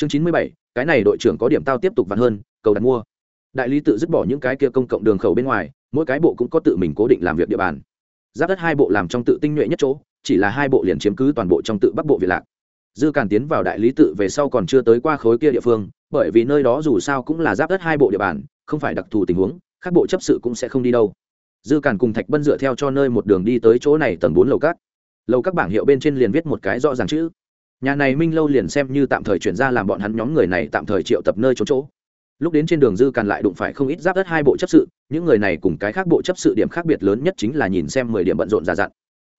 chương chín mươi bảy, cái này đội trưởng có điểm tao tiếp tục vặn hơn, cầu đặt mua. Đại lý tự dứt bỏ những cái kia công cộng đường khẩu bên ngoài, mỗi cái bộ cũng có tự mình cố định làm việc địa bàn. Giáp đất hai bộ làm trong tự tinh nhuệ nhất chỗ, chỉ là hai bộ liền chiếm cứ toàn bộ trong tự bắc bộ việt lạc. Dư càn tiến vào đại lý tự về sau còn chưa tới qua khối kia địa phương, bởi vì nơi đó dù sao cũng là giáp đất hai bộ địa bàn, không phải đặc thù tình huống các bộ chấp sự cũng sẽ không đi đâu. Dư càn cùng thạch bân dựa theo cho nơi một đường đi tới chỗ này tầng bốn lầu cát lầu các bảng hiệu bên trên liền viết một cái rõ ràng chữ nhà này minh lâu liền xem như tạm thời chuyển ra làm bọn hắn nhóm người này tạm thời triệu tập nơi trốn chỗ. Lúc đến trên đường dư càn lại đụng phải không ít giáp đất hai bộ chấp sự, những người này cùng cái khác bộ chấp sự điểm khác biệt lớn nhất chính là nhìn xem mười điểm bận rộn già dặn.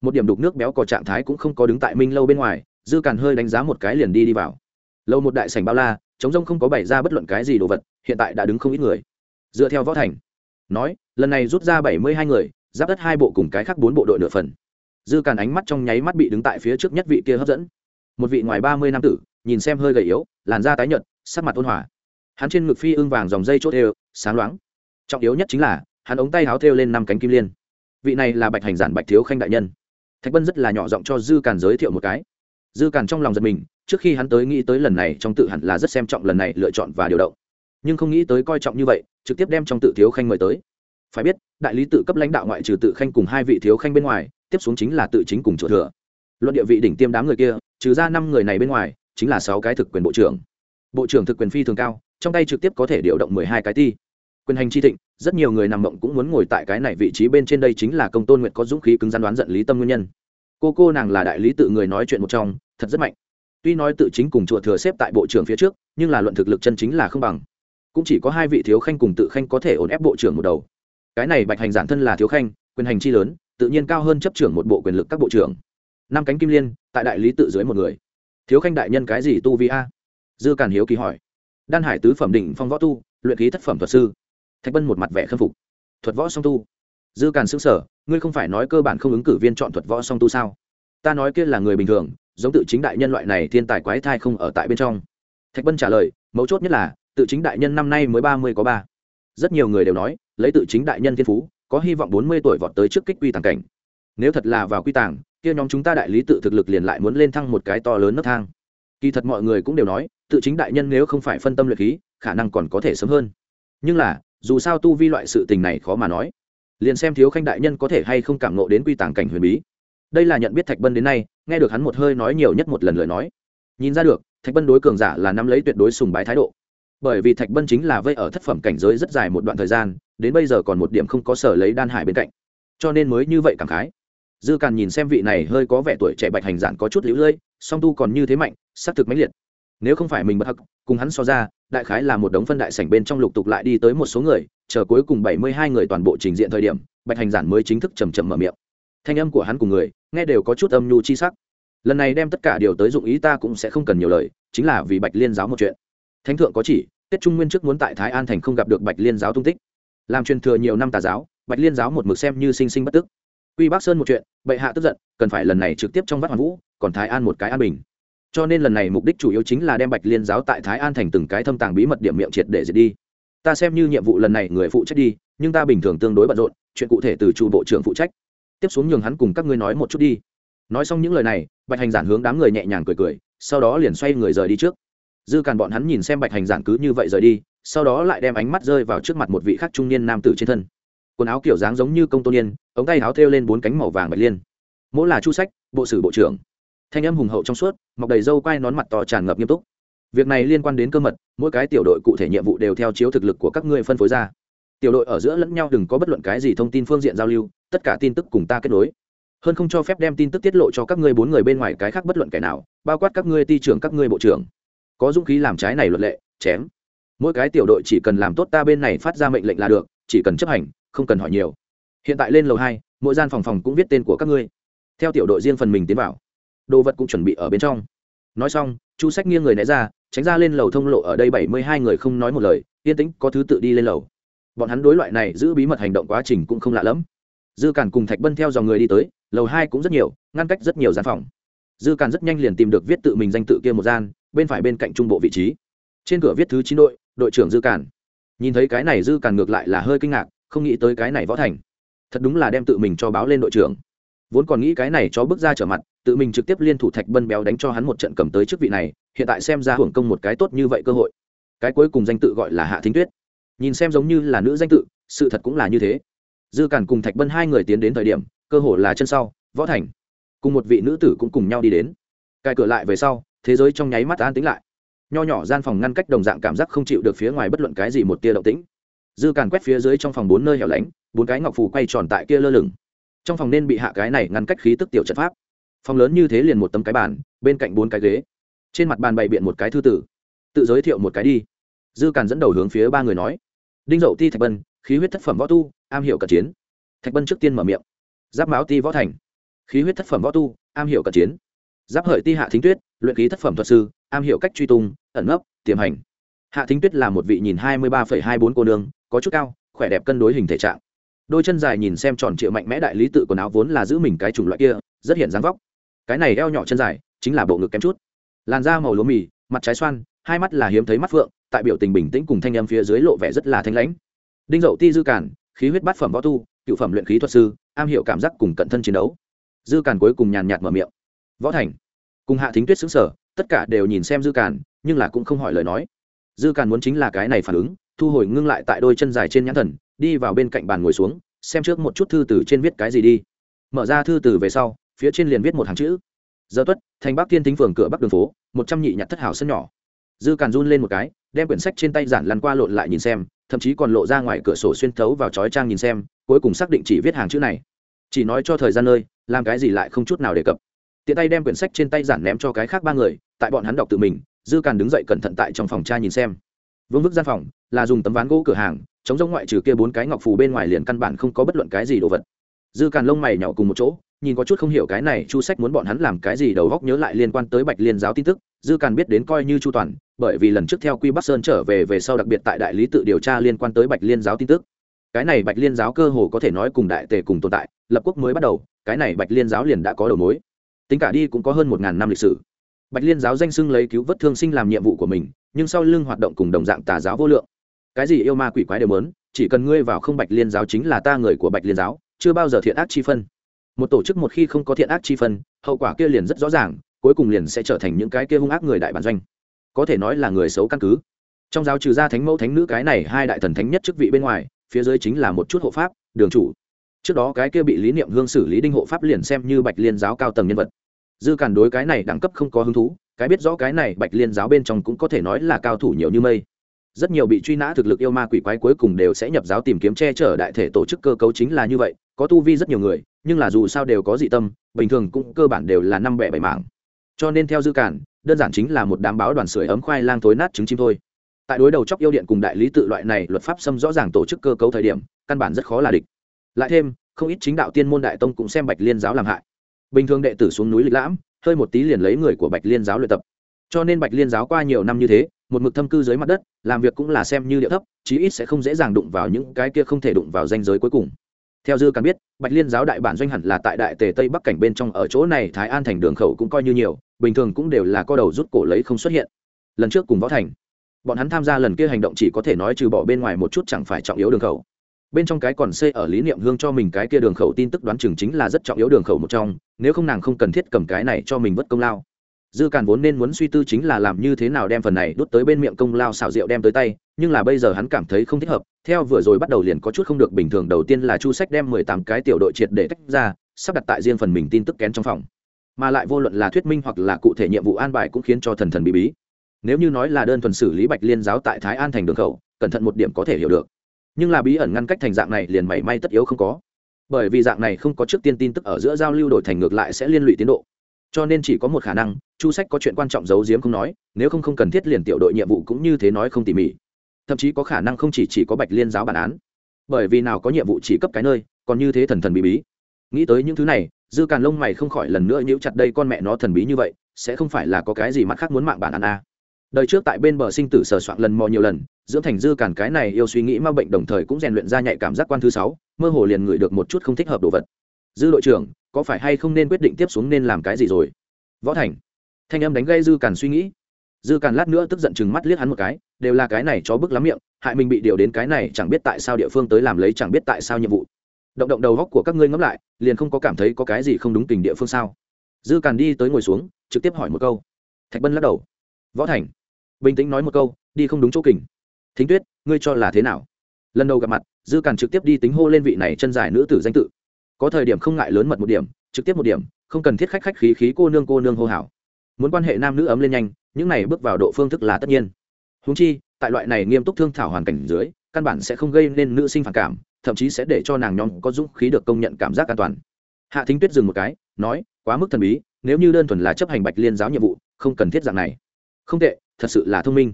Một điểm đục nước béo có trạng thái cũng không có đứng tại minh lâu bên ngoài, dư càn hơi đánh giá một cái liền đi đi vào. Lâu một đại sảnh bao la chống rông không có bày ra bất luận cái gì đồ vật, hiện tại đã đứng không ít người. Dựa theo võ thành, nói, lần này rút ra bảy mươi hai người, giáp đất hai bộ cùng cái khác bốn bộ đội nửa phần. Dư càn ánh mắt trong nháy mắt bị đứng tại phía trước nhất vị kia hấp dẫn một vị ngoài ba mươi năm tử, nhìn xem hơi gầy yếu, làn da tái nhợt, sắc mặt ôn hòa. Hắn trên ngực phi ưng vàng dòng dây chốt đều, sáng loáng. Trọng yếu nhất chính là, hắn ống tay háo thêu lên năm cánh kim liên. Vị này là bạch hành giản bạch thiếu khanh đại nhân. Thạch bân rất là nhỏ giọng cho dư càn giới thiệu một cái. Dư càn trong lòng giật mình, trước khi hắn tới nghĩ tới lần này trong tự hẳn là rất xem trọng lần này lựa chọn và điều động. Nhưng không nghĩ tới coi trọng như vậy, trực tiếp đem trong tự thiếu khanh mời tới. Phải biết, đại lý tự cấp lãnh đạo ngoại trừ tự khanh cùng hai vị thiếu khanh bên ngoài, tiếp xuống chính là tự chính cùng chỗ thừa. Luận địa vị đỉnh tiêm đám người kia trừ ra năm người này bên ngoài, chính là sáu cái thực quyền bộ trưởng. Bộ trưởng thực quyền phi thường cao, trong tay trực tiếp có thể điều động mười hai cái ti. Quyền hành chi thịnh, rất nhiều người nằm mộng cũng muốn ngồi tại cái này vị trí bên trên đây chính là công tôn nguyện có dũng khí cứng rắn đoán giận lý tâm nguyên nhân. Cô cô nàng là đại lý tự người nói chuyện một trong, thật rất mạnh. Tuy nói tự chính cùng chùa thừa xếp tại bộ trưởng phía trước, nhưng là luận thực lực chân chính là không bằng. Cũng chỉ có hai vị thiếu khanh cùng tự khanh có thể ổn ép bộ trưởng một đầu. Cái này bạch hành giản thân là thiếu khanh, quyền hành chi lớn, tự nhiên cao hơn chấp trưởng một bộ quyền lực các bộ trưởng năm cánh kim liên, tại đại lý tự dưới một người. Thiếu khanh đại nhân cái gì tu vi a? Dư càn hiếu kỳ hỏi. Đan hải tứ phẩm đỉnh phong võ tu, luyện khí thất phẩm thuật sư. Thạch bân một mặt vẻ khâm phục. Thuật võ song tu. Dư càn xứng sở ngươi không phải nói cơ bản không ứng cử viên chọn thuật võ song tu sao? Ta nói kia là người bình thường, giống tự chính đại nhân loại này thiên tài quái thai không ở tại bên trong. Thạch bân trả lời, mấu chốt nhất là, tự chính đại nhân năm nay mới ba mươi có ba. Rất nhiều người đều nói, lấy tự chính đại nhân thiên phú, có hy vọng bốn mươi tuổi vọt tới trước kích quy tàng cảnh nếu thật là vào quy tàng, kia nhóm chúng ta đại lý tự thực lực liền lại muốn lên thăng một cái to lớn nấc thang. Kỳ thật mọi người cũng đều nói, tự chính đại nhân nếu không phải phân tâm luyện khí, khả năng còn có thể sớm hơn. Nhưng là, dù sao tu vi loại sự tình này khó mà nói. Liền xem thiếu khanh đại nhân có thể hay không cảm nộ đến quy tàng cảnh huyền bí. Đây là nhận biết thạch bân đến nay, nghe được hắn một hơi nói nhiều nhất một lần lời nói. Nhìn ra được, thạch bân đối cường giả là nắm lấy tuyệt đối sùng bái thái độ. Bởi vì thạch bân chính là vây ở thất phẩm cảnh giới rất dài một đoạn thời gian, đến bây giờ còn một điểm không có sở lấy đan hải bên cạnh. Cho nên mới như vậy cảm khái dư càn nhìn xem vị này hơi có vẻ tuổi trẻ bạch hành giản có chút lũ lưỡi song tu còn như thế mạnh xác thực mãnh liệt. Nếu không phải mình bất hắc, cùng hắn so ra, đại khái là một đống phân đại sảnh bên trong lục tục lại đi tới một số người, chờ cuối cùng bảy mươi hai người toàn bộ trình diện thời điểm, bạch hành giản mới chính thức chầm chậm mở miệng. Thanh âm của hắn cùng người, nghe đều có chút âm nhu chi sắc. Lần này đem tất cả điều tới dụng ý ta cũng sẽ không cần nhiều lời, chính là vì bạch liên giáo một chuyện. Thánh thượng có chỉ, tết trung nguyên trước muốn tại thái an thành không gặp được bạch liên giáo tung tích. Làm truyền thừa nhiều năm tà giáo, bạch liên giáo một mực xem như sinh sinh bất tức quy bắc sơn một chuyện, bệ hạ tức giận, cần phải lần này trực tiếp trong vắt hoàn vũ, còn thái an một cái an bình. Cho nên lần này mục đích chủ yếu chính là đem bạch liên giáo tại thái an thành từng cái thâm tàng bí mật điểm miệng triệt để diệt đi. Ta xem như nhiệm vụ lần này người phụ trách đi, nhưng ta bình thường tương đối bận rộn, chuyện cụ thể từ chủ bộ trưởng phụ trách. Tiếp xuống nhường hắn cùng các ngươi nói một chút đi. Nói xong những lời này, bạch hành giản hướng đám người nhẹ nhàng cười cười, sau đó liền xoay người rời đi trước. Dư càn bọn hắn nhìn xem bạch hành giản cứ như vậy rời đi, sau đó lại đem ánh mắt rơi vào trước mặt một vị khắc trung niên nam tử trên thân quần áo kiểu dáng giống như công tôn niên ống tay áo thêu lên bốn cánh màu vàng bạch liên. Mỗ là chu sách, bộ sử bộ trưởng. Thanh âm hùng hậu trong suốt, mọc đầy râu quai nón mặt to tràn ngập nghiêm túc. Việc này liên quan đến cơ mật, mỗi cái tiểu đội cụ thể nhiệm vụ đều theo chiếu thực lực của các ngươi phân phối ra. Tiểu đội ở giữa lẫn nhau đừng có bất luận cái gì thông tin phương diện giao lưu, tất cả tin tức cùng ta kết nối. Hơn không cho phép đem tin tức tiết lộ cho các ngươi bốn người bên ngoài cái khác bất luận kẻ nào, bao quát các ngươi ti trưởng, các ngươi bộ trưởng. Có dũng khí làm trái này luật lệ, chém. Mỗi cái tiểu đội chỉ cần làm tốt ta bên này phát ra mệnh lệnh là được, chỉ cần chấp hành không cần hỏi nhiều. Hiện tại lên lầu hai, mỗi gian phòng phòng cũng viết tên của các ngươi. Theo tiểu đội riêng phần mình tiến vào. Đồ vật cũng chuẩn bị ở bên trong. Nói xong, chu sách nghiêng người né ra, tránh ra lên lầu thông lộ ở đây bảy mươi hai người không nói một lời, yên tĩnh, có thứ tự đi lên lầu. Bọn hắn đối loại này giữ bí mật hành động quá trình cũng không lạ lẫm. Dư càn cùng thạch bân theo dòng người đi tới, lầu hai cũng rất nhiều, ngăn cách rất nhiều gian phòng. Dư càn rất nhanh liền tìm được viết tự mình danh tự kia một gian, bên phải bên cạnh trung bộ vị trí. Trên cửa viết thứ chín đội đội trưởng dư càn. Nhìn thấy cái này dư càn ngược lại là hơi kinh ngạc không nghĩ tới cái này võ thành. Thật đúng là đem tự mình cho báo lên đội trưởng. Vốn còn nghĩ cái này cho bước ra trở mặt, tự mình trực tiếp liên thủ thạch bân béo đánh cho hắn một trận cầm tới chức vị này, hiện tại xem ra hưởng công một cái tốt như vậy cơ hội. Cái cuối cùng danh tự gọi là hạ thính tuyết. Nhìn xem giống như là nữ danh tự, sự thật cũng là như thế. Dư cản cùng thạch bân hai người tiến đến thời điểm, cơ hội là chân sau, võ thành. Cùng một vị nữ tử cũng cùng nhau đi đến. Cài cửa lại về sau, thế giới trong nháy mắt an tĩnh lại. Nho nhỏ gian phòng ngăn cách đồng dạng cảm giác không chịu được phía ngoài bất luận cái gì một tia động tĩnh dư càn quét phía dưới trong phòng bốn nơi hẻo lánh, bốn cái ngọc phù quay tròn tại kia lơ lửng. Trong phòng nên bị hạ cái này ngăn cách khí tức tiểu trận pháp. Phòng lớn như thế liền một tấm cái bàn, bên cạnh bốn cái ghế. Trên mặt bàn bày biện một cái thư tử. Tự giới thiệu một cái đi. Dư càn dẫn đầu hướng phía ba người nói. Đinh dậu ti, thạch bân, khí huyết thất phẩm võ tu, am hiểu cận chiến. Thạch bân trước tiên mở miệng. Giáp máu ti võ thành. Khí huyết thất phẩm võ tu, am hiểu cận chiến. Giáp hợi ti hạ thính tuyết, luyện khí thất phẩm thuật sư, am hiểu cách truy tung, ẩn nấp, tiềm hành hạ thính tuyết là một vị nhìn hai mươi ba phẩy hai bốn cô nương, có chút cao, khỏe đẹp cân đối hình thể trạng. Đôi chân dài nhìn xem tròn triệu mạnh mẽ đại lý tự quần áo vốn là giữ mình cái chủng loại kia, rất hiện dáng vóc. Cái này eo nhỏ chân dài, chính là bộ ngực kém chút. Làn da màu lúa mì, mặt trái xoan, hai mắt là hiếm thấy mắt phượng, tại biểu tình bình tĩnh cùng thanh âm phía dưới lộ vẻ rất là thanh lãnh. Đinh dậu ti dư cản, khí huyết bát phẩm võ tu, cựu phẩm luyện khí thuật sư, am hiểu cảm giác cùng cận thân chiến đấu. Dư cản cuối cùng nhàn nhạt mở miệng. Võ thành. Cùng hạ thính tuyết xứng sở, tất cả đều nhìn xem dư cản, nhưng là cũng không hỏi lời nói dư Càn muốn chính là cái này phản ứng, thu hồi ngưng lại tại đôi chân dài trên nhãn thần, đi vào bên cạnh bàn ngồi xuống, xem trước một chút thư từ trên viết cái gì đi. Mở ra thư từ về sau, phía trên liền viết một hàng chữ. Giờ tuất, thành bắc Thiên tính phường cửa bắc đường phố, một trăm nhị nhặt thất hảo sân nhỏ. Dư càn run lên một cái, đem quyển sách trên tay giản lăn qua lộn lại nhìn xem, thậm chí còn lộ ra ngoài cửa sổ xuyên thấu vào chói trang nhìn xem, cuối cùng xác định chỉ viết hàng chữ này. Chỉ nói cho thời gian nơi, làm cái gì lại không chút nào đề cập. Tiện tay đem quyển sách trên tay giản ném cho cái khác ba người, tại bọn hắn đọc tự mình dư càn đứng dậy cẩn thận tại trong phòng cha nhìn xem. Vương vức gian phòng là dùng tấm ván gỗ cửa hàng, chống giống ngoại trừ kia bốn cái ngọc phù bên ngoài liền căn bản không có bất luận cái gì đồ vật. Dư càn lông mày nhỏ cùng một chỗ, nhìn có chút không hiểu cái này chu sách muốn bọn hắn làm cái gì đầu góc nhớ lại liên quan tới bạch liên giáo tin tức, dư càn biết đến coi như chu toàn, bởi vì lần trước theo quy bắc sơn trở về về sau đặc biệt tại đại lý tự điều tra liên quan tới bạch liên giáo tin tức. Cái này bạch liên giáo cơ hồ có thể nói cùng đại tề cùng tồn tại, lập quốc mới bắt đầu, cái này bạch liên giáo liền đã có đầu mối. Tính cả đi cũng có hơn một ngàn năm lịch sử bạch liên giáo danh xưng lấy cứu vớt thương sinh làm nhiệm vụ của mình, nhưng sau lưng hoạt động cùng đồng dạng tà giáo vô lượng. Cái gì yêu ma quỷ quái đều mớn chỉ cần ngươi vào không bạch liên giáo chính là ta người của bạch liên giáo, chưa bao giờ thiện ác chi phân. Một tổ chức một khi không có thiện ác chi phân, hậu quả kia liền rất rõ ràng, cuối cùng liền sẽ trở thành những cái kia hung ác người đại bản doanh. Có thể nói là người xấu căn cứ. Trong giáo trừ ra thánh mẫu thánh nữ cái này hai đại thần thánh nhất chức vị bên ngoài, phía dưới chính là một chút hộ pháp, đường chủ. Trước đó cái kia bị lý niệm hương xử lý đinh hộ pháp liền xem như bạch liên giáo cao tầng nhân vật dư cản đối cái này đẳng cấp không có hứng thú, cái biết rõ cái này bạch liên giáo bên trong cũng có thể nói là cao thủ nhiều như mây. Rất nhiều bị truy nã thực lực yêu ma quỷ quái cuối cùng đều sẽ nhập giáo tìm kiếm che chở đại thể tổ chức cơ cấu chính là như vậy, có tu vi rất nhiều người, nhưng là dù sao đều có dị tâm, bình thường cũng cơ bản đều là năm bẻ bảy mảng cho nên theo dư cản, đơn giản chính là một đám báo đoàn sưởi ấm khoai lang thối nát trứng chim thôi. Tại đối đầu chóc yêu điện cùng đại lý tự loại này, luật pháp xâm rõ ràng tổ chức cơ cấu thời điểm, căn bản rất khó là địch. Lại thêm, không ít chính đạo tiên môn đại tông cũng xem bạch liên giáo làm hại bình thường đệ tử xuống núi lịch lãm, hơi một tí liền lấy người của bạch liên giáo luyện tập. Cho nên bạch liên giáo qua nhiều năm như thế, một mực thâm cư dưới mặt đất, làm việc cũng là xem như địa thấp, chí ít sẽ không dễ dàng đụng vào những cái kia không thể đụng vào danh giới cuối cùng. Theo dư càng biết, bạch liên giáo đại bản doanh hẳn là tại đại tề tây bắc cảnh bên trong ở chỗ này, thái an thành đường khẩu cũng coi như nhiều, bình thường cũng đều là co đầu rút cổ lấy không xuất hiện. Lần trước cùng võ thành, bọn hắn tham gia lần kia hành động chỉ có thể nói trừ bỏ bên ngoài một chút chẳng phải trọng yếu đường khẩu bên trong cái còn xây ở lý niệm hương cho mình cái kia đường khẩu tin tức đoán chừng chính là rất trọng yếu đường khẩu một trong, nếu không nàng không cần thiết cầm cái này cho mình vất công lao. Dư càn vốn nên muốn suy tư chính là làm như thế nào đem phần này đút tới bên miệng công lao xào rượu đem tới tay, nhưng là bây giờ hắn cảm thấy không thích hợp, theo vừa rồi bắt đầu liền có chút không được bình thường, đầu tiên là chu sách đem mười tám cái tiểu đội triệt để tách ra, sắp đặt tại riêng phần mình tin tức kén trong phòng. Mà lại vô luận là thuyết minh hoặc là cụ thể nhiệm vụ an bài cũng khiến cho thần thần bí bí. Nếu như nói là đơn thuần xử lý bạch liên giáo tại thái an thành đường khẩu, cẩn thận một điểm có thể hiểu được nhưng là bí ẩn ngăn cách thành dạng này liền mảy may tất yếu không có. Bởi vì dạng này không có trước tiên tin tức ở giữa giao lưu đổi thành ngược lại sẽ liên lụy tiến độ. Cho nên chỉ có một khả năng, chu sách có chuyện quan trọng giấu giếm không nói, nếu không không cần thiết liền tiểu đội nhiệm vụ cũng như thế nói không tỉ mỉ. Thậm chí có khả năng không chỉ chỉ có bạch liên giáo bản án. Bởi vì nào có nhiệm vụ chỉ cấp cái nơi, còn như thế thần thần bí bí. Nghĩ tới những thứ này, dư càn lông mày không khỏi lần nữa nhíu chặt đây con mẹ nó thần bí như vậy, sẽ không phải là có cái gì mặt khác muốn mạng bản án a à. đời trước tại bên bờ sinh tử sờ soạn lần mò nhiều lần dưỡng thành dư cản cái này yêu suy nghĩ ma bệnh đồng thời cũng rèn luyện ra nhạy cảm giác quan thứ sáu, mơ hồ liền ngửi được một chút không thích hợp đồ vật. Dư đội trưởng, có phải hay không nên quyết định tiếp xuống nên làm cái gì rồi? Võ thành. Thanh âm đánh gây dư cản suy nghĩ. Dư cản lát nữa tức giận chừng mắt liếc hắn một cái, đều là cái này cho bức lắm miệng, hại mình bị điều đến cái này chẳng biết tại sao địa phương tới làm lấy chẳng biết tại sao nhiệm vụ. Động động đầu góc của các ngươi ngẫm lại, liền không có cảm thấy có cái gì không đúng tình địa phương sao? Dư càn đi tới ngồi xuống, trực tiếp hỏi một câu. Thạch bân lắc đầu. Võ thành. Bình tĩnh nói một câu, đi không đúng chỗ kình thính tuyết, ngươi cho là thế nào? Lần đầu gặp mặt, dư càn trực tiếp đi tính hô lên vị này chân dài nữ tử danh tự. Có thời điểm không ngại lớn mật một điểm, trực tiếp một điểm, không cần thiết khách khách khí khí cô nương cô nương hô hào. Muốn quan hệ nam nữ ấm lên nhanh, những này bước vào độ phương thức là tất nhiên. Húng chi, tại loại này nghiêm túc thương thảo hoàn cảnh dưới, căn bản sẽ không gây nên nữ sinh phản cảm, thậm chí sẽ để cho nàng nhóm có dũng khí được công nhận cảm giác an toàn. Hạ thính tuyết dừng một cái, nói, quá mức thần bí, nếu như đơn thuần là chấp hành bạch liên giáo nhiệm vụ, không cần thiết dạng này. Không tệ, thật sự là thông minh.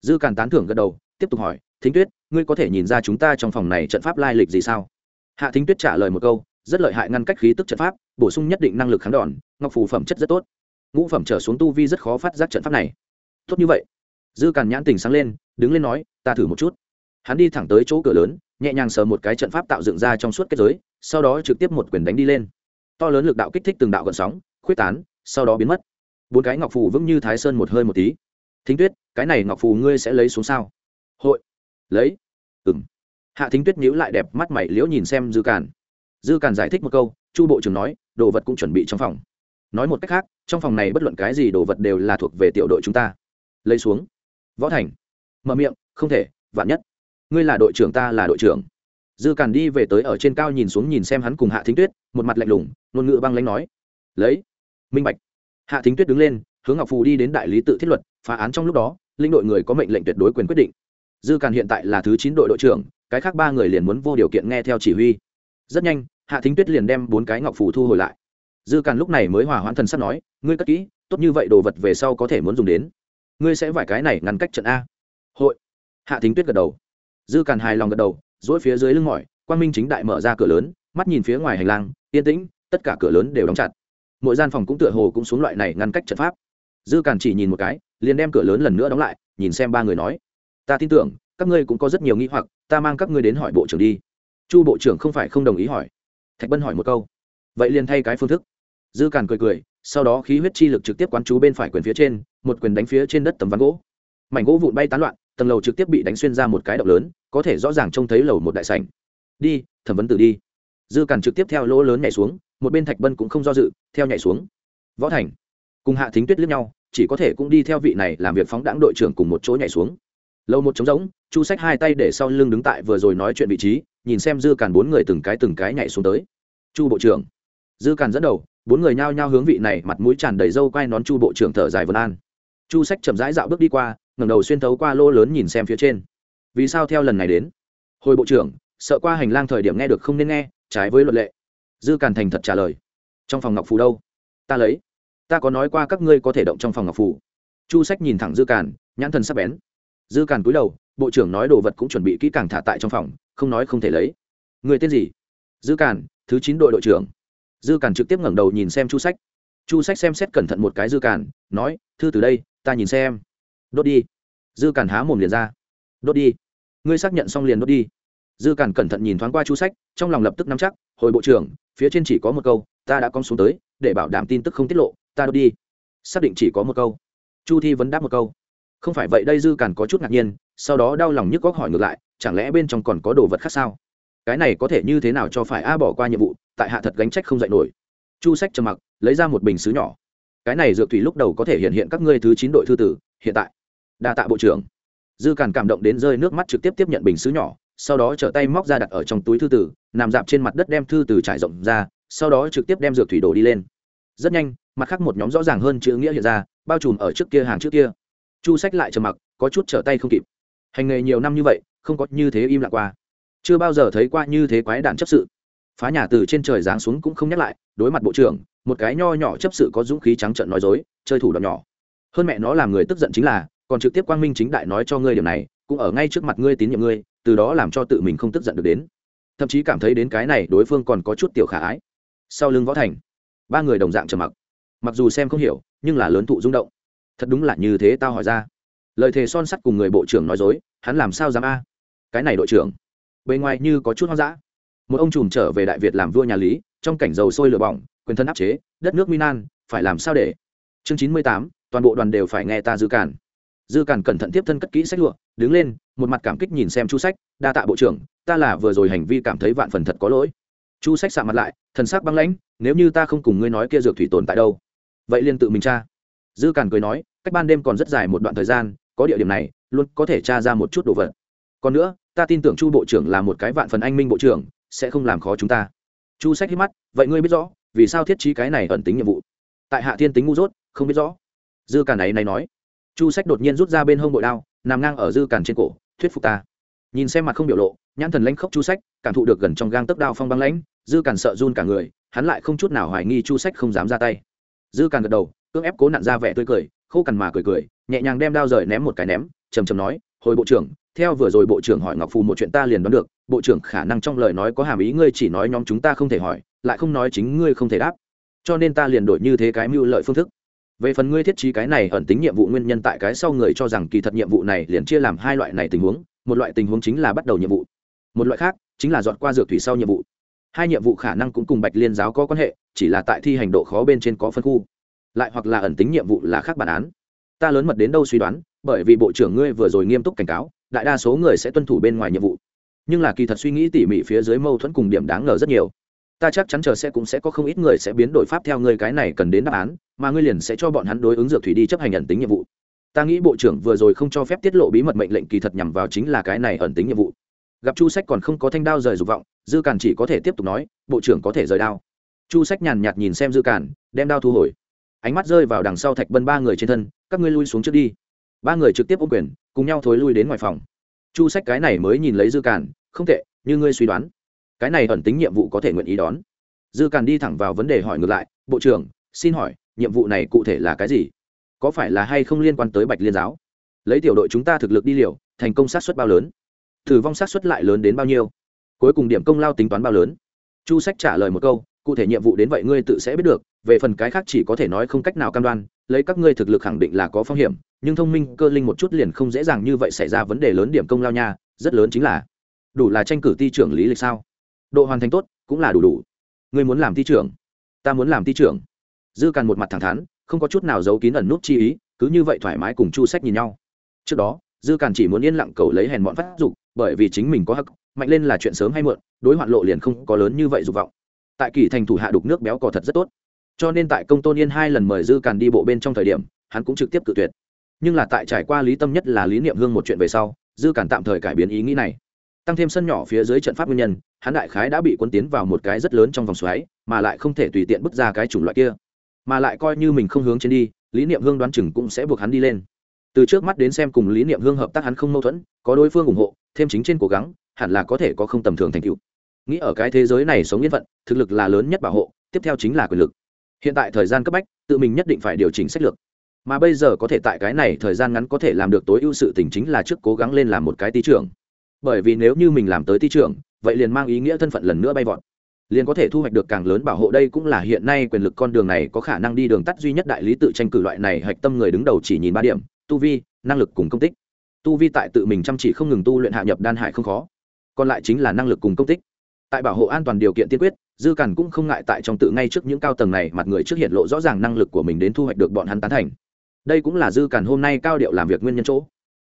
Dư càn tán thưởng gật đầu tiếp tục hỏi, thính tuyết, ngươi có thể nhìn ra chúng ta trong phòng này trận pháp lai lịch gì sao? Hạ thính tuyết trả lời một câu, rất lợi hại ngăn cách khí tức trận pháp, bổ sung nhất định năng lực kháng đòn, ngọc phù phẩm chất rất tốt. Ngũ phẩm trở xuống tu vi rất khó phát giác trận pháp này. Tốt như vậy. Dư càn nhãn tình sáng lên, đứng lên nói, ta thử một chút. Hắn đi thẳng tới chỗ cửa lớn, nhẹ nhàng sờ một cái trận pháp tạo dựng ra trong suốt kết giới, sau đó trực tiếp một quyền đánh đi lên. To lớn lực đạo kích thích từng đạo gợn sóng, khuyết tán, sau đó biến mất. Bốn cái ngọc phù vững như thái sơn một hơi một tí. Thính tuyết, cái này ngọc phù ngươi sẽ lấy xuống sao? Hội. Lấy. Ừng hạ thính tuyết nhíu lại đẹp mắt mày liễu nhìn xem dư càn. Dư càn giải thích một câu, chu bộ trưởng nói, đồ vật cũng chuẩn bị trong phòng. Nói một cách khác, trong phòng này bất luận cái gì đồ vật đều là thuộc về tiểu đội chúng ta. Lấy xuống. Võ thành. Mở miệng, không thể, vạn nhất. Ngươi là đội trưởng ta là đội trưởng. Dư càn đi về tới ở trên cao nhìn xuống nhìn xem hắn cùng hạ thính tuyết, một mặt lạnh lùng, ngôn ngữ băng lãnh nói. Lấy. Minh bạch. Hạ thính tuyết đứng lên, hướng ngọc phù đi đến đại lý tự thiết luật, phá án trong lúc đó linh đội người có mệnh lệnh tuyệt đối quyền quyết định dư càn hiện tại là thứ chín đội đội trưởng, cái khác ba người liền muốn vô điều kiện nghe theo chỉ huy. Rất nhanh, hạ thính tuyết liền đem bốn cái ngọc phủ thu hồi lại. Dư càn lúc này mới hòa hoãn thần sắp nói, ngươi cất kỹ, tốt như vậy đồ vật về sau có thể muốn dùng đến. Ngươi sẽ vải cái này ngăn cách trận a. Hội. Hạ thính tuyết gật đầu. Dư càn hài lòng gật đầu dỗi phía dưới lưng mỏi, quang minh chính đại mở ra cửa lớn, mắt nhìn phía ngoài hành lang, yên tĩnh, tất cả cửa lớn đều đóng chặt. Mỗi gian phòng cũng tựa hồ cũng xuống loại này ngăn cách trận pháp. Dư càn chỉ nhìn một cái, liền đem cửa lớn lần nữa đóng lại, nhìn xem ba người nói ta tin tưởng, các ngươi cũng có rất nhiều nghi hoặc, ta mang các ngươi đến hỏi bộ trưởng đi. Chu bộ trưởng không phải không đồng ý hỏi. Thạch bân hỏi một câu. Vậy liền thay cái phương thức. Dư càn cười cười, sau đó khí huyết chi lực trực tiếp quán chú bên phải quyền phía trên, một quyền đánh phía trên đất tấm ván gỗ. Mảnh gỗ vụn bay tán loạn, tầng lầu trực tiếp bị đánh xuyên ra một cái động lớn, có thể rõ ràng trông thấy lầu một đại sảnh. Đi, thẩm vấn tử đi. Dư càn trực tiếp theo lỗ lớn nhảy xuống, một bên thạch bân cũng không do dự, theo nhảy xuống. Võ thành cùng hạ thính tuyết lướt nhau, chỉ có thể cũng đi theo vị này làm việc phóng đãng đội trưởng cùng một chỗ nhảy xuống lâu một trống rỗng, chu sách hai tay để sau lưng đứng tại vừa rồi nói chuyện vị trí, nhìn xem dư càn bốn người từng cái từng cái nhảy xuống tới. Chu bộ trưởng. Dư càn dẫn đầu, bốn người nhao nhao hướng vị này mặt mũi tràn đầy râu quai nón chu bộ trưởng thở dài vân an. Chu sách chậm rãi dạo bước đi qua, ngẩng đầu xuyên thấu qua lô lớn nhìn xem phía trên. Vì sao theo lần này đến? Hồi bộ trưởng, sợ qua hành lang thời điểm nghe được không nên nghe, trái với luật lệ. Dư càn thành thật trả lời. Trong phòng ngọc phù đâu? Ta lấy. Ta có nói qua các ngươi có thể động trong phòng ngọc phù. Chu sách nhìn thẳng dư càn, nhãn thần sắp bén dư càn cúi đầu, bộ trưởng nói đồ vật cũng chuẩn bị kỹ càng thả tại trong phòng, không nói không thể lấy. Người tên gì? Dư càn, thứ chín đội đội trưởng. Dư càn trực tiếp ngẩng đầu nhìn xem chu sách. Chu sách xem xét cẩn thận một cái dư càn, nói, thư từ đây, ta nhìn xem. Đốt đi. Dư càn há mồm liền ra. Đốt đi. Ngươi xác nhận xong liền đốt đi. Dư càn cẩn thận nhìn thoáng qua chu sách, trong lòng lập tức nắm chắc, hồi bộ trưởng, phía trên chỉ có một câu, ta đã con xuống tới, để bảo đảm tin tức không tiết lộ, ta đốt đi. Xác định chỉ có một câu. Chu thi vấn đáp một câu không phải vậy đây dư càn có chút ngạc nhiên, sau đó đau lòng nhức góc hỏi ngược lại, chẳng lẽ bên trong còn có đồ vật khác sao? Cái này có thể như thế nào cho phải a bỏ qua nhiệm vụ, tại hạ thật gánh trách không dạy nổi. Chu sách trầm mặc, lấy ra một bình xứ nhỏ. Cái này dược thủy lúc đầu có thể hiện hiện các ngươi thứ chín đội thư tử, hiện tại. Đa tạ bộ trưởng. Dư càn cảm động đến rơi nước mắt trực tiếp tiếp nhận bình xứ nhỏ, sau đó trở tay móc ra đặt ở trong túi thư tử, nằm dạp trên mặt đất đem thư tử trải rộng ra, sau đó trực tiếp đem dược thủy đổ đi lên. Rất nhanh, mặt khác một nhóm rõ ràng hơn chữ nghĩa hiện ra, bao trùm ở trước kia hàng trước kia chu sách lại trầm mặc, có chút trở tay không kịp. Hành nghề nhiều năm như vậy, không có như thế im lặng qua. Chưa bao giờ thấy qua như thế quái đản chấp sự. Phá nhà từ trên trời giáng xuống cũng không nhắc lại, đối mặt bộ trưởng, một cái nho nhỏ chấp sự có dũng khí trắng trợn nói dối, chơi thủ đoạn nhỏ. Hơn mẹ nó làm người tức giận chính là, còn trực tiếp quang minh chính đại nói cho ngươi điều này, cũng ở ngay trước mặt ngươi tín nhiệm ngươi, từ đó làm cho tự mình không tức giận được đến. Thậm chí cảm thấy đến cái này đối phương còn có chút tiểu khả ái. Sau lưng võ thành, ba người đồng dạng trầm mặc. Mặc dù xem không hiểu, nhưng là lớn thụ rung động thật đúng là như thế tao hỏi ra. Lời thề son sắt cùng người bộ trưởng nói dối, hắn làm sao dám a? Cái này đội trưởng. Bề ngoài như có chút hoang dã. Một ông trùm trở về đại việt làm vua nhà lý, trong cảnh dầu sôi lửa bỏng, quyền thân áp chế, đất nước minan phải làm sao để? Chương chín mươi tám, toàn bộ đoàn đều phải nghe ta dư cản. Dư cản cẩn thận tiếp thân cất kỹ sách lụa, đứng lên, một mặt cảm kích nhìn xem chu sách, đa tạ bộ trưởng, ta là vừa rồi hành vi cảm thấy vạn phần thật có lỗi. Chu sách sạ mặt lại, thần sắc băng lãnh, nếu như ta không cùng ngươi nói kia dược thủy tồn tại đâu, vậy liền tự mình cha dư cản cười nói cách ban đêm còn rất dài một đoạn thời gian, có địa điểm này, luôn có thể tra ra một chút đồ vật. Còn nữa, ta tin tưởng chu bộ trưởng là một cái vạn phần anh minh bộ trưởng, sẽ không làm khó chúng ta. Chu sách hít mắt, vậy ngươi biết rõ, vì sao thiết trí cái này ẩn tính nhiệm vụ? Tại hạ thiên tính ngu dốt, không biết rõ. Dư càn này này nói. Chu sách đột nhiên rút ra bên hông bội đao, nằm ngang ở dư càn trên cổ, thuyết phục ta. Nhìn xem mặt không biểu lộ, nhãn thần lãnh khốc chu sách, cảm thụ được gần trong gang tấc đao phong băng lãnh, dư càn sợ run cả người, hắn lại không chút nào hoài nghi chu sách không dám ra tay. Dư càn gật đầu, cưỡng ép cố nặn ra vẻ tươi cười khô cằn mà cười cười, nhẹ nhàng đem đao rời ném một cái ném, trầm trầm nói, hồi bộ trưởng, theo vừa rồi bộ trưởng hỏi ngọc phù một chuyện ta liền đoán được, bộ trưởng khả năng trong lời nói có hàm ý ngươi chỉ nói nhóm chúng ta không thể hỏi, lại không nói chính ngươi không thể đáp. Cho nên ta liền đổi như thế cái mưu lợi phương thức. Về phần ngươi thiết trí cái này ẩn tính nhiệm vụ nguyên nhân tại cái sau người cho rằng kỳ thật nhiệm vụ này liền chia làm hai loại này tình huống, một loại tình huống chính là bắt đầu nhiệm vụ, một loại khác chính là dọn qua dược thủy sau nhiệm vụ. Hai nhiệm vụ khả năng cũng cùng bạch liên giáo có quan hệ, chỉ là tại thi hành độ khó bên trên có phân khu lại hoặc là ẩn tính nhiệm vụ là khác bản án. Ta lớn mật đến đâu suy đoán, bởi vì bộ trưởng ngươi vừa rồi nghiêm túc cảnh cáo, đại đa số người sẽ tuân thủ bên ngoài nhiệm vụ. Nhưng là kỳ thật suy nghĩ tỉ mỉ phía dưới mâu thuẫn cùng điểm đáng ngờ rất nhiều. Ta chắc chắn chờ sẽ cũng sẽ có không ít người sẽ biến đổi pháp theo ngươi cái này cần đến đáp án, mà ngươi liền sẽ cho bọn hắn đối ứng dược thủy đi chấp hành ẩn tính nhiệm vụ. Ta nghĩ bộ trưởng vừa rồi không cho phép tiết lộ bí mật mệnh lệnh kỳ thật nhằm vào chính là cái này ẩn tính nhiệm vụ. Gặp chu sách còn không có thanh đao rời dục vọng, dư càn chỉ có thể tiếp tục nói, bộ trưởng có thể rời đao. Chu sách nhàn nhạt nhìn xem dư càn, đem đao thu hồi ánh mắt rơi vào đằng sau thạch bân ba người trên thân, các ngươi lui xuống trước đi. Ba người trực tiếp ô quyền, cùng nhau thối lui đến ngoài phòng. Chu sách cái này mới nhìn lấy dư càn, không tệ, như ngươi suy đoán. Cái này ẩn tính nhiệm vụ có thể nguyện ý đón. Dư càn đi thẳng vào vấn đề hỏi ngược lại, bộ trưởng, xin hỏi, nhiệm vụ này cụ thể là cái gì? Có phải là hay không liên quan tới bạch liên giáo? Lấy tiểu đội chúng ta thực lực đi liều, thành công sát xuất bao lớn? Thử vong sát xuất lại lớn đến bao nhiêu? Cuối cùng điểm công lao tính toán bao lớn? Chu sách trả lời một câu cụ thể nhiệm vụ đến vậy ngươi tự sẽ biết được, về phần cái khác chỉ có thể nói không cách nào cam đoan, lấy các ngươi thực lực khẳng định là có phong hiểm, nhưng thông minh cơ linh một chút liền không dễ dàng như vậy xảy ra vấn đề lớn điểm công lao nha, rất lớn chính là, đủ là tranh cử ti trưởng lý lịch sao? Độ hoàn thành tốt, cũng là đủ đủ. Ngươi muốn làm ti trưởng, ta muốn làm ti trưởng. Dư càn một mặt thẳng thắn, không có chút nào giấu kín ẩn nút chi ý, cứ như vậy thoải mái cùng chu sách nhìn nhau. Trước đó, dư càn chỉ muốn yên lặng cầu lấy hèn bọn phát dục, bởi vì chính mình có hắc, mạnh lên là chuyện sớm hay muộn, đối hoạn lộ liền không có lớn như vậy dục vọng tại kỳ thành thủ hạ đục nước béo cò thật rất tốt. Cho nên tại công tôn yên hai lần mời dư càn đi bộ bên trong thời điểm, hắn cũng trực tiếp cự tuyệt. Nhưng là tại trải qua lý tâm nhất là lý niệm hương một chuyện về sau, dư càn tạm thời cải biến ý nghĩ này. Tăng thêm sân nhỏ phía dưới trận pháp nguyên nhân, hắn đại khái đã bị quân tiến vào một cái rất lớn trong vòng xoáy, mà lại không thể tùy tiện bước ra cái chủng loại kia. Mà lại coi như mình không hướng trên đi, lý niệm hương đoán chừng cũng sẽ buộc hắn đi lên. Từ trước mắt đến xem cùng lý niệm hương hợp tác hắn không mâu thuẫn, có đối phương ủng hộ, thêm chính trên cố gắng, hẳn là có thể có không tầm thường thành tựu nghĩ ở cái thế giới này sống yên phận, thực lực là lớn nhất bảo hộ, tiếp theo chính là quyền lực. Hiện tại thời gian cấp bách, tự mình nhất định phải điều chỉnh sách lược. Mà bây giờ có thể tại cái này thời gian ngắn có thể làm được tối ưu sự tình chính là trước cố gắng lên làm một cái tí trưởng. Bởi vì nếu như mình làm tới ty trưởng, vậy liền mang ý nghĩa thân phận lần nữa bay vọt. Liền có thể thu hoạch được càng lớn bảo hộ đây cũng là hiện nay quyền lực con đường này có khả năng đi đường tắt duy nhất đại lý tự tranh cử loại này hạch tâm người đứng đầu chỉ nhìn ba điểm, tu vi, năng lực cùng công tích. Tu vi tại tự mình chăm chỉ không ngừng tu luyện hạ nhập đan hải không khó. Còn lại chính là năng lực cùng công tích tại bảo hộ an toàn điều kiện tiên quyết, dư cản cũng không ngại tại trong tự ngay trước những cao tầng này mặt người trước hiện lộ rõ ràng năng lực của mình đến thu hoạch được bọn hắn tán thành. Đây cũng là dư cản hôm nay cao điệu làm việc nguyên nhân chỗ.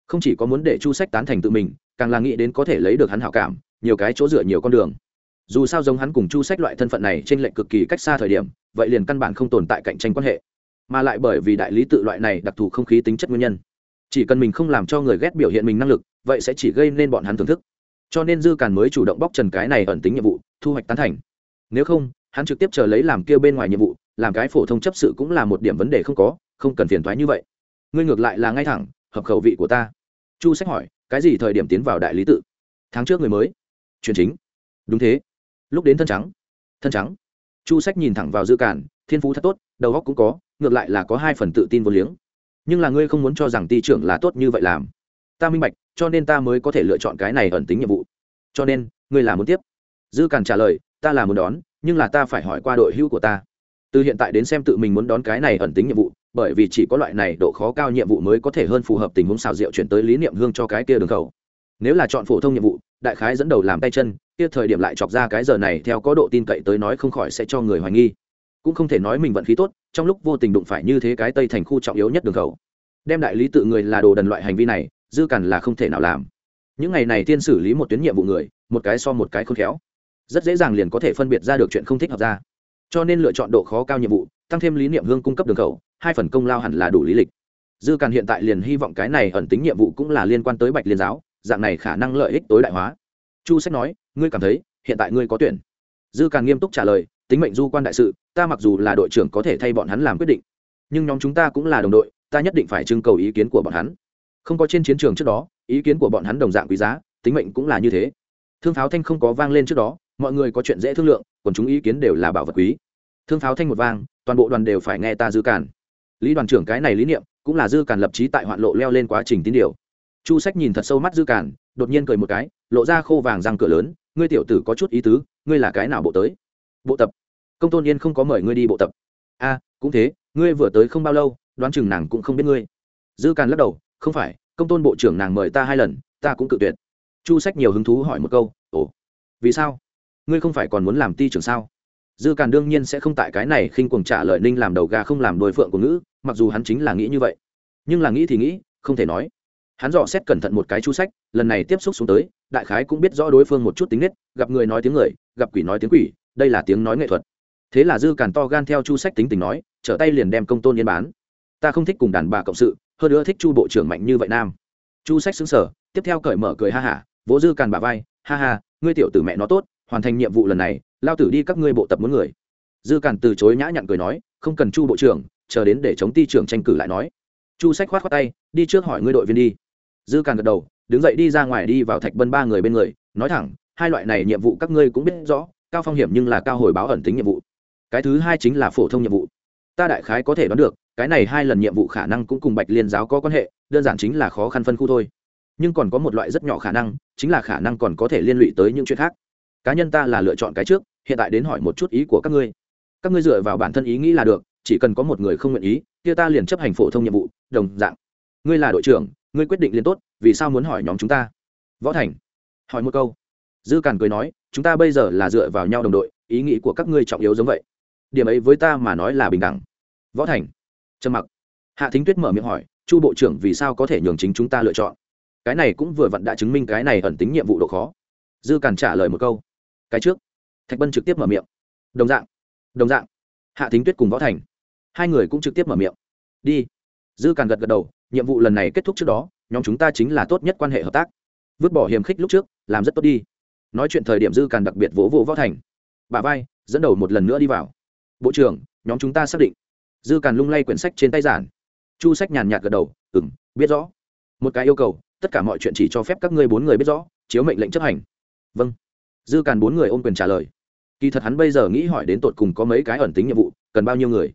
Không chỉ có muốn để chu sách tán thành tự mình, càng là nghĩ đến có thể lấy được hắn hảo cảm, nhiều cái chỗ dựa nhiều con đường. Dù sao giống hắn cùng chu sách loại thân phận này trên lệnh cực kỳ cách xa thời điểm, vậy liền căn bản không tồn tại cạnh tranh quan hệ. Mà lại bởi vì đại lý tự loại này đặc thù không khí tính chất nguyên nhân. Chỉ cần mình không làm cho người ghét biểu hiện mình năng lực, vậy sẽ chỉ gây nên bọn hắn thưởng thức cho nên dư càn mới chủ động bóc trần cái này ẩn tính nhiệm vụ, thu hoạch tán thành. Nếu không, hắn trực tiếp chờ lấy làm kêu bên ngoài nhiệm vụ, làm cái phổ thông chấp sự cũng là một điểm vấn đề không có, không cần phiền thoái như vậy. Ngươi ngược lại là ngay thẳng, hợp khẩu vị của ta. Chu sách hỏi, cái gì thời điểm tiến vào đại lý tự? Tháng trước người mới. Truyền chính. Đúng thế. Lúc đến thân trắng. Thân trắng. Chu sách nhìn thẳng vào dư cản thiên phú thật tốt, đầu góc cũng có, ngược lại là có hai phần tự tin vô liếng. Nhưng là ngươi không muốn cho rằng ty trưởng là tốt như vậy làm ta minh bạch, cho nên ta mới có thể lựa chọn cái này ẩn tính nhiệm vụ. Cho nên, ngươi là muốn tiếp. Dư càn trả lời, ta là muốn đón, nhưng là ta phải hỏi qua đội hữu của ta. Từ hiện tại đến xem tự mình muốn đón cái này ẩn tính nhiệm vụ, bởi vì chỉ có loại này độ khó cao nhiệm vụ mới có thể hơn phù hợp tình huống xào rượu chuyển tới lý niệm hương cho cái kia đường khẩu. Nếu là chọn phổ thông nhiệm vụ, đại khái dẫn đầu làm tay chân, kia thời điểm lại chọc ra cái giờ này theo có độ tin cậy tới nói không khỏi sẽ cho người hoài nghi. Cũng không thể nói mình vận khí tốt, trong lúc vô tình đụng phải như thế cái tây thành khu trọng yếu nhất đường khẩu. Đem đại lý tự người là đồ đần loại hành vi này dư cằn là không thể nào làm. Những ngày này tiên xử lý một tuyến nhiệm vụ người, một cái so một cái khôn khéo. Rất dễ dàng liền có thể phân biệt ra được chuyện không thích hợp ra. Cho nên lựa chọn độ khó cao nhiệm vụ, tăng thêm lý niệm hương cung cấp đường khẩu hai phần công lao hẳn là đủ lý lịch. Dư càn hiện tại liền hy vọng cái này ẩn tính nhiệm vụ cũng là liên quan tới bạch liên giáo, dạng này khả năng lợi ích tối đại hóa. Chu sách nói, ngươi cảm thấy, hiện tại ngươi có tuyển? Dư càn nghiêm túc trả lời, tính mệnh du quan đại sự, ta mặc dù là đội trưởng có thể thay bọn hắn làm quyết định, nhưng nhóm chúng ta cũng là đồng đội, ta nhất định phải trưng cầu ý kiến của bọn hắn không có trên chiến trường trước đó, ý kiến của bọn hắn đồng dạng quý giá, tính mệnh cũng là như thế. Thương pháo thanh không có vang lên trước đó, mọi người có chuyện dễ thương lượng còn chúng ý kiến đều là bảo vật quý. Thương pháo thanh một vang, toàn bộ đoàn đều phải nghe ta dư càn. Lý đoàn trưởng cái này lý niệm, cũng là dư càn lập trí tại hoạn lộ leo lên quá trình tín điều. Chu sách nhìn thật sâu mắt dư càn, đột nhiên cười một cái, lộ ra khô vàng răng cửa lớn, ngươi tiểu tử có chút ý tứ, ngươi là cái nào bộ tới? Bộ tập. Công tôn yên không có mời ngươi đi bộ tập. A, cũng thế, ngươi vừa tới không bao lâu, đoán chừng nàng cũng không biết ngươi. Dư càn lắc đầu không phải, công tôn bộ trưởng nàng mời ta hai lần, ta cũng cự tuyệt. Chu sách nhiều hứng thú hỏi một câu, ồ, vì sao? Ngươi không phải còn muốn làm ti trưởng sao? Dư càn đương nhiên sẽ không tại cái này khinh cuồng trả lời ninh làm đầu gà không làm đôi phượng của ngữ, mặc dù hắn chính là nghĩ như vậy. Nhưng là nghĩ thì nghĩ, không thể nói. Hắn dò xét cẩn thận một cái chu sách, lần này tiếp xúc xuống tới, đại khái cũng biết rõ đối phương một chút tính nết, gặp người nói tiếng người, gặp quỷ nói tiếng quỷ, đây là tiếng nói nghệ thuật. Thế là dư càn to gan theo chu sách tính tình nói, trở tay liền đem công tôn yên bán. Ta không thích cùng đàn bà cộng sự hơn nữa thích chu bộ trưởng mạnh như vậy nam. Chu sách xứng sở tiếp theo cởi mở cười ha hả, vỗ dư càn bà vai, ha ha, ngươi tiểu tử mẹ nó tốt, hoàn thành nhiệm vụ lần này, lao tử đi các ngươi bộ tập muốn người. Dư càn từ chối nhã nhặn cười nói, không cần chu bộ trưởng, chờ đến để chống ti trưởng tranh cử lại nói. Chu sách khoát khoát tay, đi trước hỏi ngươi đội viên đi. Dư càn gật đầu, đứng dậy đi ra ngoài đi vào thạch bân ba người bên người, nói thẳng, hai loại này nhiệm vụ các ngươi cũng biết rõ, cao phong hiểm nhưng là cao hồi báo ẩn tính nhiệm vụ. Cái thứ hai chính là phổ thông nhiệm vụ. Ta đại khái có thể đoán được cái này hai lần nhiệm vụ khả năng cũng cùng bạch liên giáo có quan hệ, đơn giản chính là khó khăn phân khu thôi. Nhưng còn có một loại rất nhỏ khả năng, chính là khả năng còn có thể liên lụy tới những chuyện khác. Cá nhân ta là lựa chọn cái trước, hiện tại đến hỏi một chút ý của các ngươi. Các ngươi dựa vào bản thân ý nghĩ là được, chỉ cần có một người không nguyện ý, kia ta liền chấp hành phổ thông nhiệm vụ, đồng dạng. Ngươi là đội trưởng, ngươi quyết định liền tốt, vì sao muốn hỏi nhóm chúng ta? Võ thành, hỏi một câu. Dư càn cười nói, chúng ta bây giờ là dựa vào nhau đồng đội, ý nghĩ của các ngươi trọng yếu giống vậy. Điểm ấy với ta mà nói là bình đẳng. Võ thành trầm mặc. Hạ thính tuyết mở miệng hỏi, chu bộ trưởng vì sao có thể nhường chính chúng ta lựa chọn? Cái này cũng vừa vặn đã chứng minh cái này ẩn tính nhiệm vụ độ khó. Dư càn trả lời một câu, cái trước. Thạch bân trực tiếp mở miệng, đồng dạng đồng dạng. Hạ thính tuyết cùng võ thành, hai người cũng trực tiếp mở miệng, đi. Dư càn gật gật đầu, nhiệm vụ lần này kết thúc trước đó, nhóm chúng ta chính là tốt nhất quan hệ hợp tác. Vứt bỏ hiềm khích lúc trước, làm rất tốt đi. Nói chuyện thời điểm dư càn đặc biệt vỗ vỗ võ thành. Bà vai, dẫn đầu một lần nữa đi vào. Bộ trưởng, nhóm chúng ta xác định dư càn lung lay quyển sách trên tay giản. Chu sách nhàn nhạt gật đầu ừ m biết rõ. Một cái yêu cầu, tất cả mọi chuyện chỉ cho phép các ngươi bốn người biết rõ, chiếu mệnh lệnh chấp hành. Vâng. Dư càn bốn người ôm quyền trả lời. Kỳ thật hắn bây giờ nghĩ hỏi đến tột cùng có mấy cái ẩn tính nhiệm vụ, cần bao nhiêu người?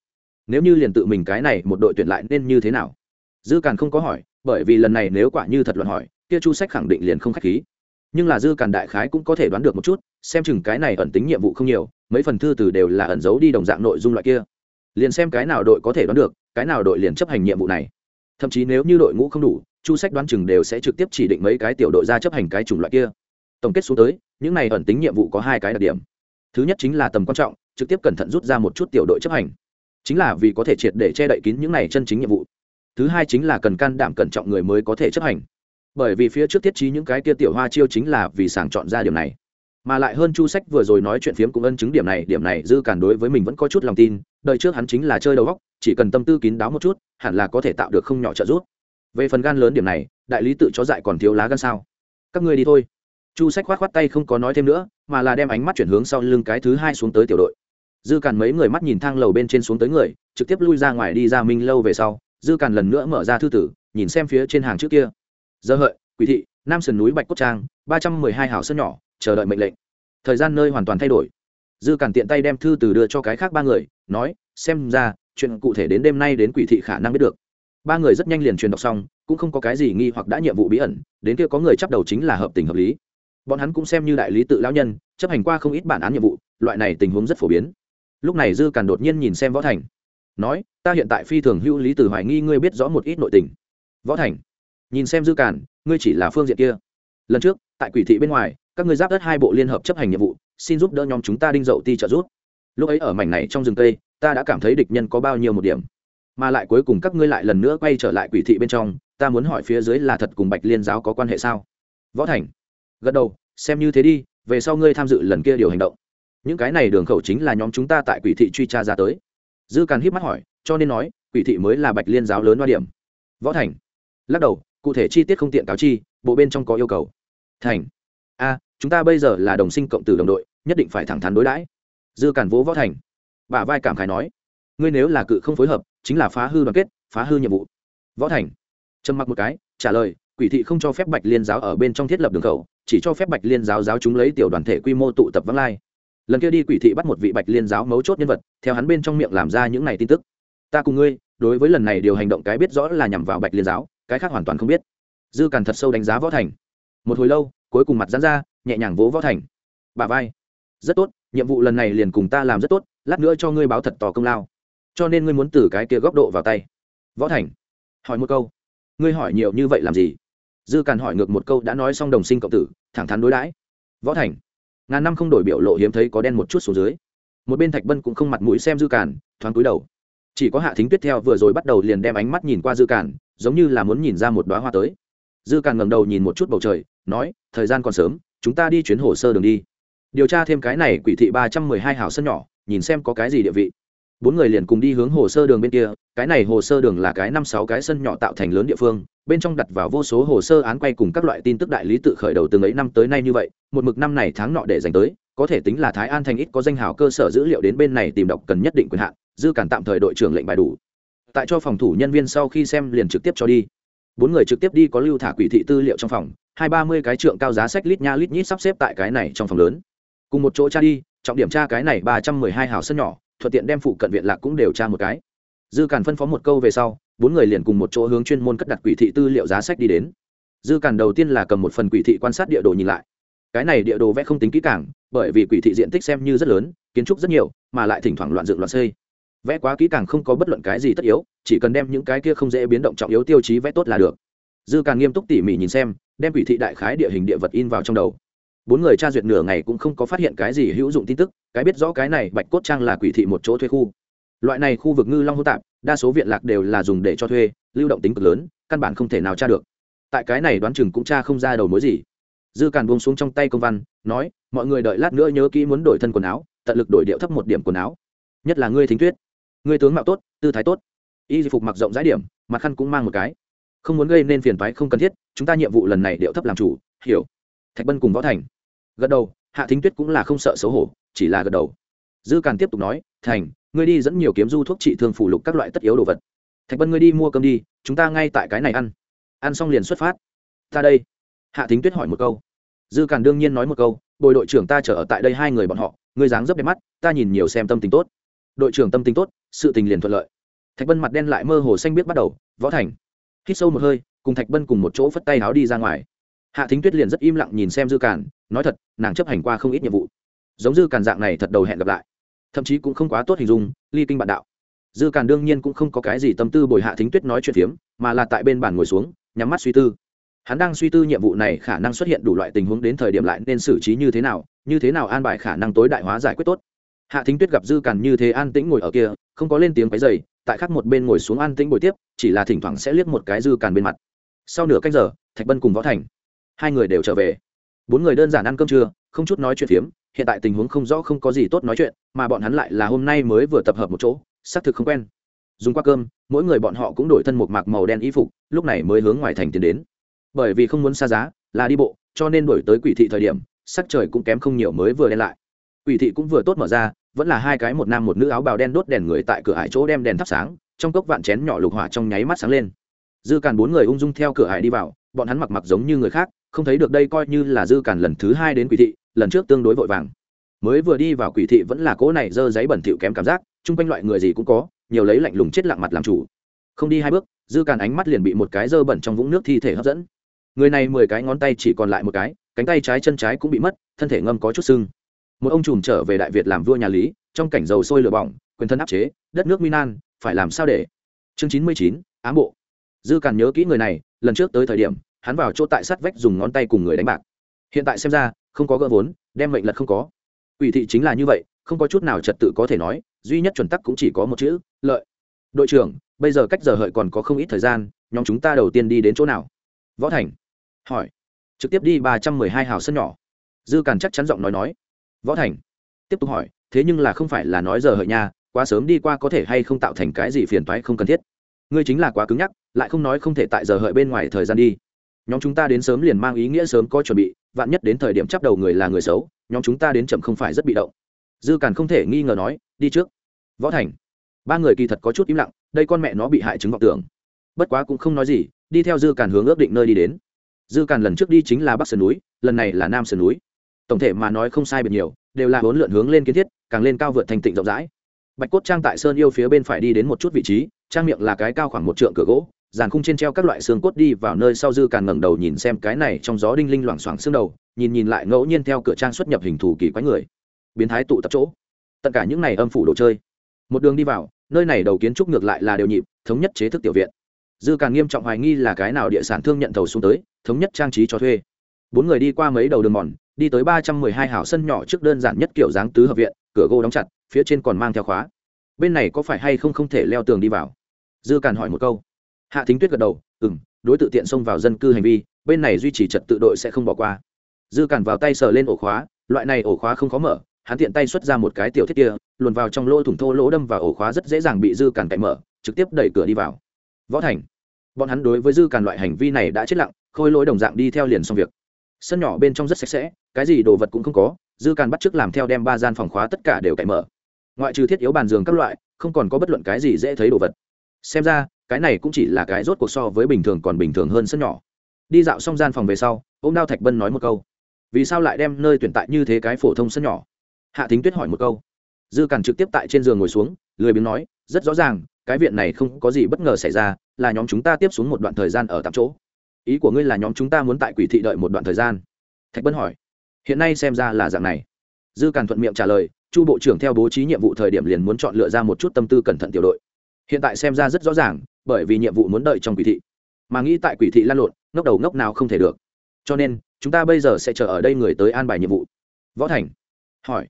Nếu như liền tự mình cái này một đội tuyển lại nên như thế nào? Dư càn không có hỏi, bởi vì lần này nếu quả như thật luận hỏi, kia chu sách khẳng định liền không k h á c h khí. Nhưng là dư càn đại khái cũng có thể đoán được một chút, xem chừng cái này ẩn tính nhiệm vụ không nhiều, mấy phần thư từ đều là ẩn giấu đi đồng dạng nội dung loại kia liền xem cái nào đội có thể đoán được, cái nào đội liền chấp hành nhiệm vụ này. Thậm chí nếu như đội ngũ không đủ, chu sách đoán chừng đều sẽ trực tiếp chỉ định mấy cái tiểu đội ra chấp hành cái chủng loại kia. Tổng kết xuống tới, những này ẩn tính nhiệm vụ có hai cái đặc điểm. Thứ nhất chính là tầm quan trọng, trực tiếp cẩn thận rút ra một chút tiểu đội chấp hành. Chính là vì có thể triệt để che đậy kín những này chân chính nhiệm vụ. Thứ hai chính là cần can đảm cẩn trọng người mới có thể chấp hành. Bởi vì phía trước thiết trí những cái kia tiểu hoa chiêu chính là vì sàng chọn ra điều này mà lại hơn chu sách vừa rồi nói chuyện phiếm cũng ân chứng điểm này điểm này dư cản đối với mình vẫn có chút lòng tin, đời trước hắn chính là chơi đầu góc chỉ cần tâm tư kín đáo một chút, hẳn là có thể tạo được không nhỏ trợ giúp. Về phần gan lớn điểm này, đại lý tự chó dại còn thiếu lá gan sao? Các ngươi đi thôi. Chu sách khoát khoát tay không có nói thêm nữa, mà là đem ánh mắt chuyển hướng sau lưng cái thứ hai xuống tới tiểu đội. Dư cản mấy người mắt nhìn thang lầu bên trên xuống tới người, trực tiếp lui ra ngoài đi ra minh lâu về sau, dư cản lần nữa mở ra thư tử, nhìn xem phía trên hàng trước kia. Giờ hợi, quỷ thị, nam sườn núi bạch cốt trang, ba trăm mười hai hào sân nhỏ chờ đợi mệnh lệnh. Thời gian nơi hoàn toàn thay đổi. Dư cản tiện tay đem thư từ đưa cho cái khác ba người, nói, xem ra, chuyện cụ thể đến đêm nay đến quỷ thị khả năng biết được. Ba người rất nhanh liền truyền đọc xong, cũng không có cái gì nghi hoặc đã nhiệm vụ bí ẩn, đến kia có người chấp đầu chính là hợp tình hợp lý. Bọn hắn cũng xem như đại lý tự lão nhân, chấp hành qua không ít bản án nhiệm vụ, loại này tình huống rất phổ biến. Lúc này dư càn đột nhiên nhìn xem võ thành, nói, ta hiện tại phi thường hữu lý từ hoài nghi ngươi biết rõ một ít nội tình. Võ thành, nhìn xem dư càn ngươi chỉ là phương diện kia. Lần trước, tại quỷ thị bên ngoài các ngươi giáp đất hai bộ liên hợp chấp hành nhiệm vụ, xin giúp đỡ nhóm chúng ta đinh dậu ti trợ giúp. Lúc ấy ở mảnh này trong rừng tây ta đã cảm thấy địch nhân có bao nhiêu một điểm. Mà lại cuối cùng các ngươi lại lần nữa quay trở lại quỷ thị bên trong, ta muốn hỏi phía dưới là thật cùng bạch liên giáo có quan hệ sao? Võ thành, gật đầu, xem như thế đi, về sau ngươi tham dự lần kia điều hành động. Những cái này đường khẩu chính là nhóm chúng ta tại quỷ thị truy tra ra tới. Dư càn híp mắt hỏi, cho nên nói, quỷ thị mới là bạch liên giáo lớn hoa điểm. Võ thành, lắc đầu, cụ thể chi tiết không tiện cáo chi, bộ bên trong có yêu cầu. Thành, a chúng ta bây giờ là đồng sinh cộng tử đồng đội, nhất định phải thẳng thắn đối đãi. Dư cản vỗ võ thành bà vai cảm khái nói, ngươi nếu là cự không phối hợp, chính là phá hư đoàn kết, phá hư nhiệm vụ. Võ thành, trầm mặc một cái, trả lời, quỷ thị không cho phép bạch liên giáo ở bên trong thiết lập đường khẩu, chỉ cho phép bạch liên giáo giáo chúng lấy tiểu đoàn thể quy mô tụ tập vắng lai. Lần kia đi quỷ thị bắt một vị bạch liên giáo mấu chốt nhân vật, theo hắn bên trong miệng làm ra những này tin tức. Ta cùng ngươi, đối với lần này điều hành động cái biết rõ là nhằm vào bạch liên giáo, cái khác hoàn toàn không biết. Dư càn thật sâu đánh giá võ thành. Một hồi lâu cuối cùng mặt dán ra, nhẹ nhàng vỗ võ thành. Bà vai. Rất tốt, nhiệm vụ lần này liền cùng ta làm rất tốt, lát nữa cho ngươi báo thật tỏ công lao. Cho nên ngươi muốn từ cái kia góc độ vào tay. Võ thành. Hỏi một câu. Ngươi hỏi nhiều như vậy làm gì? Dư càn hỏi ngược một câu, đã nói xong đồng sinh cộng tử, thẳng thắn đối đãi. Võ thành. Ngàn năm không đổi biểu lộ hiếm thấy có đen một chút xuống dưới. Một bên thạch bân cũng không mặt mũi xem dư càn, thoáng cúi đầu. Chỉ có hạ thính tuyết theo vừa rồi bắt đầu liền đem ánh mắt nhìn qua dư càn, giống như là muốn nhìn ra một đoá hoa tới dư càn ngẩng đầu nhìn một chút bầu trời, nói, thời gian còn sớm, chúng ta đi chuyến hồ sơ đường đi. Điều tra thêm cái này quỷ thị ba trăm mười hai hào sân nhỏ, nhìn xem có cái gì địa vị. Bốn người liền cùng đi hướng hồ sơ đường bên kia, cái này hồ sơ đường là cái năm sáu cái sân nhỏ tạo thành lớn địa phương, bên trong đặt vào vô số hồ sơ án quay cùng các loại tin tức đại lý tự khởi đầu từng ấy năm tới nay như vậy, một mực năm này tháng nọ để dành tới, có thể tính là thái an thành ít có danh hào cơ sở dữ liệu đến bên này tìm đọc cần nhất định quyền hạn, dư cản tạm thời đội trưởng lệnh bài đủ. Tại cho phòng thủ nhân viên sau khi xem liền trực tiếp cho đi bốn người trực tiếp đi có lưu thả quỷ thị tư liệu trong phòng, hai ba mươi cái trượng cao giá sách lít nha lít nhít sắp xếp tại cái này trong phòng lớn. Cùng một chỗ tra đi, trọng điểm tra cái này ba trăm mười hai hào sân nhỏ, thuận tiện đem phụ cận viện lạc cũng đều tra một cái. Dư càn phân phó một câu về sau, bốn người liền cùng một chỗ hướng chuyên môn cất đặt quỷ thị tư liệu giá sách đi đến. Dư càn đầu tiên là cầm một phần quỷ thị quan sát địa đồ nhìn lại. Cái này địa đồ vẽ không tính kỹ càng, bởi vì quỷ thị diện tích xem như rất lớn, kiến trúc rất nhiều, mà lại thỉnh thoảng loạn dựng loạn xây vẽ quá kỹ càng không có bất luận cái gì tất yếu, chỉ cần đem những cái kia không dễ biến động trọng yếu tiêu chí vẽ tốt là được. Dư càng nghiêm túc tỉ mỉ nhìn xem, đem quỷ thị đại khái địa hình địa vật in vào trong đầu. Bốn người tra duyệt nửa ngày cũng không có phát hiện cái gì hữu dụng tin tức, cái biết rõ cái này bạch cốt trang là quỷ thị một chỗ thuê khu. Loại này khu vực ngư long hô tạp, đa số viện lạc đều là dùng để cho thuê, lưu động tính cực lớn, căn bản không thể nào tra được. Tại cái này đoán chừng cũng tra không ra đầu mối gì. Dư càn buông xuống trong tay công văn, nói, mọi người đợi lát nữa nhớ kỹ muốn đổi thân quần áo, tận lực đổi điệu thấp một điểm quần áo. Nhất là ngươi thính tuyết người tướng mạo tốt, tư thái tốt. Y phục mặc rộng rãi điểm, mặt khăn cũng mang một cái. Không muốn gây nên phiền toái không cần thiết, chúng ta nhiệm vụ lần này điệu thấp làm chủ, hiểu. Thạch bân cùng võ thành. Gật đầu, hạ thính tuyết cũng là không sợ xấu hổ, chỉ là gật đầu. Dư càn tiếp tục nói, thành, ngươi đi dẫn nhiều kiếm du thuốc trị thương phủ lục các loại tất yếu đồ vật. Thạch bân ngươi đi mua cơm đi, chúng ta ngay tại cái này ăn. Ăn xong liền xuất phát. Ta đây. Hạ thính tuyết hỏi một câu. Dư càn đương nhiên nói một câu, bồi đội trưởng ta chở ở tại đây hai người bọn họ, ngươi dáng dấp đẹp mắt, ta nhìn nhiều xem tâm tình tốt đội trưởng tâm tình tốt, sự tình liền thuận lợi. Thạch bân mặt đen lại mơ hồ xanh biết bắt đầu, võ thành. Hít sâu một hơi, cùng thạch bân cùng một chỗ phất tay áo đi ra ngoài. Hạ thính tuyết liền rất im lặng nhìn xem dư càn, nói thật, nàng chấp hành qua không ít nhiệm vụ. Giống dư càn dạng này thật đầu hẹn gặp lại. Thậm chí cũng không quá tốt hình dung, ly kinh bạn đạo. Dư càn đương nhiên cũng không có cái gì tâm tư bồi hạ thính tuyết nói chuyện phiếm, mà là tại bên bàn ngồi xuống, nhắm mắt suy tư. Hắn đang suy tư nhiệm vụ này khả năng xuất hiện đủ loại tình huống đến thời điểm lại nên xử trí như thế nào, như thế nào an bài khả năng tối đại hóa giải quyết tốt hạ thính tuyết gặp dư càn như thế an tĩnh ngồi ở kia, không có lên tiếng cái dày tại khắc một bên ngồi xuống an tĩnh ngồi tiếp, chỉ là thỉnh thoảng sẽ liếc một cái dư càn bên mặt. Sau nửa canh giờ, thạch bân cùng võ thành, hai người đều trở về. Bốn người đơn giản ăn cơm trưa, không chút nói chuyện phiếm, hiện tại tình huống không rõ không có gì tốt nói chuyện, mà bọn hắn lại là hôm nay mới vừa tập hợp một chỗ, xác thực không quen. Dùng qua cơm, mỗi người bọn họ cũng đổi thân một mạc màu đen y phục, lúc này mới hướng ngoài thành tiến đến. Bởi vì không muốn xa giá, là đi bộ, cho nên đổi tới quỷ thị thời điểm, sắc trời cũng kém không nhiều mới vừa đen lại quỷ thị cũng vừa tốt mở ra, vẫn là hai cái một nam một nữ áo bào đen đốt đèn người tại cửa hải chỗ đem đèn thắp sáng, trong cốc vạn chén nhỏ lục hỏa trong nháy mắt sáng lên. Dư càn bốn người ung dung theo cửa hải đi vào, bọn hắn mặc mặc giống như người khác, không thấy được đây coi như là dư càn lần thứ hai đến quỷ thị, lần trước tương đối vội vàng. Mới vừa đi vào quỷ thị vẫn là cỗ này dơ giấy bẩn thỉu kém cảm giác, chung quanh loại người gì cũng có, nhiều lấy lạnh lùng chết lặng mặt làm chủ. Không đi hai bước, dư càn ánh mắt liền bị một cái dơ bẩn trong vũng nước thi thể hấp dẫn. Người này mười cái ngón tay chỉ còn lại một cái, cánh tay trái chân trái cũng bị mất, thân thể ngâm có chút sưng một ông trùm trở về đại việt làm vua nhà lý, trong cảnh dầu sôi lửa bỏng, quyền thân áp chế, đất nước minan phải làm sao để? Chương chín mươi chín, ám bộ. Dư càn nhớ kỹ người này, lần trước tới thời điểm, hắn vào chỗ tại sát vách dùng ngón tay cùng người đánh bạc. Hiện tại xem ra, không có gỡ vốn, đem mệnh lật không có. Ủy thị chính là như vậy, không có chút nào trật tự có thể nói, duy nhất chuẩn tắc cũng chỉ có một chữ, lợi. Đội trưởng, bây giờ cách giờ hợi còn có không ít thời gian, nhóm chúng ta đầu tiên đi đến chỗ nào? Võ thành. Hỏi. Trực tiếp đi ba trăm mười hai hào sân nhỏ. Dư càn chắc chắn giọng nói nói võ thành. Tiếp tục hỏi, thế nhưng là không phải là nói giờ hợi nha, quá sớm đi qua có thể hay không tạo thành cái gì phiền toái không cần thiết. Ngươi chính là quá cứng nhắc, lại không nói không thể tại giờ hợi bên ngoài thời gian đi. Nhóm chúng ta đến sớm liền mang ý nghĩa sớm có chuẩn bị, vạn nhất đến thời điểm chấp đầu người là người xấu, nhóm chúng ta đến chậm không phải rất bị động. Dư càn không thể nghi ngờ nói, đi trước. Võ thành. Ba người kỳ thật có chút im lặng, đây con mẹ nó bị hại chứng vọng tưởng. Bất quá cũng không nói gì, đi theo dư càn hướng ước định nơi đi đến. Dư càn lần trước đi chính là bắc sơn núi, lần này là nam sơn núi tổng thể mà nói không sai biệt nhiều, đều là huấn lượn hướng lên kiến thiết, càng lên cao vượt thành tịnh rộng rãi. Bạch cốt trang tại sơn yêu phía bên phải đi đến một chút vị trí, trang miệng là cái cao khoảng một trượng cửa gỗ giàn khung trên treo các loại xương cốt đi vào nơi sau dư càng ngẩng đầu nhìn xem cái này trong gió đinh linh loảng xoảng xương đầu, nhìn nhìn lại ngẫu nhiên theo cửa trang xuất nhập hình thù kỳ quái người. Biến thái tụ tập chỗ. Tất cả những này âm phủ đồ chơi. Một đường đi vào, nơi này đầu kiến trúc ngược lại là đều nhịp, thống nhất chế thức tiểu viện. Dư càng nghiêm trọng hoài nghi là cái nào địa sản thương nhận thầu xuống tới, thống nhất trang trí cho thuê. Bốn người đi qua mấy đầu đường mòn đi tới ba trăm mười hai hảo sân nhỏ trước đơn giản nhất kiểu dáng tứ hợp viện, cửa gỗ đóng chặt, phía trên còn mang theo khóa. Bên này có phải hay không không thể leo tường đi vào? Dư càn hỏi một câu. Hạ thính tuyết gật đầu ừ m đối tượng tiện xông vào dân cư hành vi, bên này duy trì trật tự đội sẽ không bỏ qua. Dư càn vào tay sờ lên ổ khóa, loại này ổ khóa không khó mở, hắn tiện tay xuất ra một cái tiểu thiết kia, luồn vào trong lỗ thủng thô lỗ đâm vào ổ khóa rất dễ dàng bị dư càn cậy mở, trực tiếp đẩy cửa đi vào. Võ thành. Bọn hắn đối với dư càn loại hành vi này đã chết lặng, khôi lỗi đồng dạng đi theo liền xong việc sân nhỏ bên trong rất sạch sẽ, cái gì đồ vật cũng không có, dư càn bắt t làm theo đem ba gian phòng khóa tất cả đều cậy mở. Ngoại trừ thiết yếu bàn giường các loại, không còn có bất luận cái gì dễ thấy đồ vật. Xem ra, cái này cũng chỉ là cái rốt cuộc so với bình thường còn bình thường hơn sân nhỏ. Đi dạo xong gian phòng về sau ô m đao thạch bân nói một câu. Vì sao lại đem nơi tuyển tại như thế cái phổ thông sân nhỏ? Hạ thính tuyết hỏi một câu. Dư càn trực tiếp tại trên giường ngồi xuống, lười biếng nói, rất rõ ràng, cái viện này không có gì bất ngờ xảy ra, là nhóm chúng ta tiếp xuống một đoạn thời gian ở tạm chỗ ý của ngươi là nhóm chúng ta muốn tại quỷ thị đợi một đoạn thời gian. Thạch bân hỏi. Hiện nay xem ra là dạng này. Dư càn thuận miệng trả lời, chu bộ trưởng theo bố trí nhiệm vụ thời điểm liền muốn chọn lựa ra một chút tâm tư cẩn thận tiểu đội. Hiện tại xem ra rất rõ ràng, bởi vì nhiệm vụ muốn đợi trong quỷ thị. Mà nghĩ tại quỷ thị lan lộn, ngốc đầu ngốc nào không thể được. Cho nên, chúng ta bây giờ sẽ chờ ở đây người tới an bài nhiệm vụ. Võ thành hỏi.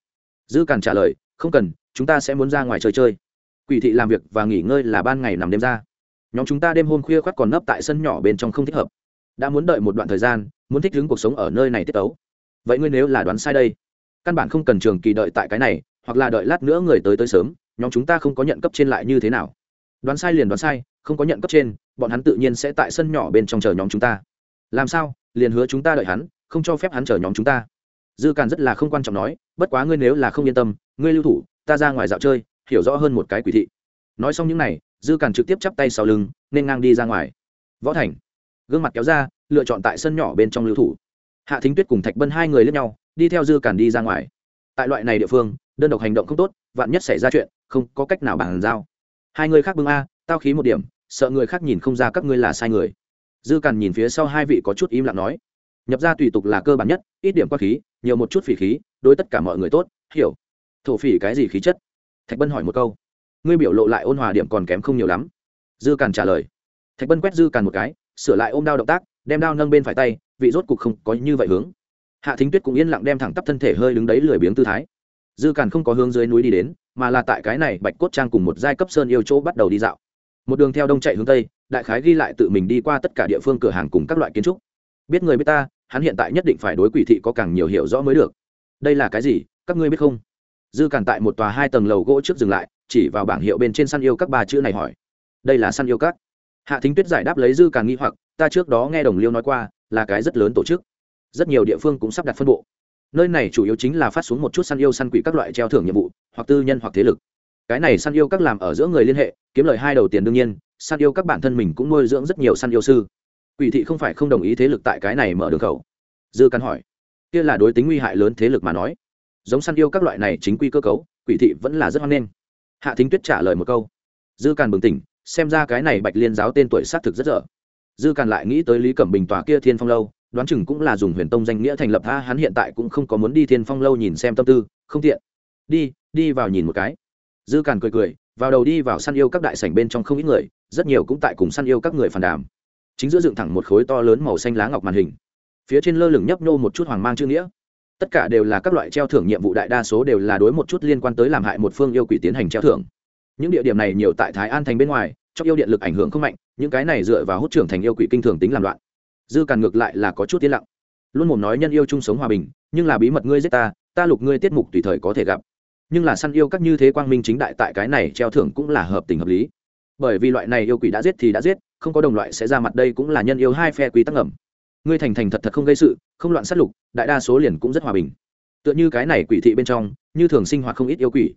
Dư càn trả lời, không cần, chúng ta sẽ muốn ra ngoài chơi chơi. Quỷ thị làm việc và nghỉ ngơi là ban ngày nằm đêm ra. Nhóm chúng ta đêm hôm khuya khoác còn nấp tại sân nhỏ bên trong không thích hợp đã muốn đợi một đoạn thời gian, muốn thích ứng cuộc sống ở nơi này tiết tấu. Vậy ngươi nếu là đoán sai đây, căn bản không cần trường kỳ đợi tại cái này, hoặc là đợi lát nữa người tới tới sớm, nhóm chúng ta không có nhận cấp trên lại như thế nào. Đoán sai liền đoán sai, không có nhận cấp trên, bọn hắn tự nhiên sẽ tại sân nhỏ bên trong chờ nhóm chúng ta. Làm sao? Liền hứa chúng ta đợi hắn, không cho phép hắn chờ nhóm chúng ta. Dư càn rất là không quan trọng nói, bất quá ngươi nếu là không yên tâm, ngươi lưu thủ, ta ra ngoài dạo chơi, hiểu rõ hơn một cái quỷ thị. Nói xong những n à y dư càn trực tiếp chắp tay sau lưng, nên ngang đi ra ngoài. Võ thành gương mặt kéo ra, lựa chọn tại sân nhỏ bên trong lưu thủ. Hạ thính tuyết cùng thạch bân hai người lướt nhau, đi theo dư cản đi ra ngoài. Tại loại này địa phương, đơn độc hành động không tốt, vạn nhất xảy ra chuyện, không có cách nào bàn giao. Hai người khác bưng a, tao khí một điểm, sợ người khác nhìn không ra các ngươi là sai người. Dư cản nhìn phía sau hai vị có chút im lặng nói. Nhập ra tùy tục là cơ bản nhất, ít điểm qua khí, nhiều một chút phỉ khí, đối tất cả mọi người tốt, hiểu. Thổ phỉ cái gì khí chất? Thạch bân hỏi một câu. Ngươi biểu lộ lại ôn hòa điểm còn kém không nhiều lắm. Dư càn trả lời. Thạch bân quét dư càn một cái sửa lại ôm đao động tác, đem đao nâng bên phải tay, vị rốt cục không có như vậy hướng. Hạ thính tuyết cũng yên lặng đem thẳng tắp thân thể hơi đứng đấy lười biếng tư thái. Dư càn không có hướng dưới núi đi đến, mà là tại cái này bạch cốt trang cùng một giai cấp sơn yêu chỗ bắt đầu đi dạo. Một đường theo đông chạy hướng tây, đại khái ghi lại tự mình đi qua tất cả địa phương cửa hàng cùng các loại kiến trúc. Biết người biết ta, hắn hiện tại nhất định phải đối quỷ thị có càng nhiều hiểu rõ mới được. Đây là cái gì, các ngươi biết không? Dư càn tại một tòa hai tầng lầu gỗ trước dừng lại, chỉ vào bảng hiệu bên trên săn yêu các ba chữ này hỏi. Đây là săn yêu các hạ thính tuyết giải đáp lấy dư càn nghi hoặc, ta trước đó nghe đồng liêu nói qua, là cái rất lớn tổ chức. Rất nhiều địa phương cũng sắp đặt phân bộ. Nơi này chủ yếu chính là phát xuống một chút săn yêu săn quỷ các loại treo thưởng nhiệm vụ, hoặc tư nhân hoặc thế lực. Cái này săn yêu các làm ở giữa người liên hệ, kiếm lời hai đầu tiền đương nhiên, săn yêu các bản thân mình cũng nuôi dưỡng rất nhiều săn yêu sư. Quỷ thị không phải không đồng ý thế lực tại cái này mở đường khẩu. Dư căn hỏi, kia là đối tính nguy hại lớn thế lực mà nói. Giống săn yêu các loại này chính quy cơ cấu, quỷ thị vẫn là rất hoan nghênh. Hạ thính tuyết trả lời một câu. Dư càn bừng tỉnh xem ra cái này bạch liên giáo tên tuổi xác thực rất dở. Dư càn lại nghĩ tới lý cẩm bình tòa kia thiên phong lâu, đoán chừng cũng là dùng huyền tông danh nghĩa thành lập tha hắn hiện tại cũng không có muốn đi thiên phong lâu nhìn xem tâm tư, không tiện. Đi đi vào nhìn một cái. Dư càn cười cười, vào đầu đi vào săn yêu các đại sảnh bên trong không ít người, rất nhiều cũng tại cùng săn yêu các người phản đàm. Chính giữa dựng thẳng một khối to lớn màu xanh lá ngọc màn hình. Phía trên lơ lửng nhấp nhô một chút hoàng mang chữ nghĩa. Tất cả đều là các loại treo thưởng nhiệm vụ đại đa số đều là đối một chút liên quan tới làm hại một phương yêu quỷ tiến hành treo thưởng những địa điểm này nhiều tại thái an thành bên ngoài cho yêu điện lực ảnh hưởng không mạnh, những cái này dựa vào hút trưởng thành yêu quỷ kinh thường tính làm loạn. Dư càn ngược lại là có chút tiến lặng. Luôn mồm nói nhân yêu chung sống hòa bình, nhưng là bí mật ngươi giết ta ta lục ngươi tiết mục tùy thời có thể gặp. Nhưng là săn yêu các như thế quang minh chính đại tại cái này treo thưởng cũng là hợp tình hợp lý. Bởi vì loại này yêu quỷ đã giết thì đã giết, không có đồng loại sẽ ra mặt đây cũng là nhân yêu hai phe quý tắc ngầm. Ngươi thành thành thật thật không gây sự, không loạn sát lục, đại đa số liền cũng rất hòa bình. Tựa như cái này quỷ thị bên trong, như thường sinh hoạt không ít yêu quỷ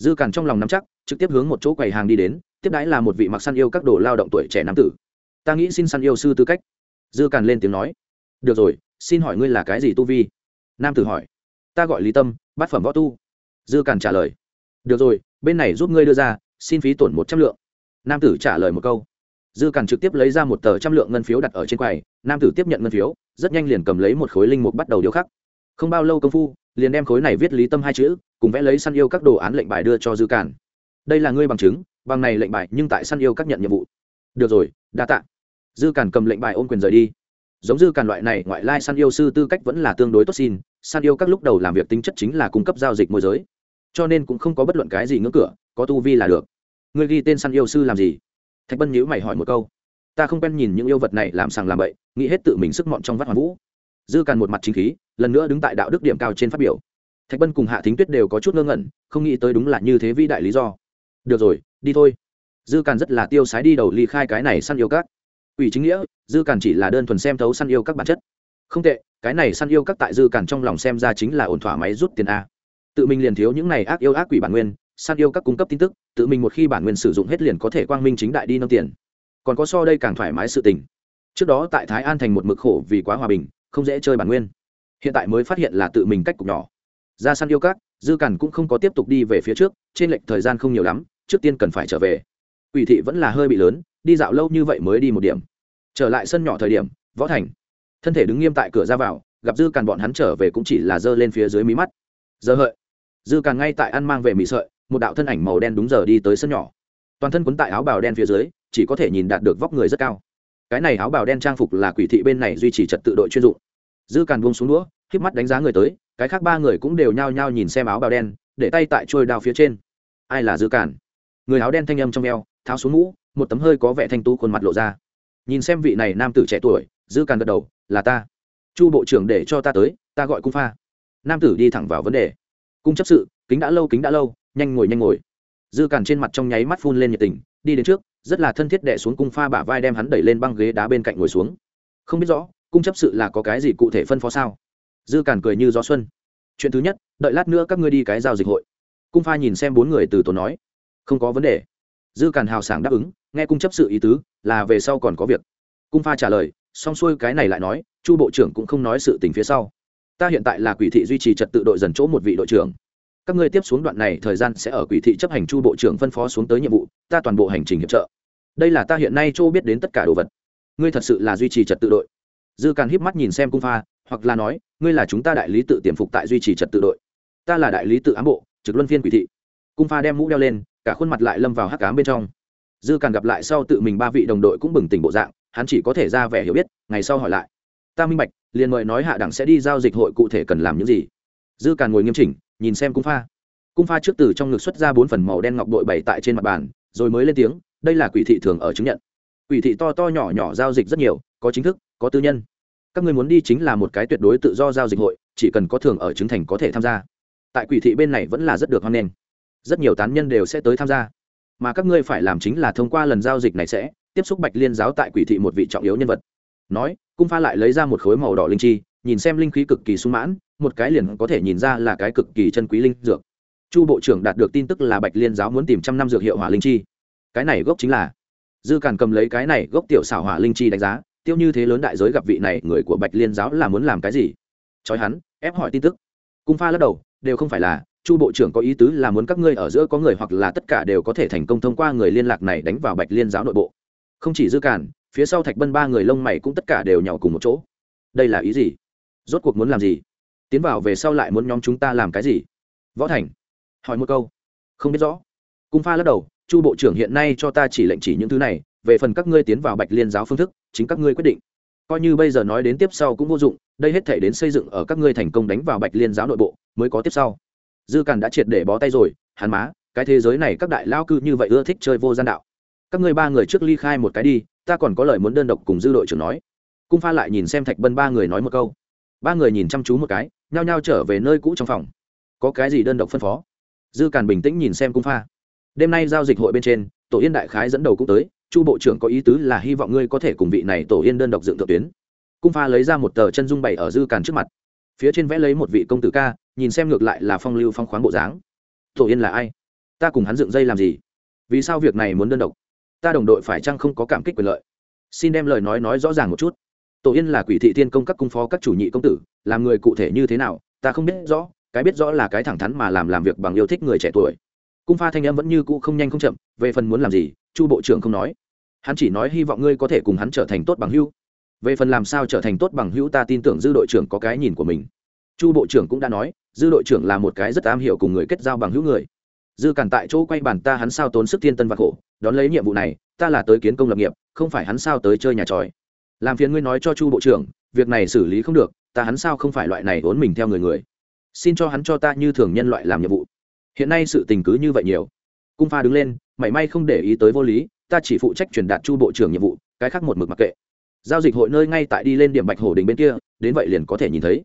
dư càn trong lòng nắm chắc, trực tiếp hướng một chỗ quầy hàng đi đến, tiếp đãi là một vị mặc săn yêu các đồ lao động tuổi trẻ nam tử. Ta nghĩ xin săn yêu sư tư cách. Dư càn lên tiếng nói. Được rồi, xin hỏi ngươi là cái gì tu vi? Nam tử hỏi. Ta gọi lý tâm, bát phẩm võ tu. Dư càn trả lời. Được rồi, bên này giúp ngươi đưa ra, xin phí tổn một trăm lượng. Nam tử trả lời một câu. Dư càn trực tiếp lấy ra một tờ trăm lượng ngân phiếu đặt ở trên quầy. Nam tử tiếp nhận ngân phiếu, rất nhanh liền cầm lấy một khối linh mục bắt đầu điêu khắc không bao lâu công phu, liền đem khối này viết lý tâm hai chữ, cùng vẽ lấy săn yêu các đồ án lệnh bài đưa cho dư càn đây là ngươi bằng chứng, bằng này lệnh bài nhưng tại săn yêu các nhận nhiệm vụ. Được rồi, đa tạ. Dư càn cầm lệnh bài ôm quyền rời đi. Giống dư càn loại này, ngoại lai săn yêu sư tư cách vẫn là tương đối tốt xin, săn yêu các lúc đầu làm việc tính chất chính là cung cấp giao dịch môi giới. Cho nên cũng không có bất luận cái gì ngưỡng cửa, có tu vi là được. Ngươi ghi tên săn yêu sư làm gì? Thạch bân nhữ mày hỏi một câu. Ta không quen nhìn những yêu vật này làm sàng làm bậy, nghĩ hết tự mình sức mọn trong vắt hoàn vũ dư càn một mặt chính khí, lần nữa đứng tại đạo đức điểm cao trên phát biểu. Thạch bân cùng hạ thính tuyết đều có chút ngơ ngẩn, không nghĩ tới đúng là như thế vĩ đại lý do. Được rồi, đi thôi. Dư càn rất là tiêu sái đi đầu ly khai cái này săn yêu các. Ủy chính nghĩa, dư càn chỉ là đơn thuần xem thấu săn yêu các bản chất. Không tệ, cái này săn yêu các tại dư càn trong lòng xem ra chính là ổn thỏa máy rút tiền a. Tự mình liền thiếu những này ác yêu ác quỷ bản nguyên, săn yêu các cung cấp tin tức, tự mình một khi bản nguyên sử dụng hết liền có thể quang minh chính đại đi nâng tiền. Còn có so đây càng thoải mái sự tình. Trước đó tại thái an thành một mực khổ vì quá hòa bình không dễ chơi bản nguyên. Hiện tại mới phát hiện là tự mình cách cục nhỏ. Ra săn yêu các, dư cằn cũng không có tiếp tục đi về phía trước, trên lệnh thời gian không nhiều lắm, trước tiên cần phải trở về. Ủy thị vẫn là hơi bị lớn, đi dạo lâu như vậy mới đi một điểm. Trở lại sân nhỏ thời điểm, võ thành. Thân thể đứng nghiêm tại cửa ra vào, gặp dư càn bọn hắn trở về cũng chỉ là giơ lên phía dưới mí mắt. Giờ hợi, dư càn ngay tại ăn mang về mì sợi, một đạo thân ảnh màu đen đúng giờ đi tới sân nhỏ. Toàn thân quấn tại áo bào đen phía dưới, chỉ có thể nhìn đạt được vóc người rất cao cái này áo bào đen trang phục là quỷ thị bên này duy trì trật tự đội chuyên dụng. Dư càn buông xuống đũa k mắt đánh giá người tới, cái khác ba người cũng đều nhao nhao nhìn xem áo bào đen, để tay tại trôi đao phía trên. Ai là dư càn? Người áo đen thanh âm trong eo, tháo xuống mũ, một tấm hơi có vẻ thanh tu khuôn mặt lộ ra. Nhìn xem vị này nam tử trẻ tuổi, dư càn gật đầu, là ta. Chu bộ trưởng để cho ta tới, ta gọi cung pha. Nam tử đi thẳng vào vấn đề. Cung chấp sự, kính đã lâu, kính đã lâu, nhanh ngồi nhanh ngồi. Dư càn trên mặt trong nháy mắt phun lên nhiệt tình, đi đến trước rất là thân thiết đệ xuống cung pha bả vai đem hắn đẩy lên băng ghế đá bên cạnh ngồi xuống. Không biết rõ, cung chấp sự là có cái gì cụ thể phân phó sao? Dư càn cười như gió xuân. Chuyện thứ nhất, đợi lát nữa các ngươi đi cái giao dịch hội. Cung pha nhìn xem bốn người từ tốn nói. Không có vấn đề. Dư càn hào sảng đáp ứng, nghe cung chấp sự ý tứ, là về sau còn có việc. Cung pha trả lời, xong xuôi cái này lại nói, chu bộ trưởng cũng không nói sự tình phía sau. Ta hiện tại là quỷ thị duy trì trật tự đội dần chỗ một vị đội trưởng các ngươi tiếp xuống đoạn này thời gian sẽ ở quỷ thị chấp hành chu bộ trưởng phân phó xuống tới nhiệm vụ, ta toàn bộ hành trình hiệp trợ. Đây là ta hiện nay châu biết đến tất cả đồ vật. Ngươi thật sự là duy trì trật tự đội. Dư càn híp mắt nhìn xem cung pha, hoặc là nói, ngươi là chúng ta đại lý tự tiềm phục tại duy trì trật tự đội. Ta là đại lý tự ám bộ, trực luân phiên quỷ thị. Cung pha đem mũ đeo lên, cả khuôn mặt lại lâm vào hắc cám bên trong. Dư càn gặp lại sau tự mình ba vị đồng đội cũng bừng tỉnh bộ dạng, hắn chỉ có thể ra vẻ hiểu biết, ngày sau hỏi lại. Ta minh bạch, liền mời nói hạ đẳng sẽ đi giao dịch hội cụ thể cần làm những gì. Dư càn ngồi nghiêm chỉnh nhìn xem cung pha. Cung pha trước từ trong ngực xuất ra bốn phần màu đen ngọc bội bày tại trên mặt bàn, rồi mới lên tiếng, đây là quỷ thị thường ở chứng nhận. Quỷ thị to to nhỏ nhỏ giao dịch rất nhiều, có chính thức, có tư nhân. Các người muốn đi chính là một cái tuyệt đối tự do giao dịch hội, chỉ cần có thường ở chứng thành có thể tham gia. Tại quỷ thị bên này vẫn là rất được hoan nghênh. Rất nhiều tán nhân đều sẽ tới tham gia. Mà các ngươi phải làm chính là thông qua lần giao dịch này sẽ tiếp xúc bạch liên giáo tại quỷ thị một vị trọng yếu nhân vật. Nói, cung pha lại lấy ra một khối màu đỏ linh chi, nhìn xem linh khí cực kỳ sung mãn một cái liền có thể nhìn ra là cái cực kỳ chân quý linh dược. Chu bộ trưởng đạt được tin tức là bạch liên giáo muốn tìm trăm năm dược hiệu hỏa linh chi. Cái này gốc chính là, dư càn cầm lấy cái này gốc tiểu xảo hỏa linh chi đánh giá, tiêu như thế lớn đại giới gặp vị này, người của bạch liên giáo là muốn làm cái gì? Chói hắn, ép hỏi tin tức. Cung pha lắc đầu, đều không phải là, chu bộ trưởng có ý tứ là muốn các ngươi ở giữa có người hoặc là tất cả đều có thể thành công thông qua người liên lạc này đánh vào bạch liên giáo nội bộ. Không chỉ dư cản phía sau thạch bân ba người lông mày cũng tất cả đều nhào cùng một chỗ. Đây là ý gì? Rốt cuộc muốn làm gì? Tiến vào về sau lại muốn nhóm chúng ta làm cái gì? Võ thành, hỏi một câu. Không biết rõ. Cung pha lắc đầu, chu bộ trưởng hiện nay cho ta chỉ lệnh chỉ những thứ này, về phần các ngươi tiến vào bạch liên giáo phương thức, chính các ngươi quyết định. Coi như bây giờ nói đến tiếp sau cũng vô dụng, đây hết thể đến xây dựng ở các ngươi thành công đánh vào bạch liên giáo nội bộ, mới có tiếp sau. Dư càn đã triệt để bó tay rồi, hắn má, cái thế giới này các đại lao cư như vậy ưa thích chơi vô gian đạo. Các ngươi ba người trước ly khai một cái đi, ta còn có lời muốn đơn độc cùng dư đội trưởng nói. Cung pha lại nhìn xem thạch bân ba người nói một câu ba người nhìn chăm chú một cái, nhao nhao trở về nơi cũ trong phòng. Có cái gì đơn độc phân phó? Dư càn bình tĩnh nhìn xem cung pha. Đêm nay giao dịch hội bên trên, tổ yên đại khái dẫn đầu cũng tới, chu bộ trưởng có ý tứ là hy vọng ngươi có thể cùng vị này tổ yên đơn độc dựng thượng tuyến. Cung pha lấy ra một tờ chân dung bày ở dư càn trước mặt. Phía trên vẽ lấy một vị công tử ca, nhìn xem ngược lại là phong lưu phong khoáng bộ dáng. Tổ yên là ai? Ta cùng hắn dựng dây làm gì? Vì sao việc này muốn đơn độc? Ta đồng đội phải chăng không có cảm kích quyền lợi? Xin đem lời nói nói rõ ràng một chút tổ yên là quỷ thị thiên công các cung phó các chủ nhị công tử, làm người cụ thể như thế nào, ta không biết rõ, cái biết rõ là cái thẳng thắn mà làm làm việc bằng yêu thích người trẻ tuổi. Cung pha thanh em vẫn như cũ không nhanh không chậm, về phần muốn làm gì, chu bộ trưởng không nói. Hắn chỉ nói hy vọng ngươi có thể cùng hắn trở thành tốt bằng hữu. Về phần làm sao trở thành tốt bằng hữu ta tin tưởng dư đội trưởng có cái nhìn của mình. Chu bộ trưởng cũng đã nói, dư đội trưởng là một cái rất am hiểu cùng người kết giao bằng hữu người. Dư cản tại chỗ quay bàn ta hắn sao tốn sức thiên tân và khổ, đón lấy nhiệm vụ này, ta là tới kiến công lập nghiệp, không phải hắn sao tới chơi nhà tròi làm phiền ngươi nói cho chu bộ trưởng, việc này xử lý không được, ta hắn sao không phải loại này vốn mình theo người người. Xin cho hắn cho ta như thường nhân loại làm nhiệm vụ. Hiện nay sự tình cứ như vậy nhiều. Cung pha đứng lên, mảy may không để ý tới vô lý, ta chỉ phụ trách truyền đạt chu bộ trưởng nhiệm vụ, cái khác một mực mặc kệ. Giao dịch hội nơi ngay tại đi lên điểm bạch hổ đình bên kia, đến vậy liền có thể nhìn thấy.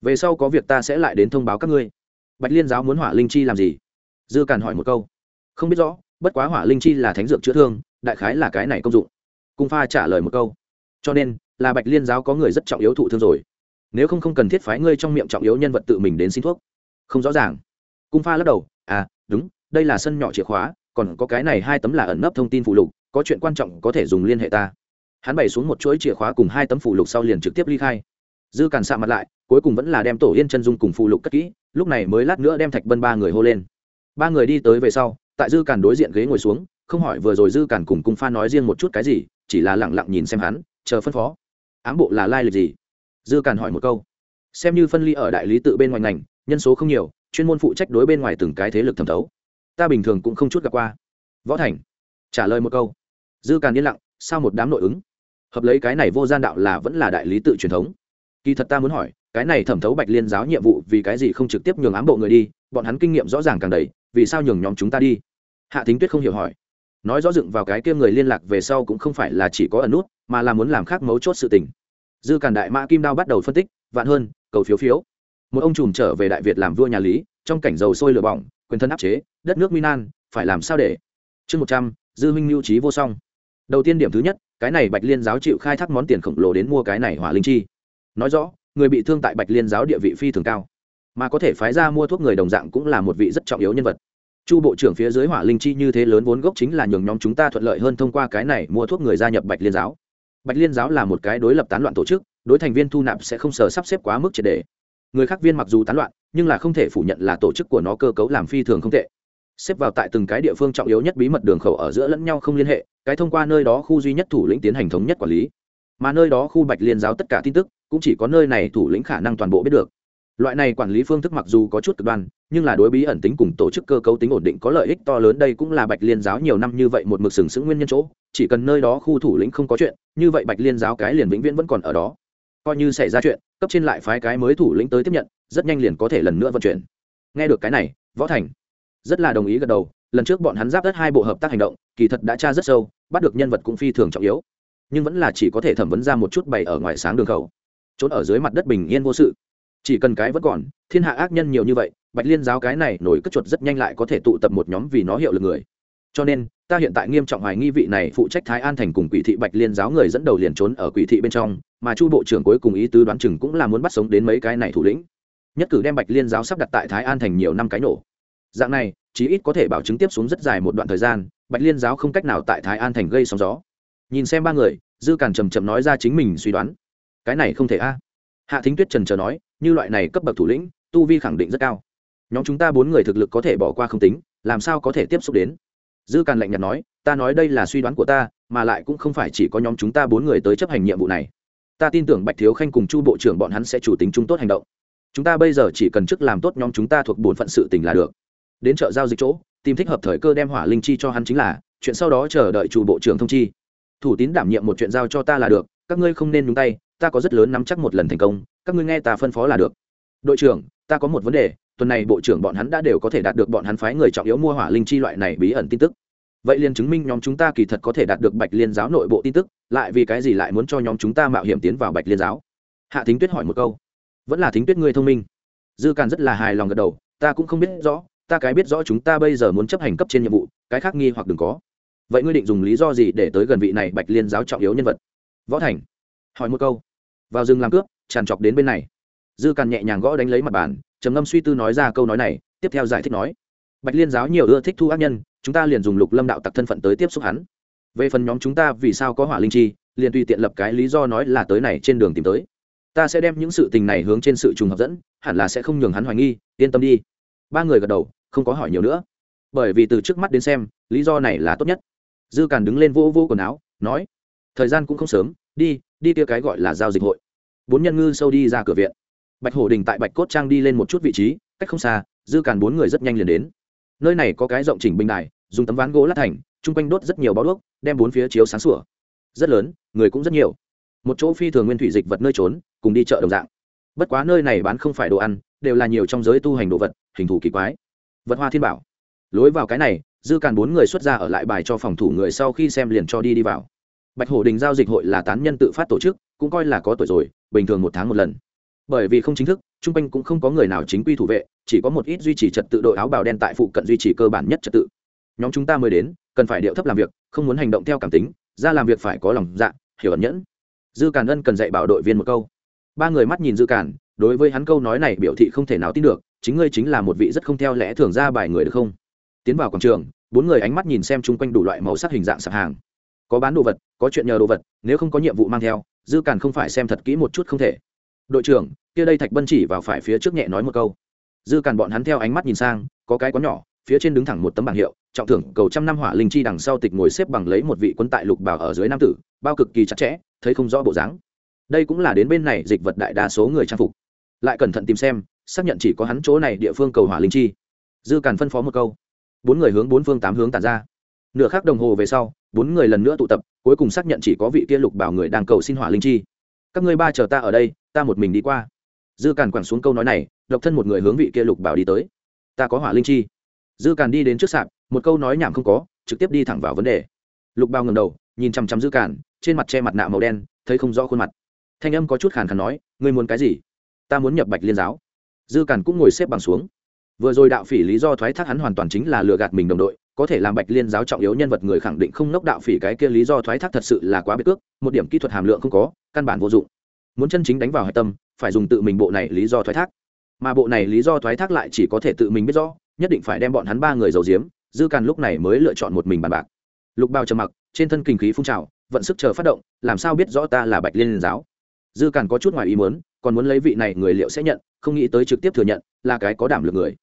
Về sau có việc ta sẽ lại đến thông báo các ngươi. Bạch liên giáo muốn hỏa linh chi làm gì? Dư càn hỏi một câu. Không biết rõ, bất quá hỏa linh chi là thánh dược chữa thương, đại khái là cái này công dụng. Cung pha trả lời một câu cho nên, là bạch liên giáo có người rất trọng yếu thụ thương rồi. Nếu không không cần thiết phái ngươi trong miệng trọng yếu nhân vật tự mình đến xin thuốc. Không rõ ràng. Cung pha lắc đầu à đúng, đây là sân nhỏ chìa khóa, còn có cái này hai tấm là ẩn nấp thông tin phụ lục, có chuyện quan trọng có thể dùng liên hệ ta. Hắn bày xuống một chuỗi chìa khóa cùng hai tấm phụ lục sau liền trực tiếp ly khai. Dư càn xạ mặt lại, cuối cùng vẫn là đem tổ yên chân dung cùng phụ lục cất kỹ, lúc này mới lát nữa đem thạch bân ba người hô lên. Ba người đi tới về sau, tại dư càn đối diện ghế ngồi xuống, không hỏi vừa rồi dư càn cùng cung pha nói riêng một chút cái gì, chỉ là lẳng lặng nhìn xem hắn chờ phân phó. Ám bộ là lai lịch gì? Dư càn hỏi một câu. Xem như phân ly ở đại lý tự bên ngoài ngành, nhân số không nhiều, chuyên môn phụ trách đối bên ngoài từng cái thế lực thẩm thấu. Ta bình thường cũng không chút gặp qua. Võ thành trả lời một câu. Dư càn yên lặng, sao một đám nội ứng? Hợp lấy cái này vô gian đạo là vẫn là đại lý tự truyền thống. Kỳ thật ta muốn hỏi, cái này thẩm thấu bạch liên giáo nhiệm vụ vì cái gì không trực tiếp nhường ám bộ người đi? Bọn hắn kinh nghiệm rõ ràng càng đầy, vì sao nhường nhóm chúng ta đi? Hạ thính tuyết không hiểu hỏi nói rõ dựng vào cái kia người liên lạc về sau cũng không phải là chỉ có ẩn nút, mà là muốn làm khác mấu chốt sự tình. Dư càn đại mã kim đao bắt đầu phân tích, vạn hơn, cầu phiếu phiếu. Một ông trùm trở về đại việt làm vua nhà lý, trong cảnh dầu sôi lửa bỏng, quyền thân áp chế, đất nước minan phải làm sao để? Chương một trăm, dư huynh mưu trí vô song. Đầu tiên điểm thứ nhất, cái này bạch liên giáo chịu khai thác món tiền khổng lồ đến mua cái này hỏa linh chi. Nói rõ, người bị thương tại bạch liên giáo địa vị phi thường cao, mà có thể phái ra mua thuốc người đồng dạng cũng là một vị rất trọng yếu nhân vật chu bộ trưởng phía dưới hỏa linh chi như thế lớn vốn gốc chính là nhường nhóm chúng ta thuận lợi hơn thông qua cái này mua thuốc người gia nhập bạch liên giáo. Bạch liên giáo là một cái đối lập tán loạn tổ chức, đối thành viên thu nạp sẽ không sờ sắp xếp quá mức triệt đề người khác viên mặc dù tán loạn, nhưng là không thể phủ nhận là tổ chức của nó cơ cấu làm phi thường không tệ. Xếp vào tại từng cái địa phương trọng yếu nhất bí mật đường khẩu ở giữa lẫn nhau không liên hệ, cái thông qua nơi đó khu duy nhất thủ lĩnh tiến hành thống nhất quản lý. Mà nơi đó khu bạch liên giáo tất cả tin tức, cũng chỉ có nơi này thủ lĩnh khả năng toàn bộ biết được loại này quản lý phương thức mặc dù có chút cực đoan, nhưng là đối bí ẩn tính cùng tổ chức cơ cấu tính ổn định có lợi ích to lớn đây cũng là bạch liên giáo nhiều năm như vậy một mực sừng sững nguyên nhân chỗ. Chỉ cần nơi đó khu thủ lĩnh không có chuyện, như vậy bạch liên giáo cái liền vĩnh viễn vẫn còn ở đó. Coi như xảy ra chuyện, cấp trên lại phái cái mới thủ lĩnh tới tiếp nhận, rất nhanh liền có thể lần nữa vận chuyển. Nghe được cái này, võ thành rất là đồng ý gật đầu. Lần trước bọn hắn giáp đất hai bộ hợp tác hành động, kỳ thật đã tra rất sâu, bắt được nhân vật cũng phi thường trọng yếu. Nhưng vẫn là chỉ có thể thẩm vấn ra một chút bày ở ngoài sáng đường khẩu. Trốn ở dưới mặt đất bình yên vô sự chỉ cần cái vẫn còn, thiên hạ ác nhân nhiều như vậy, bạch liên giáo cái này nổi cất chuột rất nhanh lại có thể tụ tập một nhóm vì nó hiệu lực người. Cho nên, ta hiện tại nghiêm trọng hoài nghi vị này phụ trách thái an thành cùng quỷ thị bạch liên giáo người dẫn đầu liền trốn ở quỷ thị bên trong, mà chu bộ trưởng cuối cùng ý tứ đoán chừng cũng là muốn bắt sống đến mấy cái này thủ lĩnh. Nhất cử đem bạch liên giáo sắp đặt tại thái an thành nhiều năm cái nổ. Dạng này, chí ít có thể bảo chứng tiếp xuống rất dài một đoạn thời gian, bạch liên giáo không cách nào tại thái an thành gây sóng gió. Nhìn xem ba người, dư càn trầm trầm nói ra chính mình suy đoán. Cái này không thể a hạ thính tuyết trần trờ nói, như loại này cấp bậc thủ lĩnh, tu vi khẳng định rất cao. Nhóm chúng ta bốn người thực lực có thể bỏ qua không tính, làm sao có thể tiếp xúc đến? Dư càn lạnh nhạt nói, ta nói đây là suy đoán của ta, mà lại cũng không phải chỉ có nhóm chúng ta bốn người tới chấp hành nhiệm vụ này. Ta tin tưởng bạch thiếu khanh cùng chu bộ trưởng bọn hắn sẽ chủ tính chúng tốt hành động. Chúng ta bây giờ chỉ cần chức làm tốt nhóm chúng ta thuộc bổn phận sự tình là được. Đến chợ giao dịch chỗ, tìm thích hợp thời cơ đem hỏa linh chi cho hắn chính là, chuyện sau đó chờ đợi chủ bộ trưởng thông chi. Thủ tín đảm nhiệm một chuyện giao cho ta là được các ngươi không nên nhúng tay, ta có rất lớn nắm chắc một lần thành công, các ngươi nghe ta phân phó là được. Đội trưởng, ta có một vấn đề, tuần này bộ trưởng bọn hắn đã đều có thể đạt được bọn hắn phái người trọng yếu mua hỏa linh chi loại này bí ẩn tin tức. Vậy liền chứng minh nhóm chúng ta kỳ thật có thể đạt được bạch liên giáo nội bộ tin tức, lại vì cái gì lại muốn cho nhóm chúng ta mạo hiểm tiến vào bạch liên giáo? Hạ thính tuyết hỏi một câu. Vẫn là thính tuyết ngươi thông minh. Dư càn rất là hài lòng gật đầu, ta cũng không biết rõ, ta cái biết rõ chúng ta bây giờ muốn chấp hành cấp trên nhiệm vụ, cái khác nghi hoặc đừng có. Vậy ngươi định dùng lý do gì để tới gần vị này bạch liên giáo trọng yếu nhân vật? Võ thành. Hỏi một câu. Vào rừng làm cướp, tràn trọc đến bên này. Dư càn nhẹ nhàng gõ đánh lấy mặt bàn, trầm ngâm suy tư nói ra câu nói này, tiếp theo giải thích nói. Bạch liên giáo nhiều ưa thích thu ác nhân, chúng ta liền dùng lục lâm đạo tặc thân phận tới tiếp xúc hắn. Về phần nhóm chúng ta vì sao có hỏa linh chi, liền tùy tiện lập cái lý do nói là tới này trên đường tìm tới. Ta sẽ đem những sự tình này hướng trên sự trùng hợp dẫn, hẳn là sẽ không nhường hắn hoài nghi, yên tâm đi. Ba người gật đầu, không có hỏi nhiều nữa. Bởi vì từ trước mắt đến xem, lý do này là tốt nhất. Dư càn đứng lên vô vô quần áo, nói thời gian cũng không sớm, đi đi kia cái gọi là giao dịch hội. Bốn nhân ngư sâu đi ra cửa viện. Bạch hổ đình tại bạch cốt trang đi lên một chút vị trí, cách không xa, dư càn bốn người rất nhanh liền đến. Nơi này có cái rộng chỉnh bình đài, dùng tấm ván gỗ lát thành, chung quanh đốt rất nhiều bao đuốc, đem bốn phía chiếu sáng sủa. Rất lớn, người cũng rất nhiều. Một chỗ phi thường nguyên thủy dịch vật nơi trốn, cùng đi chợ đồng dạng. Bất quá nơi này bán không phải đồ ăn, đều là nhiều trong giới tu hành đồ vật, hình thù kỳ quái. Vật hoa thiên bảo. Lối vào cái này, dư càn bốn người xuất ra ở lại bài cho phòng thủ người sau khi xem liền cho đi đi vào bạch hổ đình giao dịch hội là tán nhân tự phát tổ chức, cũng coi là có tuổi rồi, bình thường một tháng một lần. Bởi vì không chính thức, chung quanh cũng không có người nào chính quy thủ vệ, chỉ có một ít duy trì trật tự đội áo bào đen tại phụ cận duy trì cơ bản nhất trật tự. Nhóm chúng ta mới đến, cần phải điệu thấp làm việc, không muốn hành động theo cảm tính, ra làm việc phải có lòng dạ hiểu ẩn nhẫn. Dư càn ân cần dạy bảo đội viên một câu. Ba người mắt nhìn dư càn, đối với hắn câu nói này biểu thị không thể nào tin được, chính ngươi chính là một vị rất không theo lẽ thường ra bài người được không? Tiến vào quảng trường, bốn người ánh mắt nhìn xem chung quanh đủ loại màu sắc hình dạng sạp hàng có bán đồ vật, có chuyện nhờ đồ vật, nếu không có nhiệm vụ mang theo, dư càn không phải xem thật kỹ một chút không thể. Đội trưởng, kia đây thạch bân chỉ vào phải phía trước nhẹ nói một câu. Dư càn bọn hắn theo ánh mắt nhìn sang, có cái có nhỏ, phía trên đứng thẳng một tấm bảng hiệu, trọng thưởng cầu trăm năm hỏa linh chi đằng sau tịch ngồi xếp bằng lấy một vị quân tại lục bảo ở dưới nam tử, bao cực kỳ chặt chẽ, thấy không rõ bộ dáng. Đây cũng là đến bên này dịch vật đại đa số người trang phục. Lại cẩn thận tìm xem, xác nhận chỉ có hắn chỗ này địa phương cầu hỏa linh chi. Dư càn phân phó một câu. Bốn người hướng bốn phương tám hướng tàn ra nửa khắc đồng hồ về sau, bốn người lần nữa tụ tập, cuối cùng xác nhận chỉ có vị kia lục bảo người đang cầu xin hỏa linh chi. Các ngươi ba chờ ta ở đây, ta một mình đi qua. Dư càn quẳng xuống câu nói này, độc thân một người hướng vị kia lục bảo đi tới. Ta có hỏa linh chi. Dư càn đi đến trước sạp, một câu nói nhảm không có, trực tiếp đi thẳng vào vấn đề. Lục bao ngầm đầu, nhìn chằm chằm dư càn, trên mặt che mặt nạ màu đen, thấy không rõ khuôn mặt. Thanh âm có chút khàn khàn nói, ngươi muốn cái gì? Ta muốn nhập bạch liên giáo. Dư càn cũng ngồi xếp bằng xuống. Vừa rồi đạo phỉ lý do thoái thác hắn hoàn toàn chính là lừa gạt mình đồng đội có thể làm bạch liên giáo trọng yếu nhân vật người khẳng định không nốc đạo phỉ cái kia lý do thoái thác thật sự là quá biệt cước, một điểm kỹ thuật hàm lượng không có, căn bản vô dụng. Muốn chân chính đánh vào hạch tâm, phải dùng tự mình bộ này lý do thoái thác. Mà bộ này lý do thoái thác lại chỉ có thể tự mình biết rõ, nhất định phải đem bọn hắn ba người giàu giếm, dư càn lúc này mới lựa chọn một mình bàn bạc. Lục bao trầm mặc, trên thân kinh khí phun trào, vận sức chờ phát động, làm sao biết rõ ta là bạch liên giáo? Dư càn có chút ngoài ý muốn, còn muốn lấy vị này người liệu sẽ nhận, không nghĩ tới trực tiếp thừa nhận, là cái có đảm lực người.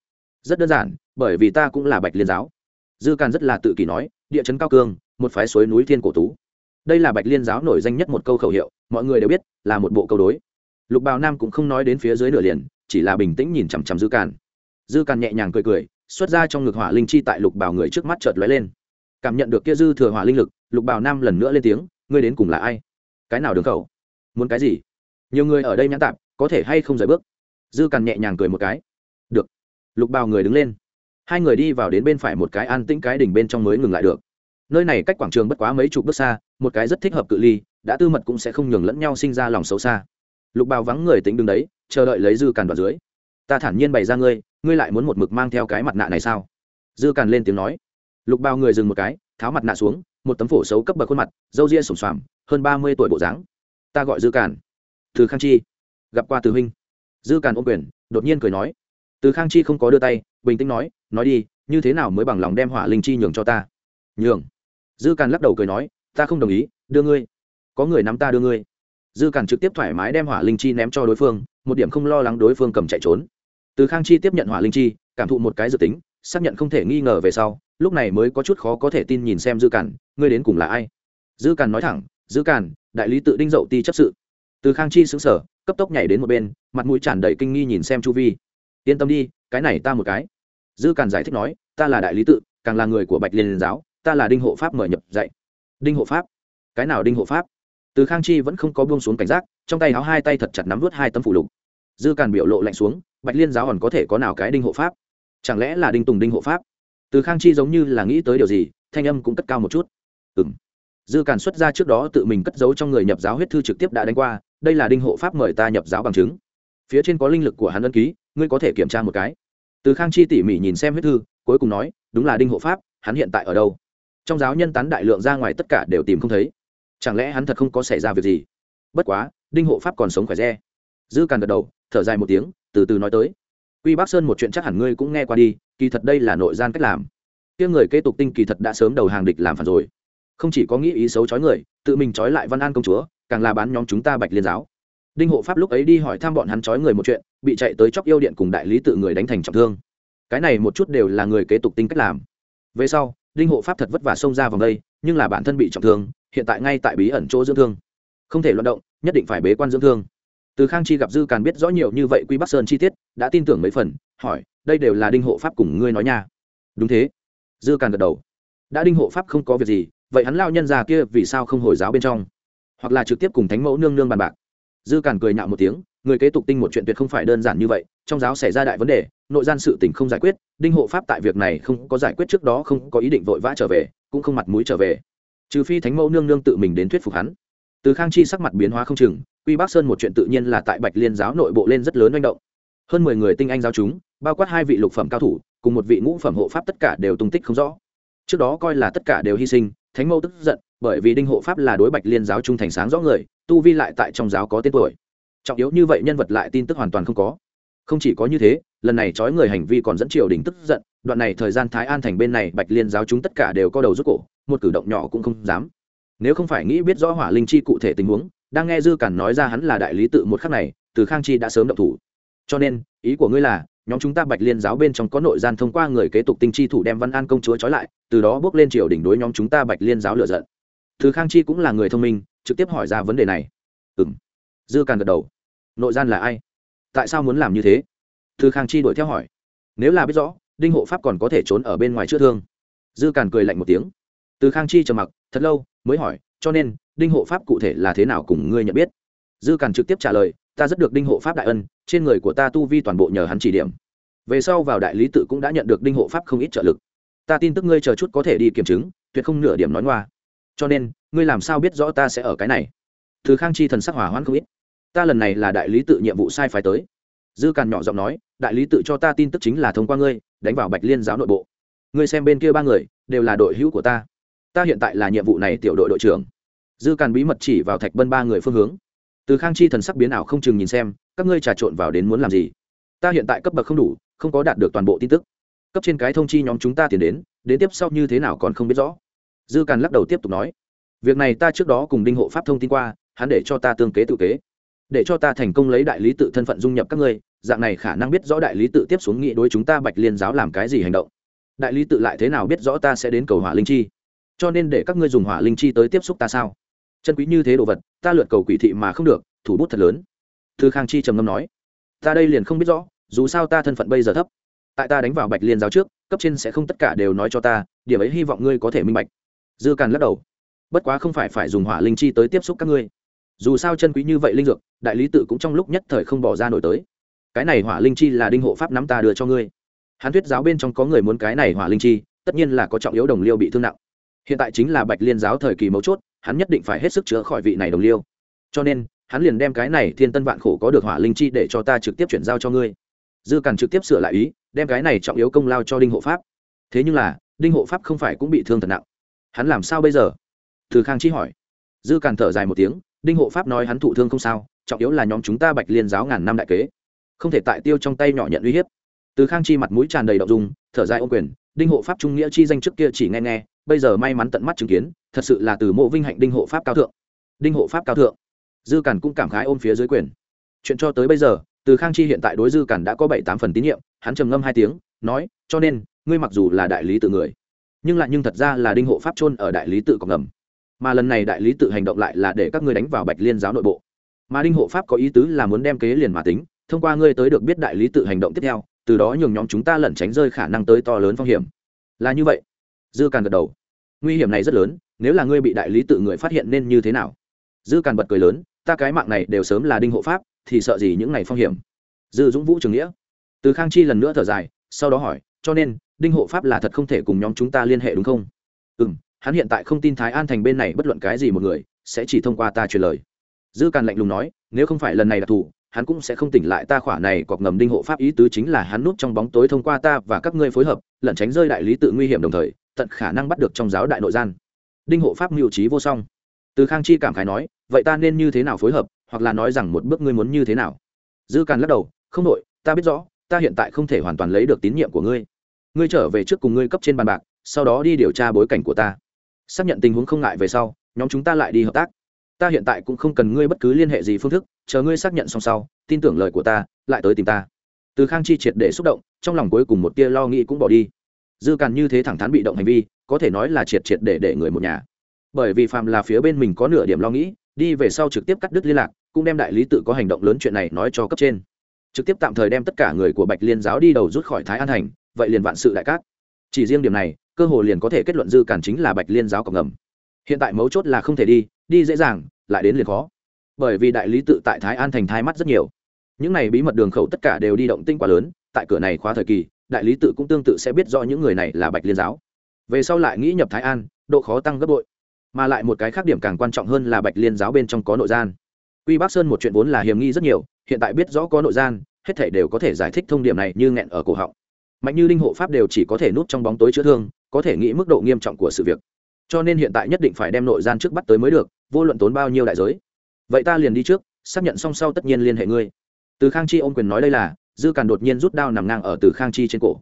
Rất đơn giản, bởi vì ta cũng là bạch liên giáo dư càn rất là tự kỷ nói, địa chấn cao cương, một phái suối núi thiên cổ tú. Đây là bạch liên giáo nổi danh nhất một câu khẩu hiệu, mọi người đều biết, là một bộ câu đối. Lục bào nam cũng không nói đến phía dưới nửa liền, chỉ là bình tĩnh nhìn chằm chằm dư càn dư càn nhẹ nhàng cười cười, xuất ra trong ngực hỏa linh chi tại lục bào người trước mắt chợt lóe lên. Cảm nhận được kia dư thừa hỏa linh lực, lục bào nam lần nữa lên tiếng, ngươi đến cùng là ai? Cái nào đường khẩu? Muốn cái gì? Nhiều người ở đây nhãn tạp, có thể hay không rời bước? Dư càn nhẹ nhàng cười một cái. Được. Lục bào người đứng lên hai người đi vào đến bên phải một cái an tĩnh cái đỉnh bên trong mới ngừng lại được. Nơi này cách quảng trường bất quá mấy chục bước xa, một cái rất thích hợp cự ly, đã tư mật cũng sẽ không nhường lẫn nhau sinh ra lòng xấu xa. Lục bào vắng người tính đứng đấy, chờ đợi lấy dư càn vào dưới. Ta thản nhiên bày ra ngươi ngươi lại muốn một mực mang theo cái mặt nạ này sao? Dư càn lên tiếng nói. Lục bao người dừng một cái, tháo mặt nạ xuống, một tấm phổ xấu cấp bậc khuôn mặt dâu ria sủng xoàm hơn ba mươi tuổi bộ dáng. Ta gọi dư càn. Từ khang chi. Gặp qua từ huynh. Dư càn ôm quyền, đột nhiên cười nói. Từ khang chi không có đưa tay bình tĩnh nói nói đi, như thế nào mới bằng lòng đem hỏa linh chi nhường cho ta? Nhường. Dư càn lắc đầu cười nói, ta không đồng ý, đưa ngươi. Có người nắm ta đưa ngươi. Dư càn trực tiếp thoải mái đem hỏa linh chi ném cho đối phương, một điểm không lo lắng đối phương cầm chạy trốn. Từ khang chi tiếp nhận hỏa linh chi, cảm thụ một cái dự tính, xác nhận không thể nghi ngờ về sau, lúc này mới có chút khó có thể tin nhìn xem dư càn, ngươi đến cùng là ai? Dư càn nói thẳng, dư càn, đại lý tự đinh dậu ti chấp sự. Từ khang chi xứng sở cấp tốc nhảy đến một bên, mặt mũi tràn đầy kinh nghi nhìn xem chu vi. Yên tâm đi, cái này ta một cái dư Càn giải thích nói, ta là đại lý tự, càng là người của bạch liên giáo, ta là đinh hộ pháp mời nhập dạy. Đinh hộ pháp? Cái nào đinh hộ pháp? Từ khang chi vẫn không có buông xuống cảnh giác, trong tay háo hai tay thật chặt nắm vút hai tấm phủ lục. Dư càn biểu lộ lạnh xuống, bạch liên giáo còn có thể có nào cái đinh hộ pháp? Chẳng lẽ là đinh tùng đinh hộ pháp? Từ khang chi giống như là nghĩ tới điều gì, thanh âm cũng cất cao một chút. Ừ m dư càn xuất ra trước đó tự mình cất giấu trong người nhập giáo huyết thư trực tiếp đã đánh qua, đây là đinh hộ pháp mời ta nhập giáo bằng chứng. Phía trên có linh lực của hắn ân ký, ngươi có thể kiểm tra một cái từ khang chi tỉ mỉ nhìn xem huyết thư, cuối cùng nói, đúng là đinh hộ pháp, hắn hiện tại ở đâu? Trong giáo nhân tán đại lượng ra ngoài tất cả đều tìm không thấy. Chẳng lẽ hắn thật không có xảy ra việc gì? Bất quá, đinh hộ pháp còn sống khỏe re. Dư càn gật đầu, thở dài một tiếng, từ từ nói tới. Quy bắc sơn một chuyện chắc hẳn ngươi cũng nghe qua đi, kỳ thật đây là nội gian cách làm. Kia người kế tục tinh kỳ thật đã sớm đầu hàng địch làm phản rồi. Không chỉ có nghĩ ý xấu chói người, tự mình chói lại văn an công chúa, càng là bán nhóm chúng ta bạch liên giáo đinh hộ pháp lúc ấy đi hỏi thăm bọn hắn trói người một chuyện, bị chạy tới chóc yêu điện cùng đại lý tự người đánh thành trọng thương. Cái này một chút đều là người kế tục tinh cách làm. Về sau, đinh hộ pháp thật vất vả xông ra vòng đây, nhưng là bản thân bị trọng thương, hiện tại ngay tại bí ẩn chỗ dưỡng thương. Không thể loạn động, nhất định phải bế quan dưỡng thương. Từ khang chi gặp dư càn biết rõ nhiều như vậy quy bắc sơn chi tiết, đã tin tưởng mấy phần, hỏi, đây đều là đinh hộ pháp cùng ngươi nói nha? Đúng thế. Dư càn gật đầu. Đã đinh hộ pháp không có việc gì, vậy hắn lao nhân già kia vì sao không hồi giáo bên trong? Hoặc là trực tiếp cùng thánh mẫu nương nương bàn bạc? Dư càn cười nhạo một tiếng, người kế tục tinh một chuyện tuyệt không phải đơn giản như vậy, trong giáo xảy ra đại vấn đề, nội gian sự tình không giải quyết, đinh hộ pháp tại việc này không có giải quyết trước đó không có ý định vội vã trở về, cũng không mặt mũi trở về. Trừ phi thánh mẫu nương nương tự mình đến thuyết phục hắn. Từ khang chi sắc mặt biến hóa không chừng, quy bắc sơn một chuyện tự nhiên là tại bạch liên giáo nội bộ lên rất lớn manh động. Hơn mười người tinh anh giáo chúng, bao quát hai vị lục phẩm cao thủ, cùng một vị ngũ phẩm hộ pháp tất cả đều tung tích không rõ. Trước đó coi là tất cả đều hy sinh, thánh mẫu tức giận, bởi vì đinh hộ pháp là đối bạch liên giáo trung thành sáng rõ người tu vi lại tại trong giáo có tên tuổi. Trọng yếu như vậy nhân vật lại tin tức hoàn toàn không có. Không chỉ có như thế, lần này trói người hành vi còn dẫn triều đình tức giận, đoạn này thời gian thái an thành bên này bạch liên giáo chúng tất cả đều có đầu rút cổ, một cử động nhỏ cũng không dám. Nếu không phải nghĩ biết rõ hỏa linh chi cụ thể tình huống, đang nghe dư cản nói ra hắn là đại lý tự một khắc này, từ khang chi đã sớm động thủ. Cho nên, ý của ngươi là, nhóm chúng ta bạch liên giáo bên trong có nội gian thông qua người kế tục tinh chi thủ đem văn an công chúa trói lại, từ đó bước lên triều đỉnh đối nhóm chúng ta bạch liên giáo lựa giận. Thứ khang chi cũng là người thông minh trực tiếp hỏi ra vấn đề này. Ừng dư càn gật đầu. Nội gian là ai? Tại sao muốn làm như thế? Thư khang chi đuổi theo hỏi. Nếu là biết rõ, đinh hộ pháp còn có thể trốn ở bên ngoài chữa thương. Dư càn cười lạnh một tiếng. Từ khang chi trầm mặc, thật lâu, mới hỏi, cho nên, đinh hộ pháp cụ thể là thế nào cùng ngươi nhận biết? Dư càn trực tiếp trả lời, ta rất được đinh hộ pháp đại ân, trên người của ta tu vi toàn bộ nhờ hắn chỉ điểm. Về sau vào đại lý tự cũng đã nhận được đinh hộ pháp không ít trợ lực. Ta tin tức ngươi chờ chút có thể đi kiểm chứng, tuyệt không nửa điểm nói ngoa cho nên, ngươi làm sao biết rõ ta sẽ ở cái này? Từ khang chi thần sắc hỏa hoãn không ít. Ta lần này là đại lý tự nhiệm vụ sai phái tới. Dư càn nhỏ giọng nói, đại lý tự cho ta tin tức chính là thông qua ngươi, đánh vào bạch liên giáo nội bộ. Ngươi xem bên kia ba người, đều là đội hữu của ta. Ta hiện tại là nhiệm vụ này tiểu đội đội trưởng. Dư càn bí mật chỉ vào thạch bân ba người phương hướng. Từ khang chi thần sắc biến ảo không chừng nhìn xem, các ngươi trà trộn vào đến muốn làm gì? Ta hiện tại cấp bậc không đủ, không có đạt được toàn bộ tin tức. Cấp trên cái thông chi nhóm chúng ta tiến đến đến tiếp sau như thế nào còn không biết rõ dư càn lắc đầu tiếp tục nói, việc này ta trước đó cùng đinh hộ pháp thông tin qua, hắn để cho ta tương kế tự kế, để cho ta thành công lấy đại lý tự thân phận dung nhập các ngươi, dạng này khả năng biết rõ đại lý tự tiếp xuống nghị đối chúng ta bạch liên giáo làm cái gì hành động. Đại lý tự lại thế nào biết rõ ta sẽ đến cầu hỏa linh chi? Cho nên để các ngươi dùng hỏa linh chi tới tiếp xúc ta sao? Chân quý như thế đồ vật, ta lượt cầu quỷ thị mà không được, thủ bút thật lớn. Thư khang chi trầm ngâm nói, ta đây liền không biết rõ, dù sao ta thân phận bây giờ thấp. Tại ta đánh vào bạch liên giáo trước, cấp trên sẽ không tất cả đều nói cho ta, điểm ấy hy vọng ngươi có thể minh bạch dư càn lắc đầu. Bất quá không phải phải dùng hỏa linh chi tới tiếp xúc các ngươi. Dù sao chân quý như vậy linh dược, đại lý tự cũng trong lúc nhất thời không bỏ ra nổi tới. Cái này hỏa linh chi là đinh hộ pháp nắm ta đưa cho ngươi. Hán thuyết giáo bên trong có người muốn cái này hỏa linh chi, tất nhiên là có trọng yếu đồng liêu bị thương nặng. Hiện tại chính là bạch liên giáo thời kỳ mấu chốt, hắn nhất định phải hết sức chữa khỏi vị này đồng liêu. Cho nên, hắn liền đem cái này thiên tân vạn khổ có được hỏa linh chi để cho ta trực tiếp chuyển giao cho ngươi. Dư càn trực tiếp sửa lại ý, đem cái này trọng yếu công lao cho đinh hộ pháp. Thế nhưng là, đinh hộ pháp không phải cũng bị thương thật nặng hắn làm sao bây giờ? Từ khang chi hỏi. Dư càn thở dài một tiếng, đinh hộ pháp nói hắn thụ thương không sao, trọng yếu là nhóm chúng ta bạch liên giáo ngàn năm đại kế. Không thể tại tiêu trong tay nhỏ nhận uy hiếp. Từ khang chi mặt mũi tràn đầy đậu dung, thở dài ô quyền, đinh hộ pháp trung nghĩa chi danh trước kia chỉ nghe nghe, bây giờ may mắn tận mắt chứng kiến, thật sự là từ mộ vinh hạnh đinh hộ pháp cao thượng. Đinh hộ pháp cao thượng. Dư cản cũng cảm khái ôm phía dưới quyền. Chuyện cho tới bây giờ, từ khang chi hiện tại đối dư cản đã có bảy tám phần tín nhiệm, hắn trầm ngâm hai tiếng, nói, cho nên, ngươi mặc dù là đại lý tự người nhưng lại nhưng thật ra là đinh hộ pháp chôn ở đại lý tự cọc ngầm. Mà lần này đại lý tự hành động lại là để các ngươi đánh vào bạch liên giáo nội bộ. Mà đinh hộ pháp có ý tứ là muốn đem kế liền mà tính, thông qua ngươi tới được biết đại lý tự hành động tiếp theo, từ đó nhường nhóm chúng ta lẩn tránh rơi khả năng tới to lớn phong hiểm. Là như vậy. Dư càn gật đầu. Nguy hiểm này rất lớn, nếu là ngươi bị đại lý tự người phát hiện nên như thế nào? Dư càn bật cười lớn, ta cái mạng này đều sớm là đinh hộ pháp, thì sợ gì những ngày phong hiểm? Dư dũng vũ trường nghĩa. Từ khang chi lần nữa thở dài, sau đó hỏi, cho nên đinh hộ pháp là thật không thể cùng nhóm chúng ta liên hệ đúng không? Ừ m hắn hiện tại không tin thái an thành bên này bất luận cái gì một người, sẽ chỉ thông qua ta truyền lời. Dư càn lạnh lùng nói, nếu không phải lần này đặc thù hắn cũng sẽ không tỉnh lại ta khỏa này cọc ngầm đinh hộ pháp ý tứ chính là hắn núp trong bóng tối thông qua ta và các ngươi phối hợp, lẩn tránh rơi đại lý tự nguy hiểm đồng thời, tận khả năng bắt được trong giáo đại nội gian. Đinh hộ pháp mưu trí vô song. Từ khang chi cảm khái nói, vậy ta nên như thế nào phối hợp, hoặc là nói rằng một bước ngươi muốn như thế nào? Dư càn lắc đầu, không đội ta biết rõ, ta hiện tại không thể hoàn toàn lấy được tín nhiệm của ngươi ngươi trở về trước cùng ngươi cấp trên bàn bạc, sau đó đi điều tra bối cảnh của ta. Xác nhận tình huống không ngại về sau, nhóm chúng ta lại đi hợp tác. Ta hiện tại cũng không cần ngươi bất cứ liên hệ gì phương thức, chờ ngươi xác nhận xong sau, tin tưởng lời của ta, lại tới tìm ta. Từ khang chi triệt để xúc động, trong lòng cuối cùng một tia lo nghĩ cũng bỏ đi. Dư càn như thế thẳng thắn bị động hành vi, có thể nói là triệt triệt để để người một nhà. Bởi vì Phạm là phía bên mình có nửa điểm lo nghĩ, đi về sau trực tiếp cắt đứt liên lạc, cũng đem đại lý tự có hành động lớn chuyện này nói cho cấp trên. Trực tiếp tạm thời đem tất cả người của bạch liên giáo đi đầu rút khỏi thái an thành vậy liền vạn sự đại cát. Chỉ riêng điểm này, cơ hồ liền có thể kết luận dư cản chính là bạch liên giáo cộng ngầm. Hiện tại mấu chốt là không thể đi đi dễ dàng, lại đến liền khó. Bởi vì đại lý tự tại thái an thành thái mắt rất nhiều. Những này bí mật đường khẩu tất cả đều đi động tinh quá lớn, tại cửa này khóa thời kỳ, đại lý tự cũng tương tự sẽ biết rõ những người này là bạch liên giáo. Về sau lại nghĩ nhập thái an, độ khó tăng gấp bội. Mà lại một cái khác điểm càng quan trọng hơn là bạch liên giáo bên trong có nội gian. Quy bắc sơn một chuyện vốn là hiểm nghi rất nhiều, hiện tại biết rõ có nội gian, hết thể đều có thể giải thích thông điểm này như nghẹn ở cổ họng mạnh như linh hộ pháp đều chỉ có thể núp trong bóng tối chữa thương, có thể nghĩ mức độ nghiêm trọng của sự việc. Cho nên hiện tại nhất định phải đem nội gian trước bắt tới mới được, vô luận tốn bao nhiêu đại giới. Vậy ta liền đi trước, xác nhận xong sau tất nhiên liên hệ ngươi. Từ khang chi ôm quyền nói đây là, dư càn đột nhiên rút đao nằm ngang ở từ khang chi trên cổ.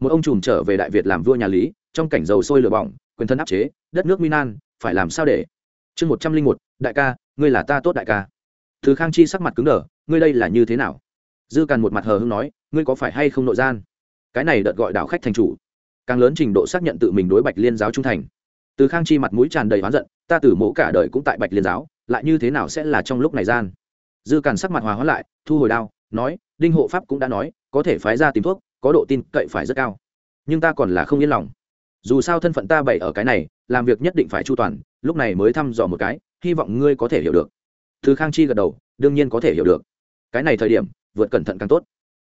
Một ông trùm trở về đại việt làm vua nhà lý, trong cảnh dầu sôi lửa bỏng, quyền thân áp chế, đất nước minan phải làm sao để? Chương một trăm linh một, đại ca, ngươi là ta tốt đại ca. Từ khang chi sắc mặt cứng đờ, ngươi đây là như thế nào? Dư càn một mặt hờ hưng nói, ngươi có phải hay không nội gian? Cái này đợt gọi đảo khách thành chủ. Càng lớn trình độ xác nhận tự mình đối bạch liên giáo trung thành. Từ khang chi mặt mũi tràn đầy oán giận, ta từ mẫu cả đời cũng tại bạch liên giáo, lại như thế nào sẽ là trong lúc này gian? Dư càn sắc mặt hòa hóa lại, thu hồi đao, nói, đinh hộ pháp cũng đã nói, có thể phái ra tìm thuốc, có độ tin cậy phải rất cao. Nhưng ta còn là không yên lòng. Dù sao thân phận ta bày ở cái này, làm việc nhất định phải chu toàn, lúc này mới thăm dò một cái, hy vọng ngươi có thể hiểu được. Từ khang chi gật đầu, đương nhiên có thể hiểu được. Cái này thời điểm, vượt cẩn thận càng tốt.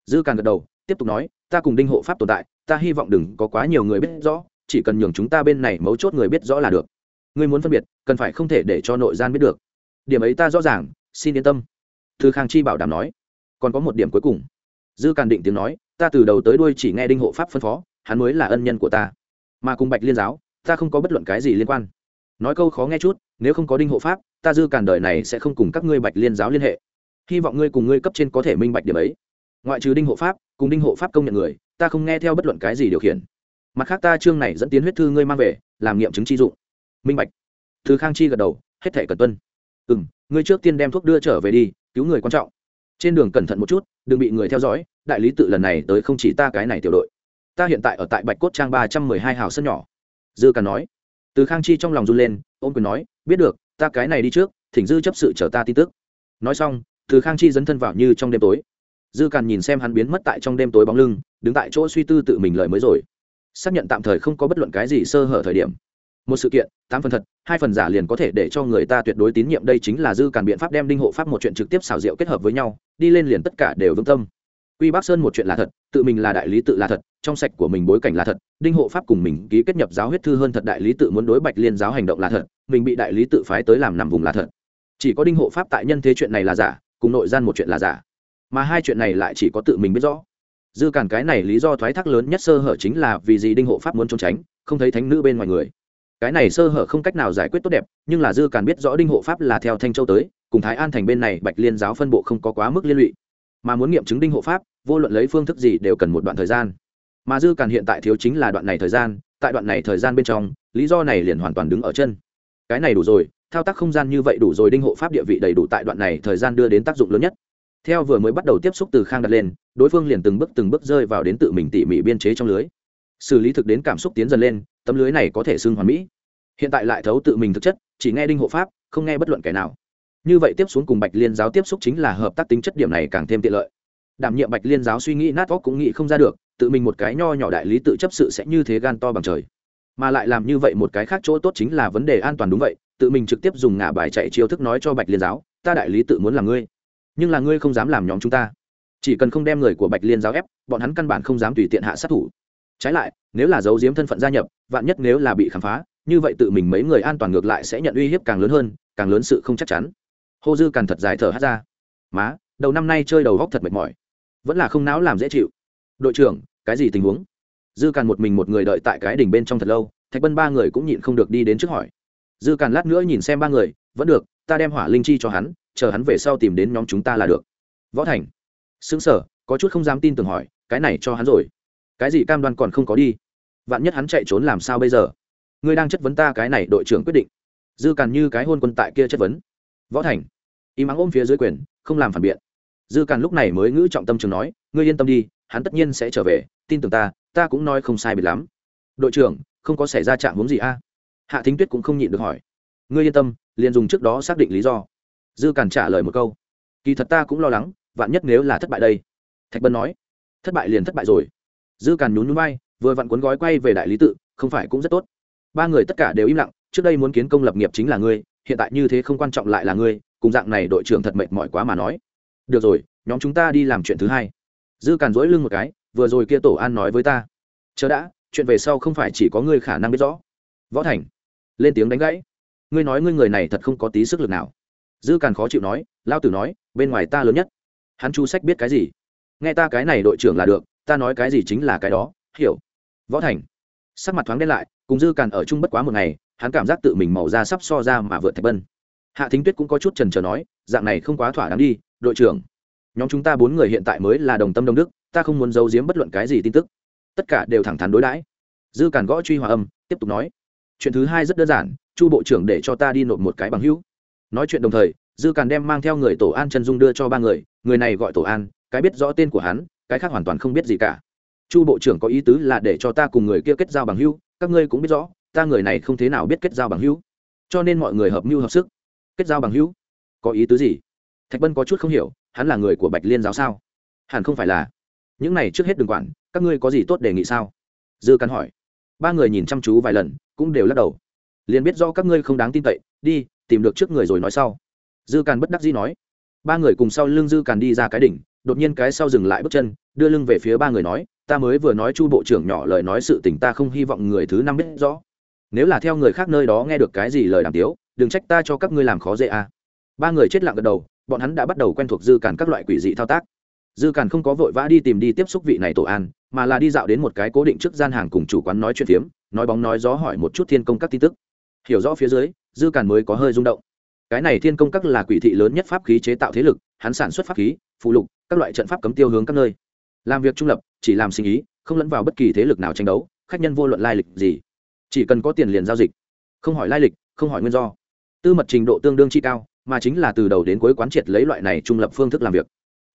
Dư càng gật đầu, tiếp tục nói ta cùng đinh hộ pháp tồn tại, ta hy vọng đừng có quá nhiều người biết rõ, chỉ cần nhường chúng ta bên này mấu chốt người biết rõ là được. Ngươi muốn phân biệt, cần phải không thể để cho nội gian biết được. Điểm ấy ta rõ ràng, xin yên tâm. Thư khang chi bảo đảm nói. Còn có một điểm cuối cùng. Dư càn định tiếng nói, ta từ đầu tới đuôi chỉ nghe đinh hộ pháp phân phó, hắn mới là ân nhân của ta. Mà cùng bạch liên giáo, ta không có bất luận cái gì liên quan. Nói câu khó nghe chút, nếu không có đinh hộ pháp, ta dư càn đời này sẽ không cùng các ngươi bạch liên giáo liên hệ. Hy vọng ngươi cùng ngươi cấp trên có thể minh bạch điểm ấy. Ngoại trừ đinh hộ pháp cùng đinh hộ pháp công nhận người, ta không nghe theo bất luận cái gì điều khiển. Mặt khác ta chương này dẫn tiến huyết thư ngươi mang về, làm nghiệm chứng chi dụng. Minh bạch. Thứ khang chi gật đầu, hết thể cần tuân. Ừ m ngươi trước tiên đem thuốc đưa trở về đi, cứu người quan trọng. Trên đường cẩn thận một chút, đừng bị người theo dõi, đại lý tự lần này tới không chỉ ta cái này tiểu đội. Ta hiện tại ở tại bạch cốt trang ba trăm mười hai hào sân nhỏ. Dư càn nói. Từ khang chi trong lòng run lên ôm quyền nói, biết được, ta cái này đi trước, thỉnh dư chấp sự chờ ta tin tức. Nói xong, từ khang chi dấn thân vào như trong đêm tối dư càn nhìn xem hắn biến mất tại trong đêm tối bóng lưng, đứng tại chỗ suy tư tự mình lời mới rồi. Xác nhận tạm thời không có bất luận cái gì sơ hở thời điểm. Một sự kiện, tám phần thật, hai phần giả liền có thể để cho người ta tuyệt đối tín nhiệm, đây chính là dư càn biện pháp đem đinh hộ pháp một chuyện trực tiếp xảo diệu kết hợp với nhau, đi lên liền tất cả đều vững tâm. Quy bắc sơn một chuyện là thật, tự mình là đại lý tự là thật, trong sạch của mình bối cảnh là thật, đinh hộ pháp cùng mình ký kết nhập giáo huyết thư hơn thật đại lý tự muốn đối bạch liên giáo hành động là thật, mình bị đại lý tự phái tới làm nằm vùng là thật. Chỉ có đinh hộ pháp tại nhân thế chuyện này là giả, cùng nội gian một chuyện là giả mà hai chuyện này lại chỉ có tự mình biết rõ. Dư cản cái này lý do thoái thác lớn nhất sơ hở chính là vì gì đinh hộ pháp muốn trốn tránh, không thấy thánh nữ bên ngoài người. Cái này sơ hở không cách nào giải quyết tốt đẹp, nhưng là dư cản biết rõ đinh hộ pháp là theo thanh châu tới, cùng thái an thành bên này bạch liên giáo phân bộ không có quá mức liên lụy. Mà muốn nghiệm chứng đinh hộ pháp, vô luận lấy phương thức gì đều cần một đoạn thời gian. Mà dư cản hiện tại thiếu chính là đoạn này thời gian, tại đoạn này thời gian bên trong, lý do này liền hoàn toàn đứng ở chân. Cái này đủ rồi, thao tác không gian như vậy đủ rồi, đinh hộ pháp địa vị đầy đủ tại đoạn này thời gian đưa đến tác dụng lớn nhất theo vừa mới bắt đầu tiếp xúc từ khang đặt lên, đối phương liền từng bước từng bước rơi vào đến tự mình tỉ mỉ biên chế trong lưới. Xử lý thực đến cảm xúc tiến dần lên, tấm lưới này có thể xưng hoàn mỹ. Hiện tại lại thấu tự mình thực chất, chỉ nghe đinh hộ pháp, không nghe bất luận kẻ nào. Như vậy tiếp xuống cùng bạch liên giáo tiếp xúc chính là hợp tác tính chất điểm này càng thêm tiện lợi. Đảm nhiệm bạch liên giáo suy nghĩ nát óc cũng nghĩ không ra được, tự mình một cái nho nhỏ đại lý tự chấp sự sẽ như thế gan to bằng trời. Mà lại làm như vậy một cái khác chỗ tốt chính là vấn đề an toàn đúng vậy, tự mình trực tiếp dùng ngả bài chạy chiêu thức nói cho bạch liên giáo, ta đại lý tự muốn làm ngươi nhưng là ngươi không dám làm nhóm chúng ta. Chỉ cần không đem người của bạch liên giáo ép, bọn hắn căn bản không dám tùy tiện hạ sát thủ. Trái lại, nếu là giấu giếm thân phận gia nhập, vạn nhất nếu là bị khám phá, như vậy tự mình mấy người an toàn ngược lại sẽ nhận uy hiếp càng lớn hơn, càng lớn sự không chắc chắn. Hô dư càng thật dài thở hát ra. Má, đầu năm nay chơi đầu góc thật mệt mỏi, vẫn là không não làm dễ chịu. Đội trưởng, cái gì tình huống? Dư càn một mình một người đợi tại cái đỉnh bên trong thật lâu, thạch bân ba người cũng nhịn không được đi đến trước hỏi. Dư càn lát nữa nhìn xem ba người, vẫn được, ta đem hỏa linh chi cho hắn chờ hắn về sau tìm đến nhóm chúng ta là được. Võ thành. Xứng sở có chút không dám tin tưởng hỏi, cái này cho hắn rồi. Cái gì cam đoan còn không có đi? Vạn nhất hắn chạy trốn làm sao bây giờ? Ngươi đang chất vấn ta cái này đội trưởng quyết định. Dư càn như cái hôn quân tại kia chất vấn. Võ thành. Im ắng ôm phía dưới quyền, không làm phản biện. Dư càn lúc này mới ngữ trọng tâm trường nói, ngươi yên tâm đi, hắn tất nhiên sẽ trở về, tin tưởng ta ta cũng nói không sai biệt lắm. Đội trưởng, không có xảy ra trạng huống gì a? Hạ thính tuyết cũng không nhịn được hỏi. Ngươi yên tâm, liền dùng trước đó xác định lý do dư càn trả lời một câu. Kỳ thật ta cũng lo lắng, vạn nhất nếu là thất bại đây. Thạch bân nói, thất bại liền thất bại rồi. Dư càn nhún nhún bay vừa vặn cuốn gói quay về đại lý tự, không phải cũng rất tốt. Ba người tất cả đều im lặng, trước đây muốn kiến công lập nghiệp chính là ngươi, hiện tại như thế không quan trọng lại là ngươi, cùng dạng này đội trưởng thật mệt mỏi quá mà nói. Được rồi, nhóm chúng ta đi làm chuyện thứ hai. Dư càn dỗi lưng một cái, vừa rồi kia tổ an nói với ta. Chớ đã, chuyện về sau không phải chỉ có ngươi khả năng biết rõ. Võ thành, lên tiếng đánh gãy. Ngươi nói ngươi người này thật không có tí sức lực nào dư càn khó chịu nói lao tử nói, bên ngoài ta lớn nhất. Hắn chu sách biết cái gì? Nghe ta cái này đội trưởng là được, ta nói cái gì chính là cái đó, hiểu. Võ thành sắc mặt thoáng đen lại, cùng dư càn ở chung bất quá một ngày, hắn cảm giác tự mình màu da sắp so ra mà vượt thạch bân. Hạ thính tuyết cũng có chút trần trờ nói, dạng này không quá thỏa đáng đi, đội trưởng. Nhóm chúng ta bốn người hiện tại mới là đồng tâm đông đức, ta không muốn giấu giếm bất luận cái gì tin tức. Tất cả đều thẳng thắn đối đãi. Dư càn gõ truy hòa âm, tiếp tục nói, chuyện thứ hai rất đơn giản, chu bộ trưởng để cho ta đi nộp một cái bằng hữu nói chuyện đồng thời, dư càn đem mang theo người tổ an chân dung đưa cho ba người người này gọi tổ an, cái biết rõ tên của hắn, cái khác hoàn toàn không biết gì cả. Chu bộ trưởng có ý tứ là để cho ta cùng người kia kết giao bằng hữu, các ngươi cũng biết rõ, ta người này không thế nào biết kết giao bằng hữu. Cho nên mọi người hợp mưu hợp sức. Kết giao bằng hữu? Có ý tứ gì? Thạch bân có chút không hiểu, hắn là người của bạch liên giáo sao? Hẳn không phải là. Những này trước hết đừng quản, các ngươi có gì tốt đề nghị sao? Dư cắn hỏi. Ba người nhìn chăm chú vài lần, cũng đều lắc đầu. Liền biết do các ngươi không đáng tin cậy, đi tìm được trước người rồi nói sau. Dư càn bất đắc dĩ nói. Ba người cùng sau lưng dư càn đi ra cái đỉnh, đột nhiên cái sau dừng lại bước chân, đưa lưng về phía ba người nói, ta mới vừa nói chu bộ trưởng nhỏ lời nói sự tình ta không hy vọng người thứ năm biết rõ. Nếu là theo người khác nơi đó nghe được cái gì lời đàm tiếu, đừng trách ta cho các ngươi làm khó dễ à. ba người chết lặng gật đầu, bọn hắn đã bắt đầu quen thuộc dư càn các loại quỷ dị thao tác. Dư càn không có vội vã đi tìm đi tiếp xúc vị này tổ an, mà là đi dạo đến một cái cố định trước gian hàng cùng chủ quán nói chuyện phiếm, nói bóng nói gió hỏi một chút thiên công các tin tức hiểu rõ phía dưới, dư càn mới có hơi rung động. Cái này thiên công các là quỷ thị lớn nhất pháp khí chế tạo thế lực, hắn sản xuất pháp khí, phụ lục, các loại trận pháp cấm tiêu hướng các nơi. Làm việc trung lập, chỉ làm sinh ý, không lẫn vào bất kỳ thế lực nào tranh đấu, khách nhân vô luận lai lịch gì, chỉ cần có tiền liền giao dịch. Không hỏi lai lịch, không hỏi nguyên do. Tư mật trình độ tương đương chi cao, mà chính là từ đầu đến cuối quán triệt lấy loại này trung lập phương thức làm việc.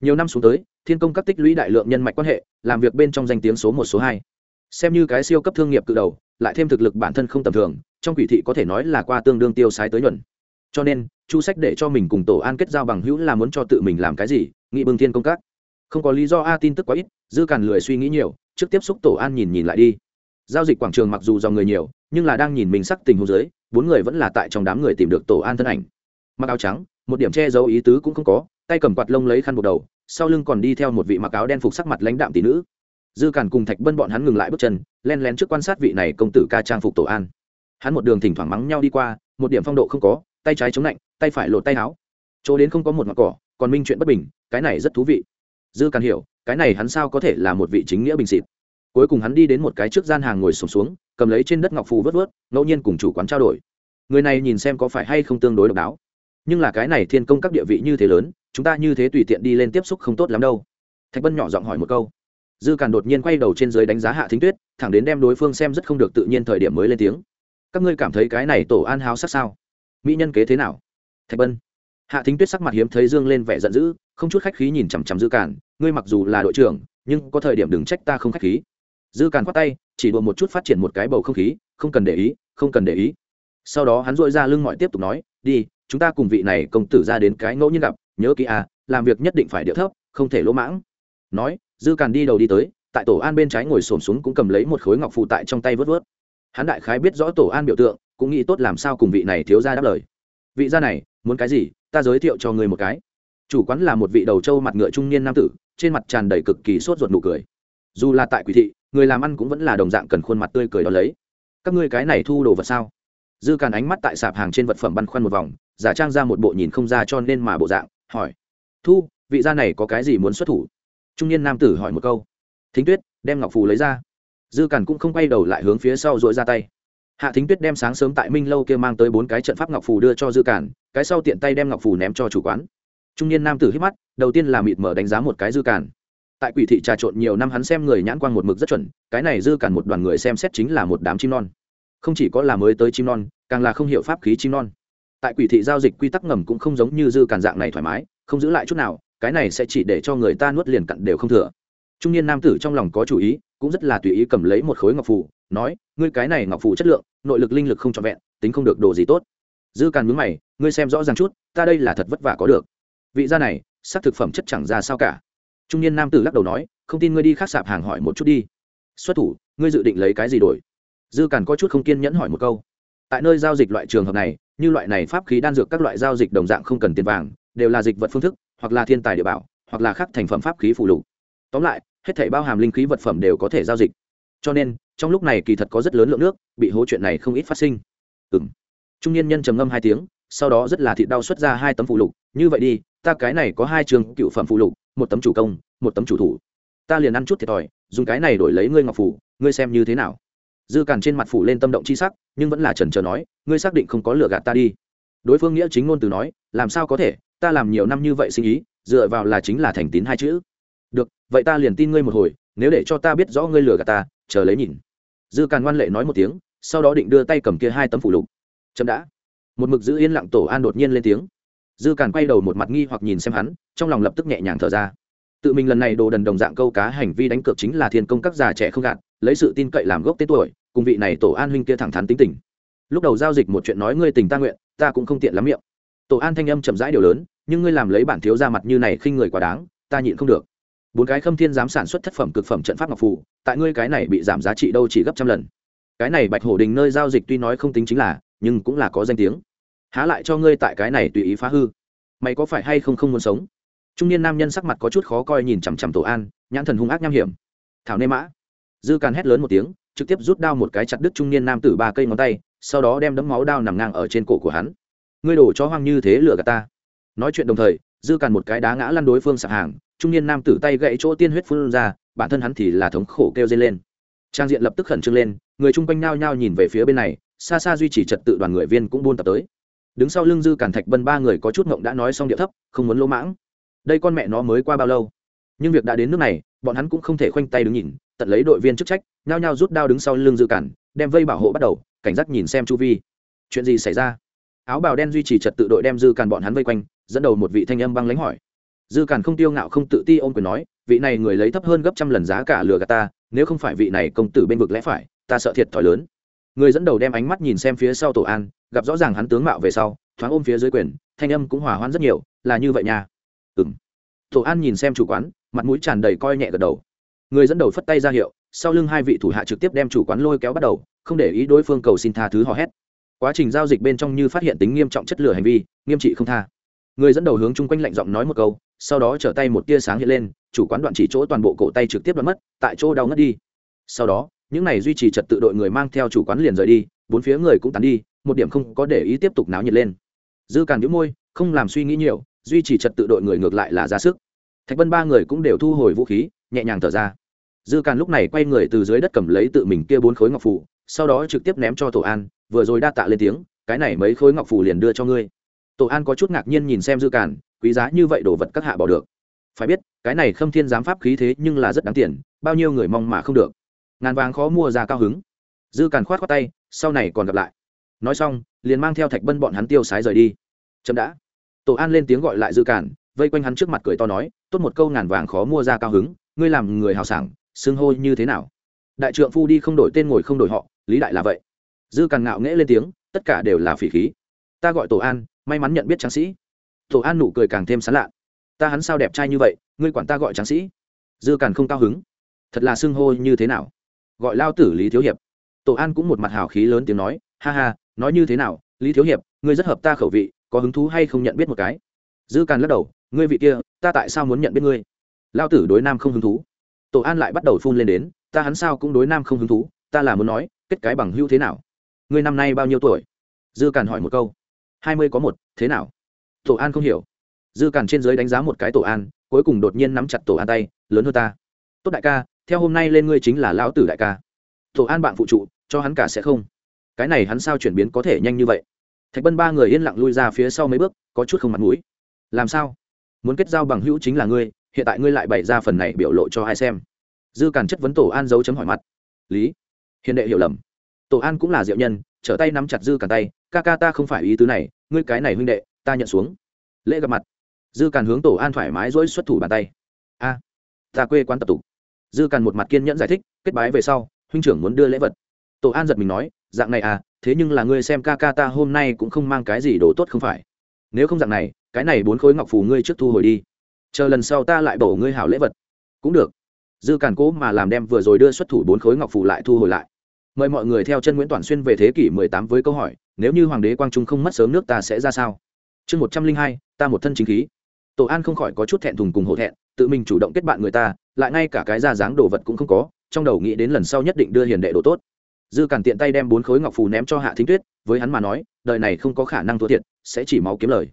Nhiều năm xuống tới, thiên công các tích lũy đại lượng nhân mạch quan hệ, làm việc bên trong danh tiếng số một, số hai. Xem như cái siêu cấp thương nghiệp cự đầu, lại thêm thực lực bản thân không tầm thường trong quỷ thị có thể nói là qua tương đương tiêu sái tới nhuận. Cho nên, chu sách để cho mình cùng tổ an kết giao bằng hữu là muốn cho tự mình làm cái gì, nghị bưng thiên công các. Không có lý do, a, tin tức quá ít, dư càn lười suy nghĩ nhiều, trước tiếp xúc tổ an nhìn nhìn lại đi. Giao dịch quảng trường mặc dù dòng người nhiều, nhưng là đang nhìn mình sắc tình hồ dưới bốn người vẫn là tại trong đám người tìm được tổ an thân ảnh. Mặc áo trắng, một điểm che giấu ý tứ cũng không có, tay cầm quạt lông lấy khăn buộc đầu, sau lưng còn đi theo một vị mặc áo đen phục sắc mặt lãnh đạm tỷ nữ. Dư càn cùng thạch bân bọn hắn ngừng lại bước chân, len lén trước quan sát vị này công tử ca trang phục tổ an hắn một đường thỉnh thoảng mắng nhau đi qua một điểm phong độ không có tay trái chống lạnh tay phải lột tay áo. Chỗ đến không có một mặt cỏ còn minh chuyện bất bình cái này rất thú vị. Dư càn hiểu cái này hắn sao có thể là một vị chính nghĩa bình xịt. Cuối cùng hắn đi đến một cái trước gian hàng ngồi sùng xuống, xuống cầm lấy trên đất ngọc phù vớt vớt ngẫu nhiên cùng chủ quán trao đổi. Người này nhìn xem có phải hay không tương đối độc đáo. Nhưng là cái này thiên công các địa vị như thế lớn chúng ta như thế tùy tiện đi lên tiếp xúc không tốt lắm đâu. Thạch bân nhỏ giọng hỏi một câu. Dư càn đột nhiên quay đầu trên dưới đánh giá hạ thính tuyết thẳng đến đem đối phương xem rất không được tự nhiên thời điểm mới lên tiếng các ngươi cảm thấy cái này tổ an háo sắc sao? Mỹ nhân kế thế nào? Thạch bân. Hạ thính tuyết sắc mặt hiếm thấy dương lên vẻ giận dữ, không chút khách khí nhìn chằm chằm dư càn, ngươi mặc dù là đội trưởng, nhưng có thời điểm đừng trách ta không khách khí. Dư càn khoát tay, chỉ đùa một chút phát triển một cái bầu không khí, không cần để ý, không cần để ý. Sau đó hắn dội ra lưng mọi tiếp tục nói, đi, chúng ta cùng vị này công tử ra đến cái ngẫu nhiên gặp, nhớ kỹ à làm việc nhất định phải điệu thấp, không thể lỗ mãng. Nói, dư càn đi đầu đi tới, tại tổ an bên trái ngồi xổm xuống cũng cầm lấy một khối ngọc phụ tại trong tay vớt vớt hắn đại khái biết rõ tổ an biểu tượng, cũng nghĩ tốt làm sao cùng vị này thiếu ra đáp lời. Vị gia này, muốn cái gì, ta giới thiệu cho người một cái. Chủ quán là một vị đầu trâu mặt ngựa trung niên nam tử, trên mặt tràn đầy cực kỳ sốt ruột nụ cười. Dù là tại quỷ thị, người làm ăn cũng vẫn là đồng dạng cần khuôn mặt tươi cười đó lấy. Các ngươi cái này thu đồ vật sao? Dư càn ánh mắt tại sạp hàng trên vật phẩm băn khoăn một vòng, giả trang ra một bộ nhìn không ra cho nên mà bộ dạng, hỏi. Thu, vị gia này có cái gì muốn xuất thủ? Trung niên nam tử hỏi một câu. Thính tuyết, đem ngọc phù lấy ra dư cản cũng không quay đầu lại hướng phía sau dội ra tay. Hạ thính tuyết đem sáng sớm tại minh lâu kia mang tới bốn cái trận pháp ngọc phù đưa cho dư cản, cái sau tiện tay đem ngọc phù ném cho chủ quán. Trung niên nam tử hít mắt, đầu tiên là mịt mở đánh giá một cái dư cản. Tại quỷ thị trà trộn nhiều năm hắn xem người nhãn quang một mực rất chuẩn, cái này dư cản một đoàn người xem xét chính là một đám chim non. Không chỉ có là mới tới chim non, càng là không hiểu pháp khí chim non. Tại quỷ thị giao dịch quy tắc ngầm cũng không giống như dư cản dạng này thoải mái, không giữ lại chút nào, cái này sẽ chỉ để cho người ta nuốt liền cặn đều không thừa. Trung niên nam tử trong lòng có chủ ý cũng rất là tùy ý cầm lấy một khối ngọc phù, nói, ngươi cái này ngọc phù chất lượng, nội lực linh lực không trọn vẹn, tính không được đồ gì tốt. Dư càn mướn mày, ngươi xem rõ ràng chút, ta đây là thật vất vả có được. Vị gia này, sắc thực phẩm chất chẳng ra sao cả. Trung niên nam tử lắc đầu nói, không tin ngươi đi khác sạp hàng hỏi một chút đi. Xuất thủ, ngươi dự định lấy cái gì đổi? Dư càn có chút không kiên nhẫn hỏi một câu. Tại nơi giao dịch loại trường hợp này, như loại này pháp khí đan dược các loại giao dịch đồng dạng không cần tiền vàng, đều là dịch vật phương thức, hoặc là thiên tài địa bảo, hoặc là khác thành phẩm pháp khí phụ lục. Tóm lại hết thảy bao hàm linh khí vật phẩm đều có thể giao dịch. Cho nên, trong lúc này kỳ thật có rất lớn lượng nước bị hố chuyện này không ít phát sinh. Ừng trung niên nhân trầm ngâm hai tiếng, sau đó rất là thịt đau xuất ra hai tấm phụ lục. Như vậy đi, ta cái này có hai trường cựu phẩm phụ lục, một tấm chủ công, một tấm chủ thủ. Ta liền ăn chút thiệt thòi, dùng cái này đổi lấy ngươi ngọc phủ, ngươi xem như thế nào. Dư càn trên mặt phủ lên tâm động chi sắc, nhưng vẫn là trần trờ nói, ngươi xác định không có lừa gạt ta đi. Đối phương nghĩa chính ngôn từ nói, làm sao có thể, ta làm nhiều năm như vậy sinh ý, dựa vào là chính là thành tín hai chữ được, vậy ta liền tin ngươi một hồi, nếu để cho ta biết rõ ngươi lừa gạt ta, chờ lấy nhìn. Dư càn ngoan lệ nói một tiếng, sau đó định đưa tay cầm kia hai tấm phủ lục. Chậm đã. Một mực giữ yên lặng tổ an đột nhiên lên tiếng. Dư càn quay đầu một mặt nghi hoặc nhìn xem hắn, trong lòng lập tức nhẹ nhàng thở ra. Tự mình lần này đồ đần đồng dạng câu cá hành vi đánh cược chính là thiên công các già trẻ không gạt, lấy sự tin cậy làm gốc tên tuổi, cùng vị này tổ an huynh kia thẳng thắn tính tình. Lúc đầu giao dịch một chuyện nói ngươi tình ta nguyện, ta cũng không tiện lắm miệng. Tổ an thanh âm chậm rãi điều lớn, nhưng ngươi làm lấy bản thiếu ra mặt như này khinh người quá đáng, ta nhịn không được bốn cái khâm thiên dám sản xuất thất phẩm cực phẩm trận pháp ngọc phủ tại ngươi cái này bị giảm giá trị đâu chỉ gấp trăm lần. Cái này bạch hổ đình nơi giao dịch tuy nói không tính chính là, nhưng cũng là có danh tiếng. Há lại cho ngươi tại cái này tùy ý phá hư. Mày có phải hay không không muốn sống? Trung niên nam nhân sắc mặt có chút khó coi nhìn chằm chằm tổ an, nhãn thần hung ác nham hiểm. Thảo nê mã. Dư càn hét lớn một tiếng, trực tiếp rút đao một cái chặt đứt trung niên nam tử ba cây ngón tay, sau đó đem đấm máu đao nằm ngang ở trên cổ của hắn. Ngươi đổ cho hoang như thế lửa gạt ta. Nói chuyện đồng thời dư càn một cái đá ngã lăn đối phương sạp hàng, trung niên nam tử tay gãy chỗ tiên huyết phun ra, bản thân hắn thì là thống khổ kêu dây lên. Trang diện lập tức khẩn trương lên, người chung quanh nao nhao nhìn về phía bên này, xa xa duy trì trật tự đoàn người viên cũng buôn tập tới. Đứng sau lưng dư càn thạch bân ba người có chút ngộng đã nói xong điệu thấp, không muốn lỗ mãng. Đây con mẹ nó mới qua bao lâu? Nhưng việc đã đến nước này, bọn hắn cũng không thể khoanh tay đứng nhìn, tận lấy đội viên chức trách, nhao nhao rút đao đứng sau lưng dư cản đem vây bảo hộ bắt đầu, cảnh giác nhìn xem chu vi. Chuyện gì xảy ra? Áo bào đen duy trì trật tự đội đem dư cản bọn hắn vây quanh dẫn đầu một vị thanh âm băng lãnh hỏi. Dư càn không tiêu ngạo không tự ti ôm quyền nói, vị này người lấy thấp hơn gấp trăm lần giá cả lừa gạt ta, nếu không phải vị này công tử bên vực lẽ phải, ta sợ thiệt thòi lớn. Người dẫn đầu đem ánh mắt nhìn xem phía sau tổ an, gặp rõ ràng hắn tướng mạo về sau, thoáng ôm phía dưới quyền, thanh âm cũng hòa hoãn rất nhiều, là như vậy nha. Ừ m tổ an nhìn xem chủ quán, mặt mũi tràn đầy coi nhẹ gật đầu. Người dẫn đầu phất tay ra hiệu, sau lưng hai vị thủ hạ trực tiếp đem chủ quán lôi kéo bắt đầu, không để ý đối phương cầu xin tha thứ hò hét. Quá trình giao dịch bên trong như phát hiện tính nghiêm trọng chất lửa hành vi, nghiêm trị không tha người dẫn đầu hướng chung quanh lạnh giọng nói một câu, sau đó trở tay một tia sáng hiện lên, chủ quán đoạn chỉ chỗ toàn bộ cổ tay trực tiếp đoạn mất, tại chỗ đau ngất đi. Sau đó, những này duy trì trật tự đội người mang theo chủ quán liền rời đi, bốn phía người cũng tán đi, một điểm không có để ý tiếp tục náo nhiệt lên. Dư càn nhũ môi, không làm suy nghĩ nhiều, duy trì trật tự đội người ngược lại là ra sức. Thạch vân ba người cũng đều thu hồi vũ khí, nhẹ nhàng thở ra. Dư càn lúc này quay người từ dưới đất cầm lấy tự mình kia bốn khối ngọc phủ sau đó trực tiếp ném cho tổ an, vừa rồi đa tạ lên tiếng, cái này mấy khối ngọc phủ liền đưa cho ngươi tổ an có chút ngạc nhiên nhìn xem dư càn, quý giá như vậy đồ vật các hạ bỏ được. Phải biết, cái này khâm thiên giám pháp khí thế nhưng là rất đáng tiền, bao nhiêu người mong mà không được. Ngàn vàng khó mua ra cao hứng. Dư càn khoát khoát tay, sau này còn gặp lại. Nói xong, liền mang theo thạch bân bọn hắn tiêu sái rời đi. Chậm đã. Tổ an lên tiếng gọi lại dư càn, vây quanh hắn trước mặt cười to nói, tốt một câu ngàn vàng khó mua ra cao hứng, ngươi làm người hào sảng, xưng hô như thế nào? Đại trượng phu đi không đổi tên ngồi không đổi họ, lý đại là vậy. Dư càn ngạo nghễ lên tiếng, tất cả đều là phỉ khí. Ta gọi tổ an may mắn nhận biết tráng sĩ. Tổ an nụ cười càng thêm sán lạ ta hắn sao đẹp trai như vậy, ngươi quản ta gọi tráng sĩ? Dư càn không cao hứng. Thật là xưng hô như thế nào? Gọi lao tử lý thiếu hiệp. Tổ an cũng một mặt hào khí lớn tiếng nói, ha ha, nói như thế nào, lý thiếu hiệp, ngươi rất hợp ta khẩu vị, có hứng thú hay không nhận biết một cái? Dư càn lắc đầu, ngươi vị kia, ta tại sao muốn nhận biết ngươi? Lao tử đối nam không hứng thú. Tổ an lại bắt đầu phun lên đến, ta hắn sao cũng đối nam không hứng thú, ta là muốn nói, kết cái bằng hữu thế nào? Ngươi năm nay bao nhiêu tuổi? Dư càn hỏi một câu hai mươi có một, thế nào? Tổ an không hiểu. Dư càn trên dưới đánh giá một cái tổ an, cuối cùng đột nhiên nắm chặt tổ an tay, lớn hơn ta. Tốt đại ca, theo hôm nay lên ngươi chính là lão tử đại ca. Tổ an bạn phụ trụ, cho hắn cả sẽ không. Cái này hắn sao chuyển biến có thể nhanh như vậy? Thạch bân ba người yên lặng lui ra phía sau mấy bước, có chút không mặt mũi. Làm sao? Muốn kết giao bằng hữu chính là ngươi, hiện tại ngươi lại bày ra phần này biểu lộ cho ai xem? Dư càn chất vấn tổ an dấu chấm hỏi mặt. Lý, hiền đệ hiểu lầm. Tổ an cũng là diệu nhân, trở tay nắm chặt dư càn tay ca ca ta không phải ý tứ này, ngươi cái này huynh đệ, ta nhận xuống. Lễ gặp mặt. Dư càn hướng tổ an thoải mái dỗi xuất thủ bàn tay. A, ta quê quán tập tục. Dư càn một mặt kiên nhẫn giải thích, kết bái về sau, huynh trưởng muốn đưa lễ vật. Tổ an giật mình nói, dạng này à thế nhưng là ngươi xem ca ca ta hôm nay cũng không mang cái gì đồ tốt không phải. Nếu không dạng này, cái này bốn khối ngọc phù ngươi trước thu hồi đi. Chờ lần sau ta lại bổ ngươi hảo lễ vật. Cũng được. Dư càn cố mà làm đem vừa rồi đưa xuất thủ bốn khối ngọc phù lại thu hồi lại mời mọi người theo chân nguyễn toàn xuyên về thế kỷ 18 với câu hỏi, nếu như hoàng đế quang trung không mất sớm nước ta sẽ ra sao? Chương một trăm linh hai, ta một thân chính khí. Tổ an không khỏi có chút thẹn thùng cùng hổ thẹn, tự mình chủ động kết bạn người ta, lại ngay cả cái ra dáng đồ vật cũng không có, trong đầu nghĩ đến lần sau nhất định đưa hiền đệ đồ tốt. Dư cản tiện tay đem bốn khối ngọc phù ném cho hạ thính tuyết, với hắn mà nói, đời này không có khả năng thua thiệt, sẽ chỉ máu kiếm lời.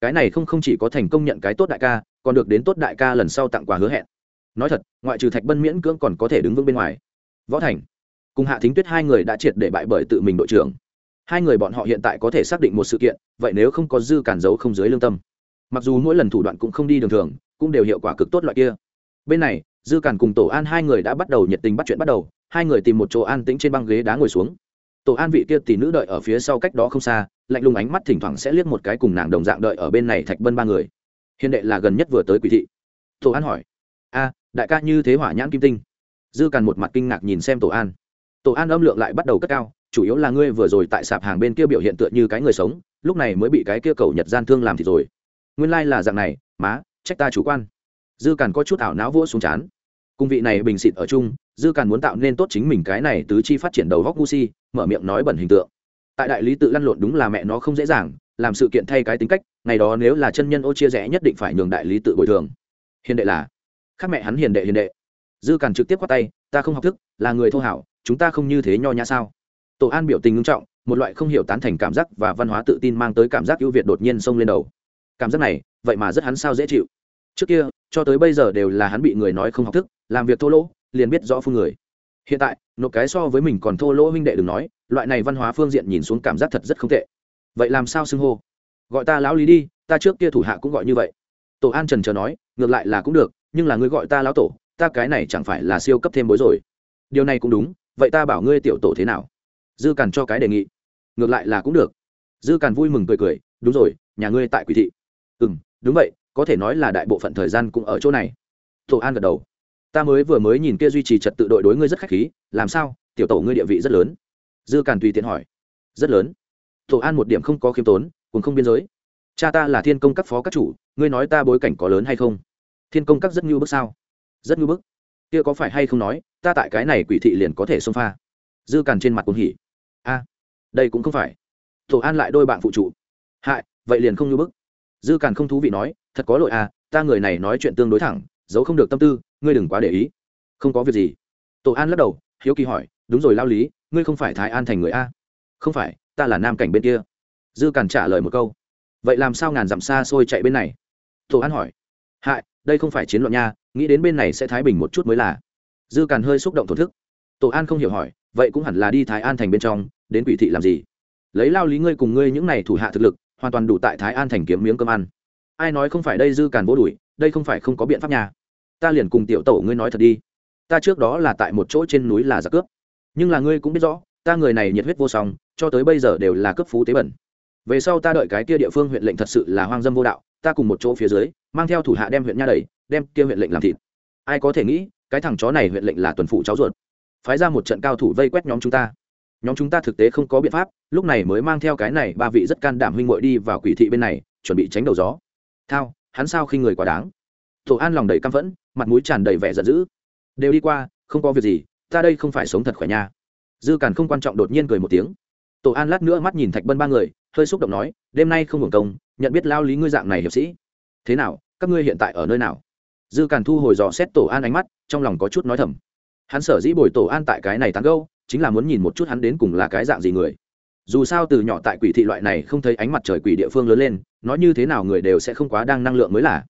Cái này không không chỉ có thành công nhận cái tốt đại ca, còn được đến tốt đại ca lần sau tặng quà hứa hẹn. Nói thật, ngoại trừ thạch bân miễn cưỡng còn có thể đứng vững bên ngoài. Võ thành cùng hạ thính tuyết hai người đã triệt để bại bởi tự mình đội trưởng. Hai người bọn họ hiện tại có thể xác định một sự kiện, vậy nếu không có dư cản giấu không dưới lương tâm. Mặc dù mỗi lần thủ đoạn cũng không đi đường thường, cũng đều hiệu quả cực tốt loại kia. Bên này, dư cản cùng tổ an hai người đã bắt đầu nhiệt tình bắt chuyện bắt đầu, hai người tìm một chỗ an tĩnh trên băng ghế đá ngồi xuống. Tổ an vị kia tỷ nữ đợi ở phía sau cách đó không xa, lạnh lùng ánh mắt thỉnh thoảng sẽ liếc một cái cùng nàng đồng dạng đợi ở bên này thạch bân ba người. Hiện đệ là gần nhất vừa tới quỷ thị. Tổ an hỏi. A, đại ca như thế hỏa nhãn kim tinh? Dư càn một mặt kinh ngạc nhìn xem tổ an tổ an âm lượng lại bắt đầu cất cao, chủ yếu là ngươi vừa rồi tại sạp hàng bên kia biểu hiện tựa như cái người sống, lúc này mới bị cái kia cầu nhật gian thương làm thì rồi. Nguyên lai、like、là dạng này, má, trách ta chủ quan. Dư càn có chút ảo não vỗ xuống chán. Cung vị này bình xịt ở chung, dư càn muốn tạo nên tốt chính mình cái này tứ chi phát triển đầu góc gu si, mở miệng nói bẩn hình tượng. Tại đại lý tự lăn lộn đúng là mẹ nó không dễ dàng, làm sự kiện thay cái tính cách, ngày đó nếu là chân nhân ô chia rẽ nhất định phải nhường đại lý tự bồi thường. Hiền đệ là. Khác mẹ hắn hiền đệ hiền đệ. Dư càn trực tiếp qua tay, ta không học thức, là người thô hảo chúng ta không như thế nho nhã sao? Tổ an biểu tình ngưng trọng, một loại không hiểu tán thành cảm giác và văn hóa tự tin mang tới cảm giác ưu việt đột nhiên xông lên đầu. Cảm giác này, vậy mà rất hắn sao dễ chịu. Trước kia, cho tới bây giờ đều là hắn bị người nói không học thức, làm việc thô lỗ, liền biết rõ phương người. Hiện tại, nộp cái so với mình còn thô lỗ huynh đệ đừng nói, loại này văn hóa phương diện nhìn xuống cảm giác thật rất không tệ. Vậy làm sao xưng hô? Gọi ta lão lý đi, ta trước kia thủ hạ cũng gọi như vậy. Tổ an trần chờ nói, ngược lại là cũng được, nhưng là ngươi gọi ta lão tổ, ta cái này chẳng phải là siêu cấp thêm bối rồi. Điều này cũng đúng vậy ta bảo ngươi tiểu tổ thế nào? Dư càn cho cái đề nghị. Ngược lại là cũng được. Dư càn vui mừng cười cười, đúng rồi, nhà ngươi tại quỷ thị. Ừ m đúng vậy, có thể nói là đại bộ phận thời gian cũng ở chỗ này. Tổ an gật đầu. Ta mới vừa mới nhìn kia duy trì trật tự đội đối ngươi rất khách khí, làm sao, tiểu tổ ngươi địa vị rất lớn? Dư càn tùy tiện hỏi. Rất lớn. Tổ an một điểm không có khiêm tốn, cũng không biên giới. Cha ta là thiên công các phó các chủ, ngươi nói ta bối cảnh có lớn hay không? Thiên công các rất ngưu bức sao? Rất ngưu bức kia có phải hay không nói, ta tại cái này quỷ thị liền có thể xông pha? Dư càn trên mặt cũng hỉ. A, đây cũng không phải. Tổ an lại đôi bạn phụ trụ. Hại, vậy liền không như bức. Dư càn không thú vị nói, thật có lỗi à ta người này nói chuyện tương đối thẳng, giấu không được tâm tư, ngươi đừng quá để ý. Không có việc gì. Tổ an lắc đầu, hiếu kỳ hỏi, đúng rồi lao lý, ngươi không phải thái an thành người a? Không phải, ta là nam cảnh bên kia. Dư càn trả lời một câu. Vậy làm sao ngàn dặm xa xôi chạy bên này? Tổ an hỏi. Hại, đây không phải chiến loạn nha nghĩ đến bên này sẽ thái bình một chút mới là. Dư càn hơi xúc động thổn thức. Tổ an không hiểu hỏi, vậy cũng hẳn là đi thái an thành bên trong, đến quỷ thị làm gì? Lấy lao lý ngươi cùng ngươi những này thủ hạ thực lực, hoàn toàn đủ tại thái an thành kiếm miếng cơm ăn. Ai nói không phải đây dư càn vô đuổi, đây không phải không có biện pháp nhà ta liền cùng tiểu tổ ngươi nói thật đi. Ta trước đó là tại một chỗ trên núi là giặc cướp. Nhưng là ngươi cũng biết rõ, ta người này nhiệt huyết vô song, cho tới bây giờ đều là cấp phú tế bẩn. Về sau ta đợi cái kia địa phương huyện lệnh thật sự là hoang dâm vô đạo, ta cùng một chỗ phía dưới, mang theo thủ hạ đem huyện nha đầy đem kia huyện lệnh làm thịt. Ai có thể nghĩ, cái thằng chó này huyện lệnh là tuần phụ cháu ruột. Phái ra một trận cao thủ vây quét nhóm chúng ta. Nhóm chúng ta thực tế không có biện pháp, lúc này mới mang theo cái này ba vị rất can đảm huynh muội đi vào quỷ thị bên này, chuẩn bị tránh đầu gió. Thao, hắn sao khi người quá đáng? Tổ an lòng đầy căm phẫn, mặt mũi tràn đầy vẻ giận dữ. Đều đi qua, không có việc gì, ta đây không phải sống thật khỏe nha. Dư càn không quan trọng đột nhiên cười một tiếng. Tổ an lát nữa mắt nhìn thạch bân ba người, hơi xúc động nói, đêm nay không hưởng công, nhận biết lao lý ngươi dạng này hiệp sĩ. Thế nào, các ngươi hiện tại ở nơi nào? Dư càn thu hồi dò xét tổ an ánh mắt, trong lòng có chút nói thầm. Hắn sở dĩ bồi tổ an tại cái này tán gâu chính là muốn nhìn một chút hắn đến cùng là cái dạng gì người. Dù sao từ nhỏ tại quỷ thị loại này không thấy ánh mặt trời quỷ địa phương lớn lên, nói như thế nào người đều sẽ không quá đang năng lượng mới là.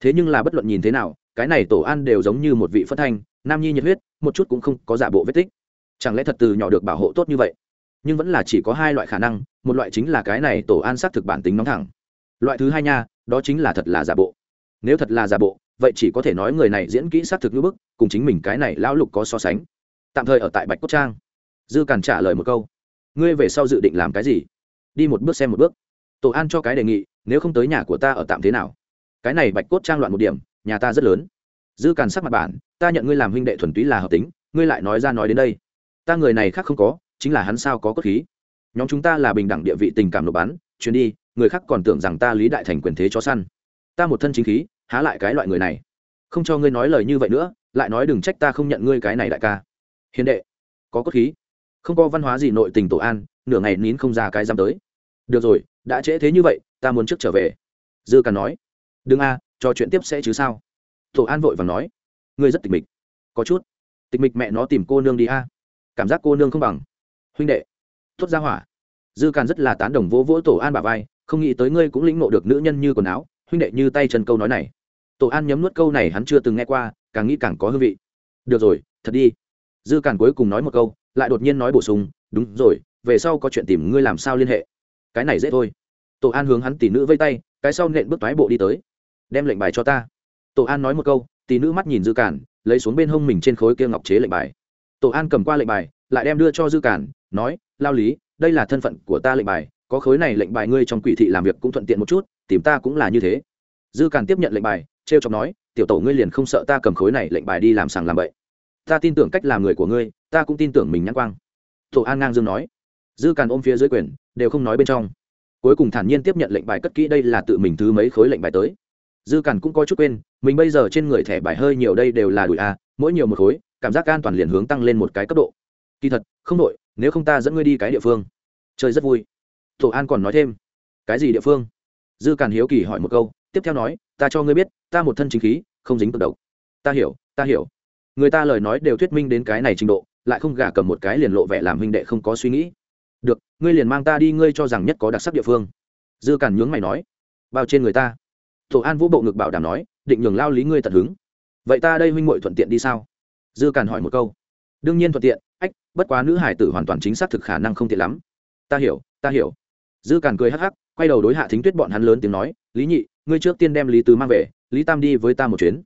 Thế nhưng là bất luận nhìn thế nào, cái này tổ an đều giống như một vị phất thanh, nam nhi nhiệt huyết, một chút cũng không có giả bộ vết tích. Chẳng lẽ thật từ nhỏ được bảo hộ tốt như vậy? Nhưng vẫn là chỉ có hai loại khả năng, một loại chính là cái này tổ an xác thực bản tính nóng thẳng. Loại thứ hai nha, đó chính là thật là giả bộ. Nếu thật là giả bộ vậy chỉ có thể nói người này diễn kỹ xác thực như bức, cùng chính mình cái này lão lục có so sánh. Tạm thời ở tại bạch cốt trang. Dư càn trả lời một câu. Ngươi về sau dự định làm cái gì? Đi một bước xem một bước. Tổ an cho cái đề nghị, nếu không tới nhà của ta ở tạm thế nào? Cái này bạch cốt trang loạn một điểm, nhà ta rất lớn. Dư càn sắc mặt bản, ta nhận ngươi làm huynh đệ thuần túy là hợp tính, ngươi lại nói ra nói đến đây. Ta người này khác không có, chính là hắn sao có cốt khí. Nhóm chúng ta là bình đẳng địa vị tình cảm nộp bán chuyến đi, người khác còn tưởng rằng ta lý đại thành quyền thế cho săn. Ta một thân chính khí há lại cái loại người này. Không cho ngươi nói lời như vậy nữa, lại nói đừng trách ta không nhận ngươi cái này đại ca. Hiền đệ, có cốt khí. Không có văn hóa gì nội tình tổ an, nửa ngày nín không ra cái dám tới. Được rồi, đã trễ thế như vậy, ta muốn trước trở về. Dư càn nói. Đừng a cho chuyện tiếp sẽ chứ sao? Tổ an vội và nói. Ngươi rất tịch mịch. Có chút. Tịch mịch mẹ nó tìm cô nương đi a. Cảm giác cô nương không bằng. Huynh đệ. Thốt ra hỏa. Dư càn rất là tán đồng vỗ vỗ tổ an bà vai, không nghĩ tới ngươi cũng lĩnh ngộ được nữ nhân như quần áo huynh đệ như tay chân câu nói này. Tổ an nhấm nuốt câu này hắn chưa từng nghe qua, càng nghĩ càng có hương vị. Được rồi, thật đi. Dư càn cuối cùng nói một câu, lại đột nhiên nói bổ sung, đúng rồi, về sau có chuyện tìm ngươi làm sao liên hệ. Cái này dễ thôi. Tổ an hướng hắn tỷ nữ vây tay, cái sau nện bước toái bộ đi tới. Đem lệnh bài cho ta. Tổ an nói một câu, tỷ nữ mắt nhìn dư cản, lấy xuống bên hông mình trên khối kia ngọc chế lệnh bài. Tổ an cầm qua lệnh bài, lại đem đưa cho dư cản, nói, lao lý, đây là thân phận của ta lệnh bài, có khối này lệnh bài ngươi trong quỷ thị làm việc cũng thuận tiện một chút tìm ta cũng là như thế. Dư càn tiếp nhận lệnh bài t r e o chọc nói, tiểu tổ ngươi liền không sợ ta cầm khối này lệnh bài đi làm sàng làm bậy. Ta tin tưởng cách làm người của ngươi, ta cũng tin tưởng mình nhãn quang. Tổ an ngang dương nói. Dư càn ôm phía dưới quyền, đều không nói bên trong. Cuối cùng thản nhiên tiếp nhận lệnh bài cất kỹ, đây là tự mình thứ mấy khối lệnh bài tới. Dư càn cũng có chút quên, mình bây giờ trên người thẻ bài hơi nhiều đây đều là đùi a, mỗi nhiều một khối, cảm giác an toàn liền hướng tăng lên một cái cấp độ. Kỳ thật, không đội nếu không ta dẫn ngươi đi cái địa phương. Chơi rất vui. Tổ an còn nói thêm. Cái gì địa phương? Dư càn hiếu kỳ hỏi một câu, tiếp theo nói, ta cho ngươi biết, ta một thân chính khí, không dính cực độc. Ta hiểu ta hiểu. Người ta lời nói đều thuyết minh đến cái này trình độ, lại không gả cầm một cái liền lộ vẻ làm huynh đệ không có suy nghĩ. Được, ngươi liền mang ta đi, ngươi cho rằng nhất có đặc sắc địa phương. Dư càn nhướng mày nói, bao trên người ta. Thổ an vũ bộ ngực bảo đảm nói, định nhường lao lý ngươi tận hứng. Vậy ta đây huynh muội thuận tiện đi sao? Dư càn hỏi một câu. Đương nhiên thuận tiện, ách, bất quá nữ hải tử hoàn toàn chính xác thực khả năng không tiện lắm. Ta hiểu ta hiểu. Dư càn cười hắc hắc quay đầu đối hạ thính tuyết bọn hắn lớn tiếng nói, lý nhị, ngươi trước tiên đem lý tứ mang về, lý tam đi với ta một chuyến.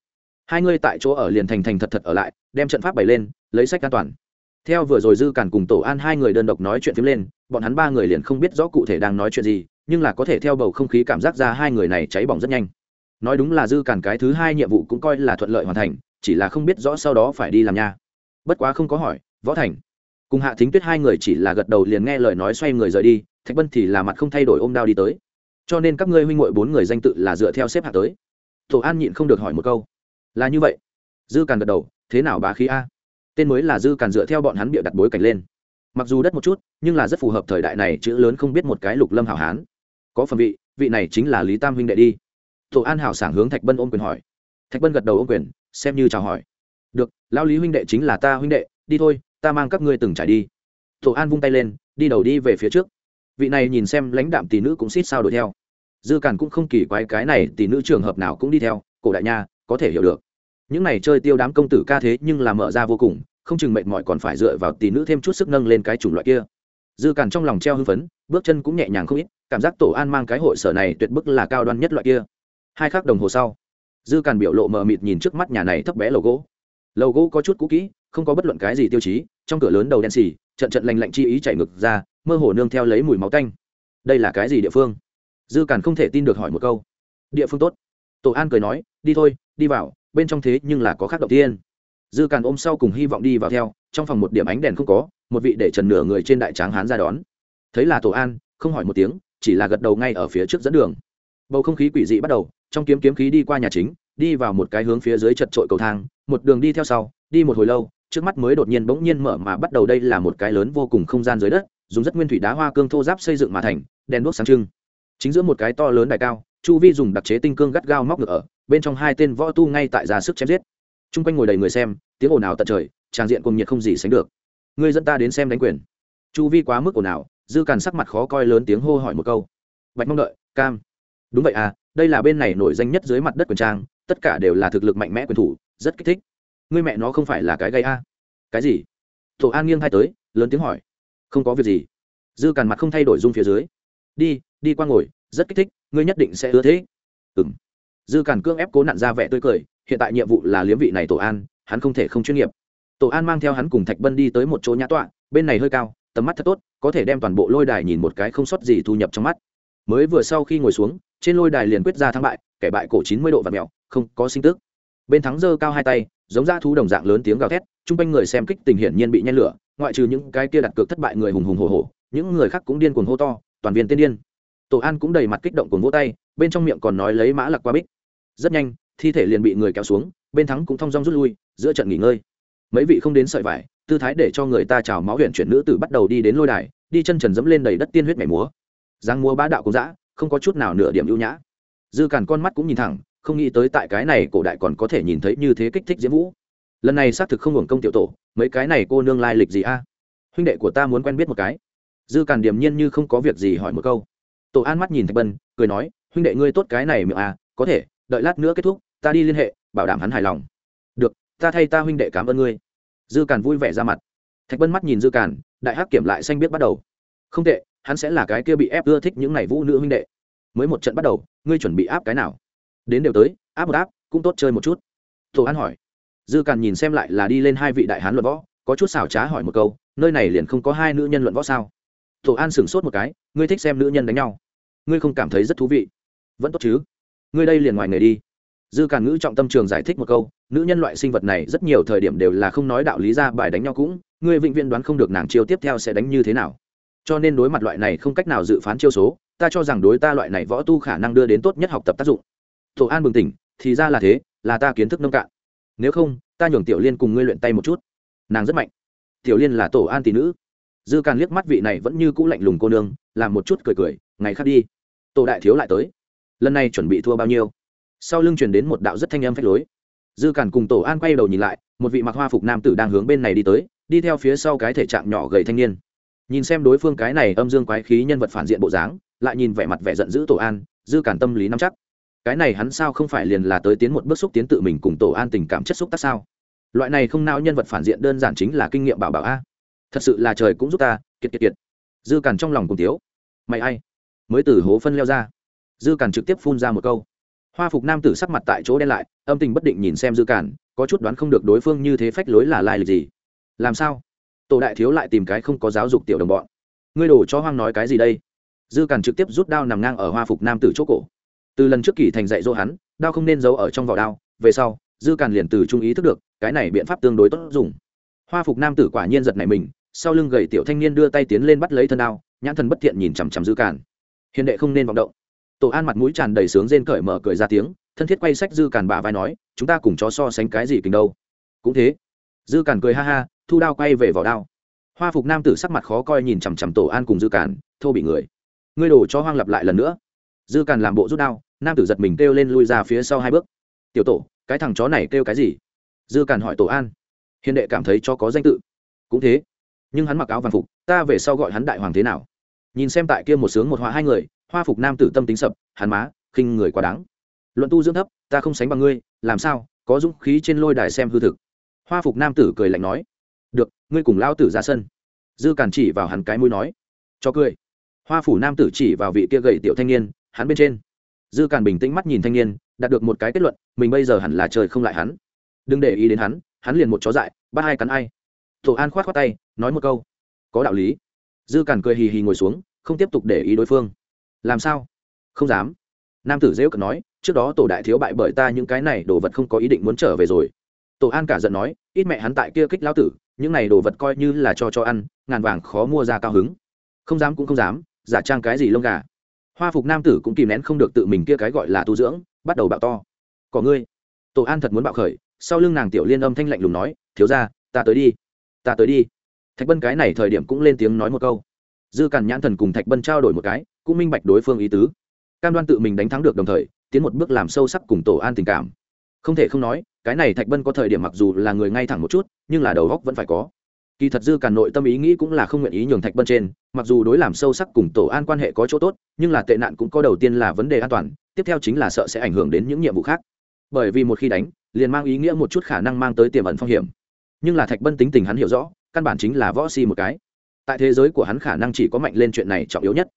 Hai ngươi tại chỗ ở liền thành thành thật thật ở lại, đem trận pháp bày lên, lấy sách an toàn. Theo vừa rồi dư càn cùng tổ an hai người đơn độc nói chuyện phím lên, bọn hắn ba người liền không biết rõ cụ thể đang nói chuyện gì, nhưng là có thể theo bầu không khí cảm giác ra hai người này cháy bỏng rất nhanh. Nói đúng là dư càn cái thứ hai nhiệm vụ cũng coi là thuận lợi hoàn thành, chỉ là không biết rõ sau đó phải đi làm nha. Bất quá không có hỏi, võ thành cùng hạ thính tuyết hai người chỉ là gật đầu liền nghe lời nói xoay người rời đi, thạch bân thì là mặt không thay đổi ôm đao đi tới. Cho nên các ngươi huynh ngội bốn người danh tự là dựa theo xếp hạ tới. Tổ an nhịn không được hỏi một câu. Là như vậy. Dư càn gật đầu, thế nào bá khí a? Tên mới là dư càn dựa theo bọn hắn bịa đặt bối cảnh lên. Mặc dù đất một chút, nhưng là rất phù hợp thời đại này, chữ lớn không biết một cái lục lâm hảo hán. Có phần vị vị này chính là lý tam huynh đệ đi. Tổ an hảo sảng hướng thạch bân ôm quyền hỏi. Thạch bân gật đầu ôm quyền, xem như chào hỏi. Được, lão lý huynh đệ chính là ta huynh đệ, đi thôi ta mang các ngươi từng trải đi. Tổ an vung tay lên, đi đầu đi về phía trước. Vị này nhìn xem lãnh đạm tỷ nữ cũng xít sao đuổi theo. Dư càn cũng không kỳ quái cái này tỷ nữ trường hợp nào cũng đi theo, cổ đại nha, có thể hiểu được. Những này chơi tiêu đám công tử ca thế nhưng là mở ra vô cùng, không chừng mệt mỏi còn phải dựa vào tỷ nữ thêm chút sức nâng lên cái chủng loại kia. Dư càn trong lòng treo hưng phấn, bước chân cũng nhẹ nhàng không ít, cảm giác tổ an mang cái hội sở này tuyệt bức là cao đoan nhất loại kia. Hai khắc đồng hồ sau, dư càn biểu lộ mờ mịt nhìn trước mắt nhà này thấp bé lầu gỗ. Lầu gỗ có chút cũ kỹ không có bất luận cái gì tiêu chí, trong cửa lớn đầu đen xì, trận trận lành lạnh chi ý chảy ngực ra, mơ hồ nương theo lấy mùi máu tanh. Đây là cái gì địa phương? Dư càn không thể tin được hỏi một câu. Địa phương tốt. Tổ an cười nói, đi thôi, đi vào, bên trong thế nhưng là có khác đầu tiên dư càn ôm sau cùng hy vọng đi vào theo, trong phòng một điểm ánh đèn không có, một vị để trần nửa người trên đại tráng hán ra đón. Thấy là tổ an, không hỏi một tiếng, chỉ là gật đầu ngay ở phía trước dẫn đường. Bầu không khí quỷ dị bắt đầu, trong kiếm kiếm khí đi qua nhà chính, đi vào một cái hướng phía dưới chật trội cầu thang, một đường đi theo sau, đi một hồi lâu trước mắt mới đột nhiên bỗng nhiên mở mà bắt đầu đây là một cái lớn vô cùng không gian dưới đất, dùng rất nguyên thủy đá hoa cương thô giáp xây dựng mà thành, đèn đuốc sáng trưng. Chính giữa một cái to lớn đại cao, chu vi dùng đặc chế tinh cương gắt gao móc ngựa ở, bên trong hai tên võ tu ngay tại ra sức chém giết. T r u n g quanh ngồi đầy người xem, tiếng ồn ào tận trời, tràng diện cùng nhiệt không gì sánh được. Ngươi dẫn ta đến xem đánh quyền. Chu vi quá mức ồn ào, dư càn sắc mặt khó coi lớn tiếng hô hỏi một câu. Bạch mong đợi, cam. Đúng vậy à đây là bên này nổi danh nhất dưới mặt đất quyền trang, tất cả đều là thực lực mạnh mẽ quyền thủ, rất kích thích ngươi mẹ nó không phải là cái gây a? Cái gì? Tổ an nghiêng hai tới, lớn tiếng hỏi. Không có việc gì. Dư càn mặt không thay đổi dung phía dưới. Đi đi qua ngồi, rất kích thích, ngươi nhất định sẽ ưa thế ừ m dư càn cương ép cố nặn ra vẻ tươi cười, hiện tại nhiệm vụ là liếm vị này tổ an, hắn không thể không chuyên nghiệp. Tổ an mang theo hắn cùng thạch bân đi tới một chỗ nhã tọa, bên này hơi cao, tầm mắt thật tốt, có thể đem toàn bộ lôi đài nhìn một cái không sót gì thu nhập trong mắt. Mới vừa sau khi ngồi xuống, trên lôi đài liền quyết ra thắng bại, kẻ bại cổ chín mươi độ và mẹo, không có sinh tức. Bên thắng dơ cao hai tay giống ra thú đồng dạng lớn tiếng gào thét, chung quanh người xem kích tình hiển nhiên bị nhen lửa, ngoại trừ những cái kia đặt cược thất bại người hùng hùng hồ hồ những người khác cũng điên cuồng hô to, toàn viên tiên điên. Tổ an cũng đầy mặt kích động cuồng vỗ tay, bên trong miệng còn nói lấy mã lạc qua bích. Rất nhanh, thi thể liền bị người kéo xuống, bên thắng cũng thong dong rút lui, giữa trận nghỉ ngơi. Mấy vị không đến sợi vải, tư thái để cho người ta trào máu huyện chuyển nữ tử bắt đầu đi đến lôi đài, đi chân trần dẫm lên đầy đất tiên huyết mẻ múa. Giang múa bá đạo cũng dã, không có chút nào nửa điểm ưu nhã. Dư cản con mắt cũng nhìn thẳng không nghĩ tới tại cái này cổ đại còn có thể nhìn thấy như thế kích thích diễm vũ. Lần này xác thực không hưởng công tiểu tổ, mấy cái này cô nương lai lịch gì a? Huynh đệ của ta muốn quen biết một cái. Dư càn điềm nhiên như không có việc gì hỏi một câu. Tổ an mắt nhìn thạch bân, cười nói, huynh đệ ngươi tốt cái này miệng à có thể, đợi lát nữa kết thúc, ta đi liên hệ, bảo đảm hắn hài lòng. Được, ta thay ta huynh đệ cảm ơn ngươi. Dư càn vui vẻ ra mặt. Thạch bân mắt nhìn dư càn, đại hắc kiểm lại xanh biết bắt đầu. Không tệ, hắn sẽ là cái kia bị ép ưa thích những này vũ nữ huynh đệ. Mới một trận bắt đầu, ngươi chuẩn bị áp cái nào? Đến đều tới, áp một áp, cũng tốt chơi một chút. Tổ an hỏi. Dư càn nhìn xem lại là đi lên hai vị đại hán luận võ, có chút xảo trá hỏi một câu, nơi này liền không có hai nữ nhân luận võ sao? Tổ an sửng sốt một cái, ngươi thích xem nữ nhân đánh nhau. Ngươi không cảm thấy rất thú vị. Vẫn tốt chứ. Ngươi đây liền ngoài nghề đi. Dư càn ngữ trọng tâm trường giải thích một câu, nữ nhân loại sinh vật này rất nhiều thời điểm đều là không nói đạo lý ra, bài đánh nhau cũng, ngươi vĩnh viễn đoán không được nàng chiêu tiếp theo sẽ đánh như thế nào. Cho nên đối mặt loại này không cách nào dự phán chiêu số, ta cho rằng đối ta loại này võ tu khả năng đưa đến tốt nhất học tập tác dụng tổ an bừng tỉnh, thì ra là thế, là ta kiến thức nông cạn. Nếu không, ta nhường tiểu liên cùng ngươi luyện tay một chút. Nàng rất mạnh. Tiểu liên là tổ an tỷ nữ. Dư càn liếc mắt vị này vẫn như cũ lạnh lùng cô nương, làm một chút cười cười, ngày khác đi. Tổ đại thiếu lại tới. Lần này chuẩn bị thua bao nhiêu? Sau lưng chuyển đến một đạo rất thanh âm phách lối. Dư càn cùng tổ an quay đầu nhìn lại, một vị mặc hoa phục nam tử đang hướng bên này đi tới, đi theo phía sau cái thể trạng nhỏ gầy thanh niên. Nhìn xem đối phương cái này âm dương quái khí nhân vật phản diện bộ dáng, lại nhìn vẻ mặt vẻ giận dữ tổ an, dư càn tâm lý nắm chắc cái này hắn sao không phải liền là tới tiến một bước xúc tiến tự mình cùng tổ an tình cảm chất xúc tác sao? Loại này không nao nhân vật phản diện đơn giản chính là kinh nghiệm bảo bảo a. Thật sự là trời cũng giúp ta, kiệt kiệt kiệt. Dư càn trong lòng cùng tiếu mày ai? Mới từ hố phân leo ra. Dư càn trực tiếp phun ra một câu. Hoa phục nam tử sắc mặt tại chỗ đen lại, âm tình bất định nhìn xem dư càn, có chút đoán không được đối phương như thế phách lối là lai lịch gì. Làm sao? Tổ đại thiếu lại tìm cái không có giáo dục tiểu đồng bọn. Ngươi đổ cho hoang nói cái gì đây? Dư càn trực tiếp rút đao nằm ngang ở hoa phục nam tử chỗ cổ từ lần trước kỳ thành dạy dỗ hắn, đao không nên giấu ở trong vỏ đao, về sau, dư càn liền từ trung ý thức được, cái này biện pháp tương đối tốt dùng. Hoa phục nam tử quả nhiên giật này mình, sau lưng gầy tiểu thanh niên đưa tay tiến lên bắt lấy thân đao, nhãn thần bất thiện nhìn chằm chằm dư càn. Hiền đệ không nên vọng động. Tổ an mặt mũi tràn đầy sướng rên cởi mở cười ra tiếng, thân thiết quay sách dư càn bà vai nói, chúng ta cùng chó so sánh cái gì kình đâu? Cũng thế. Dư càn cười ha ha, thu đao quay về vỏ đao. Hoa phục nam tử sắc mặt khó coi nhìn chằm chằm tổ an cùng dư càn, thô bị người. Ngươi đổ cho hoang lặp lại lần nữa dư càn làm bộ rút đao, nam tử giật mình kêu lên lui ra phía sau hai bước. Tiểu tổ, cái thằng chó này kêu cái gì? Dư càn hỏi tổ an. Hiền đệ cảm thấy cho có danh tự. Cũng thế, nhưng hắn mặc áo vàng phục, ta về sau gọi hắn đại hoàng thế nào? Nhìn xem tại kia một sướng một họa hai người, hoa phục nam tử tâm tính sập, hắn má, khinh người quá đáng. Luận tu dưỡng thấp, ta không sánh bằng ngươi, làm sao, có dũng khí trên lôi đài xem hư thực? Hoa phục nam tử cười lạnh nói. Được, ngươi cùng lao tử ra sân. Dư càn chỉ vào hắn cái mũi nói. Cho cười. Hoa phủ nam tử chỉ vào vị kia gầy tiểu thanh niên hắn bên trên. Dư càn bình tĩnh mắt nhìn thanh niên, đạt được một cái kết luận, mình bây giờ hẳn là trời không lại hắn. Đừng để ý đến hắn hắn liền một chó dại, bắt hai cắn ai. Tổ an khoát khoát tay, nói một câu. Có đạo lý. Dư càn cười hì hì ngồi xuống, không tiếp tục để ý đối phương. Làm sao? Không dám. Nam tử dễ cận nói, trước đó tổ đại thiếu bại bởi ta những cái này đồ vật không có ý định muốn trở về rồi. Tổ an cả giận nói, ít mẹ hắn tại kia kích lao tử, những này đồ vật coi như là cho cho ăn, ngàn vàng khó mua ra cao hứng. Không dám cũng không dám, giả trang cái gì lông gà hoa phục nam tử cũng kìm nén không được tự mình kia cái gọi là tu dưỡng, bắt đầu bạo to. Có ngươi. Tổ an thật muốn bạo khởi, sau lưng nàng tiểu liên âm thanh lạnh lùng nói, thiếu ra ta tới đi, ta tới đi. Thạch bân cái này thời điểm cũng lên tiếng nói một câu. Dư càn nhãn thần cùng thạch bân trao đổi một cái, cũng minh bạch đối phương ý tứ. Cam đoan tự mình đánh thắng được đồng thời, tiến một bước làm sâu sắc cùng tổ an tình cảm. Không thể không nói, cái này thạch bân có thời điểm mặc dù là người ngay thẳng một chút, nhưng là đầu góc vẫn phải có kỳ thật dư càn nội tâm ý nghĩ cũng là không nguyện ý nhường thạch bân trên, mặc dù đối làm sâu sắc cùng tổ an quan hệ có chỗ tốt, nhưng là tệ nạn cũng có đầu tiên là vấn đề an toàn, tiếp theo chính là sợ sẽ ảnh hưởng đến những nhiệm vụ khác. Bởi vì một khi đánh, liền mang ý nghĩa một chút khả năng mang tới tiềm ẩn phong hiểm. Nhưng là thạch bân tính tình hắn hiểu rõ, căn bản chính là võ si một cái. Tại thế giới của hắn khả năng chỉ có mạnh lên chuyện này trọng yếu nhất.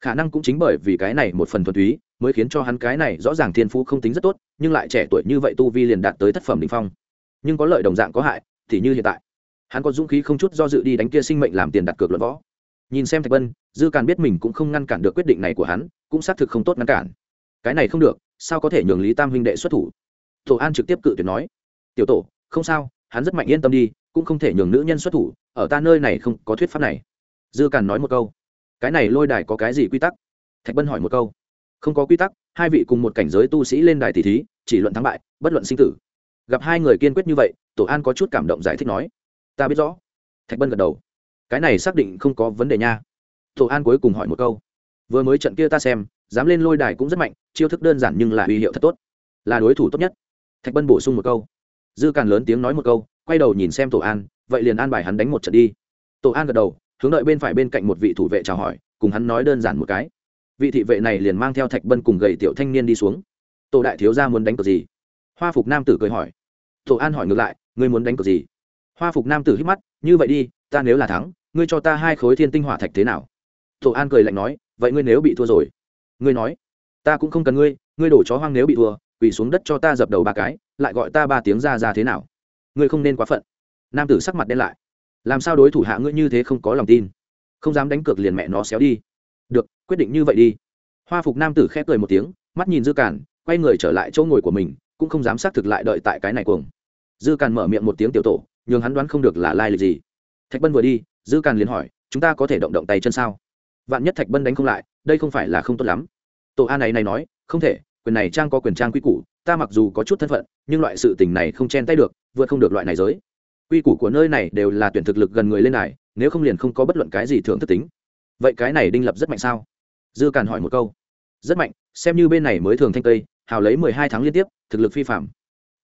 Khả năng cũng chính bởi vì cái này một phần thuần túy, mới khiến cho hắn cái này rõ ràng thiên phú không tính rất tốt, nhưng lại trẻ tuổi như vậy tu vi liền đạt tới thất phẩm đ ỉ n h phong. Nhưng có lợi đồng dạng có hại, thì như hiện tại hắn có dũng khí không chút do dự đi đánh kia sinh mệnh làm tiền đặt cược luận võ. Nhìn xem thạch bân dư càn biết mình cũng không ngăn cản được quyết định này của hắn, cũng xác thực không tốt ngăn cản. Cái này không được, sao có thể nhường lý tam huynh đệ xuất thủ? Tổ an trực tiếp cự tuyệt nói. Tiểu tổ, không sao, hắn rất mạnh, yên tâm đi, cũng không thể nhường nữ nhân xuất thủ, ở ta nơi này không có thuyết pháp này. Dư càn nói một câu. Cái này lôi đài có cái gì quy tắc? Thạch bân hỏi một câu. Không có quy tắc, hai vị cùng một cảnh giới tu sĩ lên đài tỷ thí, chỉ luận thắng bại, bất luận sinh tử. Gặp hai người kiên quyết như vậy, tổ an có chút cảm động giải thích nói ta biết rõ. Thạch bân gật đầu. Cái này xác định không có vấn đề nha. Tổ an cuối cùng hỏi một câu. Vừa mới trận kia ta xem, dám lên lôi đài cũng rất mạnh, chiêu thức đơn giản nhưng là uy hiệu thật tốt. Là đối thủ tốt nhất. Thạch bân bổ sung một câu. Dư càn lớn tiếng nói một câu, quay đầu nhìn xem tổ an, vậy liền an bài hắn đánh một trận đi. Tổ an gật đầu, hướng đợi bên phải bên cạnh một vị thủ vệ chào hỏi, cùng hắn nói đơn giản một cái. Vị thị vệ này liền mang theo thạch bân cùng gầy tiểu thanh niên đi xuống. Tổ đại thiếu gia muốn đánh cờ gì? Hoa phục nam tử cười hỏi. Tổ an hỏi ngược lại, ngươi muốn đánh cờ gì? Hoa phục nam tử hít mắt, như vậy đi, ta nếu là thắng, ngươi cho ta hai khối thiên tinh hỏa thạch thế nào? Tổ an cười lạnh nói, vậy ngươi nếu bị thua rồi? Ngươi nói, ta cũng không cần ngươi ngươi đổ chó hoang nếu bị thua, quỳ xuống đất cho ta dập đầu ba cái, lại gọi ta ba tiếng ra ra thế nào? Ngươi không nên quá phận. Nam tử sắc mặt đen lại, làm sao đối thủ hạ ngươi như thế không có lòng tin? Không dám đánh cược liền mẹ nó xéo đi. Được, quyết định như vậy đi. Hoa phục nam tử khẽ cười một tiếng, mắt nhìn dư càn, quay người trở lại chỗ ngồi của mình, cũng không dám xác thực lại đợi tại cái này cuồng. Dư càn mở miệng một tiếng tiểu tổ nhường hắn đoán không được là lai lịch gì. Thạch bân vừa đi, dư càn liền hỏi, chúng ta có thể động động tay chân sao? Vạn nhất thạch bân đánh không lại, đây không phải là không tốt lắm. Tổ a này này nói, không thể, quyền này trang có quyền trang quy củ, ta mặc dù có chút thân phận, nhưng loại sự tình này không chen tay được, vượt không được loại này giới. Quy củ của nơi này đều là tuyển thực lực gần người lên này, nếu không liền không có bất luận cái gì thưởng thức tính. Vậy cái này đinh lập rất mạnh sao? Dư càn hỏi một câu. Rất mạnh, xem như bên này mới thường thanh tây, hào lấy mười hai tháng liên tiếp, thực lực phi phạm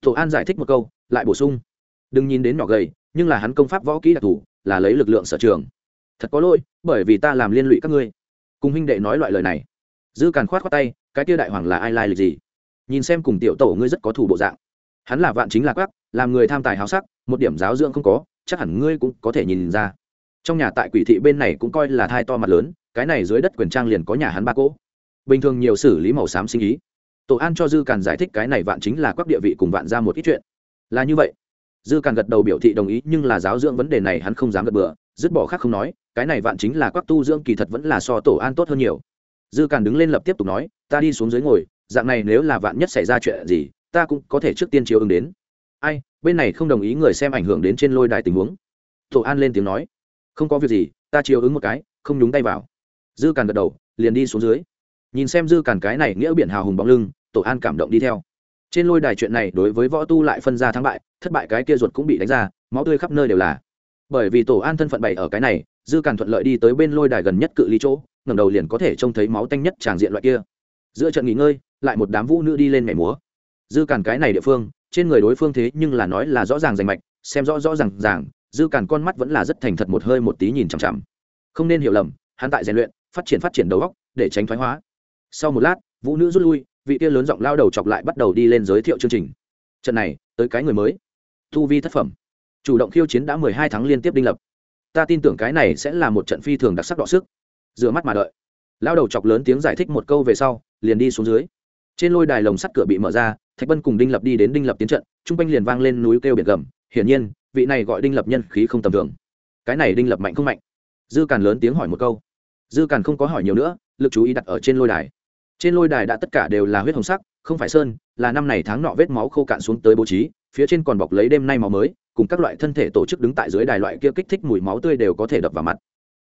tổ an giải thích một câu, lại bổ sung đừng nhìn đến nhỏ gầy, nhưng là hắn công pháp võ kỹ đặc thù, là lấy lực lượng sở trường. Thật có lỗi, bởi vì ta làm liên lụy các ngươi. Cùng huynh đệ nói loại lời này. Dư càn khoát khoát tay, cái tia đại hoàng là ai lai lịch gì? Nhìn xem cùng tiểu tổ ngươi rất có thủ bộ dạng. Hắn là vạn chính lạc quắc, làm người tham tài háo sắc, một điểm giáo dưỡng không có, chắc hẳn ngươi cũng có thể nhìn ra. Trong nhà tại quỷ thị bên này cũng coi là thai to mặt lớn, cái này dưới đất quyền trang liền có nhà hắn ba cỗ. Bình thường nhiều xử lý màu xám sinh ý. Tổ an cho dư càn giải thích cái này vạn chính là quắc địa vị cùng vạn ra một ít chuyện. Là như vậy dư càn gật đầu biểu thị đồng ý, nhưng là giáo dưỡng vấn đề này hắn không dám gật bừa, dứt bỏ khác không nói, cái này vạn chính là quắc tu dưỡng kỳ thật vẫn là so tổ an tốt hơn nhiều. Dư càn đứng lên lập tiếp tục nói, ta đi xuống dưới ngồi, dạng này nếu là vạn nhất xảy ra chuyện gì, ta cũng có thể trước tiên chiếu ứng đến. Ai, bên này không đồng ý người xem ảnh hưởng đến trên lôi đài tình huống. Tổ an lên tiếng nói, không có việc gì, ta chiếu ứng một cái, không nhúng tay vào. Dư càn gật đầu, liền đi xuống dưới. Nhìn xem dư càn cái này nghĩa biển hào hùng bóng lưng, tổ an cảm động đi theo. Trên lôi đài chuyện này đối với võ tu lại phân ra thắng bại thất bại cái kia ruột cũng bị đánh ra, máu tươi khắp nơi đều là. Bởi vì tổ an thân phận bày ở cái này, dư càn thuận lợi đi tới bên lôi đài gần nhất cự ly chỗ ngầm đầu liền có thể trông thấy máu tanh nhất tràng diện loại kia. Giữa trận nghỉ ngơi, lại một đám vũ nữ đi lên nhảy múa. Dư càn cái này địa phương, trên người đối phương thế nhưng là nói là rõ ràng rành mạch, xem rõ rõ ràng ràng, dư càn con mắt vẫn là rất thành thật một hơi một tí nhìn chằm chằm. Không nên hiểu lầm, hắn tại rèn luyện, phát triển phát triển đầu óc, để tránh thoái hóa. Sau một lát, vũ nữ rút lui, vị kia lớn giọng lao đầu chọc lại bắt đầu đi lên giới thiệu chương trình. Trận này, tới cái người mới thu vi thất phẩm. Chủ động khiêu chiến đã mười hai tháng liên tiếp đinh lập. Ta tin tưởng cái này sẽ là một trận phi thường đặc sắc đọ sức. Rửa mắt mà đợi. Lao đầu chọc lớn tiếng giải thích một câu về sau, liền đi xuống dưới. Trên lôi đài lồng sắt cửa bị mở ra, thạch bân cùng đinh lập đi đến đinh lập tiến trận t r u n g quanh liền vang lên núi kêu biển gầm. Hiển nhiên, vị này gọi đinh lập nhân khí không tầm thường. Cái này đinh lập mạnh không mạnh? Dư càn lớn tiếng hỏi một câu. Dư càn không có hỏi nhiều nữa, lực chú ý đặt ở trên lôi đài. Trên lôi đài đã tất cả đều là huyết hồng sắc không phải sơn, là năm này tháng nọ vết máu khô cạn xuống tới bố trí, phía trên còn bọc lấy đêm nay máu mới, cùng các loại thân thể tổ chức đứng tại dưới đài loại kia kích thích mùi máu tươi đều có thể đập vào mặt.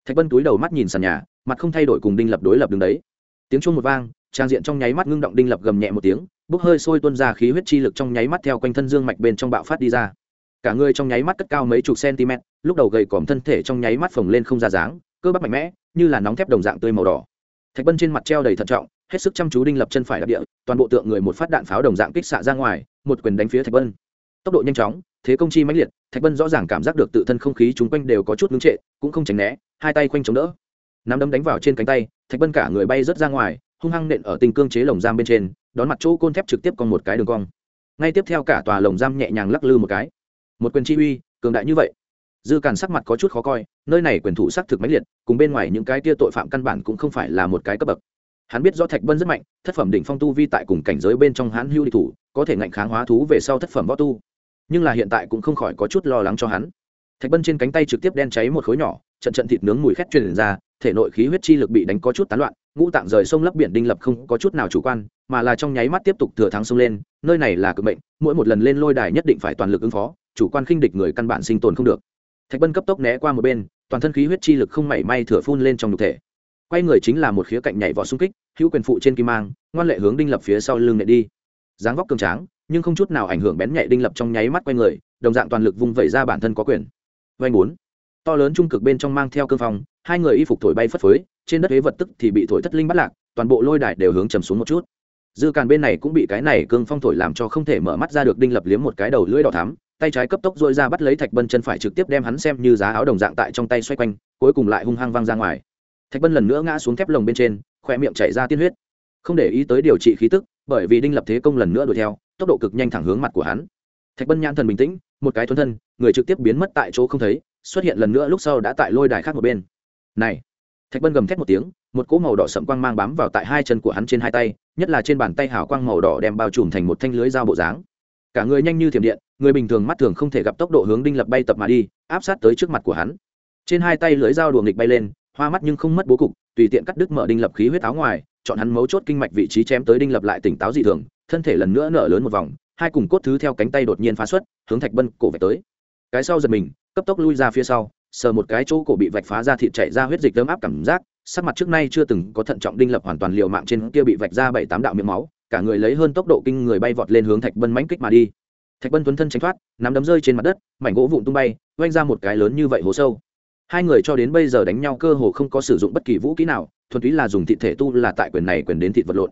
Thạch bân túi đầu mắt nhìn sàn nhà, mặt không thay đổi cùng đinh lập đối lập đứng đấy. Tiếng chuông một vang, trang diện trong nháy mắt ngưng động đinh lập gầm nhẹ một tiếng, bốc hơi sôi tuôn ra khí huyết chi lực trong nháy mắt theo quanh thân dương mạch bên trong bạo phát đi ra. Cả người trong nháy mắt cất cao mấy chục cm lúc đầu gầy còm thân thể trong nháy mắt phồng lên không ra dáng, cơ bắp mạnh mẽ, như là nóng thép đồng dạng tươi màu đỏ thạch bân trên mặt treo đầy thận trọng, hết sức chăm chú đinh lập chân phải đặc địa, toàn bộ tượng người một phát đạn pháo đồng dạng kích xạ ra ngoài, một quyền đánh phía thạch bân. Tốc độ nhanh chóng, thế công chi mãnh liệt, thạch bân rõ ràng cảm giác được tự thân không khí chung quanh đều có chút ngưng trệ, cũng không tránh né, hai tay quanh chống đỡ. Nắm đấm đánh vào trên cánh tay, thạch bân cả người bay rớt ra ngoài, hung hăng nện ở tình cương chế lồng giam bên trên, đón mặt chỗ côn thép trực tiếp còn một cái đường cong. Ngay tiếp theo cả tòa lồng giam nhẹ nhàng lắc lư một cái. Một quyền chi uy, cường đại như vậy dư càn sắc mặt có chút khó coi, nơi này quyền thủ sắc thực mãnh liệt, cùng bên ngoài những cái tia tội phạm căn bản cũng không phải là một cái cấp bậc. Hắn biết rõ thạch bân rất mạnh, thất phẩm đỉnh phong tu vi tại cùng cảnh giới bên trong hãn hưu địch thủ, có thể ngạnh kháng hóa thú về sau thất phẩm võ tu. Nhưng là hiện tại cũng không khỏi có chút lo lắng cho hắn. Thạch bân trên cánh tay trực tiếp đen cháy một khối nhỏ, trận trận thịt nướng mùi khét truyền ra, thể nội khí huyết chi lực bị đánh có chút tán loạn, ngũ tạng rời sông lấp biển đinh lập không có chút nào chủ quan, mà là trong nháy mắt tiếp tục thừa thắng sông lên, nơi này là cực bệnh mỗi một lần lên lôi đài nhất định phải toàn lực ứng phó, chủ quan khinh địch người căn bản sinh tồn không được thạch bân cấp tốc né qua một bên, toàn thân khí huyết chi lực không mảy may thừa phun lên trong nhục thể. Quay người chính là một khía cạnh nhảy vỏ xung kích, hữu quyền phụ trên kim mang, ngoan lệ hướng đinh lập phía sau lưng nệ đi. Dáng vóc cường tráng, nhưng không chút nào ảnh hưởng bén nhạy đinh lập trong nháy mắt quay người, đồng dạng toàn lực vung vẩy ra bản thân có quyền. Vanh bốn. To lớn trung cực bên trong mang theo cương phong, hai người y phục thổi bay phất phới, trên đất huế vật tức thì bị thổi thất linh bắt lạc, toàn bộ lôi đài đều hướng trầm xuống một chút. Dư càn bên này cũng bị cái này cương phong thổi làm cho không thể mở mắt ra được đinh lập liếm một cái đầu lưỡi đỏ thắm tay trái cấp tốc dội ra bắt lấy thạch bân chân phải trực tiếp đem hắn xem như giá áo đồng dạng tại trong tay xoay quanh, cuối cùng lại hung hăng văng ra ngoài. Thạch bân lần nữa ngã xuống thép lồng bên trên khoe miệng chảy ra tiên huyết. Không để ý tới điều trị khí tức, bởi vì đinh lập thế công lần nữa đuổi theo, tốc độ cực nhanh thẳng hướng mặt của hắn. Thạch bân nhãn thần bình tĩnh, một cái thuấn thân, người trực tiếp biến mất tại chỗ không thấy, xuất hiện lần nữa lúc sau đã tại lôi đài khác một bên. Này! Thạch bân gầm thét một tiếng, một cỗ màu đỏ sậm quang mang bám vào tại hai chân của hắn trên hai tay, nhất là trên bàn tay hào quang màu đỏ đem bao trùm thành một thanh lưới dao bộ dáng. Cả người nhanh như thiểm điện người bình thường mắt thường không thể gặp tốc độ hướng đinh lập bay tập mà đi, áp sát tới trước mặt của hắn. Trên hai tay lưới dao đùa nghịch bay lên, hoa mắt nhưng không mất bố cục, tùy tiện cắt đứt mở đinh lập khí huyết áo ngoài, chọn hắn mấu chốt kinh mạch vị trí chém tới đinh lập lại tỉnh táo dị thường, thân thể lần nữa nở lớn một vòng, hai cùng cốt thứ theo cánh tay đột nhiên phá xuất, hướng thạch bân cổ vạch tới. Cái sau giật mình, cấp tốc lui ra phía sau, sờ một cái chỗ cổ bị vạch phá ra thịt chạy ra huyết dịch ấm áp cảm giác, sắc mặt trước nay chưa từng có thận trọng đinh lập hoàn toàn liều mạng trên kia bị vạch ra bảy tám đạo miệng máu, cả người lấy hơn tốc độ kinh người bay vọt lên hướng thạch bân mãnh kích mà đi thạch bân tuấn thân tránh thoát, nắm đấm rơi trên mặt đất, mảnh gỗ vụn tung bay oanh ra một cái lớn như vậy hố sâu. Hai người cho đến bây giờ đánh nhau cơ hồ không có sử dụng bất kỳ vũ kỹ nào, thuần túy là dùng thịt thể tu là tại quyền này quyền đến thịt vật lộn.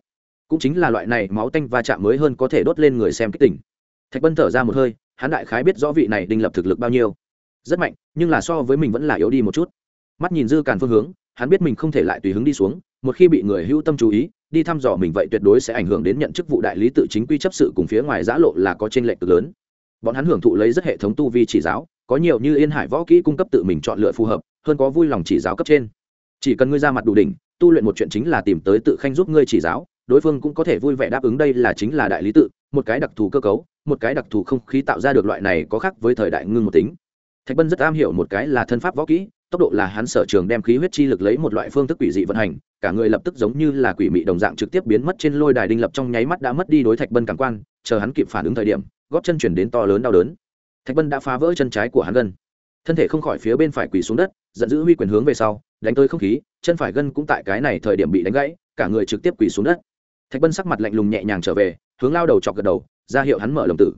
Cũng chính là loại này máu tanh va chạm mới hơn có thể đốt lên người xem kích tỉnh thạch bân thở ra một hơi, hắn đại khái biết rõ vị này đinh lập thực lực bao nhiêu. Rất mạnh, nhưng là so với mình vẫn là yếu đi một chút. Mắt nhìn dư càn phương hướng, hắn biết mình không thể lại tùy hứng đi xuống, một khi bị người hữu tâm chú ý đi thăm dò mình vậy tuyệt đối sẽ ảnh hưởng đến nhận chức vụ đại lý tự chính quy chấp sự cùng phía ngoài giã lộ là có trên lệnh cực lớn. Bọn hắn hưởng thụ lấy rất hệ thống tu vi chỉ giáo, có nhiều như yên hải võ kỹ cung cấp tự mình chọn lựa phù hợp, hơn có vui lòng chỉ giáo cấp trên. Chỉ cần ngươi ra mặt đủ đỉnh, tu luyện một chuyện chính là tìm tới tự khanh giúp ngươi chỉ giáo, đối phương cũng có thể vui vẻ đáp ứng đây là chính là đại lý tự, một cái đặc thù cơ cấu, một cái đặc thù không khí tạo ra được loại này có khác với thời đại ngưng một tính. Thạch bân rất am hiểu một cái là thân pháp võ kỹ tốc độ là hắn sở trường đem khí huyết chi lực lấy một loại phương thức quỷ dị vận hành, cả người lập tức giống như là quỷ mị đồng dạng trực tiếp biến mất trên lôi đài đinh lập trong nháy mắt đã mất đi đối thạch bân cảm quan, chờ hắn kịp phản ứng thời điểm góp chân chuyển đến to lớn đau đớn. Thạch bân đã phá vỡ chân trái của hắn gân. Thân thể không khỏi phía bên phải quỳ xuống đất, giận dữ huy quyền hướng về sau, đánh tới không khí, chân phải gân cũng tại cái này thời điểm bị đánh gãy, cả người trực tiếp quỳ xuống đất. Thạch bân sắc mặt lạnh lùng nhẹ nhàng trở về, hướng lao đầu chọc gật đầu, ra hiệu hắn mở lồng tử.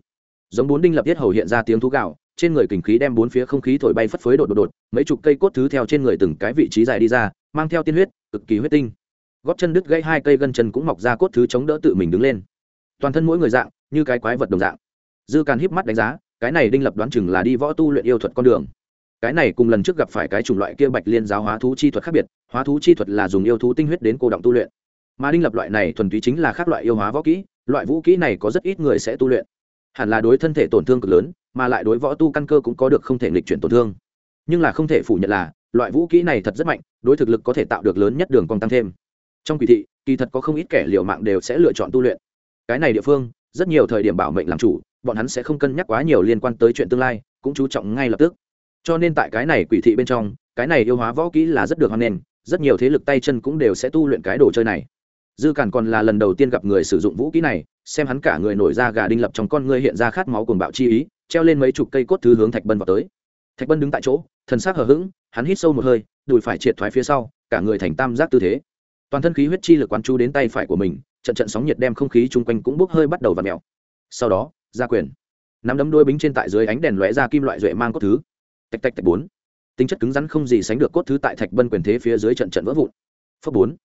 Giống bốn đinh lập tiết hầu hiện ra tiếng thú gạo trên người kình khí đem bốn phía không khí thổi bay phất phới đột đột đột, mấy chục cây cốt thứ theo trên người từng cái vị trí dài đi ra, mang theo tiên huyết, cực kỳ huyết tinh. Góp chân đứt gãy hai cây gân chân cũng mọc ra cốt thứ chống đỡ tự mình đứng lên. Toàn thân mỗi người dạng, như cái quái vật đồng dạng. Dư càn híp mắt đánh giá, cái này đinh lập đoán chừng là đi võ tu luyện yêu thuật con đường. Cái này cùng lần trước gặp phải cái chủng loại kia bạch liên giáo hóa thú chi thuật khác biệt, hóa thú chi thuật là dùng yêu thú tinh huyết đến cô động tu luyện. Mà đinh lập loại này thuần túy chính là khác loại yêu hóa võ kỹ, loại vũ kỹ này có rất ít người sẽ tu luyện. Hẳn là đối thân thể tổn thương cực lớn mà lại đối võ tu căn cơ cũng có được không thể nghịch chuyển tổn thương. Nhưng là không thể phủ nhận là, loại vũ kỹ này thật rất mạnh, đối thực lực có thể tạo được lớn nhất đường còn tăng thêm. Trong kỳ thị, kỳ thật có không ít kẻ liều mạng đều sẽ lựa chọn tu luyện. Cái này địa phương, rất nhiều thời điểm bảo mệnh làm chủ, bọn hắn sẽ không cân nhắc quá nhiều liên quan tới chuyện tương lai, cũng chú trọng ngay lập tức. Cho nên tại cái này quỷ thị bên trong, cái này yêu hóa võ kỹ là rất được hoan nghênh, rất nhiều thế lực tay chân cũng đều sẽ tu luyện cái đồ chơi này. Dư càn còn là lần đầu tiên gặp người sử dụng vũ kỹ này, xem hắn cả người nổi ra gà đinh lập trong con ngươi hiện ra khát máu cuồng bạo chi ý treo lên mấy chục cây cốt thứ hướng thạch bân vào tới. Thạch bân đứng tại chỗ, thần sắc hờ hững, hắn hít sâu một hơi, đùi phải triệt thoái phía sau, cả người thành tam giác tư thế. Toàn thân khí huyết chi lực quán chú đến tay phải của mình, trận trận sóng nhiệt đem không khí chung quanh cũng bốc hơi bắt đầu và mèo. Sau đó, ra quyền. Nắm đấm đôi bính trên tại dưới ánh đèn lóe ra kim loại duệ mang cốt thứ. Tạch tạch tạch bốn. Tính chất cứng rắn không gì sánh được cốt thứ tại thạch bân quyền thế phía dưới trận trận vỡ vụn. Phấp bốn.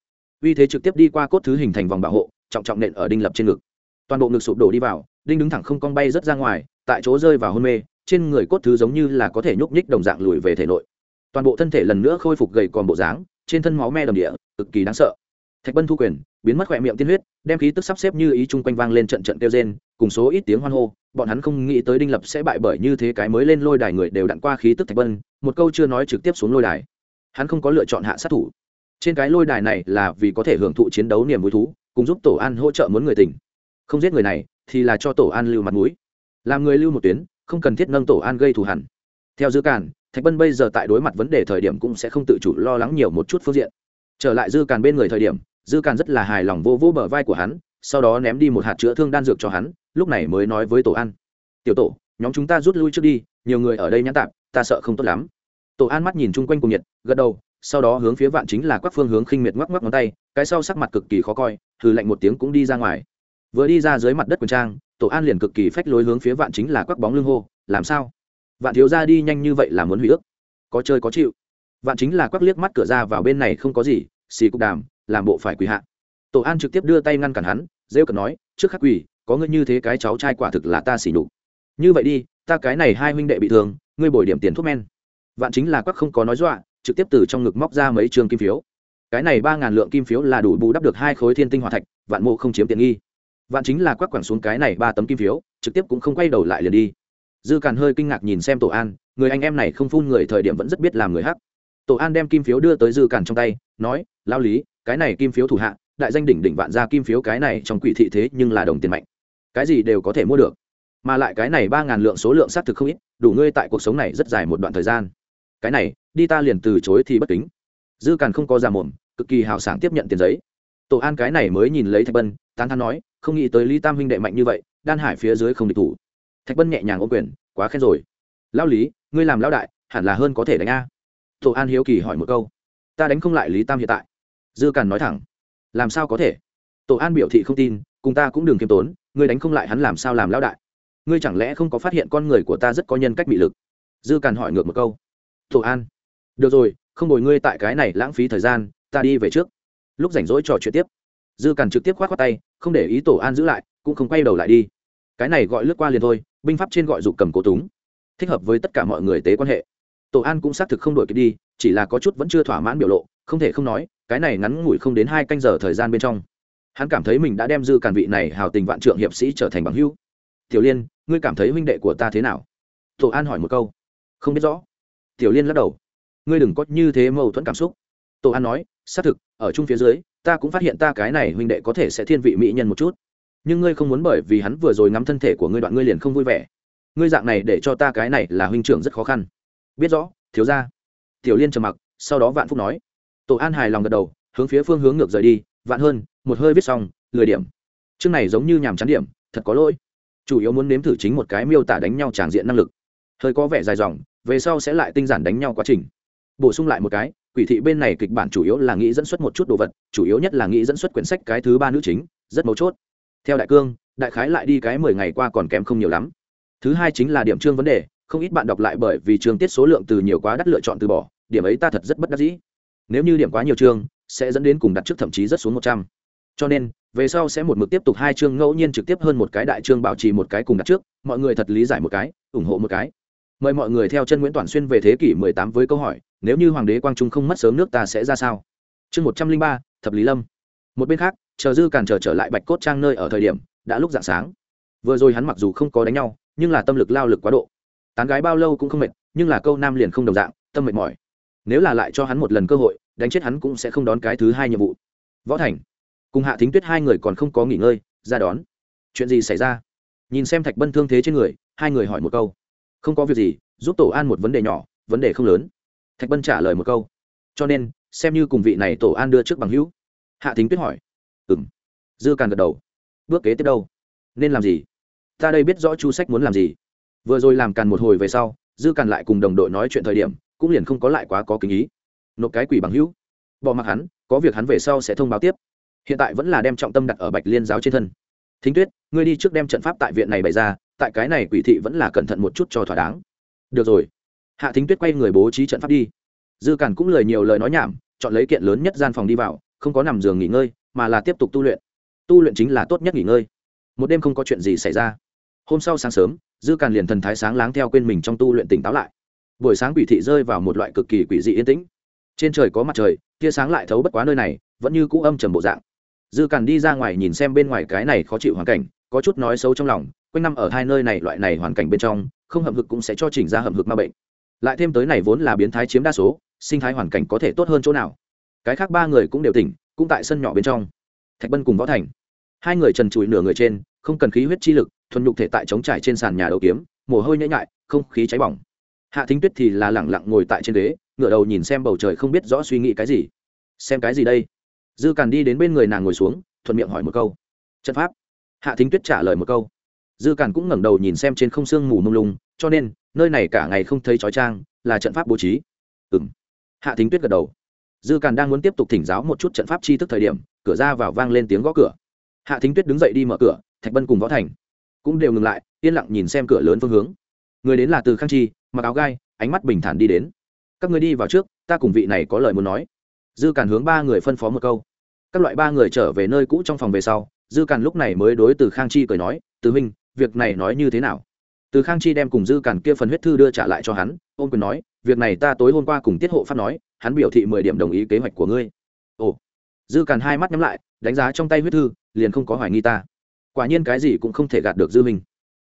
Uy thế trực tiếp đi qua cốt thứ hình thành vòng bảo hộ, trọng trọng nện ở đinh lập trên ngực. Toàn bộ ngực sụp đổ đi vào, đinh đứng thẳng không cong bay rất ra ngoài tại chỗ rơi vào hôn mê, trên người cốt thứ giống như là có thể nhúc nhích đồng dạng lùi về thể nội. Toàn bộ thân thể lần nữa khôi phục gầy còn bộ dáng, trên thân máu me đầm địa, cực kỳ đáng sợ. Thạch bân thu quyền, biến mất khỏe miệng tiên huyết, đem khí tức sắp xếp như ý chung quanh vang lên trận trận kêu rên, cùng số ít tiếng hoan hô, bọn hắn không nghĩ tới đinh lập sẽ bại bởi như thế cái mới lên lôi đài người đều đặn qua khí tức thạch bân, một câu chưa nói trực tiếp xuống lôi đài. Hắn không có lựa chọn hạ sát thủ. Trên cái lôi đài này là vì có thể hưởng thụ chiến đấu niềm vui thú, cùng giúp tổ an hỗ trợ muốn người tình không giết người này, thì là cho tổ an lưu mặt mũi làm người lưu một tuyến, không cần thiết nâng tổ an gây thù hẳn theo dư càn, thạch bân bây giờ tại đối mặt vấn đề thời điểm cũng sẽ không tự chủ lo lắng nhiều một chút phương diện. Trở lại dư càn bên người thời điểm, dư càn rất là hài lòng vô vô bờ vai của hắn, sau đó ném đi một hạt chữa thương đan dược cho hắn, lúc này mới nói với tổ an. Tiểu tổ, nhóm chúng ta rút lui trước đi, nhiều người ở đây nhãn tạp, ta sợ không tốt lắm. Tổ an mắt nhìn chung quanh cùng nhiệt, gật đầu, sau đó hướng phía vạn chính là các phương hướng khinh miệt ngoắc ngoắc ngón tay, cái sau sắc mặt cực kỳ khó coi thử lạnh một tiếng cũng đi ra ngoài vừa đi ra dưới mặt đất quần trang, tổ an liền cực kỳ phách lối hướng phía vạn chính là quắc bóng lưng hô, làm sao? Vạn thiếu ra đi nhanh như vậy là muốn hủy ước? Có chơi có chịu. Vạn chính là quắc liếc mắt cửa ra vào bên này không có gì, xì cục đàm, làm bộ phải quỳ hạ. Tổ an trực tiếp đưa tay ngăn cản hắn, rêu cần nói, trước khắc quỳ, có ngươi như thế cái cháu trai quả thực là ta xỉ nhục. Như vậy đi, ta cái này hai huynh đệ bị thương, ngươi bồi điểm tiền thuốc men. Vạn chính là quắc không có nói dọa, trực tiếp từ trong ngực móc ra mấy trường kim phiếu. Cái này ba ngàn lượng kim phiếu là đủ bù đắp được hai khối thiên tinh hòa thạch, vạn mộ không chiếm tiện nghi vạn chính là quắc quẳng xuống cái này ba tấm kim phiếu, trực tiếp cũng không quay đầu lại liền đi. Dư càn hơi kinh ngạc nhìn xem tổ an, người anh em này không phun người thời điểm vẫn rất biết làm người hắc. Tổ an đem kim phiếu đưa tới dư càn trong tay, nói lao lý, cái này kim phiếu thủ hạ, đại danh đỉnh đỉnh vạn ra kim phiếu cái này trong quỷ thị thế nhưng là đồng tiền mạnh. Cái gì đều có thể mua được. Mà lại cái này ba ngàn lượng số lượng xác thực không ít, đủ ngươi tại cuộc sống này rất dài một đoạn thời gian. Cái này, đi ta liền từ chối thì bất kính. Dư càn không có già mồm, cực kỳ hào sảng tiếp nhận tiền giấy. Tổ an cái này mới nhìn lấy thạch bân, tán thán nói không nghĩ tới lý tam huynh đệ mạnh như vậy, đan hải phía dưới không địch thủ. Thạch bân nhẹ nhàng ô quyền, quá khen rồi. Lão lý, ngươi làm lão đại, hẳn là hơn có thể đánh a. Tổ an hiếu kỳ hỏi một câu. Ta đánh không lại lý tam hiện tại. Dư càn nói thẳng. Làm sao có thể? Tổ an biểu thị không tin, cùng ta cũng đừng kiêm tốn, ngươi đánh không lại hắn làm sao làm lão đại? Ngươi chẳng lẽ không có phát hiện con người của ta rất có nhân cách bị lực? Dư càn hỏi ngược một câu. Tổ an. Được rồi, không đổi ngươi tại cái này lãng phí thời gian, ta đi về trước. Lúc rảnh rỗi trò chuyện tiếp dư càn trực tiếp khoát khoát tay, không để ý tổ an giữ lại, cũng không quay đầu lại đi. Cái này gọi lướt qua liền thôi, binh pháp trên gọi dục cầm cố túng. Thích hợp với tất cả mọi người tế quan hệ. Tổ an cũng xác thực không đổi kịp đi, chỉ là có chút vẫn chưa thỏa mãn biểu lộ, không thể không nói, cái này ngắn ngủi không đến hai canh giờ thời gian bên trong. Hắn cảm thấy mình đã đem dư càn vị này hào tình vạn trượng hiệp sĩ trở thành bằng hữu. tiểu liên, ngươi cảm thấy huynh đệ của ta thế nào? Tổ an hỏi một câu. Không biết rõ. Tiểu liên lắc đầu. Ngươi đừng có như thế mâu thuẫn cảm xúc. Tổ an nói, xác thực, ở chung phía dưới ta cũng phát hiện ta cái này huynh đệ có thể sẽ thiên vị mỹ nhân một chút. Nhưng ngươi không muốn bởi vì hắn vừa rồi ngắm thân thể của ngươi đoạn ngươi liền không vui vẻ. Ngươi dạng này để cho ta cái này là huynh trưởng rất khó khăn. Biết rõ, thiếu ra tiểu liên trầm mặc, sau đó vạn phúc nói. Tổ an hài lòng gật đầu, hướng phía phương hướng ngược rời đi. Vạn hơn, một hơi viết xong, lười điểm. Chương này giống như nhàm chán điểm, thật có lỗi. Chủ yếu muốn nếm thử chính một cái miêu tả đánh nhau tràng diện năng lực. Hơi có vẻ dài dòng, về sau sẽ lại tinh giản đánh nhau quá trình. Bổ sung lại một cái quỷ thị bên này kịch bản chủ yếu là nghĩ dẫn xuất một chút đồ vật, chủ yếu nhất là nghĩ dẫn xuất quyển sách cái thứ ba nữ chính, rất mấu chốt. Theo đại cương, đại khái lại đi cái mười ngày qua còn kém không nhiều lắm. Thứ hai chính là điểm chương vấn đề, không ít bạn đọc lại bởi vì chương tiết số lượng từ nhiều quá đắt lựa chọn từ bỏ, điểm ấy ta thật rất bất đắc dĩ. Nếu như điểm quá nhiều chương sẽ dẫn đến cùng đặt trước thậm chí rất xuống một trăm. Cho nên, về sau sẽ một mực tiếp tục hai chương ngẫu nhiên trực tiếp hơn một cái đại chương bảo trì một cái cùng đặt trước, mọi người thật lý giải một cái, ủng hộ một cái. Mời mọi người theo chân nguyễn toàn xuyên về thế kỷ 18 với câu hỏi nếu như hoàng đế quang trung không mất sớm nước ta sẽ ra sao? Chương một trăm linh ba, thập lý lâm. Một bên khác, chờ dư càn chờ trở lại bạch cốt trang nơi ở thời điểm, đã lúc dạng sáng. Vừa rồi hắn mặc dù không có đánh nhau, nhưng là tâm lực lao lực quá độ. Tán gái bao lâu cũng không mệt, nhưng là câu nam liền không đồng dạng, tâm mệt mỏi. Nếu là lại cho hắn một lần cơ hội, đánh chết hắn cũng sẽ không đón cái thứ hai nhiệm vụ. Võ thành, cùng hạ thính tuyết hai người còn không có nghỉ ngơi, ra đón. Chuyện gì xảy ra? Nhìn xem thạch bân thương thế trên người, hai người hỏi một câu. Không có việc gì, giúp tổ an một vấn đề nhỏ, vấn đề không lớn thạch bân trả lời một câu. Cho nên, xem như cùng vị này tổ an đưa trước bằng hữu. Hạ thính tuyết hỏi. Ừ m dư càn gật đầu. Bước kế tiếp đâu? Nên làm gì? Ta đây biết rõ chu sách muốn làm gì. Vừa rồi làm càn một hồi về sau, dư càn lại cùng đồng đội nói chuyện thời điểm, cũng liền không có lại quá có kinh ý. Nộp cái quỷ bằng hữu. Bỏ mặc hắn, có việc hắn về sau sẽ thông báo tiếp. Hiện tại vẫn là đem trọng tâm đặt ở bạch liên giáo trên thân. Thính tuyết, ngươi đi trước đem trận pháp tại viện này bày ra, tại cái này quỷ thị vẫn là cẩn thận một chút cho thỏa đáng. Được rồi hạ thính tuyết quay người bố trí trận pháp đi. Dư cản cũng lời nhiều lời nói nhảm, chọn lấy kiện lớn nhất gian phòng đi vào, không có nằm giường nghỉ ngơi, mà là tiếp tục tu luyện. Tu luyện chính là tốt nhất nghỉ ngơi. Một đêm không có chuyện gì xảy ra. Hôm sau sáng sớm, dư càn liền thần thái sáng láng theo quên mình trong tu luyện tỉnh táo lại. Buổi sáng quỷ thị rơi vào một loại cực kỳ quỷ dị yên tĩnh. Trên trời có mặt trời, tia sáng lại thấu bất quá nơi này, vẫn như cũ âm trầm bộ dạng. Dư càn đi ra ngoài nhìn xem bên ngoài cái này khó chịu hoàn cảnh, có chút nói xấu trong lòng, quanh năm ở hai nơi này loại này hoàn cảnh bên trong, không hậm hực cũng sẽ cho chỉnh ra hậm hực ma bệnh lại thêm tới này vốn là biến thái chiếm đa số, sinh thái hoàn cảnh có thể tốt hơn chỗ nào. Cái khác ba người cũng đều tỉnh, cũng tại sân nhỏ bên trong. Thạch bân cùng võ thành. Hai người trần trụi nửa người trên, không cần khí huyết chi lực, thuần nhục thể tại chống trải trên sàn nhà đầu kiếm, mồ hôi nhễ nhại, không khí cháy bỏng. Hạ thính tuyết thì là lẳng lặng ngồi tại trên ghế, ngửa đầu nhìn xem bầu trời không biết rõ suy nghĩ cái gì. Xem cái gì đây? Dư càn đi đến bên người nàng ngồi xuống, thuận miệng hỏi một câu. Trận pháp. Hạ thính tuyết trả lời một câu. Dư càn cũng ngẩng đầu nhìn xem trên không sương mù mông lung, cho nên nơi này cả ngày không thấy trói trang, là trận pháp bố trí. Ừ m hạ thính tuyết gật đầu. Dư càn đang muốn tiếp tục thỉnh giáo một chút trận pháp chi thức thời điểm, cửa ra vào vang lên tiếng gõ cửa. Hạ thính tuyết đứng dậy đi mở cửa, thạch bân cùng võ thành cũng đều ngừng lại, yên lặng nhìn xem cửa lớn phương hướng. Người đến là từ khang chi, mặc áo gai, ánh mắt bình thản đi đến. Các người đi vào trước, ta cùng vị này có lời muốn nói. Dư càn hướng ba người phân phó một câu. Các loại ba người trở về nơi cũ trong phòng về sau, dư càn lúc này mới đối từ khang chi cười nói, từ huynh, việc này nói như thế nào? Từ khang chi đem cùng dư cản kia phần huyết thư đưa trả lại cho hắn, ôn quyền nói, việc này ta tối hôm qua cùng tiết hộ pháp nói, hắn biểu thị mười điểm đồng ý kế hoạch của ngươi. Ồ. Dư cản hai mắt nhắm lại, đánh giá trong tay huyết thư, liền không có hoài nghi ta. Quả nhiên cái gì cũng không thể gạt được dư huynh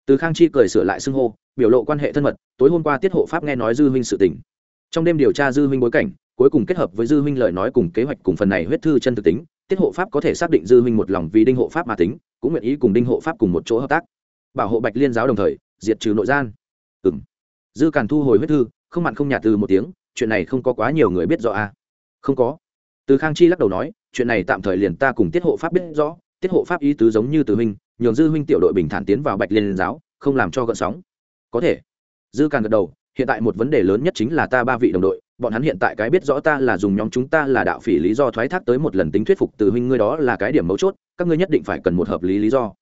từ khang chi cười sửa lại xưng hô, biểu lộ quan hệ thân mật, tối hôm qua tiết hộ pháp nghe nói dư Minh sự tình. Trong đêm điều tra dư Minh bối cảnh, cuối cùng kết hợp với dư Minh lời nói cùng kế hoạch cùng phần này huyết thư chân thực tính, tiết hộ pháp có thể xác định dư Minh một lòng vì đinh hộ pháp mà tính, cũng nguyện ý cùng đinh hộ pháp cùng một chỗ hợp tác. Bảo hộ bạch liên giáo đồng thời diệt trừ nội gian. Ừ m dư càn thu hồi huyết thư, không mặn không nhạt từ một tiếng, chuyện này không có quá nhiều người biết rõ à. không có. Từ khang chi lắc đầu nói, chuyện này tạm thời liền ta cùng tiết hộ pháp biết rõ, tiết hộ pháp ý tứ giống như từ huynh nhường dư huynh tiểu đội bình thản tiến vào bạch liên giáo, không làm cho gợn sóng. Có thể. Dư càn gật đầu, hiện tại một vấn đề lớn nhất chính là ta ba vị đồng đội, bọn hắn hiện tại cái biết rõ ta là dùng nhóm chúng ta là đạo phỉ lý do thoái thác tới một lần tính thuyết phục từ huynh ngươi đó là cái điểm mấu chốt, các ngươi nhất định phải cần một hợp lý lý do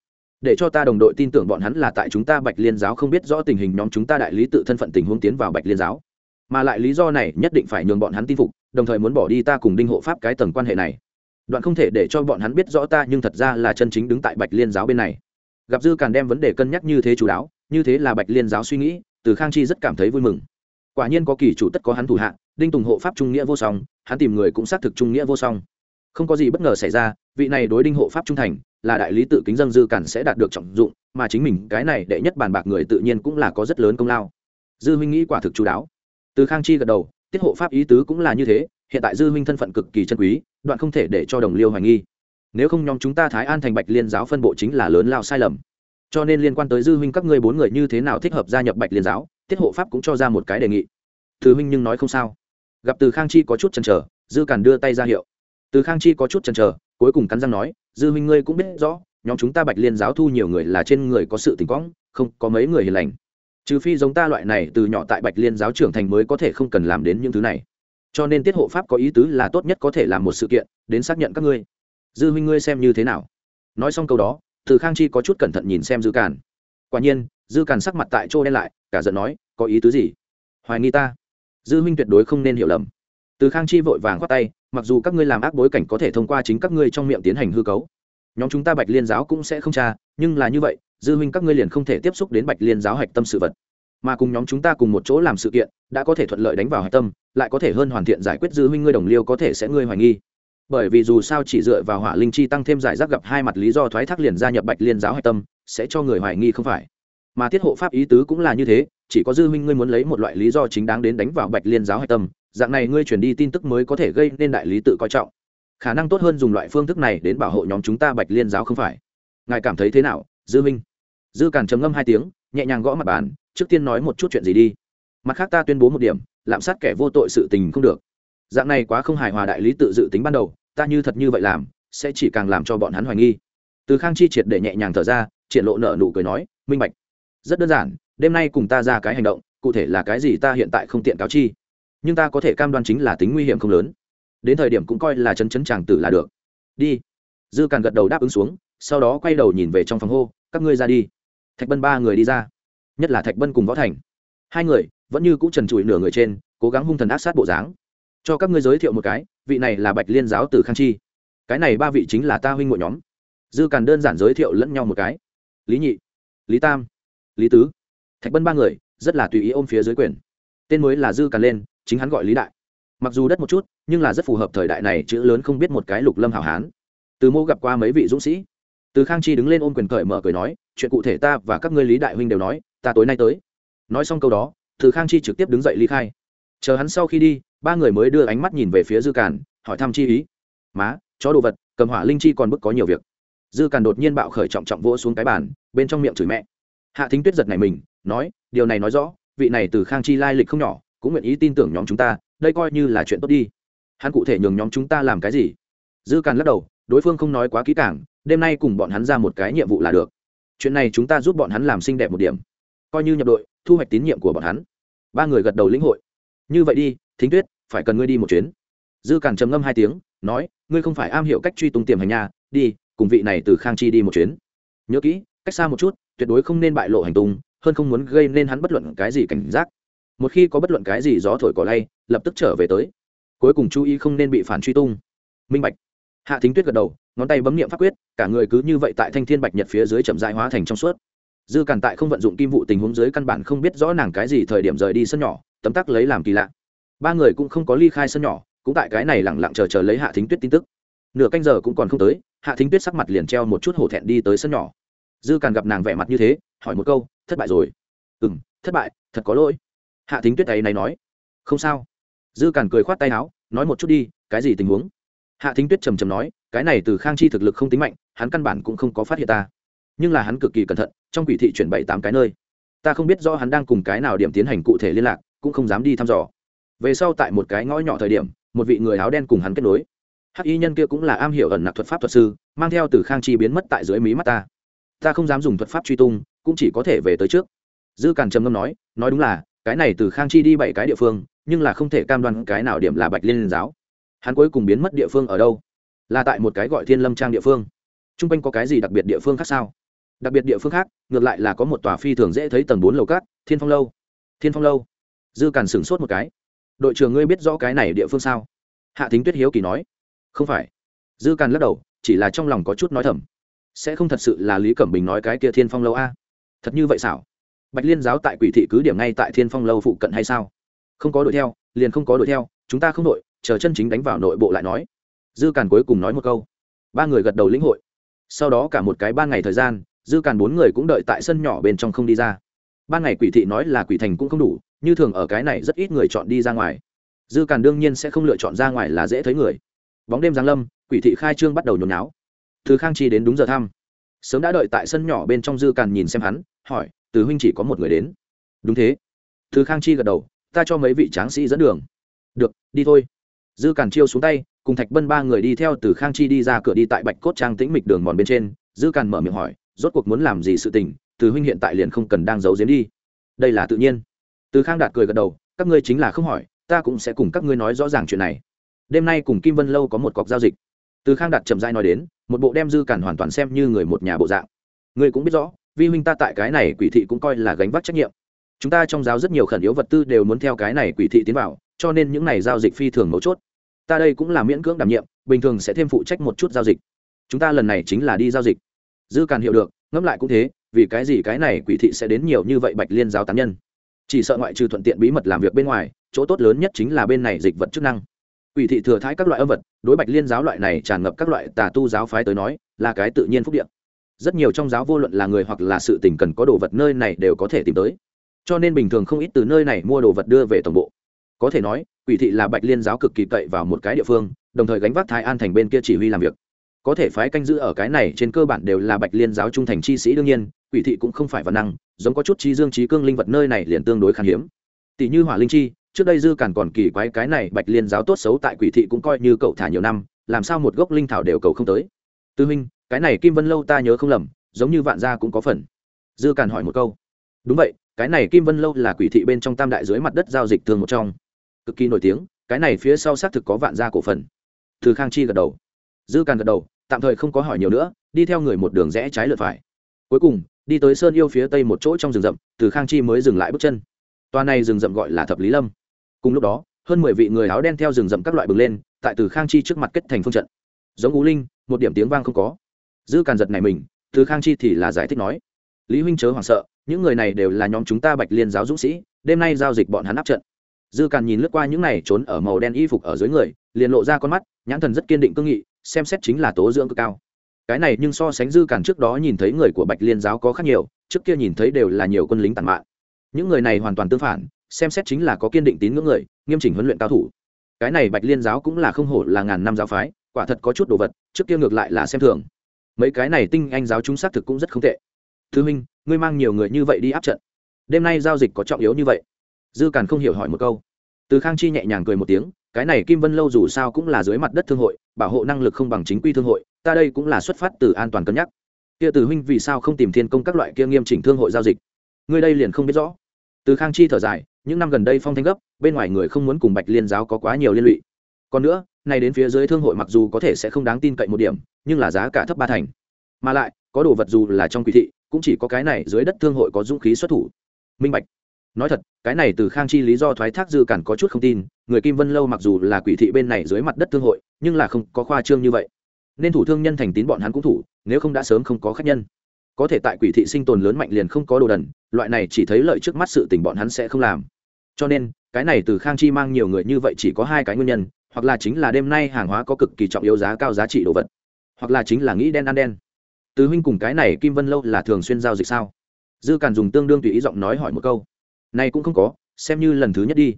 để cho ta đồng đội tin tưởng bọn hắn là tại chúng ta bạch liên giáo không biết rõ tình hình nhóm chúng ta đại lý tự thân phận tình huống tiến vào bạch liên giáo. Mà lại lý do này nhất định phải nhường bọn hắn tin phục, đồng thời muốn bỏ đi ta cùng đinh hộ pháp cái tầng quan hệ này. Đoạn không thể để cho bọn hắn biết rõ ta, nhưng thật ra là chân chính đứng tại bạch liên giáo bên này. Gặp dư càn đem vấn đề cân nhắc như thế chú đáo, như thế là bạch liên giáo suy nghĩ, từ khang chi rất cảm thấy vui mừng. Quả nhiên có kỳ chủ tất có hắn thủ hạ, đinh tùng hộ pháp trung nghĩa vô song, hắn tìm người cũng xác thực trung nghĩa vô song không có gì bất ngờ xảy ra, vị này đối đinh hộ pháp trung thành, là đại lý tự kính dân dư cản sẽ đạt được trọng dụng, mà chính mình, cái này đệ nhất bàn bạc người tự nhiên cũng là có rất lớn công lao. Dư huynh nghĩ quả thực chú đáo. Từ khang chi gật đầu, tiết hộ pháp ý tứ cũng là như thế, hiện tại dư huynh thân phận cực kỳ chân quý, đoạn không thể để cho đồng liêu hoài nghi. Nếu không nhóm chúng ta thái an thành bạch liên giáo phân bộ chính là lớn lao sai lầm. Cho nên liên quan tới dư huynh các ngươi bốn người như thế nào thích hợp gia nhập bạch liên giáo, tiết hộ pháp cũng cho ra một cái đề nghị. Từ huynh nhưng nói không sao. Gặp từ khang chi có chút chần trở dư càn đưa tay ra hiệu từ khang chi có chút chần chờ, cuối cùng cắn răng nói, dư huynh ngươi cũng biết rõ, nhóm chúng ta bạch liên giáo thu nhiều người là trên người có sự tình quõng, không có mấy người hiền lành. Trừ phi giống ta loại này từ nhỏ tại bạch liên giáo trưởng thành mới có thể không cần làm đến những thứ này. Cho nên tiết hộ pháp có ý tứ là tốt nhất có thể làm một sự kiện, đến xác nhận các ngươi. Dư huynh ngươi xem như thế nào? Nói xong câu đó, từ khang chi có chút cẩn thận nhìn xem dư càn. Quả nhiên, dư càn sắc mặt tại chỗ đen lại, cả giận nói, có ý tứ gì? Hoài nghi ta. Dư huynh tuyệt đối không nên hiểu lầm. Từ khang chi vội vàng khoát tay mặc dù các ngươi làm ác bối cảnh có thể thông qua chính các ngươi trong miệng tiến hành hư cấu, nhóm chúng ta bạch liên giáo cũng sẽ không tra, nhưng là như vậy, dư huynh các ngươi liền không thể tiếp xúc đến bạch liên giáo hạch tâm sự vật. Mà cùng nhóm chúng ta cùng một chỗ làm sự kiện, đã có thể thuận lợi đánh vào hạch tâm, lại có thể hơn hoàn thiện giải quyết dư huynh ngươi đồng liêu có thể sẽ ngươi hoài nghi. Bởi vì dù sao chỉ dựa vào hỏa linh chi tăng thêm giải rác gặp hai mặt lý do thoái thác liền gia nhập bạch liên giáo hạch tâm, sẽ cho người hoài nghi không phải. Mà tiết hộ pháp ý tứ cũng là như thế, chỉ có dư huynh ngươi muốn lấy một loại lý do chính đáng đến đánh vào bạch liên giáo hạch tâm dạng này ngươi chuyển đi tin tức mới có thể gây nên đại lý tự coi trọng. Khả năng tốt hơn dùng loại phương thức này đến bảo hộ nhóm chúng ta bạch liên giáo không phải. Ngài cảm thấy thế nào, dư minh? Dư càn trầm ngâm hai tiếng, nhẹ nhàng gõ mặt bàn, trước tiên nói một chút chuyện gì đi. Mặt khác ta tuyên bố một điểm, lạm sát kẻ vô tội sự tình không được. Dạng này quá không hài hòa đại lý tự dự tính ban đầu, ta như thật như vậy làm, sẽ chỉ càng làm cho bọn hắn hoài nghi. Từ khang chi triệt để nhẹ nhàng thở ra, triển lộ nợ nụ cười nói, minh bạch, rất đơn giản, đêm nay cùng ta ra cái hành động, cụ thể là cái gì ta hiện tại không tiện cáo chi nhưng ta có thể cam đoan chính là tính nguy hiểm không lớn. Đến thời điểm cũng coi là chấn chấn chàng tử là được. Đi. Dư càn gật đầu đáp ứng xuống, sau đó quay đầu nhìn về trong phòng hô, các ngươi ra đi. Thạch bân ba người đi ra. Nhất là thạch bân cùng võ thành. Hai người, vẫn như cũng trần trụi nửa người trên, cố gắng hung thần ác sát bộ dáng. Cho các ngươi giới thiệu một cái, vị này là bạch liên giáo từ khang chi. Cái này ba vị chính là ta huynh ngội nhóm. Dư càn đơn giản giới thiệu lẫn nhau một cái. Lý nhị, lý tam, lý tứ. Thạch bân ba người, rất là tùy ý ôm phía dưới quyền. Tên mới là dư càn lên chính hắn gọi lý đại. Mặc dù đất một chút, nhưng là rất phù hợp thời đại này, chữ lớn không biết một cái lục lâm hảo hán. Từ mô gặp qua mấy vị dũng sĩ. Từ khang chi đứng lên ôm quyền cởi mở cười nói, chuyện cụ thể ta và các ngươi lý đại huynh đều nói, ta tối nay tới. Nói xong câu đó, từ khang chi trực tiếp đứng dậy ly khai. Chờ hắn sau khi đi, ba người mới đưa ánh mắt nhìn về phía dư càn, hỏi thăm chi ý. Má, chó đồ vật, cầm hỏa linh chi còn bức có nhiều việc. Dư càn đột nhiên bạo khởi trọng trọng vỗ xuống cái bàn, bên trong miệng chửi mẹ. Hạ thính tuyết giật này mình, nói, điều này nói rõ, vị này từ khang chi lai lịch không nhỏ cũng nguyện ý tin tưởng nhóm chúng ta, đây coi như là chuyện tốt đi. Hắn cụ thể nhường nhóm chúng ta làm cái gì? Dư càn lắc đầu, đối phương không nói quá kỹ càng, đêm nay cùng bọn hắn ra một cái nhiệm vụ là được. Chuyện này chúng ta giúp bọn hắn làm xinh đẹp một điểm. Coi như nhập đội, thu hoạch tín nhiệm của bọn hắn. Ba người gật đầu lĩnh hội. Như vậy đi, thính tuyết, phải cần ngươi đi một chuyến. Dư càn trầm ngâm hai tiếng, nói, ngươi không phải am hiểu cách truy tung tiềm hành nhà đi, cùng vị này từ khang chi đi một chuyến. Nhớ kỹ, cách xa một chút, tuyệt đối không nên bại lộ hành tung, hơn không muốn gây nên hắn bất luận cái gì cảnh giác một khi có bất luận cái gì gió thổi cỏ lay, lập tức trở về tới. Cuối cùng chú ý không nên bị phản truy tung. Minh bạch. Hạ thính tuyết gật đầu, ngón tay bấm nghiệm pháp quyết, cả người cứ như vậy tại thanh thiên bạch nhật phía dưới chậm dại hóa thành trong suốt. Dư càn tại không vận dụng kim vụ tình huống dưới căn bản không biết rõ nàng cái gì thời điểm rời đi sân nhỏ, tấm tắc lấy làm kỳ lạ. Ba người cũng không có ly khai sân nhỏ, cũng tại cái này lẳng lặng chờ chờ lấy hạ thính tuyết tin tức. Nửa canh giờ cũng còn không tới, hạ thính tuyết sắc mặt liền treo một chút hổ thẹn đi tới sân nhỏ. Dư càn gặp nàng vẻ mặt như thế, hỏi một câu, thất bại rồi? Ừ m thất bại, thật có lỗi hạ thính tuyết ấy này nói, không sao. Dư càn cười khoát tay áo, nói một chút đi, cái gì tình huống? Hạ thính tuyết trầm trầm nói, cái này từ khang chi thực lực không tính mạnh, hắn căn bản cũng không có phát hiện ta. Nhưng là hắn cực kỳ cẩn thận, trong quỷ thị chuyển bảy tám cái nơi. Ta không biết do hắn đang cùng cái nào điểm tiến hành cụ thể liên lạc, cũng không dám đi thăm dò. Về sau tại một cái ngõ nhỏ thời điểm, một vị người áo đen cùng hắn kết nối. Hắc y nhân kia cũng là am hiểu ẩn nặc thuật pháp thuật sư, mang theo từ khang chi biến mất tại dưới mí mắt ta. Ta không dám dùng thuật pháp truy tung, cũng chỉ có thể về tới trước. Dư càn trầm ngâm nói nói đúng là cái này từ khang chi đi bảy cái địa phương, nhưng là không thể cam đoan cái nào điểm là bạch liên giáo. Hắn cuối cùng biến mất địa phương ở đâu? Là tại một cái gọi thiên lâm trang địa phương. T r u n g quanh có cái gì đặc biệt địa phương khác sao? Đặc biệt địa phương khác, ngược lại là có một tòa phi thường dễ thấy tầng bốn lầu cát, thiên phong lâu. Thiên phong lâu. Dư càn sửng sốt một cái. Đội trưởng ngươi biết rõ cái này địa phương sao? Hạ thính tuyết hiếu kỳ nói. Không phải. Dư càn lắc đầu, chỉ là trong lòng có chút nói thầm. Sẽ không thật sự là lý cẩm bình nói cái kia thiên phong lâu a? Thật như vậy xảo bạch liên giáo tại quỷ thị cứ điểm ngay tại thiên phong lâu phụ cận hay sao? Không có đuổi theo, liền không có đuổi theo, chúng ta không đội chờ chân chính đánh vào nội bộ lại nói. Dư càn cuối cùng nói một câu. Ba người gật đầu lĩnh hội. Sau đó cả một cái ban ngày thời gian, dư càn bốn người cũng đợi tại sân nhỏ bên trong không đi ra. Ban ngày quỷ thị nói là quỷ thành cũng không đủ, như thường ở cái này rất ít người chọn đi ra ngoài. Dư càn đương nhiên sẽ không lựa chọn ra ngoài là dễ thấy người. Bóng đêm giáng lâm, quỷ thị khai trương bắt đầu nhồi náo thứ khang chi đến đúng giờ thăm. Sớm đã đợi tại sân nhỏ bên trong dư càn nhìn xem hắn, hỏi từ huynh chỉ có một người đến. Đúng thế. Từ khang chi gật đầu, ta cho mấy vị tráng sĩ dẫn đường. Được, đi thôi. Dư càn chiêu xuống tay, cùng thạch bân ba người đi theo từ khang chi đi ra cửa đi tại bạch cốt trang tĩnh mịch đường mòn bên trên. Dư càn mở miệng hỏi, rốt cuộc muốn làm gì sự tình? Từ huynh hiện tại liền không cần đang giấu giếm đi. Đây là tự nhiên. Từ khang đạt cười gật đầu, các ngươi chính là không hỏi, ta cũng sẽ cùng các ngươi nói rõ ràng chuyện này. Đêm nay cùng kim vân lâu có một cọc giao dịch. Từ khang đạt chậm dai nói đến, một bộ đem dư càn hoàn toàn xem như người một nhà bộ dạng. Ngươi cũng biết rõ vi huynh ta tại cái này quỷ thị cũng coi là gánh vác trách nhiệm. Chúng ta trong giáo rất nhiều khẩn yếu vật tư đều muốn theo cái này quỷ thị tiến vào, cho nên những này giao dịch phi thường mấu chốt. Ta đây cũng là miễn cưỡng đảm nhiệm, bình thường sẽ thêm phụ trách một chút giao dịch. Chúng ta lần này chính là đi giao dịch. Dư càn hiểu được, ngẫm lại cũng thế, vì cái gì cái này quỷ thị sẽ đến nhiều như vậy bạch liên giáo tán nhân? Chỉ sợ ngoại trừ thuận tiện bí mật làm việc bên ngoài, chỗ tốt lớn nhất chính là bên này dịch vật chức năng. Quỷ thị thừa thái các loại âm vật, đối bạch liên giáo loại này tràn ngập các loại tà tu giáo phái tới nói, là cái tự nhiên phúc điện rất nhiều trong giáo vô luận là người hoặc là sự tình cần có đồ vật nơi này đều có thể tìm tới. Cho nên bình thường không ít từ nơi này mua đồ vật đưa về tổng bộ. Có thể nói, quỷ thị là bạch liên giáo cực kỳ cậy vào một cái địa phương, đồng thời gánh vác thái an thành bên kia chỉ huy làm việc. Có thể phái canh giữ ở cái này trên cơ bản đều là bạch liên giáo trung thành chi sĩ đương nhiên, quỷ thị cũng không phải văn năng, giống có chút chi dương trí cương linh vật nơi này liền tương đối khan hiếm. Tỷ như hỏa linh chi, trước đây dư càn còn kỳ quái cái này bạch liên giáo tốt xấu tại quỷ thị cũng coi như cậu thả nhiều năm, làm sao một gốc linh thảo đều cầu không tới. Tư huynh cái này kim vân lâu ta nhớ không lầm, giống như vạn gia cũng có phần. Dư càn hỏi một câu. Đúng vậy, cái này kim vân lâu là quỷ thị bên trong tam đại dưới mặt đất giao dịch thường một trong. Cực kỳ nổi tiếng, cái này phía sau xác thực có vạn gia cổ phần. Từ khang chi gật đầu. Dư càn gật đầu, tạm thời không có hỏi nhiều nữa, đi theo người một đường rẽ trái lượt phải. Cuối cùng, đi tới sơn yêu phía tây một chỗ trong rừng rậm, từ khang chi mới dừng lại bước chân. Toa này rừng rậm gọi là thập lý lâm. Cùng lúc đó, hơn mười vị người áo đen theo rừng rậm các loại bừng lên, tại từ khang chi trước mặt kết thành phương trận. Giống ú linh, một điểm tiếng vang không có dư càn giật này mình, từ khang chi thì là giải thích nói, lý huynh chớ hoảng sợ, những người này đều là nhóm chúng ta bạch liên giáo dũng sĩ, đêm nay giao dịch bọn hắn áp trận. Dư càn nhìn lướt qua những này trốn ở màu đen y phục ở dưới người, liền lộ ra con mắt, nhãn thần rất kiên định cương nghị, xem xét chính là tố dưỡng cực cao. Cái này nhưng so sánh dư càn trước đó nhìn thấy người của bạch liên giáo có khác nhiều, trước kia nhìn thấy đều là nhiều quân lính tàn mạng những người này hoàn toàn tương phản, xem xét chính là có kiên định tín ngưỡng người, nghiêm chỉnh huấn luyện cao thủ. Cái này bạch liên giáo cũng là không hổ là ngàn năm giáo phái, quả thật có chút đồ vật, trước kia ngược lại là xem thường mấy cái này tinh anh giáo chúng xác thực cũng rất không tệ. Thứ minh ngươi mang nhiều người như vậy đi áp trận. Đêm nay giao dịch có trọng yếu như vậy. Dư càn không hiểu hỏi một câu. Từ khang chi nhẹ nhàng cười một tiếng, cái này kim vân lâu dù sao cũng là dưới mặt đất thương hội, bảo hộ năng lực không bằng chính quy thương hội, ta đây cũng là xuất phát từ an toàn cân nhắc. Kia từ huynh vì sao không tìm thiên công các loại kia nghiêm chỉnh thương hội giao dịch? Ngươi đây liền không biết rõ. Từ khang chi thở dài, những năm gần đây phong thanh gấp, bên ngoài người không muốn cùng bạch liên giáo có quá nhiều liên lụy. Còn nữa này đến phía dưới thương hội mặc dù có thể sẽ không đáng tin cậy một điểm, nhưng là giá cả thấp ba thành. Mà lại, có đồ vật dù là trong quỷ thị, cũng chỉ có cái này dưới đất thương hội có dũng khí xuất thủ. Minh bạch. Nói thật, cái này từ khang chi lý do thoái thác dư cản có chút không tin, người kim vân lâu mặc dù là quỷ thị bên này dưới mặt đất thương hội, nhưng là không có khoa trương như vậy. Nên thủ thương nhân thành tín bọn hắn cũng thủ, nếu không đã sớm không có khách nhân. Có thể tại quỷ thị sinh tồn lớn mạnh liền không có đồ đần, loại này chỉ thấy lợi trước mắt sự tình bọn hắn sẽ không làm. Cho nên, cái này từ khang chi mang nhiều người như vậy chỉ có hai cái nguyên nhân hoặc là chính là đêm nay hàng hóa có cực kỳ trọng yếu giá cao giá trị đồ vật, hoặc là chính là nghĩ đen ăn đen. Từ huynh cùng cái này kim vân lâu là thường xuyên giao dịch sao? Dư càn dùng tương đương tùy ý giọng nói hỏi một câu. Này cũng không có, xem như lần thứ nhất đi.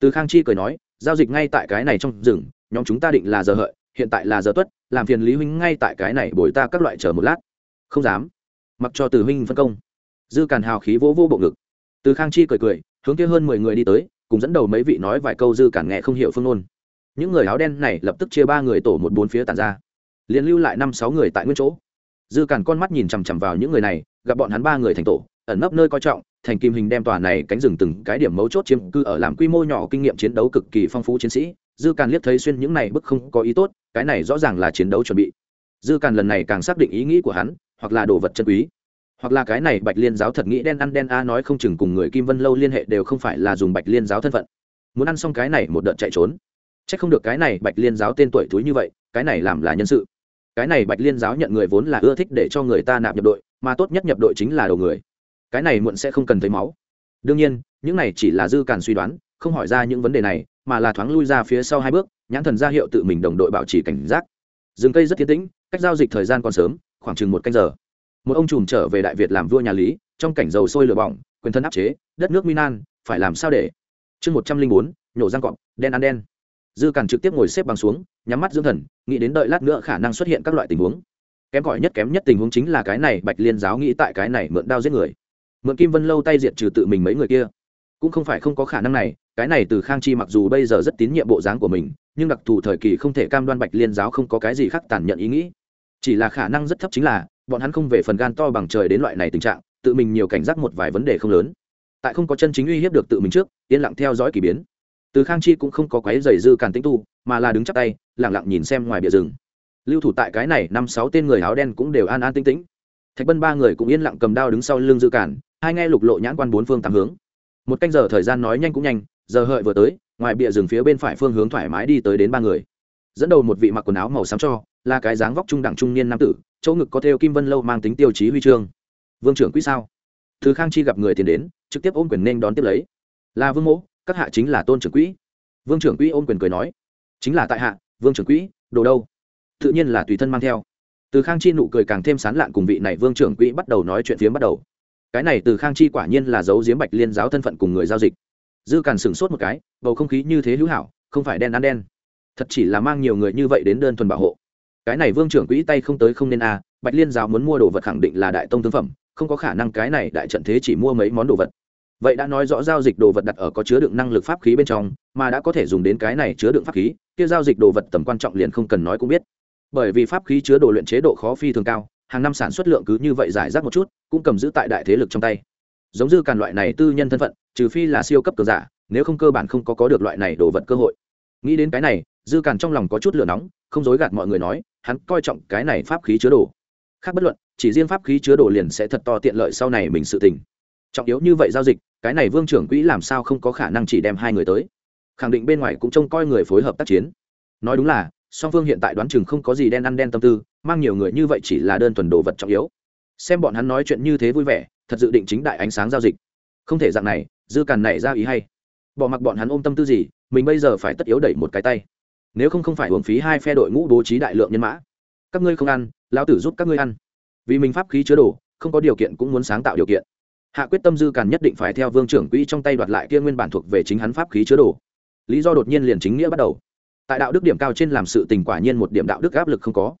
Từ khang chi cười nói, giao dịch ngay tại cái này trong rừng, nhóm chúng ta định là giờ hợi, hiện tại là giờ tuất, làm phiền lý huynh ngay tại cái này bồi ta các loại chờ một lát. Không dám. Mặc cho từ huynh phân công. Dư càn hào khí vỗ vô bộ ngực. Từ khang chi cười cười, hướng kia hơn mười người đi tới, cùng dẫn đầu mấy vị nói vài câu dư càn nghe không hiểu phương ngôn những người áo đen này lập tức chia ba người tổ một bốn phía tàn ra. Liền lưu lại năm sáu người tại nguyên chỗ. Dư càn con mắt nhìn chằm chằm vào những người này, gặp bọn hắn ba người thành tổ, ẩn nấp nơi coi trọng, thành kim hình đem tòa này cánh rừng từng cái điểm mấu chốt chiếm cư ở làm quy mô nhỏ kinh nghiệm chiến đấu cực kỳ phong phú chiến sĩ. Dư càn liếc thấy xuyên những này bức không có ý tốt, cái này rõ ràng là chiến đấu chuẩn bị. Dư càn lần này càng xác định ý nghĩ của hắn, hoặc là đồ vật chân quý, hoặc là cái này bạch liên giáo thật nghĩ đen ăn đen a nói không chừng cùng người kim vân lâu liên hệ đều không phải là dùng bạch liên giáo thân phận. Muốn ăn xong cái này một đợt chạy trốn chắc không được cái này bạch liên giáo tên tuổi thúi như vậy, cái này làm là nhân sự. Cái này bạch liên giáo nhận người vốn là ưa thích để cho người ta nạp nhập đội, mà tốt nhất nhập đội chính là đầu người. Cái này muộn sẽ không cần thấy máu. Đương nhiên, những này chỉ là dư càn suy đoán, không hỏi ra những vấn đề này, mà là thoáng lui ra phía sau hai bước, nhãn thần ra hiệu tự mình đồng đội bảo trì cảnh giác. Dừng cây rất tiến tĩnh, cách giao dịch thời gian còn sớm, khoảng chừng một canh giờ. Một ông trùm trở về đại việt làm vua nhà lý, trong cảnh dầu sôi lửa bỏng, quyền thân áp chế, đất nước minan phải làm sao để? Chương một trăm linh bốn, nhổ răng cọp, đen ăn đen dư càn trực tiếp ngồi xếp bằng xuống, nhắm mắt dưỡng thần, nghĩ đến đợi lát nữa khả năng xuất hiện các loại tình huống. Kém cỏi nhất, kém nhất tình huống chính là cái này bạch liên giáo nghĩ tại cái này mượn đao giết người. Mượn kim vân lâu tay diệt trừ tự mình mấy người kia. Cũng không phải không có khả năng này, cái này từ khang chi mặc dù bây giờ rất tín nhiệm bộ dáng của mình, nhưng đặc thù thời kỳ không thể cam đoan bạch liên giáo không có cái gì khác tàn nhận ý nghĩ. Chỉ là khả năng rất thấp chính là, bọn hắn không về phần gan to bằng trời đến loại này tình trạng, tự mình nhiều cảnh giác một vài vấn đề không lớn. Tại không có chân chính uy hiếp được tự mình trước, yên lặng theo dõi k ỳ biến từ khang chi cũng không có quái dày dư càn tĩnh tu, mà là đứng chắc tay lẳng lặng nhìn xem ngoài bìa rừng. Lưu thủ tại cái này, năm sáu tên người áo đen cũng đều an an tinh tĩnh. Thạch bân ba người cũng yên lặng cầm đao đứng sau lưng dư cản hai nghe lục lộ nhãn quan bốn phương tám hướng. Một canh giờ thời gian nói nhanh cũng nhanh, giờ hợi vừa tới, ngoài bìa rừng phía bên phải phương hướng thoải mái đi tới đến ba người. Dẫn đầu một vị mặc quần áo màu xám cho, là cái dáng vóc trung đẳng trung niên nam tử, chỗ ngực có theo kim vân lâu mang tính tiêu chí huy chương. Vương trưởng quý sao? Thứ khang chi gặp người tiền đến, trực tiếp ôm quyền nên đón tiếp lấy. Là vương mỗ các hạ chính là tôn trưởng quỹ. Vương trưởng quỹ ôm quyền cười nói chính là tại hạ vương trưởng quỹ đồ đâu? Tự nhiên là tùy thân mang theo. Từ khang chi nụ cười càng thêm sán lạn cùng vị này vương trưởng quỹ bắt đầu nói chuyện phiếm bắt đầu. Cái này từ khang chi quả nhiên là giấu giếm bạch liên giáo thân phận cùng người giao dịch. Dư càn sửng sốt một cái bầu không khí như thế hữu hảo không phải đen ăn đen. Thật chỉ là mang nhiều người như vậy đến đơn thuần bảo hộ. Cái này vương trưởng quỹ tay không tới không nên a à, bạch liên giáo muốn mua đồ vật khẳng định là đại tông thương phẩm không có khả năng cái này đại trận thế chỉ mua mấy món đồ vật vậy đã nói rõ giao dịch đồ vật đặt ở có chứa đựng năng lực pháp khí bên trong, mà đã có thể dùng đến cái này chứa đựng pháp khí, kia giao dịch đồ vật tầm quan trọng liền không cần nói cũng biết. Bởi vì pháp khí chứa đồ luyện chế độ khó phi thường cao, hàng năm sản xuất lượng cứ như vậy giải rác một chút, cũng cầm giữ tại đại thế lực trong tay. Giống dư càn loại này tư nhân thân phận, trừ phi là siêu cấp cờ giả, nếu không cơ bản không có có được loại này đồ vật cơ hội. Nghĩ đến cái này, dư càn trong lòng có chút lửa nóng, không dối gạt mọi người nói, hắn coi trọng cái này pháp khí chứa đồ. Khác bất luận, chỉ riêng pháp khí chứa đồ liền sẽ thật to tiện lợi sau này mình sự tình. Trọng yếu như vậy giao dịch cái này vương trưởng quỹ làm sao không có khả năng chỉ đem hai người tới? Khẳng định bên ngoài cũng trông coi người phối hợp tác chiến. Nói đúng là, song phương hiện tại đoán chừng không có gì đen ăn đen tâm tư, mang nhiều người như vậy chỉ là đơn thuần đồ vật trọng yếu. Xem bọn hắn nói chuyện như thế vui vẻ, thật dự định chính đại ánh sáng giao dịch. Không thể dạng này, dư càn này ra ý hay. Bỏ mặc bọn hắn ôm tâm tư gì, mình bây giờ phải tất yếu đẩy một cái tay. Nếu không không phải hưởng phí hai phe đội ngũ bố trí đại lượng nhân mã. Các ngươi không ăn, lão tử giúp các ngươi ăn. Vì mình pháp khí chứa đồ, không có điều kiện cũng muốn sáng tạo điều kiện hạ quyết tâm dư càn nhất định phải theo vương trưởng quỹ trong tay đoạt lại kia nguyên bản thuộc về chính hắn pháp khí chứa đồ. Lý do đột nhiên liền chính nghĩa bắt đầu. Tại đạo đức điểm cao trên làm sự tình quả nhiên một điểm đạo đức áp lực không có.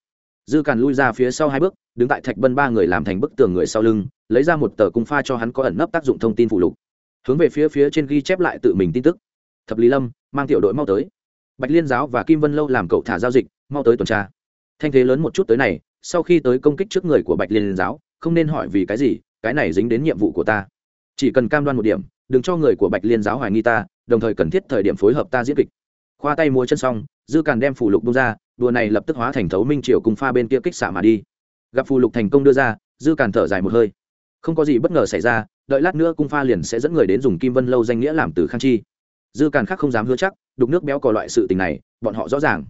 Dư càn lui ra phía sau hai bước, đứng tại thạch bân ba người làm thành bức tường người sau lưng, lấy ra một tờ cung pha cho hắn có ẩn nấp tác dụng thông tin phụ lục. Hướng về phía phía trên ghi chép lại tự mình tin tức. Thập lý lâm, mang tiểu đội mau tới. Bạch liên giáo và kim vân lâu làm cậu thả giao dịch, mau tới tuần tra. Thanh thế lớn một chút tới này, sau khi tới công kích trước người của bạch liên giáo, không nên hỏi vì cái gì cái này dính đến nhiệm vụ của ta. Chỉ cần cam đoan một điểm, đừng cho người của bạch liên giáo hoài nghi ta, đồng thời cần thiết thời điểm phối hợp ta diễn kịch. Khoa tay múa chân xong, dư càn đem phủ lục bung ra, đùa này lập tức hóa thành thấu minh triều cùng pha bên kia kích xạ mà đi. Gặp phù lục thành công đưa ra, dư càn thở dài một hơi. Không có gì bất ngờ xảy ra, đợi lát nữa cung pha liền sẽ dẫn người đến dùng kim vân lâu danh nghĩa làm từ khang chi. Dư càn khác không dám hứa chắc, đục nước béo cò loại sự tình này, bọn họ rõ ràng.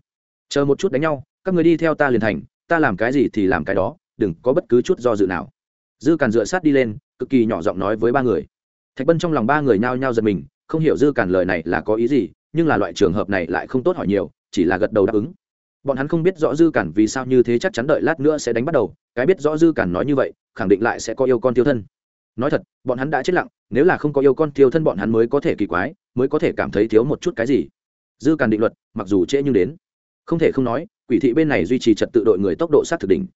Chờ một chút đánh nhau, các người đi theo ta liền thành, ta làm cái gì thì làm cái đó, đừng có bất cứ chút do dự nào dư càn dựa sát đi lên, cực kỳ nhỏ giọng nói với ba người. Thạch bân trong lòng ba người nao nhao giật mình, không hiểu dư càn lời này là có ý gì, nhưng là loại trường hợp này lại không tốt hỏi nhiều, chỉ là gật đầu đáp ứng. Bọn hắn không biết rõ dư cản vì sao như thế chắc chắn đợi lát nữa sẽ đánh bắt đầu, cái biết rõ dư cản nói như vậy, khẳng định lại sẽ có yêu con tiêu thân. Nói thật, bọn hắn đã chết lặng, nếu là không có yêu con tiêu thân bọn hắn mới có thể kỳ quái, mới có thể cảm thấy thiếu một chút cái gì. Dư cản định luật, mặc dù trễ nhưng đến. Không thể không nói, quỷ thị bên này duy trì trật tự đội người tốc độ sát thực đỉnh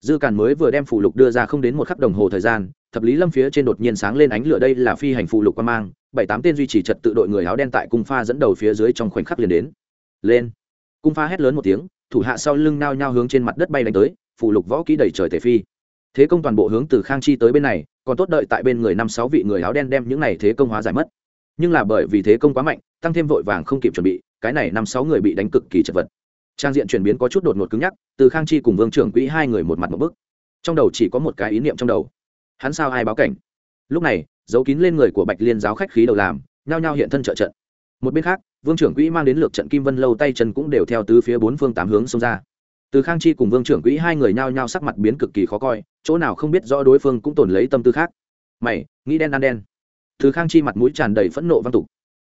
dư càn mới vừa đem phụ lục đưa ra không đến một khắc đồng hồ thời gian, thập lý lâm phía trên đột nhiên sáng lên ánh lửa đây là phi hành phụ lục quan mang, bảy tám tên duy trì trật tự đội người áo đen tại cung pha dẫn đầu phía dưới trong khoảnh khắc liền đến. Lên. Cung pha hét lớn một tiếng, thủ hạ sau lưng nao nhao hướng trên mặt đất bay đánh tới phụ lục võ kỹ đầy trời thể phi. Thế công toàn bộ hướng từ khang chi tới bên này, còn tốt đợi tại bên người năm sáu vị người áo đen đem những này thế công hóa giải mất. Nhưng là bởi vì thế công quá mạnh, tăng thêm vội vàng không kịp chuẩn bị, cái này năm sáu người bị đánh cực kỳ chật vật trang diện chuyển biến có chút đột ngột cứng nhắc, từ khang chi cùng vương trưởng quỹ hai người một mặt một bức. Trong đầu chỉ có một cái ý niệm trong đầu. Hắn sao ai báo cảnh? Lúc này, giấu kín lên người của bạch liên giáo khách khí đầu làm, nhao nhao hiện thân trợ trận. Một bên khác, vương trưởng quỹ mang đến lược trận kim vân lâu tay chân cũng đều theo tứ phía bốn phương tám hướng xông ra. Từ khang chi cùng vương trưởng quỹ hai người nhao nhao sắc mặt biến cực kỳ khó coi, chỗ nào không biết rõ đối phương cũng tồn lấy tâm tư khác. Mày, nghĩ đen ăn đen. Từ khang chi mặt mũi tràn đầy phẫn nộ văn tục.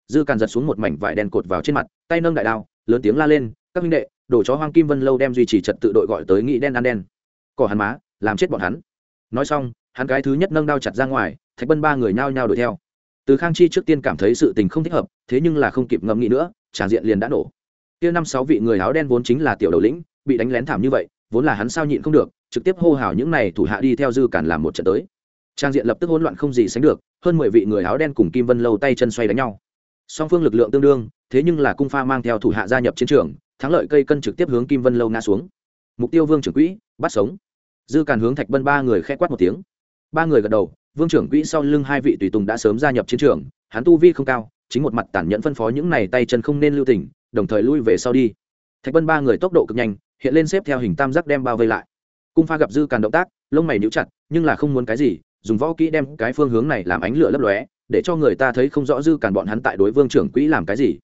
Dư càn giật xuống một mảnh vải đen cột vào trên mặt, tay nâng đại đao, lớn tiếng la lên các minh đệ đổ chó hoang kim vân lâu đem duy trì trật tự đội gọi tới nghị đen ăn đen. Cỏ hắn má, làm chết bọn hắn. Nói xong, hắn cái thứ nhất nâng đao chặt ra ngoài, thạch bân ba người nhao nhao đuổi theo. Từ khang chi trước tiên cảm thấy sự tình không thích hợp, thế nhưng là không kịp ngẫm nghĩ nữa tràn diện liền đã nổ. Kia năm sáu vị người áo đen vốn chính là tiểu đầu lĩnh, bị đánh lén thảm như vậy, vốn là hắn sao nhịn không được, trực tiếp hô hào những này thủ hạ đi theo dư cản làm một trận tới. Trang diện lập tức hỗn loạn không gì sánh được, hơn mười vị người áo đen cùng kim vân lâu tay chân xoay đánh nhau. Song phương lực lượng tương đương, thế nhưng là cung pha mang theo thủ hạ gia nhập chiến trường thắng lợi cây cân trực tiếp hướng kim vân lâu ngã xuống. Mục tiêu vương trưởng quỹ, bắt sống. Dư càn hướng thạch bân ba người khẽ quát một tiếng. Ba người gật đầu, vương trưởng quỹ sau lưng hai vị tùy tùng đã sớm gia nhập chiến trường, hắn tu vi không cao, chính một mặt tản nhẫn phân phó những này tay chân không nên lưu tình, đồng thời lui về sau đi. Thạch bân ba người tốc độ cực nhanh, hiện lên xếp theo hình tam giác đem bao vây lại. Cung pha gặp dư càn động tác, lông mày níu chặt, nhưng là không muốn cái gì, dùng võ kỹ đem cái phương hướng này làm ánh lửa lấp lóe, để cho người ta thấy không rõ dư càn bọn hắn tại đối vương trưởng quỹ làm cái gì.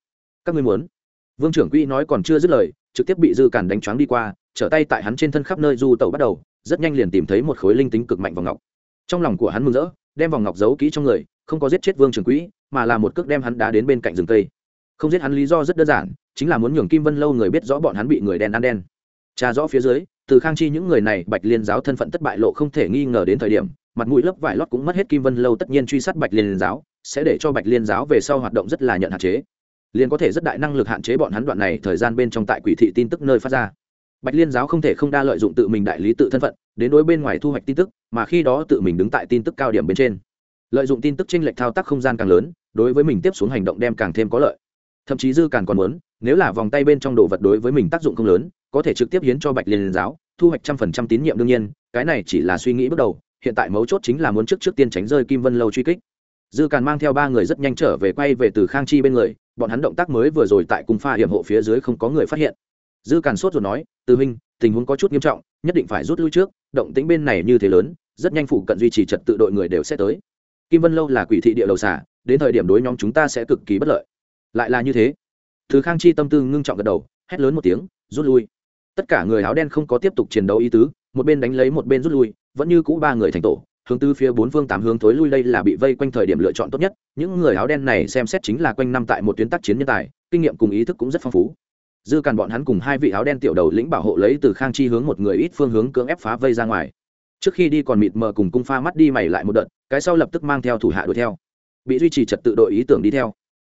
Các ngươi muốn? Vương trưởng quỹ nói còn chưa dứt lời, trực tiếp bị dư càn đánh choáng đi qua, trở tay tại hắn trên thân khắp nơi du tẩu bắt đầu, rất nhanh liền tìm thấy một khối linh tính cực mạnh vòng ngọc. Trong lòng của hắn mừng rỡ, đem vòng ngọc giấu kỹ trong người, không có giết chết vương trưởng quỹ, mà là một cước đem hắn đá đến bên cạnh rừng cây. Không giết hắn lý do rất đơn giản, chính là muốn nhường kim vân lâu người biết rõ bọn hắn bị người đen ăn đen. Trà rõ phía dưới, từ khang chi những người này, bạch liên giáo thân phận thất bại lộ không thể nghi ngờ đến thời điểm, mặt mũi lớp vải lót cũng mất hết kim vân lâu tất nhiên truy sát bạch liên giáo, sẽ để cho bạch liên giáo về sau hoạt động rất là nhận hạn chế liền có thể rất đại năng lực hạn chế bọn hắn đoạn này thời gian bên trong tại quỷ thị tin tức nơi phát ra. Bạch liên giáo không thể không đa lợi dụng tự mình đại lý tự thân phận, đến đối bên ngoài thu hoạch tin tức, mà khi đó tự mình đứng tại tin tức cao điểm bên trên. Lợi dụng tin tức tranh lệch thao tác không gian càng lớn, đối với mình tiếp xuống hành động đem càng thêm có lợi. Thậm chí dư càng còn muốn, nếu là vòng tay bên trong đồ vật đối với mình tác dụng không lớn, có thể trực tiếp hiến cho bạch liên giáo, thu hoạch trăm phần trăm tín nhiệm đương nhiên, cái này chỉ là suy nghĩ bước đầu, hiện tại mấu chốt chính là muốn trước trước tiên tránh rơi kim vân lâu truy kích dư càn mang theo ba người rất nhanh trở về quay về từ khang chi bên người, bọn hắn động tác mới vừa rồi tại cung pha hiểm hộ phía dưới không có người phát hiện. Dư càn sốt rồi nói, từ huynh, tình huống có chút nghiêm trọng, nhất định phải rút lui trước, động tính bên này như thế lớn, rất nhanh phụ cận duy trì trật tự đội người đều sẽ tới. Kim vân lâu là quỷ thị địa đầu xả đến thời điểm đối nhóm chúng ta sẽ cực kỳ bất lợi. Lại là như thế. Thứ khang chi tâm tư ngưng trọng gật đầu, hét lớn một tiếng, rút lui. Tất cả người áo đen không có tiếp tục chiến đấu ý tứ, một bên đánh lấy một bên rút lui, vẫn như cũ ba người thành tổ hướng tư phía bốn phương tám hướng tối lui đây là bị vây quanh thời điểm lựa chọn tốt nhất. Những người áo đen này xem xét chính là quanh năm tại một tuyến tác chiến nhân tài, kinh nghiệm cùng ý thức cũng rất phong phú. Dư càn bọn hắn cùng hai vị áo đen tiểu đầu lĩnh bảo hộ lấy từ khang chi hướng một người ít phương hướng cưỡng ép phá vây ra ngoài. Trước khi đi còn mịt mờ cùng cung pha mắt đi mày lại một đợt, cái sau lập tức mang theo thủ hạ đuổi theo. Bị duy trì trật tự đội ý tưởng đi theo.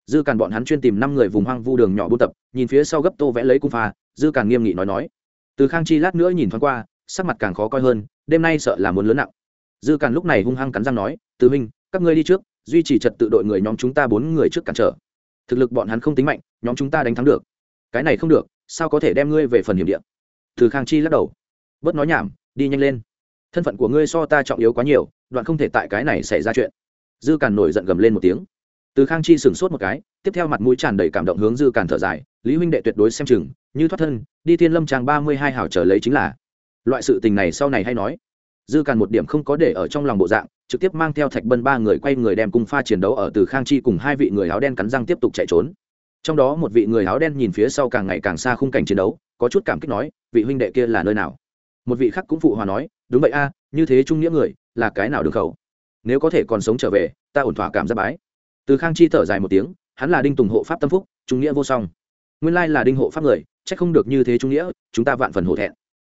Dư càn bọn hắn chuyên tìm năm người vùng hoang vu đường nhỏ buôn tập, nhìn phía sau gấp tô vẽ lấy cung pha, dư càn nghiêm nghị nói nói. Từ khang chi lát nữa nhìn thoáng qua, sắc mặt càng khó coi hơn, đêm nay sợ là muốn lớn nặng dư càn lúc này hung hăng cắn răng nói, từ minh các ngươi đi trước, duy trì trật tự đội người nhóm chúng ta bốn người trước cản trở. Thực lực bọn hắn không tính mạnh, nhóm chúng ta đánh thắng được. Cái này không được, sao có thể đem ngươi về phần hiểm điện từ khang chi lắc đầu. Bớt nói nhảm, đi nhanh lên. Thân phận của ngươi so ta trọng yếu quá nhiều, đoạn không thể tại cái này xảy ra chuyện. Dư càn nổi giận gầm lên một tiếng. Từ khang chi sửng sốt một cái, tiếp theo mặt mũi tràn đầy cảm động hướng dư càn thở dài, lý huynh đệ tuyệt đối xem chừng, như thoát thân, đi thiên lâm trang ba mươi hai hào trở lấy chính là. Loại sự tình này sau này hay nói dư càn một điểm không có để ở trong lòng bộ dạng, trực tiếp mang theo thạch bân ba người quay người đem cung pha chiến đấu ở từ khang chi cùng hai vị người áo đen cắn răng tiếp tục chạy trốn. Trong đó một vị người áo đen nhìn phía sau càng ngày càng xa khung cảnh chiến đấu, có chút cảm kích nói, vị huynh đệ kia là nơi nào? Một vị khác cũng phụ hòa nói, đúng vậy a, như thế trung nghĩa người, là cái nào đường khẩu? Nếu có thể còn sống trở về, ta ổn thỏa cảm giác bái. Từ khang chi thở dài một tiếng, hắn là đinh tùng hộ pháp tâm phúc, trung nghĩa vô song. Nguyên lai là đinh hộ pháp người c h ắ c không được như thế trung nghĩa, chúng ta vạn phần hổ thẹn.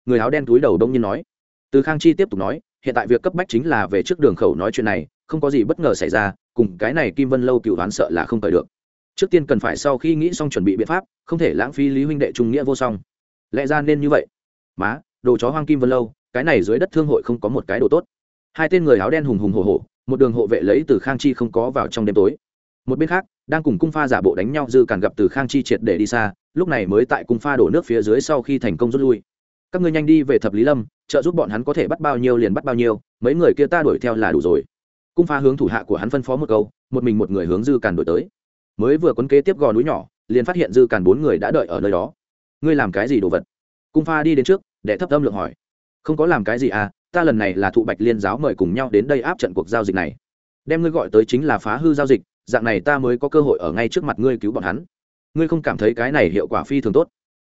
Người áo đen túi đầu đông nhiên nói từ khang chi tiếp tục nói, hiện tại việc cấp bách chính là về trước đường khẩu nói chuyện này, không có gì bất ngờ xảy ra, cùng cái này kim vân lâu cựu đoán sợ là không cởi được. Trước tiên cần phải sau khi nghĩ xong chuẩn bị biện pháp, không thể lãng phí lý huynh đệ trung nghĩa vô song. Lẽ ra nên như vậy. Má, đồ chó hoang kim vân lâu, cái này dưới đất thương hội không có một cái đồ tốt. Hai tên người áo đen hùng hùng hồ hồ một đường hộ vệ lấy từ khang chi không có vào trong đêm tối. Một bên khác, đang cùng cung pha giả bộ đánh nhau dư càn gặp từ khang chi triệt để đi xa, lúc này mới tại cung pha đổ nước phía dưới sau khi thành công rút lui các ngươi nhanh đi về thập lý lâm, trợ giúp bọn hắn có thể bắt bao nhiêu liền bắt bao nhiêu, mấy người kia ta đuổi theo là đủ rồi. Cung pha hướng thủ hạ của hắn phân phó một câu, một mình một người hướng dư càn đổi tới. Mới vừa quấn kế tiếp gò núi nhỏ, liền phát hiện dư càn bốn người đã đợi ở nơi đó. Ngươi làm cái gì đồ vật? Cung pha đi đến trước để thấp âm lượng hỏi. Không có làm cái gì à ta lần này là thụ bạch liên giáo mời cùng nhau đến đây áp trận cuộc giao dịch này. Đem ngươi gọi tới chính là phá hư giao dịch, dạng này ta mới có cơ hội ở ngay trước mặt ngươi cứu bọn hắn. Ngươi không cảm thấy cái này hiệu quả phi thường tốt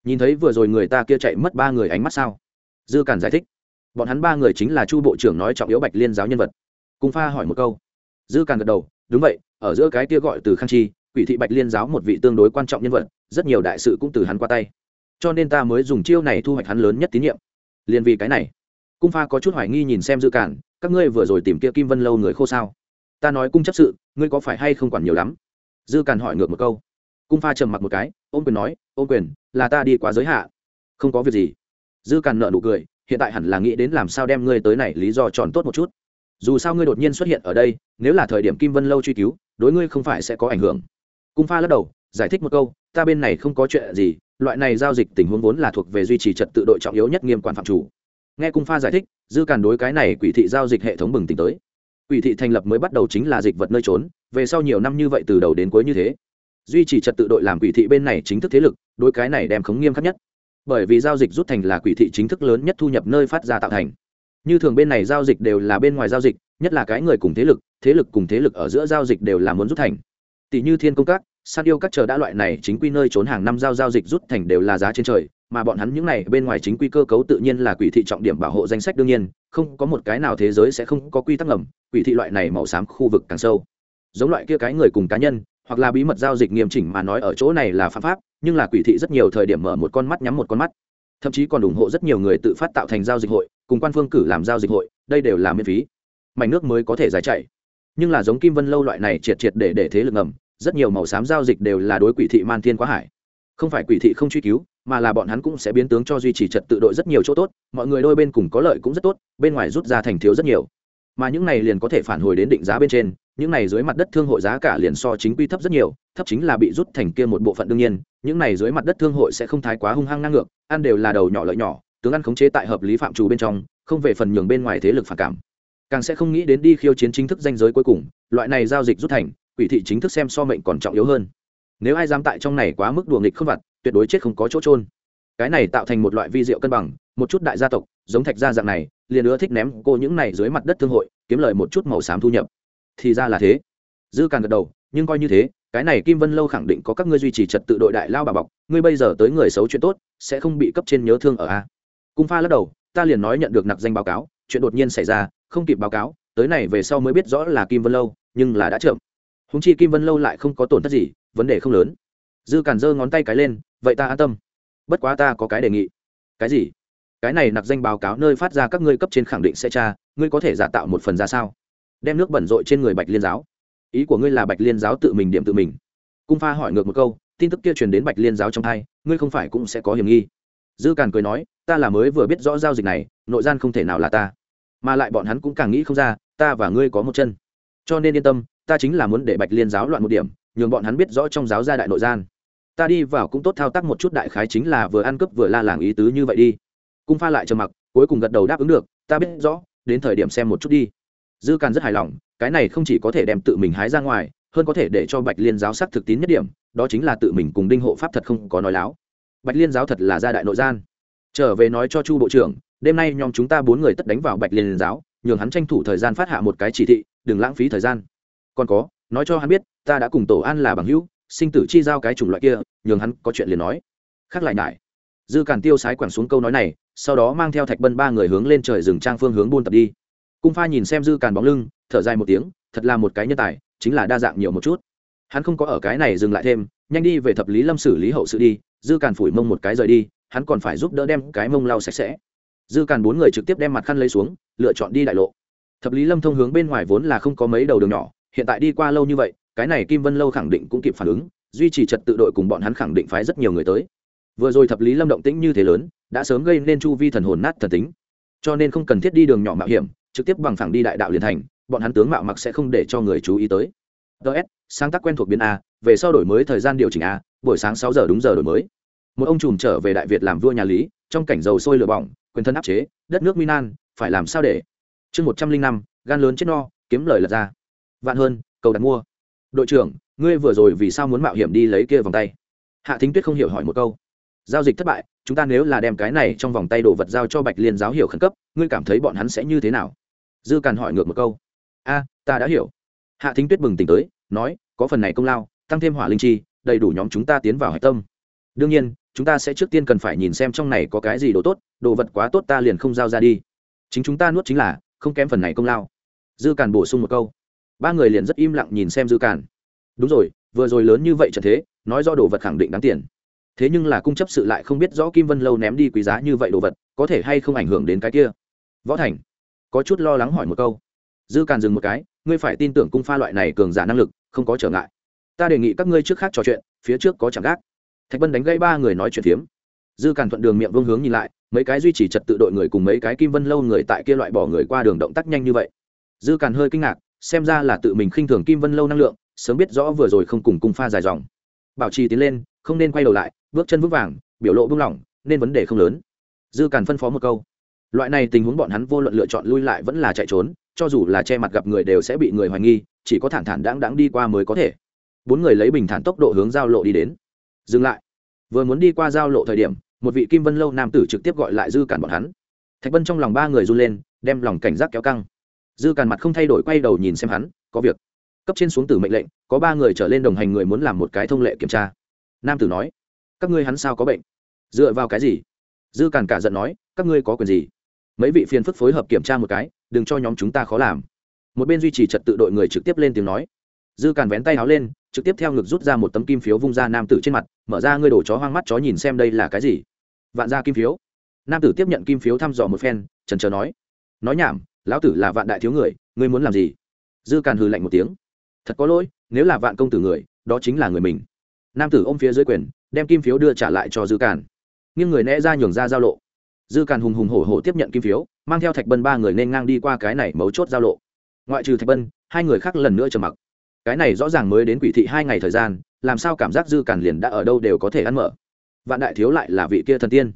nhìn thấy vừa rồi người ta kia chạy mất ba người ánh mắt sao? Dư cản giải thích. Bọn hắn ba người chính là chu bộ trưởng nói trọng yếu bạch liên giáo nhân vật. Cung pha hỏi một câu. Dư cản gật đầu, đúng vậy, ở giữa cái kia gọi từ khang chi, quỷ thị bạch liên giáo một vị tương đối quan trọng nhân vật, rất nhiều đại sự cũng từ hắn qua tay. Cho nên ta mới dùng chiêu này thu hoạch hắn lớn nhất tín nhiệm. Liền vì cái này. Cung pha có chút hoài nghi nhìn xem dư cản, các ngươi vừa rồi tìm kia kim vân lâu người khô sao? Ta nói cung chấp sự, ngươi có phải hay không quản nhiều lắm? Dư cản hỏi ngược một câu cung pha trầm mặc một cái, ôm quyền nói, ôm quyền, là ta đi quá giới hạ. Không có việc gì. Dư càn nợ nụ cười, hiện tại hẳn là nghĩ đến làm sao đem ngươi tới này lý do tròn tốt một chút. Dù sao ngươi đột nhiên xuất hiện ở đây, nếu là thời điểm kim vân lâu truy cứu, đối ngươi không phải sẽ có ảnh hưởng. Cung pha lắc đầu, giải thích một câu, ta bên này không có chuyện gì, loại này giao dịch tình huống vốn là thuộc về duy trì trật tự đội trọng yếu nhất nghiêm quản phạm chủ. Nghe cung pha giải thích, dư càn đối cái này quỷ thị giao dịch hệ thống bừng tỉnh tới. Quỷ thị thành lập mới bắt đầu chính là dịch vật nơi trốn, về sau nhiều năm như vậy từ đầu đến cuối như thế duy trì trật tự đội làm quỷ thị bên này chính thức thế lực, đối cái này đem khống nghiêm khắc nhất. Bởi vì giao dịch rút thành là quỷ thị chính thức lớn nhất thu nhập nơi phát ra tạo thành. Như thường bên này giao dịch đều là bên ngoài giao dịch, nhất là cái người cùng thế lực thế lực cùng thế lực ở giữa giao dịch đều là muốn rút thành. Tỷ như thiên công các san yêu các chờ đã loại này chính quy nơi trốn hàng năm giao giao dịch rút thành đều là giá trên trời, mà bọn hắn những này bên ngoài chính quy cơ cấu tự nhiên là quỷ thị trọng điểm bảo hộ danh sách đương nhiên, không có một cái nào thế giới sẽ không có quy tắc ngầm, quỷ thị loại này màu xám khu vực càng sâu. Giống loại kia cái người cùng cá nhân hoặc là bí mật giao dịch nghiêm chỉnh mà nói ở chỗ này là phạm pháp, nhưng là quỷ thị rất nhiều thời điểm mở một con mắt nhắm một con mắt. Thậm chí còn ủng hộ rất nhiều người tự phát tạo thành giao dịch hội, cùng quan phương cử làm giao dịch hội, đây đều là miễn phí. Mảnh nước mới có thể giải chạy. Nhưng là giống kim vân lâu loại này triệt triệt để để thế lực ngầm, rất nhiều màu xám giao dịch đều là đối quỷ thị man thiên quá hải. Không phải quỷ thị không truy cứu, mà là bọn hắn cũng sẽ biến tướng cho duy trì trật tự đội rất nhiều chỗ tốt, mọi người đôi bên cùng có lợi cũng rất tốt, bên ngoài rút ra thành thiếu rất nhiều mà những này liền có thể phản hồi đến định giá bên trên, những này dưới mặt đất thương hội giá cả liền so chính quy thấp rất nhiều, thấp chính là bị rút thành kia một bộ phận đương nhiên, những này dưới mặt đất thương hội sẽ không thái quá hung hăng ngang ngược, ăn đều là đầu nhỏ lợi nhỏ, tướng ăn khống chế tại hợp lý phạm trù bên trong, không về phần nhường bên ngoài thế lực phản cảm. Càng sẽ không nghĩ đến đi khiêu chiến chính thức danh giới cuối cùng, loại này giao dịch rút thành, quỷ thị chính thức xem so mệnh còn trọng yếu hơn. Nếu ai dám tại trong này quá mức đùa nghịch không vặt, tuyệt đối chết không có chỗ trôn cái này tạo thành một loại vi diệu cân bằng, một chút đại gia tộc, giống thạch gia dạng này liền ưa thích ném cô những này dưới mặt đất thương hội, kiếm lời một chút màu xám thu nhập. Thì ra là thế. Dư càng gật đầu, nhưng coi như thế, cái này kim vân lâu khẳng định có các ngươi duy trì trật tự đội đại lao bà bọc, ngươi bây giờ tới người xấu chuyện tốt, sẽ không bị cấp trên nhớ thương ở a. Cung pha lắc đầu, ta liền nói nhận được nặc danh báo cáo, chuyện đột nhiên xảy ra, không kịp báo cáo, tới này về sau mới biết rõ là kim vân lâu, nhưng là đã chậm. Húng chi kim vân lâu lại không có tổn thất gì, vấn đề không lớn. Dư càn giơ ngón tay cái lên, vậy ta an tâm. Bất quá ta có cái đề nghị. Cái gì? Cái này nặc danh báo cáo nơi phát ra các ngươi cấp trên khẳng định sẽ tra, ngươi có thể giả tạo một phần ra sao? Đem nước bẩn rội trên người bạch liên giáo. Ý của ngươi là bạch liên giáo tự mình điểm tự mình. Cung pha hỏi ngược một câu, tin tức kia truyền đến bạch liên giáo trong thai, ngươi không phải cũng sẽ có hiểm nghi. Dư càn cười nói, ta là mới vừa biết rõ giao dịch này, nội gian không thể nào là ta. Mà lại bọn hắn cũng càng nghĩ không ra, ta và ngươi có một chân. Cho nên yên tâm, ta chính là muốn để bạch liên giáo loạn một điểm, nhường bọn hắn biết rõ trong giáo gia đại nội gian. Ta đi vào cũng tốt thao tác một chút đại khái chính là vừa ăn cướp vừa la làng ý tứ như vậy đi cung pha lại trầm mặc, cuối cùng gật đầu đáp ứng được, ta biết rõ, đến thời điểm xem một chút đi. Dư càn rất hài lòng, cái này không chỉ có thể đem tự mình hái ra ngoài, hơn có thể để cho bạch liên giáo sắc thực tín nhất điểm, đó chính là tự mình cùng đinh hộ pháp thật không có nói láo. Bạch liên giáo thật là gia đại nội gian. Trở về nói cho chu bộ trưởng, đêm nay nhóm chúng ta bốn người tất đánh vào bạch liên giáo, nhường hắn tranh thủ thời gian phát hạ một cái chỉ thị, đừng lãng phí thời gian. Còn có, nói cho hắn biết, ta đã cùng tổ an là bằng hữu, sinh tử chi giao cái chủng loại kia, nhường hắn có chuyện liền nói. Khác lại nại dư càn tiêu sái quẳng xuống câu nói này sau đó mang theo thạch bân ba người hướng lên trời rừng trang phương hướng buôn tập đi. Cung pha nhìn xem dư càn bóng lưng, thở dài một tiếng, thật là một cái nhân tài, chính là đa dạng nhiều một chút. Hắn không có ở cái này dừng lại thêm, nhanh đi về thập lý lâm xử lý hậu sự đi, dư càn phủi mông một cái rời đi, hắn còn phải giúp đỡ đem cái mông lau sạch sẽ. Dư càn bốn người trực tiếp đem mặt khăn lấy xuống, lựa chọn đi đại lộ. Thập lý lâm thông hướng bên ngoài vốn là không có mấy đầu đường nhỏ, hiện tại đi qua lâu như vậy, cái này kim vân lâu khẳng định cũng kịp phản ứng, duy trì trật tự đội cùng bọn hắn khẳng định phái rất nhiều người tới. Vừa rồi thập lý lâm động tĩnh như thế lớn đã sớm gây nên chu vi thần hồn nát thần tính. Cho nên không cần thiết đi đường nhỏ mạo hiểm, trực tiếp bằng phẳng đi đại đạo liền thành, bọn hắn tướng mạo mặc sẽ không để cho người chú ý tới. Ts sáng tác quen thuộc biến a, về sau đổi mới thời gian điều chỉnh a, buổi sáng sáu giờ đúng giờ đổi mới. Một ông trùm trở về đại việt làm vua nhà lý, trong cảnh dầu sôi lửa bỏng, quyền thân áp chế, đất nước minan phải làm sao để? Chương một trăm linh năm, gan lớn chết no, kiếm lời lật ra. Vạn hơn, cầu đặt mua. Đội trưởng, ngươi vừa rồi vì sao muốn mạo hiểm đi lấy kia vòng tay? Hạ thính tuyết không hiểu hỏi một câu. Giao dịch thất bại chúng ta nếu là đem cái này trong vòng tay đồ vật giao cho bạch liên giáo hiểu khẩn cấp, ngươi cảm thấy bọn hắn sẽ như thế nào? Dư càn hỏi ngược một câu. A, ta đã hiểu. Hạ thính tuyết bừng tỉnh tới, nói, có phần này công lao, tăng thêm hỏa linh chi, đầy đủ nhóm chúng ta tiến vào hạch tâm. Đương nhiên, chúng ta sẽ trước tiên cần phải nhìn xem trong này có cái gì đồ tốt, đồ vật quá tốt ta liền không giao ra đi. Chính chúng ta nuốt chính là, không kém phần này công lao. Dư càn bổ sung một câu. Ba người liền rất im lặng nhìn xem dư càn. Đúng rồi, vừa rồi lớn như vậy trận thế, nói do đồ vật khẳng định đáng tiền thế nhưng là cung chấp sự lại không biết rõ kim vân lâu ném đi quý giá như vậy đồ vật, có thể hay không ảnh hưởng đến cái kia? Võ thành, có chút lo lắng hỏi một câu. Dư càn dừng một cái, ngươi phải tin tưởng cung pha loại này cường giả năng lực, không có trở ngại. Ta đề nghị các ngươi trước khác trò chuyện, phía trước có chẳng gác. Thạch bân đánh gây ba người nói chuyện phiếm. Dư càn thuận đường miệng vương hướng nhìn lại, mấy cái duy trì trật tự đội người cùng mấy cái kim vân lâu người tại kia loại bỏ người qua đường động tác nhanh như vậy. Dư càn hơi kinh ngạc, xem ra là tự mình khinh thường kim vân lâu năng lượng, sớm biết rõ vừa rồi không cùng cung pha dài dòng. Bảo trì tiến lên, không nên quay đầu lại bước chân vững vàng, biểu lộ buông lỏng, nên vấn đề không lớn. Dư càn phân phó một câu. Loại này tình huống bọn hắn vô luận lựa chọn lui lại vẫn là chạy trốn, cho dù là che mặt gặp người đều sẽ bị người hoài nghi, chỉ có thản thản đáng đáng đi qua mới có thể. Bốn người lấy bình thản tốc độ hướng giao lộ đi đến. Dừng lại. Vừa muốn đi qua giao lộ thời điểm, một vị kim vân lâu nam tử trực tiếp gọi lại dư cản bọn hắn. Thạch vân trong lòng ba người run lên, đem lòng cảnh giác kéo căng. Dư cản mặt không thay đổi quay đầu nhìn xem hắn, có việc. Cấp trên xuống tử mệnh lệnh, có ba người trở lên đồng hành người muốn làm một cái thông lệ kiểm tra. Nam tử nói các ngươi hắn sao có bệnh? Dựa vào cái gì? Dư càn cả giận nói, các ngươi có quyền gì? Mấy vị phiền phức phối hợp kiểm tra một cái, đừng cho nhóm chúng ta khó làm. Một bên duy trì trật tự đội người trực tiếp lên tiếng nói. Dư càn vén tay áo lên, trực tiếp theo ngực rút ra một tấm kim phiếu vung ra nam tử trên mặt, mở ra ngươi đổ chó hoang mắt chó nhìn xem đây là cái gì. Vạn ra kim phiếu. Nam tử tiếp nhận kim phiếu thăm dò một phen trần trờ nói. Nói nhảm, lão tử là vạn đại thiếu người, ngươi muốn làm gì? Dư càn hừ lạnh một tiếng. Thật có lỗi, nếu là vạn công tử người, đó chính là người mình. Nam tử ôm phía dưới quyền đem kim phiếu đưa trả lại cho dư càn. Nhưng người né ra nhường ra giao lộ. Dư càn hùng hùng hổ hổ tiếp nhận kim phiếu, mang theo thạch bân ba người nên ngang đi qua cái này mấu chốt giao lộ. Ngoại trừ thạch bân, hai người khác lần nữa trầm mặc. Cái này rõ ràng mới đến quỷ thị hai ngày thời gian, làm sao cảm giác dư càn liền đã ở đâu đều có thể ăn mở. Vạn đại thiếu lại là vị kia thần tiên.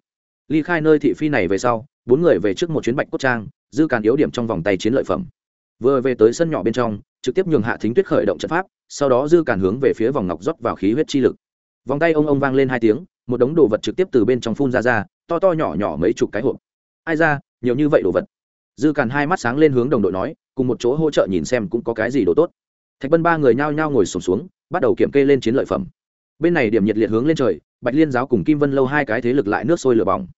Ly khai nơi thị phi này về sau, bốn người về trước một chuyến bạch cốt trang, dư càn yếu điểm trong vòng tay chiến lợi phẩm. Vừa về tới sân nhỏ bên trong, trực tiếp nhường hạ thính tuyết khởi động trận pháp, sau đó dư càn hướng về phía vòng ngọc rót vào khí huyết chi lực vòng tay ông ông vang lên hai tiếng một đống đồ vật trực tiếp từ bên trong phun ra ra to to nhỏ nhỏ mấy chục cái hộp. Ai ra nhiều như vậy đồ vật. Dư càn hai mắt sáng lên hướng đồng đội nói cùng một chỗ hỗ trợ nhìn xem cũng có cái gì đồ tốt. Thạch bân ba người nhao nhao ngồi sùng xuống, xuống bắt đầu kiểm kê lên chiến lợi phẩm. Bên này điểm nhiệt liệt hướng lên trời bạch liên giáo cùng kim vân lâu hai cái thế lực lại nước sôi lửa bỏng.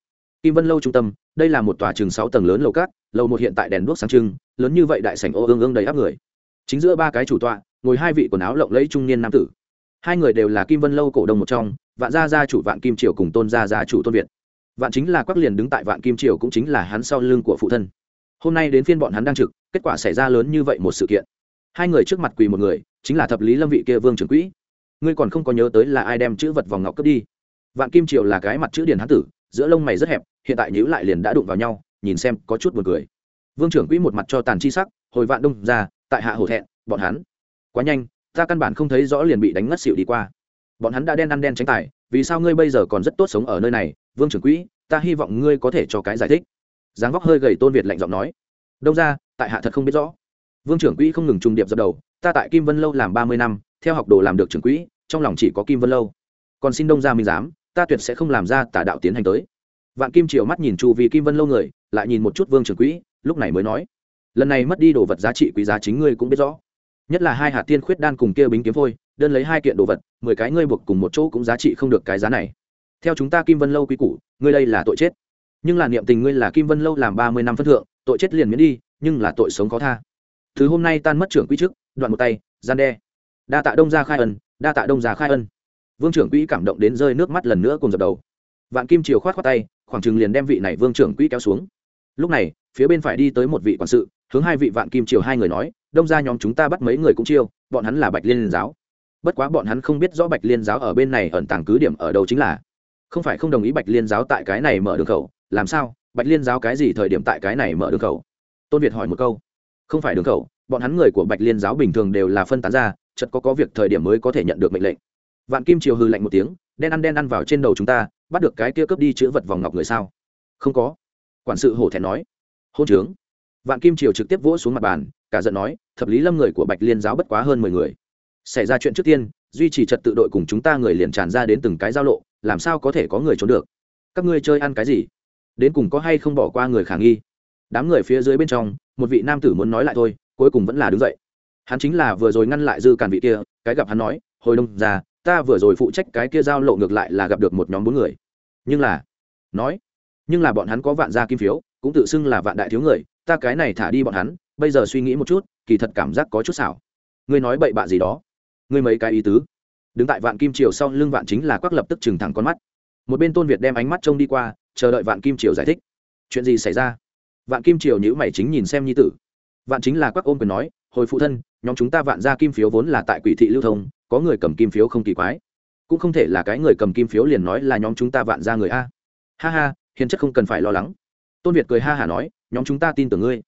Kim vân lâu trung tâm đây là một tòa chừng sáu tầng lớn lầu cát lầu một hiện tại đèn đuốc sáng trưng lớn như vậy đại sảnh ô ương ương đầy áp người. Chính giữa ba cái chủ tọa ngồi hai vị quần áo lộng lẫy trung niên nam tử hai người đều là kim vân lâu cổ đông một trong, vạn gia gia chủ vạn kim triều cùng tôn gia gia chủ tôn việt. Vạn chính là quắc liền đứng tại vạn kim triều cũng chính là hắn sau lưng của phụ thân. Hôm nay đến phiên bọn hắn đang trực, kết quả xảy ra lớn như vậy một sự kiện. Hai người trước mặt quỳ một người, chính là thập lý lâm vị kia vương trưởng quỹ. Ngươi còn không có nhớ tới là ai đem chữ vật vòng ngọc cướp đi? Vạn kim triều là cái mặt chữ điền hán tử, giữa lông mày rất hẹp, hiện tại nhữ lại liền đã đụng vào nhau, nhìn xem có chút buồn cười. Vương trưởng quỹ một mặt cho tàn chi sắc, hồi vạn đông ra, tại hạ hổ thẹn, bọn hắn, quá nhanh ta căn bản không thấy rõ liền bị đánh ngất xỉu đi qua. Bọn hắn đã đen ăn đen tránh tài, vì sao ngươi bây giờ còn rất tốt sống ở nơi này? Vương trưởng quỹ, ta hy vọng ngươi có thể cho cái giải thích. Dáng vóc hơi gầy tôn việt lạnh giọng nói. Đông ra tại hạ thật không biết rõ. Vương trưởng quỹ không ngừng trùng điệp dập đầu, ta tại kim vân lâu làm ba mươi năm, theo học đồ làm được trưởng quỹ, trong lòng chỉ có kim vân lâu. Còn xin đông ra minh giám, ta tuyệt sẽ không làm ra tả đạo tiến hành tới. Vạn kim chiều mắt nhìn chu vì kim vân lâu người, lại nhìn một chút vương trưởng quỹ, lúc này mới nói. Lần này mất đi đồ vật giá trị quý giá chính ngươi cũng biết rõ nhất là hai hạt tiên khuyết đan cùng kia bính kiếm phôi, đơn lấy hai kiện đồ vật, mười cái ngươi buộc cùng một chỗ cũng giá trị không được cái giá này. Theo chúng ta kim vân lâu quý củ, ngươi đây là tội chết. Nhưng là niệm tình ngươi là kim vân lâu làm ba mươi năm phân thượng, tội chết liền miễn đi, nhưng là tội sống khó tha. Thứ hôm nay tan mất trưởng quỹ chức đoạn một tay, gian đe. Đa tạ đông gia khai ân, đa tạ đông gia khai ân. Vương trưởng quỹ cảm động đến rơi nước mắt lần nữa cùng dập đầu. Vạn kim triều khoát khoát tay, khoảng chừng liền đem vị này vương trưởng quỹ kéo xuống. Lúc này, phía bên phải đi tới một vị quản sự, hướng hai vị vạn kim triều hai người nói đông ra nhóm chúng ta bắt mấy người cũng chiêu, bọn hắn là bạch liên giáo. Bất quá bọn hắn không biết rõ bạch liên giáo ở bên này ẩn tàng cứ điểm ở đâu chính là. Không phải không đồng ý bạch liên giáo tại cái này mở đường khẩu, làm sao? Bạch liên giáo cái gì thời điểm tại cái này mở đường khẩu? Tôn việt hỏi một câu. Không phải đường khẩu, bọn hắn người của bạch liên giáo bình thường đều là phân tán ra chật có có việc thời điểm mới có thể nhận được mệnh lệnh. Vạn kim triều hư lạnh một tiếng, đen ăn đen ăn vào trên đầu chúng ta, bắt được cái kia cướp đi chữ vật vòng ngọc người sao? Không có. Quản sự hổ thẹn nói. Hôn trướng. Vạn kim triều trực tiếp vỗ xuống mặt bàn cả giận nói, thập lý lâm người của bạch liên giáo bất quá hơn mười người. Xảy ra chuyện trước tiên, duy trì trật tự đội cùng chúng ta người liền tràn ra đến từng cái giao lộ, làm sao có thể có người trốn được? Các ngươi chơi ăn cái gì? Đến cùng có hay không bỏ qua người khả nghi? Đám người phía dưới bên trong, một vị nam tử muốn nói lại thôi, cuối cùng vẫn là đứng dậy. Hắn chính là vừa rồi ngăn lại dư càn vị kia, cái gặp hắn nói, hồi đông ra ta vừa rồi phụ trách cái kia giao lộ ngược lại là gặp được một nhóm bốn người. Nhưng là, nói, nhưng là bọn hắn có vạn gia kim phiếu, cũng tự xưng là vạn đại thiếu người, ta cái này thả đi bọn hắn bây giờ suy nghĩ một chút, kỳ thật cảm giác có chút xảo. Ngươi nói bậy bạ gì đó? Ngươi mấy cái ý tứ? Đứng tại vạn kim triều sau lưng vạn chính là quắc lập tức trừng thẳng con mắt. Một bên tôn việt đem ánh mắt trông đi qua, chờ đợi vạn kim triều giải thích. Chuyện gì xảy ra? Vạn kim triều nhữ mày chính nhìn xem nhi tử. Vạn chính là quắc ôm quyền nói, hồi phụ thân, nhóm chúng ta vạn ra kim phiếu vốn là tại quỷ thị lưu thông, có người cầm kim phiếu không kỳ quái. Cũng không thể là cái người cầm kim phiếu liền nói là nhóm chúng ta vạn ra người a. Ha ha, hiền chất không cần phải lo lắng. Tôn việt cười ha hả nói, nhóm chúng ta tin tưởng ngươi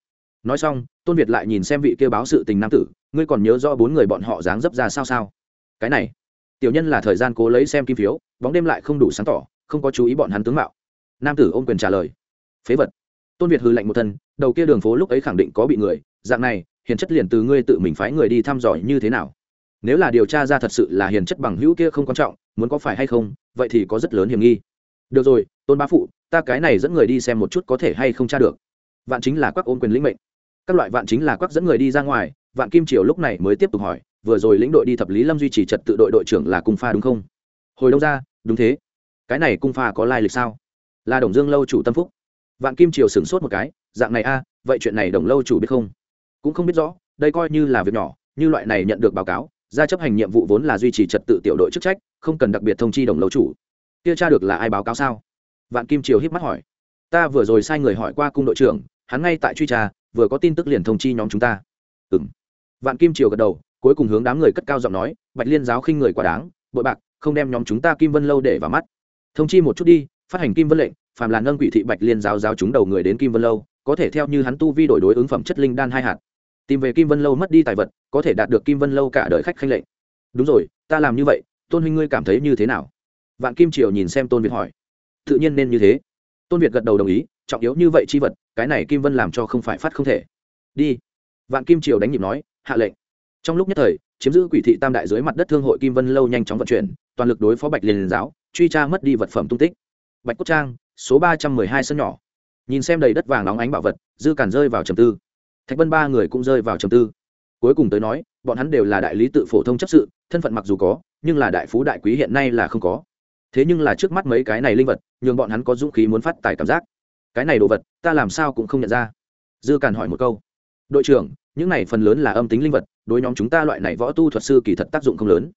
nói xong, tôn việt lại nhìn xem vị kêu báo sự tình nam tử, ngươi còn nhớ rõ bốn người bọn họ dáng dấp ra sao sao? Cái này, tiểu nhân là thời gian cố lấy xem kim phiếu, bóng đêm lại không đủ sáng tỏ, không có chú ý bọn hắn tướng mạo. Nam tử ôm quyền trả lời. Phế vật. Tôn việt hư lạnh một thân, đầu kia đường phố lúc ấy khẳng định có bị người, dạng này, hiền chất liền từ ngươi tự mình phái người đi thăm dò như thế nào? Nếu là điều tra ra thật sự là hiền chất bằng hữu kia không quan trọng, muốn có phải hay không, vậy thì có rất lớn hiểm nghi. Được rồi, tôn bá phụ, ta cái này dẫn người đi xem một chút có thể hay không tra được. Vạn chính là các ôm quyền lĩnh mệnh các loại vạn chính là quắc dẫn người đi ra ngoài, vạn kim triều lúc này mới tiếp tục hỏi, vừa rồi lĩnh đội đi thập lý lâm duy trì trật tự đội đội trưởng là cung pha đúng không? Hồi đông ra, đúng thế. Cái này cung pha có lai lịch sao? Là đồng dương lâu chủ tâm phúc. Vạn kim triều sửng sốt một cái, dạng này a, vậy chuyện này đồng lâu chủ biết không? Cũng không biết rõ, đây coi như là việc nhỏ, như loại này nhận được báo cáo, ra chấp hành nhiệm vụ vốn là duy trì trật tự tiểu đội chức trách, không cần đặc biệt thông chi đồng lâu chủ. Kia tra được là ai báo cáo sao? Vạn kim triều híp mắt hỏi. Ta vừa rồi sai người hỏi qua cung đội trưởng, hắn ngay tại truy tra vừa có tin tức liền thông chi nhóm chúng ta. Ừ m vạn kim triều gật đầu, cuối cùng hướng đám người cất cao giọng nói, bạch liên giáo khinh người quá đáng, bội bạc, không đem nhóm chúng ta kim vân lâu để vào mắt. Thông chi một chút đi, phát hành kim vân lệnh, phàm là nâng quỷ thị bạch liên giáo giáo chúng đầu người đến kim vân lâu, có thể theo như hắn tu vi đổi đối ứng phẩm chất linh đan hai hạt. Tìm về kim vân lâu mất đi tài vật, có thể đạt được kim vân lâu cả đời khách khanh lệnh. Đúng rồi, ta làm như vậy, tôn huynh ngươi cảm thấy như thế nào? Vạn kim triều nhìn xem tôn việt hỏi. Tự nhiên nên như thế tôn việt gật đầu đồng ý, trọng yếu như vậy chi vật, cái này kim vân làm cho không phải phát không thể. Đi. Vạn kim triều đánh nhịp nói, hạ lệnh. Trong lúc nhất thời, chiếm giữ quỷ thị tam đại dưới mặt đất thương hội kim vân lâu nhanh chóng vận chuyển, toàn lực đối phó bạch liên giáo, truy tra mất đi vật phẩm tung tích. Bạch cốt trang, số ba trăm mười hai sân nhỏ. Nhìn xem đầy đất vàng nóng ánh bảo vật, dư cản rơi vào trầm tư. Thạch vân ba người cũng rơi vào trầm tư. Cuối cùng tới nói, bọn hắn đều là đại lý tự phổ thông chấp sự, thân phận mặc dù có, nhưng là đại phú đại quý hiện nay là không có thế nhưng là trước mắt mấy cái này linh vật, nhường bọn hắn có dũng khí muốn phát tài cảm giác. Cái này đồ vật, ta làm sao cũng không nhận ra. Dư càn hỏi một câu. Đội trưởng, những này phần lớn là âm tính linh vật, đối nhóm chúng ta loại này võ tu thuật sư kỳ thật tác dụng không lớn.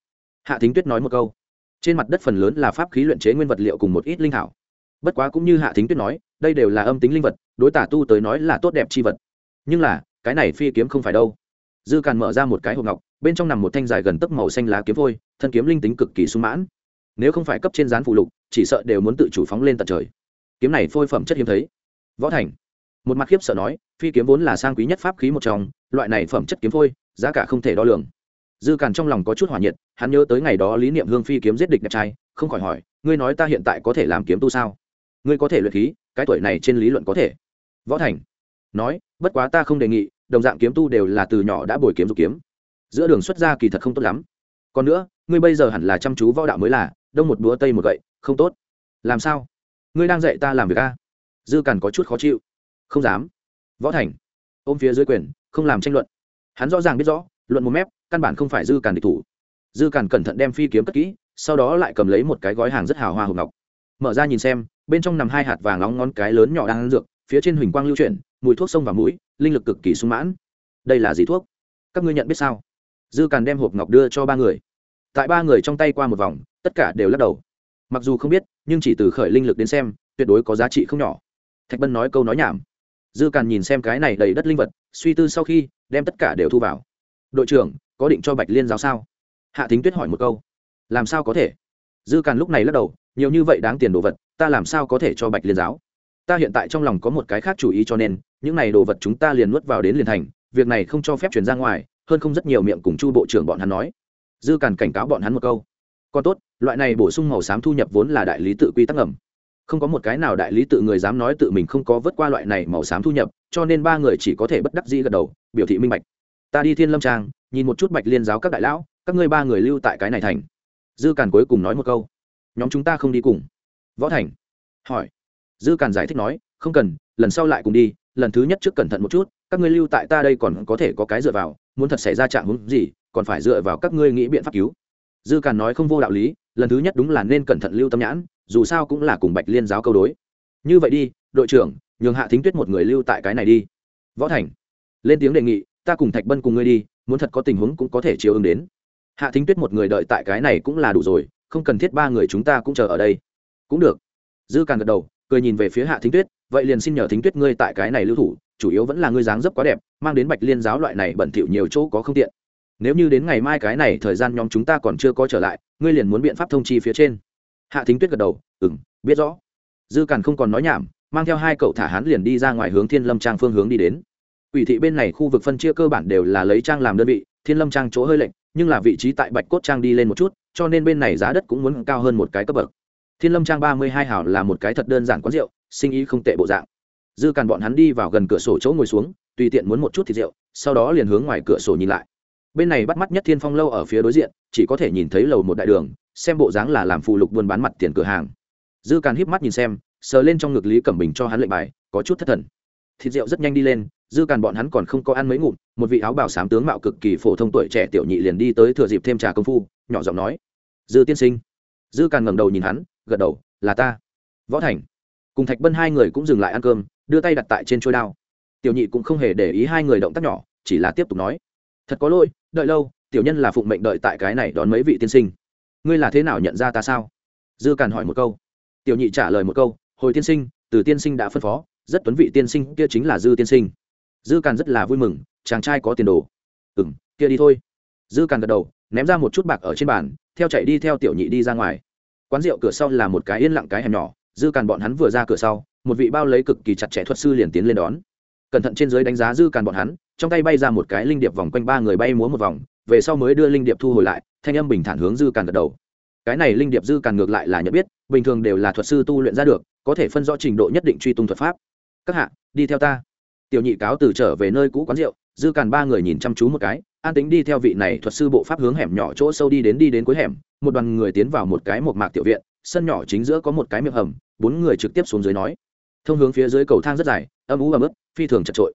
Hạ thính tuyết nói một câu. Trên mặt đất phần lớn là pháp khí luyện chế nguyên vật liệu cùng một ít linh thảo. Bất quá cũng như hạ thính tuyết nói, đây đều là âm tính linh vật, đối tả tu tới nói là tốt đẹp chi vật. Nhưng là, cái này phi kiếm không phải đâu. Dư càn mở ra một cái hộp ngọc, bên trong nằm một thanh dài gần tấc màu xanh lá kiếm vôi thân kiếm linh tính cực kỳ sung mãn nếu không phải cấp trên gián phụ lục, chỉ sợ đều muốn tự chủ phóng lên tận trời. Kiếm này phôi phẩm chất hiếm thấy. Võ thành. Một mặt khiếp sợ nói, phi kiếm vốn là sang quý nhất pháp khí một trong, loại này phẩm chất kiếm phôi, giá cả không thể đo lường. Dư càn trong lòng có chút hỏa nhiệt, hắn nhớ tới ngày đó lý niệm hương phi kiếm giết địch đẹp trai, không khỏi hỏi, ngươi nói ta hiện tại có thể làm kiếm tu sao? Ngươi có thể luyện khí, cái tuổi này trên lý luận có thể. Võ thành. Nói, bất quá ta không đề nghị, đồng dạng kiếm tu đều là từ nhỏ đã bồi kiếm dục kiếm. Giữa đường xuất ra kỳ thật không tốt lắm. Còn nữa, ngươi bây giờ hẳn là chăm chú võ đạo mới là đông một búa tây một gậy, không tốt. Làm sao? Ngươi đang dạy ta làm việc a? Dư càn có chút khó chịu. Không dám. Võ thành, ôm phía dưới quyền, không làm tranh luận. Hắn rõ ràng biết rõ, luận một mép, căn bản không phải dư càn địch thủ. Dư càn cẩn thận đem phi kiếm cất kỹ, sau đó lại cầm lấy một cái gói hàng rất hào hoa hộp ngọc. Mở ra nhìn xem, bên trong nằm hai hạt vàng nóng ngón cái lớn nhỏ đang ăn dược, phía trên huỳnh quang lưu chuyển, mùi thuốc sông và mũi, linh lực cực kỳ sung mãn. Đây là gì thuốc? Các ngươi nhận biết sao? Dư càn đem hộp ngọc đưa cho ba người. Tại ba người trong tay qua một vòng tất cả đều lắc đầu. Mặc dù không biết, nhưng chỉ từ khởi linh lực đến xem, tuyệt đối có giá trị không nhỏ. Thạch bân nói câu nói nhảm. Dư càn nhìn xem cái này đầy đất linh vật, suy tư sau khi, đem tất cả đều thu vào. Đội trưởng, có định cho bạch liên giáo sao? Hạ thính tuyết hỏi một câu. Làm sao có thể? Dư càn lúc này lắc đầu, nhiều như vậy đáng tiền đồ vật, ta làm sao có thể cho bạch liên giáo? Ta hiện tại trong lòng có một cái khác chủ ý cho nên, những này đồ vật chúng ta liền nuốt vào đến liền thành, việc này không cho phép chuyển ra ngoài, hơn không rất nhiều miệng cùng chu bộ trưởng bọn hắn nói. Dư càn cảnh cáo bọn hắn một câu còn tốt, loại này bổ sung màu xám thu nhập vốn là đại lý tự quy tắc ngầm. Không có một cái nào đại lý tự người dám nói tự mình không có vớt qua loại này màu xám thu nhập, cho nên ba người chỉ có thể bất đắc dĩ gật đầu, biểu thị minh bạch. Ta đi thiên lâm trang, nhìn một chút bạch liên giáo các đại lão, các ngươi ba người lưu tại cái này thành. Dư càn cuối cùng nói một câu. Nhóm chúng ta không đi cùng. Võ thành hỏi. Dư càn giải thích nói, không cần, lần sau lại cùng đi, lần thứ nhất trước cẩn thận một chút, các ngươi lưu tại ta đây còn có thể có cái dựa vào, muốn thật xảy ra trạng hướng gì, còn phải dựa vào các ngươi nghĩ biện pháp cứu dư càn nói không vô đạo lý, lần thứ nhất đúng là nên cẩn thận lưu tâm nhãn, dù sao cũng là cùng bạch liên giáo câu đối. Như vậy đi, đội trưởng, nhường hạ thính tuyết một người lưu tại cái này đi. Võ thành, lên tiếng đề nghị, ta cùng thạch bân cùng ngươi đi, muốn thật có tình huống cũng có thể chiều ứng đến. Hạ thính tuyết một người đợi tại cái này cũng là đủ rồi, không cần thiết ba người chúng ta cũng chờ ở đây. Cũng được. Dư càn gật đầu, cười nhìn về phía hạ thính tuyết, vậy liền xin nhờ thính tuyết ngươi tại cái này lưu thủ, chủ yếu vẫn là ngươi dáng dấp quá đẹp, mang đến bạch liên giáo loại này bẩn thỉu nhiều chỗ có không tiện nếu như đến ngày mai cái này thời gian nhóm chúng ta còn chưa có trở lại, ngươi liền muốn biện pháp thông chi phía trên. Hạ thính tuyết gật đầu ừng biết rõ. Dư càn không còn nói nhảm, mang theo hai cậu thả hắn liền đi ra ngoài hướng thiên lâm trang phương hướng đi đến. Ủy thị bên này khu vực phân chia cơ bản đều là lấy trang làm đơn vị, thiên lâm trang chỗ hơi lệnh nhưng là vị trí tại bạch cốt trang đi lên một chút, cho nên bên này giá đất cũng muốn cao hơn một cái cấp bậc. Thiên lâm trang ba mươi hai hảo là một cái thật đơn giản quán rượu, sinh ý không tệ bộ dạng. Dư càn bọn hắn đi vào gần cửa sổ chỗ ngồi xuống, tùy tiện muốn một chút thịt rượu, sau đó liền hướng ngoài cửa sổ nhìn lại bên này bắt mắt nhất thiên phong lâu ở phía đối diện, chỉ có thể nhìn thấy lầu một đại đường, xem bộ dáng là làm phụ lục buôn bán mặt tiền cửa hàng. Dư càn híp mắt nhìn xem, sờ lên trong ngực lý cẩm bình cho hắn lệnh bài, có chút thất thần. Thịt rượu rất nhanh đi lên, dư càn bọn hắn còn không có ăn mấy ngụm, một vị áo bảo sám tướng mạo cực kỳ phổ thông tuổi trẻ tiểu nhị liền đi tới thừa dịp thêm trà công phu, nhỏ giọng nói, dư tiên sinh. Dư càn ngẩng đầu nhìn hắn, gật đầu, là ta. Võ thành, cùng thạch bân hai người cũng dừng lại ăn cơm, đưa tay đặt tại trên trôi đao. Tiểu nhị cũng không hề để ý hai người động tác nhỏ, chỉ là tiếp tục nói, thật có lỗi đợi lâu, tiểu nhân là phụng mệnh đợi tại cái này đón mấy vị tiên sinh. Ngươi là thế nào nhận ra ta sao? Dư càn hỏi một câu. Tiểu nhị trả lời một câu, hồi tiên sinh, từ tiên sinh đã phân phó, rất tuấn vị tiên sinh kia chính là dư tiên sinh. Dư càn rất là vui mừng, chàng trai có tiền đồ. Ừ m kia đi thôi. Dư càn gật đầu, ném ra một chút bạc ở trên bàn, theo chạy đi theo tiểu nhị đi ra ngoài. Quán rượu cửa sau là một cái yên lặng cái hẻm nhỏ, dư càn bọn hắn vừa ra cửa sau, một vị bao lấy cực kỳ chặt chẽ thuật sư liền tiến lên đón. Cẩn thận trên dưới đánh giá dư càn bọn hắn trong tay bay ra một cái linh điệp vòng quanh ba người bay múa một vòng, về sau mới đưa linh điệp thu hồi lại, thanh âm bình thản hướng dư càn gật đầu. Cái này linh điệp dư càn ngược lại là nhận biết, bình thường đều là thuật sư tu luyện ra được, có thể phân rõ trình độ nhất định truy tung thuật pháp. Các hạ, đi theo ta. Tiểu nhị cáo từ trở về nơi cũ quán rượu, dư càn ba người nhìn chăm chú một cái, an tính đi theo vị này thuật sư bộ pháp hướng hẻm nhỏ chỗ sâu đi đến đi đến cuối hẻm, một đoàn người tiến vào một cái một mạc tiểu viện, sân nhỏ chính giữa có một cái miệng hầm, bốn người trực tiếp xuống dưới nói. Thông hướng phía dưới cầu thang rất dài, âm ú ấm ức phi thường chật trội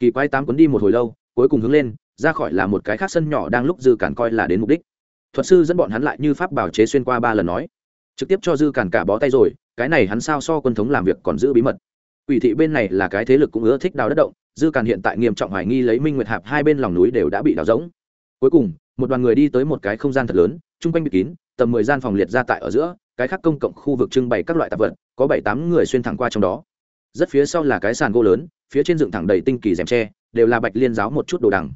kỳ quái tám cuốn đi một hồi lâu, cuối cùng hướng lên, ra khỏi là một cái khác sân nhỏ đang lúc dư cản coi là đến mục đích. Thuật sư dẫn bọn hắn lại như pháp bảo chế xuyên qua ba lần nói, trực tiếp cho dư cản cả bó tay rồi, cái này hắn sao so quân thống làm việc còn giữ bí mật. Quỷ thị bên này là cái thế lực cũng ưa thích đào đất động, dư cản hiện tại nghiêm trọng hoài nghi lấy minh nguyệt hạp hai bên lòng núi đều đã bị đào rỗng. Cuối cùng, một đoàn người đi tới một cái không gian thật lớn, chung quanh bịt kín, tầm mười gian phòng liệt ra tại ở giữa, cái khác công cộng khu vực trưng bày các loại tạp vật, có bảy tám người xuyên thẳng qua trong đó. Rất phía sau là cái sàn gỗ lớn phía trên dựng thẳng đầy tinh kỳ rèm tre, đều là bạch liên giáo một chút đồ đằng.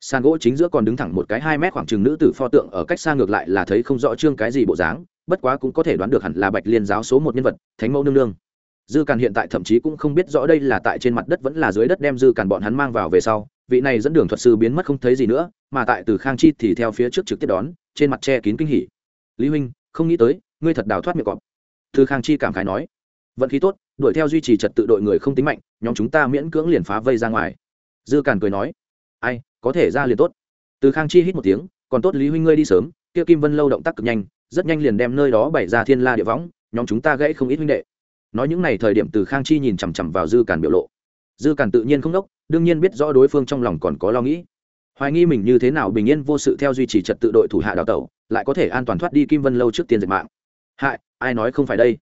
Sàn gỗ chính giữa còn đứng thẳng một cái hai mét khoảng chừng nữ tử pho tượng, ở cách xa ngược lại là thấy không rõ trương cái gì bộ dáng, bất quá cũng có thể đoán được hẳn là bạch liên giáo số một nhân vật, thánh mẫu nương nương. Dư càn hiện tại thậm chí cũng không biết rõ đây là tại trên mặt đất vẫn là dưới đất đem dư càn bọn hắn mang vào về sau, vị này dẫn đường thuật sư biến mất không thấy gì nữa, mà tại từ khang chi thì theo phía trước trực tiếp đón, trên mặt che kín kinh hỉ. Lý huynh, không nghĩ tới, ngươi thật đào thoát miệng cọp. Thư khang chi cảm khái nói. Vận khí tốt đuổi theo duy trì trật tự đội người không tính mạnh, nhóm chúng ta miễn cưỡng liền phá vây ra ngoài. Dư càn cười nói. Ai, có thể ra liền tốt. Từ khang chi hít một tiếng, còn tốt lý huynh ngươi đi sớm, kia kim vân lâu động tác cực nhanh, rất nhanh liền đem nơi đó bày ra thiên la địa võng, nhóm chúng ta gãy không ít huynh đệ. Nói những n à y thời điểm từ khang chi nhìn chằm chằm vào dư càn biểu lộ. Dư càn tự nhiên không đốc, đương nhiên biết rõ đối phương trong lòng còn có lo nghĩ. Hoài nghi mình như thế nào bình yên vô sự theo duy trì trật tự đội thủ hạ đào tẩu, lại có thể an toàn thoát đi kim vân lâu trước tiên diệt mạng. Hại, ai nói không phải đây?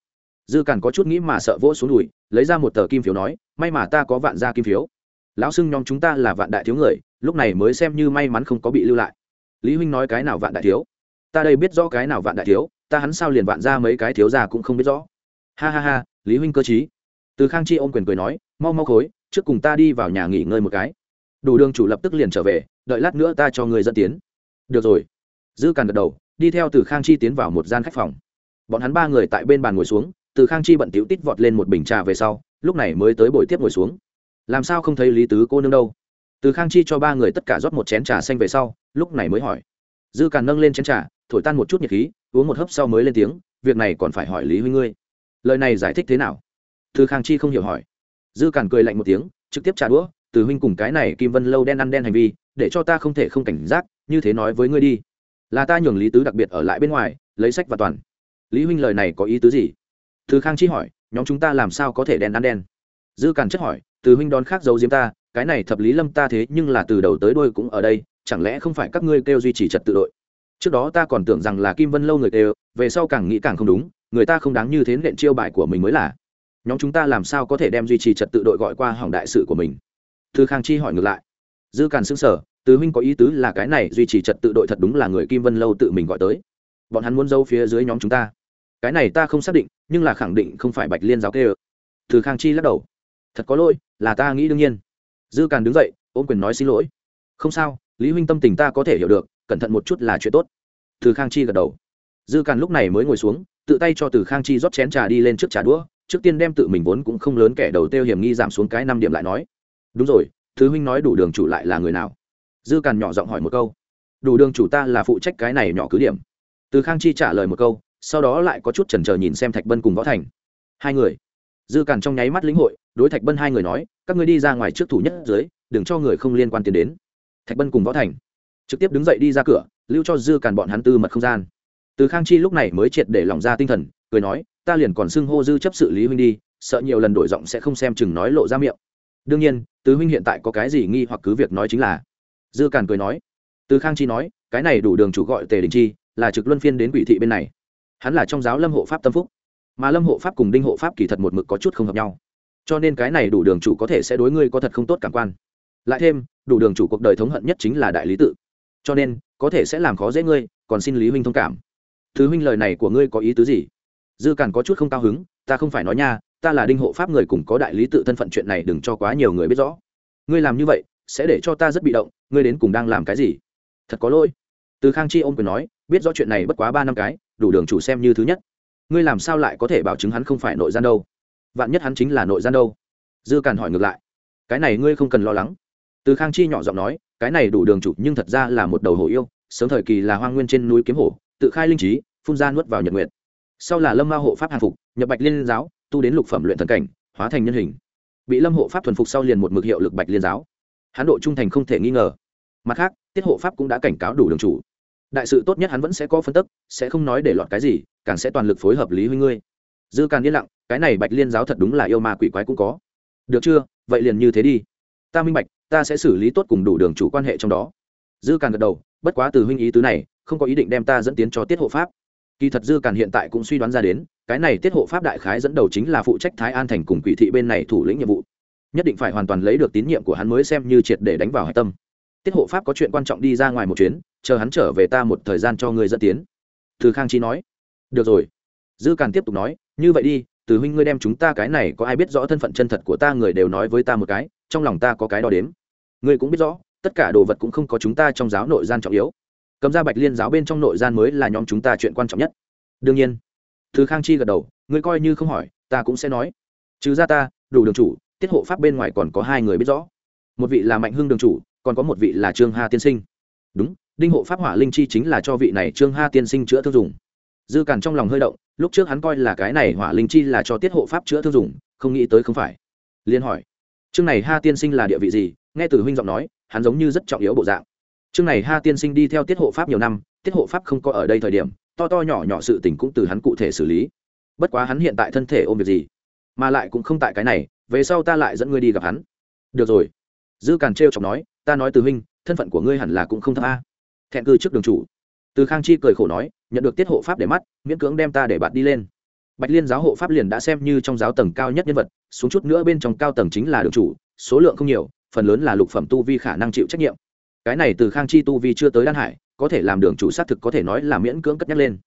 Dư càn có chút nghĩ mà sợ vỗ xuống đùi, lấy ra một tờ kim phiếu nói, may mà ta có vạn gia kim phiếu. Lão xưng nhóm chúng ta là vạn đại thiếu người, lúc này mới xem như may mắn không có bị lưu lại. Lý huynh nói cái nào vạn đại thiếu? Ta đây biết rõ cái nào vạn đại thiếu, ta hắn sao liền vạn ra mấy cái thiếu già cũng không biết rõ. Ha ha ha, lý huynh cơ chí từ khang chi ôm quyền cười nói, mau mau khối, trước cùng ta đi vào nhà nghỉ ngơi một cái. Đủ đường chủ lập tức liền trở về, đợi lát nữa ta cho người dẫn tiến. Được rồi. Dư càn gật đầu, đi theo từ khang chi tiến vào một gian khách phòng. Bọn hắn ba người tại bên bàn ngồi xuống từ khang chi bận tiểu tít vọt lên một bình trà về sau, lúc này mới tới buổi tiếp ngồi xuống. Làm sao không thấy lý tứ cô nương đâu? Từ khang chi cho ba người tất cả rót một chén trà xanh về sau, lúc này mới hỏi. Dư càn nâng lên chén trà, thổi tan một chút nhiệt khí, uống một hớp sau mới lên tiếng, việc này còn phải hỏi lý huynh ngươi. Lời này giải thích thế nào? Từ khang chi không hiểu hỏi. Dư càn cười lạnh một tiếng, trực tiếp trả đũa, từ huynh cùng cái này kim vân lâu đen ăn đen hành vi, để cho ta không thể không cảnh giác, như thế nói với ngươi đi. Là ta nhường lý tứ đặc biệt ở lại bên ngoài, lấy sách và toàn. Lý huynh lời này có ý tứ gì? Từ khang chi hỏi, nhóm chúng ta làm sao có thể đen ăn đen? Dư càn chất hỏi, từ huynh đón khác giấu diếm ta, cái này thập lý lâm ta thế nhưng là từ đầu tới đôi cũng ở đây, chẳng lẽ không phải các ngươi kêu duy trì trật tự đội? Trước đó ta còn tưởng rằng là kim vân lâu người kêu, về sau càng nghĩ càng không đúng, người ta không đáng như thế nện chiêu bài của mình mới là. Nhóm chúng ta làm sao có thể đem duy trì trật tự đội gọi qua hỏng đại sự của mình? Thư khang chi hỏi ngược lại. Dư càn xưng sở từ huynh có ý tứ là cái này duy trì trật tự đội thật đúng là người kim vân lâu tự mình gọi tới. Bọn hắn muốn giấu phía dưới nhóm chúng ta cái này ta không xác định, nhưng là khẳng định không phải bạch liên giáo kê ơ. Từ khang chi lắc đầu. Thật có lỗi, là ta nghĩ đương nhiên. Dư càn đứng dậy, ôm quyền nói xin lỗi. Không sao, lý huynh tâm tình ta có thể hiểu được, cẩn thận một chút là chuyện tốt. Từ khang chi gật đầu. Dư càn lúc này mới ngồi xuống, tự tay cho từ khang chi rót chén trà đi lên trước trà đũa, trước tiên đem tự mình vốn cũng không lớn kẻ đầu tiêu hiểm nghi giảm xuống cái năm điểm lại nói. Đúng rồi, thứ huynh nói đủ đường chủ lại là người nào? Dư càn nhỏ giọng hỏi một câu. Đủ đường chủ ta là phụ trách cái này nhỏ cứ điểm. Từ khang chi trả lời một câu sau đó lại có chút chần chờ nhìn xem thạch bân cùng võ thành. Hai người. Dư càn trong nháy mắt lĩnh hội, đối thạch bân hai người nói, các ngươi đi ra ngoài trước thủ nhất dưới đừng cho người không liên quan tiền đến. Thạch bân cùng võ thành trực tiếp đứng dậy đi ra cửa, lưu cho dư càn bọn hắn tư mật không gian. Từ khang chi lúc này mới triệt để lòng ra tinh thần, cười nói, ta liền còn xưng hô dư chấp sự lý huynh đi, sợ nhiều lần đổi giọng sẽ không xem chừng nói lộ ra miệng. Đương nhiên tứ huynh hiện tại có cái gì nghi hoặc cứ việc nói chính là. Dư càn cười nói, từ khang chi nói, cái này đủ đường chủ gọi tề đình chi, là trực luân phiên đến quỷ thị bên này hắn là trong giáo lâm hộ pháp tâm phúc mà lâm hộ pháp cùng đinh hộ pháp kỳ thật một mực có chút không hợp nhau cho nên cái này đủ đường chủ có thể sẽ đối ngươi có thật không tốt cảm quan lại thêm đủ đường chủ cuộc đời thống hận nhất chính là đại lý tự cho nên có thể sẽ làm khó dễ ngươi còn xin lý huynh thông cảm thứ huynh lời này của ngươi có ý tứ gì dư càn có chút không cao hứng ta không phải nói nha ta là đinh hộ pháp người cùng có đại lý tự thân phận chuyện này đừng cho quá nhiều người biết rõ ngươi làm như vậy sẽ để cho ta rất bị động ngươi đến cùng đang làm cái gì thật có lỗi từ khang chi ôm quyền nói, biết rõ chuyện này bất quá ba năm cái, đủ đường chủ xem như thứ nhất. Ngươi làm sao lại có thể bảo chứng hắn không phải nội gian đâu? Vạn nhất hắn chính là nội gian đâu? Dư càn hỏi ngược lại. Cái này ngươi không cần lo lắng. Từ khang chi nhỏ giọng nói, cái này đủ đường chủ nhưng thật ra là một đầu hổ yêu, sớm thời kỳ là hoang nguyên trên núi kiếm hổ, tự khai linh trí, phun ra nuốt vào nhật nguyện sau là lâm ma hộ pháp hàng phục, nhập bạch liên giáo, tu đến lục phẩm luyện thần cảnh, hóa thành nhân hình. Bị lâm hộ pháp thuần phục sau liền một mực hiệu lực bạch liên giáo. Hán độ trung thành không thể nghi ngờ. Mặt khác, tiết hộ pháp cũng đã cảnh cáo đủ đường chủ đại sự tốt nhất hắn vẫn sẽ có phân tức, sẽ không nói để lọt cái gì, càng sẽ toàn lực phối hợp lý huy ngươi. Dư càng yên lặng, cái này bạch liên giáo thật đúng là yêu ma quỷ quái cũng có. Được chưa? Vậy liền như thế đi. Ta minh bạch, ta sẽ xử lý tốt cùng đủ đường chủ quan hệ trong đó. Dư càng gật đầu, bất quá từ huynh ý tứ này, không có ý định đem ta dẫn tiến cho tiết hộ pháp. Kỳ thật dư càn hiện tại cũng suy đoán ra đến, cái này tiết hộ pháp đại khái dẫn đầu chính là phụ trách thái an thành cùng quỷ thị bên này thủ lĩnh nhiệm vụ. Nhất định phải hoàn toàn lấy được tín nhiệm của hắn mới xem như triệt để đánh vào hạch tâm tiết hộ pháp có chuyện quan trọng đi ra ngoài một chuyến, chờ hắn trở về ta một thời gian cho người dẫn tiến. Từ khang chi nói. Được rồi. Dư càn tiếp tục nói, như vậy đi, từ huynh ngươi đem chúng ta cái này có ai biết rõ thân phận chân thật của ta người đều nói với ta một cái, trong lòng ta có cái đo đếm. Ngươi cũng biết rõ, tất cả đồ vật cũng không có chúng ta trong giáo nội gian trọng yếu. Cầm ra bạch liên giáo bên trong nội gian mới là nhóm chúng ta chuyện quan trọng nhất. Đương nhiên. Thứ khang chi gật đầu, ngươi coi như không hỏi, ta cũng sẽ nói. Trừ ra ta, đủ đường chủ, tiết hộ pháp bên ngoài còn có hai người biết rõ. Một vị là mạnh hưng đường chủ còn có một vị là trương ha tiên sinh. Đúng, đinh hộ pháp hỏa linh chi chính là cho vị này trương ha tiên sinh chữa thương dùng. Dư càn trong lòng hơi động, lúc trước hắn coi là cái này hỏa linh chi là cho tiết hộ pháp chữa thương dùng, không nghĩ tới không phải. Liên hỏi chương này ha tiên sinh là địa vị gì? Nghe từ huynh giọng nói, hắn giống như rất trọng yếu bộ dạng. Chương này ha tiên sinh đi theo tiết hộ pháp nhiều năm, tiết hộ pháp không có ở đây thời điểm, to to nhỏ nhỏ sự tình cũng từ hắn cụ thể xử lý. Bất quá hắn hiện tại thân thể ôm việc gì, mà lại cũng không tại cái này, về sau ta lại dẫn ngươi đi gặp hắn. Được rồi. Dư càn trêu chọc nói ta nói từ huynh, thân phận của ngươi hẳn là cũng không thấp a. Thẹn cư trước đường chủ. Từ khang chi cười khổ nói, nhận được tiết hộ pháp để mắt, miễn cưỡng đem ta để bạn đi lên. Bạch liên giáo hộ pháp liền đã xem như trong giáo tầng cao nhất nhân vật, xuống chút nữa bên trong cao tầng chính là đường chủ, số lượng không nhiều, phần lớn là lục phẩm tu vi khả năng chịu trách nhiệm. Cái này từ khang chi tu vi chưa tới đan hải, có thể làm đường chủ xác thực có thể nói là miễn cưỡng cất nhắc lên.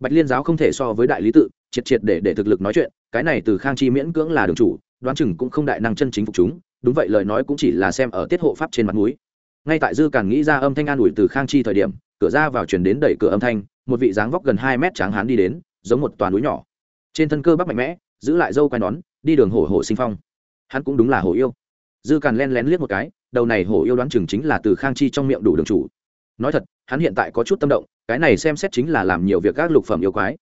Bạch liên giáo không thể so với đại lý tự, triệt triệt để để thực lực nói chuyện, cái này từ khang chi miễn cưỡng là đường chủ đoán chừng cũng không đại năng chân chính phục chúng, đúng vậy lời nói cũng chỉ là xem ở tiết hộ pháp trên mặt núi ngay tại dư càn nghĩ ra âm thanh an ủi từ khang chi thời điểm, cửa ra vào chuyển đến đẩy cửa âm thanh, một vị dáng vóc gần hai mét tráng hán đi đến, giống một toàn núi nhỏ. Trên thân cơ bắp mạnh mẽ, giữ lại dâu quai nón, đi đường hổ hổ sinh phong. Hắn cũng đúng là hổ yêu. Dư càn len lén liếc một cái, đầu này hổ yêu đoán chừng chính là từ khang chi trong miệng đủ đường chủ. Nói thật, hắn hiện tại có chút tâm động, cái này xem xét chính là làm nhiều việc các lục phẩm yêu quái.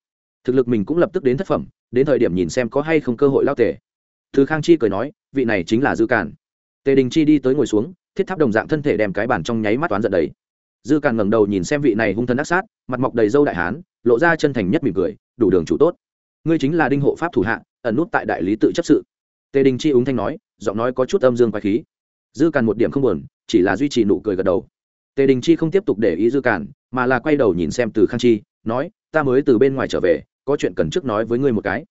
Thực lực mình cũng lập tức đến thất phẩm, đến thời điểm nhìn xem có hay không cơ hội lao tề thứ khang chi cười nói, vị này chính là dư càn. Tề đình chi đi tới ngồi xuống, thiết tháp đồng dạng thân thể đem cái bàn trong nháy mắt toán giận đầy. Dư càn ngẩng đầu nhìn xem vị này hung thân ác sát, mặt mọc đầy dâu đại hán, lộ ra chân thành nhất mỉm cười, đủ đường chủ tốt. Ngươi chính là đinh hộ pháp thủ hạ, ẩn nút tại đại lý tự chấp sự. Tề đình chi ứng thanh nói, giọng nói có chút âm dương quái khí. Dư càn một điểm không buồn, chỉ là duy trì nụ cười gật đầu. Tề đình chi không tiếp tục để ý dư càn, mà là quay đầu nhìn xem từ khang chi, nói, ta mới từ bên ngoài trở về, có chuyện cần trước nói với ngươi một cái.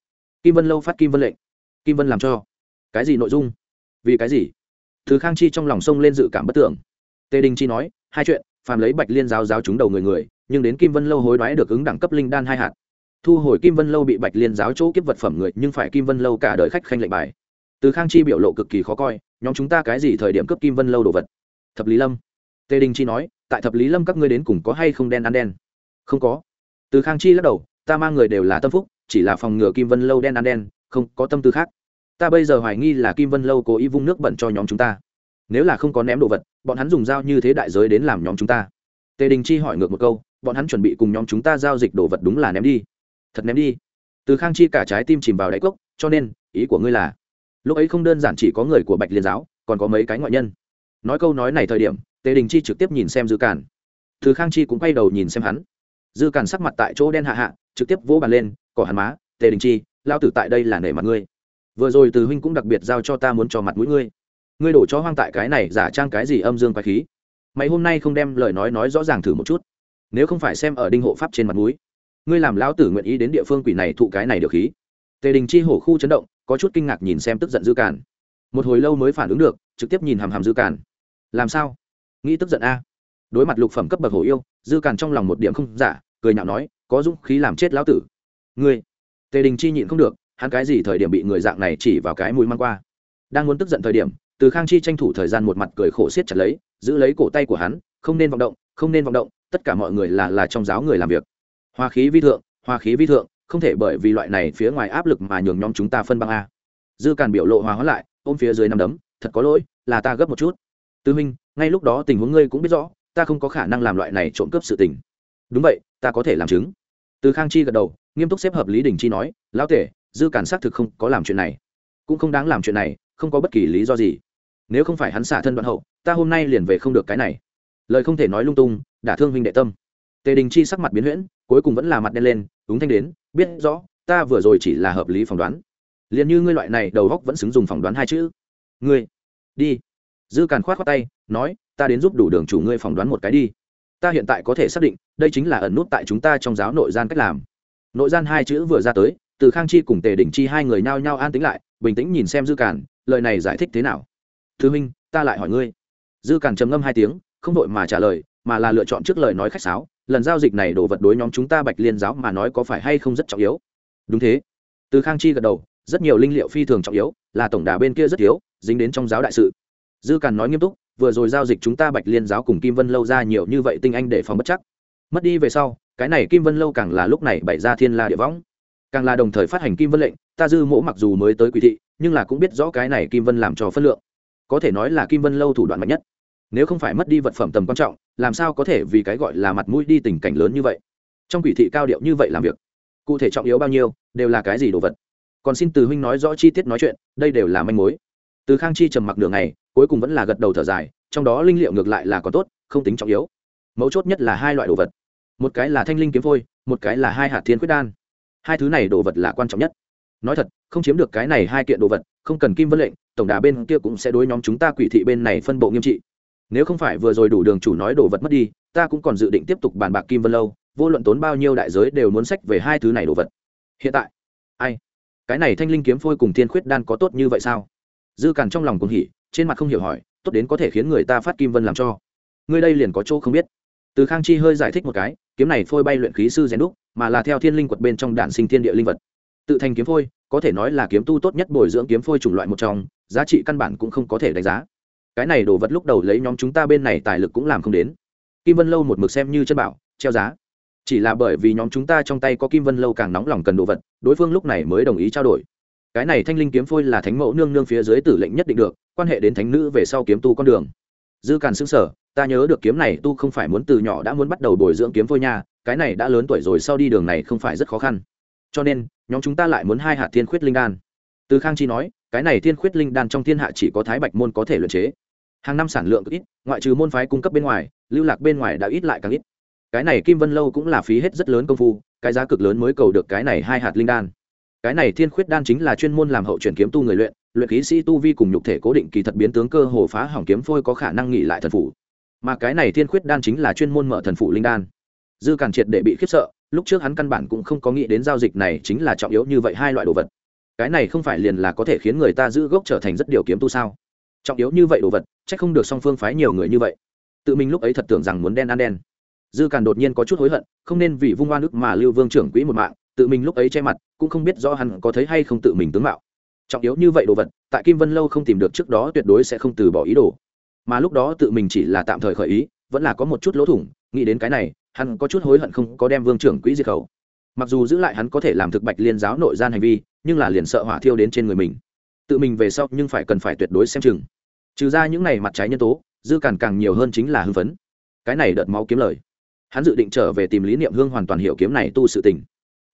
Kim vân lâu phát kim vân lệnh kim vân làm cho. Cái gì nội dung? Vì cái gì? Từ khang chi trong lòng sông lên dự cảm bất tưởng. Tề đình chi nói, hai chuyện, phàm lấy bạch liên giáo giáo chúng đầu người người, nhưng đến kim vân lâu hối đoái được ứng đẳng cấp linh đan hai hạt. Thu hồi kim vân lâu bị bạch liên giáo chỗ kiếp vật phẩm người, nhưng phải kim vân lâu cả đời khách khanh lệnh bài. Từ khang chi biểu lộ cực kỳ khó coi, nhóm chúng ta cái gì thời điểm cướp kim vân lâu đồ vật? Thập lý lâm. Tề đình chi nói, tại thập lý lâm các ngươi đến cùng có hay không đen ăn đen? Không có. Từ khang chi lắc đầu, ta mang người đều là tâm phúc, chỉ là phòng ngừa kim vân lâu đen ăn đen, không có tâm tư khác ta bây giờ hoài nghi là kim vân lâu cố ý vung nước bẩn cho nhóm chúng ta. Nếu là không có ném đồ vật, bọn hắn dùng dao như thế đại giới đến làm nhóm chúng ta. Tề đình chi hỏi ngược một câu, bọn hắn chuẩn bị cùng nhóm chúng ta giao dịch đồ vật đúng là ném đi. Thật ném đi. Từ khang chi cả trái tim chìm vào đáy cốc, cho nên, ý của ngươi là, lúc ấy không đơn giản chỉ có người của bạch liên giáo, còn có mấy cái ngoại nhân. Nói câu nói này thời điểm, tề đình chi trực tiếp nhìn xem dư cản từ khang chi cũng quay đầu nhìn xem hắn. Dư cản sắc mặt tại chỗ đen hạ hạ, trực tiếp vỗ bàn lên, cỏ hắn má, tề đình chi, lao tử tại đây là nể mặt ngươi vừa rồi từ huynh cũng đặc biệt giao cho ta muốn cho mặt mũi ngươi. Ngươi đổ cho hoang tại cái này, giả trang cái gì âm dương quái khí. Mày hôm nay không đem lời nói nói rõ ràng thử một chút. Nếu không phải xem ở đinh hộ pháp trên mặt mũi. Ngươi làm lão tử nguyện ý đến địa phương quỷ này thụ cái này được khí. Tề đình chi hổ khu chấn động, có chút kinh ngạc nhìn xem tức giận dư cản một hồi lâu mới phản ứng được, trực tiếp nhìn hàm hàm dư cản làm sao? Nghĩ tức giận a. Đối mặt lục phẩm cấp bậc hổ yêu, dư cản trong lòng một điểm không giả, cười nhạo nói, có dũng khí làm chết lão tử. Ngươi. Tề đình chi nhịn không được hắn cái gì thời điểm bị người dạng này chỉ vào cái mũi mang qua. Đang muốn tức giận thời điểm, từ khang chi tranh thủ thời gian một mặt cười khổ siết chặt lấy, giữ lấy cổ tay của hắn, không nên vọng động, không nên vọng động, tất cả mọi người là là trong giáo người làm việc. Hoa khí vi thượng, hoa khí vi thượng, không thể bởi vì loại này phía ngoài áp lực mà nhường nhóm chúng ta phân băng a. Dư càn biểu lộ hòa hóa lại, ôm phía dưới nằm đấm, thật có lỗi, là ta gấp một chút. Tư minh ngay lúc đó tình huống ngươi cũng biết rõ, ta không có khả năng làm loại này trộm cướp sự tình. Đúng vậy, ta có thể làm chứng. Từ khang chi gật đầu, nghiêm túc xếp hợp lý đình chi nói, lão tể dư cản xác thực không có làm chuyện này. Cũng không đáng làm chuyện này, không có bất kỳ lý do gì. Nếu không phải hắn xả thân đoạn hậu, ta hôm nay liền về không được cái này. Lời không thể nói lung tung đả thương huynh đệ tâm. Tề đình chi sắc mặt biến huyễn, cuối cùng vẫn là mặt đen lên đúng thanh đến, biết rõ, ta vừa rồi chỉ là hợp lý phỏng đoán. Liền như ngươi loại này, đầu góc vẫn xứng dùng phỏng đoán hai chữ. Ngươi, đi. Dư càn khoát khoát tay, nói, ta đến giúp đủ đường chủ ngươi phỏng đoán một cái đi. Ta hiện tại có thể xác định, đây chính là ẩn nút tại chúng ta trong giáo nội gian cách làm. Nội gian hai chữ vừa ra tới từ khang chi cùng tề đình chi hai người nhao nhao an tính lại, bình tĩnh nhìn xem dư cản lời này giải thích thế nào? Thứ minh ta lại hỏi ngươi. Dư cản trầm ngâm hai tiếng, không đội mà trả lời, mà là lựa chọn trước lời nói khách sáo, lần giao dịch này đổ vật đối nhóm chúng ta bạch liên giáo mà nói có phải hay không rất trọng yếu? Đúng thế. Từ khang chi gật đầu, rất nhiều linh liệu phi thường trọng yếu, là tổng đà bên kia rất yếu, dính đến trong giáo đại sự. Dư càn nói nghiêm túc, vừa rồi giao dịch chúng ta bạch liên giáo cùng kim vân lâu ra nhiều như vậy tinh anh để phòng bất chắc. Mất đi về sau, cái này kim vân lâu càng là lúc này bày ra thiên la địa võng càng là đồng thời phát hành kim vân lệnh, ta dư mỗ mặc dù mới tới quỷ thị, nhưng là cũng biết rõ cái này kim vân làm cho phân lượng. Có thể nói là kim vân lâu thủ đoạn mạnh nhất. Nếu không phải mất đi vật phẩm tầm quan trọng, làm sao có thể vì cái gọi là mặt mũi đi tình cảnh lớn như vậy? Trong quỷ thị cao điệu như vậy làm việc, cụ thể trọng yếu bao nhiêu, đều là cái gì đồ vật? Còn xin từ huynh nói rõ chi tiết nói chuyện, đây đều là manh mối. Từ khang chi trầm mặc đường này cuối cùng vẫn là gật đầu thở dài, trong đó linh liệu ngược lại là có tốt, không tính trọng yếu. Mấu chốt nhất là hai loại đồ vật. Một cái là thanh linh kiếm phôi, một cái là hai hạt thiên quyết đan hai thứ này đồ vật là quan trọng nhất. Nói thật, không chiếm được cái này hai kiện đồ vật, không cần kim vân lệnh, tổng đà bên kia cũng sẽ đối nhóm chúng ta quỷ thị bên này phân bộ nghiêm trị. Nếu không phải vừa rồi đủ đường chủ nói đồ vật mất đi, ta cũng còn dự định tiếp tục bàn bạc kim vân lâu, vô luận tốn bao nhiêu đại giới đều muốn sách về hai thứ này đồ vật. Hiện tại, ai? Cái này thanh linh kiếm phôi cùng thiên khuyết đan có tốt như vậy sao? Dư càn trong lòng cũng hỉ, trên mặt không hiểu hỏi, tốt đến có thể khiến người ta phát kim vân làm cho. Ngươi đây liền có chỗ không biết từ khang chi hơi giải thích một cái, kiếm này phôi bay luyện khí sư rèn đúc, mà là theo thiên linh quật bên trong đản sinh thiên địa linh vật. Tự thành kiếm phôi, có thể nói là kiếm tu tốt nhất bồi dưỡng kiếm phôi chủng loại một trong, giá trị căn bản cũng không có thể đánh giá. Cái này đồ vật lúc đầu lấy nhóm chúng ta bên này tài lực cũng làm không đến. Kim vân lâu một mực xem như chân bảo, treo giá. Chỉ là bởi vì nhóm chúng ta trong tay có kim vân lâu càng nóng lòng cần đồ vật, đối phương lúc này mới đồng ý trao đổi. Cái này thanh linh kiếm phôi là thánh mẫu nương nương phía dưới tử lệnh nhất định được, quan hệ đến thánh nữ về sau kiếm tu con đường. Dư càn xứng sở ta nhớ được kiếm này tu không phải muốn từ nhỏ đã muốn bắt đầu bồi dưỡng kiếm phôi nha, cái này đã lớn tuổi rồi, sau đi đường này không phải rất khó khăn. Cho nên, nhóm chúng ta lại muốn hai hạt thiên khuyết linh đan. Từ khang chi nói, cái này thiên khuyết linh đan trong thiên hạ chỉ có thái bạch môn có thể luyện chế. Hàng năm sản lượng ít, ngoại trừ môn phái cung cấp bên ngoài, lưu lạc bên ngoài đã ít lại càng ít. Cái này kim vân lâu cũng là phí hết rất lớn công phu, cái giá cực lớn mới cầu được cái này hai hạt linh đan. Cái này thiên khuyết đan chính là chuyên môn làm hậu chuyển kiếm tu người luyện luyện khí sĩ tu vi cùng nhục thể cố định kỳ thật biến tướng cơ hồ phá hỏng kiếm phôi có khả năng nghỉ lại thần phủ mà cái này thiên khuyết đan chính là chuyên môn mở thần phụ linh đan. Dư càn triệt để bị khiếp sợ, lúc trước hắn căn bản cũng không có nghĩ đến giao dịch này chính là trọng yếu như vậy hai loại đồ vật. Cái này không phải liền là có thể khiến người ta giữ gốc trở thành rất điều kiếm tu sao? Trọng yếu như vậy đồ vật c h ắ c không được song phương phái nhiều người như vậy. Tự mình lúc ấy thật tưởng rằng muốn đen ăn đen. Dư càn đột nhiên có chút hối hận, không nên vì vung oan ức mà lưu vương trưởng quỹ một mạng, tự mình lúc ấy che mặt, cũng không biết rõ hắn có thấy hay không tự mình tướng mạo. Trọng yếu như vậy đồ vật, tại kim vân lâu không tìm được trước đó tuyệt đối sẽ không từ bỏ ý đồ mà lúc đó tự mình chỉ là tạm thời khởi ý, vẫn là có một chút lỗ thủng, nghĩ đến cái này, hắn có chút hối hận không có đem vương trưởng quỹ diệt khẩu. Mặc dù giữ lại hắn có thể làm thực bạch liên giáo nội gian hành vi, nhưng là liền sợ hỏa thiêu đến trên người mình. Tự mình về sau nhưng phải cần phải tuyệt đối xem chừng. Trừ ra những này mặt trái nhân tố, dư càn càng nhiều hơn chính là hưng phấn. Cái này đợt máu kiếm lời. Hắn dự định trở về tìm lý niệm hương hoàn toàn hiểu kiếm này tu sự tình.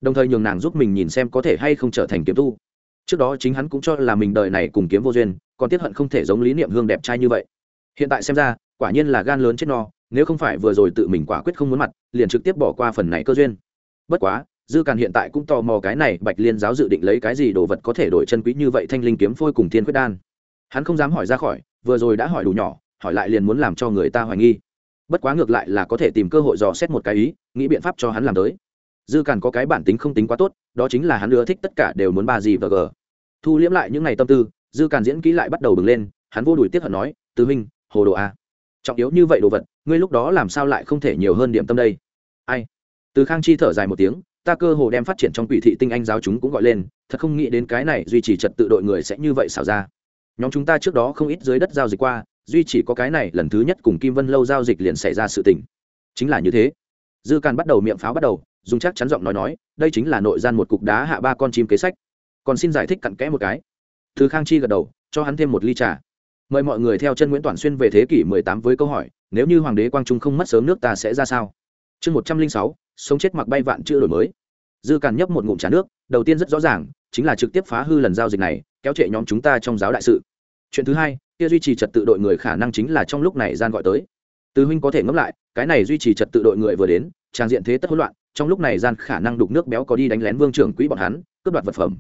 Đồng thời nhường nàng giúp mình nhìn xem có thể hay không trở thành kiếm tu. Trước đó chính hắn cũng cho là mình đời này cùng kiếm vô duyên, còn tiếc hận không thể giống lý niệm hương đẹp trai như vậy hiện tại xem ra, quả nhiên là gan lớn chết no, nếu không phải vừa rồi tự mình quả quyết không muốn mặt, liền trực tiếp bỏ qua phần này cơ duyên. Bất quá, dư càn hiện tại cũng tò mò cái này bạch liên giáo dự định lấy cái gì đồ vật có thể đổi chân quý như vậy thanh linh kiếm phôi cùng thiên quyết đan. Hắn không dám hỏi ra khỏi, vừa rồi đã hỏi đủ nhỏ, hỏi lại liền muốn làm cho người ta hoài nghi. Bất quá ngược lại là có thể tìm cơ hội dò xét một cái ý, nghĩ biện pháp cho hắn làm tới. Dư càn có cái bản tính không tính quá tốt, đó chính là hắn ưa thích tất cả đều muốn ba gì và g. Thu liễm lại những ngày tâm tư, dư càn diễn kỹ lại bắt đầu bừng lên, hắn vô đùi tiếp hận nói tứ minh hồ đồ a. Trọng yếu như vậy đồ vật, ngươi lúc đó làm sao lại không thể nhiều hơn điểm tâm đây? Ai? Từ khang chi thở dài một tiếng, ta cơ hồ đem phát triển trong quỷ thị tinh anh giáo chúng cũng gọi lên, thật không nghĩ đến cái này duy trì trật tự đội người sẽ như vậy xảo ra. Nhóm chúng ta trước đó không ít dưới đất giao dịch qua, duy chỉ có cái này lần thứ nhất cùng kim vân lâu giao dịch liền xảy ra sự tình. Chính là như thế. Dư càn bắt đầu miệng pháo bắt đầu, dùng chắc chắn giọng nói nói, đây chính là nội gian một cục đá hạ ba con chim kế sách. Còn xin giải thích cặn kẽ một cái. Thứ khang chi gật đầu, cho hắn thêm một ly trà mời mọi người theo chân nguyễn toàn xuyên về thế kỷ 18 với câu hỏi nếu như hoàng đế quang trung không mất sớm nước ta sẽ ra sao? Chương 106, sống chết mặc bay vạn chữ đổi mới. Dư càn nhấp một ngụm trà nước đầu tiên rất rõ ràng chính là trực tiếp phá hư lần giao dịch này kéo trệ nhóm chúng ta trong giáo đại sự. Chuyện thứ hai kia duy trì trật tự đội người khả năng chính là trong lúc này gian gọi tới. Từ huynh có thể ngẫm lại cái này duy trì trật tự đội người vừa đến trang diện thế tất hỗn loạn trong lúc này gian khả năng đục nước béo có đi đánh lén vương trưởng quỹ bọn hắn cướp đoạt vật phẩm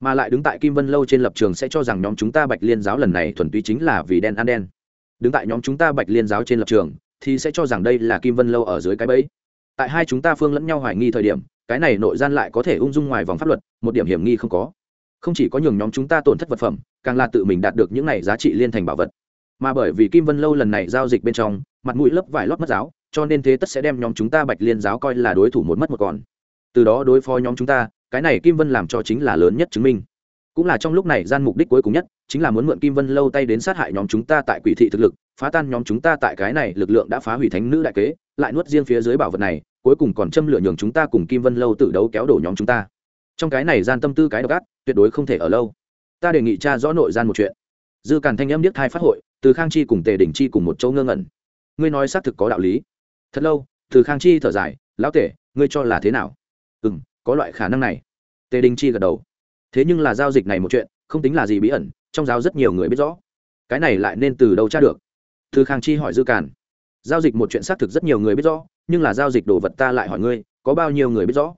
mà lại đứng tại kim vân lâu trên lập trường sẽ cho rằng nhóm chúng ta bạch liên giáo lần này thuần túy chính là vì đen ăn đen. Đứng tại nhóm chúng ta bạch liên giáo trên lập trường, thì sẽ cho rằng đây là kim vân lâu ở dưới cái bẫy. Tại hai chúng ta phương lẫn nhau hoài nghi thời điểm, cái này nội gian lại có thể ung dung ngoài vòng pháp luật, một điểm hiểm nghi không có. Không chỉ có nhường nhóm chúng ta tổn thất vật phẩm, càng là tự mình đạt được những này giá trị liên thành bảo vật. Mà bởi vì kim vân lâu lần này giao dịch bên trong, mặt mũi lớp vải lót mất giáo, cho nên thế tất sẽ đem nhóm chúng ta bạch liên giáo coi là đối thủ một mất một còn. Từ đó đối phó nhóm chúng ta cái này kim vân làm cho chính là lớn nhất chứng minh. Cũng là trong lúc này gian mục đích cuối cùng nhất, chính là muốn mượn kim vân lâu tay đến sát hại nhóm chúng ta tại quỷ thị thực lực, phá tan nhóm chúng ta tại cái này lực lượng đã phá hủy thánh nữ đại kế, lại nuốt riêng phía dưới bảo vật này, cuối cùng còn châm lửa nhường chúng ta cùng kim vân lâu tự đấu kéo đổ nhóm chúng ta. Trong cái này gian tâm tư cái độc ác, tuyệt đối không thể ở lâu. Ta đề nghị cha rõ nội gian một chuyện. Dư càn thanh âm điếc thai phát hội, từ khang chi cùng tề đình chi cùng một châu ngơ ngẩn. Ngươi nói xác thực có đạo lý. Thật lâu, từ khang chi thở dài, lão tể, ngươi cho là thế nào? Ừ m có loại khả năng này. Tề đình chi gật đầu. Thế nhưng là giao dịch này một chuyện, không tính là gì bí ẩn, trong giáo rất nhiều người biết rõ. Cái này lại nên từ đâu tra được? Thư khang chi hỏi dư càn. Giao dịch một chuyện xác thực rất nhiều người biết rõ, nhưng là giao dịch đồ vật ta lại hỏi ngươi, có bao nhiêu người biết rõ?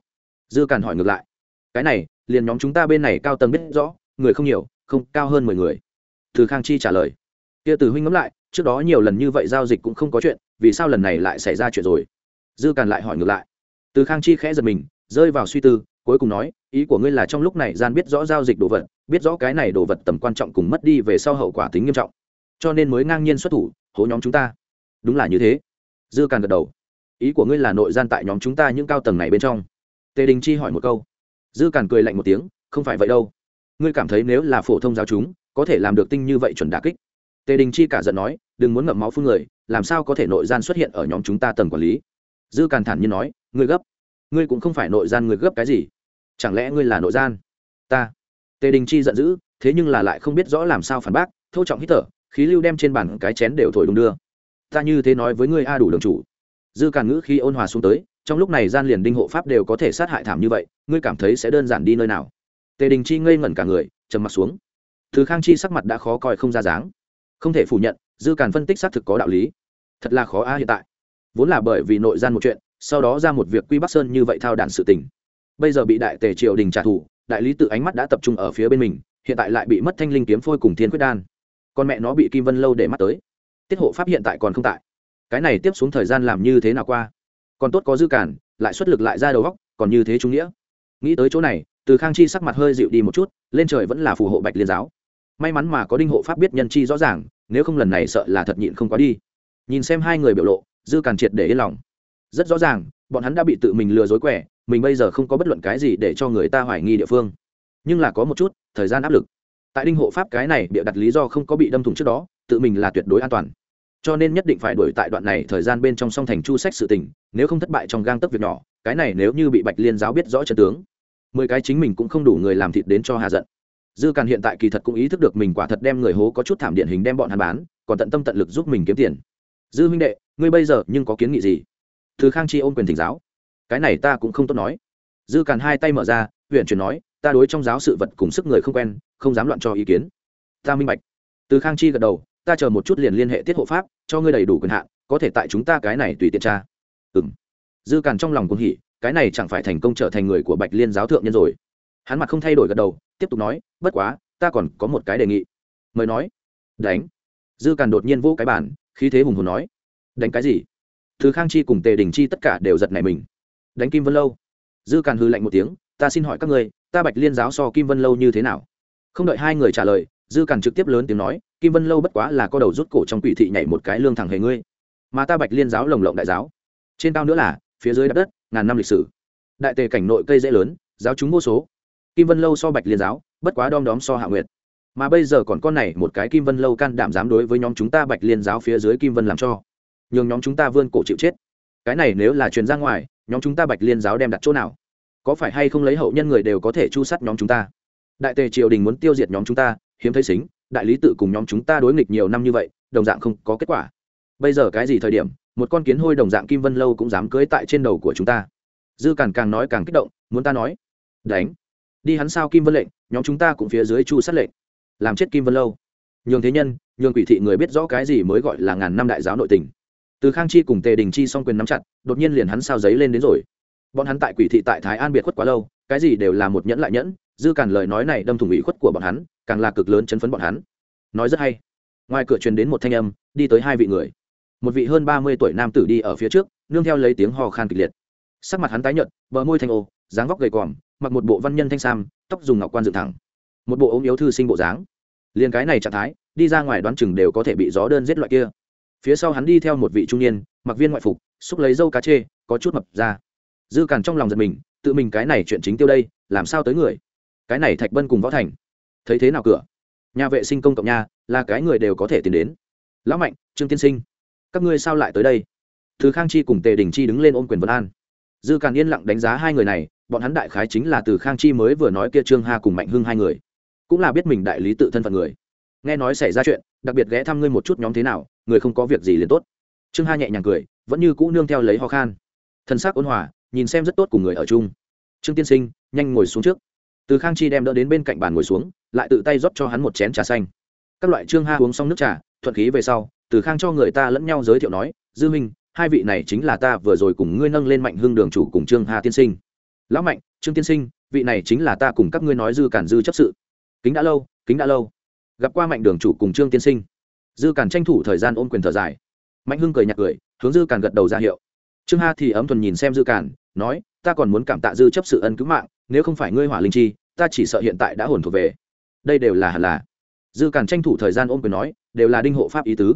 Dư càn hỏi ngược lại. Cái này, liền nhóm chúng ta bên này cao tầng biết rõ, người không nhiều, không, cao hơn mười người. Từ khang chi trả lời. Kia từ huynh ngẫm lại, trước đó nhiều lần như vậy giao dịch cũng không có chuyện, vì sao lần này lại xảy ra chuyện rồi? Dư càn lại hỏi ngược lại. Từ khang chi khẽ giật mình rơi vào suy tư, cuối cùng nói, ý của ngươi là trong lúc này gian biết rõ giao dịch đồ vật, biết rõ cái này đồ vật tầm quan trọng cùng mất đi về sau hậu quả tính nghiêm trọng. Cho nên mới ngang nhiên xuất thủ, hố nhóm chúng ta. Đúng là như thế. Dư càn gật đầu. Ý của ngươi là nội gian tại nhóm chúng ta những cao tầng này bên trong. Tề đình chi hỏi một câu. Dư càn cười lạnh một tiếng, không phải vậy đâu. Ngươi cảm thấy nếu là phổ thông giáo chúng, có thể làm được tinh như vậy chuẩn đà kích. Tề đình chi cả giận nói, đừng muốn ngậm máu phun người, làm sao có thể nội gian xuất hiện ở nhóm chúng ta tầng quản lý? Dư càn thản nhiên nói, ngươi gấp ngươi cũng không phải nội gian người gấp cái gì. Chẳng lẽ ngươi là nội gian? Ta. Tề đình chi giận dữ, thế nhưng là lại không biết rõ làm sao phản bác, thô trọng hít thở, khí lưu đem trên bàn cái chén đều thổi đùng đưa. Ta như thế nói với ngươi a đủ đường chủ. Dư càn ngữ khi ôn hòa xuống tới, trong lúc này gian liền đinh hộ pháp đều có thể sát hại thảm như vậy, ngươi cảm thấy sẽ đơn giản đi nơi nào? Tề đình chi ngây ngẩn cả người, trầm mặt xuống. Thứ khang chi sắc mặt đã khó coi không ra dáng. Không thể phủ nhận, dư càn phân tích xác thực có đạo lý. Thật là khó a hiện tại. Vốn là bởi vì nội gian một chuyện sau đó ra một việc quy bắc sơn như vậy thao đản sự tình. Bây giờ bị đại tề triều đình trả thù, đại lý tự ánh mắt đã tập trung ở phía bên mình, hiện tại lại bị mất thanh linh kiếm phôi cùng thiên quyết đan. Con mẹ nó bị kim vân lâu để mắt tới. Tiết hộ pháp hiện tại còn không tại. Cái này tiếp xuống thời gian làm như thế nào qua? Còn tốt có dư cản, lại xuất lực lại ra đầu góc còn như thế trung nghĩa. Nghĩ tới chỗ này, từ khang chi sắc mặt hơi dịu đi một chút, lên trời vẫn là phù hộ bạch liên giáo. May mắn mà có đinh hộ pháp biết nhân chi rõ ràng, nếu không lần này sợ là thật nhịn không quá đi. Nhìn xem hai người biểu lộ, dư càn triệt để yên lòng rất rõ ràng, bọn hắn đã bị tự mình lừa dối quẻ, mình bây giờ không có bất luận cái gì để cho người ta hoài nghi địa phương. Nhưng là có một chút, thời gian áp lực. Tại đinh hộ pháp cái này bịa đặt lý do không có bị đâm thủng trước đó, tự mình là tuyệt đối an toàn. Cho nên nhất định phải đuổi tại đoạn này thời gian bên trong song thành chu sách sự tình, nếu không thất bại trong gang tấc việc nhỏ, cái này nếu như bị bạch liên giáo biết rõ trận tướng, mười cái chính mình cũng không đủ người làm thịt đến cho hà giận. Dư càn hiện tại kỳ thật cũng ý thức được mình quả thật đem người hố có chút thảm điện hình đem bọn hắn bán, còn tận tâm tận lực giúp mình kiếm tiền. Dư huynh đệ, ngươi bây giờ nhưng có kiến nghị gì? Thứ khang chi ôm quyền thỉnh giáo. Cái này ta cũng không tốt nói. Dư càn hai tay mở ra, huyện chuyển nói, ta đối trong giáo sự vật cùng sức người không quen, không dám loạn cho ý kiến. Ta minh bạch. Từ khang chi gật đầu, ta chờ một chút liền liên hệ tiết hộ pháp, cho ngươi đầy đủ quyền hạn, có thể tại chúng ta cái này tùy tiện tra. Ừ m dư càn trong lòng cũng hỉ, cái này chẳng phải thành công trở thành người của bạch liên giáo thượng nhân rồi. Hắn mặt không thay đổi gật đầu, tiếp tục nói, bất quá, ta còn có một cái đề nghị. Mời nói. Đánh. Dư càn đột nhiên vỗ cái bản khí thế hùng hồn nói. Đánh cái gì? Thứ khang chi cùng tề đình chi tất cả đều giật nảy mình. Đánh kim vân lâu. Dư càn hư lạnh một tiếng, ta xin hỏi các ngươi, ta bạch liên giáo so kim vân lâu như thế nào? Không đợi hai người trả lời, dư càn trực tiếp lớn tiếng nói, kim vân lâu bất quá là có đầu rút cổ trong quỷ thị nhảy một cái lương thẳng hề ngươi. Mà ta bạch liên giáo lồng lộng đại giáo. Trên cao nữa là, phía dưới đất đất, ngàn năm lịch sử. Đại tề cảnh nội cây dễ lớn, giáo chúng vô số. Kim vân lâu so bạch liên giáo, bất quá đom đóm so hạ nguyệt. Mà bây giờ còn con này một cái kim vân lâu can đảm dám đối với nhóm chúng ta bạch liên giáo phía dưới kim vân làm cho nhường nhóm chúng ta vươn cổ chịu chết. Cái này nếu là truyền ra ngoài, nhóm chúng ta bạch liên giáo đem đặt chỗ nào? Có phải hay không lấy hậu nhân người đều có thể chu sát nhóm chúng ta? Đại tề triều đình muốn tiêu diệt nhóm chúng ta, hiếm thấy xính, đại lý tự cùng nhóm chúng ta đối nghịch nhiều năm như vậy, đồng dạng không có kết quả. Bây giờ cái gì thời điểm, một con kiến hôi đồng dạng kim vân lâu cũng dám cưới tại trên đầu của chúng ta. Dư càng càng nói càng kích động, muốn ta nói, đánh, đi hắn sao kim vân lệnh, nhóm chúng ta cũng phía dưới chu sát lệnh, làm chết kim vân lâu. Nhường thế nhân, nhường quỷ thị người biết rõ cái gì mới gọi là ngàn năm đại giáo nội tình từ khang chi cùng tề đình chi xong quyền nắm chặt, đột nhiên liền hắn sao giấy lên đến rồi. Bọn hắn tại quỷ thị tại thái an biệt khuất quá lâu, cái gì đều là một nhẫn lại nhẫn, dư cản lời nói này đâm thủng ủy khuất của bọn hắn, càng là cực lớn chấn phấn bọn hắn. Nói rất hay. Ngoài cửa truyền đến một thanh âm, đi tới hai vị người. Một vị hơn ba mươi tuổi nam tử đi ở phía trước, nương theo lấy tiếng hò khan kịch liệt. Sắc mặt hắn tái nhợt, bờ môi thanh ô, dáng vóc gầy còm mặc một bộ văn nhân thanh sam, tóc dùng ngọc quan dựng thẳng. Một bộ ống yếu thư sinh bộ dáng. Liền cái này trạng thái, đi ra ngoài đoán chừng đều có thể bị gió đơn giết loại kia phía sau hắn đi theo một vị trung niên, mặc viên ngoại phục, xúc lấy dâu cá chê, có chút mập ra. Dư càn trong lòng giật mình, tự mình cái này chuyện chính tiêu đây, làm sao tới người? Cái này thạch bân cùng võ thành. Thấy thế nào cửa? Nhà vệ sinh công cộng nhà là cái người đều có thể tìm đến. Lão mạnh, trương tiên sinh, các ngươi sao lại tới đây? Thứ khang chi cùng tề đình chi đứng lên ôm quyền vân an. Dư càn yên lặng đánh giá hai người này, bọn hắn đại khái chính là từ khang chi mới vừa nói kia trương ha cùng mạnh hưng hai người. Cũng là biết mình đại lý tự thân phận người. Nghe nói xảy ra chuyện, đặc biệt ghé thăm ngươi một chút nhóm thế nào người không có việc gì liền tốt. Trương ha nhẹ nhàng cười, vẫn như cũ nương theo lấy ho khan. Thân xác ôn hòa, nhìn xem rất tốt cùng người ở chung. Trương tiên sinh, nhanh ngồi xuống trước. Từ khang chi đem đỡ đến bên cạnh bàn ngồi xuống, lại tự tay rót cho hắn một chén trà xanh. Các loại trương ha uống xong nước trà, thuận khí về sau, từ khang cho người ta lẫn nhau giới thiệu nói, dư minh hai vị này chính là ta vừa rồi cùng ngươi nâng lên mạnh hương đường chủ cùng trương hà tiên sinh. Lão mạnh, trương tiên sinh, vị này chính là ta cùng các ngươi nói dư cản dư chấp sự. Kính đã lâu, kính đã lâu. Gặp qua mạnh đường chủ cùng trương tiên sinh dư Càn tranh thủ thời gian ôm quyền thở dài. Mạnh hưng cười nhạt cười hướng dư Càn gật đầu ra hiệu. Trương Ha thì ấm thuần nhìn xem dư Càn, nói ta còn muốn cảm tạ dư chấp sự ân cứu mạng nếu không phải ngươi hỏa linh chi ta chỉ sợ hiện tại đã hồn thuộc về. Đây đều là hẳn là. Dư Càn tranh thủ thời gian ôm quyền nói đều là đinh hộ pháp ý tứ.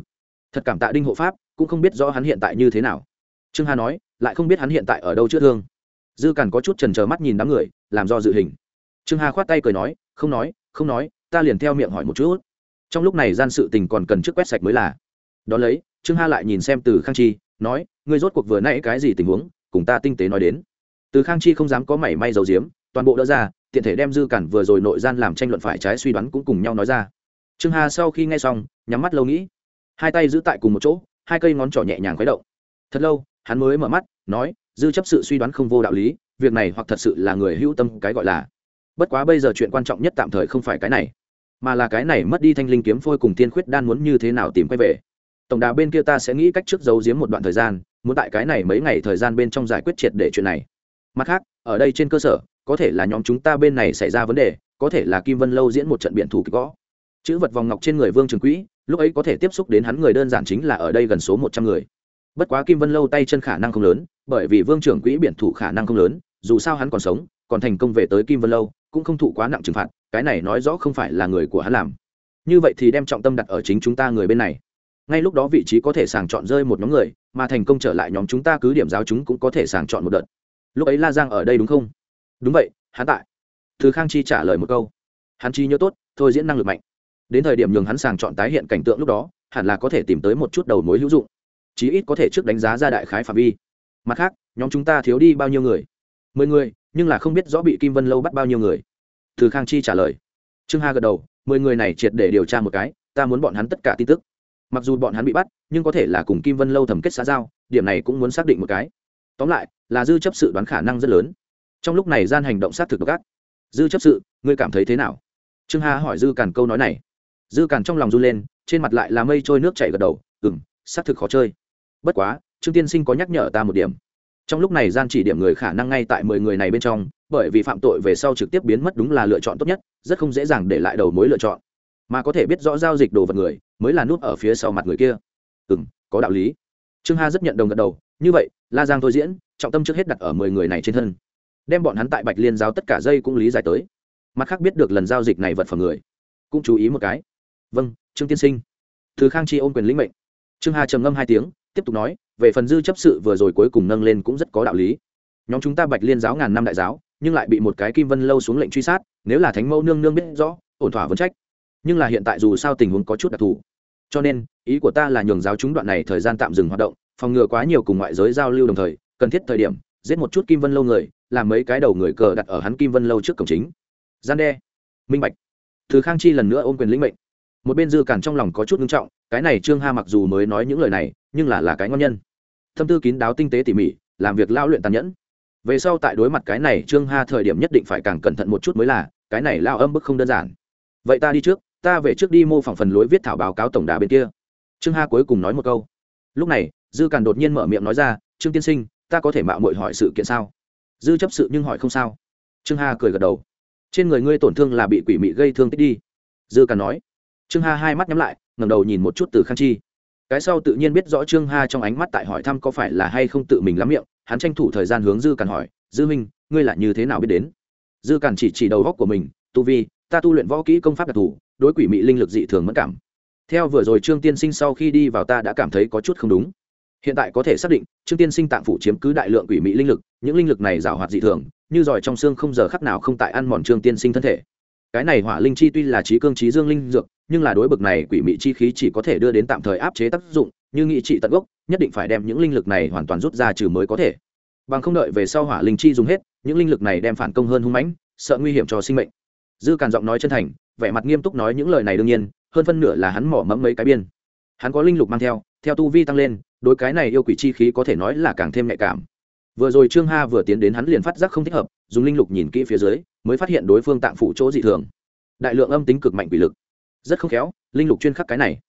Thật cảm tạ đinh hộ pháp cũng không biết rõ hắn hiện tại như thế nào. Trương hà nói lại không biết hắn hiện tại ở đâu chữa thương. Dư càn có chút trần trờ mắt nhìn đám người làm do dự hình. Trương hà khoát tay cười nói không nói không nói ta liền theo miệng hỏi một chút trong lúc này gian sự tình còn cần trước quét sạch mới là. Đ ó lấy, trương hà lại nhìn xem từ khang chi, nói, ngươi rốt cuộc vừa nãy cái gì tình huống, cùng ta tinh tế nói đến. Từ khang chi không dám có mảy may dầu diếm toàn bộ đỡ ra, tiện thể đem dư cản vừa rồi nội gian làm tranh luận phải trái suy đoán cũng cùng nhau nói ra. Trương hà sau khi nghe xong, nhắm mắt lâu nghĩ. Hai tay giữ tại cùng một chỗ, hai cây ngón trỏ nhẹ nhàng khuấy động. Thật lâu, hắn mới mở mắt, nói, dư chấp sự suy đoán không vô đạo lý, việc này hoặc thật sự là người hữu tâm cái gọi là. Bất quá bây giờ chuyện quan trọng nhất tạm thời không phải cái này mà là cái này mất đi thanh linh kiếm phôi cùng tiên khuyết đan muốn như thế nào tìm quay về. Tổng đà bên kia ta sẽ nghĩ cách trước giấu giếm một đoạn thời gian, muốn tại cái này mấy ngày thời gian bên trong giải quyết triệt để chuyện này. Mặt khác, ở đây trên cơ sở, có thể là nhóm chúng ta bên này xảy ra vấn đề, có thể là kim vân lâu diễn một trận biện thủ kịch gõ. Chữ vật vòng ngọc trên người vương trường quỹ, lúc ấy có thể tiếp xúc đến hắn người đơn giản chính là ở đây gần số một trăm người. Bất quá kim vân lâu tay chân khả năng không lớn, bởi vì vương trưởng quỹ biển thủ khả năng không lớn, dù sao hắn còn sống, còn thành công về tới kim vân lâu cũng không thụ quá nặng trừng phạt, cái này nói rõ không phải là người của hắn làm. Như vậy thì đem trọng tâm đặt ở chính chúng ta người bên này. Ngay lúc đó vị trí có thể sàng chọn rơi một nhóm người, mà thành công trở lại nhóm chúng ta cứ điểm giáo chúng cũng có thể sàng chọn một đợt. Lúc ấy la giang ở đây đúng không? Đúng vậy, hắn tại. Thứ khang chi trả lời một câu. Hắn chi nhớ tốt, thôi diễn năng lực mạnh. Đến thời điểm nhường hắn sàng chọn tái hiện cảnh tượng lúc đó, hẳn là có thể tìm tới một chút đầu mối hữu dụng. Chí ít có thể trước đánh giá ra đại khái phạm vi. Mặt khác, nhóm chúng ta thiếu đi bao nhiêu người? Mười người, nhưng là không biết rõ bị kim vân lâu bắt bao nhiêu người. Từ khang chi trả lời. Trương hà gật đầu, mười người này triệt để điều tra một cái, ta muốn bọn hắn tất cả tin tức. Mặc dù bọn hắn bị bắt, nhưng có thể là cùng kim vân lâu thẩm kết xã giao, điểm này cũng muốn xác định một cái. Tóm lại, là dư chấp sự đoán khả năng rất lớn. Trong lúc này gian hành động sát thực độc ác. Dư chấp sự, ngươi cảm thấy thế nào? Trương hà hỏi dư càn câu nói này. Dư càn trong lòng run lên, trên mặt lại là mây trôi nước chảy gật đầu ừng xác thực khó chơi. Bất quá, trương tiên sinh có nhắc nhở ta một điểm trong lúc này gian chỉ điểm người khả năng ngay tại mười người này bên trong, bởi vì phạm tội về sau trực tiếp biến mất đúng là lựa chọn tốt nhất, rất không dễ dàng để lại đầu mối lựa chọn. Mà có thể biết rõ giao dịch đồ vật người, mới là nút ở phía sau mặt người kia. Ừ m có đạo lý. Trương ha rất nhận đồng gật đầu, như vậy, la giang thôi diễn, trọng tâm trước hết đặt ở mười người này trên thân. Đem bọn hắn tại bạch liên giáo tất cả dây cũng lý giải tới. Mặt khác biết được lần giao dịch này vật phẩm người, cũng chú ý một cái. Vâng trương tiên sinh. Thứ khang chi ôm quyền lĩnh mệnh. Trương hà trầm ngâm hai tiếng tiếp tục nói, về phần dư chấp sự vừa rồi cuối cùng nâng lên cũng rất có đạo lý. Nhóm chúng ta bạch liên giáo ngàn năm đại giáo, nhưng lại bị một cái kim vân lâu xuống lệnh truy sát, nếu là thánh mẫu nương nương biết rõ, ổn thỏa vấn trách. Nhưng là hiện tại dù sao tình huống có chút đặc thù. Cho nên, ý của ta là nhường giáo chúng đoạn này thời gian tạm dừng hoạt động, phòng ngừa quá nhiều cùng ngoại giới giao lưu đồng thời, cần thiết thời điểm, giết một chút kim vân lâu người, làm mấy cái đầu người cờ đặt ở hắn kim vân lâu trước cổng chính. Gian đe. Minh bạch. Thứ khang chi lần nữa ôm quyền lĩnh mệnh. Một bên dư cản trong lòng có chút nghiêm trọng, cái này trương ha mặc dù mới nói những lời này nhưng là là cái ngon nhân. Thâm tư kín đáo tinh tế tỉ mỉ, làm việc lao luyện tàn nhẫn. Về sau tại đối mặt cái này, trương ha thời điểm nhất định phải càng cẩn thận một chút mới là, cái này lao âm bức không đơn giản. Vậy ta đi trước, ta về trước đi mô phỏng phần lối viết thảo báo cáo tổng đà bên kia. Trương ha cuối cùng nói một câu. Lúc này, dư càn đột nhiên mở miệng nói ra, trương tiên sinh, ta có thể mạo mội hỏi sự kiện sao? Dư chấp sự nhưng hỏi không sao. Trương ha cười gật đầu. Trên người ngươi tổn thương là bị quỷ mị gây thương tích đi. Dư càn nói. Trương ha hai mắt nhắm lại, ngẩng đầu nhìn một chút từ khang chi cái sau tự nhiên biết rõ trương ha trong ánh mắt tại hỏi thăm có phải là hay không tự mình lắm miệng, hắn tranh thủ thời gian hướng dư càn hỏi, dư minh, ngươi là như thế nào biết đến? Dư càn chỉ chỉ đầu góc của mình, tu vi, ta tu luyện võ kỹ công pháp đặc thù, đối quỷ mị linh lực dị thường mất cảm. Theo vừa rồi trương tiên sinh sau khi đi vào ta đã cảm thấy có chút không đúng. Hiện tại có thể xác định, trương tiên sinh tạng phủ chiếm cứ đại lượng quỷ mị linh lực, những linh lực này rào hoạt dị thường, như giỏi trong xương không giờ khắc nào không tại ăn mòn trương tiên sinh thân thể cái này hỏa linh chi tuy là trí cương trí dương linh dược, nhưng là đối bực này quỷ mị chi khí chỉ có thể đưa đến tạm thời áp chế tác dụng, như nghị trị tận gốc, nhất định phải đem những linh lực này hoàn toàn rút ra trừ mới có thể. Bằng không đợi về sau hỏa linh chi dùng hết, những linh lực này đem phản công hơn hung mãnh, sợ nguy hiểm cho sinh mệnh. Dư càn giọng nói chân thành, vẻ mặt nghiêm túc nói những lời này đương nhiên, hơn phân nửa là hắn mỏ mẫm mấy cái biên. Hắn có linh lục mang theo theo tu vi tăng lên, đối cái này yêu quỷ chi khí có thể nói là càng thêm nhạy cảm vừa rồi trương ha vừa tiến đến hắn liền phát giác không thích hợp, dùng linh lục nhìn kỹ phía dưới, mới phát hiện đối phương tạm phủ chỗ dị thường. Đại lượng âm tính cực mạnh quỷ lực. Rất không khéo, linh lục chuyên khắc cái này.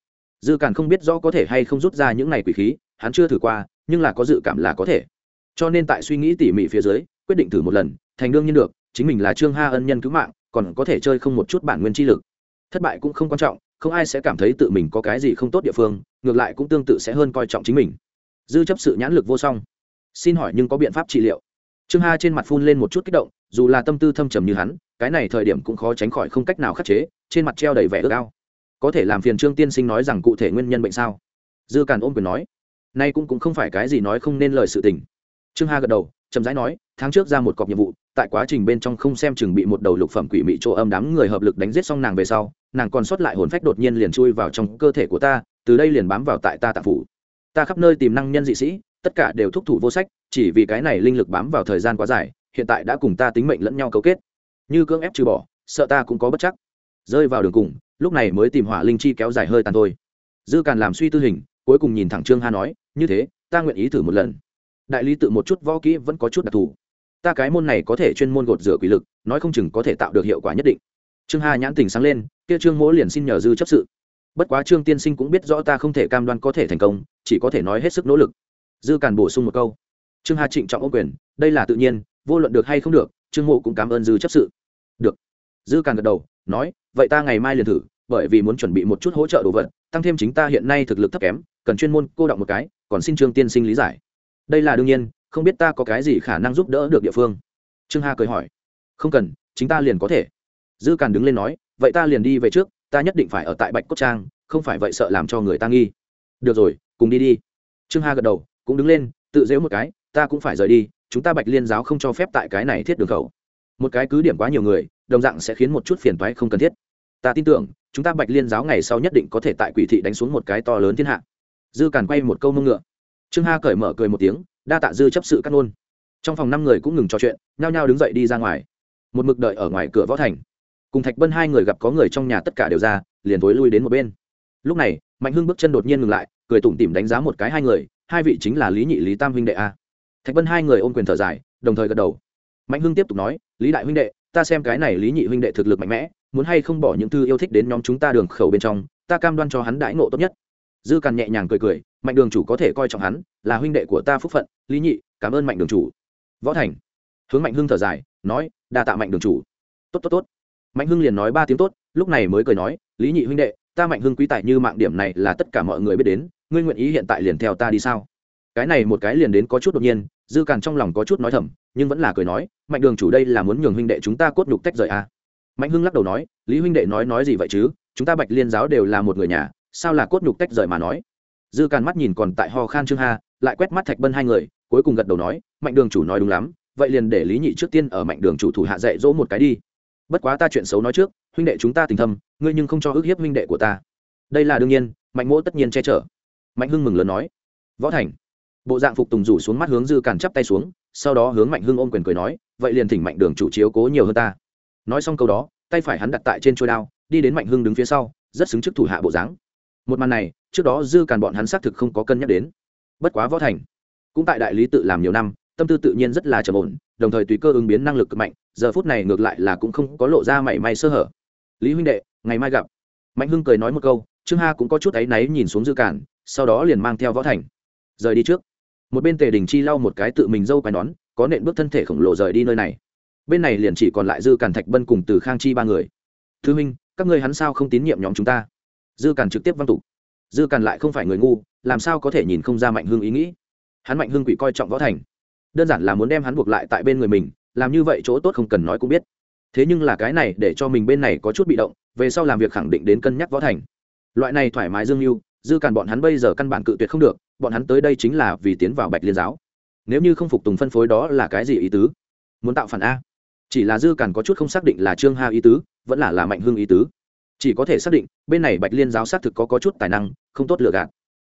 Dư càn không biết rõ có thể hay không rút ra những này quỷ khí, hắn chưa thử qua, nhưng là có dự cảm là có thể. Cho nên tại suy nghĩ tỉ mỉ phía dưới, quyết định thử một lần, thành đương nhiên được, chính mình là trương ha ân nhân cứu mạng, còn có thể chơi không một chút bản nguyên chi lực. Thất bại cũng không quan trọng, không ai sẽ cảm thấy tự mình có cái gì không tốt địa phương, ngược lại cũng tương tự sẽ hơn coi trọng chính mình. Dư chấp sự nhãn lực vô song xin hỏi nhưng có biện pháp trị liệu? Trương ha trên mặt phun lên một chút kích động, dù là tâm tư thâm trầm như hắn, cái này thời điểm cũng khó tránh khỏi không cách nào khắc chế, trên mặt treo đầy vẻ ước ao. Có thể làm phiền trương tiên sinh nói rằng cụ thể nguyên nhân bệnh sao? Dư càn ôm quyền nói. Nay cũng cũng không phải cái gì nói không nên lời sự tình. Trương ha gật đầu, chậm rãi nói, tháng trước ra một cọc nhiệm vụ, tại quá trình bên trong không xem chừng bị một đầu lục phẩm quỷ mị chỗ âm đám người hợp lực đánh giết xong nàng về sau, nàng còn sót lại hồn phách đột nhiên liền chui vào trong cơ thể của ta, từ đây liền bám vào tại ta tạp phủ. Ta khắp nơi tìm năng nhân dị sĩ tất cả đều thúc thủ vô sách, chỉ vì cái này linh lực bám vào thời gian quá dài, hiện tại đã cùng ta tính mệnh lẫn nhau cấu kết. Như cưỡng ép trừ bỏ, sợ ta cũng có bất chắc. Rơi vào đường cùng, lúc này mới tìm hỏa linh chi kéo dài hơi tàn thôi. Dư càn làm suy tư hình, cuối cùng nhìn thẳng trương ha nói, như thế, ta nguyện ý thử một lần. Đại lý tự một chút võ kỹ vẫn có chút đặc thù. Ta cái môn này có thể chuyên môn gột rửa quỷ lực, nói không chừng có thể tạo được hiệu quả nhất định. Trương hà nhãn tình sáng lên, kia trương mỗ liền xin nhờ dư chấp sự. Bất quá trương tiên sinh cũng biết rõ ta không thể cam đoan có thể thành công, chỉ có thể nói hết sức nỗ lực dư càn bổ sung một câu. Trương hà trịnh trọng ô quyền, đây là tự nhiên, vô luận được hay không được, trương mộ cũng cảm ơn dư chấp sự. Được. Dư càn gật đầu, nói, vậy ta ngày mai liền thử, bởi vì muốn chuẩn bị một chút hỗ trợ đồ vật, tăng thêm chính ta hiện nay thực lực thấp kém, cần chuyên môn cô động một cái, còn xin trương tiên sinh lý giải. Đây là đương nhiên, không biết ta có cái gì khả năng giúp đỡ được địa phương. Trương hà cười hỏi. Không cần, chính ta liền có thể. Dư càn đứng lên nói, vậy ta liền đi về trước, ta nhất định phải ở tại bạch cốt trang, không phải vậy sợ làm cho người ta nghi. Được rồi, cùng đi đi. Trương hà gật đầu cũng đứng lên, tự dễu một cái, ta cũng phải rời đi, chúng ta bạch liên giáo không cho phép tại cái này thiết đường khẩu. Một cái cứ điểm quá nhiều người, đồng dạng sẽ khiến một chút phiền toái không cần thiết. Ta tin tưởng, chúng ta bạch liên giáo ngày sau nhất định có thể tại quỷ thị đánh xuống một cái to lớn thiên hạ. Dư càn quay một câu mông ngựa. Trương ha cởi mở cười một tiếng, đa tạ dư chấp sự cắt ngôn. Trong phòng năm người cũng ngừng trò chuyện, nhao nhao đứng dậy đi ra ngoài. Một mực đợi ở ngoài cửa võ thành. Cùng thạch bân hai người gặp có người trong nhà tất cả đều ra, liền thối lui đến một bên. Lúc này, mạnh hưng bước chân đột nhiên ngừng lại, cười tủm tỉm đánh giá một cái hai người hai vị chính là lý nhị lý tam huynh đệ a thạch bân hai người ôm quyền thở dài đồng thời gật đầu mạnh hưng tiếp tục nói lý đại huynh đệ ta xem cái này lý nhị huynh đệ thực lực mạnh mẽ muốn hay không bỏ những thư yêu thích đến nhóm chúng ta đường khẩu bên trong ta cam đoan cho hắn đãi ngộ tốt nhất dư càn nhẹ nhàng cười cười mạnh đường chủ có thể coi trọng hắn là huynh đệ của ta phúc phận lý nhị cảm ơn mạnh đường chủ võ thành hướng mạnh hưng thở dài nói đa tạ mạnh đường chủ tốt tốt tốt mạnh hưng liền nói ba tiếng tốt lúc này mới cười nói lý nhị huynh đệ ta mạnh hưng quý tài như mạng điểm này là tất cả mọi người biết đến ngươi nguyện ý hiện tại liền theo ta đi sao? Cái này một cái liền đến có chút đột nhiên, dư càn trong lòng có chút nói thầm, nhưng vẫn là cười nói, mạnh đường chủ đây là muốn nhường huynh đệ chúng ta cốt nhục tách rời à. mạnh hưng lắc đầu nói, lý huynh đệ nói nói gì vậy chứ? Chúng ta bạch liên giáo đều là một người nhà, sao là cốt nhục tách rời mà nói? Dư càn mắt nhìn còn tại ho khan trương ha, lại quét mắt thạch bân hai người, cuối cùng gật đầu nói, mạnh đường chủ nói đúng lắm, vậy liền để lý nhị trước tiên ở mạnh đường chủ thủ hạ dạy dỗ một cái đi. Bất quá ta chuyện xấu nói trước, huynh đệ chúng ta tình thâm, ngươi nhưng không cho ước hiếp huynh đệ của ta. Đây là đương nhiên, mạnh mỗ tất nhiên che chở mạnh hưng mừng lớn nói, võ thành. Bộ dạng phục tùng rủ xuống mắt hướng dư càn chắp tay xuống, sau đó hướng mạnh hưng ôm quyền cười nói, vậy liền thỉnh mạnh đường chủ chiếu cố nhiều hơn ta. Nói xong câu đó, tay phải hắn đặt tại trên trôi đao, đi đến mạnh hưng đứng phía sau, rất xứng trước thủ hạ bộ dáng. Một màn này, trước đó dư càn bọn hắn xác thực không có cân nhắc đến. Bất quá võ thành, cũng tại đại lý tự làm nhiều năm, tâm tư tự nhiên rất là trầm ổn, đồng thời tùy cơ ứng biến năng lực cực mạnh, giờ phút này ngược lại là cũng không có lộ ra mảy may sơ hở. Lý huynh đệ, ngày mai gặp. Mạnh hưng cười nói một câu, trương ha cũng có chút áy náy nhìn xuống dư cản sau đó liền mang theo võ thành, rời đi trước. Một bên tề đình chi lau một cái tự mình dâu quai nón, có nện bước thân thể khổng lồ rời đi nơi này. Bên này liền chỉ còn lại dư cản thạch bân cùng từ khang chi ba người. Thư minh các ngươi hắn sao không tín nhiệm nhóm chúng ta? Dư cản trực tiếp văn tục. Dư cản lại không phải người ngu, làm sao có thể nhìn không ra mạnh hưng ý nghĩ? Hắn mạnh hưng quỷ coi trọng võ thành. Đơn giản là muốn đem hắn buộc lại tại bên người mình, làm như vậy chỗ tốt không cần nói cũng biết. Thế nhưng là cái này để cho mình bên này có chút bị động, về sau làm việc khẳng định đến cân nhắc võ thành. Loại này thoải mái dương mưu dư càn bọn hắn bây giờ căn bản cự tuyệt không được bọn hắn tới đây chính là vì tiến vào bạch liên giáo. Nếu như không phục tùng phân phối đó là cái gì ý tứ? Muốn tạo phản a. Chỉ là dư càn có chút không xác định là trương ha ý tứ vẫn là là mạnh hưng ý tứ. Chỉ có thể xác định bên này bạch liên giáo xác thực có, có chút tài năng không tốt lựa gạt.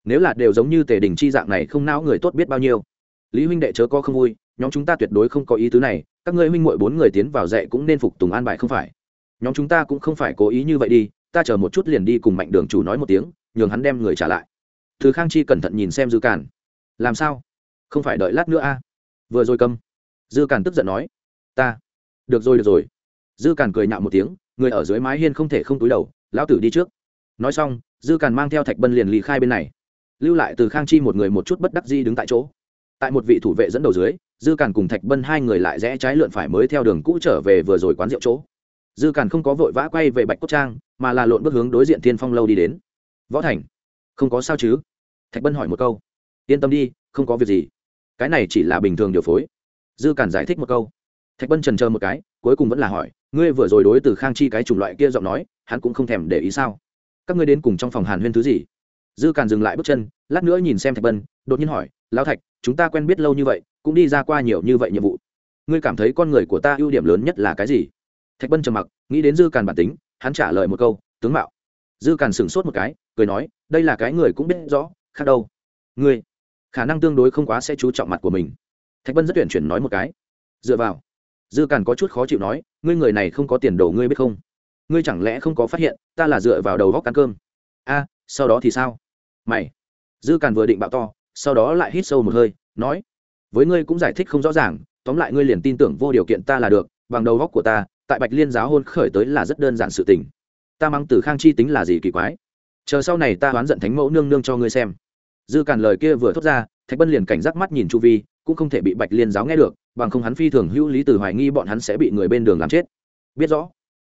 Nếu là đều giống như tề đình chi dạng này không não người tốt biết bao nhiêu. Lý huynh đệ chớ có không vui nhóm chúng ta tuyệt đối không có ý tứ này các ngươi huynh muội bốn người tiến vào dạy cũng nên phục tùng an bài không phải. Nhóm chúng ta cũng không phải cố ý như vậy đi ta chờ một chút liền đi cùng mạnh đường chủ nói một tiếng nhường hắn đem người trả lại. Thứ khang chi cẩn thận nhìn xem dư càn. Làm sao? Không phải đợi lát nữa a? Vừa rồi câm dư càn tức giận nói. Ta. Được rồi được rồi. Dư càn cười nhạo một tiếng, người ở dưới mái hiên không thể không túi đầu, lão tử đi trước. Nói xong, dư càn mang theo thạch bân liền lì khai bên này. Lưu lại từ khang chi một người một chút bất đắc di đứng tại chỗ. Tại một vị thủ vệ dẫn đầu dưới, dư càn cùng thạch bân hai người lại rẽ trái lượn phải mới theo đường cũ trở về vừa rồi quán rượu chỗ. Dư càn không có vội vã quay về bạch cốt trang, mà là lộn bước hướng đối diện thiên phong lâu đi đến võ thành. Không có sao chứ? Thạch bân hỏi một câu. Yên tâm đi, không có việc gì. Cái này chỉ là bình thường điều phối. Dư cản giải thích một câu. Thạch bân trần chờ một cái, cuối cùng vẫn là hỏi, ngươi vừa rồi đối từ khang chi cái chủng loại kia giọng nói, hắn cũng không thèm để ý sao? Các ngươi đến cùng trong phòng hàn huyên thứ gì? Dư cản dừng lại bước chân, lát nữa nhìn xem thạch bân, đột nhiên hỏi, lão thạch, chúng ta quen biết lâu như vậy, cũng đi ra qua nhiều như vậy nhiệm vụ. Ngươi cảm thấy con người của ta ưu điểm lớn nhất là cái gì? Thạch bân trầm mặc, nghĩ đến dư càn bản tính, hắn trả lời một câu, tướng mạo dư càn sửng sốt một cái, cười nói, đây là cái người cũng biết rõ, khác đâu. Ngươi, khả năng tương đối không quá sẽ chú trọng mặt của mình. Thạch bân rất tuyển chuyển nói một cái. Dựa vào. Dư càn có chút khó chịu nói, ngươi người này không có tiền đồ ngươi biết không? Ngươi chẳng lẽ không có phát hiện, ta là dựa vào đầu góc ăn cơm? A, sau đó thì sao? Mày. Dư càn vừa định bạo to, sau đó lại hít sâu một hơi, nói, với ngươi cũng giải thích không rõ ràng, tóm lại ngươi liền tin tưởng vô điều kiện ta là được, bằng đầu góc của ta, tại bạch liên giáo hôn khởi tới là rất đơn giản sự tình ta mang từ khang chi tính là gì kỳ quái? Chờ sau này ta oán giận thánh mẫu nương nương cho ngươi xem. Dư càn lời kia vừa thốt ra, thạch bân liền cảnh giác mắt nhìn chu vi, cũng không thể bị bạch liên giáo nghe được, bằng không hắn phi thường hữu lý từ hoài nghi bọn hắn sẽ bị người bên đường làm chết. Biết rõ.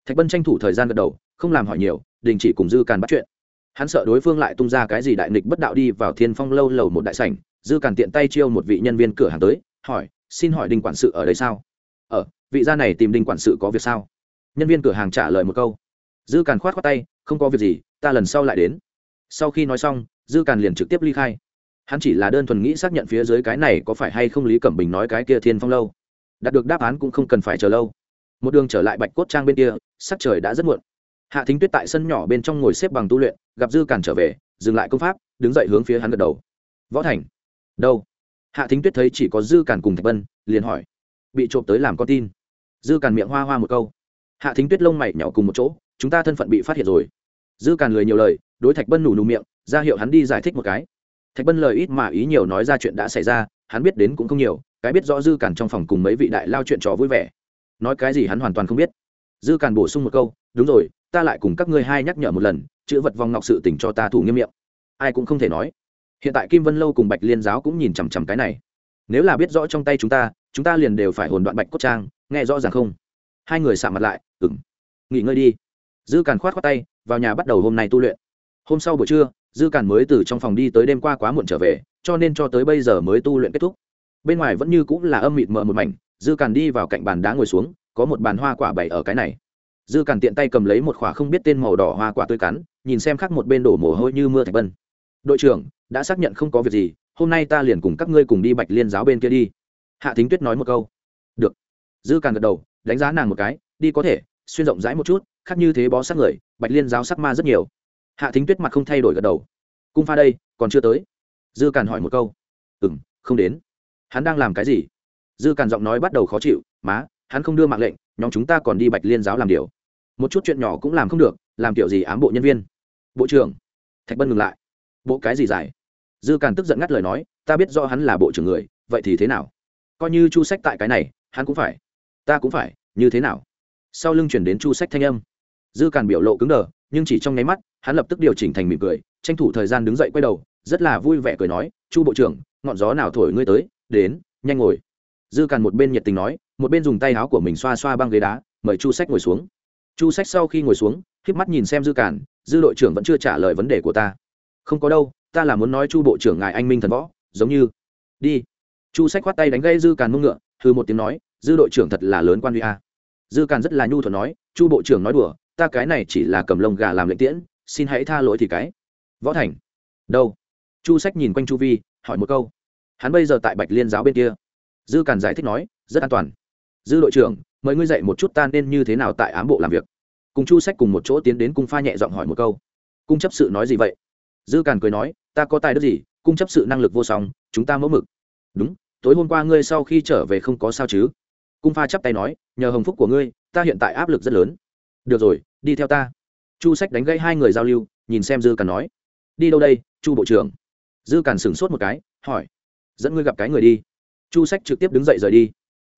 Thạch bân tranh thủ thời gian gật đầu, không làm hỏi nhiều, đình chỉ cùng dư càn bắt chuyện. Hắn sợ đối phương lại tung ra cái gì đại nghịch bất đạo đi vào thiên phong lâu lầu một đại sảnh, dư càn tiện tay chiêu một vị nhân viên cửa hàng tới, hỏi, xin hỏi đinh quản sự ở đây sao? Ở vị gia này tìm đinh quản sự có việc sao? Nhân viên cửa hàng trả lời một câu dư càn khoát khoát tay, không có việc gì, ta lần sau lại đến. Sau khi nói xong, dư càn liền trực tiếp ly khai. Hắn chỉ là đơn thuần nghĩ xác nhận phía dưới cái này có phải hay không lý cẩm bình nói cái kia thiên phong lâu. Đạt được đáp án cũng không cần phải chờ lâu. Một đường trở lại bạch cốt trang bên kia, sắc trời đã rất muộn. Hạ thính tuyết tại sân nhỏ bên trong ngồi xếp bằng tu luyện, gặp dư càn trở về, dừng lại công pháp, đứng dậy hướng phía hắn gật đầu. Võ thành. Đâu? Hạ thính tuyết thấy chỉ có dư càn cùng thạch vân, liền hỏi. Bị trộm tới làm con tin. Dư càn miệng hoa hoa một câu. Hạ thính tuyết lông mày nhỏ cùng một chỗ chúng ta thân phận bị phát hiện rồi. Dư càn lười nhiều lời, đối thạch bân nủ nụ miệng, ra hiệu hắn đi giải thích một cái. Thạch bân lời ít mà ý nhiều nói ra chuyện đã xảy ra, hắn biết đến cũng không nhiều, cái biết rõ dư càn trong phòng cùng mấy vị đại lao chuyện trò vui vẻ. Nói cái gì hắn hoàn toàn không biết. Dư càn bổ sung một câu, đúng rồi, ta lại cùng các ngươi hai nhắc nhở một lần, chữ vật vòng ngọc sự tỉnh cho ta thủ nghiêm miệng. Ai cũng không thể nói. Hiện tại kim vân lâu cùng bạch liên giáo cũng nhìn chằm chằm cái này. Nếu là biết rõ trong tay chúng ta chúng ta liền đều phải hồn đoạn bạch cốt trang, nghe rõ ràng không? Hai người sạ mặt lại ừng nghỉ ngơi đi dư càn khoát khoát tay, vào nhà bắt đầu hôm nay tu luyện. Hôm sau buổi trưa, dư càn mới từ trong phòng đi tới đêm qua quá muộn trở về, cho nên cho tới bây giờ mới tu luyện kết thúc. Bên ngoài vẫn như cũng là âm mịt mờ một mảnh, dư càn đi vào cạnh bàn đá ngồi xuống, có một bàn hoa quả bày ở cái này. Dư càn tiện tay cầm lấy một khỏa không biết tên màu đỏ hoa quả tươi cắn, nhìn xem khác một bên đổ mồ hôi như mưa thạch vân. Đội trưởng, đã xác nhận không có việc gì, hôm nay ta liền cùng các ngươi cùng đi bạch liên giáo bên kia đi. Hạ thính tuyết nói một câu. Được. Dư càn gật đầu, đánh giá nàng một cái, đi có thể, xuyên rộng rãi một chút khác như thế bó sát người, bạch liên giáo sắc ma rất nhiều. Hạ thính tuyết mặt không thay đổi gật đầu. Cung pha đây, còn chưa tới. Dư càn hỏi một câu. Ừ m không đến. Hắn đang làm cái gì? Dư càn giọng nói bắt đầu khó chịu. Má, hắn không đưa mạng lệnh, nhóm chúng ta còn đi bạch liên giáo làm điều. Một chút chuyện nhỏ cũng làm không được, làm kiểu gì ám bộ nhân viên? Bộ trưởng. Thạch bân ngừng lại. Bộ cái gì dài dư càn tức giận ngắt lời nói, ta biết do hắn là bộ trưởng người, vậy thì thế nào? Coi như chu sách tại cái này, hắn cũng phải. Ta cũng phải, như thế nào? Sau lưng chuyển đến chu sách thanh âm dư càn biểu lộ cứng đờ, nhưng chỉ trong nháy mắt, hắn lập tức điều chỉnh thành mỉm cười, tranh thủ thời gian đứng dậy quay đầu, rất là vui vẻ cười nói, chu bộ trưởng, ngọn gió nào thổi ngươi tới? Đến, nhanh ngồi. Dư càn một bên nhiệt tình nói, một bên dùng tay áo của mình xoa xoa băng ghế đá, mời chu sách ngồi xuống. Chu sách sau khi ngồi xuống k mắt nhìn xem dư càn, dư đội trưởng vẫn chưa trả lời vấn đề của ta. Không có đâu, ta là muốn nói chu bộ trưởng ngài anh minh thần võ, giống như. Đi. Chu sách khoát tay đánh gây dư càn mông ngựa thư một tiếng nói, dư đội trưởng thật là lớn quan huy a. Dư càn rất là nhu thuận nói, chu bộ trưởng nói đùa ta cái này chỉ là cầm lông gà làm lệnh tiễn, xin hãy tha lỗi thì cái. Võ thành. Đâu? Chu sách nhìn quanh chu vi, hỏi một câu. Hắn bây giờ tại bạch liên giáo bên kia. Dư càn giải thích nói, rất an toàn. Dư đội trưởng, mời ngươi dạy một chút ta nên như thế nào tại ám bộ làm việc. Cùng chu sách cùng một chỗ tiến đến cung pha nhẹ giọng hỏi một câu. Cung chấp sự nói gì vậy? Dư càn cười nói, ta có tài đức gì, cung chấp sự năng lực vô song, chúng ta mẫu mực. Đúng, tối hôm qua ngươi sau khi trở về không có sao chứ? Cung pha chắp tay nói, nhờ hồng phúc của ngươi, ta hiện tại áp lực rất lớn được rồi, đi theo ta. Chu sách đánh gây hai người giao lưu, nhìn xem dư càn nói. Đi đâu đây, chu bộ trưởng? Dư càn sửng sốt một cái, hỏi. Dẫn ngươi gặp cái người đi. Chu sách trực tiếp đứng dậy rời đi.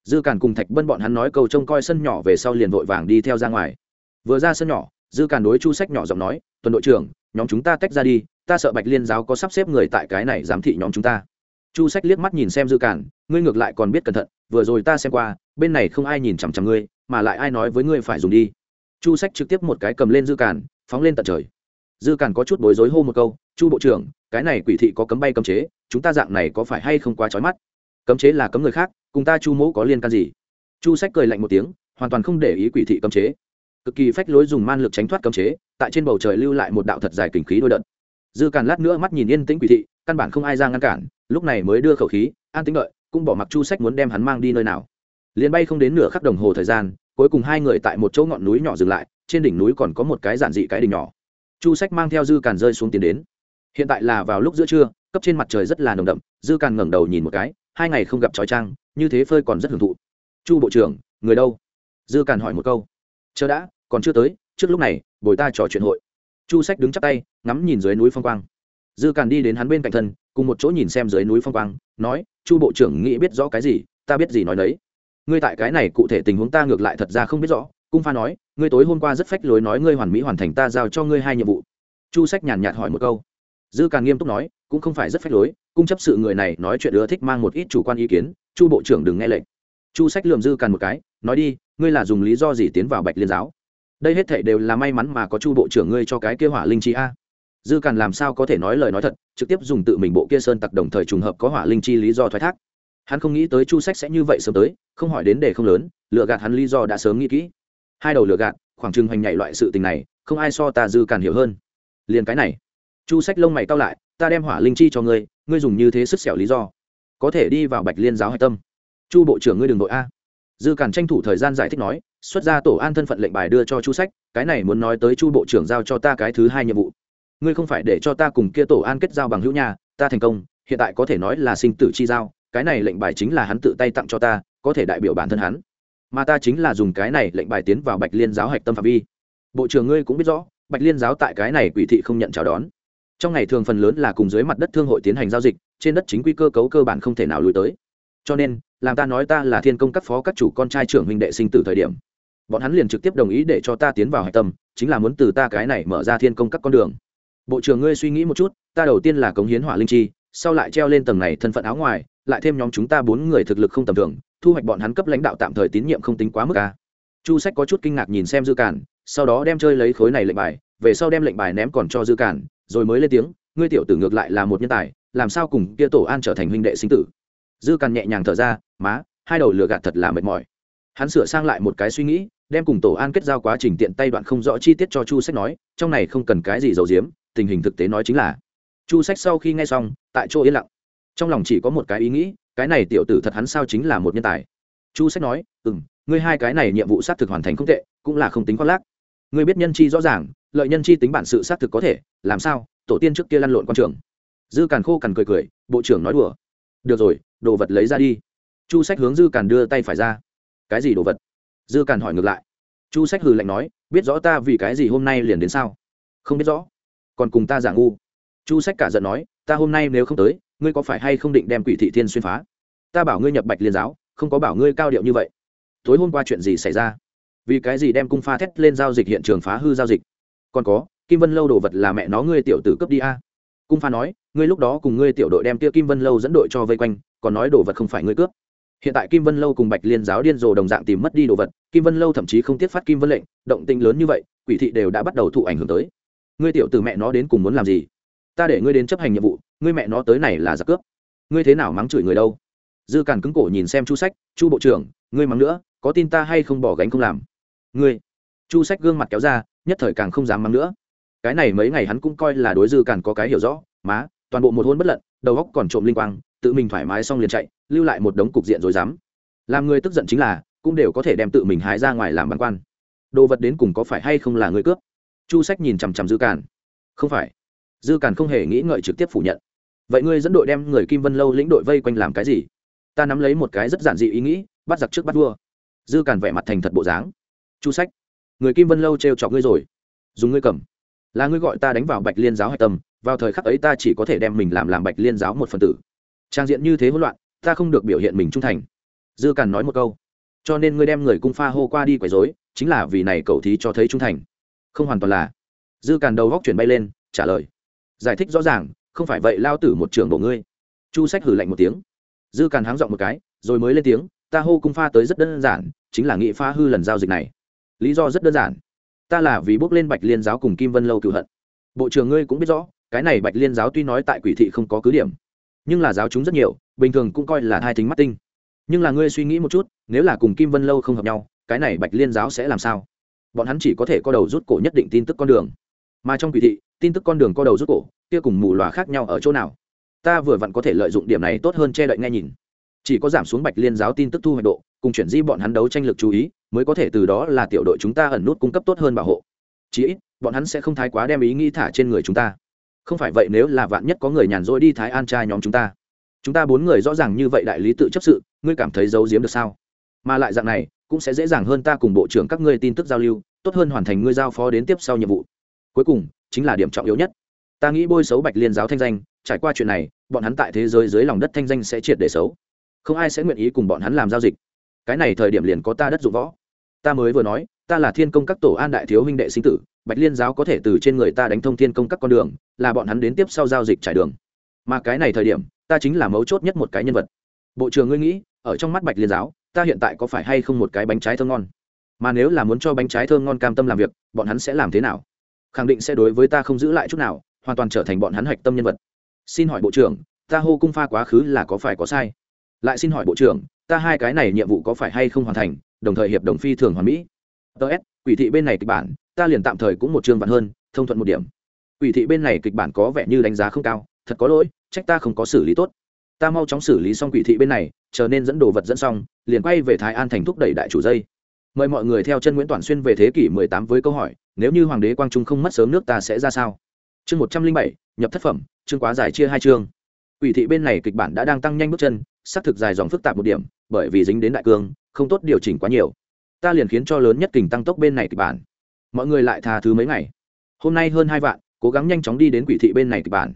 Dư càn cùng thạch bân bọn hắn nói câu trông coi sân nhỏ về sau liền vội vàng đi theo ra ngoài. Vừa ra sân nhỏ, dư càn đối chu sách nhỏ giọng nói, tuần đội trưởng, nhóm chúng ta tách ra đi, ta sợ bạch liên giáo có sắp xếp người tại cái này giám thị nhóm chúng ta. Chu sách liếc mắt nhìn xem dư càn ngươi ngược lại còn biết cẩn thận, vừa rồi ta xem qua, bên này không ai nhìn chằm chằm ngươi, mà lại ai nói với ngươi phải dùng đi chu sách trực tiếp một cái cầm lên dư cản, phóng lên tận trời. Dư cản có chút bối rối hô một câu chu bộ trưởng cái này quỷ thị có cấm bay cấm chế chúng ta dạng này có phải hay không quá trói mắt? Cấm chế là cấm người khác cùng ta chu mỗ có liên can gì? Chu sách cười lạnh một tiếng hoàn toàn không để ý quỷ thị cấm chế. Cực kỳ phách lối dùng man lực tránh thoát cấm chế tại trên bầu trời lưu lại một đạo thật dài kình khí đôi đợt. Dư càn lát nữa mắt nhìn yên tĩnh quỷ thị căn bản không ai ra ngăn cản lúc này mới đưa khẩu khí an tính đợi cũng bỏ mặc chu sách muốn đem hắn mang đi nơi nào. Liền bay không đến nửa khắc đồng hồ thời gian cuối cùng hai người tại một chỗ ngọn núi nhỏ dừng lại, trên đỉnh núi còn có một cái giản dị cái đỉnh nhỏ. Chu sách mang theo dư càn rơi xuống tiến đến. Hiện tại là vào lúc giữa trưa, cấp trên mặt trời rất là nồng đậm, dư càn ngẩng đầu nhìn một cái, hai ngày không gặp trói trang như thế phơi còn rất hưởng thụ. Chu bộ trưởng, người đâu? Dư càn hỏi một câu. Chờ đã, còn chưa tới, trước lúc này, bồi ta trò chuyện hội. Chu sách đứng chắp tay, ngắm nhìn dưới núi phong quang. Dư càn đi đến hắn bên cạnh thân, cùng một chỗ nhìn xem dưới núi phong quang, nói, chu bộ trưởng, nghĩ biết rõ cái gì, ta biết gì nói đấy ngươi tại cái này cụ thể tình huống ta ngược lại thật ra không biết rõ. Cung pha nói, ngươi tối hôm qua rất phách lối nói ngươi hoàn mỹ hoàn thành ta giao cho ngươi hai nhiệm vụ. Chu sách nhàn nhạt hỏi một câu. Dư càn nghiêm túc nói, cũng không phải rất phách lối, cung chấp sự người này nói chuyện ưa thích mang một ít chủ quan ý kiến, chu bộ trưởng đừng nghe lệnh. Chu sách lườm dư càn một cái, nói đi, ngươi là dùng lý do gì tiến vào bạch liên giáo? Đây hết thảy đều là may mắn mà có chu bộ trưởng ngươi cho cái kia hỏa linh chi a. Dư càn làm sao có thể nói lời nói thật, trực tiếp dùng tự mình bộ kia sơn tặc đồng thời trùng hợp có hỏa linh chi lý do thoái thác hắn không nghĩ tới chu sách sẽ như vậy sớm tới, không hỏi đến để không lớn lựa gạt hắn lý do đã sớm nghĩ kỹ. Hai đầu lựa gạt, khoảng trừng hoành nhảy loại sự tình này, không ai so ta dư càn hiểu hơn. Liền cái này. Chu sách lông mày cao lại, ta đem hỏa linh chi cho ngươi ngươi dùng như thế sức xẻo lý do. Có thể đi vào bạch liên giáo hạch tâm. Chu bộ trưởng ngươi đ ừ n g đội a. Dư càn tranh thủ thời gian giải thích nói, xuất ra tổ an thân phận lệnh bài đưa cho chu sách, cái này muốn nói tới chu bộ trưởng giao cho ta cái thứ hai nhiệm vụ. Ngươi không phải để cho ta cùng kia tổ an kết giao bằng hữu nhà, ta thành công, hiện tại có thể nói là sinh tử chi giao cái này lệnh bài chính là hắn tự tay tặng cho ta, có thể đại biểu bản thân hắn. Mà ta chính là dùng cái này lệnh bài tiến vào bạch liên giáo hạch tâm phạm vi. Bộ trưởng ngươi cũng biết rõ, bạch liên giáo tại cái này quỷ thị không nhận chào đón. Trong ngày thường phần lớn là cùng dưới mặt đất thương hội tiến hành giao dịch, trên đất chính quy cơ cấu cơ bản không thể nào lùi tới. Cho nên, làm ta nói ta là thiên công các phó các chủ con trai trưởng huynh đệ sinh tử thời điểm, bọn hắn liền trực tiếp đồng ý để cho ta tiến vào hạch tâm, chính là muốn từ ta cái này mở ra thiên công các con đường. Bộ trưởng ngươi suy nghĩ một chút, ta đầu tiên là cống hiến hỏa linh chi sau lại treo lên tầng này thân phận áo ngoài, lại thêm nhóm chúng ta bốn người thực lực không tầm thường, thu hoạch bọn hắn cấp lãnh đạo tạm thời tín nhiệm không tính quá mức ca chu sách có chút kinh ngạc nhìn xem dư cản, sau đó đem chơi lấy khối này lệnh bài, về sau đem lệnh bài ném còn cho dư cản, rồi mới lên tiếng, ngươi tiểu tử ngược lại là một nhân tài, làm sao cùng kia tổ an trở thành huynh đệ sinh tử? Dư cản nhẹ nhàng thở ra, má, hai đầu lừa gạt thật là mệt mỏi. Hắn sửa sang lại một cái suy nghĩ, đem cùng tổ an kết giao quá trình tiện tay đoạn không rõ chi tiết cho chu sách nói, trong này không cần cái gì giấu giếm, tình hình thực tế nói chính là chu sách sau khi nghe xong, tại chỗ yên lặng. Trong lòng chỉ có một cái ý nghĩ, cái này tiểu tử thật hắn sao chính là một nhân tài. Chu sách nói ừ m ngươi hai cái này nhiệm vụ xác thực hoàn thành không tệ, cũng là không tính khoác lác. Ngươi biết nhân chi rõ ràng, lợi nhân chi tính bản sự xác thực có thể, làm sao, tổ tiên trước kia lăn lộn quan trường. Dư càn khô càn cười cười, bộ trưởng nói đùa. Được rồi, đồ vật lấy ra đi. Chu sách hướng dư càn đưa tay phải ra. Cái gì đồ vật? Dư càn hỏi ngược lại. Chu sách hừ lạnh nói, biết rõ ta vì cái gì hôm nay liền đến sao? Không biết rõ. Còn cùng ta giả ngu chu sách cả giận nói, ta hôm nay nếu không tới, ngươi có phải hay không định đem quỷ thị thiên xuyên phá? Ta bảo ngươi nhập bạch liên giáo, không có bảo ngươi cao điệu như vậy. Tối hôm qua chuyện gì xảy ra? Vì cái gì đem cung pha thét lên giao dịch hiện trường phá hư giao dịch? Còn có, kim vân lâu đồ vật là mẹ nó ngươi tiểu tử cướp đi a. Cung pha nói, ngươi lúc đó cùng ngươi tiểu đội đem tia kim vân lâu dẫn đội cho vây quanh, còn nói đồ vật không phải ngươi cướp. Hiện tại kim vân lâu cùng bạch liên giáo điên rồ đồng dạng tìm mất đi đồ vật, kim vân lâu thậm chí không tiết phát kim vân lệnh, động tinh lớn như vậy, quỷ thị đều đã bắt đầu thụ ảnh hưởng tới. Ngươi tiểu tử mẹ nó đến cùng muốn làm gì? Ta để ngươi đến chấp hành nhiệm vụ, ngươi mẹ nó tới này là giặc cướp. Ngươi thế nào mắng chửi người đâu? Dư càn cứng cổ nhìn xem chu sách, chu bộ trưởng, ngươi mắng nữa, có tin ta hay không bỏ gánh không làm? Ngươi? Chu sách gương mặt kéo ra, nhất thời càng không dám mắng nữa. Cái này mấy ngày hắn cũng coi là đối dư càn có cái hiểu rõ, má, toàn bộ một hôn bất lận, đầu góc còn trộm linh quang, tự mình thoải mái xong liền chạy, lưu lại một đống cục diện rồi dám làm người tức giận chính là, cũng đều có thể đem tự mình hái ra ngoài làm băn quan. Đồ vật đến cùng có phải hay không là người cướp? Chu sách nhìn chằm chằm dư càn. Không phải dư càn không hề nghĩ ngợi trực tiếp phủ nhận. Vậy ngươi dẫn đội đem người kim vân lâu lĩnh đội vây quanh làm cái gì? Ta nắm lấy một cái rất giản dị ý nghĩ, bắt giặc trước bắt vua. Dư càn vẻ mặt thành thật bộ dáng. Chu sách. Người kim vân lâu t chọc ngươi rồi. Dùng ngươi cầm. Là ngươi gọi ta đánh vào bạch liên giáo hạch tâm, vào thời khắc ấy ta chỉ có thể đem mình làm làm bạch liên giáo một phần tử. Trang diện như thế hỗn loạn, ta không được biểu hiện mình trung thành. Dư càn nói một câu. Cho nên ngươi đem người cung pha hô qua đi quấy dối chính là vì này cậu thí cho thấy trung thành. Không hoàn toàn là. Dư càn đầu góc chuyển bay lên, trả lời giải thích rõ ràng, không phải vậy lao tử một trưởng bộ ngươi. Chu sách hử lạnh một tiếng. Dư càn háng giọng một cái, rồi mới lên tiếng, ta hô cung pha tới rất đơn giản, chính là nghị pha hư lần giao dịch này. Lý do rất đơn giản. Ta là vì bước lên bạch liên giáo cùng kim vân lâu cựu hận. Bộ trưởng ngươi cũng biết rõ, cái này bạch liên giáo tuy nói tại quỷ thị không có cứ điểm, nhưng là giáo chúng rất nhiều, bình thường cũng coi là hai tính mắt tinh. Nhưng là ngươi suy nghĩ một chút, nếu là cùng kim vân lâu không hợp nhau, cái này bạch liên giáo sẽ làm sao? Bọn hắn chỉ có thể có đầu rút cổ nhất định tin tức con đường. Mà trong quỷ thị tin tức con đường co đầu rút cổ, kia cùng mù loà khác nhau ở chỗ nào? Ta vừa vặn có thể lợi dụng điểm này tốt hơn che đậy nghe nhìn. Chỉ có giảm xuống bạch liên giáo tin tức thu hoạch độ, cùng chuyển di bọn hắn đấu tranh lực chú ý, mới có thể từ đó là tiểu đội chúng ta ẩn nút cung cấp tốt hơn bảo hộ. Chí ít, bọn hắn sẽ không thái quá đem ý nghĩ thả trên người chúng ta. Không phải vậy nếu là vạn nhất có người nhàn rỗi đi thái an trai nhóm chúng ta. Chúng ta bốn người rõ ràng như vậy đại lý tự chấp sự, ngươi cảm thấy giấu giếm được sao? Mà lại dạng này, cũng sẽ dễ dàng hơn ta cùng bộ trưởng các ngươi tin tức giao lưu, tốt hơn hoàn thành ngươi giao phó đến tiếp sau nhiệm vụ cuối cùng, chính là điểm trọng yếu nhất. Ta nghĩ bôi xấu bạch liên giáo thanh danh, trải qua chuyện này, bọn hắn tại thế giới dưới lòng đất thanh danh sẽ triệt để xấu. Không ai sẽ nguyện ý cùng bọn hắn làm giao dịch. Cái này thời điểm liền có ta đất dụng võ. Ta mới vừa nói, ta là thiên công các tổ an đại thiếu huynh đệ sinh tử, bạch liên giáo có thể từ trên người ta đánh thông thiên công các con đường, là bọn hắn đến tiếp sau giao dịch trải đường. Mà cái này thời điểm, ta chính là mấu chốt nhất một cái nhân vật. Bộ trưởng ngươi nghĩ, ở trong mắt bạch liên giáo, ta hiện tại có phải hay không một cái bánh trái thơm ngon? Mà nếu là muốn cho bánh trái thơm ngon cam tâm làm việc, bọn hắn sẽ làm thế nào? Khẳng định sẽ đối với ta không giữ lại chút nào, hoàn toàn trở thành bọn hắn hạch tâm nhân vật. Xin hỏi bộ trưởng, ta hô cung pha quá khứ là có phải có sai? Lại xin hỏi bộ trưởng, ta hai cái này nhiệm vụ có phải hay không hoàn thành, đồng thời hiệp đồng phi thường hoàn mỹ. Ts quỷ thị bên này kịch bản, ta liền tạm thời cũng một chương vạn hơn, thông thuận một điểm. Quỷ thị bên này kịch bản có vẻ như đánh giá không cao, thật có lỗi, trách ta không có xử lý tốt. Ta mau chóng xử lý xong quỷ thị bên này, chờ nên dẫn đồ vật dẫn xong, liền quay về thái an thành thúc đẩy đại chủ dây. Mời mọi người theo chân nguyễn toàn xuyên về thế kỷ 18 với câu hỏi nếu như hoàng đế quang trung không mất sớm nước ta sẽ ra sao? Chương 107, nhập thất phẩm chương quá dài chia hai chương. Quỷ thị bên này kịch bản đã đang tăng nhanh bước chân xác thực dài dòng phức tạp một điểm bởi vì dính đến đại cương không tốt điều chỉnh quá nhiều. Ta liền khiến cho lớn nhất kình tăng tốc bên này kịch bản. Mọi người lại tha thứ mấy ngày. Hôm nay hơn hai vạn cố gắng nhanh chóng đi đến quỷ thị bên này kịch bản.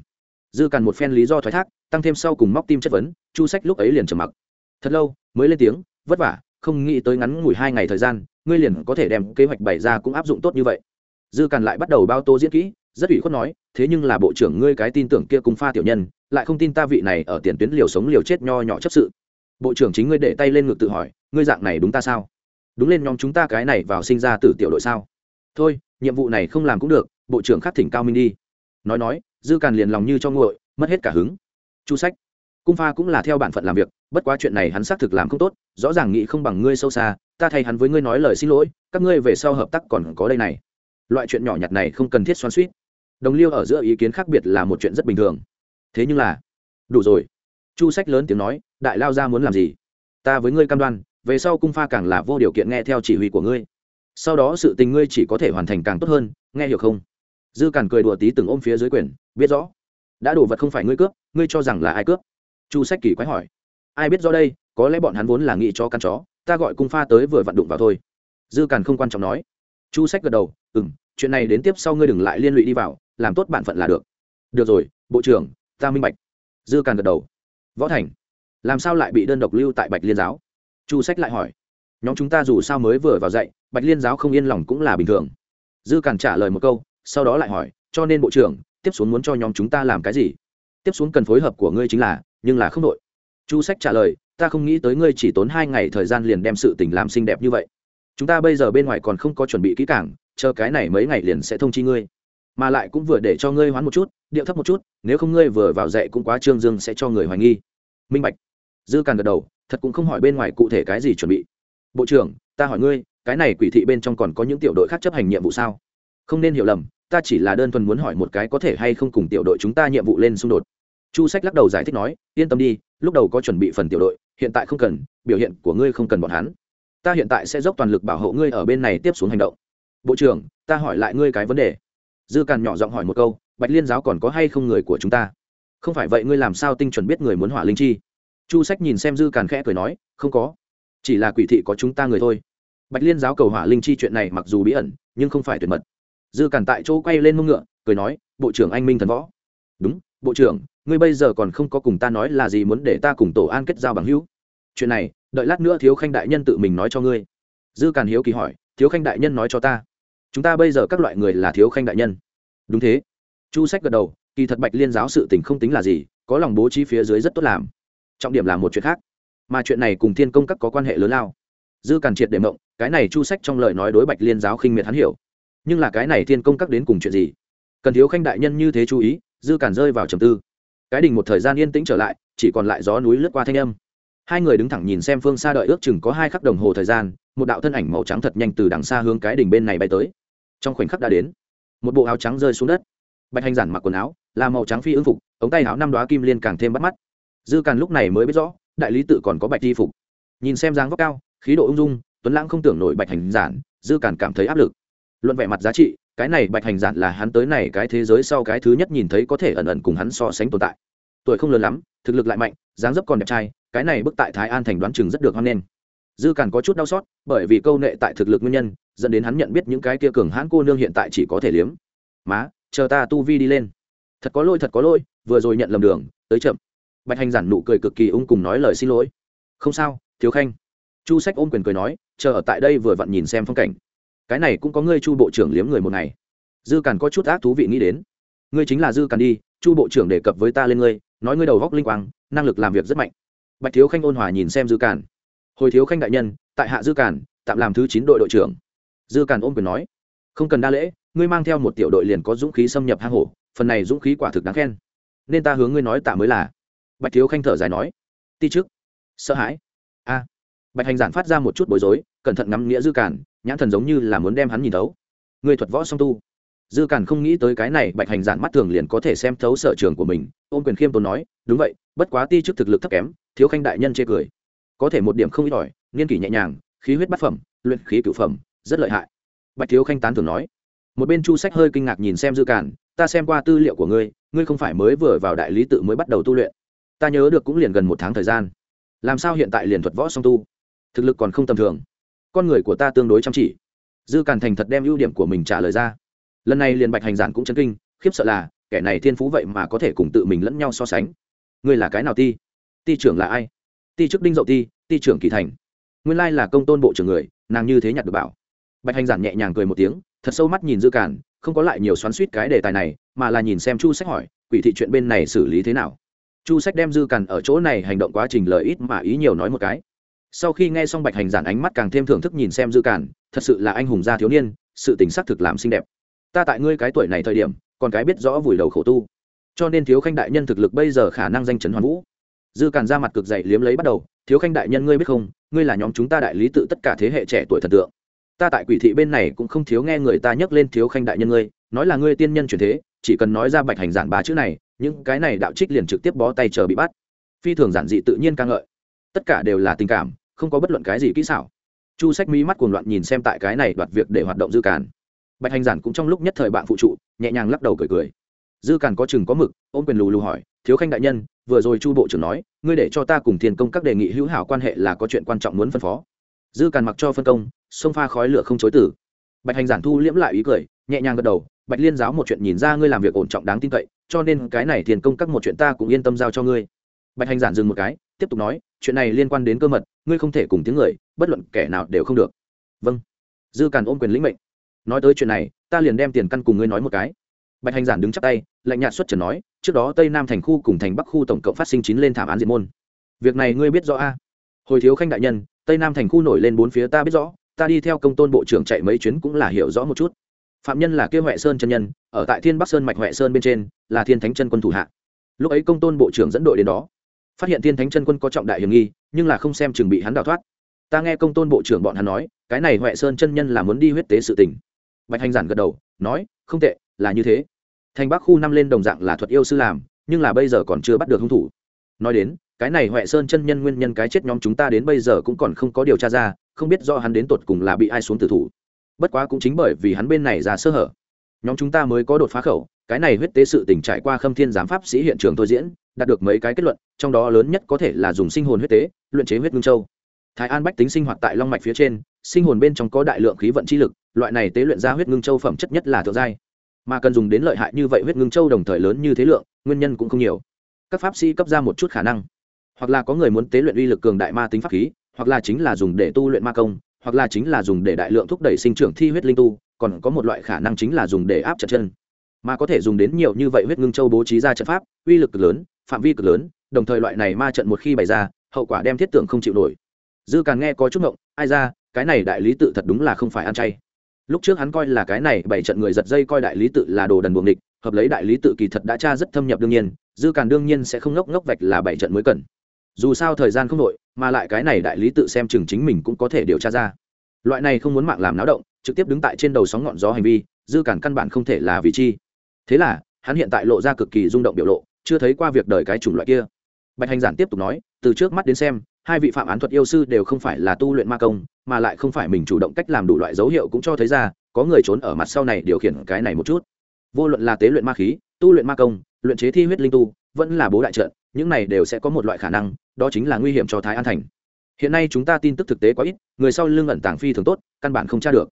Dư cằn một phen lý do thoái thác tăng thêm sau cùng móc tim chất vấn chu sách lúc ấy liền trầm mặc. Thật lâu mới lên tiếng vất vả không nghĩ tới ngắn ngủi hai ngày thời gian ngươi liền có thể đem kế hoạch bày ra cũng áp dụng tốt như vậy dư càn lại bắt đầu bao tô diễn kỹ, rất ủy khuất nói, thế nhưng là bộ trưởng ngươi cái tin tưởng kia cùng pha tiểu nhân, lại không tin ta vị này ở tiền tuyến liều sống liều chết nho nhỏ chấp sự. Bộ trưởng chính ngươi để tay lên ngực tự hỏi, ngươi dạng này đúng ta sao? Đúng lên nhóm chúng ta cái này vào sinh ra từ tiểu đội sao? Thôi, nhiệm vụ này không làm cũng được, bộ trưởng khắc thỉnh cao minh đi. Nói nói, dư càn liền lòng như cho nguội, mất hết cả hứng. Chu sách, cung pha cũng là theo bản phận làm việc, bất quá chuyện này hắn xác thực làm không tốt, rõ ràng nghĩ không bằng ngươi sâu xa, ta thay hắn với ngươi nói lời xin lỗi, các ngươi về sau hợp tác còn có đây này loại chuyện nhỏ nhặt này không cần thiết xoắn suýt đồng liêu ở giữa ý kiến khác biệt là một chuyện rất bình thường. Thế nhưng là, đủ rồi. Chu sách lớn tiếng nói, đại lao ra muốn làm gì? Ta với ngươi cam đoan, về sau cung pha càng là vô điều kiện nghe theo chỉ huy của ngươi. Sau đó sự tình ngươi chỉ có thể hoàn thành càng tốt hơn, nghe hiểu không? Dư càn cười đùa tí từng ôm phía dưới quyền, biết rõ. Đã đổ vật không phải ngươi cướp, ngươi cho rằng là ai cướp? Chu sách kỳ quái hỏi. Ai biết rõ đây, có lẽ bọn hắn vốn là nghĩ cho căn chó, ta gọi cung pha tới vừa vặn đụng vào thôi. Dư càn không quan trọng nói chu sách gật đầu ừ m chuyện này đến tiếp sau ngươi đừng lại liên lụy đi vào, làm tốt bản phận là được. Được rồi, bộ trưởng, ta minh bạch. Dư càn gật đầu. Võ thành, làm sao lại bị đơn độc lưu tại bạch liên giáo? Chu sách lại hỏi. Nhóm chúng ta dù sao mới vừa vào dạy, bạch liên giáo không yên lòng cũng là bình thường. Dư càn trả lời một câu, sau đó lại hỏi, cho nên bộ trưởng, tiếp xuống muốn cho nhóm chúng ta làm cái gì? Tiếp xuống cần phối hợp của ngươi chính là, nhưng là không đội. Chu sách trả lời, ta không nghĩ tới ngươi chỉ tốn hai ngày thời gian liền đem sự tình làm xinh đẹp như vậy chúng ta bây giờ bên ngoài còn không có chuẩn bị kỹ càng, chờ cái này mấy ngày liền sẽ thông chi ngươi. Mà lại cũng vừa để cho ngươi hoán một chút, điệu thấp một chút, nếu không ngươi vừa vào dạy cũng quá trương dương sẽ cho người hoài nghi. Minh bạch. Dư càn gật đầu, thật cũng không hỏi bên ngoài cụ thể cái gì chuẩn bị. Bộ trưởng, ta hỏi ngươi, cái này quỷ thị bên trong còn có những tiểu đội khác chấp hành nhiệm vụ sao? Không nên hiểu lầm, ta chỉ là đơn thuần muốn hỏi một cái có thể hay không cùng tiểu đội chúng ta nhiệm vụ lên xung đột. Chu sách lắc đầu giải thích nói, yên tâm đi, lúc đầu có chuẩn bị phần tiểu đội, hiện tại không cần, biểu hiện của ngươi không cần bọn hắn ta hiện tại sẽ dốc toàn lực bảo hộ ngươi ở bên này tiếp xuống hành động. Bộ trưởng, ta hỏi lại ngươi cái vấn đề. Dư càn nhỏ giọng hỏi một câu, bạch liên giáo còn có hay không người của chúng ta? Không phải vậy ngươi làm sao tinh chuẩn biết người muốn hỏa linh chi? Chu sách nhìn xem dư càn khẽ cười nói, không có. Chỉ là quỷ thị có chúng ta người thôi. Bạch liên giáo cầu hỏa linh chi chuyện này mặc dù bí ẩn, nhưng không phải tuyệt mật. Dư càn tại chỗ quay lên mông ngựa, cười nói, bộ trưởng anh minh thần võ. Đúng, bộ trưởng, ngươi bây giờ còn không có cùng ta nói là gì muốn để ta cùng tổ an kết giao bằng hữu. Chuyện này đợi lát nữa thiếu khanh đại nhân tự mình nói cho ngươi. Dư càn hiếu kỳ hỏi, thiếu khanh đại nhân nói cho ta. Chúng ta bây giờ các loại người là thiếu khanh đại nhân. Đúng thế. Chu sách gật đầu, kỳ thật bạch liên giáo sự tình không tính là gì, có lòng bố trí phía dưới rất tốt làm. Trọng điểm là một chuyện khác. Mà chuyện này cùng thiên công các có quan hệ lớn lao. Dư càn triệt để mộng, cái này chu sách trong lời nói đối bạch liên giáo khinh miệt hắn hiểu. Nhưng là cái này thiên công các đến cùng chuyện gì? Cần thiếu khanh đại nhân như thế chú ý, dư càn rơi vào trầm tư. Cái đình một thời gian yên tĩnh trở lại, chỉ còn lại gió núi lướt qua thanh âm hai người đứng thẳng nhìn xem phương xa đợi ước chừng có hai khắc đồng hồ thời gian, một đạo thân ảnh màu trắng thật nhanh từ đằng xa hướng cái đỉnh bên này bay tới. Trong khoảnh khắc đã đến, một bộ áo trắng rơi xuống đất. Bạch hành giản mặc quần áo, là màu trắng phi ứng phục, ống tay áo năm đoá kim liên càng thêm bắt mắt. Dư càn lúc này mới biết rõ, đại lý tự còn có bạch thi phục. Nhìn xem dáng vóc cao, khí độ ung dung, tuấn lãng không tưởng nổi bạch hành giản, dư càn cảm thấy áp lực. Luận vẻ mặt giá trị, cái này bạch hành giản là hắn tới này cái thế giới sau cái thứ nhất nhìn thấy có thể ẩn ẩn cùng hắn so sánh tồn tại. Tuổi không lớn lắm, thực lực lại mạnh, dáng dấp còn đẹp trai cái này bức tại thái an thành đoán chừng rất được hoan nghênh. Dư càn có chút đau xót, bởi vì câu nệ tại thực lực nguyên nhân, dẫn đến hắn nhận biết những cái kia cường hãn cô nương hiện tại chỉ có thể liếm. Má, chờ ta tu vi đi lên. Thật có lỗi, thật có lỗi, vừa rồi nhận lầm đường, tới chậm. Bạch hành giản nụ cười cực kỳ ung cùng nói lời xin lỗi. Không sao, thiếu khanh. Chu sách ôm quyền cười nói, chờ ở tại đây vừa vặn nhìn xem phong cảnh. Cái này cũng có ngươi chu bộ trưởng liếm người một ngày. Dư càn có chút ác thú vị nghĩ đến. Ngươi chính là dư càn đi, chu bộ trưởng đề cập với ta lên ngươi, nói ngươi đầu góc linh quang, năng lực làm việc rất mạnh bạch thiếu khanh ôn hòa nhìn xem dư cản, hồi thiếu khanh đại nhân tại hạ dư cản tạm làm thứ chín đội đội trưởng. Dư cản ôm quyền nói. Không cần đa lễ ngươi mang theo một tiểu đội liền có dũng khí xâm nhập hang hổ phần này dũng khí quả thực đáng khen. Nên ta hướng ngươi nói tạ mới là. Bạch thiếu khanh thở dài nói. Ti chức. Sợ hãi. A. Bạch hành giản phát ra một chút bối rối cẩn thận ngắm nghĩa dư cản, nhãn thần giống như là muốn đem hắn nhìn thấu. Người thuật võ song tu dư càn không nghĩ tới cái này bạch hành giản mắt thường liền có thể xem thấu sở trường của mình. Ôm quyền khiêm tốn nói, đúng vậy, bất quá ti chức thực lực thấp kém, thiếu khanh đại nhân chê cười. Có thể một điểm không ít ỏi nghiên kỷ nhẹ nhàng, khí huyết bát phẩm, luyện khí cửu phẩm, rất lợi hại. Bạch thiếu khanh tán thường nói. Một bên chu sách hơi kinh ngạc nhìn xem dư càn, ta xem qua tư liệu của ngươi ngươi không phải mới vừa vào đại lý tự mới bắt đầu tu luyện. Ta nhớ được cũng liền gần một tháng thời gian. Làm sao hiện tại liền thuật võ song tu? Thực lực còn không tầm thường. Con người của ta tương đối chăm chỉ. Dư càn thành thật đem ưu điểm của mình trả lời ra lần này liền bạch hành giản cũng chấn kinh, khiếp sợ là, kẻ này thiên phú vậy mà có thể cùng tự mình lẫn nhau so sánh. Ngươi là cái nào ti? Ti trưởng là ai? Ti chức đinh dậu ti ti trưởng kỳ thành. Nguyên lai là công tôn bộ trưởng người, nàng như thế nhặt được bảo. Bạch hành giản nhẹ nhàng cười một tiếng, thật sâu mắt nhìn dư cản không có lại nhiều xoắn suýt cái đề tài này, mà là nhìn xem chu sách hỏi, quỷ thị chuyện bên này xử lý thế nào? Chu sách đem dư cản ở chỗ này hành động quá trình lời ít mà ý nhiều nói một cái. Sau khi nghe xong bạch hành giản ánh mắt càng thêm thưởng thức nhìn xem dư cản thật sự là anh hùng gia thiếu niên, sự tình xác thực làm xinh đẹp ta tại ngươi cái tuổi này thời điểm, còn cái biết rõ vùi đầu khổ tu. Cho nên thiếu khanh đại nhân thực lực bây giờ khả năng danh chấn hoàn vũ. Dư càn ra mặt cực dậy liếm lấy bắt đầu, thiếu khanh đại nhân ngươi biết không, ngươi là nhóm chúng ta đại lý tự tất cả thế hệ trẻ tuổi thần tượng. Ta tại quỷ thị bên này cũng không thiếu nghe người ta nhắc lên thiếu khanh đại nhân ngươi, nói là ngươi tiên nhân truyền thế, chỉ cần nói ra bạch hành giản ba chữ này, những cái này đạo trích liền trực tiếp bó tay chờ bị bắt. Phi thường giản dị tự nhiên ca ngợi. Tất cả đều là tình cảm, không có bất luận cái gì kỹ xảo. Chu sách mỹ mắt cuồng loạn nhìn xem tại cái này đoạt việc để hoạt động dư càn bạch hành giản cũng trong lúc nhất thời bạn phụ trụ, nhẹ nhàng lắc đầu cười cười. Dư càn có chừng có mực, ôm quyền lù lù hỏi, thiếu khanh đại nhân, vừa rồi chu bộ trưởng nói, ngươi để cho ta cùng thiên công các đề nghị hữu hảo quan hệ là có chuyện quan trọng muốn phân phó. Dư càn mặc cho phân công, xông pha khói lửa không chối tử bạch hành giản thu liễm lại ý cười, nhẹ nhàng gật đầu, bạch liên giáo một chuyện nhìn ra ngươi làm việc ổn trọng đáng tin cậy, cho nên cái này thiên công các một chuyện ta cũng yên tâm giao cho ngươi. Bạch hành giản dừng một cái, tiếp tục nói, chuyện này liên quan đến cơ mật, ngươi không thể cùng tiếng người, bất luận kẻ nào đều không được. Vâng. Dư càn ôm quyền lĩnh mệnh nói tới chuyện này, ta liền đem tiền căn cùng ngươi nói một cái. Bạch hành giản đứng chắc tay, lạnh nhạt xuất trần nói, trước đó tây nam thành khu cùng thành bắc khu tổng cộng phát sinh chín lên thảm án diệt môn. Việc này ngươi biết rõ a? Hồi thiếu khanh đại nhân, tây nam thành khu nổi lên bốn phía ta biết rõ, ta đi theo công tôn bộ trưởng chạy mấy chuyến cũng là hiểu rõ một chút. Phạm nhân là kêu huệ sơn chân nhân, ở tại thiên bắc sơn mạch huệ sơn bên trên, là thiên thánh chân quân thủ hạ. Lúc ấy công tôn bộ trưởng dẫn đội đến đó, phát hiện thiên thánh chân quân có trọng đại hiểm nghi, nhưng là không xem chừng bị hắn đào thoát. Ta nghe công tôn bộ trưởng bọn hắn nói, cái này huệ sơn chân nhân là muốn đi huyết tế sự tình bạch hành giản gật đầu, nói, không tệ, là như thế. Thành bắc khu năm lên đồng dạng là thuật yêu sư làm, nhưng là bây giờ còn chưa bắt được hung thủ. Nói đến, cái này huệ sơn chân nhân nguyên nhân cái chết nhóm chúng ta đến bây giờ cũng còn không có điều tra ra, không biết do hắn đến tột cùng là bị ai xuống tử thủ. Bất quá cũng chính bởi vì hắn bên này ra sơ hở. Nhóm chúng ta mới có đột phá khẩu, cái này huyết tế sự tỉnh trải qua khâm thiên giám pháp sĩ hiện trường thôi diễn, đạt được mấy cái kết luận, trong đó lớn nhất có thể là dùng sinh hồn huyết tế, luyện chế huyết ngưng châu. Thái an bách tính sinh hoạt tại long mạch phía trên sinh hồn bên trong có đại lượng khí vận chi lực, loại này tế luyện ra huyết ngưng châu phẩm chất nhất là thượng giai. Mà cần dùng đến lợi hại như vậy huyết ngưng châu đồng thời lớn như thế lượng, nguyên nhân cũng không nhiều. Các pháp sĩ cấp ra một chút khả năng. Hoặc là có người muốn tế luyện uy lực cường đại ma tính pháp khí, hoặc là chính là dùng để tu luyện ma công, hoặc là chính là dùng để đại lượng thúc đẩy sinh trưởng thi huyết linh tu, còn có một loại khả năng chính là dùng để áp trận chân. Mà có thể dùng đến nhiều như vậy huyết ngưng châu bố trí ra trận pháp, uy lực cực lớn, phạm vi cực lớn, đồng thời loại này ma trận một khi bày ra, hậu quả đem thiết tưởng không chịu nổi. Dư càng nghe có chút ngộng, ai ra cái này đại lý tự thật đúng là không phải ăn chay. Lúc trước hắn coi là cái này bảy trận người giật dây coi đại lý tự là đồ đần buồng địch hợp lấy đại lý tự kỳ thật đã tra rất thâm nhập đương nhiên dư càn đương nhiên sẽ không ngốc ngốc vạch là bảy trận mới cần. Dù sao thời gian không đội, mà lại cái này đại lý tự xem chừng chính mình cũng có thể điều tra ra. Loại này không muốn mạng làm náo động trực tiếp đứng tại trên đầu sóng ngọn gió hành vi dư càn căn bản không thể là vì chi. Thế là hắn hiện tại lộ ra cực kỳ rung động biểu lộ chưa thấy qua việc đời cái chủng loại kia. Bạch hành giản tiếp tục nói từ trước mắt đến xem hai vị phạm án thuật yêu sư đều không phải là tu luyện ma công, mà lại không phải mình chủ động cách làm đủ loại dấu hiệu cũng cho thấy ra, có người trốn ở mặt sau này điều khiển cái này một chút. Vô luận là tế luyện ma khí, tu luyện ma công, luyện chế thi huyết linh tu, vẫn là bố đại trận, những này đều sẽ có một loại khả năng, đó chính là nguy hiểm cho thái an thành. Hiện nay chúng ta tin tức thực tế quá ít, người sau lưng ẩn tàng phi thường tốt, căn bản không tra được.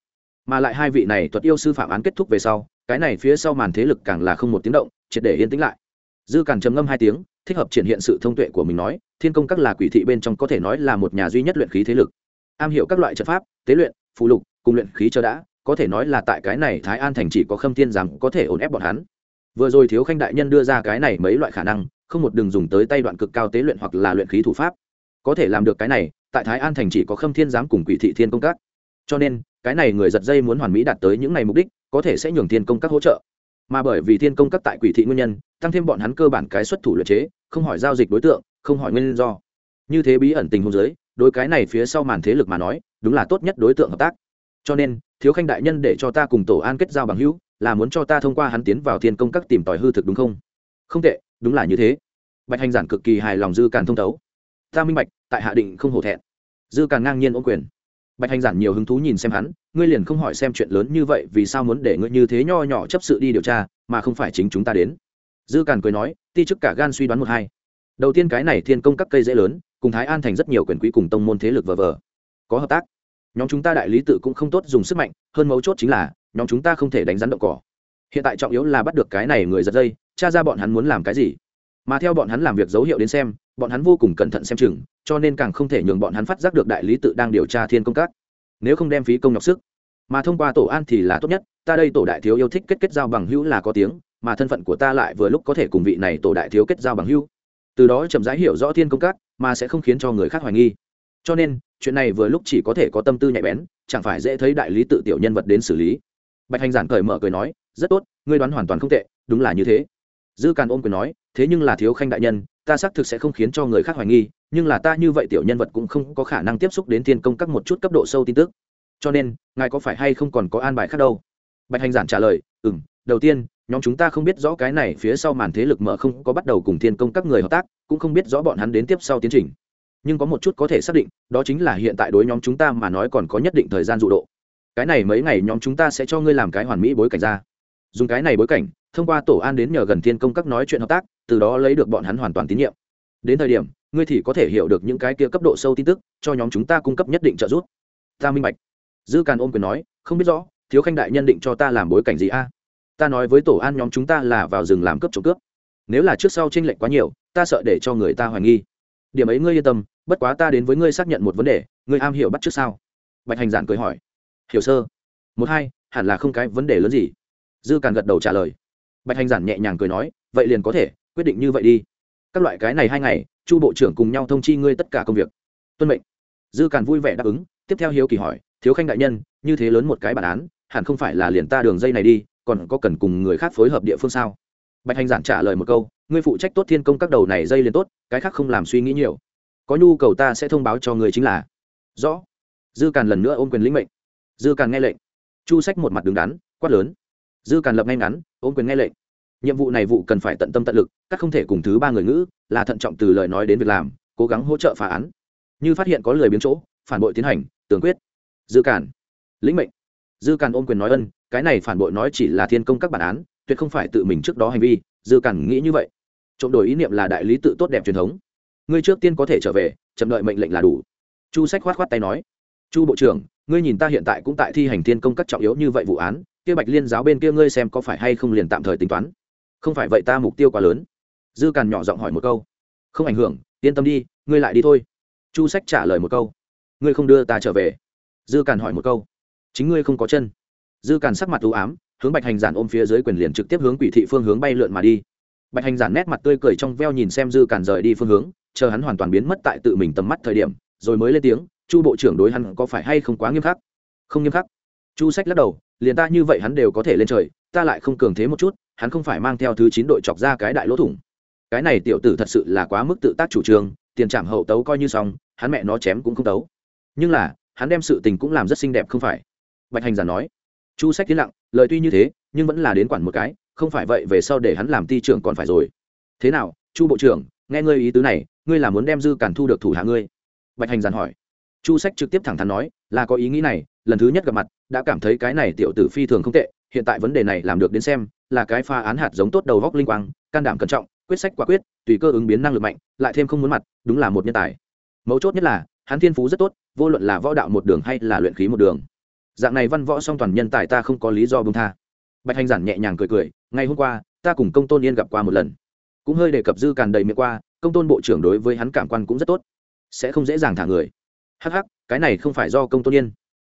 Mà lại hai vị này thuật yêu sư phạm án kết thúc về sau, cái này phía sau màn thế lực càng là không một tiếng động, triệt để yên tĩnh lại. Dư càng trầm ngâm hai tiếng thích hợp triển hiện sự thông tuệ của mình nói, thiên công các là quỷ thị bên trong có thể nói là một nhà duy nhất luyện khí thế lực. Am hiểu các loại trận pháp, tế luyện phụ lục, cùng luyện khí cho đã, có thể nói là tại cái này thái an thành chỉ có khâm thiên rằng có thể ổn ép bọn hắn. Vừa rồi thiếu khanh đại nhân đưa ra cái này mấy loại khả năng, không một đường dùng tới tay đoạn cực cao tế luyện hoặc là luyện khí thủ pháp. Có thể làm được cái này, tại thái an thành chỉ có khâm thiên giám cùng quỷ thị thiên công các. Cho nên, cái này người giật dây muốn hoàn mỹ đạt tới những ngày mục đích, có thể sẽ nhường thiên công các hỗ trợ. Mà bởi vì thiên công các tại quỷ thị nguyên nhân, tăng thêm bọn hắn cơ bản cái xuất thủ luyện chế không hỏi giao dịch đối tượng, không hỏi nguyên do. Như thế bí ẩn tình hôn giới đối cái này phía sau màn thế lực mà nói, đúng là tốt nhất đối tượng hợp tác. Cho nên, thiếu khanh đại nhân để cho ta cùng tổ an kết giao bằng hữu, là muốn cho ta thông qua hắn tiến vào thiên công các tìm tòi hư thực đúng không? Không tệ, đúng là như thế. Bạch hành giản cực kỳ hài lòng dư càn thông thấu. Ta minh bạch, tại hạ định không hổ thẹn. Dư càn ngang nhiên ôm quyền. Bạch hành giản nhiều hứng thú nhìn xem hắn, ngươi liền không hỏi xem chuyện lớn như vậy vì sao muốn để ngươi như thế nho nhỏ chấp sự đi điều tra, mà không phải chính chúng ta đến dư càn cười nói, ti chức cả gan suy đoán một hai. Đầu tiên cái này thiên công các cây dễ lớn, cùng thái an thành rất nhiều quyền quý cùng tông môn thế lực vờ vờ. Có hợp tác. Nhóm chúng ta đại lý tự cũng không tốt dùng sức mạnh, hơn mấu chốt chính là, nhóm chúng ta không thể đánh rắn động cỏ. Hiện tại trọng yếu là bắt được cái này người giật dây cha ra bọn hắn muốn làm cái gì. Mà theo bọn hắn làm việc dấu hiệu đến xem, bọn hắn vô cùng cẩn thận xem chừng, cho nên càng không thể nhường bọn hắn phát giác được đại lý tự đang điều tra thiên công các. Nếu không đem phí công nhọc sức. Mà thông qua tổ an thì là tốt nhất, ta đây tổ đại thiếu yêu thích kết kết giao bằng hữu là có tiếng mà thân phận của ta lại vừa lúc có thể cùng vị này tổ đại thiếu kết giao bằng hữu từ đó chậm rãi hiểu rõ thiên công các, mà sẽ không khiến cho người khác hoài nghi. Cho nên, chuyện này vừa lúc chỉ có thể có tâm tư nhạy bén, chẳng phải dễ thấy đại lý tự tiểu nhân vật đến xử lý. Bạch hành giản cởi mở cười nói, rất tốt, ngươi đoán hoàn toàn không tệ, đúng là như thế. Dư càn ôm cười nói, thế nhưng là thiếu khanh đại nhân, ta xác thực sẽ không khiến cho người khác hoài nghi, nhưng là ta như vậy tiểu nhân vật cũng không có khả năng tiếp xúc đến thiên công các một chút cấp độ sâu tin tức. Cho nên, ngài có phải hay không còn có an bài khác đâu? Bạch hành giản trả lời ừ m đầu tiên nhóm chúng ta không biết rõ cái này phía sau màn thế lực mở không có bắt đầu cùng thiên công các người hợp tác, cũng không biết rõ bọn hắn đến tiếp sau tiến trình. Nhưng có một chút có thể xác định, đó chính là hiện tại đối nhóm chúng ta mà nói còn có nhất định thời gian dụ độ. Cái này mấy ngày nhóm chúng ta sẽ cho ngươi làm cái hoàn mỹ bối cảnh ra. Dùng cái này bối cảnh, thông qua tổ an đến nhờ gần thiên công các nói chuyện hợp tác, từ đó lấy được bọn hắn hoàn toàn tín nhiệm. Đến thời điểm, ngươi thì có thể hiểu được những cái kia cấp độ sâu tin tức, cho nhóm chúng ta cung cấp nhất định trợ giúp. Ta minh bạch. Dư càn ôm quyền nói, không biết rõ, thiếu khanh đại nhân định cho ta làm bối cảnh gì a? Ta nói với tổ an nhóm chúng ta là vào rừng làm cướp trộm cướp. Nếu là trước sau tranh lệch quá nhiều, ta sợ để cho người ta hoài nghi. Điểm ấy ngươi yên tâm, bất quá ta đến với ngươi xác nhận một vấn đề, ngươi am hiểu bắt trước sao? Bạch hành giản cười hỏi. Hiểu sơ. Một hai, hẳn là không cái vấn đề lớn gì. Dư càn gật đầu trả lời. Bạch hành giản nhẹ nhàng cười nói, vậy liền có thể, quyết định như vậy đi. Các loại cái này hai ngày, chu bộ trưởng cùng nhau thông chi ngươi tất cả công việc. Tuân mệnh. Dư càn vui vẻ đáp ứng, tiếp theo hiếu kỳ hỏi, thiếu khanh đại nhân, như thế lớn một cái bản án, hẳn không phải là liền ta đường dây này đi còn có cần cùng người khác phối hợp địa phương sao? Bạch hành giản trả lời một câu, ngươi phụ trách tốt thiên công các đầu này dây liền tốt, cái khác không làm suy nghĩ nhiều. Có nhu cầu ta sẽ thông báo cho người chính là. Rõ. Dư càn lần nữa ôm quyền lĩnh mệnh. Dư càn nghe lệnh. Chu sách một mặt đứng đắn, quát lớn. Dư càn lập ngay ngắn, ôm quyền nghe lệnh. Nhiệm vụ này vụ cần phải tận tâm tận lực, các không thể cùng thứ ba người ngữ, là thận trọng từ lời nói đến việc làm, cố gắng hỗ trợ phá án. Như phát hiện có lời biến chỗ, phản bội tiến hành, tường quyết. Dư càn. Lĩnh mệnh. Dư càn ôm quyền nói ân cái này phản bội nói chỉ là thiên công các bản án, tuyệt không phải tự mình trước đó hành vi, dư cản nghĩ như vậy. Trộm đổi ý niệm là đại lý tự tốt đẹp truyền thống. Ngươi trước tiên có thể trở về, chậm đợi mệnh lệnh là đủ. Chu sách khoát khoát tay nói, chu bộ trưởng, ngươi nhìn ta hiện tại cũng tại thi hành thiên công các trọng yếu như vậy vụ án, kia bạch liên giáo bên kia ngươi xem có phải hay không liền tạm thời tính toán? Không phải vậy ta mục tiêu quá lớn. Dư càn nhỏ giọng hỏi một câu, không ảnh hưởng, yên tâm đi, ngươi lại đi thôi. Chu sách trả lời một câu, ngươi không đưa ta trở về. Dư càn hỏi một câu, chính ngươi không có chân dư càn sắc mặt ưu ám, hướng bạch hành giản ôm phía dưới quyền liền trực tiếp hướng quỷ thị phương hướng bay lượn mà đi. Bạch hành giản nét mặt tươi cười trong veo nhìn xem dư càn rời đi phương hướng, chờ hắn hoàn toàn biến mất tại tự mình tầm mắt thời điểm, rồi mới lên tiếng, chu bộ trưởng đối hắn có phải hay không quá nghiêm khắc? Không nghiêm khắc. Chu sách lắc đầu, liền ta như vậy hắn đều có thể lên trời, ta lại không cường thế một chút, hắn không phải mang theo thứ chín đội chọc ra cái đại lỗ thủng. Cái này tiểu tử thật sự là quá mức tự tác chủ trương, tiền trảm hậu tấu coi như xong, hắn mẹ nó chém cũng không tấu. Nhưng là, hắn đem sự tình cũng làm rất xinh đẹp không phải. Bạch hành giản nói chu sách tiến lặng, lời tuy như thế, nhưng vẫn là đến quản một cái, không phải vậy về sau để hắn làm ty trưởng còn phải rồi. Thế nào, chu bộ trưởng, nghe ngươi ý tứ này, ngươi là muốn đem dư cản thu được thủ hạ ngươi? Bạch hành giản hỏi. Chu sách trực tiếp thẳng thắn nói, là có ý nghĩ này, lần thứ nhất gặp mặt, đã cảm thấy cái này tiểu tử phi thường không tệ, hiện tại vấn đề này làm được đến xem, là cái pha án hạt giống tốt đầu góc linh quang, can đảm cẩn trọng, quyết sách quả quyết, tùy cơ ứng biến năng lực mạnh, lại thêm không muốn mặt, đúng là một nhân tài. Mấu chốt nhất là, hắn thiên phú rất tốt, vô luận là võ đạo một đường hay là luyện khí một đường dạng này văn võ song toàn nhân tài ta không có lý do bông tha. Bạch hành giản nhẹ nhàng cười cười, ngày hôm qua, ta cùng công tôn yên gặp qua một lần. Cũng hơi đề cập dư càn đầy miệng qua, công tôn bộ trưởng đối với hắn cảm quan cũng rất tốt. Sẽ không dễ dàng thả người. Hắc hắc, cái này không phải do công tôn yên.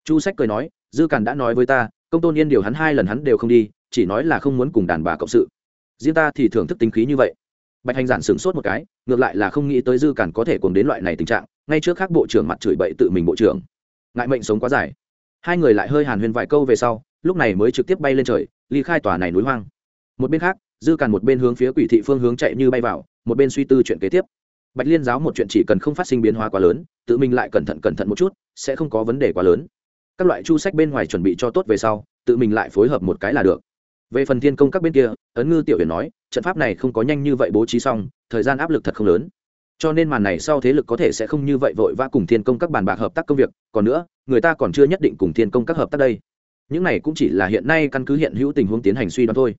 Chu sách cười nói, dư càn đã nói với ta, công tôn yên điều hắn hai lần hắn đều không đi, chỉ nói là không muốn cùng đàn bà cộng sự. Riêng ta thì thưởng thức tính khí như vậy. Bạch hành giản sửng sốt một cái, ngược lại là không nghĩ tới dư càn có thể cùng đến loại này tình trạng, ngay trước khác bộ trưởng mặt chửi bậy tự mình bộ trưởng. Ngại mệnh sống quá dài hai người lại hơi hàn huyên vài câu về sau, lúc này mới trực tiếp bay lên trời, ly khai tòa này núi hoang. Một bên khác, dư càn một bên hướng phía quỷ thị phương hướng chạy như bay vào, một bên suy tư chuyện kế tiếp. Bạch liên giáo một chuyện chỉ cần không phát sinh biến hóa quá lớn, tự mình lại cẩn thận cẩn thận một chút, sẽ không có vấn đề quá lớn. Các loại chu sách bên ngoài chuẩn bị cho tốt về sau, tự mình lại phối hợp một cái là được. Về phần thiên công các bên kia, ấn ngư tiểu huyền nói, trận pháp này không có nhanh như vậy bố trí xong, thời gian áp lực thật không lớn cho nên màn này sau thế lực có thể sẽ không như vậy vội vã cùng thiên công các bàn bạc hợp tác công việc, còn nữa, người ta còn chưa nhất định cùng thiên công các hợp tác đây. Những này cũng chỉ là hiện nay căn cứ hiện hữu tình huống tiến hành suy đoán thôi.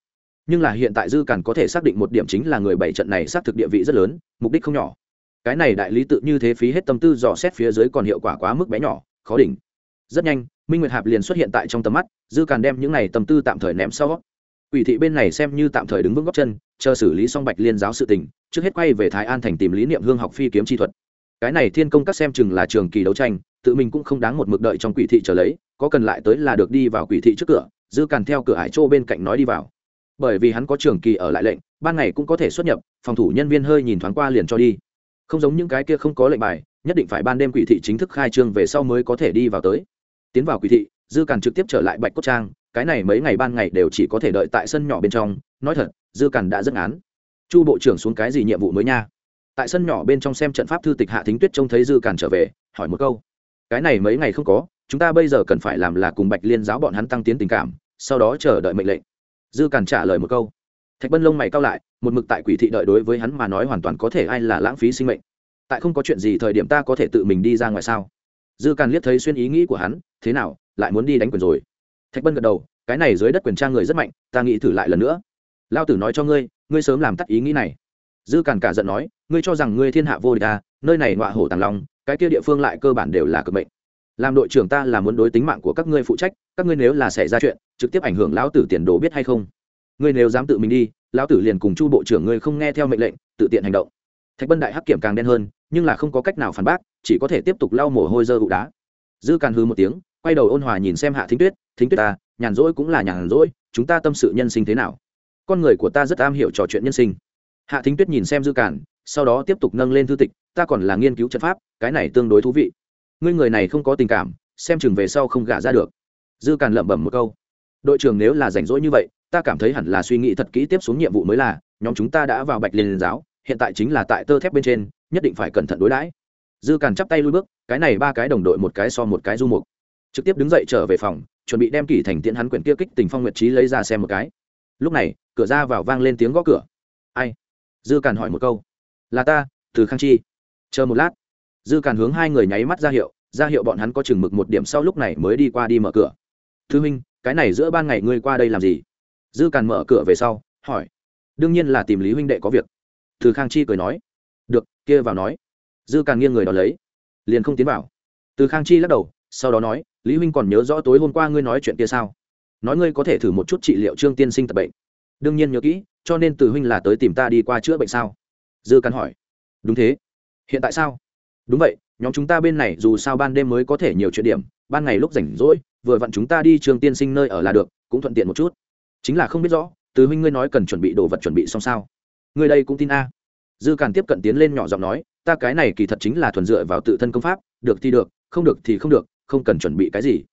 Nhưng là hiện tại dư càn có thể xác định một điểm chính là người bảy trận này xác thực địa vị rất lớn, mục đích không nhỏ. Cái này đại lý tự như thế phí hết tâm tư dò xét phía dưới còn hiệu quả quá mức bé nhỏ, khó đỉnh. Rất nhanh, minh nguyệt hạp liền xuất hiện tại trong tầm mắt, dư càn đem những này tâm tư tạm thời ném sau. Quỷ thị bên này xem như tạm thời đứng vững góc chân, chờ xử lý xong bạch liên giáo sự tình, trước hết quay về thái an thành tìm lý niệm hương học phi kiếm chi thuật. Cái này thiên công các xem chừng là trường kỳ đấu tranh, tự mình cũng không đáng một mực đợi trong quỷ thị trở lấy, có cần lại tới là được đi vào quỷ thị trước cửa, dư càn theo cửa hải châu bên cạnh nói đi vào. Bởi vì hắn có trường kỳ ở lại lệnh, ban ngày cũng có thể xuất nhập, phòng thủ nhân viên hơi nhìn thoáng qua liền cho đi. Không giống những cái kia không có lệnh bài, nhất định phải ban đêm quỷ thị chính thức khai trương về sau mới có thể đi vào tới. Tiến vào quỷ thị, dư càn trực tiếp trở lại bạch cốt trang cái này mấy ngày ban ngày đều chỉ có thể đợi tại sân nhỏ bên trong, nói thật, dư càn đã dẫn án chu bộ trưởng xuống cái gì nhiệm vụ mới nha? Tại sân nhỏ bên trong xem trận pháp thư tịch hạ thính tuyết trông thấy dư càn trở về, hỏi một câu. Cái này mấy ngày không có, chúng ta bây giờ cần phải làm là cùng bạch liên giáo bọn hắn tăng tiến tình cảm, sau đó chờ đợi mệnh lệnh. Dư càn trả lời một câu. Thạch bân lông mày cao lại, một mực tại quỷ thị đợi đối với hắn mà nói hoàn toàn có thể ai là lãng phí sinh mệnh. Tại không có chuyện gì thời điểm ta có thể tự mình đi ra ngoài sao? Dư càn liếc thấy xuyên ý nghĩ của hắn, thế nào, lại muốn đi đánh quyền rồi thạch bân gật đầu, cái này dưới đất quyền trang người rất mạnh, ta nghĩ thử lại lần nữa. Lao tử nói cho ngươi ngươi sớm làm tắt ý nghĩ này. Dư càn cả giận nói, ngươi cho rằng ngươi thiên hạ vô địch à nơi này ngọa hổ tàng long, cái kia địa phương lại cơ bản đều là cực mệnh. Làm đội trưởng ta là muốn đối tính mạng của các ngươi phụ trách, các ngươi nếu là xảy ra chuyện, trực tiếp ảnh hưởng lão tử tiền đồ biết hay không? Ngươi nếu dám tự mình đi, lão tử liền cùng chu bộ trưởng ngươi không nghe theo mệnh lệnh, tự tiện hành động. Thạch bân đại hắc kiểm càng đen hơn, nhưng là không có cách nào phản bác, chỉ có thể tiếp tục lau mồ hôi dơ ụ đá. Dư càn hư một tiếng, quay đầu ôn hòa nhìn xem hạ thính tuyết thính tuyết ta, nhàn rỗi cũng là nhàn rỗi, chúng ta tâm sự nhân sinh thế nào? Con người của ta rất am hiểu trò chuyện nhân sinh. Hạ thính tuyết nhìn xem dư càn sau đó tiếp tục nâng lên thư tịch, ta còn là nghiên cứu trận pháp, cái này tương đối thú vị. Ngươi người này không có tình cảm, xem chừng về sau không gả ra được. Dư càn lẩm bẩm một câu. Đội trưởng nếu là rảnh rỗi như vậy, ta cảm thấy hẳn là suy nghĩ thật kỹ tiếp xuống nhiệm vụ mới là, nhóm chúng ta đã vào bạch liên giáo, hiện tại chính là tại tơ thép bên trên, nhất định phải cẩn thận đối đãi. Dư càn chắp tay lui bước, cái này ba cái đồng đội một cái so một cái du mục. Trực tiếp đứng dậy trở về phòng chuẩn bị đem kỷ thành tiễn hắn quyển kia kích tình phong nguyệt trí lấy ra xem một cái. Lúc này, cửa ra vào vang lên tiếng gõ cửa. Ai? Dư càn hỏi một câu. Là ta, từ khang chi. Chờ một lát. Dư càn hướng hai người nháy mắt ra hiệu ra hiệu bọn hắn có chừng mực một điểm sau lúc này mới đi qua đi mở cửa. Thư huynh cái này giữa ban ngày ngươi qua đây làm gì? Dư càn mở cửa về sau, hỏi. Đương nhiên là tìm lý huynh đệ có việc. Từ khang chi cười nói. Được, kia vào nói. Dư càn nghiêng người đón lấy. Liền không tiến vào. Từ khang chi lắc đầu, sau đó nói lý huynh còn nhớ rõ tối hôm qua ngươi nói chuyện kia sao? Nói ngươi có thể thử một chút trị liệu trương tiên sinh tập bệnh. Đương nhiên nhớ kỹ, cho nên từ huynh là tới tìm ta đi qua chữa bệnh sao? Dư căn hỏi. Đúng thế. Hiện tại sao? Đúng vậy, nhóm chúng ta bên này dù sao ban đêm mới có thể nhiều chuyện điểm, ban ngày lúc rảnh rỗi, vừa vặn chúng ta đi trường tiên sinh nơi ở là được, cũng thuận tiện một chút. Chính là không biết rõ, từ huynh ngươi nói cần chuẩn bị đồ vật chuẩn bị xong sao? Ngươi đây cũng tin a? Dư càn tiếp cận tiến lên nhỏ giọng nói, ta cái này kỳ thật chính là thuần dựa vào tự thân công pháp, được thì được, không được thì không được không cần chuẩn bị cái gì.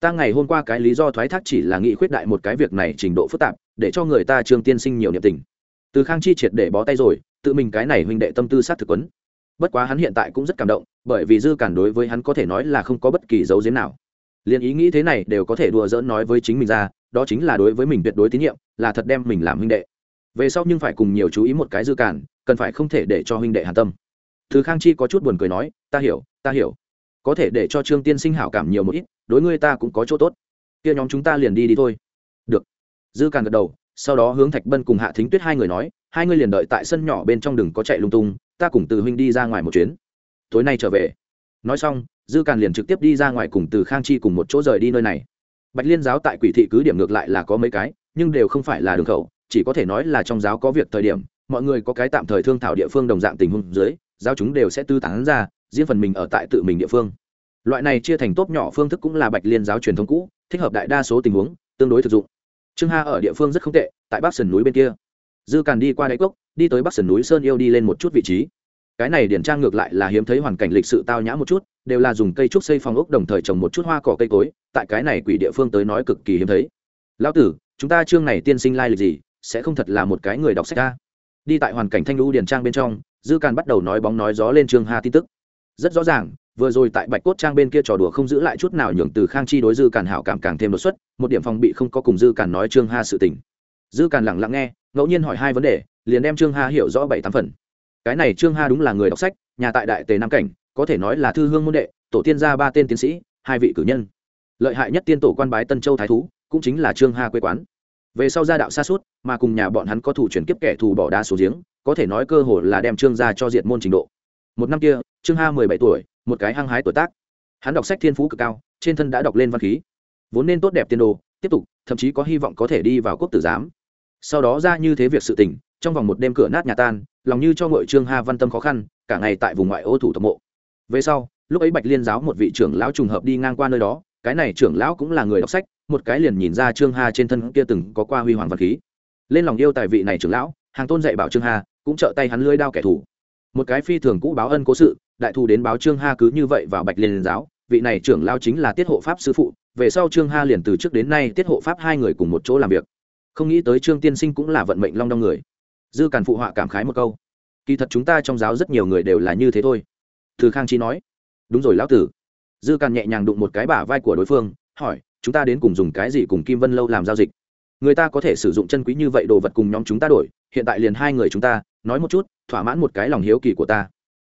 Ta ngày hôm qua cái lý do thoái thác chỉ là nghị khuyết đại một cái việc này trình độ phức tạp, để cho người ta trương tiên sinh nhiều niệm tình. Từ khang chi triệt để bó tay rồi, tự mình cái này huynh đệ tâm tư sát thực quấn. Bất quá hắn hiện tại cũng rất cảm động, bởi vì dư cản đối với hắn có thể nói là không có bất kỳ dấu giếm nào. Liền ý nghĩ thế này đều có thể đùa giỡn nói với chính mình ra, đó chính là đối với mình tuyệt đối tín nhiệm, là thật đem mình làm huynh đệ. Về sau nhưng phải cùng nhiều chú ý một cái dư cản, cần phải không thể để cho huynh đệ hàn tâm. Thứ khang chi có chút buồn cười nói, ta hiểu ta hiểu có thể để cho trương tiên sinh hảo cảm nhiều một ít, đối ngươi ta cũng có chỗ tốt. Kia nhóm chúng ta liền đi đi thôi. Được. Dư càn gật đầu, sau đó hướng thạch bân cùng hạ thính tuyết hai người nói, hai ngươi liền đợi tại sân nhỏ bên trong đừng có chạy lung tung, ta cùng từ huynh đi ra ngoài một chuyến. Tối nay trở về. Nói xong, dư càn liền trực tiếp đi ra ngoài cùng từ khang chi cùng một chỗ rời đi nơi này. Bạch liên giáo tại quỷ thị cứ điểm ngược lại là có mấy cái, nhưng đều không phải là đường khẩu, chỉ có thể nói là trong giáo có việc thời điểm, mọi người có cái tạm thời thương thảo địa phương đồng dạng tình huống dưới, giáo chúng đều sẽ tư tán ra riêng phần mình ở tại tự mình địa phương. Loại này chia thành tốt nhỏ phương thức cũng là bạch liên giáo truyền thống cũ, thích hợp đại đa số tình huống, tương đối thực dụng. Trương ha ở địa phương rất không tệ, tại bắc sườn núi bên kia. Dư càn đi qua đáy cốc, đi tới bắc sườn núi sơn yêu đi lên một chút vị trí. Cái này điển trang ngược lại là hiếm thấy hoàn cảnh lịch sự tao nhã một chút, đều là dùng cây trúc xây phòng ốc đồng thời trồng một chút hoa cỏ cây cối, tại cái này quỷ địa phương tới nói cực kỳ hiếm thấy. Lão tử, chúng ta chương này tiên sinh lai lịch gì, sẽ không thật là một cái người đọc sách a đi tại hoàn cảnh thanh lũ điển trang bên trong, dư càn bắt đầu nói bóng nói gió lên trương ha tin tức rất rõ ràng, vừa rồi tại bạch cốt trang bên kia trò đùa không giữ lại chút nào nhường từ khang chi đối dư càn hảo cảm càng thêm đột xuất, một điểm phòng bị không có cùng dư càn nói trương ha sự tình. Dư càn lẳng lặng nghe, ngẫu nhiên hỏi hai vấn đề, liền đem trương ha hiểu rõ bảy tám phần. Cái này trương ha đúng là người đọc sách, nhà tại đại tề nam cảnh, có thể nói là thư hương môn đệ, tổ tiên gia ba tên tiến sĩ, hai vị cử nhân. Lợi hại nhất tiên tổ quan bái tân châu thái thú, cũng chính là trương ha quê quán. Về sau gia đạo xa suốt, mà cùng nhà bọn hắn có thủ chuyển kiếp kẻ thù bỏ đá xuống giếng, có thể nói cơ hồ là đem trương gia cho diệt môn trình độ. Một năm kia trương ha mười bảy tuổi, một cái hăng hái tuổi tác. Hắn đọc sách thiên phú cực cao, trên thân đã đọc lên văn khí. Vốn nên tốt đẹp tiên đồ, tiếp tục, thậm chí có hy vọng có thể đi vào quốc tử giám. Sau đó ra như thế việc sự tình, trong vòng một đêm cửa nát nhà tan, lòng như cho ngội trương ha văn tâm khó khăn, cả ngày tại vùng ngoại ô thủ tộc mộ. Về sau, lúc ấy bạch liên giáo một vị trưởng lão trùng hợp đi ngang qua nơi đó, cái này trưởng lão cũng là người đọc sách, một cái liền nhìn ra trương ha trên thân kia từng có qua huy hoàng văn khí. Lên lòng yêu tài vị này trưởng lão, hàng tôn dạy bảo trương ha cũng trợ tay hắn lưới đao kẻ thù. Một cái phi thường cũ báo ân cố sự đại thù đến báo trương ha cứ như vậy vào bạch liên giáo, vị này trưởng lao chính là tiết hộ pháp sư phụ, về sau trương ha liền từ trước đến nay tiết hộ pháp hai người cùng một chỗ làm việc. Không nghĩ tới trương tiên sinh cũng là vận mệnh long đong người. Dư càn phụ họa cảm khái một câu. Kỳ thật chúng ta trong giáo rất nhiều người đều là như thế thôi. Thư khang chi nói. Đúng rồi lão tử. Dư càn nhẹ nhàng đụng một cái bả vai của đối phương, hỏi, chúng ta đến cùng dùng cái gì cùng kim vân lâu làm giao dịch? Người ta có thể sử dụng chân quý như vậy đồ vật cùng nhóm chúng ta đổi, hiện tại liền hai người chúng ta, nói một chút, thỏa mãn một cái lòng hiếu kỳ của ta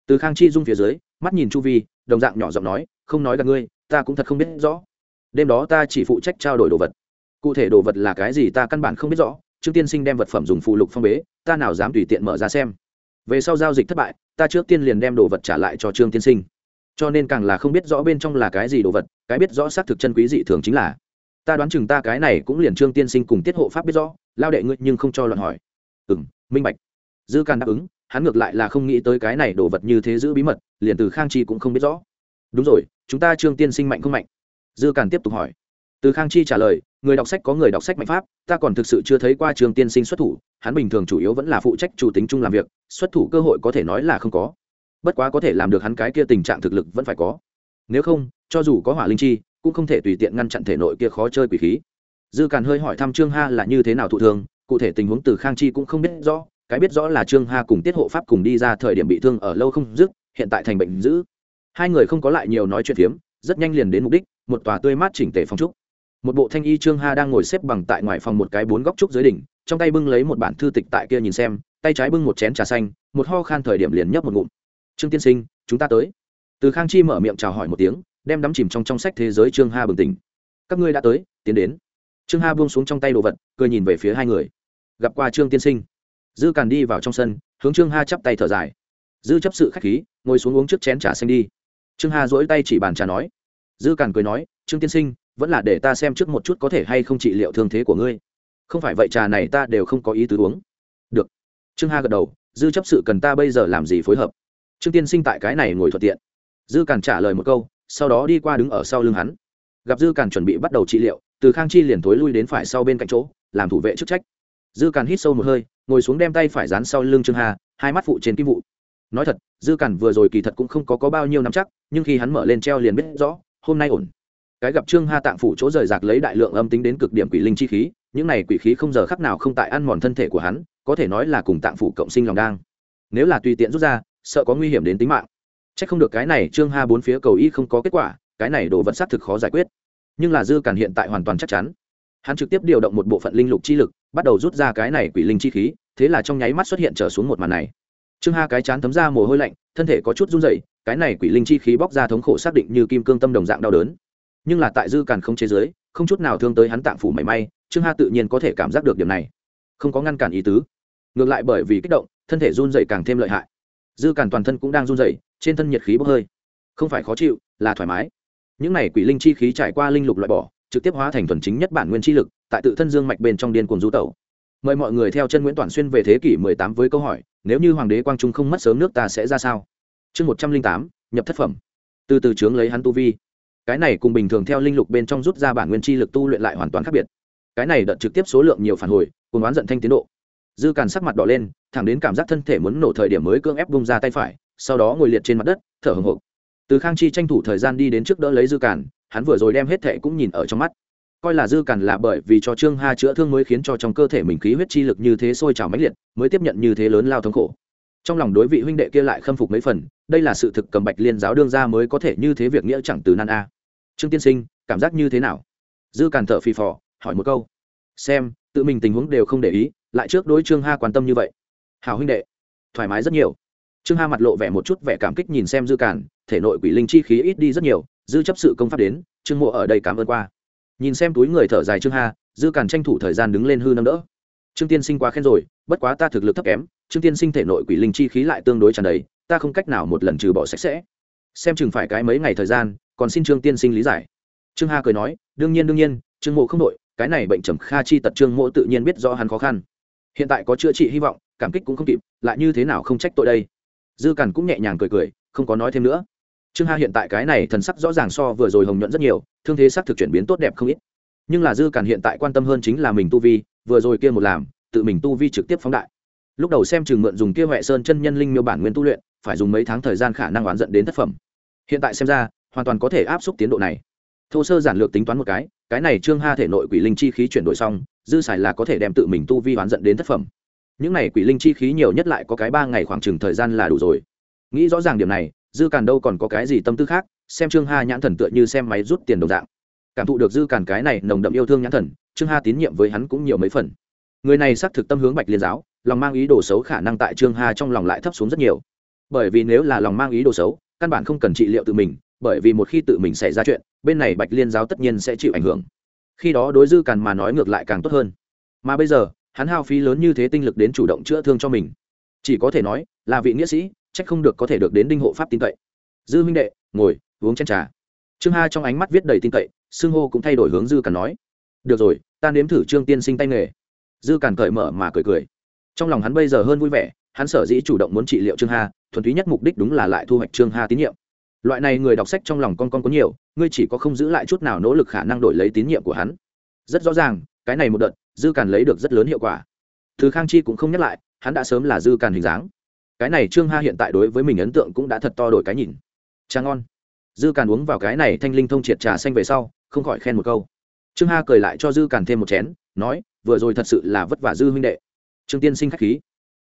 từ khang chi dung phía dưới, mắt nhìn chu vi, đồng dạng nhỏ giọng nói, không nói gặp ngươi, ta cũng thật không biết rõ. Đêm đó ta chỉ phụ trách trao đổi đồ vật. Cụ thể đồ vật là cái gì ta căn bản không biết rõ. Trương tiên sinh đem vật phẩm dùng phụ lục phong bế, ta nào dám tùy tiện mở ra xem. Về sau giao dịch thất bại, ta trước tiên liền đem đồ vật trả lại cho trương tiên sinh. Cho nên càng là không biết rõ bên trong là cái gì đồ vật, cái biết rõ xác thực chân quý dị thường chính là. Ta đoán chừng ta cái này cũng liền trương tiên sinh cùng tiết hộ pháp biết rõ, lao đệ ngươi nhưng không cho luận hỏi. Ừ m minh bạch. Dư càn đáp ứng hắn ngược lại là không nghĩ tới cái này đồ vật như thế giữ bí mật, liền từ khang chi cũng không biết rõ. Đúng rồi, chúng ta trương tiên sinh mạnh không mạnh? Dư càn tiếp tục hỏi. Từ khang chi trả lời, người đọc sách có người đọc sách mạnh pháp, ta còn thực sự chưa thấy qua trường tiên sinh xuất thủ, hắn bình thường chủ yếu vẫn là phụ trách chủ tính chung làm việc, xuất thủ cơ hội có thể nói là không có. Bất quá có thể làm được hắn cái kia tình trạng thực lực vẫn phải có. Nếu không, cho dù có hỏa linh chi, cũng không thể tùy tiện ngăn chặn thể nội kia khó chơi quỷ khí. Dư càn hơi hỏi thăm trương ha là như thế nào thụ thường cụ thể tình huống từ khang chi cũng không biết rõ cái biết rõ là trương ha cùng tiết hộ pháp cùng đi ra thời điểm bị thương ở lâu không dứt, hiện tại thành bệnh dữ. Hai người không có lại nhiều nói chuyện phiếm, rất nhanh liền đến mục đích, một tòa tươi mát chỉnh tề phong trúc. Một bộ thanh y trương ha đang ngồi xếp bằng tại ngoài phòng một cái bốn góc trúc dưới đỉnh, trong tay bưng lấy một bản thư tịch tại kia nhìn xem, tay trái bưng một chén trà xanh, một ho khan thời điểm liền nhấp một ngụm. Trương tiên sinh, chúng ta tới. Từ khang chi mở miệng chào hỏi một tiếng, đem đắm chìm trong trong sách thế giới trương ha bừng tỉnh. Các ngươi đã tới, tiến đến. Trương ha buông xuống trong tay đồ vật, cười nhìn về phía hai người. Gặp qua trương tiên sinh dư càn đi vào trong sân, hướng trương ha chắp tay thở dài. Dư chấp sự khách khí, ngồi xuống uống trước chén trà xanh đi. Trương hà dỗi tay chỉ bàn trà nói. Dư càn cười nói, trương tiên sinh, vẫn là để ta xem trước một chút có thể hay không trị liệu thương thế của ngươi. Không phải vậy trà này ta đều không có ý tứ uống. Được. Trương hà gật đầu, dư chấp sự cần ta bây giờ làm gì phối hợp? Trương tiên sinh tại cái này ngồi thuận tiện. Dư càn trả lời một câu, sau đó đi qua đứng ở sau lưng hắn. Gặp dư càn chuẩn bị bắt đầu trị liệu, từ khang chi liền thối lui đến phải sau bên cạnh chỗ, làm thủ vệ chức trách. Dư càn hít sâu một hơi ngồi xuống đem tay phải dán sau lưng trương hà hai mắt phụ trên kim vụ. Nói thật dư cản vừa rồi kỳ thật cũng không có, có bao nhiêu nắm chắc nhưng khi hắn mở lên treo liền biết rõ hôm nay ổn. Cái gặp trương Hà tạng phủ chỗ rời rạc lấy đại lượng âm tính đến cực điểm quỷ linh chi khí những này quỷ khí không giờ khắc nào không tại ăn mòn thân thể của hắn có thể nói là cùng tạng phủ cộng sinh lòng đang. Nếu là tùy tiện rút ra sợ có nguy hiểm đến tính mạng. Chắc không được cái này trương ha bốn phía cầu y không có kết quả cái này đồ vật sát thực khó giải quyết. Nhưng là dư cản hiện tại hoàn toàn chắc chắn. Hắn trực tiếp điều động một bộ phận linh lục chi lực bắt đầu rút ra cái này quỷ linh chi khí, thế là trong nháy mắt xuất hiện trở xuống một màn này. Trương ha cái chán thấm ra mồ hôi lạnh, thân thể có chút run rẩy, cái này quỷ linh chi khí bóc ra thống khổ xác định như kim cương tâm đồng dạng đau đớn. Nhưng là tại dư càn không chế giới, không chút nào thương tới hắn tạng phủ mảy may, trương ha tự nhiên có thể cảm giác được điểm này. Không có ngăn cản ý tứ. Ngược lại bởi vì kích động, thân thể run rẩy càng thêm lợi hại. Dư càn toàn thân cũng đang run rẩy, trên thân nhiệt khí bốc hơi. Không phải khó chịu, là thoải mái. Những này quỷ linh chi khí trải qua linh lục loại bỏ, trực tiếp hóa thành thuần chính nhất bản nguyên chi lực tại tự thân dương mạch bên trong điên cuồng du tẩu. Mời mọi người theo chân nguyễn toàn xuyên về thế kỷ 18 với câu hỏi nếu như hoàng đế quang trung không mất sớm nước ta sẽ ra sao? Chương 108, nhập thất phẩm. Từ từ chướng lấy hắn tu vi. Cái này cùng bình thường theo linh lục bên trong rút ra bản nguyên chi lực tu luyện lại hoàn toàn khác biệt. Cái này đợt trực tiếp số lượng nhiều phản hồi cùng oán giận thanh tiến độ. Dư càn sắc mặt đỏ lên thẳng đến cảm giác thân thể muốn nổ thời điểm mới cưỡng ép bung ra tay phải sau đó ngồi liệt trên mặt đất thở hồng hộc. Từ khang chi tranh thủ thời gian đi đến trước đỡ lấy dư càn hắn vừa rồi đem hết thệ cũng nhìn ở trong mắt coi là dư cằn là bởi vì cho trương ha chữa thương mới khiến cho trong cơ thể mình khí huyết chi lực như thế sôi trào mãnh liệt, mới tiếp nhận như thế lớn lao thống khổ. Trong lòng đối vị huynh đệ kia lại khâm phục mấy phần, đây là sự thực cầm bạch liên giáo đương ra mới có thể như thế việc nghĩa chẳng từ nan a. Trương tiên sinh, cảm giác như thế nào? Dư càn thở phì phò, hỏi một câu. Xem, tự mình tình huống đều không để ý, lại trước đối trương ha quan tâm như vậy. Hào huynh đệ, thoải mái rất nhiều. Trương ha mặt lộ vẻ một chút vẻ cảm kích nhìn xem dư càn thể nội quỷ linh chi khí ít đi rất nhiều, dư chấp sự công pháp đến, trương mộ ở đây cảm ơn qua nhìn xem túi người thở dài trương hà, dư càn tranh thủ thời gian đứng lên hư nâng đỡ. Trương tiên sinh quá khen rồi, bất quá ta thực lực thấp kém, trương tiên sinh thể nội quỷ linh chi khí lại tương đối tràn đầy, ta không cách nào một lần trừ bỏ sạch sẽ. Xem chừng phải cái mấy ngày thời gian, còn xin trương tiên sinh lý giải. Trương hà cười nói, đương nhiên đương nhiên, trương mộ không đội, cái này bệnh trầm kha chi tật trương mộ tự nhiên biết rõ hắn khó khăn. Hiện tại có chữa trị hy vọng, cảm kích cũng không kịp, lại như thế nào không trách tội đây? Dư càn cũng nhẹ nhàng cười cười, không có nói thêm nữa. Trương hà hiện tại cái này thần sắc rõ ràng so vừa rồi hồng nhuận rất nhiều thương thế xác thực chuyển biến tốt đẹp không ít. Nhưng là dư càn hiện tại quan tâm hơn chính là mình tu vi, vừa rồi kia một làm, tự mình tu vi trực tiếp phóng đại. Lúc đầu xem chừng mượn dùng kia huệ sơn chân nhân linh miêu bản nguyên tu luyện, phải dùng mấy tháng thời gian khả năng oán dẫn đến thất phẩm. Hiện tại xem ra, hoàn toàn có thể áp suất tiến độ này. Thô sơ giản lược tính toán một cái cái này trương ha thể nội quỷ linh chi khí chuyển đổi xong, dư xài là có thể đem tự mình tu vi oán dẫn đến thất phẩm. Những này quỷ linh chi khí nhiều nhất lại có cái ba ngày khoảng chừng thời gian là đủ rồi. Nghĩ rõ ràng điểm này, dư càn đâu còn có cái gì tâm tư khác xem trương ha nhãn thần tựa như xem máy rút tiền đồng dạng. Cảm thụ được dư càn cái này nồng đậm yêu thương nhãn thần, trương ha tín nhiệm với hắn cũng nhiều mấy phần. Người này xác thực tâm hướng bạch liên giáo, lòng mang ý đồ xấu khả năng tại trương ha trong lòng lại thấp xuống rất nhiều. Bởi vì nếu là lòng mang ý đồ xấu, căn bản không cần trị liệu tự mình, bởi vì một khi tự mình xảy ra chuyện, bên này bạch liên giáo tất nhiên sẽ chịu ảnh hưởng. Khi đó đối dư càn mà nói ngược lại càng tốt hơn. Mà bây giờ, hắn hao phí lớn như thế tinh lực đến chủ động chữa thương cho mình. Chỉ có thể nói là vị nghĩa sĩ trách không được có thể được đến đinh hộ pháp tin cậy dư minh đệ, ngồi uống chén trà. Trương ha trong ánh mắt viết đầy tin cậy, xưng hô cũng thay đổi hướng dư càn nói, được rồi, ta nếm thử trương tiên sinh tay nghề. Dư càn cởi mở mà cười cười. Trong lòng hắn bây giờ hơn vui vẻ, hắn sở dĩ chủ động muốn trị liệu trương ha, thuần túy nhất mục đích đúng là lại thu hoạch trương ha tín nhiệm. Loại này người đọc sách trong lòng con con có nhiều, ngươi chỉ có không giữ lại chút nào nỗ lực khả năng đổi lấy tín nhiệm của hắn. Rất rõ ràng, cái này một đợt, dư càn lấy được rất lớn hiệu quả. Thứ khang chi cũng không nhắc lại, hắn đã sớm là dư càn hình dáng. Cái này trương ha hiện tại đối với mình ấn tượng cũng đã thật to đổi cái nhìn. Trà ngon dư càn uống vào cái này thanh linh thông triệt trà xanh về sau, không khỏi khen một câu. Trương ha cười lại cho dư càn thêm một chén, nói, vừa rồi thật sự là vất vả dư huynh đệ. Trương tiên sinh k h á c h khí.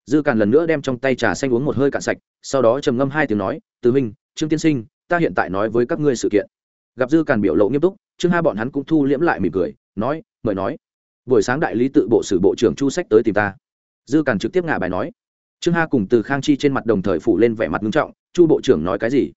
Dư càn lần nữa đem trong tay trà xanh uống một hơi cạn sạch, sau đó trầm ngâm hai tiếng nói, từ minh trương tiên sinh, ta hiện tại nói với các ngươi sự kiện. Gặp dư càn biểu lộ nghiêm túc, trương Ha bọn hắn cũng thu liễm lại mỉm cười, nói, mời nói. Buổi sáng đại lý tự bộ sử bộ trưởng chu sách tới tìm ta. Dư càn trực tiếp ngả bài nói. Trương ha cùng từ khang chi trên mặt đồng thời phủ lên vẻ mặt nghiêm trọng, chu bộ trưởng nói cái gì?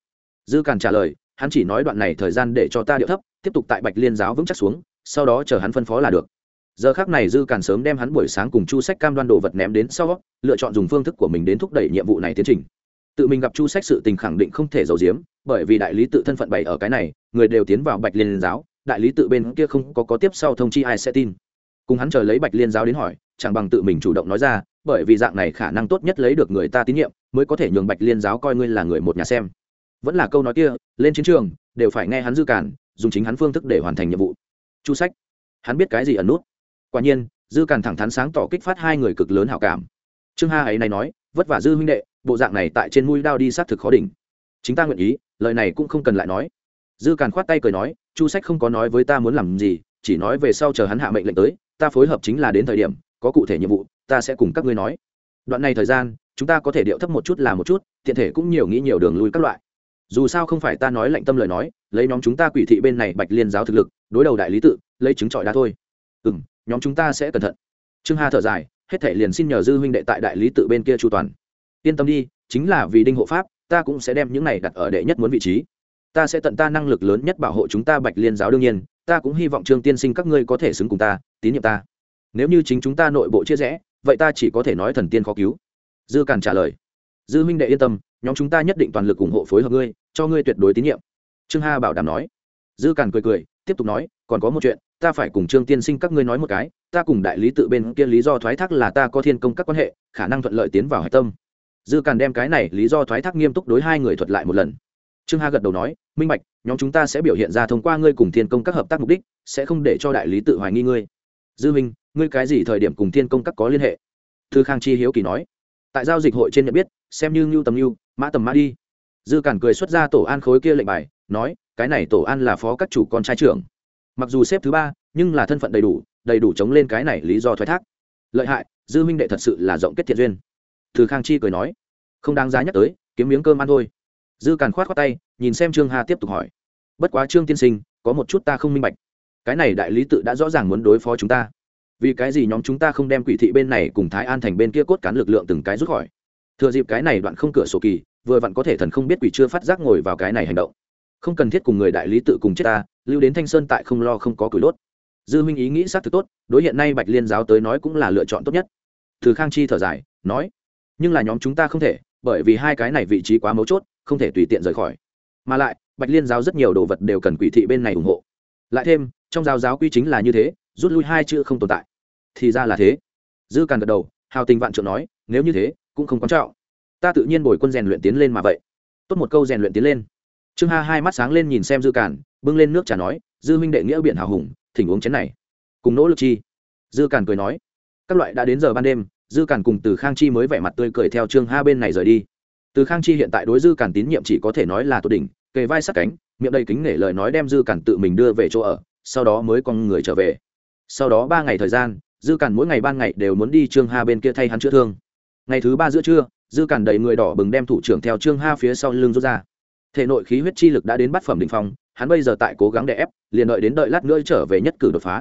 Dư càn trả lời hắn chỉ nói đoạn này thời gian để cho ta điệu thấp, tiếp tục tại bạch liên giáo vững chắc xuống, sau đó chờ hắn phân phó là được. Giờ khác này dư càn sớm đem hắn buổi sáng cùng chu sách cam đoan đồ vật ném đến sau, lựa chọn dùng phương thức của mình đến thúc đẩy nhiệm vụ này tiến trình. Tự mình gặp chu sách sự tình khẳng định không thể giấu giếm, bởi vì đại lý tự thân phận bày ở cái này, người đều tiến vào bạch liên giáo, đại lý tự bên kia không có có tiếp sau thông chi ai sẽ tin. Cùng hắn chờ lấy bạch liên giáo đến hỏi, chẳng bằng tự mình chủ động nói ra, bởi vì dạng này khả năng tốt nhất lấy được người ta tín nhiệm, mới có thể nhường bạch liên giáo coi ngươi là người một nhà xem vẫn là câu nói kia, lên chiến trường, đều phải nghe hắn dư cản, dùng chính hắn phương thức để hoàn thành nhiệm vụ. Chu sách, hắn biết cái gì ẩn nút? Quả nhiên, dư cản thẳng thắn sáng tỏ kích phát hai người cực lớn hảo cảm. Trương ha ấy này nói, vất vả dư huynh đệ, bộ dạng này tại trên mũi đao đi sát thực khó đỉnh. Chính ta nguyện ý, lời này cũng không cần lại nói. Dư càn khoát tay cười nói, chu sách không có nói với ta muốn làm gì, chỉ nói về sau chờ hắn hạ mệnh lệnh tới, ta phối hợp chính là đến thời điểm, có cụ thể nhiệm vụ, ta sẽ cùng các ngươi nói. Đoạn này thời gian, chúng ta có thể điệu thấp một chút là một chút, tiện thể cũng nhiều nghĩ nhiều đường lui các loại dù sao không phải ta nói lệnh tâm lời nói, lấy nhóm chúng ta quỷ thị bên này bạch liên giáo thực lực, đối đầu đại lý tự, lấy chứng trọi đá thôi. Ừ m nhóm chúng ta sẽ cẩn thận. Trương hà thở dài, hết thể liền xin nhờ dư huynh đệ tại đại lý tự bên kia chu toàn. Yên tâm đi, chính là vì đinh hộ pháp, ta cũng sẽ đem những này đặt ở đệ nhất muốn vị trí. Ta sẽ tận ta năng lực lớn nhất bảo hộ chúng ta bạch liên giáo đương nhiên, ta cũng hy vọng trương tiên sinh các ngươi có thể xứng cùng ta, tín nhiệm ta. Nếu như chính chúng ta nội bộ chia rẽ, vậy ta chỉ có thể nói thần tiên khó cứu. Dư càn trả lời dư huynh đệ yên tâm, nhóm chúng ta nhất định toàn lực ủng hộ phối hợp ngươi, cho ngươi tuyệt đối tín nhiệm. Trương ha bảo đảm nói. Dư càn cười cười, tiếp tục nói, còn có một chuyện, ta phải cùng trương tiên sinh các ngươi nói một cái, ta cùng đại lý tự bên kia lý do thoái thác là ta có thiên công các quan hệ, khả năng thuận lợi tiến vào hạch tâm. Dư càn đem cái này lý do thoái thác nghiêm túc đối hai người thuật lại một lần. Trương ha gật đầu nói, minh bạch, nhóm chúng ta sẽ biểu hiện ra thông qua ngươi cùng thiên công các hợp tác mục đích, sẽ không để cho đại lý tự hoài nghi ngươi. Dư minh, ngươi cái gì thời điểm cùng thiên công các có liên hệ? Thư khang chi hiếu kỳ nói. Tại giao dịch hội trên nhận biết xem như ngưu tầm ngưu, mã tầm mã đi. Dư cản cười xuất ra tổ an khối kia lệnh bài, nói, cái này tổ an là phó các chủ con trai trưởng. Mặc dù xếp thứ ba, nhưng là thân phận đầy đủ đầy đủ chống lên cái này lý do thoái thác. Lợi hại, dư minh đệ thật sự là rộng kết thiện duyên. Từ khang chi cười nói, không đáng giá nhắc tới, kiếm miếng cơm ăn thôi. Dư càn khoát khoát tay, nhìn xem trương hà tiếp tục hỏi, bất quá trương tiên sinh, có một chút ta không minh bạch. Cái này đại lý tự đã rõ ràng muốn đối phó chúng ta. Vì cái gì nhóm chúng ta không đem quỷ thị bên này cùng thái an thành bên kia cốt cán lực lượng từng cái rút khỏi? Thừa dịp cái này đoạn không cửa sổ kỳ, vừa vặn có thể thần không biết quỷ chưa phát giác ngồi vào cái này hành động. Không cần thiết cùng người đại lý tự cùng chết ta, lưu đến thanh sơn tại không lo không có cửi đốt. Dư minh ý nghĩ xác thực tốt, đối hiện nay bạch liên giáo tới nói cũng là lựa chọn tốt nhất. Từ khang chi thở dài, nói, nhưng là nhóm chúng ta không thể, bởi vì hai cái này vị trí quá mấu chốt, không thể tùy tiện rời khỏi. Mà lại, bạch liên giáo rất nhiều đồ vật đều cần quỷ thị bên này ủng hộ. Lại thêm, trong giáo giáo quy chính là như thế, rút lui hai chữ không tồn tại. Thì ra là thế. Dư càn gật đầu, hào tình vạn trượng nói, nếu như thế cũng không quan trọng. Ta tự nhiên bồi quân rèn luyện tiến lên mà vậy. Tốt một câu rèn luyện tiến lên. Trương ha hai mắt sáng lên nhìn xem dư cản, bưng lên nước trà nói dư huynh đệ nghĩa biển hào hùng thỉnh uống chén này. Cùng nỗ lực chi. Dư cản cười nói các loại đã đến giờ ban đêm dư cản cùng từ khang chi mới vẻ mặt tươi cười theo trương ha bên này rời đi. Từ khang chi hiện tại đối dư cản tín nhiệm chỉ có thể nói là tốt đỉnh kề vai sát cánh miệng đầy kính nể lời nói đem dư cản tự mình đưa về chỗ ở sau đó mới con người trở về. Sau đó ba ngày thời gian dư cản mỗi ngày ban ngày đều muốn đi trương ha bên kia thay hắn chữa thương ngày thứ ba giữa trưa, dư cản đầy người đỏ bừng đem thủ trưởng theo trương ha phía sau lưng rút ra. Thể nội khí huyết chi lực đã đến bát phẩm đ ỉ n h phong, hắn bây giờ tại cố gắng đè ép, liền đợi đến đợi lát nữa trở về nhất cử đột phá.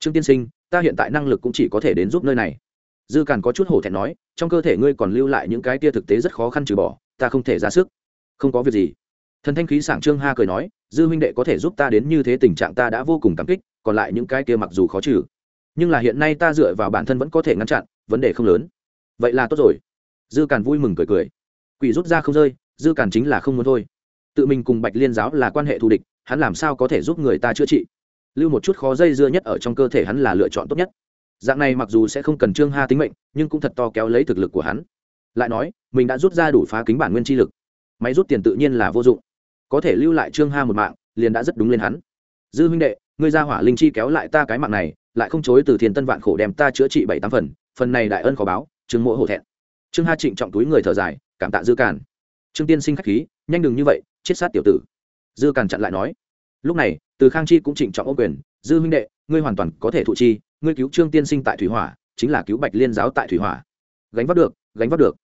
Trương tiên sinh, ta hiện tại năng lực cũng chỉ có thể đến giúp nơi này. Dư cản có chút hổ thẹn nói, trong cơ thể ngươi còn lưu lại những cái tia thực tế rất khó khăn trừ bỏ, ta không thể ra sức. Không có việc gì. Thần thanh khí sảng trương ha cười nói, dư huynh đệ có thể giúp ta đến như thế tình trạng ta đã vô cùng cảm kích, còn lại những cái kia mặc dù khó trừ. Nhưng là hiện nay ta dựa vào bản thân vẫn có thể ngăn chặn, vấn đề không lớn vậy là tốt rồi. Dư càn vui mừng cười cười. Quỷ rút ra không rơi, dư càn chính là không muốn thôi. Tự mình cùng bạch liên giáo là quan hệ thù địch, hắn làm sao có thể giúp người ta chữa trị? Lưu một chút khó dây dưa nhất ở trong cơ thể hắn là lựa chọn tốt nhất. Dạng này mặc dù sẽ không cần trương ha tính mệnh, nhưng cũng thật to kéo lấy thực lực của hắn. Lại nói, mình đã rút ra đủ phá kính bản nguyên chi lực. Máy rút tiền tự nhiên là vô dụng. Có thể lưu lại trương ha một mạng, liền đã rất đúng lên hắn. Dư huynh đệ, ngươi ra hỏa linh chi kéo lại ta cái mạng này, lại không chối từ thiền tân vạn khổ đem ta chữa trị bảy tám phần phần này đại ân khó báo trương Mỗ hổ thẹn. Trương ha trịnh trọng túi người thở dài, cảm tạ dư càn. Trương tiên sinh khách khí, nhanh đừng như vậy, chết sát tiểu tử. Dư càn chặn lại nói. Lúc này, từ khang chi cũng trịnh trọng ô quyền, dư huynh đệ, ngươi hoàn toàn có thể thụ chi, ngươi cứu trương tiên sinh tại thủy hỏa, chính là cứu bạch liên giáo tại thủy hỏa. Gánh vác được, gánh vác được.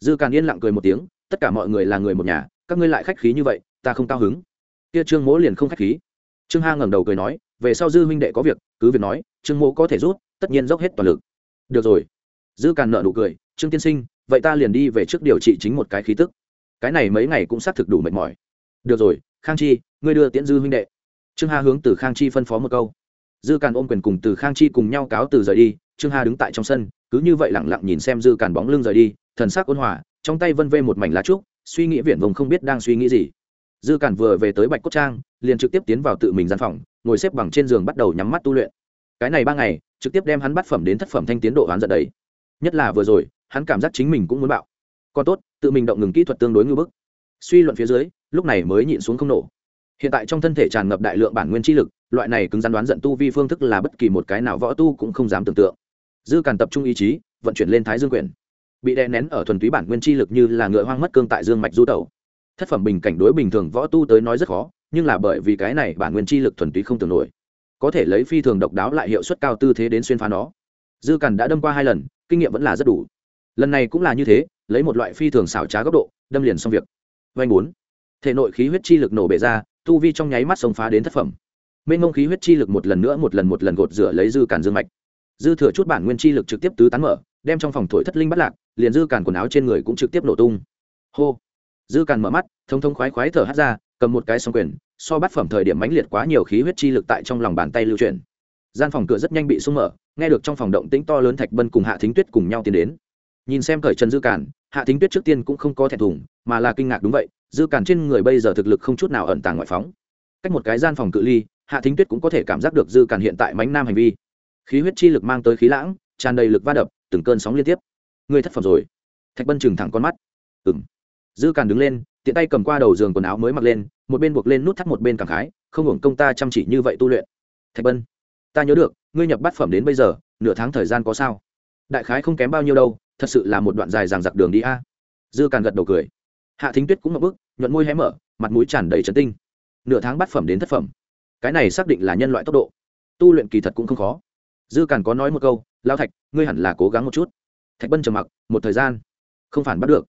Dư càn yên lặng cười một tiếng, tất cả mọi người là người một nhà, các ngươi lại khách khí như vậy, ta không cao hứng. Kia trương mỗ liền không khách khí. Trương ha ngẩng đầu cười nói, về sau dư huynh đệ có việc, cứ việc nói, trương mỗ có thể rút, tất nhiên dốc hết toàn lực. Được rồi dư càn nợ nụ cười, trương tiên sinh, vậy ta liền đi về trước điều trị chính một cái khí tức. Cái này mấy ngày cũng xác thực đủ mệt mỏi. Được rồi, khang chi, ngươi đưa tiễn dư huynh đệ. Trương hà hướng từ khang chi phân phó một câu. Dư càn ôm quyền cùng từ khang chi cùng nhau cáo từ rời đi, trương hà đứng tại trong sân, cứ như vậy lẳng lặng nhìn xem dư càn bóng lưng rời đi, thần sắc ôn hòa, trong tay vân vê một mảnh lá trúc, suy nghĩ viển vông không biết đang suy nghĩ gì. Dư càn vừa về tới bạch cốt trang, liền trực tiếp tiến vào tự mình gian phòng, ngồi xếp bằng trên giường bắt đầu nhắm mắt tu luyện. Cái này ba ngày, trực tiếp đem hắn bắt phẩm đến thất phẩm thanh tiến độ hắn giật đấy nhất là vừa rồi, hắn cảm giác chính mình cũng muốn bạo. Còn tốt, tự mình động ngừng kỹ thuật tương đối ngưỡng bức. Suy luận phía dưới, lúc này mới nhịn xuống không nổ. Hiện tại trong thân thể tràn ngập đại lượng bản nguyên chi lực, loại này cứng rắn đoán giận tu vi phương thức là bất kỳ một cái nào võ tu cũng không dám tưởng tượng. Dư càn tập trung ý chí, vận chuyển lên thái dương quyền. Bị đè nén ở thuần túy bản nguyên chi lực như là ngựa hoang mất cương tại dương mạch du tẩu. Thất phẩm bình cảnh đối bình thường võ tu tới nói rất khó, nhưng là bởi vì cái này bản nguyên chi lực thuần túy không tưởng nổi. Có thể lấy phi thường độc đáo lại hiệu suất cao tư thế đến xuyên phá nó. Dư càn đã đâm qua hai lần kinh nghiệm vẫn là rất đủ. Lần này cũng là như thế, lấy một loại phi thường xảo trá góc độ, đâm liền xong việc. Vanh bốn. Thể nội khí huyết chi lực nổ bể ra, tu vi trong nháy mắt xông phá đến thất phẩm. Mênh mông khí huyết chi lực một lần nữa, một lần một lần gột rửa lấy dư cản dương mạch. Dư thừa chút bản nguyên chi lực trực tiếp tứ tán mở, đem trong phòng thổi thất linh bắt lạc, liền dư cản quần áo trên người cũng trực tiếp nổ tung. Hô. Dư cản mở mắt, thông thông khoái khoái thở hắt ra, cầm một cái xong quyền, so bát phẩm thời điểm mãnh liệt quá nhiều khí huyết chi lực tại trong lòng bàn tay lưu chuyển. Gian phòng cửa rất nhanh bị sung mở nghe được trong phòng động tĩnh to lớn thạch bân cùng hạ thính tuyết cùng nhau tiến đến. Nhìn xem cởi trần dư cản hạ thính tuyết trước tiên cũng không có thẹn thùng, mà là kinh ngạc đúng vậy, dư cản trên người bây giờ thực lực không chút nào ẩn tàng ngoại phóng. Cách một cái gian phòng cự ly, hạ thính tuyết cũng có thể cảm giác được dư cản hiện tại mánh nam hành vi. Khí huyết chi lực mang tới khí lãng, tràn đầy lực va đập, từng cơn sóng liên tiếp. Người thất phẩm rồi. Thạch bân chừng thẳng con mắt. Ừng dư cản đứng lên, tiện tay cầm qua đầu giường quần áo mới mặc lên, một bên buộc lên nút thắt một bên cảm khái, không hưởng công ta chăm chỉ như vậy tu luyện. Thạch bân, ta nhớ được ngươi nhập bát phẩm đến bây giờ, nửa tháng thời gian có sao? Đại khái không kém bao nhiêu đâu, thật sự là một đoạn dài ràng giặc đường đi a. Dư càn gật đầu cười. Hạ thính tuyết cũng ngập bức nhuận môi hé mở, mặt mũi tràn đầy trấn tinh. Nửa tháng bát phẩm đến thất phẩm. Cái này xác định là nhân loại tốc độ. Tu luyện kỳ thật cũng không khó. Dư càn có nói một câu lao thạch, ngươi hẳn là cố gắng một chút. Thạch bân trầm mặc, một thời gian, không phản bắt được.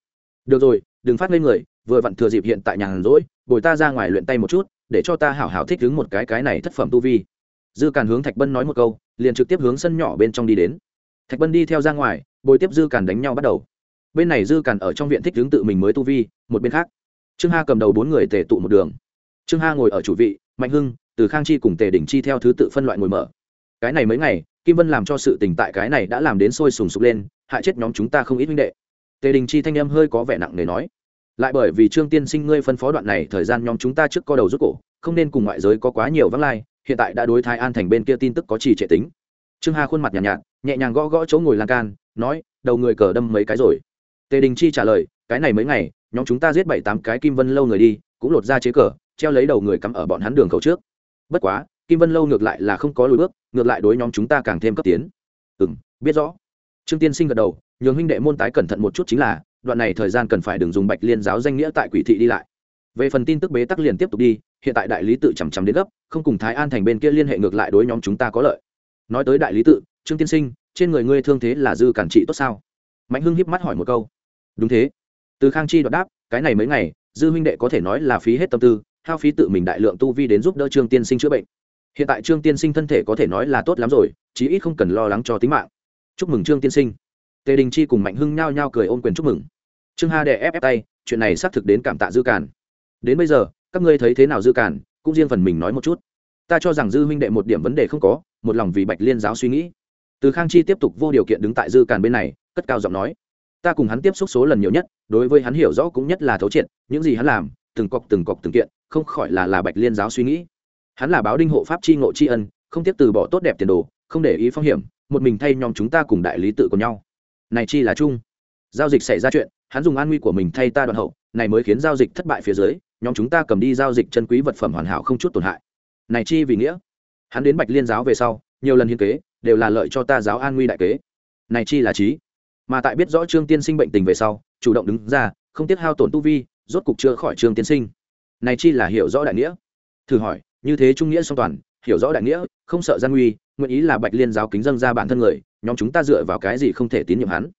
Được rồi, đừng phát lên người, vừa vặn thừa dịp hiện tại nhà hàn rỗi, bồi ta ra ngoài luyện tay một chút, để cho ta hảo hảo thích đứng một cái cái này thất phẩm tu vi dư càn hướng thạch bân nói một câu, liền trực tiếp hướng sân nhỏ bên trong đi đến. Thạch bân đi theo ra ngoài, bồi tiếp dư càn đánh nhau bắt đầu. Bên này dư càn ở trong viện thích hướng tự mình mới tu vi, một bên khác. Trương ha cầm đầu bốn người tề tụ một đường. Trương ha ngồi ở chủ vị, mạnh hưng, từ khang chi cùng tề đỉnh chi theo thứ tự phân loại ngồi mở. Cái này mấy ngày, kim vân làm cho sự tình tại cái này đã làm đến sôi sùng sục lên, hại chết nhóm chúng ta không ít huynh đệ. Tề đình chi thanh em hơi có vẻ nặng nề nói. Lại bởi vì trương tiên sinh ngươi phân phó đoạn này, thời gian nhóm chúng ta trước co đầu rút cổ, không nên cùng ngoại giới có quá nhiều vắng lai hiện tại đã đối thái an thành bên kia tin tức có trì trệ tính. Trương hà khuôn mặt nhàn nhạt, nhạt nhẹ nhàng gõ gõ chỗ ngồi lan can nói đầu người cờ đâm mấy cái rồi. Tề đình chi trả lời cái này mấy ngày nhóm chúng ta giết bảy tám cái kim vân lâu người đi cũng lột ra chế cờ treo lấy đầu người cắm ở bọn hắn đường khẩu trước. Bất quá kim vân lâu ngược lại là không có lùi bước ngược lại đối nhóm chúng ta càng thêm cấp tiến. Ừ m biết rõ. Trương tiên sinh gật đầu nhường huynh đệ môn tái cẩn thận một chút chính là đoạn này thời gian cần phải đừng dùng bạch liên giáo danh nghĩa tại quỷ thị đi lại. Về phần tin tức bế tắc liền tiếp tục đi hiện tại đại lý tự chằm chằm đến gấp, không cùng thái an thành bên kia liên hệ ngược lại đối nhóm chúng ta có lợi. Nói tới đại lý tự, trương tiên sinh, trên người ngươi thương thế là dư cản trị tốt sao? Mạnh hưng hiếp mắt hỏi một câu. Đúng thế. Từ khang chi đoạt đáp, cái này mấy ngày, dư huynh đệ có thể nói là phí hết tâm tư, hao phí tự mình đại lượng tu vi đến giúp đỡ trương tiên sinh chữa bệnh. Hiện tại trương tiên sinh thân thể có thể nói là tốt lắm rồi, chí ít không cần lo lắng cho tính mạng. Chúc mừng trương tiên sinh. Tề đình chi cùng mạnh hưng nhao nhao cười ôm quyền chúc mừng. Trương ha đè ép ép tay, chuyện này xác thực đến cảm tạ dư cản. Đến bây giờ các ngươi thấy thế nào dư cản cũng riêng phần mình nói một chút. Ta cho rằng dư huynh đệ một điểm vấn đề không có, một lòng vì bạch liên giáo suy nghĩ. Từ khang chi tiếp tục vô điều kiện đứng tại dư càn bên này, cất cao giọng nói. Ta cùng hắn tiếp xúc số lần nhiều nhất, đối với hắn hiểu rõ cũng nhất là thấu triệt, những gì hắn làm, từng cọc từng cọc từng kiện, không khỏi là là bạch liên giáo suy nghĩ. Hắn là báo đinh hộ pháp chi ngộ tri ân, không tiếp từ bỏ tốt đẹp tiền đồ, không để ý phong hiểm, một mình thay nhóm chúng ta cùng đại lý tự của nhau. Này chi là chung. Giao dịch xảy ra chuyện, hắn dùng an nguy của mình thay ta đoạn hậu, này mới khiến giao dịch thất bại phía dưới nhóm chúng ta cầm đi giao dịch chân quý vật phẩm hoàn hảo không chút tổn hại. Này chi vì nghĩa? Hắn đến bạch liên giáo về sau, nhiều lần hiến kế, đều là lợi cho ta giáo an nguy đại kế. Này chi là trí mà tại biết rõ trương tiên sinh bệnh tình về sau, chủ động đứng ra, không tiếc hao tổn tu vi, rốt cục chữa khỏi trương tiên sinh. Này chi là hiểu rõ đại nghĩa? Thử hỏi, như thế trung nghĩa song toàn, hiểu rõ đại nghĩa, không sợ gian nguy, nguyện ý là bạch liên giáo kính dâng ra bản thân người, nhóm chúng ta dựa vào cái gì không thể tín nhiệm hắn?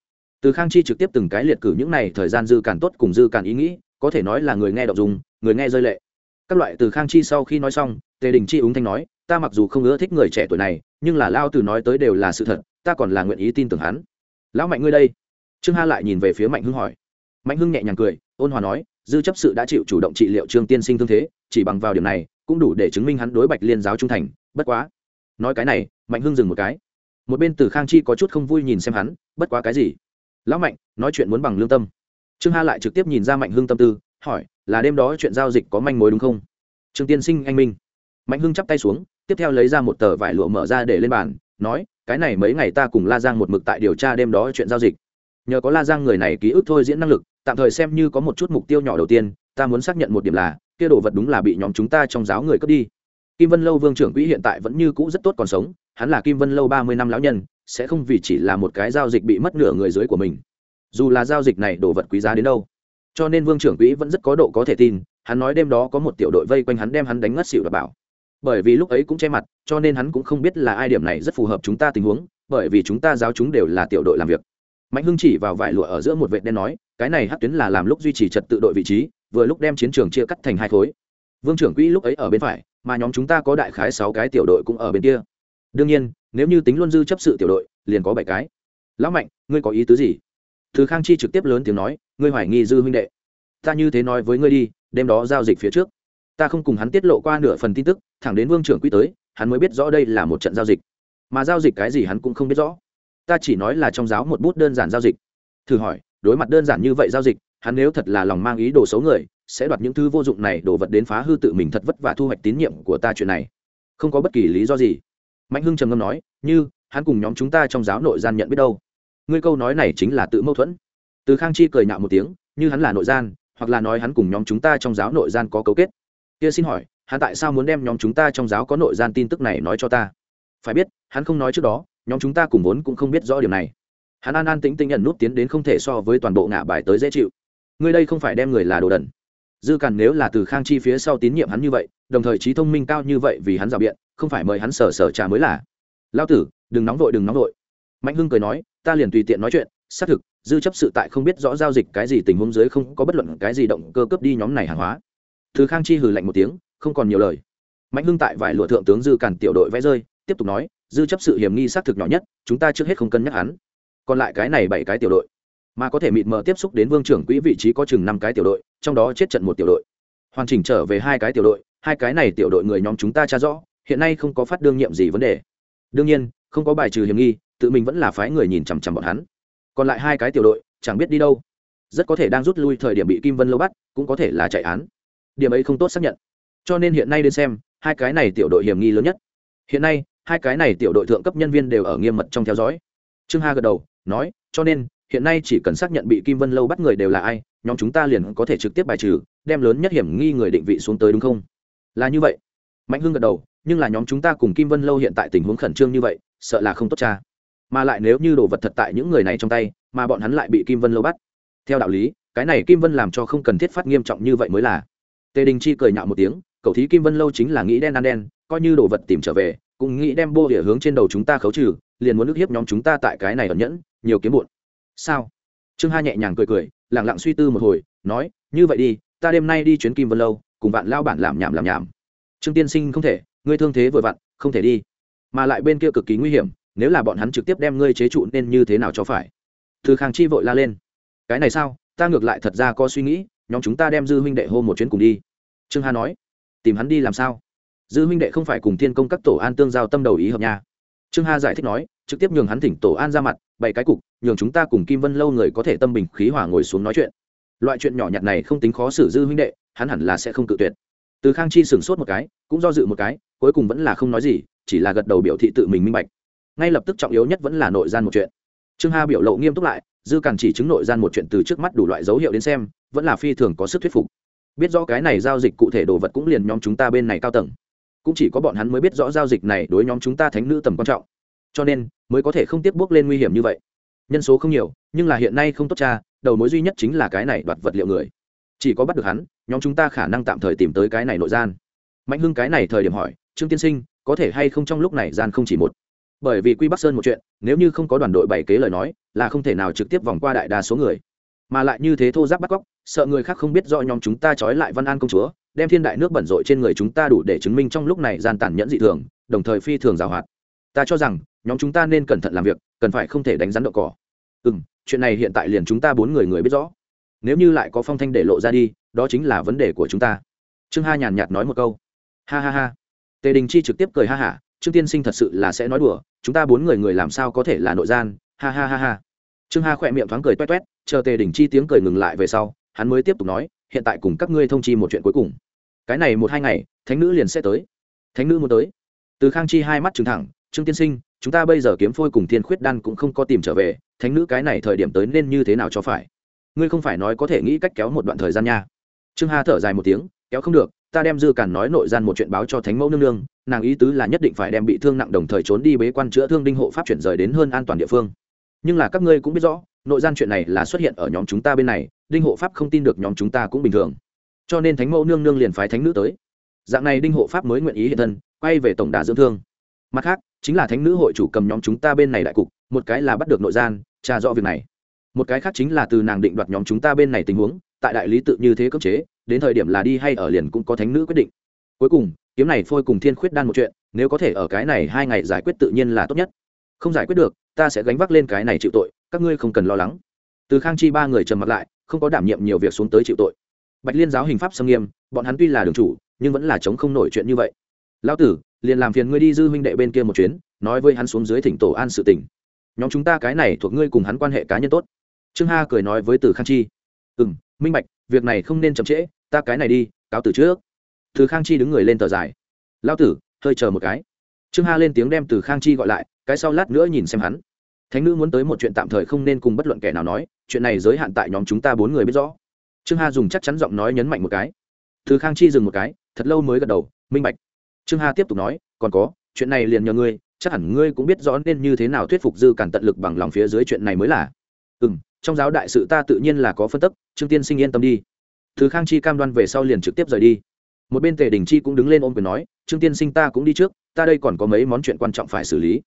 Từ khang chi trực tiếp từng cái liệt cử những này thời gian dư càn tốt cùng dư càn ý nghĩ có thể nói là người nghe đọc dùng, người nghe rơi lệ. Các loại từ khang chi sau khi nói xong, tề đình chi úng thanh nói, ta mặc dù không ưa thích người trẻ tuổi này, nhưng là lao từ nói tới đều là sự thật, ta còn là nguyện ý tin tưởng hắn. Lão mạnh ngươi đây. Trương ha lại nhìn về phía mạnh hưng hỏi. Mạnh hưng nhẹ nhàng cười, ôn hòa nói, dư chấp sự đã chịu chủ động trị liệu trương tiên sinh thương thế, chỉ bằng vào điểm này, cũng đủ để chứng minh hắn đối bạch liên giáo trung thành, bất quá. Nói cái này, mạnh hưng dừng một cái. Một bên từ khang chi có chút không vui nhìn xem hắn, bất quá cái gì? Lão mạnh, nói chuyện muốn bằng lương tâm trương ha lại trực tiếp nhìn ra mạnh hưng tâm tư, hỏi, là đêm đó chuyện giao dịch có manh mối đúng không? Trương tiên sinh anh minh. Mạnh hưng chắp tay xuống, tiếp theo lấy ra một tờ vải lụa mở ra để lên bàn, nói, cái này mấy ngày ta cùng la giang một mực tại điều tra đêm đó chuyện giao dịch. Nhờ có la giang người này ký ức thôi diễn năng lực, tạm thời xem như có một chút mục tiêu nhỏ đầu tiên, ta muốn xác nhận một điểm là, kia đồ vật đúng là bị nhóm chúng ta trong giáo người cướp đi. Kim vân lâu vương trưởng quỹ hiện tại vẫn như cũ rất tốt còn sống, hắn là kim vân lâu ba mươi năm lão nhân, sẽ không vì chỉ là một cái giao dịch bị mất nửa người dưới của mình dù là giao dịch này đồ vật quý giá đến đâu. Cho nên vương trưởng quỹ vẫn rất có độ có thể tin, hắn nói đêm đó có một tiểu đội vây quanh hắn đem hắn đánh ngất xỉu đảm bảo. Bởi vì lúc ấy cũng che mặt, cho nên hắn cũng không biết là ai điểm này rất phù hợp chúng ta tình huống, bởi vì chúng ta giáo chúng đều là tiểu đội làm việc. Mạnh hưng chỉ vào vải lụa ở giữa một vệ đen nói, cái này hát tuyến là làm lúc duy trì trật tự đội vị trí, vừa lúc đem chiến trường chia cắt thành hai khối. Vương trưởng quỹ lúc ấy ở bên phải, mà nhóm chúng ta có đại khái sáu cái tiểu đội cũng ở bên kia. Đương nhiên, nếu như tính luân dư chấp sự tiểu đội, liền có bảy cái. Lão mạnh, ngươi có ý tứ gì? Thứ khang chi trực tiếp lớn tiếng nói, ngươi hoài nghi dư huynh đệ. Ta như thế nói với ngươi đi, đêm đó giao dịch phía trước. Ta không cùng hắn tiết lộ qua nửa phần tin tức, thẳng đến vương trưởng quỹ tới, hắn mới biết rõ đây là một trận giao dịch. Mà giao dịch cái gì hắn cũng không biết rõ. Ta chỉ nói là trong giáo một bút đơn giản giao dịch. Thử hỏi, đối mặt đơn giản như vậy giao dịch, hắn nếu thật là lòng mang ý đồ xấu người, sẽ đoạt những thứ vô dụng này đồ vật đến phá hư tự mình thật vất vả thu hoạch tín nhiệm của ta chuyện này. Không có bất kỳ lý do gì. Mạnh hưng trầm ngâm nói, như, hắn cùng nhóm chúng ta trong giáo nội gian nhận biết đâu? Ngươi câu nói này chính là tự mâu thuẫn. Từ khang chi cười nhạo một tiếng, như hắn là nội gian, hoặc là nói hắn cùng nhóm chúng ta trong giáo nội gian có cấu kết. Kia xin hỏi, hắn tại sao muốn đem nhóm chúng ta trong giáo có nội gian tin tức này nói cho ta? Phải biết, hắn không nói trước đó, nhóm chúng ta cùng vốn cũng không biết rõ điều này. Hắn an an tĩnh tĩnh nhận nút tiến đến không thể so với toàn bộ ngã bài tới dễ chịu. Ngươi đây không phải đem người là đồ đần. Dư cằn nếu là từ khang chi phía sau tín nhiệm hắn như vậy, đồng thời trí thông minh cao như vậy vì hắn rào biện, không phải mời hắn sở sở trà mới là. Lao tử, đừng nóng vội, đừng nóng vội mạnh hưng cười nói, ta liền tùy tiện nói chuyện, xác thực, dư chấp sự tại không biết rõ giao dịch cái gì tình huống dưới không có bất luận cái gì động cơ cướp đi nhóm này hàng hóa. Thứ khang chi hừ lạnh một tiếng, không còn nhiều lời. Mạnh hưng tại vải lụa thượng tướng dư cản tiểu đội vẽ rơi, tiếp tục nói, dư chấp sự hiểm nghi xác thực nhỏ nhất, chúng ta trước hết không cân nhắc hắn. Còn lại cái này bảy cái tiểu đội, mà có thể mịt mờ tiếp xúc đến vương trưởng quỹ vị trí có chừng năm cái tiểu đội, trong đó chết trận một tiểu đội. Hoàn chỉnh trở về hai cái tiểu đội, hai cái này tiểu đội người nhóm chúng ta tra rõ, hiện nay không có phát đương nhiệm gì vấn đề. Đương nhiên, không có bài trừ hiểm nghi tự mình vẫn là phái người nhìn chằm chằm bọn hắn. Còn lại hai cái tiểu đội, chẳng biết đi đâu. Rất có thể đang rút lui thời điểm bị kim vân lâu bắt, cũng có thể là chạy án. Điểm ấy không tốt xác nhận. Cho nên hiện nay đến xem, hai cái này tiểu đội hiểm nghi lớn nhất. Hiện nay, hai cái này tiểu đội thượng cấp nhân viên đều ở nghiêm mật trong theo dõi. Trương ha gật đầu, nói, cho nên, hiện nay chỉ cần xác nhận bị kim vân lâu bắt người đều là ai, nhóm chúng ta liền có thể trực tiếp bài trừ, đem lớn nhất hiểm nghi người định vị xuống tới đúng không? Là như vậy. Mạnh hưng gật đầu, nhưng là nhóm chúng ta cùng kim vân lâu hiện tại tình huống khẩn trương như vậy, sợ là không tốt cha mà lại nếu như đồ vật thật tại những người này trong tay, mà bọn hắn lại bị kim vân lâu bắt. Theo đạo lý, cái này kim vân làm cho không cần thiết phát nghiêm trọng như vậy mới là. Tề đình chi cười nhạo một tiếng, cậu thí kim vân lâu chính là nghĩ đen ăn đen, coi như đồ vật tìm trở về, cũng nghĩ đem bô địa hướng trên đầu chúng ta khấu trừ, liền muốn ức hiếp nhóm chúng ta tại cái này ẩn nhẫn, nhiều kiếm bụn sao? Trương ha nhẹ nhàng cười cười lẳng lặng suy tư một hồi, nói, như vậy đi, ta đêm nay đi chuyến kim vân lâu, cùng bạn lao bản làm nhảm làm nhảm. Trương tiên sinh không thể, ngươi thương thế vừa vặn, không thể đi. Mà lại bên kia cực kỳ nguy hiểm nếu là bọn hắn trực tiếp đem ngươi chế trụ nên như thế nào cho phải? Thư khang chi vội la lên. Cái này sao? Ta ngược lại thật ra có suy nghĩ, nhóm chúng ta đem dư huynh đệ hô một chuyến cùng đi. Trương hà nói. Tìm hắn đi làm sao? Dư huynh đệ không phải cùng thiên công các tổ an tương giao tâm đầu ý hợp nhà. trương hà giải thích nói, trực tiếp nhường hắn thỉnh tổ an ra mặt bảy cái cục, nhường chúng ta cùng kim vân lâu người có thể tâm bình khí hòa ngồi xuống nói chuyện. Loại chuyện nhỏ nhặt này không tính khó xử dư huynh đệ, hắn hẳn là sẽ không cự tuyệt. Từ khang chi sửng sốt một cái, cũng do dự một cái, cuối cùng vẫn là không nói gì, chỉ là gật đầu biểu thị tự mình minh bạch ngay lập tức trọng yếu nhất vẫn là nội gian một chuyện. Trương Ha biểu lộ nghiêm túc lại, dư càn chỉ chứng nội gian một chuyện từ trước mắt đủ loại dấu hiệu đến xem, vẫn là phi thường có sức thuyết phục. Biết rõ cái này giao dịch cụ thể đồ vật cũng liền nhóm chúng ta bên này cao tầng. Cũng chỉ có bọn hắn mới biết rõ giao dịch này đối nhóm chúng ta thánh nữ tầm quan trọng. Cho nên, mới có thể không tiếp bước lên nguy hiểm như vậy. Nhân số không nhiều, nhưng là hiện nay không tốt cha, đầu mối duy nhất chính là cái này đoạt vật liệu người. Chỉ có bắt được hắn, nhóm chúng ta khả năng tạm thời tìm tới cái này nội gian. Mạnh hưng cái này thời điểm hỏi, trương tiên sinh, có thể hay không trong lúc này gian không chỉ một? Bởi vì quy bắc sơn một chuyện, nếu như không có đoàn đội bảy kế lời nói, là không thể nào trực tiếp vòng qua đại đa số người. Mà lại như thế thô giáp bắt cóc, sợ người khác không biết do nhóm chúng ta trói lại văn an công chúa, đem thiên đại nước bẩn rội trên người chúng ta đủ để chứng minh trong lúc này gian tàn nhẫn dị thường, đồng thời phi thường giảo hoạt. Ta cho rằng, nhóm chúng ta nên cẩn thận làm việc, cần phải không thể đánh rắn đậu cỏ. Ừ m chuyện này hiện tại liền chúng ta bốn người người biết rõ. Nếu như lại có phong thanh để lộ ra đi, đó chính là vấn đề của chúng ta. Trương ha nhàn nhạt nói một câu. Ha ha ha. Tề đình chi trực tiếp cười ha hả trương tiên sinh thật sự là sẽ nói đùa, chúng ta bốn người người làm sao có thể là nội gian? Ha ha ha ha. Trương ha khỏe miệng thoáng cười toét toét, chờ tề đình chi tiếng cười ngừng lại về sau, hắn mới tiếp tục nói, hiện tại cùng các ngươi thông chi một chuyện cuối cùng. Cái này một hai ngày, thánh nữ liền sẽ tới. Thánh nữ muốn tới. Từ khang chi hai mắt trừng thẳng, trương tiên sinh, chúng ta bây giờ kiếm phôi cùng thiên khuyết đan cũng không có tìm trở về, thánh nữ cái này thời điểm tới nên như thế nào cho phải? Ngươi không phải nói có thể nghĩ cách kéo một đoạn thời gian nha. Trương Ha thở dài một tiếng, kéo không được, ta đem dư cản nói nội gian một chuyện báo cho thánh mẫu nương nương nàng ý tứ là nhất định phải đem bị thương nặng đồng thời trốn đi bế quan chữa thương đinh hộ pháp chuyển rời đến hơn an toàn địa phương. Nhưng là các ngươi cũng biết rõ, nội gian chuyện này là xuất hiện ở nhóm chúng ta bên này, đinh hộ pháp không tin được nhóm chúng ta cũng bình thường. Cho nên thánh mẫu nương nương liền phái thánh nữ tới. Dạng này đinh hộ pháp mới nguyện ý hiện thân, quay về tổng đà dưỡng thương. Mặt khác, chính là thánh nữ hội chủ cầm nhóm chúng ta bên này đại cục, một cái là bắt được nội gian, tra rõ việc này. Một cái khác chính là từ nàng định đoạt nhóm chúng ta bên này tình huống, tại đại lý tự như thế cưỡng chế, đến thời điểm là đi hay ở liền cũng có thánh nữ quyết định. Cuối cùng kiếm này phôi cùng thiên khuyết đan một chuyện, nếu có thể ở cái này hai ngày giải quyết tự nhiên là tốt nhất. Không giải quyết được, ta sẽ gánh vác lên cái này chịu tội, các ngươi không cần lo lắng. Từ khang chi ba người trầm mặt lại, không có đảm nhiệm nhiều việc xuống tới chịu tội. Bạch liên giáo hình pháp xâm nghiêm, bọn hắn tuy là đường chủ, nhưng vẫn là chống không nổi chuyện như vậy. Lão tử, liền làm phiền ngươi đi dư huynh đệ bên kia một chuyến, nói với hắn xuống dưới thỉnh tổ an sự tỉnh nhóm chúng ta cái này thuộc ngươi cùng hắn quan hệ cá nhân tốt. Trương ha cười nói với từ khang chi. Ừ m minh bạch, việc này không nên chậm trễ, ta cái này đi, cáo từ trước từ khang chi đứng người lên tờ dài. Lao tử, hơi chờ một cái. Trương ha lên tiếng đem từ khang chi gọi lại, cái sau lát nữa nhìn xem hắn. Thánh nữ muốn tới một chuyện tạm thời không nên cùng bất luận kẻ nào nói, chuyện này giới hạn tại nhóm chúng ta bốn người biết rõ. Trương ha dùng chắc chắn giọng nói nhấn mạnh một cái. Từ khang chi dừng một cái, thật lâu mới gật đầu, minh bạch. Trương ha tiếp tục nói, còn có, chuyện này liền nhờ ngươi, chắc hẳn ngươi cũng biết rõ nên như thế nào thuyết phục dư cản tận lực bằng lòng phía dưới chuyện này mới là. Ừ m trong giáo đại sự ta tự nhiên là có phân tức, trương tiên sinh yên tâm đi. Thứ khang chi cam đoan về sau liền trực tiếp rời đi một bên tề đình chi cũng đứng lên ôm quyền nói, trương tiên sinh ta cũng đi trước, ta đây còn có mấy món chuyện quan trọng phải xử lý.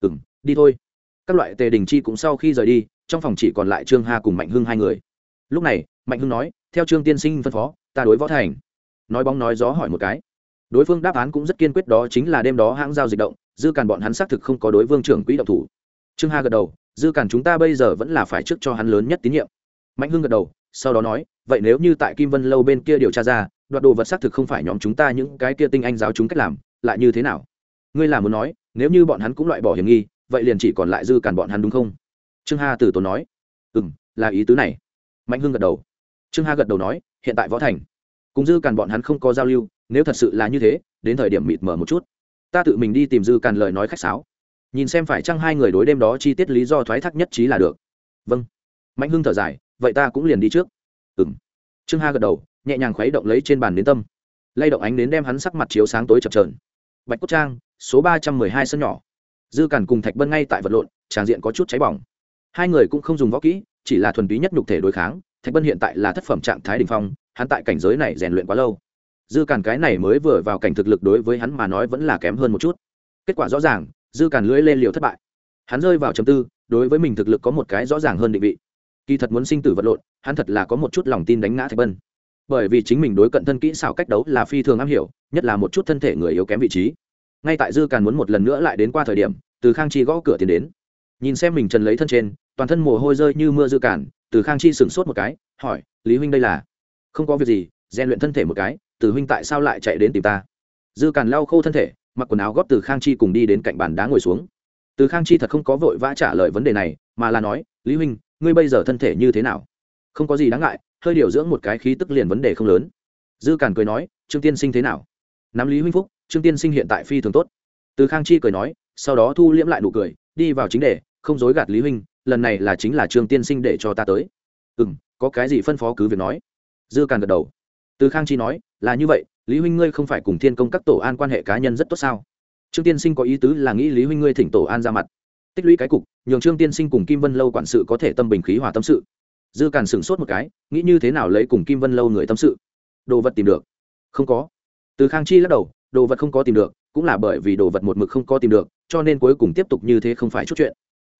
Ừ m đi thôi. Các loại tề đình chi cũng sau khi rời đi, trong phòng chỉ còn lại trương hà cùng mạnh hưng hai người. Lúc này, mạnh hưng nói, theo trương tiên sinh phân phó, ta đối võ thành. Nói bóng nói gió hỏi một cái. Đối phương đáp án cũng rất kiên quyết đó chính là đêm đó hãng giao dịch động, dư càn bọn hắn xác thực không có đối vương trưởng quỹ động thủ. Trương hà gật đầu, dư càn chúng ta bây giờ vẫn là phải trước cho hắn lớn nhất tín nhiệm. Mạnh hưng gật đầu, sau đó nói vậy nếu như tại kim vân lâu bên kia điều tra ra, đoạt đồ vật xác thực không phải nhóm chúng ta những cái kia tinh anh giáo chúng cách làm, lại như thế nào? Ngươi là muốn nói, nếu như bọn hắn cũng loại bỏ hiểm nghi, vậy liền chỉ còn lại dư càn bọn hắn đúng không? Trương hà Tử tốn nói. Ừ m là ý tứ này. Mạnh hưng gật đầu. Trương hà gật đầu nói, hiện tại võ thành, cùng dư càn bọn hắn không có giao lưu, nếu thật sự là như thế, đến thời điểm mịt mở một chút. Ta tự mình đi tìm dư càn lời nói khách sáo. Nhìn xem phải chăng hai người đối đêm đó chi tiết lý do thoái thác nhất trí là được. Vâng. Mạnh hưng thở dài, vậy ta cũng liền đi trước ừng trương ha gật đầu, nhẹ nhàng khuấy động lấy trên bàn đến tâm. Lay động ánh đến đem hắn sắc mặt chiếu sáng tối chập trờn bạch cốt trang, số ba trăm mười hai sân nhỏ. Dư càn cùng thạch bân ngay tại vật lộn, tràng diện có chút cháy bỏng. Hai người cũng không dùng võ kỹ, chỉ là thuần túy nhất nhục thể đối kháng. Thạch bân hiện tại là thất phẩm trạng thái đình phong, hắn tại cảnh giới này rèn luyện quá lâu. Dư càn cái này mới vừa vào cảnh thực lực đối với hắn mà nói vẫn là kém hơn một chút. Kết quả rõ ràng, dư càn lưỡi lên liều thất bại. Hắn rơi vào chầm tư, đối với mình thực lực có một cái rõ ràng hơn định vị kỳ thật muốn sinh tử vật lộn, hắn thật là có một chút lòng tin đánh ngã thạch bân. Bởi vì chính mình đối cận thân kỹ xảo cách đấu là phi thường am hiểu, nhất là một chút thân thể người yếu kém vị trí. Ngay tại dư càn muốn một lần nữa lại đến qua thời điểm, từ khang chi gõ cửa tiến đến. Nhìn xem mình trần lấy thân trên, toàn thân mồ hôi rơi như mưa dư càn, từ khang chi sửng sốt một cái, hỏi, lý huynh đây là? Không có việc gì, rèn luyện thân thể một cái, từ huynh tại sao lại chạy đến tìm ta? Dư càn lau khô thân thể, mặc quần áo góp từ khang chi cùng đi đến cạnh bàn đá ngồi xuống. Từ khang chi thật không có vội vã trả lời vấn đề này, mà là nói, lý huynh ngươi bây giờ thân thể như thế nào? Không có gì đáng ngại, hơi điều dưỡng một cái khí tức liền vấn đề không lớn. Dư càn cười nói, trương tiên sinh thế nào? Nắm lý huynh phúc, trương tiên sinh hiện tại phi thường tốt. Từ khang chi cười nói, sau đó thu liễm lại nụ cười, đi vào chính đề, không dối gạt lý huynh, lần này là chính là trương tiên sinh để cho ta tới. Ừ m có cái gì phân phó cứ việc nói. Dư càn gật đầu. Từ khang chi nói, là như vậy, lý huynh ngươi không phải cùng thiên công các tổ an quan hệ cá nhân rất tốt sao? Trương tiên sinh có ý tứ là nghĩ lý huynh ngươi thỉnh tổ an ra mặt tích lũy cái cục, nhường trương tiên sinh cùng kim vân lâu quản sự có thể tâm bình khí hòa tâm sự. Dư càn sửng sốt một cái, nghĩ như thế nào lấy cùng kim vân lâu người tâm sự? Đồ vật tìm được. Không có. Từ khang chi lắc đầu, đồ vật không có tìm được, cũng là bởi vì đồ vật một mực không có tìm được, cho nên cuối cùng tiếp tục như thế không phải chút chuyện.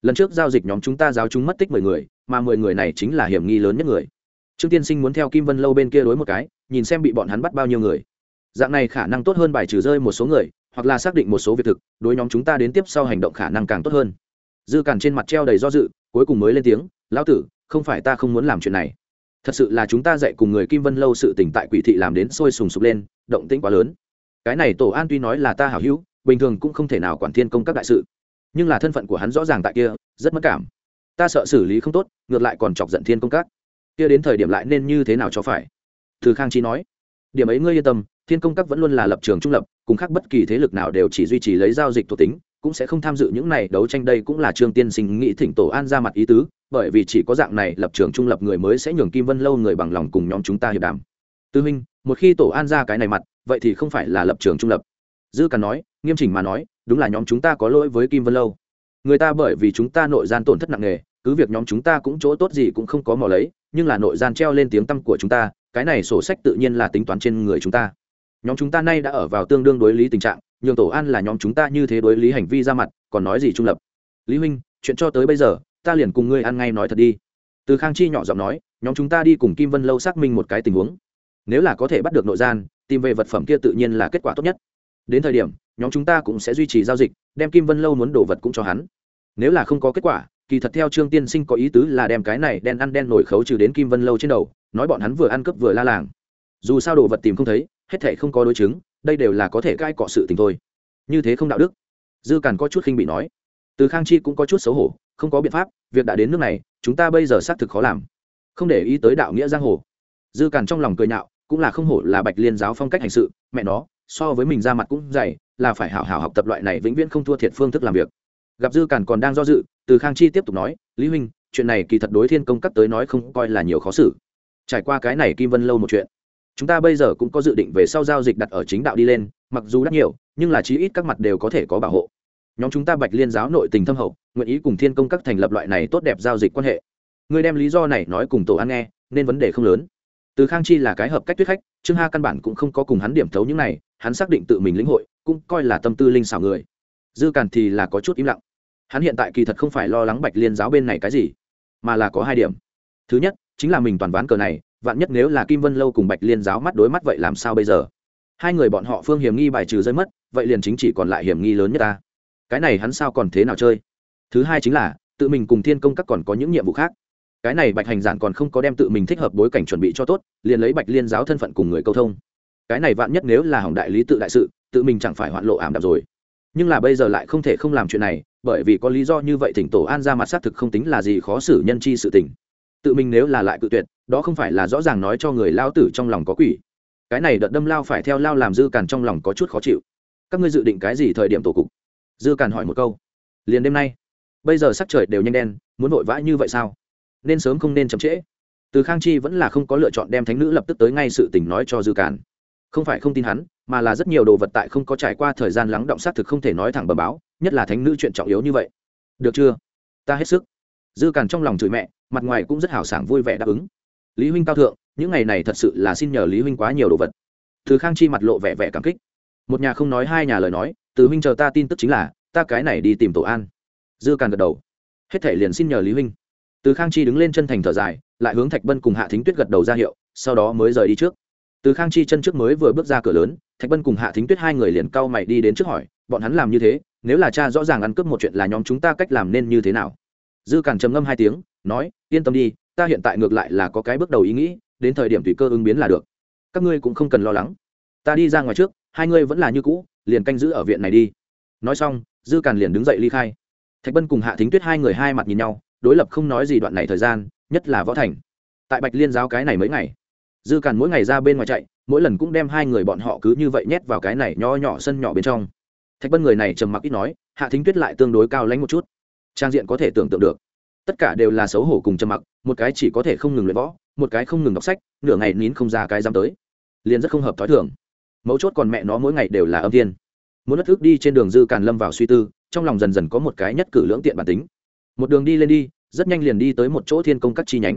Lần trước giao dịch nhóm chúng ta giáo chúng mất tích mười người, mà mười người này chính là hiểm nghi lớn nhất người. Trương tiên sinh muốn theo kim vân lâu bên kia đối một cái, nhìn xem bị bọn hắn bắt bao nhiêu người. Dạng này khả năng tốt hơn bài trừ rơi một số người, hoặc là xác định một số việc thực, đối nhóm chúng ta đến tiếp sau hành động khả năng càng tốt hơn dư cản trên mặt treo đầy do dự, cuối cùng mới lên tiếng, lão tử, không phải ta không muốn làm chuyện này. Thật sự là chúng ta dạy cùng người kim vân lâu sự tỉnh tại quỷ thị làm đến sôi sùng sục lên, động tĩnh quá lớn. Cái này tổ an tuy nói là ta hảo hữu, bình thường cũng không thể nào quản thiên công các đại sự. Nhưng là thân phận của hắn rõ ràng tại kia, rất mất cảm. Ta sợ xử lý không tốt, ngược lại còn chọc giận thiên công các. Kia đến thời điểm lại nên như thế nào cho phải? Thư khang chi nói. Điểm ấy ngươi yên tâm, thiên công các vẫn luôn là lập trường trung lập, cùng khác bất kỳ thế lực nào đều chỉ duy trì lấy giao dịch thuộc tính cũng sẽ không tham dự những này đấu tranh. Đây cũng là trương tiên sinh nghĩ thỉnh tổ an ra mặt ý tứ, bởi vì chỉ có dạng này lập trường trung lập người mới sẽ nhường kim vân lâu người bằng lòng cùng nhóm chúng ta hiệp đàm. Tư huynh một khi tổ an ra cái này mặt, vậy thì không phải là lập trường trung lập. Dư càn nói, nghiêm chỉnh mà nói, đúng là nhóm chúng ta có lỗi với kim vân lâu. Người ta bởi vì chúng ta nội gian tổn thất nặng nề, cứ việc nhóm chúng ta cũng chỗ tốt gì cũng không có mò lấy, nhưng là nội gian treo lên tiếng tăm của chúng ta, cái này sổ sách tự nhiên là tính toán trên người chúng ta. Nhóm chúng ta nay đã ở vào tương đương đối lý tình trạng nhường tổ an là nhóm chúng ta như thế đối lý hành vi ra mặt, còn nói gì trung lập? Lý huynh, chuyện cho tới bây giờ, ta liền cùng ngươi ăn ngay nói thật đi. Từ khang chi nhỏ giọng nói, nhóm chúng ta đi cùng kim vân lâu xác minh một cái tình huống. Nếu là có thể bắt được nội gian, tìm về vật phẩm kia tự nhiên là kết quả tốt nhất. Đến thời điểm, nhóm chúng ta cũng sẽ duy trì giao dịch, đem kim vân lâu muốn đổ vật cũng cho hắn. Nếu là không có kết quả, kỳ thật theo trương tiên sinh có ý tứ là đem cái này đen ăn đen nổi khấu trừ đến kim vân lâu trên đầu, nói bọn hắn vừa ăn cướp vừa la làng. Dù sao đồ vật tìm không thấy, hết thể không có đối chứng đây đều là có thể cai cọ sự tình thôi. Như thế không đạo đức. Dư càn có chút khinh bị nói. Từ khang chi cũng có chút xấu hổ, không có biện pháp, việc đã đến nước này, chúng ta bây giờ xác thực khó làm. Không để ý tới đạo nghĩa giang hồ. Dư càn trong lòng cười nhạo, cũng là không hổ là bạch liên giáo phong cách hành sự, mẹ nó, so với mình ra mặt cũng dày, là phải hảo hảo học tập loại này vĩnh viễn không thua thiệt phương thức làm việc. Gặp dư càn còn đang do dự, từ khang chi tiếp tục nói, lý huynh, chuyện này kỳ thật đối thiên công cắt tới nói không coi là nhiều khó xử. Trải qua cái này kim vân lâu một chuyện chúng ta bây giờ cũng có dự định về sau giao dịch đặt ở chính đạo đi lên, mặc dù đắt nhiều, nhưng là chí ít các mặt đều có thể có bảo hộ. Nhóm chúng ta bạch liên giáo nội tình thâm hậu, nguyện ý cùng thiên công các thành lập loại này tốt đẹp giao dịch quan hệ. Người đem lý do này nói cùng tổ ăn nghe, nên vấn đề không lớn. Từ khang chi là cái hợp cách tuyết khách, trương ha căn bản cũng không có cùng hắn điểm thấu những này, hắn xác định tự mình lĩnh hội, cũng coi là tâm tư linh xảo người. Dư càn thì là có chút im lặng. Hắn hiện tại kỳ thật không phải lo lắng bạch liên giáo bên này cái gì, mà là có hai điểm. Thứ nhất, chính là mình toàn ván cờ này vạn nhất nếu là kim vân lâu cùng bạch liên giáo mắt đối mắt vậy làm sao bây giờ? Hai người bọn họ phương hiểm nghi bài trừ rơi mất, vậy liền chính chỉ còn lại hiểm nghi lớn nhất ta. Cái này hắn sao còn thế nào chơi? Thứ hai chính là, tự mình cùng thiên công các còn có những nhiệm vụ khác. Cái này bạch hành giản còn không có đem tự mình thích hợp bối cảnh chuẩn bị cho tốt, liền lấy bạch liên giáo thân phận cùng người câu thông. Cái này vạn nhất nếu là hỏng đại lý tự đại sự, tự mình chẳng phải hoạn lộ ảm đạm rồi. Nhưng là bây giờ lại không thể không làm chuyện này, bởi vì có lý do như vậy thỉnh tổ an ra mặt xác thực không tính là gì khó xử nhân chi sự tình tự mình nếu là lại cự tuyệt, đó không phải là rõ ràng nói cho người lao tử trong lòng có quỷ. Cái này đợt đâm lao phải theo lao làm dư càn trong lòng có chút khó chịu. Các ngươi dự định cái gì thời điểm tổ cục? Dư càn hỏi một câu. Liền đêm nay. Bây giờ sắc trời đều nhanh đen, muốn vội vã như vậy sao? Nên sớm không nên chậm trễ. Từ khang chi vẫn là không có lựa chọn đem thánh nữ lập tức tới ngay sự tình nói cho dư càn. Không phải không tin hắn, mà là rất nhiều đồ vật tại không có trải qua thời gian lắng động xác thực không thể nói thẳng bờ báo, nhất là thánh nữ chuyện trọng yếu như vậy. Được chưa? Ta hết sức dư càn trong lòng chửi mẹ, mặt ngoài cũng rất hào sảng vui vẻ đáp ứng. Lý huynh cao thượng, những ngày này thật sự là xin nhờ lý huynh quá nhiều đồ vật. Từ khang chi mặt lộ vẻ vẻ cảm kích. Một nhà không nói hai nhà lời nói, từ huynh chờ ta tin tức chính là, ta cái này đi tìm tổ an. Dư càn gật đầu. Hết thể liền xin nhờ lý huynh. Từ khang chi đứng lên chân thành thở dài, lại hướng thạch bân cùng hạ thính tuyết gật đầu ra hiệu, sau đó mới rời đi trước. Từ khang chi chân trước mới vừa bước ra cửa lớn, thạch bân cùng hạ thính tuyết hai người liền cau mày đi đến trước hỏi, bọn hắn làm như thế, nếu là cha rõ ràng ăn cướp một chuyện là nhóm chúng ta cách làm nên như thế nào? Dư càn trầm ngâm hai tiếng, nói, yên tâm đi, ta hiện tại ngược lại là có cái bước đầu ý nghĩ, đến thời điểm tùy cơ ứng biến là được. Các ngươi cũng không cần lo lắng. Ta đi ra ngoài trước, hai ngươi vẫn là như cũ, liền canh giữ ở viện này đi. Nói xong, dư càn liền đứng dậy ly khai. Thạch bân cùng hạ thính tuyết hai người hai mặt nhìn nhau, đối lập không nói gì đoạn này thời gian, nhất là võ thành. Tại bạch liên giáo cái này mấy ngày, dư càn mỗi ngày ra bên ngoài chạy, mỗi lần cũng đem hai người bọn họ cứ như vậy nhét vào cái này nho nhỏ sân nhỏ bên trong. Thạch bân người này trầm mặc ít nói, hạ thính tuyết lại tương đối cao lãnh một chút trang diện có thể tưởng tượng được. Tất cả đều là xấu hổ cùng trầm mặc, một cái chỉ có thể không ngừng luyện võ, một cái không ngừng đọc sách, nửa ngày nín không ra cái dám tới. Liền rất không hợp t h ó i thường. Mấu chốt còn mẹ nó mỗi ngày đều là âm thiên. Muốn đất thức đi trên đường dư càn lâm vào suy tư, trong lòng dần dần có một cái nhất cử lưỡng tiện bản tính. Một đường đi lên đi, rất nhanh liền đi tới một chỗ thiên công các chi nhánh.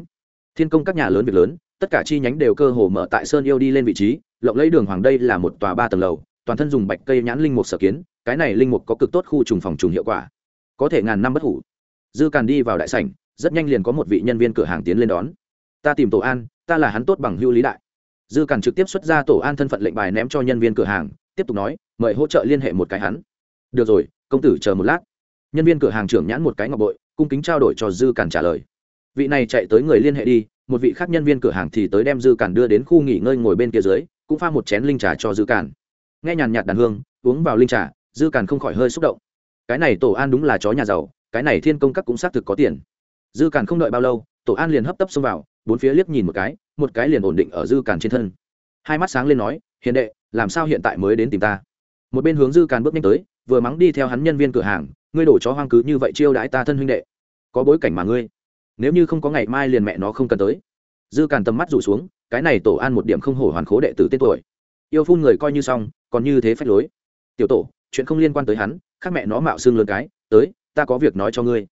Thiên công các nhà lớn việc lớn, tất cả chi nhánh đều cơ hồ mở tại sơn yêu đi lên vị trí, lộng lấy đường hoàng đây là một tòa ba tầng lầu, toàn thân dùng bạch cây nhãn linh mục sở kiến, cái này linh mục có cực tốt khu trùng phòng trùng hiệu quả có thể ngàn năm bất hủ. Dư càn đi vào đại sảnh, rất nhanh liền có một vị nhân viên cửa hàng tiến lên đón. Ta tìm tổ an, ta là hắn tốt bằng hưu lý đại. Dư càn trực tiếp xuất ra tổ an thân phận lệnh bài ném cho nhân viên cửa hàng, tiếp tục nói, mời hỗ trợ liên hệ một cái hắn. Được rồi, công tử chờ một lát. Nhân viên cửa hàng trưởng nhãn một cái ngọc bội, cung kính trao đổi cho dư càn trả lời. Vị này chạy tới người liên hệ đi, một vị khác nhân viên cửa hàng thì tới đem dư càn đưa đến khu nghỉ ngơi ngồi bên kia dưới, cũng pha một chén linh trà cho dư càn. Nghe nhàn nhạt đàn hương, uống vào linh trà, dư càn không khỏi hơi xúc động cái này tổ an đúng là chó nhà giàu, cái này thiên công các cũng xác thực có tiền. Dư càn không đợi bao lâu, tổ an liền hấp tấp xông vào, bốn phía liếc nhìn một cái một cái liền ổn định ở dư càn trên thân. Hai mắt sáng lên nói, hiền đệ, làm sao hiện tại mới đến tìm ta? Một bên hướng dư càn bước nhanh tới, vừa mắng đi theo hắn nhân viên cửa hàng, ngươi đổ chó hoang cứ như vậy chiêu đãi ta thân huynh đệ. Có bối cảnh mà ngươi. Nếu như không có ngày mai liền mẹ nó không cần tới. Dư càn tầm mắt rủ xuống, cái này tổ an một điểm không hổ hoàn khố đệ tử tên tuổi. Yêu phun người coi như xong, còn như thế phách lối. Tiểu tổ chuyện không liên quan tới hắn, khác mẹ nó mạo xương lớn cái, tới, ta có việc nói cho ngươi.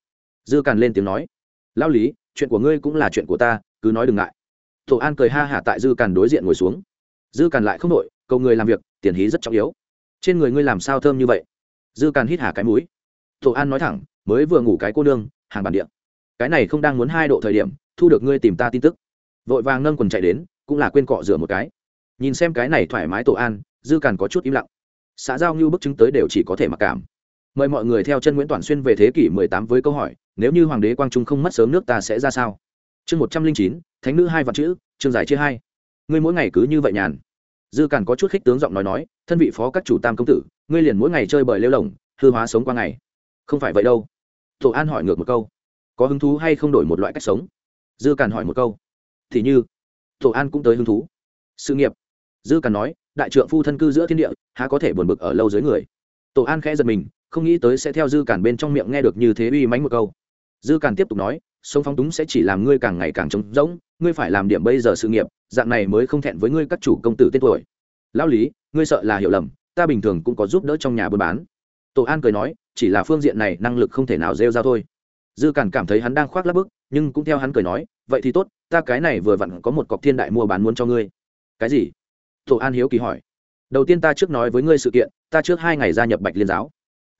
Dư càn lên tiếng nói. Lao lý, chuyện của ngươi cũng là chuyện của ta, cứ nói đừng ngại. Tổ an cười ha hả tại dư càn đối diện ngồi xuống. Dư càn lại không đội cầu người làm việc, tiền hí rất trọng yếu. Trên người ngươi làm sao thơm như vậy? Dư càn hít hả cái mũi. Tổ an nói thẳng, mới vừa ngủ cái cô nương, hàng bản địa. Cái này không đang muốn hai độ thời điểm, thu được ngươi tìm ta tin tức. Vội vàng nâng quần chạy đến, cũng là quên cọ rửa một cái. Nhìn xem cái này thoải mái tổ an, dư càn có chút im lặng xã giao như bức chứng tới đều chỉ có thể mặc cảm. Mời mọi người theo chân nguyễn toàn xuyên về thế kỷ 18 với câu hỏi, nếu như hoàng đế quang trung không mất sớm nước ta sẽ ra sao? Chương một trăm linh chín, thánh nữ hai vạn chữ, chương giải chia hai. Ngươi mỗi ngày cứ như vậy nhàn. Dư càn có chút khích tướng giọng nói nói, thân vị phó các chủ tam công tử, ngươi liền mỗi ngày chơi bời lêu lồng, hư hóa sống qua ngày. Không phải vậy đâu. Tổ an hỏi ngược một câu. Có hứng thú hay không đổi một loại cách sống? Dư càn hỏi một câu. Thì như tổ an cũng tới hứng thú. Sự nghiệp. Dư càn nói đại trượng phu thân cư giữa thiên địa, há có thể buồn bực ở lâu dưới người. Tổ an khẽ giật mình, không nghĩ tới sẽ theo dư cản bên trong miệng nghe được như thế uy mánh một câu. Dư cản tiếp tục nói, sống phóng túng sẽ chỉ làm ngươi càng ngày càng trống rỗng, ngươi phải làm điểm bây giờ sự nghiệp, dạng này mới không thẹn với ngươi các chủ công tử tên tuổi. Lão lý, ngươi sợ là hiểu lầm, ta bình thường cũng có giúp đỡ trong nhà buôn bán. Tổ an cười nói, chỉ là phương diện này năng lực không thể nào rêu ra thôi. Dư cản cảm thấy hắn đang khoác lắp bức, nhưng cũng theo hắn cười nói, vậy thì tốt, ta cái này vừa vặn có một cọc thiên đại mua bán muốn cho ngươi. Cái gì? Tổ an hiếu kỳ hỏi. Đầu tiên ta trước nói với ngươi sự kiện, ta trước hai ngày gia nhập bạch liên giáo.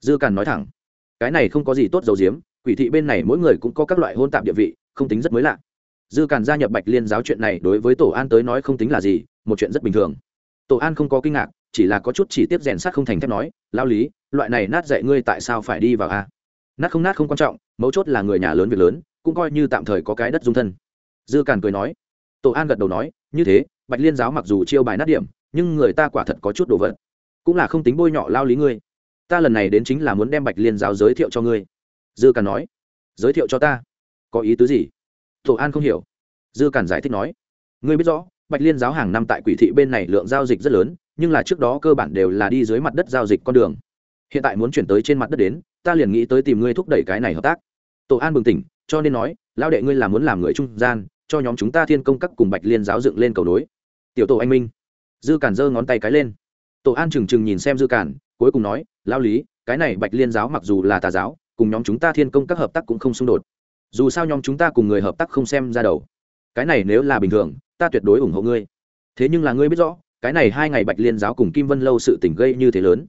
Dư càn nói thẳng. Cái này không có gì tốt dầu diếm quỷ thị bên này mỗi người cũng có các loại hôn tạp địa vị, không tính rất mới lạ. Dư càn gia nhập bạch liên giáo chuyện này đối với tổ an tới nói không tính là gì, một chuyện rất bình thường. Tổ an không có kinh ngạc, chỉ là có chút chỉ tiếp rèn sắt không thành thép nói lao lý, loại này nát dạy ngươi tại sao phải đi vào a? Nát không nát không quan trọng, mấu chốt là người nhà lớn việc lớn, cũng coi như tạm thời có cái đất dung thân. Dư càn cười nói. Tổ an gật đầu nói, như thế bạch liên giáo mặc dù chiêu bài nát điểm, nhưng người ta quả thật có chút đồ vật. Cũng là không tính bôi nhọ lao lý ngươi. Ta lần này đến chính là muốn đem bạch liên giáo giới thiệu cho ngươi. Dư càn nói. Giới thiệu cho ta? Có ý tứ gì? Tổ an không hiểu. Dư càn giải thích nói. Ngươi biết rõ, bạch liên giáo hàng năm tại quỷ thị bên này lượng giao dịch rất lớn, nhưng là trước đó cơ bản đều là đi dưới mặt đất giao dịch con đường. Hiện tại muốn chuyển tới trên mặt đất đến, ta liền nghĩ tới tìm ngươi thúc đẩy cái này hợp tác. Tổ an bừng tỉnh, cho nên nói lao đệ ngươi là muốn làm người trung gian, cho nhóm chúng ta thiên công các cùng bạch liên giáo dựng lên cầu đối tiểu tổ anh minh. Dư cản giơ ngón tay cái lên. Tổ an trừng trừng nhìn xem dư cản, cuối cùng nói lao lý, cái này bạch liên giáo mặc dù là tà giáo, cùng nhóm chúng ta thiên công các hợp tác cũng không xung đột. Dù sao nhóm chúng ta cùng người hợp tác không xem ra đầu. Cái này nếu là bình thường, ta tuyệt đối ủng hộ ngươi. Thế nhưng là ngươi biết rõ, cái này hai ngày bạch liên giáo cùng kim vân lâu sự tình gây như thế lớn.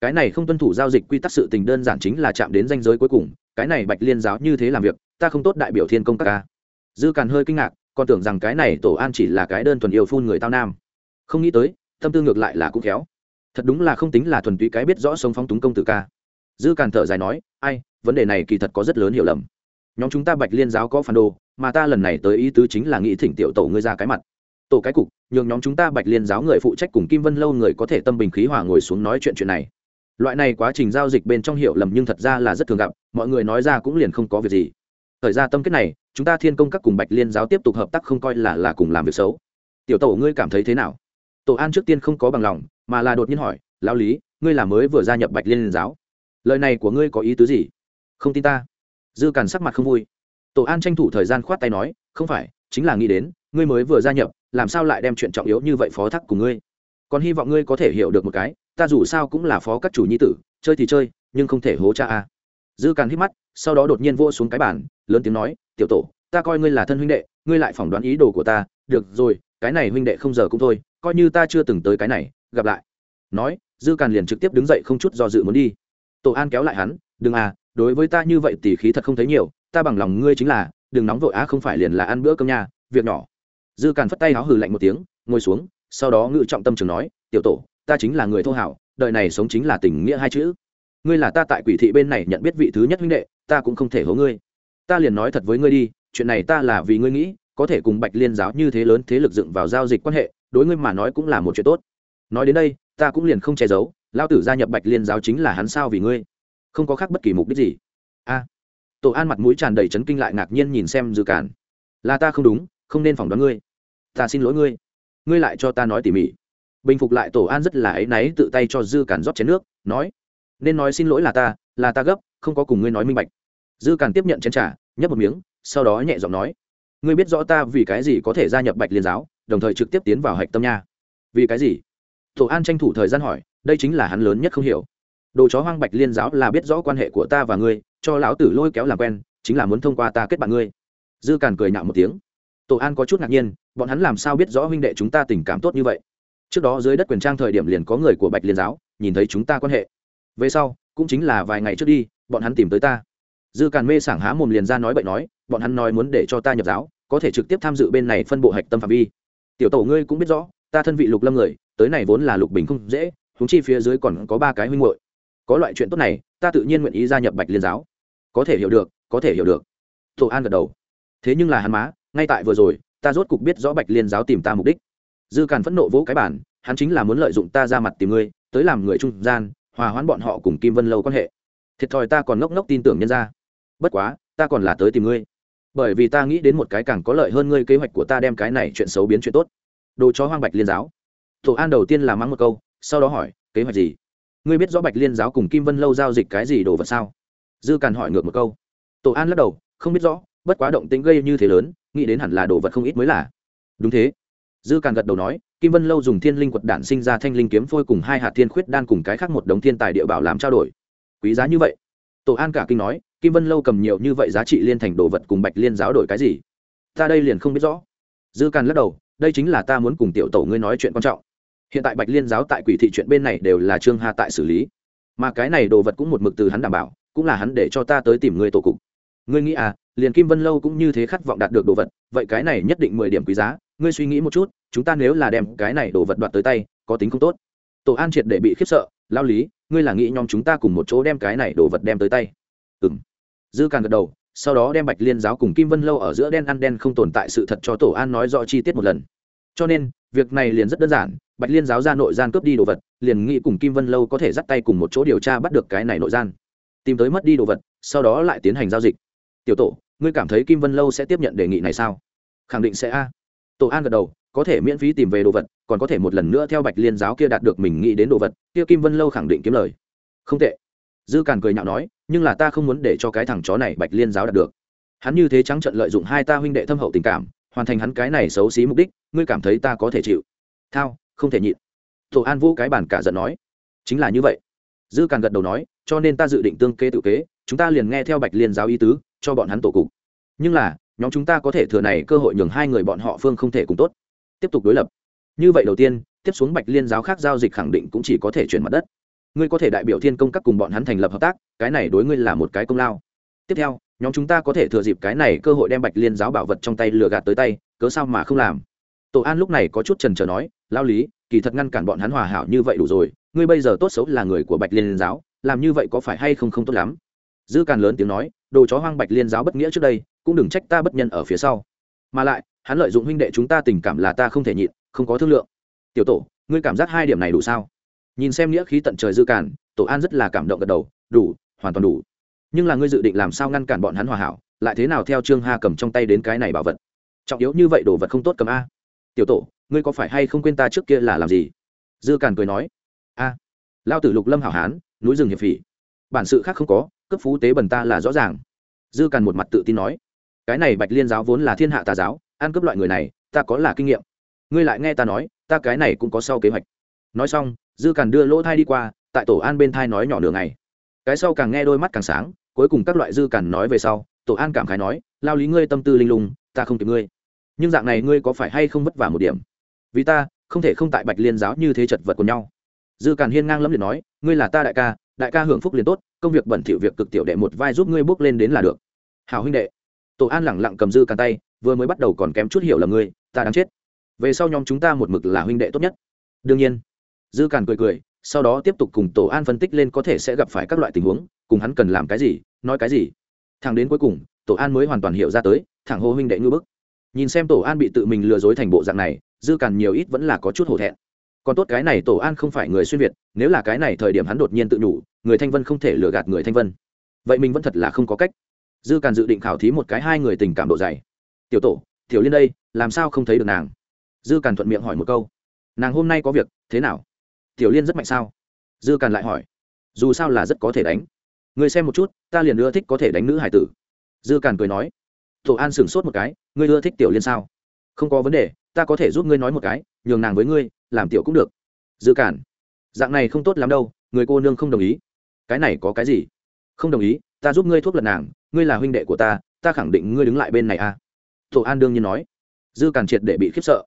Cái này không tuân thủ giao dịch quy tắc sự tình đơn giản chính là chạm đến danh giới cuối cùng, cái này bạch liên giáo như thế làm việc, ta không tốt đại biểu thiên công các ca. Dư càn hơi kinh ngạc còn tưởng rằng cái này tổ an chỉ là cái đơn thuần yêu phun người tao nam. Không nghĩ tới, tâm tư ngược lại là cũng khéo. Thật đúng là không tính là thuần túy cái biết rõ sống phóng túng công tử ca. Dư càn thở dài nói, ai, vấn đề này kỳ thật có rất lớn hiểu lầm. Nhóm chúng ta bạch liên giáo có phản đồ, mà ta lần này tới ý tứ chính là nghĩ thỉnh tiểu tổ ngươi ra cái mặt. Tổ cái cục, nhường nhóm chúng ta bạch liên giáo người phụ trách cùng kim vân lâu người có thể tâm bình khí hòa ngồi xuống nói chuyện chuyện này. Loại này quá trình giao dịch bên trong hiểu lầm nhưng thật ra là rất thường gặp, mọi người nói ra cũng liền không có việc gì. Thời ra tâm kết này chúng ta thiên công các cùng bạch liên giáo tiếp tục hợp tác không coi là là cùng làm việc xấu. Tiểu tổ ngươi cảm thấy thế nào? Tổ an trước tiên không có bằng lòng, mà là đột nhiên hỏi, lão lý, ngươi là mới vừa gia nhập bạch liên giáo. Lời này của ngươi có ý tứ gì? Không tin ta. Dư càn sắc mặt không vui. Tổ an tranh thủ thời gian khoát tay nói, không phải, chính là nghĩ đến, ngươi mới vừa gia nhập, làm sao lại đem chuyện trọng yếu như vậy phó thác của ngươi? Còn hy vọng ngươi có thể hiểu được một cái, ta dù sao cũng là phó các chủ nhi tử, chơi thì chơi, nhưng không thể hố cha a. Dư càn hít mắt, sau đó đột nhiên vô xuống cái bản lớn tiếng nói tiểu tổ, ta coi ngươi là thân huynh đệ, ngươi lại phỏng đoán ý đồ của ta, được rồi, cái này huynh đệ không giờ cũng thôi, coi như ta chưa từng tới cái này, gặp lại. Nói, dư càn liền trực tiếp đứng dậy không chút do dự muốn đi. Tổ an kéo lại hắn, đừng à đối với ta như vậy tỉ khí thật không thấy nhiều, ta bằng lòng ngươi chính là, đừng nóng vội á, không phải liền là ăn bữa cơm nhà việc nhỏ. Dư càn phất tay áo hừ lạnh một tiếng, ngồi xuống, sau đó ngự trọng tâm trường nói, tiểu tổ, ta chính là người thô hảo, đời này sống chính là tình nghĩa hai chữ. Ngươi là ta tại quỷ thị bên này nhận biết vị thứ nhất huynh đệ, ta cũng không thể hố ngươi ta liền nói thật với ngươi đi, chuyện này ta là vì ngươi nghĩ, có thể cùng bạch liên giáo như thế lớn thế lực dựng vào giao dịch quan hệ, đối ngươi mà nói cũng là một chuyện tốt. Nói đến đây, ta cũng liền không che giấu lao tử gia nhập bạch liên giáo chính là hắn sao vì ngươi? Không có khác bất kỳ mục đích gì. A. Tổ an mặt mũi tràn đầy chấn kinh lại ngạc nhiên nhìn xem dư cản là ta không đúng, không nên phỏng đoán ngươi. Ta xin lỗi ngươi. Ngươi lại cho ta nói tỉ mỉ. Bình phục lại tổ an rất là áy náy tự tay cho dư cản rót chén nước, nói, nên nói xin lỗi là ta là ta gấp, không có cùng ngươi nói minh bạch dư Càn tiếp nhận chén trà, nhấp một miếng, sau đó nhẹ giọng nói, ngươi biết rõ ta vì cái gì có thể gia nhập bạch liên giáo, đồng thời trực tiếp tiến vào hạch tâm nha. Vì cái gì? Thổ an tranh thủ thời gian hỏi, đây chính là hắn lớn nhất không hiểu. Đồ chó hoang bạch liên giáo là biết rõ quan hệ của ta và ngươi, cho lão tử lôi kéo làm quen, chính là muốn thông qua ta kết bạn ngươi. Dư càn cười nhạo một tiếng. Tổ an có chút ngạc nhiên, bọn hắn làm sao biết rõ huynh đệ chúng ta tình cảm tốt như vậy? Trước đó dưới đất quyền trang thời điểm liền có người của bạch liên giáo, nhìn thấy chúng ta quan hệ. Về sau, cũng chính là vài ngày trước đi, bọn hắn tìm tới ta dư càn mê sảng há mồm liền ra nói bậy nói, bọn hắn nói muốn để cho ta nhập giáo, có thể trực tiếp tham dự bên này phân bộ hạch tâm phạm vi. Tiểu tổ ngươi cũng biết rõ, ta thân vị lục lâm người, tới này vốn là lục bình không dễ húng chi phía dưới còn có ba cái huynh hội có loại chuyện tốt này, ta tự nhiên nguyện ý gia nhập bạch liên giáo. Có thể hiểu được, có thể hiểu được. Tổ an gật đầu. Thế nhưng là hắn má, ngay tại vừa rồi, ta rốt cục biết rõ bạch liên giáo tìm ta mục đích. Dư càn phẫn nộ vỗ cái bản hắn chính là muốn lợi dụng ta ra mặt tìm ngươi, tới làm người trung gian, hòa hoãn bọn họ cùng kim vân lâu quan hệ. Thiệt thòi ta còn ngốc ngốc tin tưởng nhân ra bất quá, ta còn là tới tìm ngươi. Bởi vì ta nghĩ đến một cái càng có lợi hơn ngươi kế hoạch của ta đem cái này chuyện xấu biến chuyện tốt. Đồ chó hoang bạch liên giáo. Tổ an đầu tiên là mắng một câu, sau đó hỏi, kế hoạch gì? Ngươi biết rõ bạch liên giáo cùng kim vân lâu giao dịch cái gì đồ vật sao? Dư càn hỏi ngược một câu. Tổ an lắc đầu, không biết rõ, bất quá động tính gây như thế lớn, nghĩ đến hẳn là đồ vật không ít mới là. Đúng thế. Dư càn gật đầu nói, kim vân lâu dùng thiên linh quật đản sinh ra thanh linh kiếm phôi cùng hai hạt thiên khuyết đan cùng cái khác một đống thiên tài địa bảo làm trao đổi. Quý giá như vậy tổ an cả kinh nói, kim vân lâu cầm nhiều như vậy giá trị liên thành đồ vật cùng bạch liên giáo đổi cái gì? Ta đây liền không biết rõ. Dư càn lắc đầu, đây chính là ta muốn cùng tiểu tổ ngươi nói chuyện quan trọng. Hiện tại bạch liên giáo tại quỷ thị chuyện bên này đều là trương hà tại xử lý. Mà cái này đồ vật cũng một mực từ hắn đảm bảo, cũng là hắn để cho ta tới tìm ngươi tổ cục. Ngươi nghĩ à liền kim vân lâu cũng như thế khát vọng đạt được đồ vật, vậy cái này nhất định mười điểm quý giá. Ngươi suy nghĩ một chút, chúng ta nếu là đem cái này đồ vật đoạt tới tay, có tính không tốt. Tổ an triệt để bị khiếp sợ, lao lý ngươi là nghĩ nhóm chúng ta cùng một chỗ đem cái này đồ vật đem tới tay. Ừ m dư càng gật đầu, sau đó đem bạch liên giáo cùng kim vân lâu ở giữa đen ăn đen không tồn tại sự thật cho tổ an nói rõ chi tiết một lần. Cho nên, việc này liền rất đơn giản, bạch liên giáo ra nội gian cướp đi đồ vật, liền nghĩ cùng kim vân lâu có thể dắt tay cùng một chỗ điều tra bắt được cái này nội gian. Tìm tới mất đi đồ vật, sau đó lại tiến hành giao dịch. Tiểu tổ, ngươi cảm thấy kim vân lâu sẽ tiếp nhận đề nghị này sao? Khẳng định sẽ a. Tổ an gật đầu có thể miễn phí tìm về đồ vật, còn có thể một lần nữa theo bạch liên giáo kia đạt được mình nghĩ đến đồ vật, kia kim vân lâu khẳng định kiếm lời. Không tệ. Dư càn cười nhạo nói, nhưng là ta không muốn để cho cái thằng chó này bạch liên giáo đạt được. Hắn như thế trắng trận lợi dụng hai ta huynh đệ thâm hậu tình cảm, hoàn thành hắn cái này xấu xí mục đích, ngươi cảm thấy ta có thể chịu? Thao, không thể nhịn. Tổ an vũ cái bản cả giận nói. Chính là như vậy. Dư càn gật đầu nói, cho nên ta dự định tương kế tự kế, chúng ta liền nghe theo bạch liên giáo ý tứ, cho bọn hắn tổ cục. Nhưng là, nhóm chúng ta có thể thừa này cơ hội nhường hai người bọn họ phương không thể cùng tốt tiếp tục đối lập. Như vậy đầu tiên, tiếp xuống bạch liên giáo khác giao dịch khẳng định cũng chỉ có thể chuyển mặt đất. Ngươi có thể đại biểu thiên công các cùng bọn hắn thành lập hợp tác, cái này đối ngươi là một cái công lao. Tiếp theo, nhóm chúng ta có thể thừa dịp cái này cơ hội đem bạch liên giáo bảo vật trong tay lừa gạt tới tay, cớ sao mà không làm? Tổ an lúc này có chút trần trờ nói lao lý, kỳ thật ngăn cản bọn hắn hòa hảo như vậy đủ rồi, ngươi bây giờ tốt xấu là người của bạch liên giáo, làm như vậy có phải hay không không tốt lắm? Dư càn lớn tiếng nói, đồ chó hoang bạch liên giáo bất nghĩa trước đây, cũng đừng trách ta bất nhân ở phía sau mà lại hắn lợi dụng huynh đệ chúng ta tình cảm là ta không thể nhịn không có thương lượng. Tiểu tổ ngươi cảm giác hai điểm này đủ sao? Nhìn xem nghĩa khí tận trời dư cản, tổ an rất là cảm động gật đầu đủ hoàn toàn đủ. Nhưng là ngươi dự định làm sao ngăn cản bọn hắn hòa hảo lại thế nào theo trương hà cầm trong tay đến cái này bảo vật? Trọng yếu như vậy đồ vật không tốt cầm a. Tiểu tổ ngươi có phải hay không quên ta trước kia là làm gì? Dư càn cười nói. A. Lao tử lục lâm hảo hán núi rừng hiệp phỉ. Bản sự khác không có cấp phú tế bần ta là rõ ràng. Dư càn một mặt tự tin nói cái này bạch liên giáo vốn là thiên hạ tà giáo, ăn cướp loại người này, ta có là kinh nghiệm. Ngươi lại nghe ta nói, ta cái này cũng có sau kế hoạch. Nói xong, dư càn đưa lỗ thai đi qua, tại tổ an bên thai nói nhỏ nửa ngày. Cái sau càng nghe đôi mắt càng sáng, cuối cùng các loại dư càn nói về sau, tổ an cảm khái nói, lao lý ngươi tâm tư linh lùng ta không kịp ngươi. Nhưng dạng này ngươi có phải hay không vất vả một điểm? Vì ta, không thể không tại bạch liên giáo như thế chật vật của nhau. Dư càn hiên ngang lẫm liền nói, ngươi là ta đại ca đại ca hưởng phúc liền tốt, công việc bẩn thỉu việc cực tiểu đệ một vai giúp ngươi bước lên đến là được. Hào huynh đệ tổ an lẳng lặng cầm dư càn tay, vừa mới bắt đầu còn kém chút hiểu là ngươi, ta đáng chết. Về sau nhóm chúng ta một mực là huynh đệ tốt nhất. Đương nhiên, dư càn cười cười, sau đó tiếp tục cùng tổ an phân tích lên có thể sẽ gặp phải các loại tình huống, cùng hắn cần làm cái gì, nói cái gì. Thằng đến cuối cùng, tổ an mới hoàn toàn hiểu ra tới, thẳng hô huynh đệ ngư bức. Nhìn xem tổ an bị tự mình lừa dối thành bộ dạng này, dư càn nhiều ít vẫn là có chút hổ thẹn. Còn tốt cái này tổ an không phải người xuyên việt, nếu là cái này thời điểm hắn đột nhiên tự nhủ, người thanh vân không thể lừa gạt người thanh vân. Vậy mình vẫn thật là không có cách dư càn dự định khảo thí một cái hai người tình cảm độ dày. Tiểu tổ, tiểu liên đây, làm sao không thấy được nàng? Dư càn thuận miệng hỏi một câu. Nàng hôm nay có việc, thế nào? Tiểu liên rất mạnh sao? Dư càn lại hỏi. Dù sao là rất có thể đánh. Người xem một chút, ta liền ưa thích có thể đánh nữ hải tử. Dư càn cười nói. Tổ an sửng sốt một cái, ngươi ưa thích tiểu liên sao? Không có vấn đề, ta có thể giúp ngươi nói một cái, nhường nàng với ngươi, làm tiểu cũng được. Dư cản dạng này không tốt lắm đâu, người cô nương không đồng ý. Cái này có cái gì? Không đồng ý ta giúp ngươi thuốc lần nàng, ngươi là huynh đệ của ta ta khẳng định ngươi đứng lại bên này à. Tổ an đương nhiên nói. Dư càn triệt để bị khiếp sợ.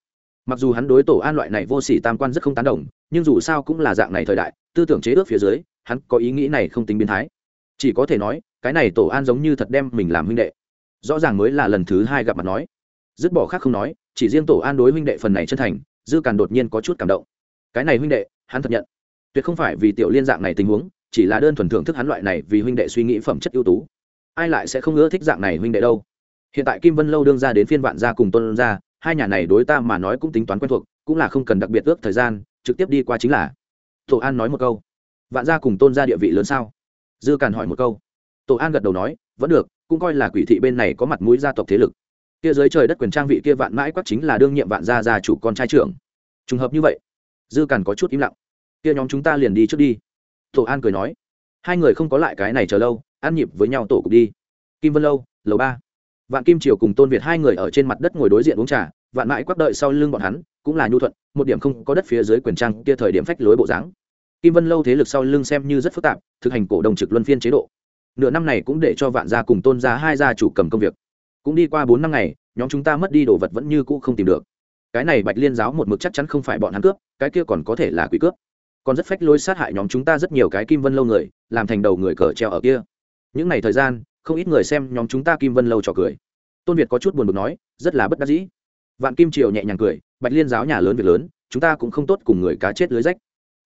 Mặc dù hắn đối tổ an loại này vô sỉ tam quan rất không tán đồng, nhưng dù sao cũng là dạng này thời đại, tư tưởng chế ước phía dưới, hắn có ý nghĩ này không tính biến thái. Chỉ có thể nói, cái này tổ an giống như thật đem mình làm huynh đệ. Rõ ràng mới là lần thứ hai gặp mặt nói. Dứt bỏ khác không nói, chỉ riêng tổ an đối huynh đệ phần này chân thành, dư càn đột nhiên có chút cảm động. Cái này huynh đệ, hắn thật nhận. Tuyệt không phải vì tiểu liên dạng này tình huống chỉ là đơn thuần thưởng thức hắn loại này vì huynh đệ suy nghĩ phẩm chất ưu tú. Ai lại sẽ không ưa thích dạng này huynh đệ đâu? Hiện tại kim vân lâu đương ra đến phiên vạn gia cùng tôn gia hai nhà này đối ta mà nói cũng tính toán quen thuộc, cũng là không cần đặc biệt ước thời gian, trực tiếp đi qua chính là. Tổ an nói một câu. Vạn gia cùng tôn gia địa vị lớn sao? Dư càn hỏi một câu. Tổ an gật đầu nói, vẫn được, cũng coi là quỷ thị bên này có mặt mũi gia tộc thế lực. Kia dưới trời đất quyền trang vị kia vạn mãi quắc chính là đương nhiệm vạn gia gia chủ con trai trưởng. Trùng hợp như vậy, dư càn có chút im lặng. Kia nhóm chúng ta liền đi trước đi tổ an cười nói, hai người không có lại cái này chờ lâu, ăn nhịp với nhau tổ cục đi. Kim vân lâu, lầu ba. Vạn kim triều cùng tôn việt hai người ở trên mặt đất ngồi đối diện uống trà, vạn mãi quắc đợi sau lưng bọn hắn, cũng là nhu thuận, một điểm không có đất phía dưới quyền trang kia thời điểm phách lối bộ dáng. Kim vân lâu thế lực sau lưng xem như rất phức tạp, thực hành cổ đồng trực luân phiên chế độ. Nửa năm này cũng để cho vạn gia cùng tôn gia hai gia chủ cầm công việc. Cũng đi qua bốn năm ngày, nhóm chúng ta mất đi đồ vật vẫn như cũ không tìm được. Cái này bạch liên giáo một mực chắc chắn không phải bọn hắn cướp, cái kia còn có thể là quỷ cướp còn rất phách lối sát hại nhóm chúng ta rất nhiều cái kim vân lâu người, làm thành đầu người cờ treo ở kia. Những ngày thời gian, không ít người xem nhóm chúng ta kim vân lâu trò cười. Tôn việt có chút buồn bực nói, rất là bất đắc dĩ. Vạn kim triều nhẹ nhàng cười, bạch liên giáo nhà lớn việc lớn, chúng ta cũng không tốt cùng người cá chết lưới rách.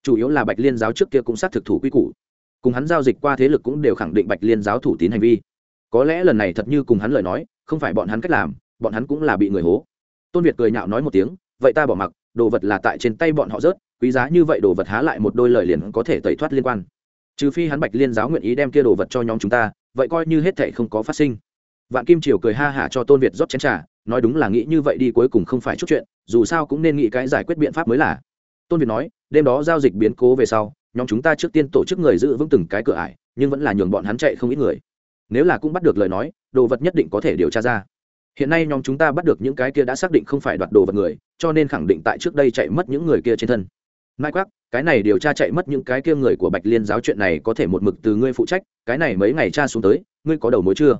Chủ yếu là bạch liên giáo trước kia cũng xác thực thủ quy củ. Cùng hắn giao dịch qua thế lực cũng đều khẳng định bạch liên giáo thủ tín hành vi. Có lẽ lần này thật như cùng hắn lời nói, không phải bọn hắn cách làm, bọn hắn cũng là bị người hố. Tôn việt cười nhạo nói một tiếng, vậy ta bỏ mặc, đồ vật là tại trên tay bọn họ rớt quý giá như vậy đồ vật há lại một đôi lời liền có thể tẩy thoát liên quan. Trừ phi hắn bạch liên giáo nguyện ý đem kia đồ vật cho nhóm chúng ta, vậy coi như hết thệ không có phát sinh. Vạn kim triều cười ha hả cho tôn việt rót chén t r à nói đúng là nghĩ như vậy đi cuối cùng không phải chút chuyện, dù sao cũng nên nghĩ cái giải quyết biện pháp mới là. Tôn việt nói, đêm đó giao dịch biến cố về sau, nhóm chúng ta trước tiên tổ chức người giữ vững từng cái cửa ải, nhưng vẫn là nhường bọn hắn chạy không ít người. Nếu là cũng bắt được lời nói, đồ vật nhất định có thể điều tra ra. Hiện nay nhóm chúng ta bắt được những cái kia đã xác định không phải đoạt đồ vật người, cho nên khẳng định tại trước đây chạy mất những người kia trên thân mai quắc, cái này điều tra chạy mất những cái kia người của bạch liên giáo chuyện này có thể một mực từ ngươi phụ trách, cái này mấy ngày tra xuống tới, ngươi có đầu mối chưa?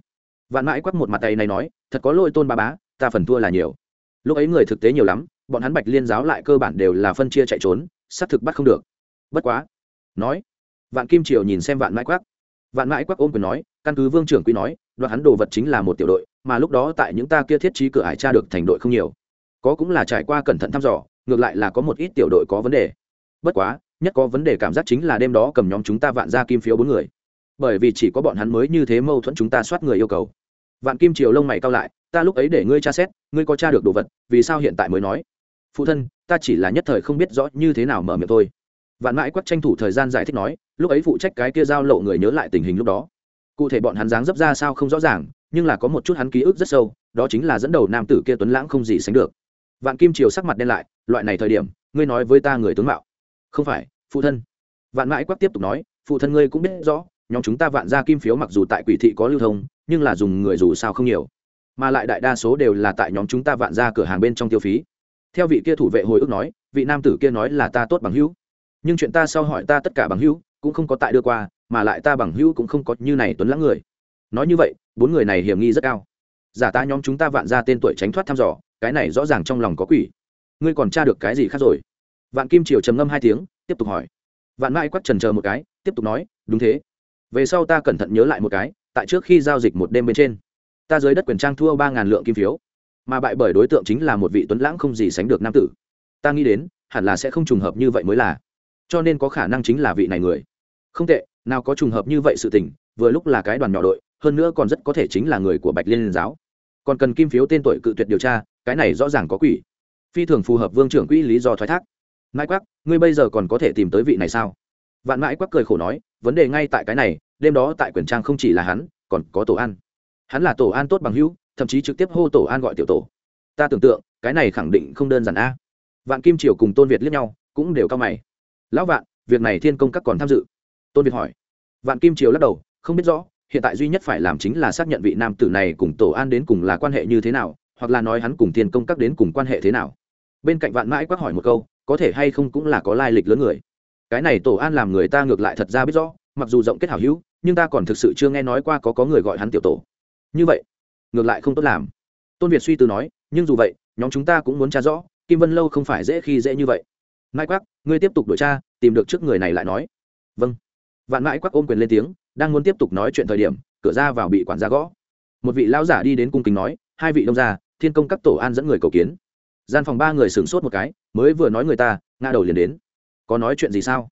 Vạn mãi quắc một mặt tay này nói, thật có lỗi tôn ba bá, ta phần thua là nhiều. Lúc ấy người thực tế nhiều lắm, bọn hắn bạch liên giáo lại cơ bản đều là phân chia chạy trốn, xác thực bắt không được. Bất quá, nói, vạn kim triều nhìn xem vạn mãi quắc. Vạn mãi quắc ôm quyền nói, căn cứ vương trưởng quy nói đoạn hắn đồ vật chính là một tiểu đội, mà lúc đó tại những ta kia thiết trí cửa hải tra được thành đội không nhiều. Có cũng là trải qua cẩn thận thăm dò, ngược lại là có một ít tiểu đội có vấn đề bất quá, nhất có vấn đề cảm giác chính là đêm đó cầm nhóm chúng ta vạn ra kim phiếu bốn người. Bởi vì chỉ có bọn hắn mới như thế mâu thuẫn chúng ta soát người yêu cầu. Vạn kim triều lông mày cao lại, ta lúc ấy để ngươi tra xét, ngươi có tra được đồ vật, vì sao hiện tại mới nói? Phụ thân, ta chỉ là nhất thời không biết rõ như thế nào mở miệng thôi. Vạn mãi quắc tranh thủ thời gian giải thích nói, lúc ấy phụ trách cái kia giao lộ người nhớ lại tình hình lúc đó. Cụ thể bọn hắn dáng dấp ra sao không rõ ràng, nhưng là có một chút hắn ký ức rất sâu, đó chính là dẫn đầu nam tử kia tuấn lãng không gì sánh được. Vạn kim triều sắc mặt đen lại, loại này thời điểm, ngươi nói với ta người tướng mạo không phải, phụ thân. Vạn mãi quắc tiếp tục nói, phụ thân ngươi cũng biết rõ, nhóm chúng ta vạn ra kim phiếu mặc dù tại quỷ thị có lưu thông, nhưng là dùng người dù sao không nhiều. Mà lại đại đa số đều là tại nhóm chúng ta vạn ra cửa hàng bên trong tiêu phí. Theo vị kia thủ vệ hồi ức nói, vị nam tử kia nói là ta tốt bằng hữu. Nhưng chuyện ta sau hỏi ta tất cả bằng hữu, cũng không có tại đưa qua, mà lại ta bằng hữu cũng không có như này tuấn lãng người. Nói như vậy, bốn người này hiểm nghi rất cao. Giả ta nhóm chúng ta vạn ra tên tuổi tránh thoát thăm dò, cái này rõ ràng trong lòng có quỷ. Ngươi còn tra được cái gì khác rồi? Vạn kim triều trầm ngâm hai tiếng, tiếp tục hỏi. Vạn mãi quắc trần chờ một cái, tiếp tục nói, đúng thế. Về sau ta cẩn thận nhớ lại một cái, tại trước khi giao dịch một đêm bên trên, ta dưới đất quyền trang thua ba ngàn lượng kim phiếu, mà bại bởi đối tượng chính là một vị tuấn lãng không gì sánh được nam tử. Ta nghĩ đến, hẳn là sẽ không trùng hợp như vậy mới là. Cho nên có khả năng chính là vị này người. Không tệ, nào có trùng hợp như vậy sự tình, vừa lúc là cái đoàn nhỏ đội, hơn nữa còn rất có thể chính là người của bạch liên giáo. Còn cần kim phiếu tên tuổi cự tuyệt điều tra, cái này rõ ràng có quỷ. Phi thường phù hợp vương trưởng quỹ lý do thoái thác mãi quắc, ngươi bây giờ còn có thể tìm tới vị này sao? Vạn mãi quắc cười khổ nói, vấn đề ngay tại cái này, đêm đó tại quyền trang không chỉ là hắn, còn có tổ an. Hắn là tổ an tốt bằng hữu, thậm chí trực tiếp hô tổ an gọi tiểu tổ. Ta tưởng tượng, cái này khẳng định không đơn giản a. Vạn kim triều cùng tôn việt liếc nhau, cũng đều cao mày. Lão vạn, việc này thiên công các còn tham dự. Tôn việt hỏi. Vạn kim triều lắc đầu, không biết rõ, hiện tại duy nhất phải làm chính là xác nhận vị nam tử này cùng tổ an đến cùng là quan hệ như thế nào, hoặc là nói hắn cùng thiên công các đến cùng quan hệ thế nào. Bên cạnh vạn mãi quắc hỏi một câu có thể hay không cũng là có lai lịch lớn người. Cái này tổ an làm người ta ngược lại thật ra biết rõ, mặc dù rộng kết hảo hữu, nhưng ta còn thực sự chưa nghe nói qua có có người gọi hắn tiểu tổ. Như vậy, ngược lại không tốt làm. Tôn việt suy tư nói, nhưng dù vậy, nhóm chúng ta cũng muốn tra rõ, kim vân lâu không phải dễ khi dễ như vậy. Mãi quắc, ngươi tiếp tục đổi tra, tìm được trước người này lại nói. Vâng. Vạn mãi quắc ôm quyền lên tiếng, đang muốn tiếp tục nói chuyện thời điểm, cửa ra vào bị quản gia gõ. Một vị lão giả đi đến cung kính nói, hai vị đông gia, thiên công các tổ an dẫn người cầu kiến gian phòng ba người sửng sốt một cái, mới vừa nói người ta, ngã đầu liền đến. Có nói chuyện gì sao?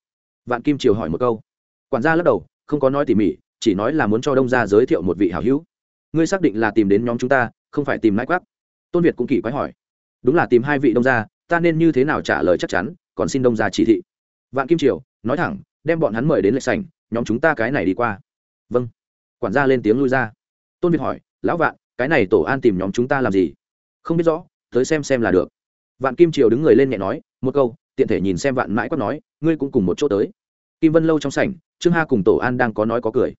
Vạn kim triều hỏi một câu. Quản gia lắc đầu, không có nói tỉ mỉ, chỉ nói là muốn cho đông gia giới thiệu một vị hảo hữu. Ngươi xác định là tìm đến nhóm chúng ta, không phải tìm nãi quát tôn việt cũng kỳ quái hỏi. Đúng là tìm hai vị đông gia, ta nên như thế nào trả lời chắc chắn, còn xin đông gia chỉ thị. Vạn kim triều, nói thẳng, đem bọn hắn mời đến lệ sảnh, nhóm chúng ta cái này đi qua. Vâng. Quản gia lên tiếng lui ra. Tôn việt hỏi, lão vạn, cái này tổ an tìm nhóm chúng ta làm gì? Không biết rõ tới xem xem là được. Vạn kim triều đứng người lên nhẹ nói, một câu, tiện thể nhìn xem vạn mãi quát nói, ngươi cũng cùng một chỗ tới. Kim vân lâu trong sảnh, trương ha cùng tổ an đang có nói có cười.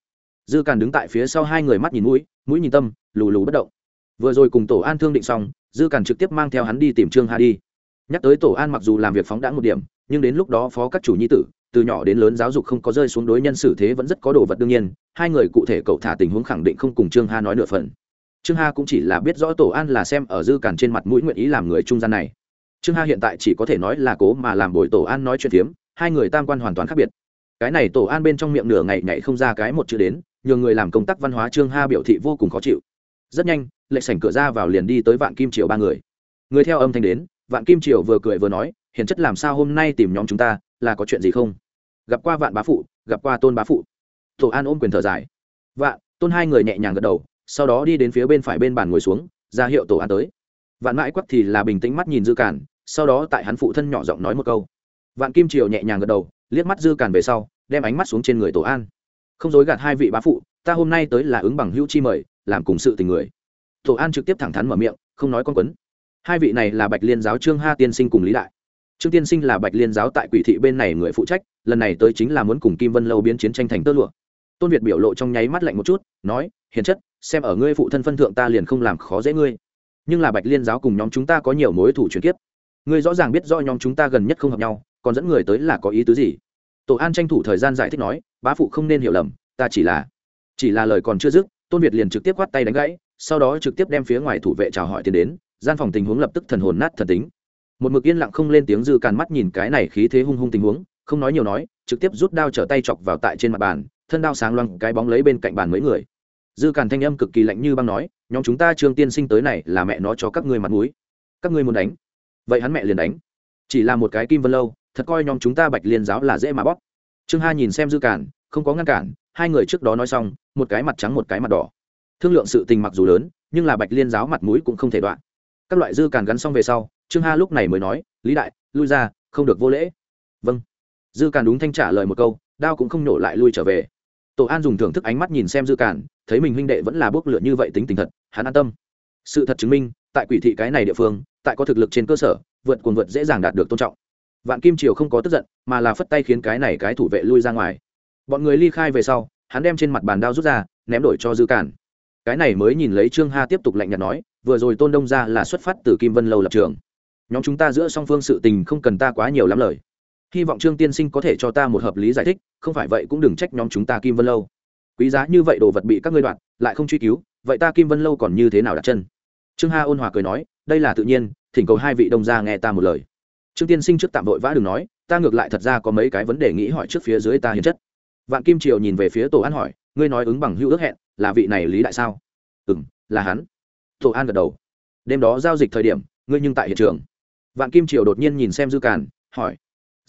Dư càn đứng tại phía sau hai người mắt nhìn mũi mũi nhìn tâm, lù lù bất động. Vừa rồi cùng tổ an thương định xong, dư càn trực tiếp mang theo hắn đi tìm trương ha đi. Nhắc tới tổ an mặc dù làm việc phóng đãng một điểm, nhưng đến lúc đó phó các chủ nhi tử, từ nhỏ đến lớn giáo dục không có rơi xuống đối nhân xử thế vẫn rất có đồ vật đương nhiên, hai người cụ thể cậu thả tình huống khẳng định không cùng trương ha nói nửa phần trương ha cũng chỉ là biết rõ tổ an là xem ở dư cản trên mặt mũi nguyện ý làm người trung gian này. Trương ha hiện tại chỉ có thể nói là cố mà làm bồi tổ an nói chuyện phiếm, hai người tam quan hoàn toàn khác biệt. Cái này tổ an bên trong miệng nửa ngày nhảy không ra cái một chữ đến nhờ người làm công tác văn hóa trương ha biểu thị vô cùng khó chịu. Rất nhanh lệ sảnh cửa ra vào liền đi tới vạn kim triều ba người. Người theo âm thanh đến, vạn kim triều vừa cười vừa nói hiện chất làm sao hôm nay tìm nhóm chúng ta, là có chuyện gì không? Gặp qua vạn bá phụ, gặp qua tôn bá phụ. Tổ an ôm quyền thở dài. Vạn, tôn hai người nhẹ nhàng gật đầu sau đó đi đến phía bên phải bên bàn ngồi xuống, ra hiệu tổ an tới. Vạn mãi quắc thì là bình tĩnh mắt nhìn dư cản sau đó tại hắn phụ thân nhỏ giọng nói một câu. Vạn kim triều nhẹ nhàng gật đầu, liếc mắt dư cản về sau, đem ánh mắt xuống trên người tổ an. Không dối gạt hai vị bá phụ, ta hôm nay tới là ứng bằng hữu chi mời, làm cùng sự tình người. Tổ an trực tiếp thẳng thắn mở miệng, không nói con quấn. Hai vị này là bạch liên giáo trương ha tiên sinh cùng lý đại. Trương tiên sinh là bạch liên giáo tại quỷ thị bên này người phụ trách, lần này tới chính là muốn cùng kim vân lâu biến chiến tranh thành tơ lụa tôn việt biểu lộ trong nháy mắt lạnh một chút, nói, hiền chất, xem ở ngươi phụ thân phân thượng ta liền không làm khó dễ ngươi. Nhưng là bạch liên giáo cùng nhóm chúng ta có nhiều mối thủ chuyển kiếp. Ngươi rõ ràng biết do nhóm chúng ta gần nhất không hợp nhau, còn dẫn người tới là có ý tứ gì? Tổ an tranh thủ thời gian giải thích nói, bá phụ không nên hiểu lầm, ta chỉ là chỉ là lời còn chưa dứt, tôn việt liền trực tiếp quát tay đánh gãy, sau đó trực tiếp đem phía ngoài thủ vệ chào hỏi tiền đến, gian phòng tình huống lập tức thần hồn nát thần tính. Một mực yên lặng không lên tiếng dư càn mắt nhìn cái này khí thế hung hung tình huống, không nói nhiều nói, trực tiếp rút đao trở tay chọc vào tại trên mặt bàn thân đao sáng loang cái bóng lấy bên cạnh bàn mấy người. Dư càn thanh âm cực kỳ lạnh như băng nói, nhóm chúng ta trương tiên sinh tới này là mẹ nó cho các ngươi mặt mũi. Các ngươi muốn đánh. Vậy hắn mẹ liền đánh. Chỉ là một cái kim vân lâu, thật coi nhóm chúng ta bạch liên giáo là dễ mà bóp. Trương hai nhìn xem dư càn, không có ngăn cản, hai người trước đó nói xong, một cái mặt trắng một cái mặt đỏ. Thương lượng sự tình mặc dù lớn, nhưng là bạch liên giáo mặt mũi cũng không thể đoạn. Các loại dư càn gắn xong về sau, trương ha lúc này mới nói, lý đại, lui ra, không được vô lễ. Vâng. Dư càn đúng thanh trả lời một câu, đao cũng không nổ lại lui trở về tổ an dùng thưởng thức ánh mắt nhìn xem dư cản, thấy mình huynh đệ vẫn là bước lựa như vậy tính tình thật hắn an tâm. Sự thật chứng minh tại quỷ thị cái này địa phương tại có thực lực trên cơ sở vượt cuồng vượt dễ dàng đạt được tôn trọng. Vạn kim triều không có tức giận mà là phất tay khiến cái này cái thủ vệ lui ra ngoài. Bọn người ly khai về sau hắn đem trên mặt bàn đao rút ra ném đổi cho dư cản. cái này mới nhìn lấy trương ha tiếp tục lạnh nhạt nói vừa rồi tôn đông ra là xuất phát từ kim vân lâu lập trường. Nhóm chúng ta giữa song phương sự tình không cần ta quá nhiều lắm lời hy vọng trương tiên sinh có thể cho ta một hợp lý giải thích, không phải vậy cũng đừng trách nhóm chúng ta kim vân lâu. Quý giá như vậy đồ vật bị các ngươi đoạn lại không truy cứu, vậy ta kim vân lâu còn như thế nào đặt chân? Trương ha ôn hòa cười nói, đây là tự nhiên, thỉnh cầu hai vị đông gia nghe ta một lời. Trương tiên sinh trước tạm vội vã đừng nói, ta ngược lại thật ra có mấy cái vấn đề nghĩ hỏi trước phía dưới ta hiền chất. Vạn kim triều nhìn về phía tổ an hỏi, ngươi nói ứng bằng hữu ước hẹn, là vị này lý đại sao? Ừ m là hắn. Tổ an gật đầu. Đêm đó giao dịch thời điểm, ngươi nhưng tại hiện trường. Vạn kim triều đột nhiên nhìn xem dư càn, hỏi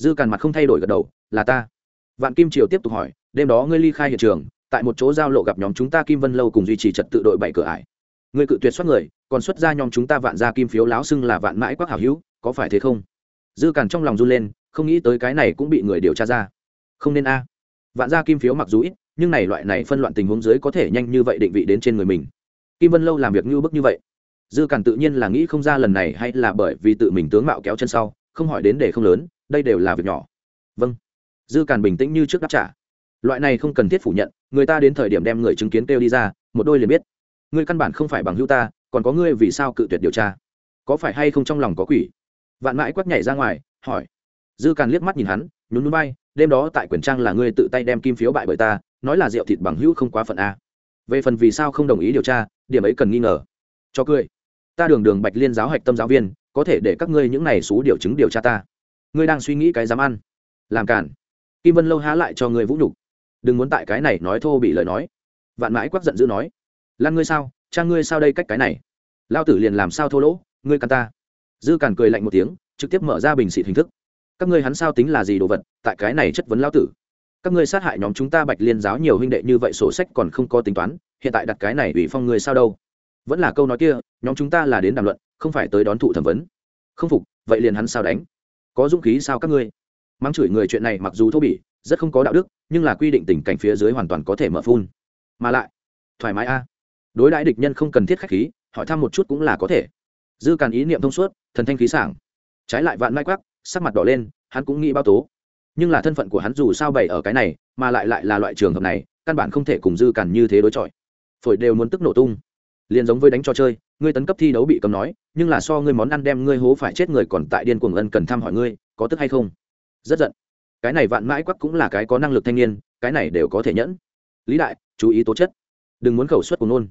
dư càn mặt không thay đổi gật đầu, là ta. Vạn kim triều tiếp tục hỏi, đêm đó ngươi ly khai hiện trường, tại một chỗ giao lộ gặp nhóm chúng ta kim vân lâu cùng duy trì trật tự đội bảy cửa ải. Ngươi cự tuyệt xuất người, còn xuất ra nhóm chúng ta vạn ra kim phiếu láo xưng là vạn mãi quắc hảo hữu, có phải thế không? Dư càn trong lòng run lên, không nghĩ tới cái này cũng bị người điều tra ra. Không nên a. Vạn ra kim phiếu mặc dù ít, nhưng này loại này phân loạn tình huống dưới có thể nhanh như vậy định vị đến trên người mình. Kim vân lâu làm việc như bức như vậy. Dư càn tự nhiên là nghĩ không ra lần này hay là bởi vì tự mình tướng mạo kéo chân sau không hỏi đến để không lớn, đây đều là việc nhỏ. Vâng. Dư càn bình tĩnh như trước đáp trả. Loại này không cần thiết phủ nhận, người ta đến thời điểm đem người chứng kiến kêu đi ra, một đôi liền biết. Ngươi căn bản không phải bằng hữu ta, còn có ngươi vì sao cự tuyệt điều tra? Có phải hay không trong lòng có quỷ? Vạn mãi quắc nhảy ra ngoài, hỏi. Dư càn liếc mắt nhìn hắn, nhún núi bay đêm đó tại quyển trang là ngươi tự tay đem kim phiếu bại bởi ta, nói là rượu thịt bằng hữu không quá phận a. Về phần vì sao không đồng ý điều tra, điểm ấy cần nghi ngờ. Cho cười. Ta đường đường bạch liên giáo hạch tâm giáo viên có thể để các ngươi những này xú điều chứng điều tra ta. Ngươi đang suy nghĩ cái dám ăn. Làm cản kim vân lâu há lại cho ngươi vũ nhục. Đừng muốn tại cái này nói thô bị lời nói. Vạn mãi quắc giận dữ nói. Lan ngươi sao? Cha ngươi sao đây cách cái này? Lao tử liền làm sao thô lỗ? Ngươi càn ta. Dư càn cười lạnh một tiếng, trực tiếp mở ra bình xịt hình thức. Các ngươi hắn sao tính là gì đồ vật? Tại cái này chất vấn lao tử. Các ngươi sát hại nhóm chúng ta bạch liên giáo nhiều huynh đệ như vậy sổ sách còn không có tính toán, hiện tại đặt cái này ủy phong ngươi sao đâu? Vẫn là câu nói kia, nhóm chúng ta là đến đàm luận không phải tới đón thụ thẩm vấn. Không phục, vậy liền hắn sao đánh? Có dũng khí sao các ngươi? Mắng chửi người chuyện này mặc dù thô bỉ, rất không có đạo đức, nhưng là quy định tình cảnh phía dưới hoàn toàn có thể mở phun. Mà lại, thoải mái a. Đối đãi địch nhân không cần thiết khách khí, hỏi thăm một chút cũng là có thể. Dư càn ý niệm thông suốt, thần thanh khí sảng. Trái lại vạn mai quắc, sắc mặt đỏ lên, hắn cũng nghĩ bao tố. Nhưng là thân phận của hắn dù sao bày ở cái này, mà lại lại là loại trường hợp này, căn bản không thể cùng dư càn như thế đối chọi. Phổi đều muốn tức nổ tung. Liền giống với đánh trò chơi ngươi tấn cấp thi đấu bị cấm nói, nhưng là so ngươi món ăn đem ngươi hố phải chết người còn tại điên cuồng ân cần thăm hỏi ngươi, có tức hay không? Rất giận. Cái này vạn mãi quắc cũng là cái có năng lực thanh niên, cái này đều có thể nhẫn. Lý đại, chú ý tố chất. Đừng muốn khẩu suất của nôn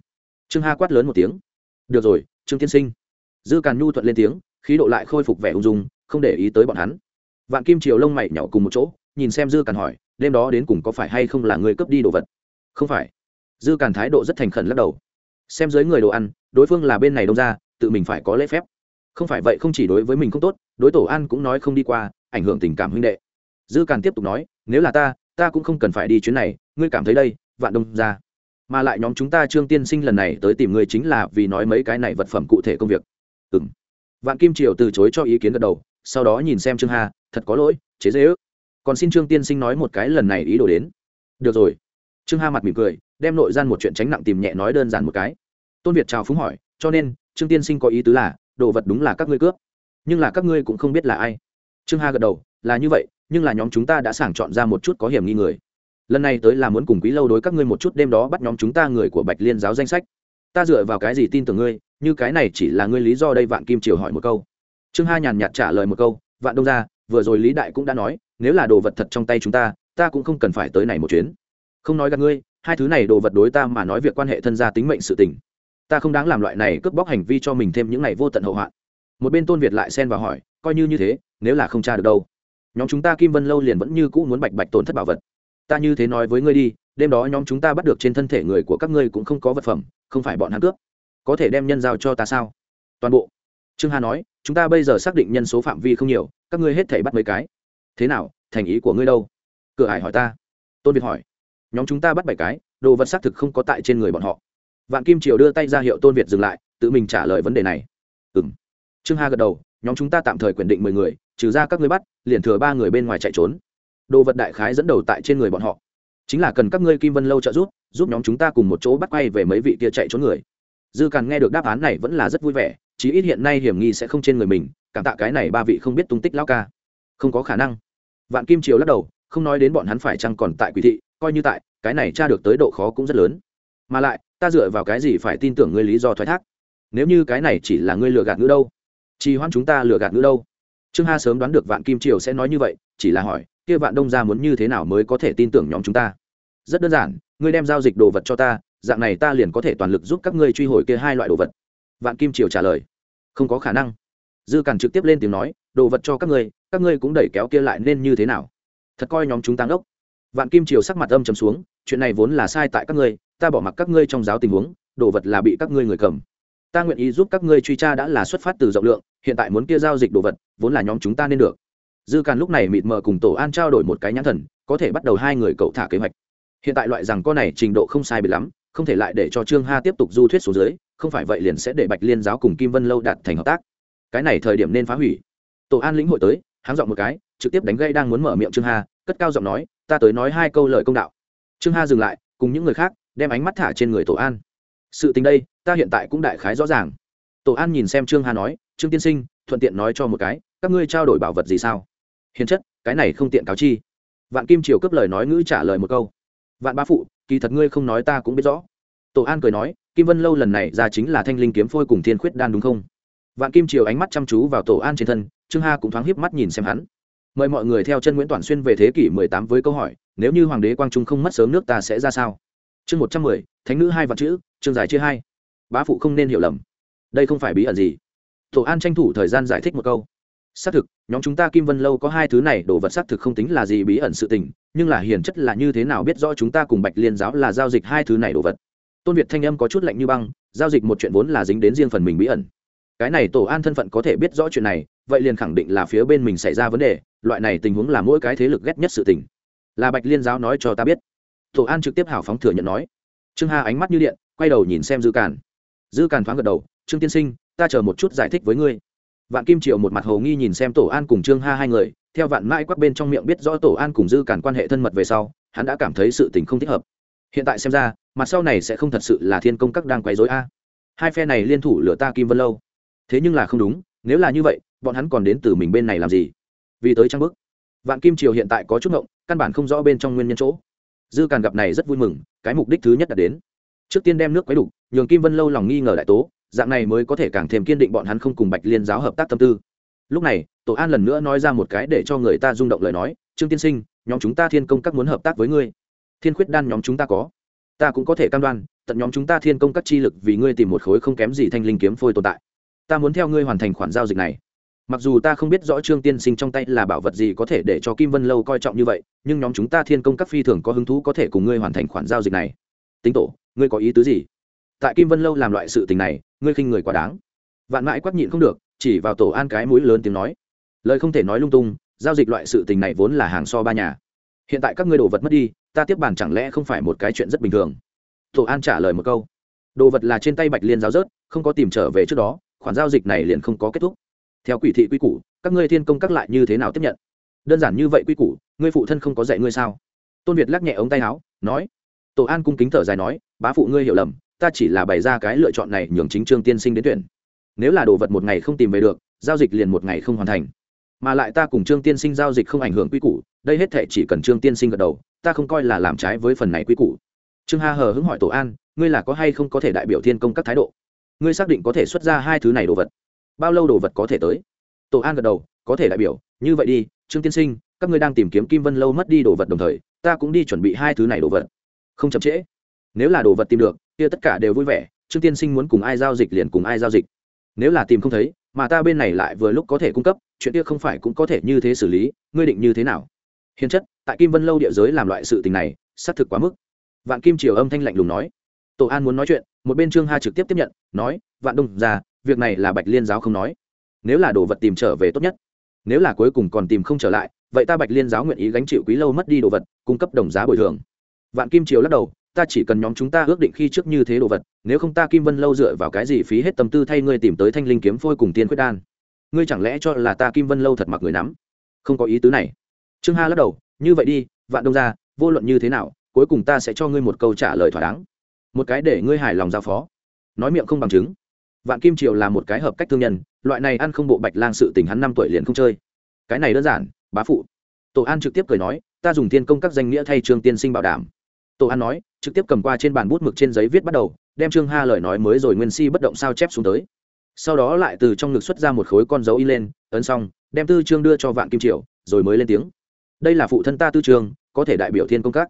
trương ha quát lớn một tiếng. Được rồi, trương tiên sinh. Dư càn nhu thuận lên tiếng, khí độ lại khôi phục vẻ ung dung, không để ý tới bọn hắn. Vạn kim triều lông mày nhỏ cùng một chỗ, nhìn xem dư càn hỏi, đêm đó đến cùng có phải hay không là người cướp đi đồ vật? Không phải. Dư càn thái độ rất thành khẩn lắc đầu xem dưới người đồ ăn, đối phương là bên này đông ra, tự mình phải có lễ phép. Không phải vậy không chỉ đối với mình không tốt, đối tổ ăn cũng nói không đi qua, ảnh hưởng tình cảm huynh đệ. Dư càn tiếp tục nói, nếu là ta ta cũng không cần phải đi chuyến này, ngươi cảm thấy đây, vạn đông ra. Mà lại nhóm chúng ta trương tiên sinh lần này tới tìm ngươi chính là vì nói mấy cái này vật phẩm cụ thể công việc. Ừ m vạn kim triều từ chối cho ý kiến gật đầu, sau đó nhìn xem trương hà, thật có lỗi, chế dễ ước. Còn xin trương tiên sinh nói một cái lần này ý đồ đến. Được rồi. Trương hà mặt mỉm cười đem nội gian một chuyện tránh nặng tìm nhẹ nói đơn giản một cái. Tôn việt chào phúng hỏi, cho nên, trương tiên sinh có ý tứ là, đồ vật đúng là các ngươi cướp, nhưng là các ngươi cũng không biết là ai. Trương hà gật đầu, là như vậy, nhưng là nhóm chúng ta đã sàng chọn ra một chút có hiểm nghi người. Lần này tới là muốn cùng quý lâu đối các ngươi một chút, đêm đó bắt nhóm chúng ta người của bạch liên giáo danh sách. Ta dựa vào cái gì tin tưởng ngươi, như cái này chỉ là ngươi lý do đây vạn kim triều hỏi một câu. Trương ha nhàn nhạt trả lời một câu, vạn đông ra, vừa rồi lý đại cũng đã nói, nếu là đồ vật thật trong tay chúng ta ta cũng không cần phải tới này một chuyến không nói gặp ngươi, hai thứ này đồ vật đối ta mà nói việc quan hệ thân gia tính mệnh sự tình. Ta không đáng làm loại này cướp bóc hành vi cho mình thêm những ngày vô tận hậu hoạn. Một bên tôn việt lại xen vào hỏi, coi như như thế, nếu là không tra được đâu? Nhóm chúng ta kim vân lâu liền vẫn như cũ muốn bạch bạch tổn thất bảo vật. Ta như thế nói với ngươi đi, đêm đó nhóm chúng ta bắt được trên thân thể người của các ngươi cũng không có vật phẩm, không phải bọn hắn cướp. Có thể đem nhân giao cho ta sao? Toàn bộ. Trương hà nói, chúng ta bây giờ xác định nhân số phạm vi không nhiều, các ngươi hết thể bắt mấy cái. Thế nào, thành ý của ngươi đâu? Cửa hải hỏi ta. Tôn việt hỏi nhóm chúng ta bắt bảy cái, đồ vật xác thực không có tại trên người bọn họ. Vạn kim triều đưa tay ra hiệu tôn việt dừng lại, tự mình trả lời vấn đề này. Ừ m trương hà gật đầu, nhóm chúng ta tạm thời quyền định mười người, trừ ra các ngươi bắt, liền thừa ba người bên ngoài chạy trốn. Đồ vật đại khái dẫn đầu tại trên người bọn họ. Chính là cần các ngươi kim vân lâu trợ giúp giúp nhóm chúng ta cùng một chỗ bắt quay về mấy vị kia chạy trốn người. Dư càn nghe được đáp án này vẫn là rất vui vẻ, chí ít hiện nay hiểm nghi sẽ không trên người mình, cảm tạ cái này ba vị không biết tung tích lao ca. Không có khả năng. Vạn kim triều lắc đầu, không nói đến bọn hắn phải chăng còn tại quỷ thị coi như tại, cái này tra được tới độ khó cũng rất lớn. Mà lại, ta dựa vào cái gì phải tin tưởng ngươi lý do thoái thác? Nếu như cái này chỉ là ngươi lừa gạt ngữ đâu? Trì hoãn chúng ta lừa gạt ngữ đâu? Trương ha sớm đoán được vạn kim triều sẽ nói như vậy, chỉ là hỏi, kia vạn đông ra muốn như thế nào mới có thể tin tưởng nhóm chúng ta? Rất đơn giản, ngươi đem giao dịch đồ vật cho ta, dạng này ta liền có thể toàn lực giúp các ngươi truy hồi kia hai loại đồ vật. Vạn kim triều trả lời, không có khả năng. Dư càn trực tiếp lên tiếng nói, đồ vật cho các ngươi các ngươi cũng đẩy kéo kia lại nên như thế nào? Thật coi nhóm chúng ta ngốc vạn kim triều sắc mặt âm chấm xuống, chuyện này vốn là sai tại các ngươi, ta bỏ mặc các ngươi trong giáo tình huống, đồ vật là bị các ngươi người cầm. Ta nguyện ý giúp các ngươi truy tra đã là xuất phát từ rộng lượng, hiện tại muốn kia giao dịch đồ vật, vốn là nhóm chúng ta nên được. Dư càn lúc này mịt mờ cùng tổ an trao đổi một cái nhãn thần, có thể bắt đầu hai người cậu thả kế hoạch. Hiện tại loại rằng con này trình độ không sai bị lắm, không thể lại để cho trương ha tiếp tục du thuyết xuống dưới, không phải vậy liền sẽ để bạch liên giáo cùng kim vân lâu đạt thành hợp tác. Cái này thời điểm nên phá hủy. Tổ an lĩnh hội tới háng dọn một cái, trực tiếp đánh gây đang muốn mở miệng trương ha cất cao giọng nói, ta tới nói hai câu lời công đạo. Trương ha dừng lại, cùng những người khác, đem ánh mắt thả trên người tổ an. Sự tình đây, ta hiện tại cũng đại khái rõ ràng. Tổ an nhìn xem trương ha nói, trương tiên sinh, thuận tiện nói cho một cái, các ngươi trao đổi bảo vật gì sao? Hiền chất, cái này không tiện cáo chi. Vạn kim triều cấp lời nói ngữ trả lời một câu. Vạn ba phụ, kỳ thật ngươi không nói ta cũng biết rõ. Tổ an cười nói, kim vân lâu lần này ra chính là thanh linh kiếm phôi cùng thiên khuyết đan đúng không? Vạn kim triều ánh mắt chăm chú vào tổ an trên thân, trương ha cũng thoáng hiếp mắt nhìn xem hắn mời mọi người theo chân nguyễn toàn xuyên về thế kỷ 18 với câu hỏi nếu như hoàng đế quang trung không mất sớm nước ta sẽ ra sao? Chương 110, thánh nữ hai vạn chữ chương giải chia hai. Bá phụ không nên hiểu lầm. Đây không phải bí ẩn gì. Tổ an tranh thủ thời gian giải thích một câu. Xác thực nhóm chúng ta kim vân lâu có hai thứ này đồ vật xác thực không tính là gì bí ẩn sự tình nhưng là hiền chất là như thế nào biết rõ chúng ta cùng bạch liên giáo là giao dịch hai thứ này đồ vật. Tôn việt thanh âm có chút lạnh như băng giao dịch một chuyện vốn là dính đến riêng phần mình bí ẩn. Cái này tổ an thân phận có thể biết rõ chuyện này vậy liền khẳng định là phía bên mình xảy ra vấn đề, loại này tình huống là mỗi cái thế lực ghét nhất sự tình. Là bạch liên giáo nói cho ta biết. Tổ an trực tiếp hào phóng thừa nhận nói. Trương hà ánh mắt như điện, quay đầu nhìn xem dư càn. Dư càn thoáng gật đầu, trương tiên sinh, ta chờ một chút giải thích với ngươi. Vạn kim triệu một mặt hồ nghi nhìn xem tổ an cùng trương ha hai người, theo vạn mãi quắc bên trong miệng biết rõ tổ an cùng dư càn quan hệ thân mật về sau, hắn đã cảm thấy sự tình không thích hợp. Hiện tại xem ra, mặt sau này sẽ không thật sự là thiên công các đang quấy dối a. Hai phe này liên thủ lửa ta kim vân lâu. Thế nhưng là không đúng, nếu là như vậy bọn hắn còn đến từ mình bên này làm gì? Vì tới trang bức. Vạn kim triều hiện tại có chút ngộng, căn bản không rõ bên trong nguyên nhân chỗ. Dư càn gặp này rất vui mừng, cái mục đích thứ nhất đã đến. Trước tiên đem nước quấy đủ, nhường kim vân lâu lòng nghi ngờ đại tố, dạng này mới có thể càng thêm kiên định bọn hắn không cùng bạch liên giáo hợp tác tâm tư. Lúc này, tổ an lần nữa nói ra một cái để cho người ta rung động lời nói, trương tiên sinh, nhóm chúng ta thiên công các muốn hợp tác với ngươi. Thiên khuyết đan nhóm chúng ta có. Ta cũng có thể cam đoan, tận nhóm chúng ta thiên công các chi lực vì ngươi tìm một khối không kém gì thanh linh kiếm phôi tồn tại. Ta muốn theo ngươi hoàn thành khoản giao dịch này mặc dù ta không biết rõ trương tiên sinh trong tay là bảo vật gì có thể để cho kim vân lâu coi trọng như vậy, nhưng nhóm chúng ta thiên công các phi thường có hứng thú có thể cùng ngươi hoàn thành khoản giao dịch này. Tính tổ, ngươi có ý tứ gì? Tại kim vân lâu làm loại sự tình này, ngươi khinh người quá đáng. Vạn mãi quắc nhịn không được, chỉ vào tổ an cái mũi lớn tiếng nói. Lời không thể nói lung tung, giao dịch loại sự tình này vốn là hàng so ba nhà. Hiện tại các ngươi đồ vật mất đi, ta tiếp bàn chẳng lẽ không phải một cái chuyện rất bình thường? Tổ an trả lời một câu. Đồ vật là trên tay bạch liên giáo rớt, không có tìm trở về trước đó, khoản giao dịch này liền không có kết thúc theo quỷ thị quy củ, các ngươi thiên công các lại như thế nào tiếp nhận? Đơn giản như vậy quy củ, ngươi phụ thân không có dạy ngươi sao? Tôn việt lắc nhẹ ống tay áo, nói. Tổ an cung kính thở dài nói, bá phụ ngươi hiểu lầm, ta chỉ là bày ra cái lựa chọn này nhường chính trương tiên sinh đến tuyển. Nếu là đồ vật một ngày không tìm về được, giao dịch liền một ngày không hoàn thành. Mà lại ta cùng trương tiên sinh giao dịch không ảnh hưởng quy củ, đây hết thể chỉ cần trương tiên sinh gật đầu, ta không coi là làm trái với phần này quy củ. Trương ha hờ hứng hỏi tổ an, ngươi là có hay không có thể đại biểu thiên công các thái độ? Ngươi xác định có thể xuất ra hai thứ này đồ vật? Bao lâu đồ vật có thể tới? Tổ an gật đầu, có thể đại biểu, như vậy đi, trương tiên sinh, các ngươi đang tìm kiếm kim vân lâu mất đi đồ vật đồng thời, ta cũng đi chuẩn bị hai thứ này đồ vật. Không chậm trễ. Nếu là đồ vật tìm được, kia tất cả đều vui vẻ, trương tiên sinh muốn cùng ai giao dịch liền cùng ai giao dịch. Nếu là tìm không thấy, mà ta bên này lại vừa lúc có thể cung cấp, chuyện kia không phải cũng có thể như thế xử lý, ngươi định như thế nào? Hiền chất, tại kim vân lâu địa giới làm loại sự tình này, xác thực quá mức. Vạn kim triều âm thanh lạnh lùng nói. Tổ an muốn nói chuyện, một bên trương ha trực tiếp tiếp nhận, nói, vạn đông ra việc này là bạch liên giáo không nói. Nếu là đồ vật tìm trở về tốt nhất. Nếu là cuối cùng còn tìm không trở lại, vậy ta bạch liên giáo nguyện ý gánh chịu quý lâu mất đi đồ vật, cung cấp đồng giá bồi thường. Vạn kim triều lắc đầu, ta chỉ cần nhóm chúng ta ước định khi trước như thế đồ vật, nếu không ta kim vân lâu dựa vào cái gì phí hết tâm tư thay ngươi tìm tới thanh linh kiếm phôi cùng tiên quyết đan. Ngươi chẳng lẽ cho là ta kim vân lâu thật mặc người nắm? Không có ý tứ này. Trương ha lắc đầu, như vậy đi, vạn đông ra vô luận như thế nào, cuối cùng ta sẽ cho ngươi một câu trả lời thỏa đáng. Một cái để ngươi hài lòng giao phó. Nói miệng không bằng chứng vạn kim triều là một cái hợp cách thương nhân, loại này ăn không bộ bạch lang sự tình hắn năm tuổi liền không chơi. Cái này đơn giản, bá phụ. Tổ an trực tiếp cười nói, ta dùng tiên công các danh nghĩa thay trương tiên sinh bảo đảm. Tổ an nói, trực tiếp cầm qua trên bàn bút mực trên giấy viết bắt đầu, đem trương ha lời nói mới rồi nguyên si bất động sao chép xuống tới. Sau đó lại từ trong ngực xuất ra một khối con dấu in lên, ấn xong, đem tư trương đưa cho vạn kim triều, rồi mới lên tiếng. Đây là phụ thân ta tư trương, có thể đại biểu thiên công các.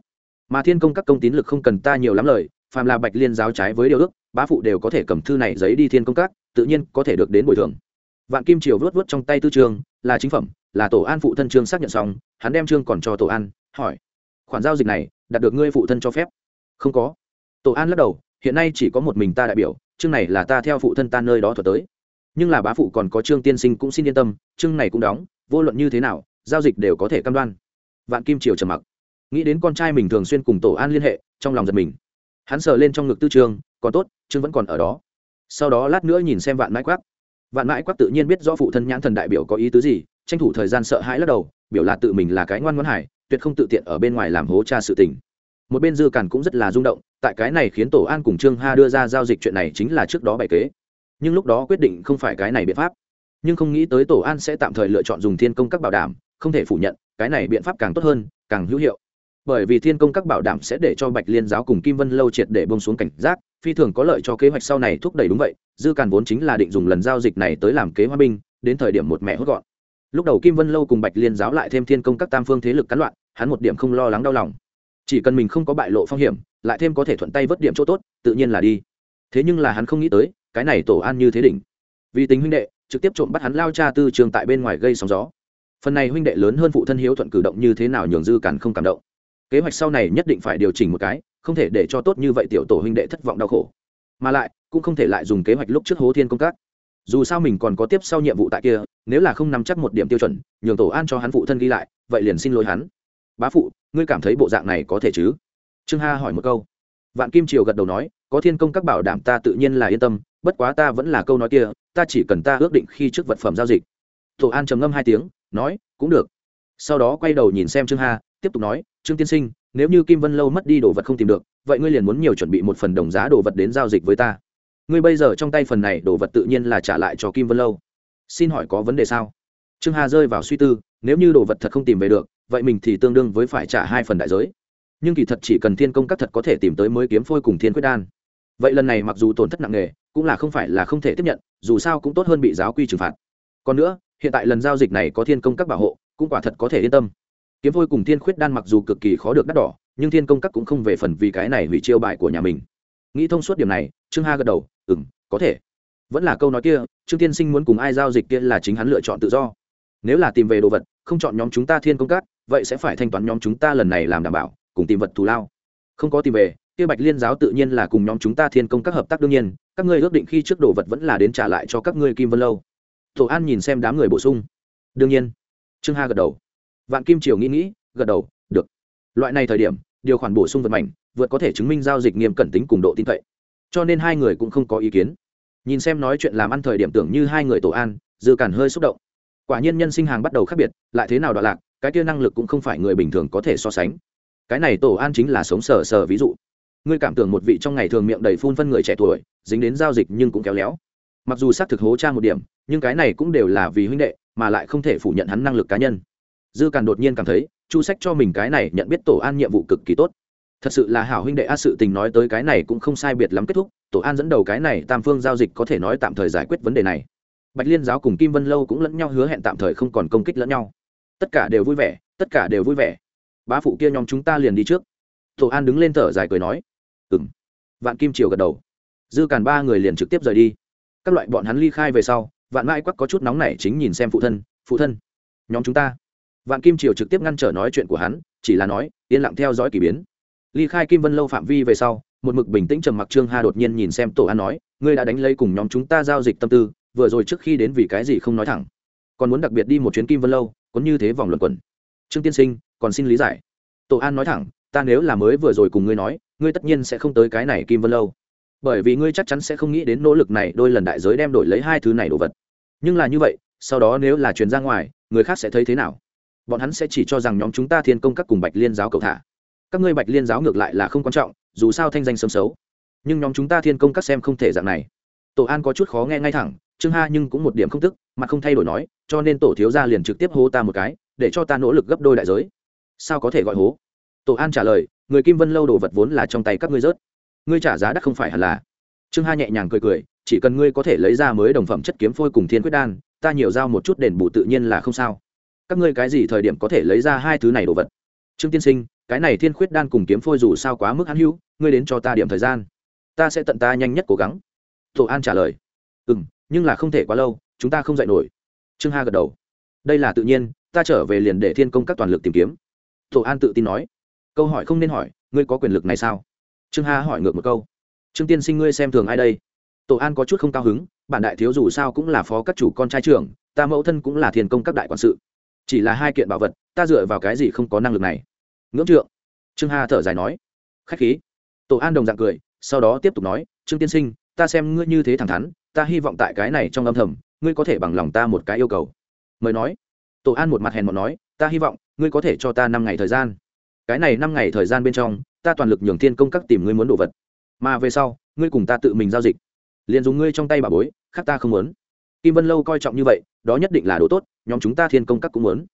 Mà thiên công các công tín lực không cần ta nhiều lắm lời, phàm là bạch liên giáo trái với điều ước bá phụ đều có thể cầm thư này giấy đi thiên công các, tự nhiên có thể được đến bồi thường. Vạn kim triều vớt vớt trong tay tư trương, là chính phẩm, là tổ an phụ thân trương xác nhận xong, hắn đem trương còn cho tổ an, hỏi, khoản giao dịch này, đạt được ngươi phụ thân cho phép? Không có. Tổ an lắc đầu, hiện nay chỉ có một mình ta đại biểu, chương này là ta theo phụ thân ta nơi đó thuật tới. Nhưng là bá phụ còn có trương tiên sinh cũng xin yên tâm, chương này cũng đóng, vô luận như thế nào, giao dịch đều có thể cam đoan. Vạn kim triều trầm mặc. Nghĩ đến con trai mình thường xuyên cùng tổ an liên hệ, trong lòng giật mình. Hắn sờ lên trong ngực tư trương còn tốt trương vẫn còn ở đó. Sau đó lát nữa nhìn xem vạn mãi quát, vạn mãi quát tự nhiên biết rõ phụ thân nhãn thần đại biểu có ý tứ gì tranh thủ thời gian sợ hãi lắc đầu biểu là tự mình là cái ngoan ngoãn hải tuyệt không tự tiện ở bên ngoài làm hố cha sự tình. Một bên dư càn cũng rất là rung động tại cái này khiến tổ an cùng trương ha đưa ra giao dịch chuyện này chính là trước đó bày kế. Nhưng lúc đó quyết định không phải cái này biện pháp. Nhưng không nghĩ tới tổ an sẽ tạm thời lựa chọn dùng thiên công các bảo đảm không thể phủ nhận cái này biện pháp càng tốt hơn càng hữu hiệu bởi vì thiên công các bảo đảm sẽ để cho bạch liên giáo cùng kim vân lâu triệt để bông xuống cảnh giác, phi thường có lợi cho kế hoạch sau này thúc đẩy đúng vậy, dư càn vốn chính là định dùng lần giao dịch này tới làm kế hoa binh, đến thời điểm một mẹ hốt gọn. Lúc đầu kim vân lâu cùng bạch liên giáo lại thêm thiên công các tam phương thế lực cán loạn, hắn một điểm không lo lắng đau lòng. Chỉ cần mình không có bại lộ phong hiểm, lại thêm có thể thuận tay vớt điểm chỗ tốt, tự nhiên là đi. Thế nhưng là hắn không nghĩ tới, cái này tổ an như thế đỉnh. Vì tính huynh đệ, trực tiếp trộm bắt hắn lao cha tư trường tại bên ngoài gây sóng gió. Phần này huynh đệ lớn hơn phụ thân hiếu thuận cử động như thế nào nhường dư càn không cảm động kế hoạch sau này nhất định phải điều chỉnh một cái, không thể để cho tốt như vậy tiểu tổ huynh đệ thất vọng đau khổ. Mà lại, cũng không thể lại dùng kế hoạch lúc trước hố thiên công tác. Dù sao mình còn có tiếp sau nhiệm vụ tại kia, nếu là không nắm chắc một điểm tiêu chuẩn, nhường tổ an cho hắn phụ thân ghi lại, vậy liền xin lỗi hắn. Bá phụ, ngươi cảm thấy bộ dạng này có thể chứ? Trương ha hỏi một câu. Vạn kim triều gật đầu nói, có thiên công các bảo đảm ta tự nhiên là yên tâm, bất quá ta vẫn là câu nói kia, ta chỉ cần ta ước định khi trước vật phẩm giao dịch. Tổ an trầm ngâm hai tiếng, nói, cũng được. Sau đó quay đầu nhìn xem trương ha, tiếp tục nói trương tiên sinh, nếu như kim vân lâu mất đi đồ vật không tìm được, vậy ngươi liền muốn nhiều chuẩn bị một phần đồng giá đồ vật đến giao dịch với ta. Ngươi bây giờ trong tay phần này đồ vật tự nhiên là trả lại cho kim vân lâu. Xin hỏi có vấn đề sao? Trương hà rơi vào suy tư, nếu như đồ vật thật không tìm về được, vậy mình thì tương đương với phải trả hai phần đại giới. Nhưng kỳ thật chỉ cần thiên công các thật có thể tìm tới mới kiếm phôi cùng thiên quyết đan. Vậy lần này mặc dù tổn thất nặng nề, cũng là không phải là không thể tiếp nhận, dù sao cũng tốt hơn bị giáo quy trừng phạt. Còn nữa, hiện tại lần giao dịch này có thiên công các bảo hộ, cũng quả thật có thể yên tâm kiếm phôi cùng thiên khuyết đan mặc dù cực kỳ khó được đắt đỏ, nhưng thiên công các cũng không về phần vì cái này hủy chiêu bài của nhà mình. Nghĩ thông suốt điểm này, trương ha gật đầu ừ m có thể. Vẫn là câu nói kia, trương tiên sinh muốn cùng ai giao dịch kia là chính hắn lựa chọn tự do. Nếu là tìm về đồ vật, không chọn nhóm chúng ta thiên công các, vậy sẽ phải thanh toán nhóm chúng ta lần này làm đảm bảo, cùng tìm vật thù lao. Không có tìm về, kia bạch liên giáo tự nhiên là cùng nhóm chúng ta thiên công các hợp tác đương nhiên, các ngươi ước định khi trước đồ vật vẫn là đến trả lại cho các ngươi kim vân lâu. Tổ an nhìn xem đám người bổ sung. Đương nhiên. Trương ha gật đầu vạn kim triều nghĩ nghĩ, gật đầu, được. Loại này thời điểm, điều khoản bổ sung vật mảnh, vượt có thể chứng minh giao dịch nghiêm cẩn tính cùng độ tin cậy. Cho nên hai người cũng không có ý kiến. Nhìn xem nói chuyện làm ăn thời điểm tưởng như hai người tổ an, dư cản hơi xúc động. Quả nhiên nhân sinh hàng bắt đầu khác biệt, lại thế nào đoạn lạc, cái kia năng lực cũng không phải người bình thường có thể so sánh. Cái này tổ an chính là sống sờ sờ ví dụ. Ngươi cảm tưởng một vị trong ngày thường miệng đầy phun phân người trẻ tuổi, dính đến giao dịch nhưng cũng kéo léo. Mặc dù xác thực hố cha một điểm, nhưng cái này cũng đều là vì huynh đệ, mà lại không thể phủ nhận hắn năng lực cá nhân dư càn đột nhiên cảm thấy, chu sách cho mình cái này nhận biết tổ an nhiệm vụ cực kỳ tốt. Thật sự là hảo huynh đệ a, sự tình nói tới cái này cũng không sai biệt lắm kết thúc, tổ an dẫn đầu cái này tam phương giao dịch có thể nói tạm thời giải quyết vấn đề này. Bạch liên giáo cùng kim vân lâu cũng lẫn nhau hứa hẹn tạm thời không còn công kích lẫn nhau. Tất cả đều vui vẻ, tất cả đều vui vẻ. Bá phụ kia nhóm chúng ta liền đi trước. Tổ an đứng lên thở dài cười nói ừng vạn kim triều gật đầu. Dư càn ba người liền trực tiếp rời đi. Các loại bọn hắn ly khai về sau, vạn mãi quắc có chút nóng này chính nhìn xem phụ thân phụ thân, nhóm chúng ta vạn kim triều trực tiếp ngăn trở nói chuyện của hắn, chỉ là nói, yên lặng theo dõi k ỳ biến. Ly khai kim vân lâu phạm vi về sau, một mực bình tĩnh trầm mặc trương ha đột nhiên nhìn xem tổ an nói, ngươi đã đánh lấy cùng nhóm chúng ta giao dịch tâm tư, vừa rồi trước khi đến vì cái gì không nói thẳng. Còn muốn đặc biệt đi một chuyến kim vân lâu, có như thế vòng luận quẩn. Trương tiên sinh, còn xin lý giải. Tổ an nói thẳng, ta nếu là mới vừa rồi cùng ngươi nói, ngươi tất nhiên sẽ không tới cái này kim vân lâu. Bởi vì ngươi chắc chắn sẽ không nghĩ đến nỗ lực này đôi lần đại giới đem đổi lấy hai thứ này đồ vật. Nhưng là như vậy, sau đó nếu là truyền ra ngoài, người khác sẽ thấy thế nào? Bọn hắn sẽ chỉ cho rằng nhóm chúng ta thiên công các cùng bạch liên giáo cầu thả. Các ngươi bạch liên giáo ngược lại là không quan trọng, dù sao thanh danh sớm xấu. Nhưng nhóm chúng ta thiên công các xem không thể dạng này. Tổ an có chút khó nghe ngay thẳng chương ha nhưng cũng một điểm không tức mà không thay đổi nói, cho nên tổ thiếu gia liền trực tiếp hô ta một cái, để cho ta nỗ lực gấp đôi đại giới. Sao có thể gọi hố? Tổ an trả lời, người kim vân lâu đồ vật vốn là trong tay các ngươi rớt. Ngươi trả giá đắt không phải hẳn là. Trương ha nhẹ nhàng cười cười, chỉ cần ngươi có thể lấy ra mới đồng phẩm chất kiếm phôi cùng thiên quyết đan, ta nhiều giao một chút đền bù tự nhiên là không sao các ngươi cái gì thời điểm có thể lấy ra hai thứ này đồ vật? Trương tiên sinh, cái này thiên khuyết đan cùng kiếm phôi dù sao quá mức hãn hữu, ngươi đến cho ta điểm thời gian. Ta sẽ tận ta nhanh nhất cố gắng. Tổ an trả lời. Ừ m nhưng là không thể quá lâu, chúng ta không dạy nổi. Trương ha gật đầu. Đây là tự nhiên, ta trở về liền để thiên công các toàn lực tìm kiếm. Tổ an tự tin nói. Câu hỏi không nên hỏi, ngươi có quyền lực này sao? Trương ha hỏi ngược một câu. Trương tiên sinh ngươi xem thường ai đây? Tổ an có chút không cao hứng, bản đại thiếu dù sao cũng là phó các chủ con trai trưởng, ta mẫu thân cũng là thiên công các đại quản sự chỉ là hai kiện bảo vật, ta dựa vào cái gì không có năng lực này? Ngưỡng trượng. Trương hà thở dài nói. Khách khí. Tổ an đồng dạng cười, sau đó tiếp tục nói, trương tiên sinh, ta xem ngươi như thế thẳng thắn, ta hy vọng tại cái này trong âm thầm, ngươi có thể bằng lòng ta một cái yêu cầu. Mời nói. Tổ an một mặt hèn một nói, ta hy vọng, ngươi có thể cho ta năm ngày thời gian. Cái này năm ngày thời gian bên trong, ta toàn lực nhường thiên công các tìm ngươi muốn đồ vật. Mà về sau, ngươi cùng ta tự mình giao dịch. Liền dùng ngươi trong tay bà bối, khác ta không muốn kim vân lâu coi trọng như vậy, đó nhất định là đồ tốt, nhóm chúng ta thiên công các cũng muốn.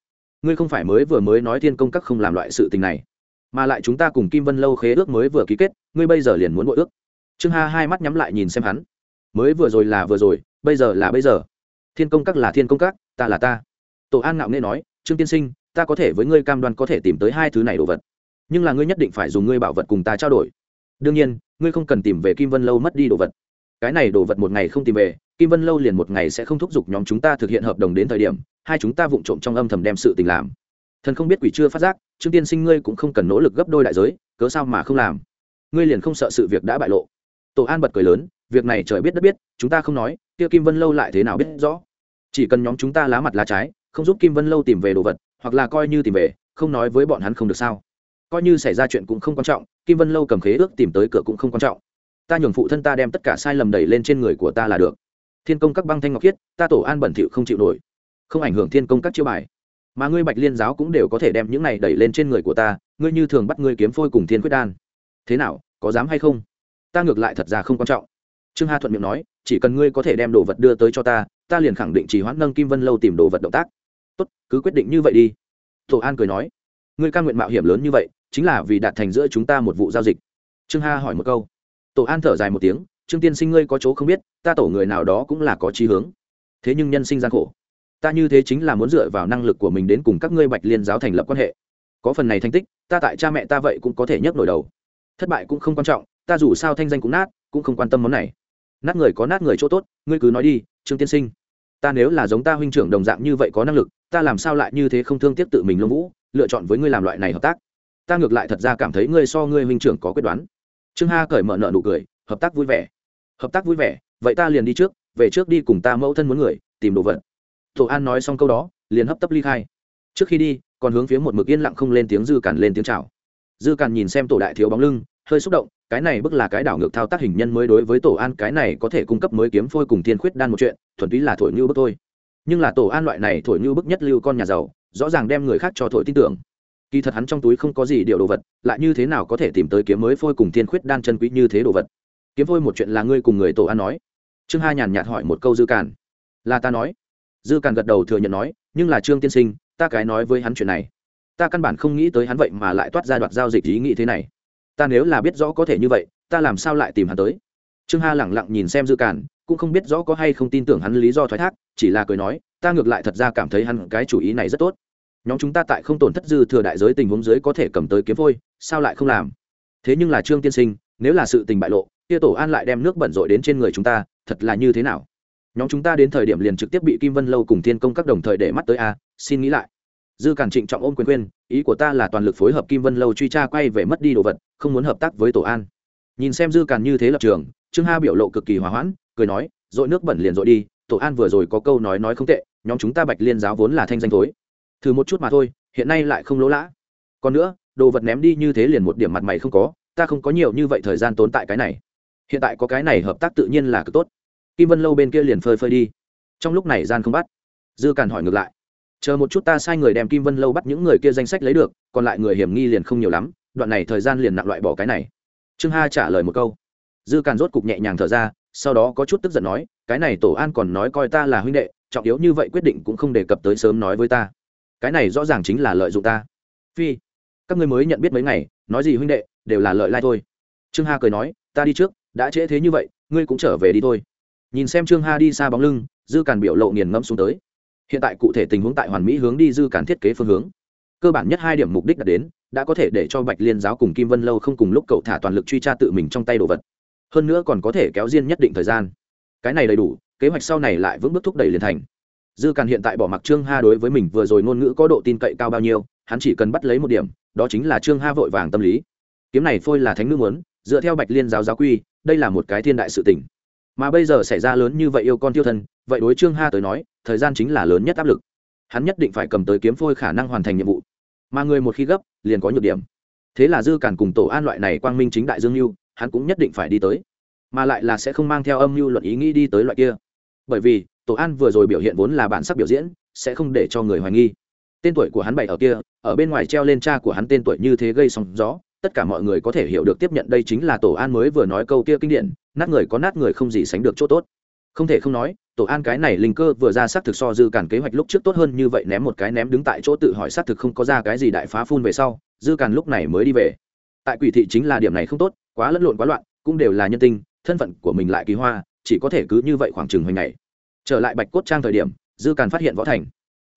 Ngươi không phải mới vừa mới nói thiên công các không làm loại sự tình này, mà lại chúng ta cùng kim vân lâu khế ước mới vừa ký kết, ngươi bây giờ liền muốn bội ước. Trương ha hai mắt nhắm lại nhìn xem hắn. Mới vừa rồi là vừa rồi, bây giờ là bây giờ. Thiên công các là thiên công các, ta là ta. Tổ an ngạo nghe nói, trương tiên sinh, ta có thể với ngươi cam đoan có thể tìm tới hai thứ này đồ vật. Nhưng là ngươi nhất định phải dùng ngươi bảo vật cùng ta trao đổi. Đương nhiên, ngươi không cần tìm về kim vân lâu mất đi đồ vật. Cái này đồ vật một ngày không tìm về kim vân lâu liền một ngày sẽ không thúc giục nhóm chúng ta thực hiện hợp đồng đến thời điểm, hai chúng ta vụng trộm trong âm thầm đem sự tình làm. Thần không biết quỷ chưa phát giác, trương tiên sinh ngươi cũng không cần nỗ lực gấp đôi đại giới, cớ sao mà không làm? Ngươi liền không sợ sự việc đã bại lộ. Tổ an bật cười lớn, việc này trời biết đất biết, chúng ta không nói, kia kim vân lâu lại thế nào biết rõ? Chỉ cần nhóm chúng ta lá mặt lá trái, không giúp kim vân lâu tìm về đồ vật, hoặc là coi như tìm về, không nói với bọn hắn không được sao? Coi như xảy ra chuyện cũng không quan trọng, kim vân lâu cầm khế ước tìm tới cửa cũng không quan trọng. Ta nhường phụ thân ta đem tất cả sai lầm đẩy lên trên người của ta là được thiên công các băng thanh ngọc khiết, ta tổ an bẩn thỉu không chịu nổi. Không ảnh hưởng thiên công các chiêu bài. Mà ngươi bạch liên giáo cũng đều có thể đem những này đẩy lên trên người của ta, ngươi như thường bắt ngươi kiếm phôi cùng thiên quyết đan. Thế nào, có dám hay không? Ta ngược lại thật ra không quan trọng. Trương hà thuận miệng nói, chỉ cần ngươi có thể đem đồ vật đưa tới cho ta ta liền khẳng định chỉ hoãn nâng kim vân lâu tìm đồ vật động tác. Tốt, cứ quyết định như vậy đi. Tổ an cười nói, ngươi ca nguyện mạo hiểm lớn như vậy, chính là vì đạt thành giữa chúng ta một vụ giao dịch. Trương ha hỏi một câu. Tổ an thở dài một tiếng, trương tiên sinh ngươi có chỗ không biết ta tổ người nào đó cũng là có chí hướng. Thế nhưng nhân sinh gian khổ. Ta như thế chính là muốn dựa vào năng lực của mình đến cùng các ngươi bạch liên giáo thành lập quan hệ. Có phần này thành tích, ta tại cha mẹ ta vậy cũng có thể nhấc nổi đầu. Thất bại cũng không quan trọng, ta dù sao thanh danh cũng nát, cũng không quan tâm món này. Nát người có nát người chỗ tốt, ngươi cứ nói đi, trương tiên sinh. Ta nếu là giống ta huynh trưởng đồng dạng như vậy có năng lực, ta làm sao lại như thế không thương tiếc tự mình lông vũ, lựa chọn với ngươi làm loại này hợp tác? Ta ngược lại thật ra cảm thấy ngươi so ngươi huynh trưởng có quyết đoán. Trương ha cởi mở nợ nụ cười, hợp tác vui vẻ. Hợp tác vui vẻ vậy ta liền đi trước, về trước đi cùng ta mẫu thân muốn người, tìm đồ vật. Tổ an nói xong câu đó, liền hấp tấp ly khai. Trước khi đi, còn hướng phía một mực yên lặng không lên tiếng dư càn lên tiếng chào. Dư càn nhìn xem tổ đại thiếu bóng lưng, hơi xúc động, cái này bức là cái đảo ngược thao tác hình nhân mới đối với tổ an, cái này có thể cung cấp mới kiếm phôi cùng thiên khuyết đan một chuyện, thuần túy là thổi như bức thôi. Nhưng là tổ an loại này thổi như bức nhất lưu con nhà giàu, rõ ràng đem người khác cho thổi tin tưởng. Kỳ thật hắn trong túi không có gì điều đồ vật, lại như thế nào có thể tìm tới kiếm mới phôi cùng thiên khuyết đan chân quý như thế đồ vật? Kiếm phôi một chuyện là ngươi cùng người tổ an nói trương hai nhàn nhạt hỏi một câu dư càn. Là ta nói. Dư càn gật đầu thừa nhận nói, nhưng là trương tiên sinh, ta cái nói với hắn chuyện này. Ta căn bản không nghĩ tới hắn vậy mà lại toát ra đoạt giao dịch ý nghĩ thế này. Ta nếu là biết rõ có thể như vậy, ta làm sao lại tìm hắn tới? Trương ha lẳng lặng nhìn xem dư càn, cũng không biết rõ có hay không tin tưởng hắn lý do thoái thác, chỉ là cười nói, ta ngược lại thật ra cảm thấy hắn cái chủ ý này rất tốt. Nhóm chúng ta tại không tổn thất dư thừa đại giới tình huống dưới có thể cầm tới kiếm vôi sao lại không làm? Thế nhưng là trương tiên sinh, nếu là sự tình bại lộ, kia tổ an lại đem nước bẩn rội đến trên người chúng ta thật là như thế nào? Nhóm chúng ta đến thời điểm liền trực tiếp bị kim vân lâu cùng thiên công các đồng thời để mắt tới a, xin nghĩ lại. Dư cản trịnh trọng ôm quyền khuyên, ý của ta là toàn lực phối hợp kim vân lâu truy tra quay về mất đi đồ vật, không muốn hợp tác với tổ an. Nhìn xem dư cản như thế lập trường, trương ha biểu lộ cực kỳ hòa hoãn, cười nói, dội nước bẩn liền dội đi, tổ an vừa rồi có câu nói nói không tệ, nhóm chúng ta bạch liên giáo vốn là thanh danh thối. Thử một chút mà thôi, hiện nay lại không lỗ lã. Còn nữa, đồ vật ném đi như thế liền một điểm mặt mày không có, ta không có nhiều như vậy thời gian tốn tại cái này. Hiện tại có cái này hợp tác tự nhiên là cực tốt kim vân lâu bên kia liền phơi phơi đi. Trong lúc này gian không bắt, dư càn hỏi ngược lại. Chờ một chút ta sai người đem kim vân lâu bắt những người kia danh sách lấy được, còn lại người hiểm nghi liền không nhiều lắm, đoạn này thời gian liền nặng loại bỏ cái này. Trương ha trả lời một câu. Dư càn rốt cục nhẹ nhàng thở ra, sau đó có chút tức giận nói, cái này tổ an còn nói coi ta là huynh đệ, trọng yếu như vậy quyết định cũng không đề cập tới sớm nói với ta. Cái này rõ ràng chính là lợi dụng ta. Phi, các ngươi mới nhận biết mấy ngày, nói gì huynh đệ, đều là lợi lai thôi. Trương ha cười nói, ta đi trước, đã trễ thế như vậy, ngươi cũng trở về đi thôi nhìn xem trương ha đi xa bóng lưng, dư càn biểu lộ nghiền ngẫm xuống tới. Hiện tại cụ thể tình huống tại hoàn mỹ hướng đi dư càn thiết kế phương hướng. Cơ bản nhất hai điểm mục đích đã đến, đã có thể để cho bạch liên giáo cùng kim vân lâu không cùng lúc cậu thả toàn lực truy tra tự mình trong tay đồ vật. Hơn nữa còn có thể kéo riêng nhất định thời gian. Cái này đầy đủ, kế hoạch sau này lại vững bước thúc đẩy liền thành. Dư càn hiện tại bỏ mặc trương ha đối với mình vừa rồi ngôn ngữ có độ tin cậy cao bao nhiêu, hắn chỉ cần bắt lấy một điểm, đó chính là trương ha vội vàng tâm lý. Kiếm này phôi là thánh nữ muốn, dựa theo bạch liên giáo giáo quy, đây là một cái thiên đại sự tình mà bây giờ xảy ra lớn như vậy yêu con tiêu thân, vậy đối trương ha tới nói, thời gian chính là lớn nhất áp lực. Hắn nhất định phải cầm tới kiếm phôi khả năng hoàn thành nhiệm vụ. Mà người một khi gấp, liền có nhược điểm. Thế là dư cản cùng tổ an loại này quang minh chính đại dương lưu hắn cũng nhất định phải đi tới. Mà lại là sẽ không mang theo âm mưu luận ý nghĩ đi tới loại kia. Bởi vì, tổ an vừa rồi biểu hiện vốn là bản sắc biểu diễn, sẽ không để cho người hoài nghi. Tên tuổi của hắn bày ở kia, ở bên ngoài treo lên cha của hắn tên tuổi như thế gây sóng gió, tất cả mọi người có thể hiểu được tiếp nhận đây chính là tổ an mới vừa nói câu kia kinh điển nát người có nát người không gì sánh được chỗ tốt. Không thể không nói, tổ an cái này linh cơ vừa ra xác thực so dư cản kế hoạch lúc trước tốt hơn như vậy ném một cái ném đứng tại chỗ tự hỏi xác thực không có ra cái gì đại phá phun về sau, dư cản lúc này mới đi về. Tại quỷ thị chính là điểm này không tốt, quá lẫn lộn quá loạn, cũng đều là nhân tinh thân phận của mình lại kỳ hoa, chỉ có thể cứ như vậy khoảng chừng hồi ngày. Trở lại bạch cốt trang thời điểm, dư càn phát hiện võ thành,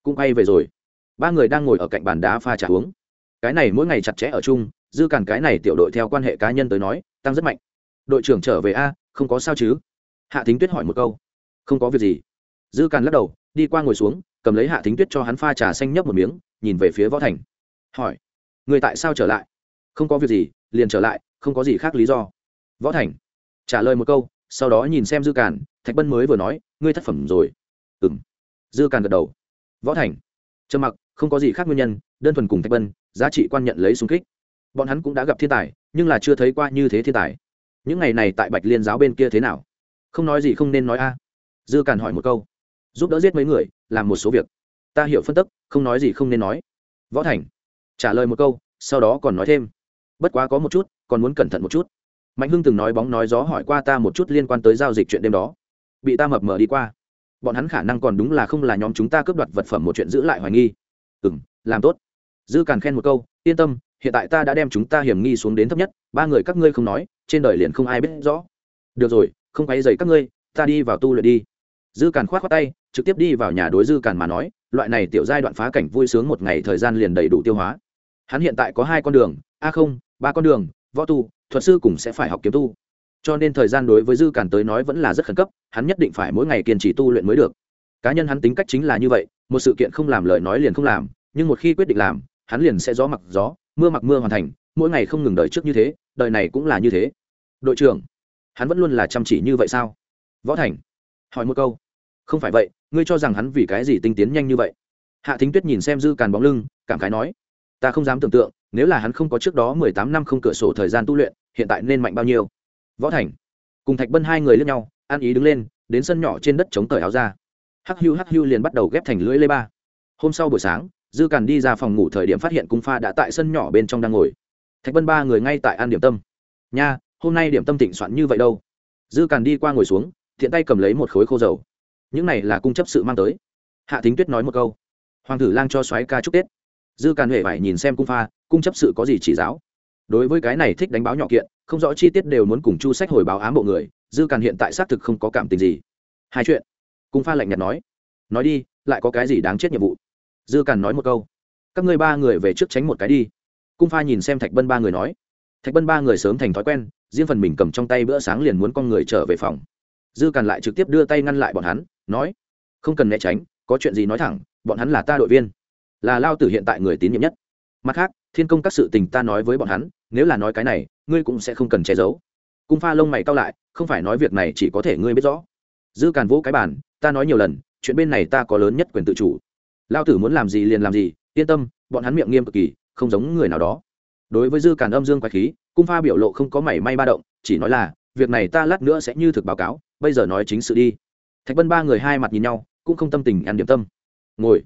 cũng quay về rồi. Ba người đang ngồi ở cạnh bàn đá pha trà uống. Cái này mỗi ngày chặt chẽ ở chung, dư càn cái này tiểu đội theo quan hệ cá nhân tới nói, tăng rất mạnh đội trưởng trở về a, không có sao chứ? Hạ thính tuyết hỏi một câu. Không có việc gì. Dư càn lắc đầu, đi qua ngồi xuống, cầm lấy hạ thính tuyết cho hắn pha trà xanh nhấp một miếng, nhìn về phía võ thành. Hỏi, người tại sao trở lại? Không có việc gì, liền trở lại, không có gì khác lý do. Võ thành trả lời một câu, sau đó nhìn xem dư càn, thạch bân mới vừa nói, ngươi thất phẩm rồi. Ừ m dư càn gật đầu. Võ thành trầm mặc, không có gì khác nguyên nhân, đơn thuần cùng thạch bân, giá trị quan nhận lấy xung kích. Bọn hắn cũng đã gặp thiên tài, nhưng là chưa thấy qua như thế thiên tài những ngày này tại bạch liên giáo bên kia thế nào? Không nói gì không nên nói a. Dư càn hỏi một câu. Giúp đỡ giết mấy người, làm một số việc. Ta hiểu phân tức, không nói gì không nên nói. Võ thành trả lời một câu, sau đó còn nói thêm. Bất quá có một chút, còn muốn cẩn thận một chút. Mạnh hưng từng nói bóng nói gió hỏi qua ta một chút liên quan tới giao dịch chuyện đêm đó. Bị ta mập mờ đi qua. Bọn hắn khả năng còn đúng là không là nhóm chúng ta cướp đoạt vật phẩm một chuyện giữ lại hoài nghi. Ừ m làm tốt. Dư càn khen một câu, yên tâm hiện tại ta đã đem chúng ta hiểm nghi xuống đến thấp nhất, ba người các ngươi không nói, trên đời liền không ai biết rõ. Được rồi, không quay dày các ngươi, ta đi vào tu luyện đi. Dư càn k h o á t khoác tay, trực tiếp đi vào nhà đối dư càn mà nói, loại này tiểu giai đoạn phá cảnh vui sướng một ngày thời gian liền đầy đủ tiêu hóa. Hắn hiện tại có hai con đường, a không, ba con đường, võ tu, thuật sư cũng sẽ phải học kiếm tu. Cho nên thời gian đối với dư càn tới nói vẫn là rất khẩn cấp, hắn nhất định phải mỗi ngày kiên trì tu luyện mới được. Cá nhân hắn tính cách chính là như vậy, một sự kiện không làm lời nói liền không làm, nhưng một khi quyết định làm, hắn liền sẽ gió mặc gió mưa mặc mưa hoàn thành, mỗi ngày không ngừng đợi trước như thế, đời này cũng là như thế. Đội trưởng, hắn vẫn luôn là chăm chỉ như vậy sao? Võ thành, hỏi một câu. Không phải vậy, ngươi cho rằng hắn vì cái gì tinh tiến nhanh như vậy? Hạ thính tuyết nhìn xem dư càn bóng lưng, cảm khái nói. Ta không dám tưởng tượng, nếu là hắn không có trước đó mười tám năm không cửa sổ thời gian tu luyện, hiện tại nên mạnh bao nhiêu? Võ thành, cùng thạch bân hai người lướt nhau an ý đứng lên, đến sân nhỏ trên đất chống cởi áo ra. Hắc hưu hắc hưu liền bắt đầu ghép thành lưỡi lê ba. Hôm sau buổi sáng dư càn đi ra phòng ngủ thời điểm phát hiện cung pha đã tại sân nhỏ bên trong đang ngồi. Thạch bân ba người ngay tại ăn điểm tâm. Nha, hôm nay điểm tâm tỉnh soạn như vậy đâu? Dư càn đi qua ngồi xuống, thiện tay cầm lấy một khối khô dầu. Những này là cung chấp sự mang tới. Hạ thính tuyết nói một câu. Hoàng tử lang cho xoáy ca chúc tết. Dư càn huệ phải nhìn xem cung pha, cung chấp sự có gì chỉ giáo. Đối với cái này thích đánh báo nhỏ kiện, không rõ chi tiết đều muốn cùng chu sách hồi báo ám bộ người, dư càn hiện tại xác thực không có cảm tình gì. Hai chuyện. Cung pha lạnh nhạt nói. Nói đi, lại có cái gì đáng chết nhiệm vụ? Dư càn nói một câu. Các ngươi ba người về trước tránh một cái đi. Cung pha nhìn xem thạch bân ba người nói. Thạch bân ba người sớm thành thói quen riêng phần mình cầm trong tay bữa sáng liền muốn con người trở về phòng. Dư càn lại trực tiếp đưa tay ngăn lại bọn hắn nói không cần né tránh có chuyện gì nói thẳng bọn hắn là ta đội viên là lao tử hiện tại người tín nhiệm nhất. Mặt khác thiên công các sự tình ta nói với bọn hắn nếu là nói cái này ngươi cũng sẽ không cần che giấu. Cung pha lông mày cao lại không phải nói việc này chỉ có thể ngươi biết rõ. Dư càn vỗ cái bàn, ta nói nhiều lần chuyện bên này ta có lớn nhất quyền tự chủ lao tử muốn làm gì liền làm gì, yên tâm, bọn hắn miệng nghiêm cực kỳ, không giống người nào đó. Đối với dư càn âm dương quái khí, cung pha biểu lộ không có mảy may ba động, chỉ nói là, việc này ta lát nữa sẽ như thực báo cáo, bây giờ nói chính sự đi. Thạch bân ba người hai mặt nhìn nhau, cũng không tâm tình ăn điểm tâm. Ngồi.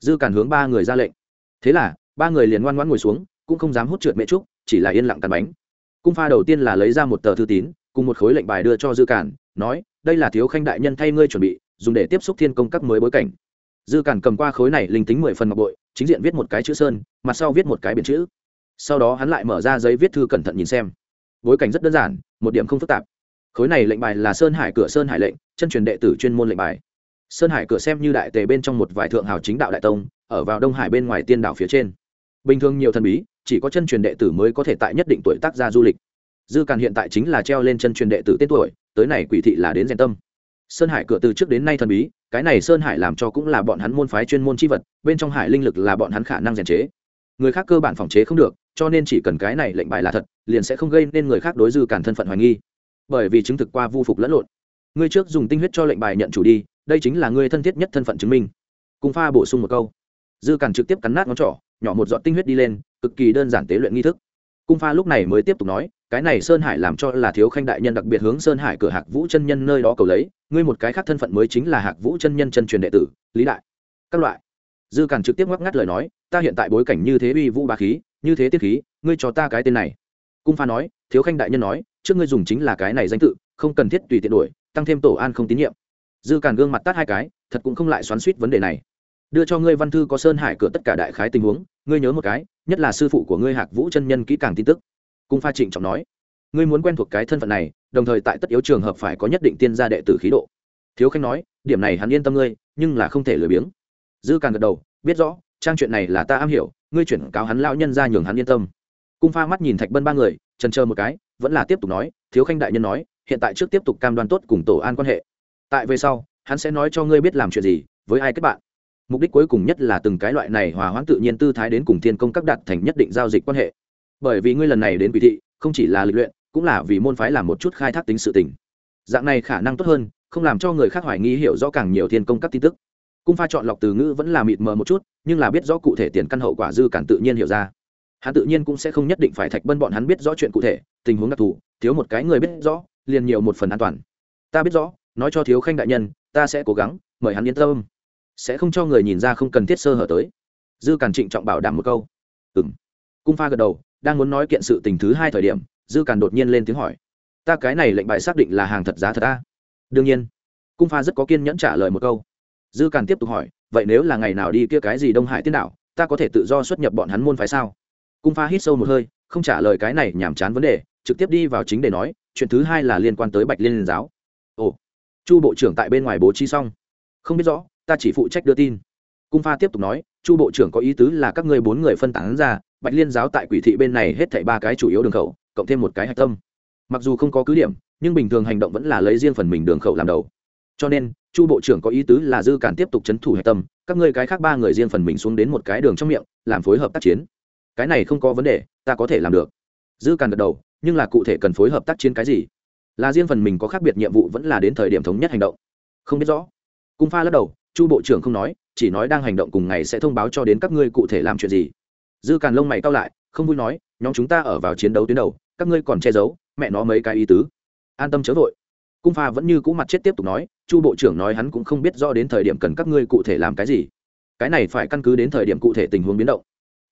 Dư càn hướng ba người ra lệnh. Thế là, ba người liền ngoan ngoãn ngồi xuống, cũng không dám hút trượt mẹ trúc, chỉ là yên lặng cắn bánh. Cung pha đầu tiên là lấy ra một tờ thư tín, cùng một khối lệnh bài đưa cho dư cản nói, đây là thiếu khanh đại nhân thay ngươi chuẩn bị, dùng để tiếp xúc thiên công các mới bối cảnh dư cản cầm qua khối này linh tính mười phần ngọc bội, chính diện viết một cái chữ sơn, mặt sau viết một cái biển chữ. Sau đó hắn lại mở ra giấy viết thư cẩn thận nhìn xem. Bối cảnh rất đơn giản, một điểm không phức tạp. Khối này lệnh bài là sơn hải cửa sơn hải lệnh, chân truyền đệ tử chuyên môn lệnh bài. Sơn hải cửa xem như đại tề bên trong một vài thượng hào chính đạo đại tông, ở vào đông hải bên ngoài tiên đảo phía trên. Bình thường nhiều thần bí, chỉ có chân truyền đệ tử mới có thể tại nhất định tuổi tác ra du lịch. Dư càn hiện tại chính là treo lên chân truyền đệ tử tên tuổi, tới này quỷ thị là đến rèn tâm sơn hải cửa từ trước đến nay thần bí, cái này sơn hải làm cho cũng là bọn hắn môn phái chuyên môn c h i vật, bên trong hải linh lực là bọn hắn khả năng rèn chế. Người khác cơ bản phòng chế không được, cho nên chỉ cần cái này lệnh bài là thật, liền sẽ không gây nên người khác đối dư cản thân phận hoài nghi. Bởi vì chứng thực qua vu phục lẫn lộn. Ngươi trước dùng tinh huyết cho lệnh bài nhận chủ đi, đây chính là ngươi thân thiết nhất thân phận chứng minh. Cùng pha bổ sung một câu. Dư cản trực tiếp cắn nát ngón trỏ, nhỏ một giọt tinh huyết đi lên, cực kỳ đơn giản tế luyện nghi thức. Cung pha lúc này mới tiếp tục nói cái này sơn hải làm cho là thiếu khanh đại nhân đặc biệt hướng sơn hải cửa hạc vũ chân nhân nơi đó cầu lấy, ngươi một cái khác thân phận mới chính là hạc vũ chân nhân chân truyền đệ tử, lý đại, các loại. Dư càn trực tiếp ngoắc ngắt lời nói, ta hiện tại bối cảnh như thế uy vũ ba khí, như thế tiết khí, ngươi cho ta cái tên này. Cung pha nói, thiếu khanh đại nhân nói, trước ngươi dùng chính là cái này danh tự, không cần thiết tùy tiện đổi, tăng thêm tổ an không tín nhiệm. Dư càn gương mặt tát hai cái, thật cũng không lại xoắn suýt vấn đề này. Đưa cho ngươi văn thư có sơn hải cửa tất cả đại khái tình huống, ngươi nhớ một cái, nhất là sư phụ của ngươi hạc vũ chân nhân kỹ càng tin tức cung pha trịnh trọng nói, ngươi muốn quen thuộc cái thân phận này, đồng thời tại tất yếu trường hợp phải có nhất định tiên gia đệ tử khí độ. Thiếu khanh nói, điểm này hắn yên tâm ngươi, nhưng là không thể lười biếng. Dư càng gật đầu, biết rõ, trang chuyện này là ta am hiểu, ngươi chuyển cáo hắn lão nhân ra nhường hắn yên tâm. Cung pha mắt nhìn thạch bân ba người, trần chờ một cái, vẫn là tiếp tục nói, thiếu khanh đại nhân nói, hiện tại trước tiếp tục cam đoan tốt cùng tổ an quan hệ. Tại về sau, hắn sẽ nói cho ngươi biết làm chuyện gì, với ai kết bạn. Mục đích cuối cùng nhất là từng cái loại này hòa hoãn tự nhiên tư thái đến cùng thiên công các đạt thành nhất định giao dịch quan hệ bởi vì ngươi lần này đến quỷ thị, không chỉ là lịch luyện, cũng là vì môn phái làm một chút khai thác tính sự tình. Dạng này khả năng tốt hơn, không làm cho người khác hoài nghi hiểu rõ càng nhiều thiên công các tin tức. Cung pha chọn lọc từ ngữ vẫn là mịt mờ một chút, nhưng là biết rõ cụ thể tiền căn hậu quả dư cản tự nhiên hiểu ra. Hắn tự nhiên cũng sẽ không nhất định phải thạch bân bọn hắn biết rõ chuyện cụ thể, tình huống đặc thù, thiếu một cái người biết rõ, liền nhiều một phần an toàn. Ta biết rõ, nói cho thiếu khanh đại nhân, ta sẽ cố gắng, mời hắn yên tâm. Sẽ không cho người nhìn ra không cần thiết sơ hở tới. Dư cản trịnh trọng bảo đảm một câu. Ừng cung pha gật đầu đang muốn nói kiện sự tình thứ hai thời điểm, dư càn đột nhiên lên tiếng hỏi. Ta cái này lệnh bài xác định là hàng thật giá thật ta đương nhiên, cung pha rất có kiên nhẫn trả lời một câu. Dư càn tiếp tục hỏi, vậy nếu là ngày nào đi kia cái gì đông hải tiên đảo, ta có thể tự do xuất nhập bọn hắn môn phái sao? Cung pha hít sâu một hơi, không trả lời cái này nhàm chán vấn đề, trực tiếp đi vào chính để nói, chuyện thứ hai là liên quan tới bạch liên giáo. Ồ, chu bộ trưởng tại bên ngoài bố trí xong. Không biết rõ, ta chỉ phụ trách đưa tin. Cung pha tiếp tục nói, chu bộ trưởng có ý tứ là các ngươi bốn người phân tán ra bạch liên giáo tại quỷ thị bên này hết thảy ba cái chủ yếu đường khẩu, cộng thêm một cái hạch tâm. Mặc dù không có cứ điểm, nhưng bình thường hành động vẫn là lấy riêng phần mình đường khẩu làm đầu. Cho nên, chu bộ trưởng có ý tứ là dư cản tiếp tục c h ấ n thủ hạch tâm, các ngươi cái khác ba người riêng phần mình xuống đến một cái đường trong miệng, làm phối hợp tác chiến. Cái này không có vấn đề, ta có thể làm được. Dư cản gật đầu, nhưng là cụ thể cần phối hợp tác chiến cái gì? Là riêng phần mình có khác biệt nhiệm vụ vẫn là đến thời điểm thống nhất hành động. Không biết rõ. Cung pha lắc đầu, chu bộ trưởng không nói, chỉ nói đang hành động cùng ngày sẽ thông báo cho đến các ngươi cụ thể làm chuyện gì dư càn lông mày cao lại, không vui nói, nhóm chúng ta ở vào chiến đấu tuyến đầu, các ngươi còn che giấu, mẹ nó mấy cái ý tứ. An tâm chớ vội. Cung pha vẫn như cũ mặt chết tiếp tục nói, chu bộ trưởng nói hắn cũng không biết rõ đến thời điểm cần các ngươi cụ thể làm cái gì. Cái này phải căn cứ đến thời điểm cụ thể tình huống biến động.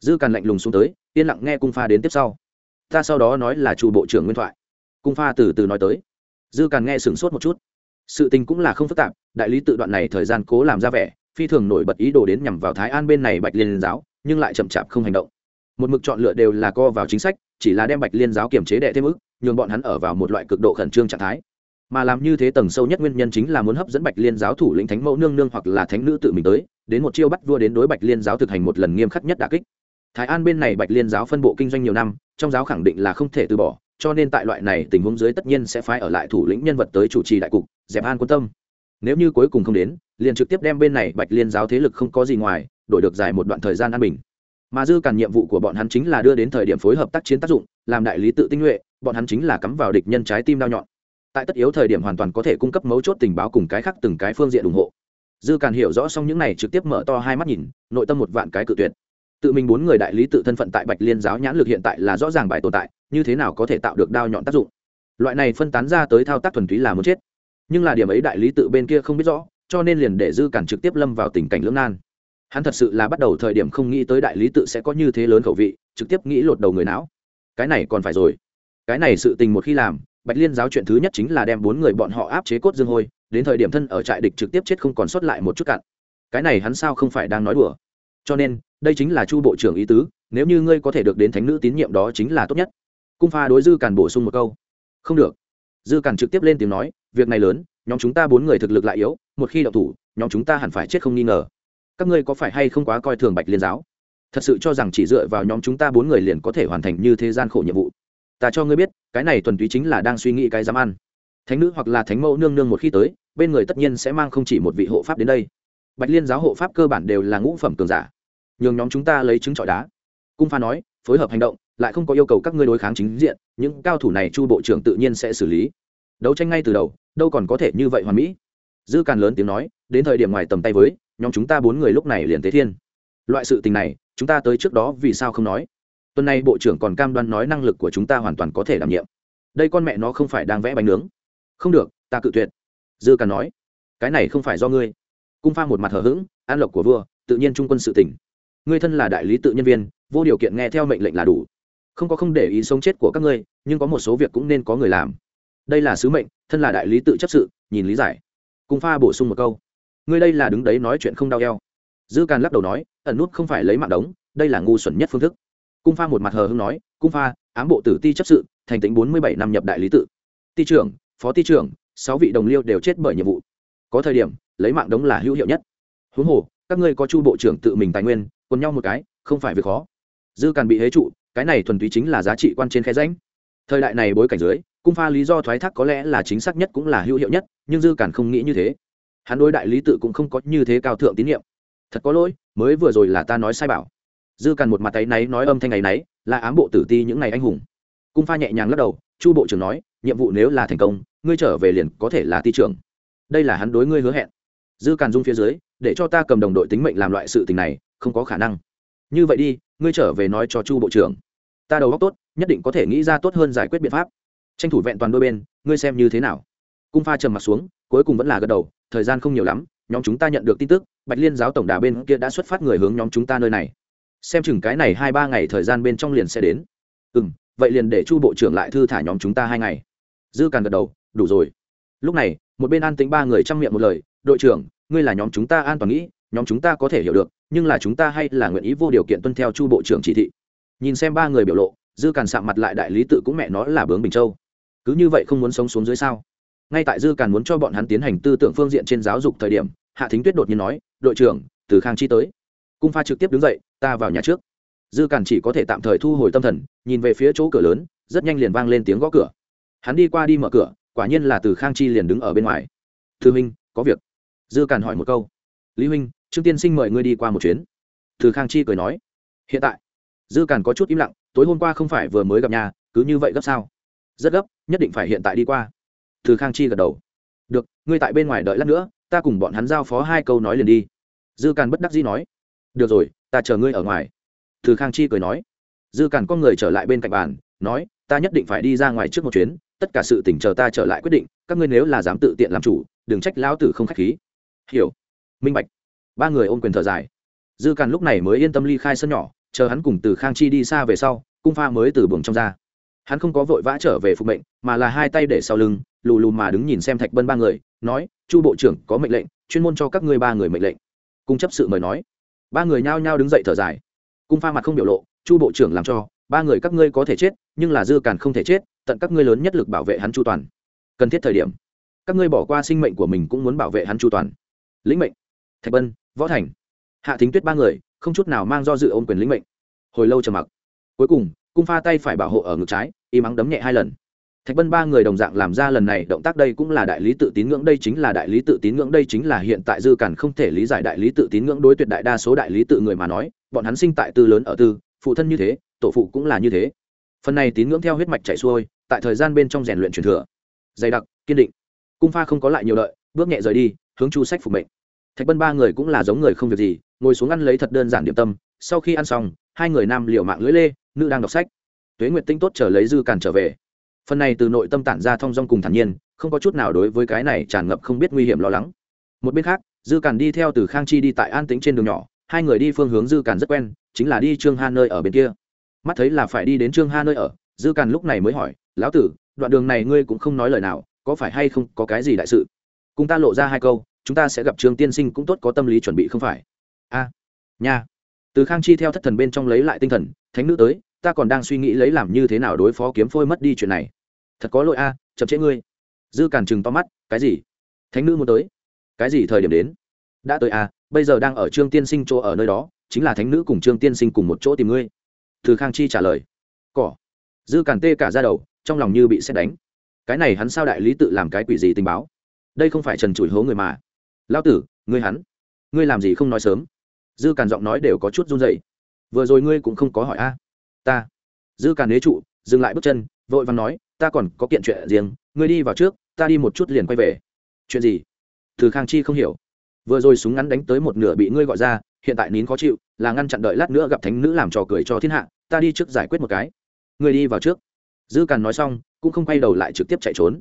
Dư càn lạnh lùng xuống tới, yên lặng nghe cung pha đến tiếp sau. Ta sau đó nói là chu bộ trưởng nguyên thoại. Cung pha từ từ nói tới. Dư càn nghe sửng sốt một chút. Sự tình cũng là không phức tạp, đại lý tự đoạn này thời gian cố làm ra vẻ, phi thường nổi bật ý đồ đến nhằm vào thái an bên này bạch liên giáo nhưng lại chậm chạp không hành động. Một mực chọn lựa đều là co vào chính sách, chỉ là đem bạch liên giáo kiềm chế đệ thêm ức, nhường bọn hắn ở vào một loại cực độ khẩn trương trạng thái. Mà làm như thế tầng sâu nhất nguyên nhân chính là muốn hấp dẫn bạch liên giáo thủ lĩnh thánh mẫu nương nương hoặc là thánh nữ tự mình tới, đến một chiêu bắt vua đến đối bạch liên giáo thực hành một lần nghiêm khắc nhất đà kích. Thái an bên này bạch liên giáo phân bộ kinh doanh nhiều năm, trong giáo khẳng định là không thể từ bỏ, cho nên tại loại này tình huống dưới tất nhiên sẽ phái ở lại thủ lĩnh nhân vật tới chủ trì đại cục, dẹp an quân tâm. Nếu như cuối cùng không đến, liền trực tiếp đem bên này bạch liên giáo thế lực không có gì ngoài đổi được dài một đoạn thời gian an bình. Mà dư càn nhiệm vụ của bọn hắn chính là đưa đến thời điểm phối hợp tác chiến tác dụng, làm đại lý tự tinh nhuệ, bọn hắn chính là cắm vào địch nhân trái tim đao nhọn. Tại tất yếu thời điểm hoàn toàn có thể cung cấp mấu chốt tình báo cùng cái khác từng cái phương diện ủng hộ. Dư càn hiểu rõ xong những này trực tiếp mở to hai mắt nhìn, nội tâm một vạn cái cự tuyệt. Tự mình bốn người đại lý tự thân phận tại bạch liên giáo nhãn lực hiện tại là rõ ràng bài tồn tại, như thế nào có thể tạo được đao nhọn tác dụng? Loại này phân tán ra tới thao tác thuần túy là muốn chết. Nhưng là điểm ấy đại lý tự bên kia không biết rõ, cho nên liền để dư cản trực tiếp lâm vào tình cảnh lưỡng nan hắn thật sự là bắt đầu thời điểm không nghĩ tới đại lý tự sẽ có như thế lớn khẩu vị, trực tiếp nghĩ lột đầu người não. Cái này còn phải rồi. Cái này sự tình một khi làm, bạch liên giáo chuyện thứ nhất chính là đem bốn người bọn họ áp chế cốt dương hôi, đến thời điểm thân ở trại địch trực tiếp chết không còn sót lại một chút cạn. Cái này hắn sao không phải đang nói đùa? Cho nên, đây chính là chu bộ trưởng ý tứ, nếu như ngươi có thể được đến thánh nữ tín nhiệm đó chính là tốt nhất. Cung pha đối dư càn bổ sung một câu. Không được. Dư càn trực tiếp lên tiếng nói, việc này lớn, nhóm chúng ta bốn người thực lực lại yếu, một khi đậu thủ, nhóm chúng ta hẳn phải chết không nghi ngờ các ngươi có phải hay không quá coi thường bạch liên giáo? Thật sự cho rằng chỉ dựa vào nhóm chúng ta bốn người liền có thể hoàn thành như thế gian khổ nhiệm vụ. Ta cho ngươi biết, cái này thuần túy chính là đang suy nghĩ cái dám ăn. Thánh nữ hoặc là thánh mẫu nương nương một khi tới, bên người tất nhiên sẽ mang không chỉ một vị hộ pháp đến đây. Bạch liên giáo hộ pháp cơ bản đều là ngũ phẩm cường giả. Nhường nhóm chúng ta lấy trứng trọi đá. Cung pha nói, phối hợp hành động, lại không có yêu cầu các ngươi đối kháng chính diện, những cao thủ này chu bộ trưởng tự nhiên sẽ xử lý. Đấu tranh ngay từ đầu, đâu còn có thể như vậy hoàn mỹ. Dư càn lớn tiếng nói, đến thời điểm ngoài tầm tay với nhóm chúng ta bốn người lúc này liền tế thiên. Loại sự tình này, chúng ta tới trước đó vì sao không nói? Tuần này bộ trưởng còn cam đoan nói năng lực của chúng ta hoàn toàn có thể đảm nhiệm. Đây con mẹ nó không phải đang vẽ bánh nướng. Không được, ta cự tuyệt. Dư càn nói. Cái này không phải do ngươi. Cung pha một mặt hờ hững, an lộc của vua, tự nhiên trung quân sự tỉnh ngươi thân là đại lý tự nhân viên, vô điều kiện nghe theo mệnh lệnh là đủ. Không có không để ý sống chết của các ngươi, nhưng có một số việc cũng nên có người làm. Đây là sứ mệnh, thân là đại lý tự chấp sự, nhìn lý giải. Cung pha bổ sung một câu ngươi đây là đứng đấy nói chuyện không đau eo. Dư càn lắc đầu nói, ẩn nút không phải lấy mạng đống, đây là ngu xuẩn nhất phương thức. Cung pha một mặt hờ hưng nói, cung pha, ám bộ tử ti chấp sự, thành tính bốn mươi bảy năm nhập đại lý tự. Ti trưởng, phó ti trưởng, sáu vị đồng liêu đều chết bởi nhiệm vụ. Có thời điểm, lấy mạng đống là hữu hiệu nhất. Huống hồ, các ngươi có chu bộ trưởng tự mình tài nguyên còn nhau một cái, không phải việc khó. Dư càn bị hế trụ, cái này thuần túy chính là giá trị quan trên khe ránh thời đại này bối cảnh dưới, cung pha lý do thoái thác có lẽ là chính xác nhất cũng là hữu hiệu nhất, nhưng dư càn không nghĩ như thế hắn đối đại lý tự cũng không có như thế cao thượng tín nhiệm. Thật có lỗi, mới vừa rồi là ta nói sai bảo. Dư càn một mặt tay náy nói âm thanh ngày náy, là ám bộ tử ti những ngày anh hùng. Cung pha nhẹ nhàng lắc đầu, chu bộ trưởng nói, nhiệm vụ nếu là thành công, ngươi trở về liền có thể là ti trưởng. Đây là hắn đối ngươi hứa hẹn. Dư càn dung phía dưới, để cho ta cầm đồng đội tính mệnh làm loại sự tình này, không có khả năng. Như vậy đi, ngươi trở về nói cho chu bộ trưởng. Ta đầu góc tốt, nhất định có thể nghĩ ra tốt hơn giải quyết biện pháp. Tranh thủ vẹn toàn đôi bên, ngươi xem như thế nào. Cung pha trầm mặt xuống, cuối cùng vẫn là gật đầu thời gian không nhiều lắm, nhóm chúng ta nhận được tin tức, bạch liên giáo tổng đà bên kia đã xuất phát người hướng nhóm chúng ta nơi này. Xem chừng cái này hai ba ngày thời gian bên trong liền sẽ đến. Ừ m vậy liền để chu bộ trưởng lại thư thả nhóm chúng ta hai ngày. Dư càn gật đầu, đủ rồi. Lúc này, một bên an tính ba người chăm miệng một lời, đội trưởng, ngươi là nhóm chúng ta an toàn nghĩ, nhóm chúng ta có thể hiểu được, nhưng là chúng ta hay là nguyện ý vô điều kiện tuân theo chu bộ trưởng chỉ thị. Nhìn xem ba người biểu lộ, dư càn sạm mặt lại đại lý tự cũng mẹ nó là bướng bình châu. Cứ như vậy không muốn sống xuống dưới sao? Ngay tại dư càn muốn cho bọn hắn tiến hành tư tưởng phương diện trên giáo dục thời điểm, hạ thính tuyết đột nhiên nói, đội trưởng, từ khang chi tới. Cung pha trực tiếp đứng dậy, ta vào nhà trước. Dư càn chỉ có thể tạm thời thu hồi tâm thần, nhìn về phía chỗ cửa lớn, rất nhanh liền vang lên tiếng gõ cửa. Hắn đi qua đi mở cửa, quả nhiên là từ khang chi liền đứng ở bên ngoài. Thư minh có việc. Dư càn hỏi một câu. Lý huynh, trương tiên sinh mời ngươi đi qua một chuyến. Từ khang chi cười nói. Hiện tại. Dư càn có chút im lặng, tối hôm qua không phải vừa mới gặp nhà, cứ như vậy gấp sao? Rất gấp, nhất định phải hiện tại đi qua từ khang chi gật đầu. Được, ngươi tại bên ngoài đợi lát nữa, ta cùng bọn hắn giao phó hai câu nói liền đi. Dư càn bất đắc dĩ nói. Được rồi, ta chờ ngươi ở ngoài. Từ khang chi cười nói. Dư càn con người trở lại bên cạnh bàn, nói, ta nhất định phải đi ra ngoài trước một chuyến, tất cả sự tỉnh chờ ta trở lại quyết định, các ngươi nếu là dám tự tiện làm chủ, đừng trách lão tử không k h á c h khí. Hiểu. Minh bạch. Ba người ôm quyền thở dài. Dư càn lúc này mới yên tâm ly khai sân nhỏ, chờ hắn cùng từ khang chi đi xa về sau, cung pha mới từ buồng trong ra. Hắn không có vội vã trở về phục mệnh, mà là hai tay để sau lưng lù lù mà đứng nhìn xem thạch bân ba người, nói, chu bộ trưởng, có mệnh lệnh, chuyên môn cho các ngươi ba người mệnh lệnh. Cung chấp sự mời nói. Ba người nhao nhao đứng dậy thở dài. Cung pha mặt không biểu lộ, chu bộ trưởng làm cho, ba người các ngươi có thể chết, nhưng là dư càn không thể chết, tận các ngươi lớn nhất lực bảo vệ hắn chu toàn. Cần thiết thời điểm, các ngươi bỏ qua sinh mệnh của mình cũng muốn bảo vệ hắn chu toàn. Lĩnh mệnh. Thạch bân võ thành. Hạ thính tuyết ba người, không chút nào mang do dự ôm quyền lĩnh mệnh. Hồi lâu trầm mặc. Cuối cùng, cung pha tay phải bảo hộ ở ngực trái, y mắng đấm nhẹ hai lần thạch bân ba người đồng dạng làm ra lần này, động tác đây cũng là đại lý tự tín ngưỡng, đây chính là đại lý tự tín ngưỡng, đây chính là hiện tại dư cản không thể lý giải đại lý tự tín ngưỡng đối tuyệt đại đa số đại lý tự người mà nói, bọn hắn sinh tại tư lớn ở tư, phụ thân như thế, tổ phụ cũng là như thế. Phần này tín ngưỡng theo huyết mạch chảy xuôi, tại thời gian bên trong rèn luyện truyền thừa. Dày đặc, kiên định. Cung pha không có lại nhiều lợi bước nhẹ rời đi, hướng chu sách phục mệnh. Thạch bân ba người cũng là giống người không việc gì, ngồi xuống ăn lấy thật đơn giản điểm tâm, sau khi ăn xong, hai người nam liệu mạng lưỡi lê, nữ đang đọc sách. Tuế nguyệt tinh tốt trở lấy dư càn trở về phần này từ nội tâm tản ra thong dong cùng thản nhiên, không có chút nào đối với cái này tràn ngập không biết nguy hiểm lo lắng. Một bên khác, dư càn đi theo từ khang chi đi tại an tĩnh trên đường nhỏ, hai người đi phương hướng dư càn rất quen, chính là đi trương ha nơi ở bên kia. Mắt thấy là phải đi đến trương ha nơi ở, dư càn lúc này mới hỏi, lão tử, đoạn đường này ngươi cũng không nói lời nào, có phải hay không có cái gì đại sự? Cùng ta lộ ra hai câu, chúng ta sẽ gặp trương tiên sinh cũng tốt có tâm lý chuẩn bị không phải? A, nha. Từ khang chi theo thất thần bên trong lấy lại tinh thần, thánh nữ tới ta còn đang suy nghĩ lấy làm như thế nào đối phó kiếm phôi mất đi chuyện này. Thật có lỗi a à, chậm trễ ngươi. Dư càn chừng to mắt cái gì? Thánh nữ muốn tới. Cái gì thời điểm đến? Đã tới a bây giờ đang ở trương tiên sinh chỗ ở nơi đó chính là thánh nữ cùng trương tiên sinh cùng một chỗ tìm ngươi. Từ khang chi trả lời. Cỏ. Dư càn tê cả ra đầu trong lòng như bị xét đánh. Cái này hắn sao đại lý tự làm cái quỷ gì tình báo? Đây không phải trần chủi hố người mà. Lao tử ngươi hắn. Ngươi làm gì không nói sớm? Dư càn giọng nói đều có chút run dậy vừa rồi ngươi cũng không có hỏi a ta. Dư càn đế trụ, dừng lại bước chân, vội vàng nói, ta còn có kiện chuyện riêng, ngươi đi vào trước, ta đi một chút liền quay về. Chuyện gì? Từ khang chi không hiểu. Vừa rồi súng ngắn đánh tới một nửa bị ngươi gọi ra, hiện tại nín khó chịu, là ngăn chặn đợi lát nữa gặp thánh nữ làm trò cười cho thiên hạ, ta đi trước giải quyết một cái. Ngươi đi vào trước. Dư càn nói xong, cũng không quay đầu lại trực tiếp chạy trốn.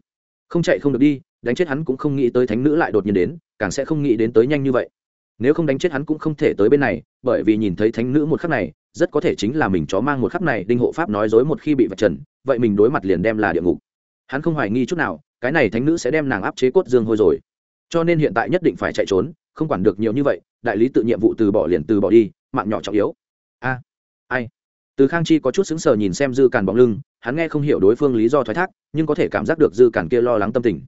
Không chạy không được đi, đánh chết hắn cũng không nghĩ tới thánh nữ lại đột nhiên đến, càng sẽ không nghĩ đến tới nhanh như vậy nếu không đánh chết hắn cũng không thể tới bên này, bởi vì nhìn thấy thánh nữ một khắc này, rất có thể chính là mình chó mang một khắc này, đinh hộ pháp nói dối một khi bị vạch trần, vậy mình đối mặt liền đem là địa ngục. Hắn không hoài nghi chút nào, cái này thánh nữ sẽ đem nàng áp chế cốt dương hôi rồi. Cho nên hiện tại nhất định phải chạy trốn, không quản được nhiều như vậy, đại lý tự nhiệm vụ từ bỏ liền từ bỏ đi, mạng nhỏ trọng yếu. A, ai? Từ khang chi có chút xứng sờ nhìn xem dư càn bóng lưng, hắn nghe không hiểu đối phương lý do thoái thác, nhưng có thể cảm giác được dư càn kia lo lắng tâm tình.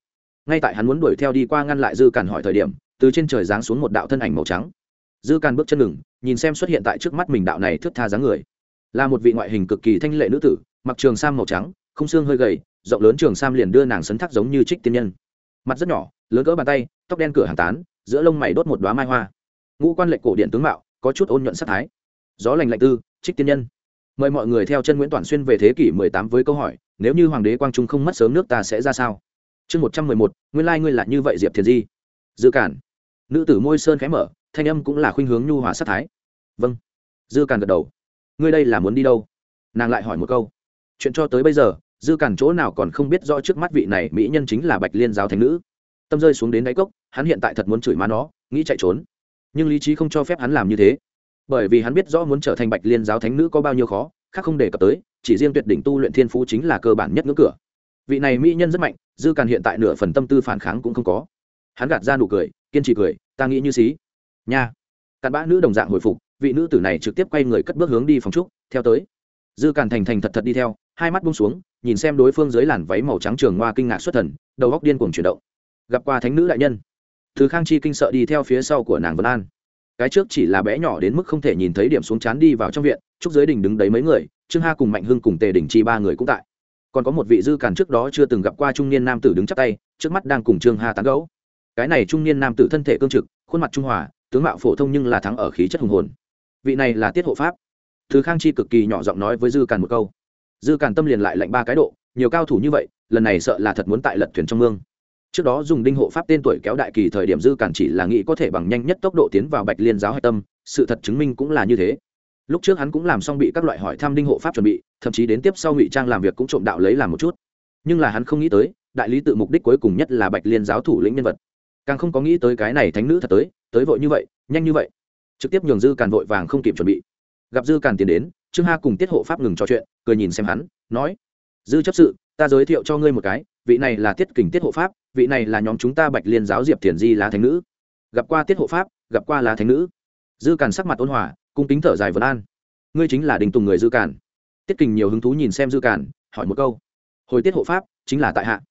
Ngay tại hắn muốn đuổi theo đi qua ngăn lại dư càn hỏi thời điểm từ trên trời giáng xuống một đạo thân ảnh màu trắng. Dư càn bước chân ngừng nhìn xem xuất hiện tại trước mắt mình đạo này thước tha dáng người. Là một vị ngoại hình cực kỳ thanh lệ nữ tử mặc trường sam màu trắng không xương hơi gầy rộng lớn trường sam liền đưa nàng sấn thác giống như trích tiên nhân. Mặt rất nhỏ lớn cỡ bàn tay tóc đen cửa hàng tán giữa lông mày đốt một đoá mai hoa. Ngũ quan lệ cổ điện tướng mạo có chút ôn nhuận sắc thái. Gió lành lạnh tư trích tiên nhân. Mời mọi người theo chân nguyễn toàn xuyên về thế kỷ 18 với câu hỏi nếu như hoàng đế quang trung không mất sớm nước ta sẽ ra sao? Chương 111, nguyên lai ngươi là như vậy diệp thiền di dư cản nữ tử môi sơn khẽ mở, thanh âm cũng là khuynh hướng nhu hòa sát thái. Vâng. Dư cản gật đầu. Ngươi đây là muốn đi đâu? Nàng lại hỏi một câu. Chuyện cho tới bây giờ, dư cản chỗ nào còn không biết rõ trước mắt vị này mỹ nhân chính là bạch liên giáo thánh nữ. Tâm rơi xuống đến đáy cốc, hắn hiện tại thật muốn chửi má nó, nghĩ chạy trốn. Nhưng lý trí không cho phép hắn làm như thế. Bởi vì hắn biết rõ muốn trở thành bạch liên giáo thánh nữ có bao nhiêu khó, khác không đề cập tới, chỉ riêng tuyệt đỉnh tu luyện thiên phú chính là cơ bản nhất ngưỡng cửa. Vị này mỹ nhân rất mạnh, dư càn hiện tại nửa phần tâm tư phản kháng cũng không có hắn gạt ra nụ cười, kiên trì cười, ta nghĩ như xí. Nha. Cặn bã nữ đồng dạng hồi phục, vị nữ tử này trực tiếp quay người cất bước hướng đi phòng trúc, theo tới. Dư càn thành thành thật thật đi theo, hai mắt bung xuống, nhìn xem đối phương dưới làn váy màu trắng trường hoa kinh ngạc xuất thần, đầu góc điên cuồng chuyển động. Gặp qua thánh nữ đại nhân. Thứ khang chi kinh sợ đi theo phía sau của nàng vân an. Cái trước chỉ là bé nhỏ đến mức không thể nhìn thấy điểm xuống chán đi vào trong viện, trúc giới đình đứng đấy mấy người, trương ha cùng mạnh hưng cùng tề đình chi ba người cũng tại. Còn có một vị dư càn trước đó chưa từng gặp qua trung niên nam tử đứng chắp tay, trước mắt đang cùng trương ha tán gấu cái này trung niên nam tử thân thể cương trực, khuôn mặt trung hòa, tướng mạo phổ thông nhưng là thắng ở khí chất hùng hồn. Vị này là tiết hộ pháp. Thứ khang chi cực kỳ nhỏ giọng nói với dư càn một câu. Dư càn tâm liền lại lạnh ba cái độ, nhiều cao thủ như vậy, lần này sợ là thật muốn tại lật thuyền trong mương. Trước đó dùng đinh hộ pháp tên tuổi kéo đại kỳ thời điểm dư càn chỉ là nghĩ có thể bằng nhanh nhất tốc độ tiến vào bạch liên giáo hạch tâm, sự thật chứng minh cũng là như thế. Lúc trước hắn cũng làm xong bị các loại hỏi thăm đinh hộ pháp chuẩn bị, thậm chí đến tiếp sau ngụy trang làm việc cũng trộm đạo lấy làm một chút. Nhưng là hắn không nghĩ tới, đại lý tự mục đích cuối cùng nhất là bạch liên giáo thủ lĩnh nhân vật càng không có nghĩ tới cái này thánh nữ thật tới tới vội như vậy, nhanh như vậy. Trực tiếp nhường dư càn vội vàng không kịp chuẩn bị. Gặp dư càn tiến đến, trương ha cùng tiết hộ pháp ngừng trò chuyện, cười nhìn xem hắn, nói, dư chấp sự, ta giới thiệu cho ngươi một cái, vị này là tiết kình tiết hộ pháp, vị này là nhóm chúng ta bạch liên giáo diệp thiền di lá thánh nữ. Gặp qua tiết hộ pháp, gặp qua lá thánh nữ. Dư càn sắc mặt ôn hòa, cung kính thở dài vân an. Ngươi chính là đình tùng người dư càn. Tiết kình nhiều hứng thú nhìn xem dư càn, hỏi một câu, hồi tiết hộ pháp, chính là tại hạ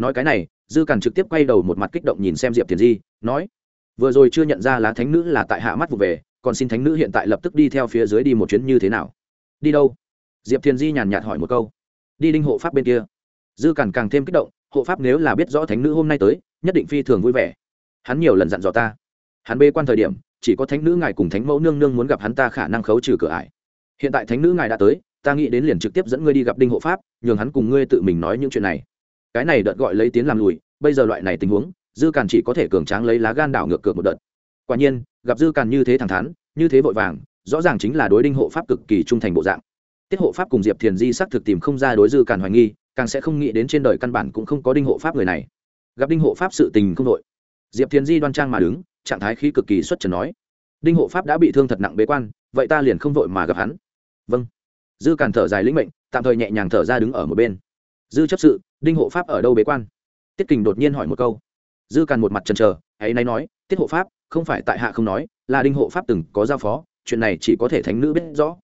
nói cái này, dư càn trực tiếp quay đầu một mặt kích động nhìn xem diệp thiền di, nói, vừa rồi chưa nhận ra lá thánh nữ là tại hạ mắt vụ về, còn xin thánh nữ hiện tại lập tức đi theo phía dưới đi một chuyến như thế nào? Đi đâu? Diệp thiền di nhàn nhạt hỏi một câu. Đi đinh hộ pháp bên kia. Dư càn càng thêm kích động, hộ pháp nếu là biết rõ thánh nữ hôm nay tới, nhất định phi thường vui vẻ. Hắn nhiều lần dặn dò ta. Hắn bê quan thời điểm, chỉ có thánh nữ ngài cùng thánh mẫu nương nương muốn gặp hắn ta khả năng khấu trừ cửa ải. Hiện tại thánh nữ ngài đã tới, ta nghĩ đến liền trực tiếp dẫn ngươi đi gặp đinh hộ pháp, nhường hắn cùng ngươi tự mình nói những chuyện này cái này đợt gọi lấy tiến làm lùi, bây giờ loại này tình huống, dư càn chỉ có thể cường tráng lấy lá gan đảo ngược cược một đợt. Quả nhiên, gặp dư càn như thế thẳng thắn, như thế vội vàng, rõ ràng chính là đối đinh hộ pháp cực kỳ trung thành bộ dạng. Tiết hộ pháp cùng diệp thiền di xác thực tìm không ra đối dư càn hoài nghi, càng sẽ không nghĩ đến trên đời căn bản cũng không có đinh hộ pháp người này. Gặp đinh hộ pháp sự tình không đội diệp thiền di đoan trang mà đứng, trạng thái khí cực kỳ xuất trần nói. Đinh hộ pháp đã bị thương thật nặng bế quan, vậy ta liền không vội mà gặp hắn. Vâng. Dư càn thở dài lĩnh mệnh, tạm thời nhẹ nhàng thở ra đứng ở một bên. Dư chấp sự đinh hộ pháp ở đâu bế quan? Tiết kình đột nhiên hỏi một câu. Dư càn một mặt trần trờ hãy nay nói, tiết hộ pháp, không phải tại hạ không nói, là đinh hộ pháp từng có giao phó, chuyện này chỉ có thể thánh nữ biết rõ.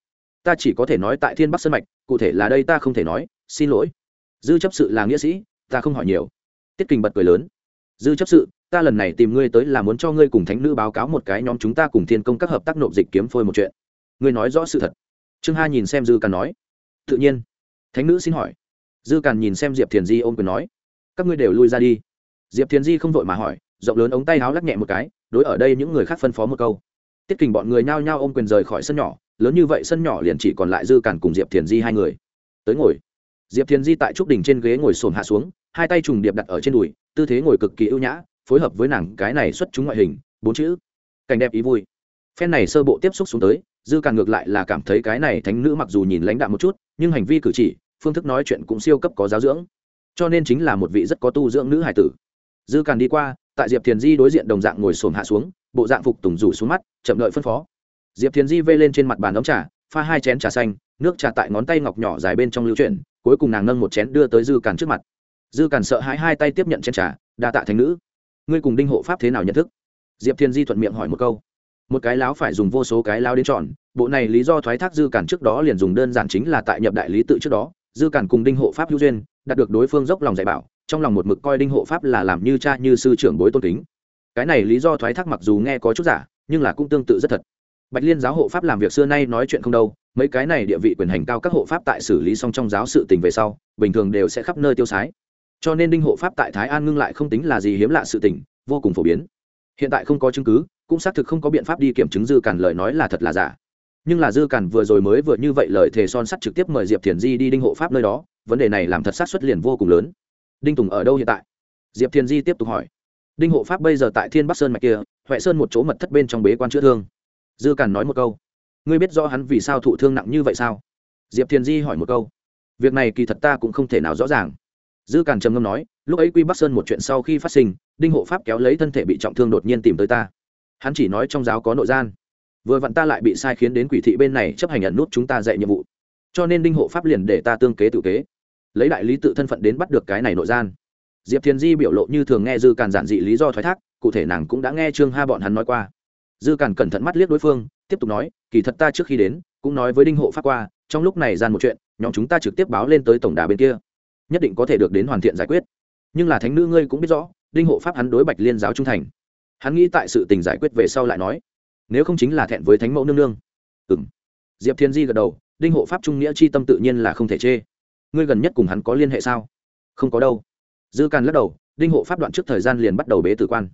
Ta chỉ có thể nói tại thiên bắc sơn mạch, cụ thể là đây ta không thể nói, xin lỗi. Dư chấp sự là nghĩa sĩ, ta không hỏi nhiều. Tiết kình bật cười lớn. Dư chấp sự, ta lần này tìm ngươi tới là muốn cho ngươi cùng thánh nữ báo cáo một cái nhóm chúng ta cùng thiên công các hợp tác nộp dịch kiếm phôi một chuyện. Ngươi nói rõ sự thật. Trương ha nhìn xem dư càn nói. Tự nhiên. Thánh nữ xin hỏi dư càn nhìn xem diệp thiền di ôm quyền nói, các ngươi đều lui ra đi. Diệp thiền di không vội mà hỏi, rộng lớn ống tay áo lắc nhẹ một cái, đối ở đây những người khác phân phó một câu. Tiết kình bọn người nhao nhao ôm quyền rời khỏi sân nhỏ, lớn như vậy sân nhỏ liền chỉ còn lại dư càn cùng diệp thiền di hai người. Tới ngồi. Diệp thiền di tại trúc đỉnh trên ghế ngồi xổm hạ xuống, hai tay trùng điệp đặt ở trên đùi, tư thế ngồi cực kỳ ưu nhã, phối hợp với nàng cái này xuất chúng ngoại hình, bốn chữ, cảnh đẹp ý vui. Phen này sơ bộ tiếp xúc xuống tới, dư càn ngược lại là cảm thấy cái này thánh nữ mặc dù nhìn lãnh đạm một chút, nhưng hành vi cử chỉ phương thức nói chuyện cũng siêu cấp có giáo dưỡng. Cho nên chính là một vị rất có tu dưỡng nữ hải tử. Dư càn đi qua, tại diệp thiền di đối diện đồng dạng ngồi xổm hạ xuống, bộ dạng phục tùng rủ xuống mắt, chậm đợi phân phó. Diệp thiền di vê lên trên mặt bàn đóng trà, pha hai chén trà xanh, nước trà tại ngón tay ngọc nhỏ dài bên trong lưu chuyển, cuối cùng nàng nâng một chén đưa tới dư càn trước mặt. Dư càn sợ hãi hai tay tiếp nhận chén trà, đa tạ thành nữ. Ngươi cùng đinh hộ pháp thế nào nhận thức? Diệp thiền di thuận miệng hỏi một câu. Một cái láo phải dùng vô số cái lao đến chọn, bộ này lý do thoái thác dư cản trước đó liền dùng đơn giản chính là tại nhập đại lý tự trước đó dư cản cùng đinh hộ pháp hữu duyên, đạt được đối phương dốc lòng dạy bảo, trong lòng một mực coi đinh hộ pháp là làm như cha như sư trưởng bối tôn kính. Cái này lý do thoái thác mặc dù nghe có chút giả, nhưng là cũng tương tự rất thật. Bạch liên giáo hộ pháp làm việc xưa nay nói chuyện không đâu, mấy cái này địa vị quyền hành cao các hộ pháp tại xử lý xong trong giáo sự tình về sau, bình thường đều sẽ khắp nơi tiêu sái. Cho nên đinh hộ pháp tại thái an ngưng lại không tính là gì hiếm lạ sự tình, vô cùng phổ biến. Hiện tại không có chứng cứ, cũng xác thực không có biện pháp đi kiểm chứng dư cản lời nói là thật là giả nhưng là dư cản vừa rồi mới vừa như vậy lời thề son sắt trực tiếp mời diệp thiền di đi đinh hộ pháp nơi đó, vấn đề này làm thật sát xuất liền vô cùng lớn. Đinh tùng ở đâu hiện tại? Diệp thiền di tiếp tục hỏi. Đinh hộ pháp bây giờ tại thiên bắc sơn mạch kia, huệ sơn một chỗ mật thất bên trong bế quan chữa thương. Dư cản nói một câu. Ngươi biết rõ hắn vì sao thụ thương nặng như vậy sao? Diệp thiền di hỏi một câu. Việc này kỳ thật ta cũng không thể nào rõ ràng. Dư cản trầm ngâm nói, lúc ấy quy bắc sơn một chuyện sau khi phát sinh, đinh hộ pháp kéo lấy thân thể bị trọng thương đột nhiên tìm tới ta. Hắn chỉ nói trong giáo có nội gian vừa vặn ta lại bị sai khiến đến quỷ thị bên này chấp hành nhận nút chúng ta dạy nhiệm vụ. Cho nên đinh hộ pháp liền để ta tương kế tự kế. Lấy đại lý tự thân phận đến bắt được cái này nội gian. Diệp thiền di biểu lộ như thường nghe dư càn giản dị lý do thoái thác, cụ thể nàng cũng đã nghe trương ha bọn hắn nói qua. Dư càn cẩn thận mắt liếc đối phương, tiếp tục nói, kỳ thật ta trước khi đến, cũng nói với đinh hộ pháp qua, trong lúc này gian một chuyện, nhóm chúng ta trực tiếp báo lên tới tổng đà bên kia. Nhất định có thể được đến hoàn thiện giải quyết. Nhưng là thánh nữ ngươi cũng biết rõ, đinh hộ pháp hắn đối bạch liên giáo trung thành. Hắn nghĩ tại sự tình giải quyết về sau lại nói nếu không chính là thẹn với thánh mẫu nương nương. Ừ m diệp thiên di gật đầu, đinh hộ pháp trung nghĩa c h i tâm tự nhiên là không thể chê. Ngươi gần nhất cùng hắn có liên hệ sao? Không có đâu. Dư càn lắc đầu, đinh hộ pháp đoạn trước thời gian liền bắt đầu bế tử quan.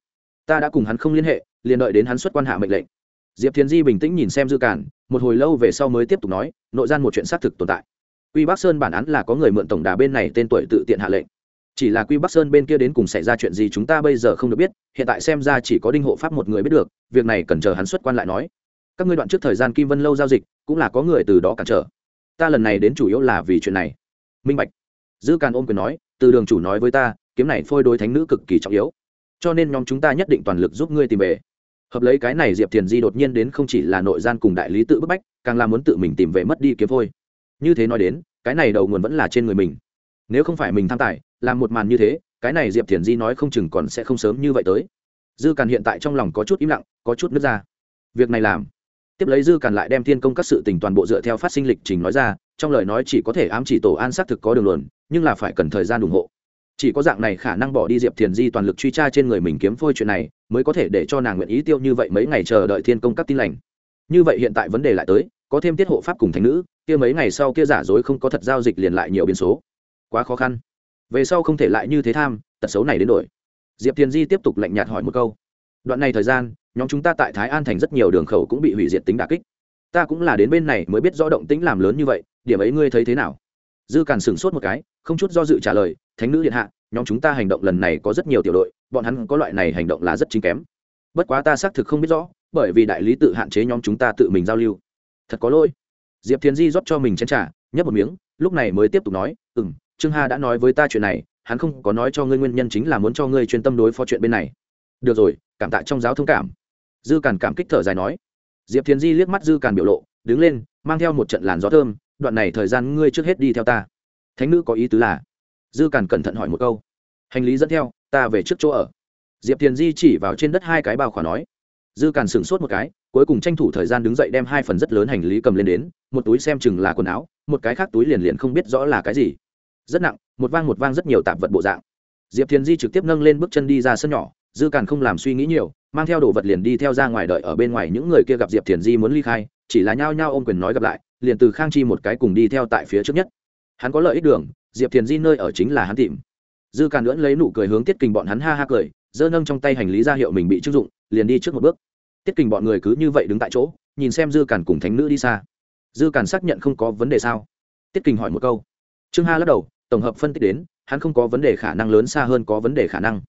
Ta đã cùng hắn không liên hệ, liền đợi đến hắn xuất quan hạ mệnh lệnh. Diệp thiên di bình tĩnh nhìn xem dư càn, một hồi lâu về sau mới tiếp tục nói, nội gian một chuyện xác thực tồn tại. Quy bắc sơn bản án là có người mượn tổng đà bên này tên tuổi tự tiện hạ lệnh chỉ là quy bắc sơn bên kia đến cùng xảy ra chuyện gì chúng ta bây giờ không được biết, hiện tại xem ra chỉ có đinh hộ pháp một người biết được, việc này cần chờ hắn xuất quan lại nói. Các ngươi đoạn trước thời gian kim vân lâu giao dịch, cũng là có người từ đó cản trở. Ta lần này đến chủ yếu là vì chuyện này. Minh bạch. Dư càn ôm quyền nói, từ đường chủ nói với ta, kiếm này phôi đối thánh nữ cực kỳ trọng yếu. Cho nên nhóm chúng ta nhất định toàn lực giúp ngươi tìm về. Hợp lấy cái này diệp thiền di đột nhiên đến không chỉ là nội gian cùng đại lý tự bức bách, càng là muốn tự mình tìm về mất đi kiếm phôi. Như thế nói đến, cái này đầu nguồn vẫn là trên người mình nếu không phải mình tham tài, làm một màn như thế, cái này diệp thiền di nói không chừng còn sẽ không sớm như vậy tới. Dư càn hiện tại trong lòng có chút im lặng, có chút nứt ra. Việc này làm. Tiếp lấy dư càn lại đem thiên công các sự tình toàn bộ dựa theo phát sinh lịch trình nói ra, trong lời nói chỉ có thể ám chỉ tổ an xác thực có đường luận, nhưng là phải cần thời gian ủng hộ. Chỉ có dạng này khả năng bỏ đi diệp thiền di toàn lực truy tra trên người mình kiếm phôi chuyện này, mới có thể để cho nàng nguyện ý tiêu như vậy mấy ngày chờ đợi thiên công các tin lành. Như vậy hiện tại vấn đề lại tới, có thêm tiết hộ pháp cùng thành nữ, kia mấy ngày sau kia giả dối không có thật giao dịch liền lại nhiều biến số quá khó khăn. Về sau không thể lại như thế tham, tật xấu này đến đổi. Diệp thiền di tiếp tục lạnh nhạt hỏi một câu. Đoạn này thời gian, nhóm chúng ta tại thái an thành rất nhiều đường khẩu cũng bị hủy diệt tính đà kích. Ta cũng là đến bên này mới biết rõ động tĩnh làm lớn như vậy, điểm ấy ngươi thấy thế nào? Dư càn sửng sốt một cái, không chút do dự trả lời, thánh nữ điện hạ, nhóm chúng ta hành động lần này có rất nhiều tiểu đội, bọn hắn có loại này hành động là rất chính kém. Bất quá ta xác thực không biết rõ, bởi vì đại lý tự hạn chế nhóm chúng ta tự mình giao lưu. Thật có lỗi. Diệp thiền di rót cho mình chén t r à nhấp một miếng, lúc này mới tiếp tục nói ừ m trương hà đã nói với ta chuyện này, hắn không có nói cho ngươi nguyên nhân chính là muốn cho ngươi chuyên tâm đối phó chuyện bên này. Được rồi, cảm tạ trong giáo thông cảm. Dư càn cảm kích thở dài nói. Diệp thiền di liếc mắt dư càn biểu lộ, đứng lên, mang theo một trận làn gió thơm, đoạn này thời gian ngươi trước hết đi theo ta. Thánh nữ có ý tứ là? Dư càn cẩn thận hỏi một câu. Hành lý dẫn theo, ta về trước chỗ ở. Diệp thiền di chỉ vào trên đất hai cái bao khỏa nói. Dư càn sửng sốt một cái, cuối cùng tranh thủ thời gian đứng dậy đem hai phần rất lớn hành lý cầm lên đến, một túi xem chừng là quần áo, một cái khác túi liền liền không biết rõ là cái gì rất nặng, một vang một vang rất nhiều tạp vật bộ dạng. Diệp thiền di trực tiếp nâng lên bước chân đi ra sân nhỏ, dư càn không làm suy nghĩ nhiều, mang theo đồ vật liền đi theo ra ngoài đợi ở bên ngoài những người kia gặp diệp thiền di muốn ly khai, chỉ là nhao nhao ôm quyền nói gặp lại, liền từ khang chi một cái cùng đi theo tại phía trước nhất. Hắn có lợi ích đường, diệp thiền di nơi ở chính là hắn tìm. Dư càn lưỡn lấy nụ cười hướng tiết kình bọn hắn ha ha cười, giơ nâng trong tay hành lý ra hiệu mình bị chưng dụng, liền đi trước một bước. Tiết kình bọn người cứ như vậy đứng tại chỗ, nhìn xem dư càn cùng thánh nữ đi xa. Dư càn xác nhận không có vấn đề sao? Tiết kình hỏi một câu trương ha lắc đầu, tổng hợp phân tích đến, hắn không có vấn đề khả năng lớn xa hơn có vấn đề khả năng.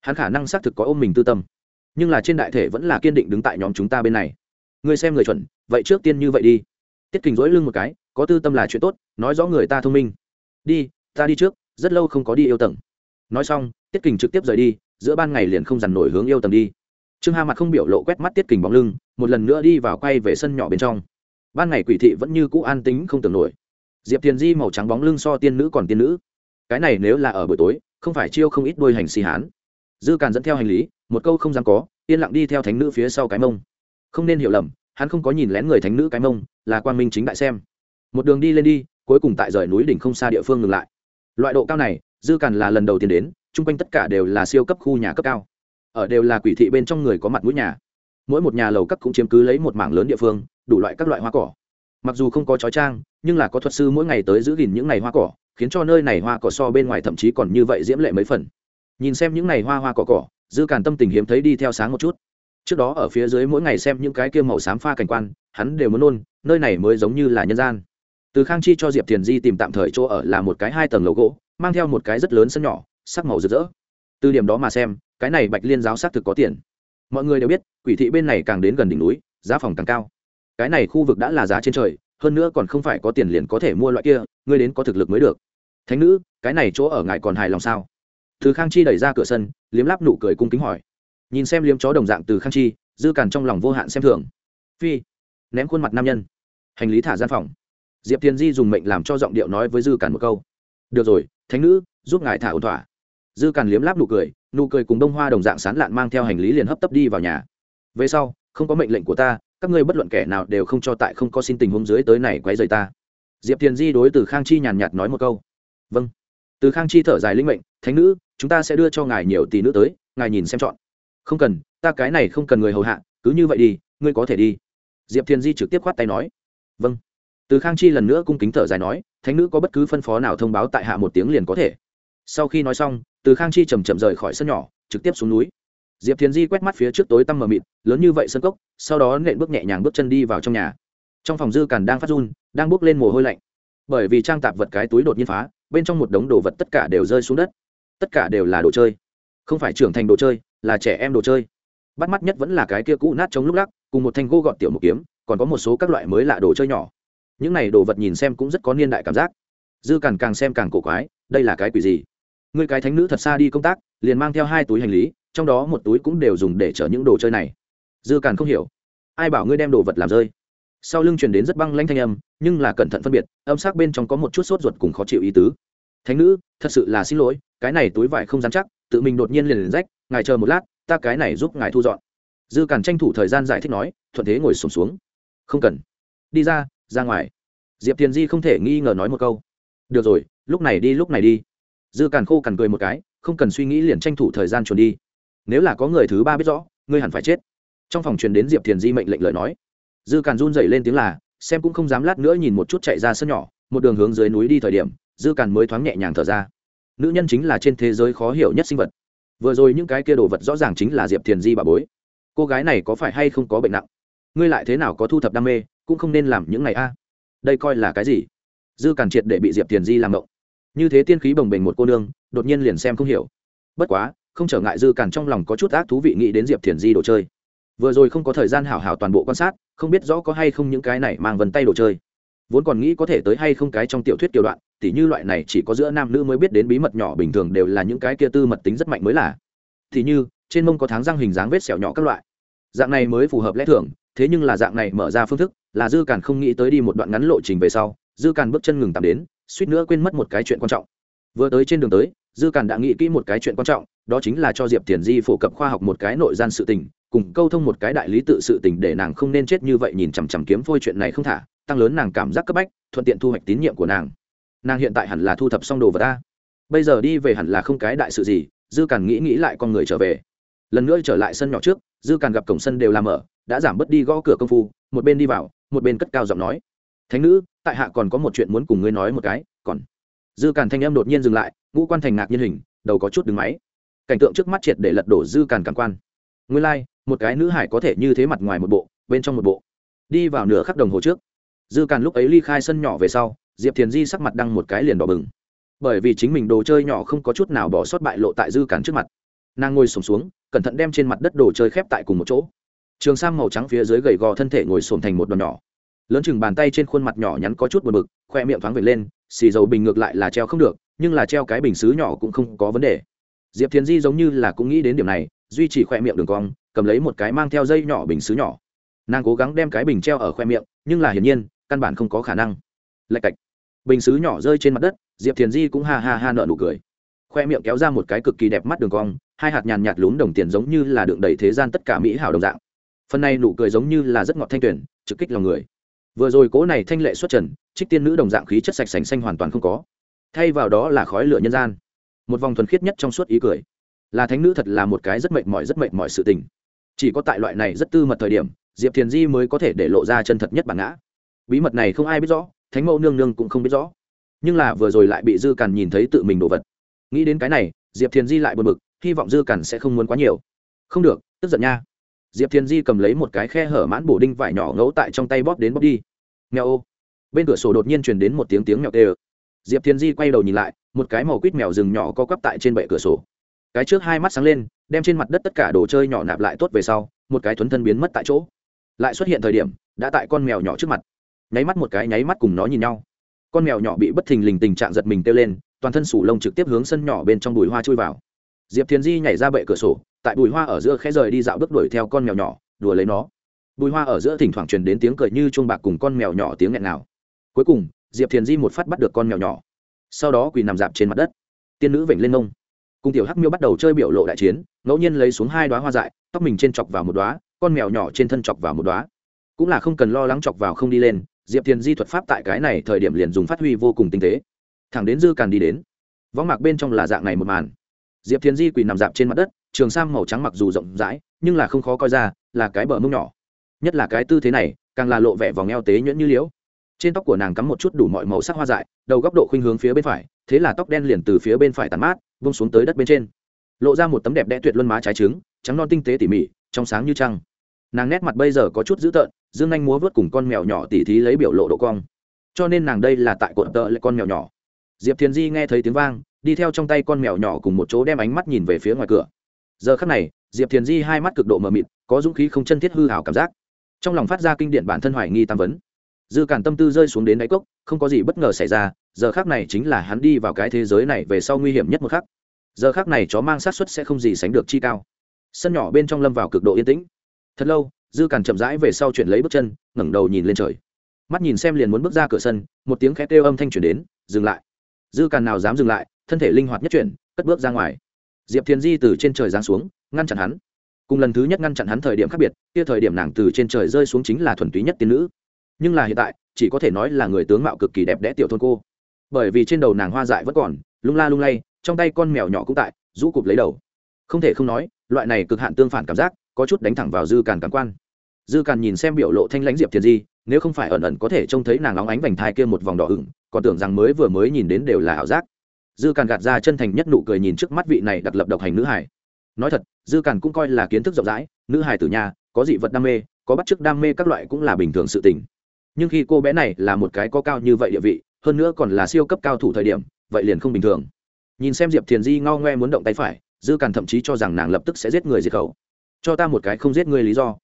Hắn khả năng xác thực có ôm mình tư tâm. Nhưng là trên đại thể vẫn là kiên định đứng tại nhóm chúng ta bên này. Người xem người chuẩn, vậy trước tiên như vậy đi. Tiết kình dỗi lưng một cái, có tư tâm là chuyện tốt, nói rõ người ta thông minh. Đi, ta đi trước, rất lâu không có đi yêu tầng. Nói xong, tiết kình trực tiếp rời đi, giữa ban ngày liền không dằn nổi hướng yêu tầng đi. Trương hà mặt không biểu lộ quét mắt tiết kình bóng lưng, một lần nữa đi vào quay về sân nhỏ bên trong. Ban ngày quỷ thị vẫn như cũ an tính không tưởng nổi diệp thiền di màu trắng bóng lưng so tiên nữ còn tiên nữ. Cái này nếu là ở buổi tối, không phải chiêu không ít đôi hành xì hán. Dư càn dẫn theo hành lý, một câu không dám có, yên lặng đi theo thánh nữ phía sau cái mông. Không nên hiểu lầm, hắn không có nhìn lén người thánh nữ cái mông, là quan minh chính đại xem. Một đường đi lên đi, cuối cùng tại rời núi đỉnh không xa địa phương ngừng lại. Loại độ cao này, dư càn là lần đầu tiên đến, chung quanh tất cả đều là siêu cấp khu nhà cấp cao. Ở đều là quỷ thị bên trong người có mặt mũi nhà. Mỗi một nhà lầu cấp cũng chiếm cứ lấy một mảng lớn địa phương, đủ loại các loại hoa cỏ mặc dù không có chói trang, nhưng là có thuật sư mỗi ngày tới giữ gìn những ngày hoa cỏ, khiến cho nơi này hoa cỏ so bên ngoài thậm chí còn như vậy diễm lệ mấy phần. Nhìn xem những ngày hoa hoa cỏ cỏ, dư càn tâm tình hiếm thấy đi theo sáng một chút. Trước đó ở phía dưới mỗi ngày xem những cái kia màu xám pha cảnh quan, hắn đều muốn nôn nơi này mới giống như là nhân gian. Từ khang chi cho diệp thiền di tìm tạm thời chỗ ở là một cái hai tầng lầu gỗ, mang theo một cái rất lớn sân nhỏ, sắc màu rực rỡ. Từ điểm đó mà xem, cái này bạch liên giáo xác thực có tiền. Mọi người đều biết, quỷ thị bên này càng đến gần đỉnh núi, giá phòng càng cao cái này khu vực đã là giá trên trời, hơn nữa còn không phải có tiền liền có thể mua loại kia, ngươi đến có thực lực mới được. Thánh nữ, cái này chỗ ở ngài còn hài lòng sao? Từ khang chi đẩy ra cửa sân, liếm láp nụ cười cung kính hỏi. Nhìn xem liếm chó đồng dạng từ khang chi, dư càn trong lòng vô hạn xem thường. Phi, ném khuôn mặt nam nhân. Hành lý thả gian phòng. Diệp thiên di dùng mệnh làm cho giọng điệu nói với dư càn một câu. Được rồi, thánh nữ, giúp ngài thả ổn thỏa. Dư càn liếm láp nụ cười nụ cười cùng đông hoa đồng dạng sán lạn mang theo hành lý liền hấp tấp đi vào nhà. Về sau, không có mệnh lệnh của ta các ngươi bất luận kẻ nào đều không cho tại không có xin tình huống dưới tới này quấy rầy ta. Diệp thiền di đối từ khang chi nhàn nhạt nói một câu. Vâng. Từ khang chi thở dài linh mệnh, thánh nữ, chúng ta sẽ đưa cho ngài nhiều tỷ nữ tới, ngài nhìn xem chọn. Không cần, ta cái này không cần người hầu hạ, cứ như vậy đi, ngươi có thể đi. Diệp thiền di trực tiếp khoát tay nói. Vâng. Từ khang chi lần nữa cung kính thở dài nói, thánh nữ có bất cứ phân phó nào thông báo tại hạ một tiếng liền có thể. Sau khi nói xong, từ khang chi chầm chậm rời khỏi sân nhỏ, trực tiếp xuống núi diệp thiền di quét mắt phía trước tối tăm mờ mịt, lớn như vậy sân cốc, sau đó nện bước nhẹ nhàng bước chân đi vào trong nhà. Trong phòng dư càn đang phát run, đang bước lên mồ hôi lạnh. Bởi vì trang tạp vật cái túi đột nhiên phá, bên trong một đống đồ vật tất cả đều rơi xuống đất. Tất cả đều là đồ chơi. Không phải trưởng thành đồ chơi, là trẻ em đồ chơi. Bắt mắt nhất vẫn là cái kia cũ nát chống lúc lắc, cùng một thanh gô gọn tiểu một kiếm, còn có một số các loại mới lạ đồ chơi nhỏ. Những này đồ vật nhìn xem cũng rất có niên đại cảm giác. Dư càn càng xem càng cổ quái, đây là cái quỷ gì? Người cái thánh nữ thật xa đi công tác liền mang theo hai túi hành lý trong đó một túi cũng đều dùng để chở những đồ chơi này. Dư càn không hiểu. Ai bảo ngươi đem đồ vật làm rơi? Sau lưng truyền đến rất băng lanh thanh âm nhưng là cẩn thận phân biệt âm sắc bên trong có một chút sốt ruột cùng khó chịu ý tứ. Thánh nữ thật sự là xin lỗi cái này túi vải không dám chắc tự mình đột nhiên liền liền rách ngài chờ một lát ta cái này giúp ngài thu dọn. Dư càn tranh thủ thời gian giải thích nói thuận thế ngồi sùng xuống, xuống. Không cần. Đi ra ra ngoài. Diệp tiền di không thể nghi ngờ nói một câu. Được rồi lúc này đi lúc này đi. Dư càn khô cằn cười một cái không cần suy nghĩ liền tranh thủ thời gian chuồn đi. Nếu là có người thứ ba biết rõ, ngươi hẳn phải chết. Trong phòng truyền đến diệp thiền di mệnh lệnh lời nói. Dư càn run dậy lên tiếng là, xem cũng không dám lát nữa nhìn một chút chạy ra sân nhỏ, một đường hướng dưới núi đi thời điểm, dư càn mới thoáng nhẹ nhàng thở ra. Nữ nhân chính là trên thế giới khó hiểu nhất sinh vật. Vừa rồi những cái kia đồ vật rõ ràng chính là diệp thiền di bà bối. Cô gái này có phải hay không có bệnh nặng? Ngươi lại thế nào có thu thập đam mê, cũng không nên làm những này a. Đây coi là cái gì? Dư càn triệt để bị diệp thiền di làm động như thế tiên khí bồng bềnh một cô nương, đột nhiên liền xem không hiểu. Bất quá, không trở ngại dư càn trong lòng có chút ác thú vị nghĩ đến diệp thiền di đồ chơi. Vừa rồi không có thời gian hảo hảo toàn bộ quan sát, không biết rõ có hay không những cái này mang vần tay đồ chơi. Vốn còn nghĩ có thể tới hay không cái trong tiểu thuyết kiểu đoạn, tỉ như loại này chỉ có giữa nam nữ mới biết đến bí mật nhỏ bình thường đều là những cái kia tư mật tính rất mạnh mới là. Thì như, trên mông có tháng răng hình dáng vết sẹo nhỏ các loại. Dạng này mới phù hợp lẽ thường, thế nhưng là dạng này mở ra phương thức, là dư càn không nghĩ tới đi một đoạn ngắn lộ trình về sau, dư càn bước chân ngừng tạm đến suýt nữa quên mất một cái chuyện quan trọng. Vừa tới trên đường tới, dư càn đã nghĩ kỹ một cái chuyện quan trọng, đó chính là cho diệp tiền di phổ cập khoa học một cái nội gian sự tình, cùng câu thông một cái đại lý tự sự tình để nàng không nên chết như vậy nhìn chằm chằm kiếm phôi chuyện này không thả, tăng lớn nàng cảm giác cấp bách, thuận tiện thu hoạch tín nhiệm của nàng. Nàng hiện tại hẳn là thu thập xong đồ vật ta bây giờ đi về hẳn là không cái đại sự gì, dư càn nghĩ nghĩ lại con người trở về. Lần nữa trở lại sân nhỏ trước, dư càn gặp cổng sân đều làm mở, đã giảm bớt đi gõ cửa công phu, một bên đi vào, một bên cất cao giọng nói thánh nữ tại hạ còn có một chuyện muốn cùng ngươi nói một cái còn. Dư càn thanh em đột nhiên dừng lại ngũ quan thành ngạc nhiên hình đầu có chút đứng máy. Cảnh tượng trước mắt triệt để lật đổ dư càn cảm quan. Nguyên lai、like, một cái nữ hải có thể như thế mặt ngoài một bộ bên trong một bộ. Đi vào nửa khắc đồng hồ trước dư càn lúc ấy ly khai sân nhỏ về sau diệp thiền di sắc mặt đăng một cái liền đỏ bừng. Bởi vì chính mình đồ chơi nhỏ không có chút nào bỏ sót bại lộ tại dư càn trước mặt. Nàng ngồi sổm xuống, xuống cẩn thận đem trên mặt đất đồ chơi khép tại cùng một chỗ. Trường sang màu trắng phía dưới gầy gò thân thể ngồi sồn thành một đòn nhỏ lớn chừng bàn tay trên khuôn mặt nhỏ nhắn có chút buồn bực, khoe miệng thoáng vệt lên, xì dầu bình ngược lại là treo không được, nhưng là treo cái bình xứ nhỏ cũng không có vấn đề. Diệp thiền di giống như là cũng nghĩ đến điểm này, duy trì khoe miệng đường cong, cầm lấy một cái mang theo dây nhỏ bình xứ nhỏ. Nàng cố gắng đem cái bình treo ở khoe miệng, nhưng là hiển nhiên, căn bản không có khả năng. Lạch cạch. Bình xứ nhỏ rơi trên mặt đất, diệp thiền di cũng ha ha ha nợ nụ cười. Khoe miệng kéo ra một cái cực kỳ đẹp mắt đường cong, hai hạt nhàn nhạt lún đồng tiền giống như là đựng đầy thế gian tất cả mỹ hảo đồng dạng. Phần này nụ cười giống như là rất ngọt thanh tuyển trực kích lòng người vừa rồi cố này thanh lệ xuất trần, trích tiên nữ đồng dạng khí chất sạch sành xanh hoàn toàn không có. Thay vào đó là khói lửa nhân gian. Một vòng thuần khiết nhất trong suốt ý cười. Là thánh nữ thật là một cái rất mệt mỏi, rất mệt mỏi sự tình. Chỉ có tại loại này rất tư mật thời điểm, diệp thiền di mới có thể để lộ ra chân thật nhất bản ngã. Bí mật này không ai biết rõ, thánh mẫu nương nương cũng không biết rõ. Nhưng là vừa rồi lại bị dư càn nhìn thấy tự mình đồ vật. Nghĩ đến cái này, diệp thiền di lại buồn bực, hy vọng dư càn sẽ không muốn quá nhiều. Không được, tức giận nha. Diệp thiền di cầm lấy một cái khe hở mãn bổ đinh vải nhỏ ngấu tại trong tay bóp đến bóp đi mèo ô. Bên cửa sổ đột nhiên truyền đến một tiếng tiếng mèo tê ơ. Diệp Thiên di quay đầu nhìn lại, một cái màu quýt mèo rừng nhỏ co quắp tại trên bệ cửa sổ. Cái trước hai mắt sáng lên, đem trên mặt đất tất cả đồ chơi nhỏ nạp lại tốt về sau, một cái thuấn thân biến mất tại chỗ. Lại xuất hiện thời điểm, đã tại con mèo nhỏ trước mặt. Nháy mắt một cái, nháy mắt cùng nó nhìn nhau. Con mèo nhỏ bị bất thình lình tình trạng giật mình kêu lên, toàn thân sủ lông trực tiếp hướng sân nhỏ bên trong bụi hoa chui vào. Diệp Thiên di nhảy ra bệ cửa sổ, tại bùi hoa ở giữa khẽ rời đi dạo bước đuổi theo con mèo nhỏ, đùa lấy nó bùi hoa ở giữa thỉnh thoảng truyền đến tiếng cười như chuông bạc cùng con mèo nhỏ tiếng nghẹn nào cuối cùng diệp thiền di một phát bắt được con mèo nhỏ. Sau đó quỳ nằm dạp trên mặt đất. Tiên nữ vểnh lên nông, cùng tiểu hắc miêu bắt đầu chơi biểu lộ đại chiến ngẫu nhiên lấy xuống hai đoá hoa dại tóc mình trên chọc vào một đoá con mèo nhỏ trên thân chọc vào một đoá cũng là không cần lo lắng chọc vào không đi lên diệp thiền di thuật pháp tại cái này thời điểm liền dùng phát huy vô cùng tinh tế. Thẳng đến dư càn đi đến. Võng mạc bên trong là dạng này một màn. Diệp thiền di quỳ nằm dạp trên mặt đất trường sam màu trắng mặc dù rộng rãi nhưng là không khó coi ra là cái bờ mông nhỏ nhất là cái tư thế này, càng là lộ vẻ vòng eo tế nhuyễn như liễu. Trên tóc của nàng cắm một chút đủ mọi màu sắc hoa dại, đầu góc độ khuynh hướng phía bên phải, thế là tóc đen liền từ phía bên phải tàn mát, vung xuống tới đất bên trên. Lộ ra một tấm đẹp đẽ tuyệt luân má trái trứng, trắng non tinh tế tỉ mỉ, trong sáng như trăng. Nàng nét mặt bây giờ có chút dữ tợn, dương anh múa vớt cùng con mèo nhỏ tỉ thí lấy biểu lộ độ cong. Cho nên nàng đây là tại cột tợ lại con mèo nhỏ. Diệp thiền di nghe thấy tiếng vang, đi theo trong tay con mèo nhỏ cùng một chỗ đem ánh mắt nhìn về phía ngoài cửa. Giờ khắc này, diệp thiền di hai mắt cực độ mờ mịt, có dũng khí không chân thiết hư hảo cảm giác trong lòng phát ra kinh điện bản thân hoài nghi tam vấn. Dư cản tâm tư rơi xuống đến đáy cốc, không có gì bất ngờ xảy ra, giờ khác này chính là hắn đi vào cái thế giới này về sau nguy hiểm nhất một khắc. Giờ khác này chó mang sát xuất sẽ không gì sánh được chi cao. Sân nhỏ bên trong lâm vào cực độ yên tĩnh. Thật lâu, dư cản chậm rãi về sau chuyển lấy bước chân, ngẩng đầu nhìn lên trời. Mắt nhìn xem liền muốn bước ra cửa sân, một tiếng khét kêu âm thanh chuyển đến, dừng lại. Dư cản nào dám dừng lại, thân thể linh hoạt nhất chuyển, cất bước ra ngoài. Diệp thiền di từ trên trời giáng xuống, ngăn chặn hắn cùng lần thứ nhất ngăn chặn hắn thời điểm khác biệt, kia thời điểm nàng từ trên trời rơi xuống chính là thuần túy nhất tiên nữ. Nhưng là hiện tại, chỉ có thể nói là người tướng mạo cực kỳ đẹp đẽ tiểu thôn cô. Bởi vì trên đầu nàng hoa dại vẫn còn, lung la lung lay, trong tay con mèo nhỏ cũng tại, rũ cụp lấy đầu. Không thể không nói, loại này cực hạn tương phản cảm giác, có chút đánh thẳng vào dư càn cảm quan. Dư càn nhìn xem biểu lộ thanh lãnh diệp thiền di, nếu không phải ẩn ẩn có thể trông thấy nàng óng ánh vành thai kia một vòng đỏ ửng, còn tưởng rằng mới vừa mới nhìn đến đều là ảo giác. Dư càn gạt ra chân thành nhất nụ cười nhìn trước mắt vị này đặc lập độc hành nữ hải nói thật, dư càn cũng coi là kiến thức rộng rãi, nữ hài tử nhà, có dị vật đam mê, có bắt chước đam mê các loại cũng là bình thường sự tình. Nhưng khi cô bé này là một cái có cao như vậy địa vị, hơn nữa còn là siêu cấp cao thủ thời điểm, vậy liền không bình thường. Nhìn xem diệp thiền di ngao ngoe muốn động tay phải, dư càn thậm chí cho rằng nàng lập tức sẽ giết người diệt khẩu. Cho ta một cái không giết người lý do.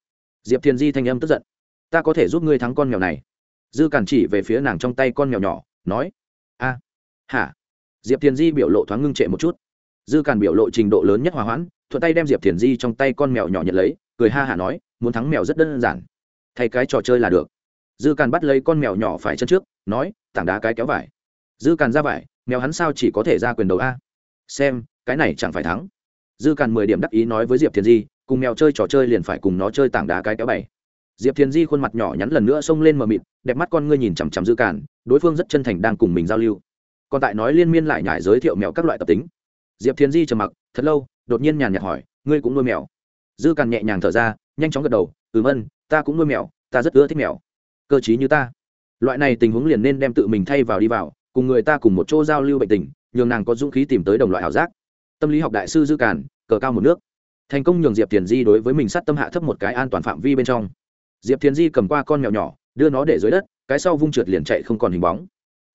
Diệp thiền di thanh âm tức giận. Ta có thể giúp ngươi thắng con mèo này. Dư càn chỉ về phía nàng trong tay con mèo nhỏ, nói, a, hả? Diệp thiền di biểu lộ thoáng ngưng trệ một chút. Dư càn biểu lộ trình độ lớn nhất hòa hoãn thuận tay đem diệp thiền di trong tay con mèo nhỏ nhận lấy, cười ha hả nói, muốn thắng mèo rất đơn giản. Thay cái trò chơi là được. Dư càn bắt lấy con mèo nhỏ phải chân trước, nói, tảng đá cái kéo vải. Dư càn ra vải, mèo hắn sao chỉ có thể ra quyền đầu a? Xem, cái này chẳng phải thắng. Dư càn mười điểm đắc ý nói với diệp thiền di, cùng mèo chơi trò chơi liền phải cùng nó chơi tảng đá cái kéo bảy. Diệp thiền di khuôn mặt nhỏ nhắn lần nữa xông lên mờ mịt, đẹp mắt con ngươi nhìn chằm chằm dư càn, đối phương rất chân thành đang cùng mình giao lưu. Còn tại nói liên miên lại nhải giới thiệu mèo các loại tập tính. Diệp thiền di trầm mặc, thật lâu đột nhiên nhàn nhạt hỏi, ngươi cũng nuôi mèo? Dư càn nhẹ nhàng thở ra, nhanh chóng gật đầu, ừm ân ta cũng nuôi mèo, ta rất ưa thích mèo. Cơ chí như ta. Loại này tình huống liền nên đem tự mình thay vào đi vào, cùng người ta cùng một chỗ giao lưu bệnh tình, nhường nàng có dũng khí tìm tới đồng loại ảo giác. Tâm lý học đại sư dư Càn, cờ cao một nước. Thành công nhường diệp thiền di đối với mình sát tâm hạ thấp một cái an toàn phạm vi bên trong. Diệp thiền di cầm qua con mèo nhỏ, đưa nó để dưới đất, cái sau vung trượt liền chạy không còn hình bóng.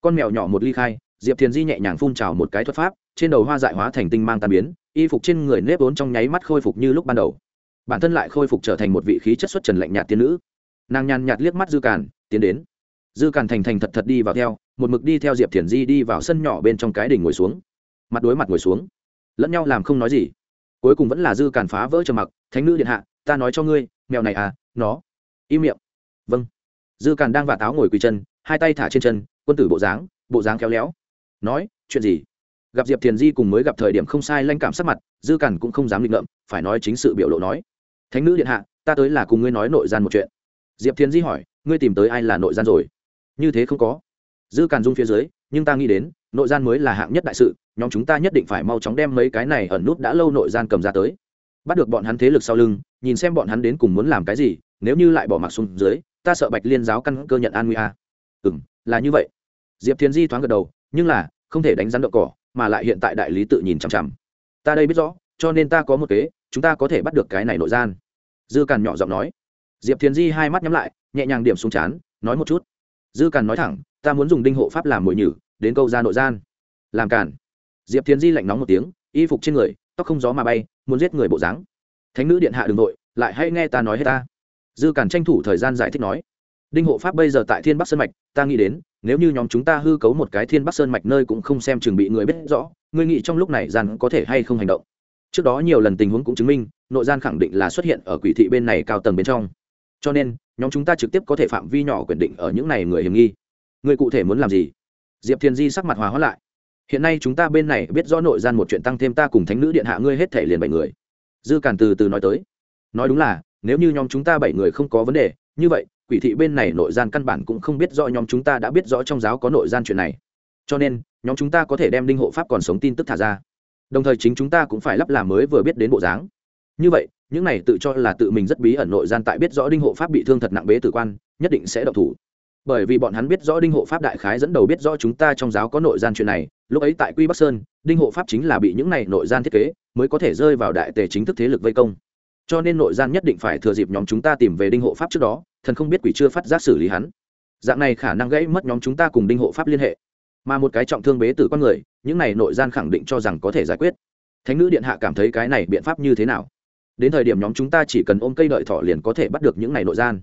Con mèo nhỏ một ly khai, diệp thiền di nhẹ nhàng phun trào một cái thuật pháp, trên đầu hoa dại hóa thành tinh mang tan biến y phục trên người nếp vốn trong nháy mắt khôi phục như lúc ban đầu. Bản thân lại khôi phục trở thành một vị khí chất xuất trần lạnh nhạt tiên nữ. Nàng nhàn nhạt liếc mắt dư càn, tiến đến. Dư càn thành thành thật thật đi vào theo, một mực đi theo diệp thiền di đi vào sân nhỏ bên trong cái đỉnh ngồi xuống. Mặt đối mặt ngồi xuống. Lẫn nhau làm không nói gì. Cuối cùng vẫn là dư càn phá vỡ trầm mặc, thánh nữ điện hạ, ta nói cho ngươi, mèo này à nó. Im miệng. Vâng. Dư càn đang vả táo ngồi quỳ chân, hai tay thả trên chân, quân tử bộ dáng bộ dáng khéo léo. Nói, chuyện gì? Gặp diệp thiền di cùng mới gặp thời điểm không sai lanh cảm sắc mặt, dư cản cũng không dám định ngậm phải nói chính sự biểu lộ nói. Thánh nữ điện hạ, ta tới là cùng ngươi nói nội gian một chuyện. Diệp thiền di hỏi, ngươi tìm tới ai là nội gian rồi? Như thế không có. Dư cản dung phía dưới, nhưng ta nghĩ đến, nội gian mới là hạng nhất đại sự, nhóm chúng ta nhất định phải mau chóng đem mấy cái này ẩn nút đã lâu nội gian cầm ra tới. Bắt được bọn hắn thế lực sau lưng, nhìn xem bọn hắn đến cùng muốn làm cái gì, nếu như lại bỏ mặc xuống dưới, ta sợ bạch liên giáo căn cơ nhận an nguy a. Ừ m là như vậy. Diệp thiền di thoáng gật đầu, nhưng là, không thể đánh rắn đậu cỏ mà lại hiện tại đại lý tự nhìn chằm chằm. Ta đây biết rõ, cho nên ta có một kế, chúng ta có thể bắt được cái này nội gian. Dư càn nhỏ giọng nói. Diệp thiền di hai mắt nhắm lại, nhẹ nhàng điểm xuống chán, nói một chút. Dư càn nói thẳng, ta muốn dùng đinh hộ pháp làm mồi nhử, đến câu ra nội gian. Làm càn. Diệp thiền di lạnh nóng một tiếng, y phục trên người, tóc không gió mà bay, muốn giết người bộ dáng. Thánh nữ điện hạ đường nội lại hãy nghe ta nói hết ta. Dư càn tranh thủ thời gian giải thích nói. Đinh hộ pháp bây giờ tại thiên bắc sơn mạch, ta nghĩ đến nếu như nhóm chúng ta hư cấu một cái thiên bắc sơn mạch nơi cũng không xem chừng bị người biết rõ, ngươi nghĩ trong lúc này gian có thể hay không hành động? Trước đó nhiều lần tình huống cũng chứng minh, nội gian khẳng định là xuất hiện ở quỷ thị bên này cao tầng bên trong. Cho nên, nhóm chúng ta trực tiếp có thể phạm vi nhỏ quyền định ở những này người hiểm nghi. Người cụ thể muốn làm gì? Diệp thiền di sắc mặt hòa hóa lại. Hiện nay chúng ta bên này biết rõ nội gian một chuyện tăng thêm ta cùng thánh nữ điện hạ ngươi hết thể liền bảy người. Dư càn từ từ nói tới. Nói đúng là, nếu như nhóm chúng ta bảy người không có vấn đề, như vậy quỷ thị bên này nội gian căn bản cũng không biết rõ nhóm chúng ta đã biết rõ trong giáo có nội gian chuyện này. Cho nên, nhóm chúng ta có thể đem đinh hộ pháp còn sống tin tức thả ra. Đồng thời chính chúng ta cũng phải lắp làm mới vừa biết đến bộ dáng. Như vậy, những này tự cho là tự mình rất bí ẩn nội gian tại biết rõ đinh hộ pháp bị thương thật nặng bế tử quan, nhất định sẽ độc thủ. Bởi vì bọn hắn biết rõ đinh hộ pháp đại khái dẫn đầu biết rõ chúng ta trong giáo có nội gian chuyện này, lúc ấy tại quy bắc sơn đinh hộ pháp chính là bị những này nội gian thiết kế, mới có thể rơi vào đại tề chính thức thế lực vây công. Cho nên nội gian nhất định phải thừa dịp nhóm chúng ta tìm về đinh hộ pháp trước đó thần không biết quỷ chưa phát giác xử lý hắn. Dạng này khả năng gãy mất nhóm chúng ta cùng đinh hộ pháp liên hệ. Mà một cái trọng thương bế tử con người, những này nội gian khẳng định cho rằng có thể giải quyết. Thánh nữ điện hạ cảm thấy cái này biện pháp như thế nào? Đến thời điểm nhóm chúng ta chỉ cần ôm cây đợi thỏ liền có thể bắt được những này nội gian.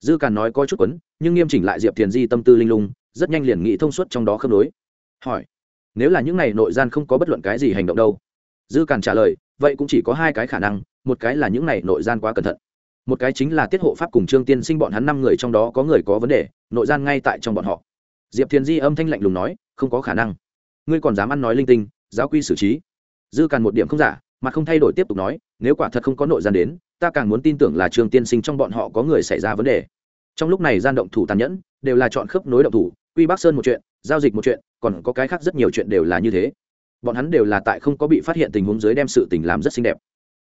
Dư càn nói có chút quấn, nhưng nghiêm chỉnh lại diệp thiền di tâm tư linh lung, rất nhanh liền nghĩ thông suốt trong đó khớp nối. Hỏi, nếu là những này nội gian không có bất luận cái gì hành động đâu? Dư càn trả lời, vậy cũng chỉ có hai cái khả năng, một cái là những này nội gian quá cẩn thận một cái chính là tiết hộ pháp cùng trương tiên sinh bọn hắn năm người trong đó có người có vấn đề, nội gian ngay tại trong bọn họ. Diệp thiền di âm thanh lạnh lùng nói, không có khả năng. Ngươi còn dám ăn nói linh tinh, giáo quy xử trí. Dư càn một điểm không giả, mà không thay đổi tiếp tục nói, nếu quả thật không có nội gian đến, ta càng muốn tin tưởng là trương tiên sinh trong bọn họ có người xảy ra vấn đề. Trong lúc này gian động thủ tàn nhẫn, đều là chọn khớp nối động thủ, quy bắc sơn một chuyện, giao dịch một chuyện, còn có cái khác rất nhiều chuyện đều là như thế. Bọn hắn đều là tại không có bị phát hiện tình huống dưới đem sự tình làm rất xinh đẹp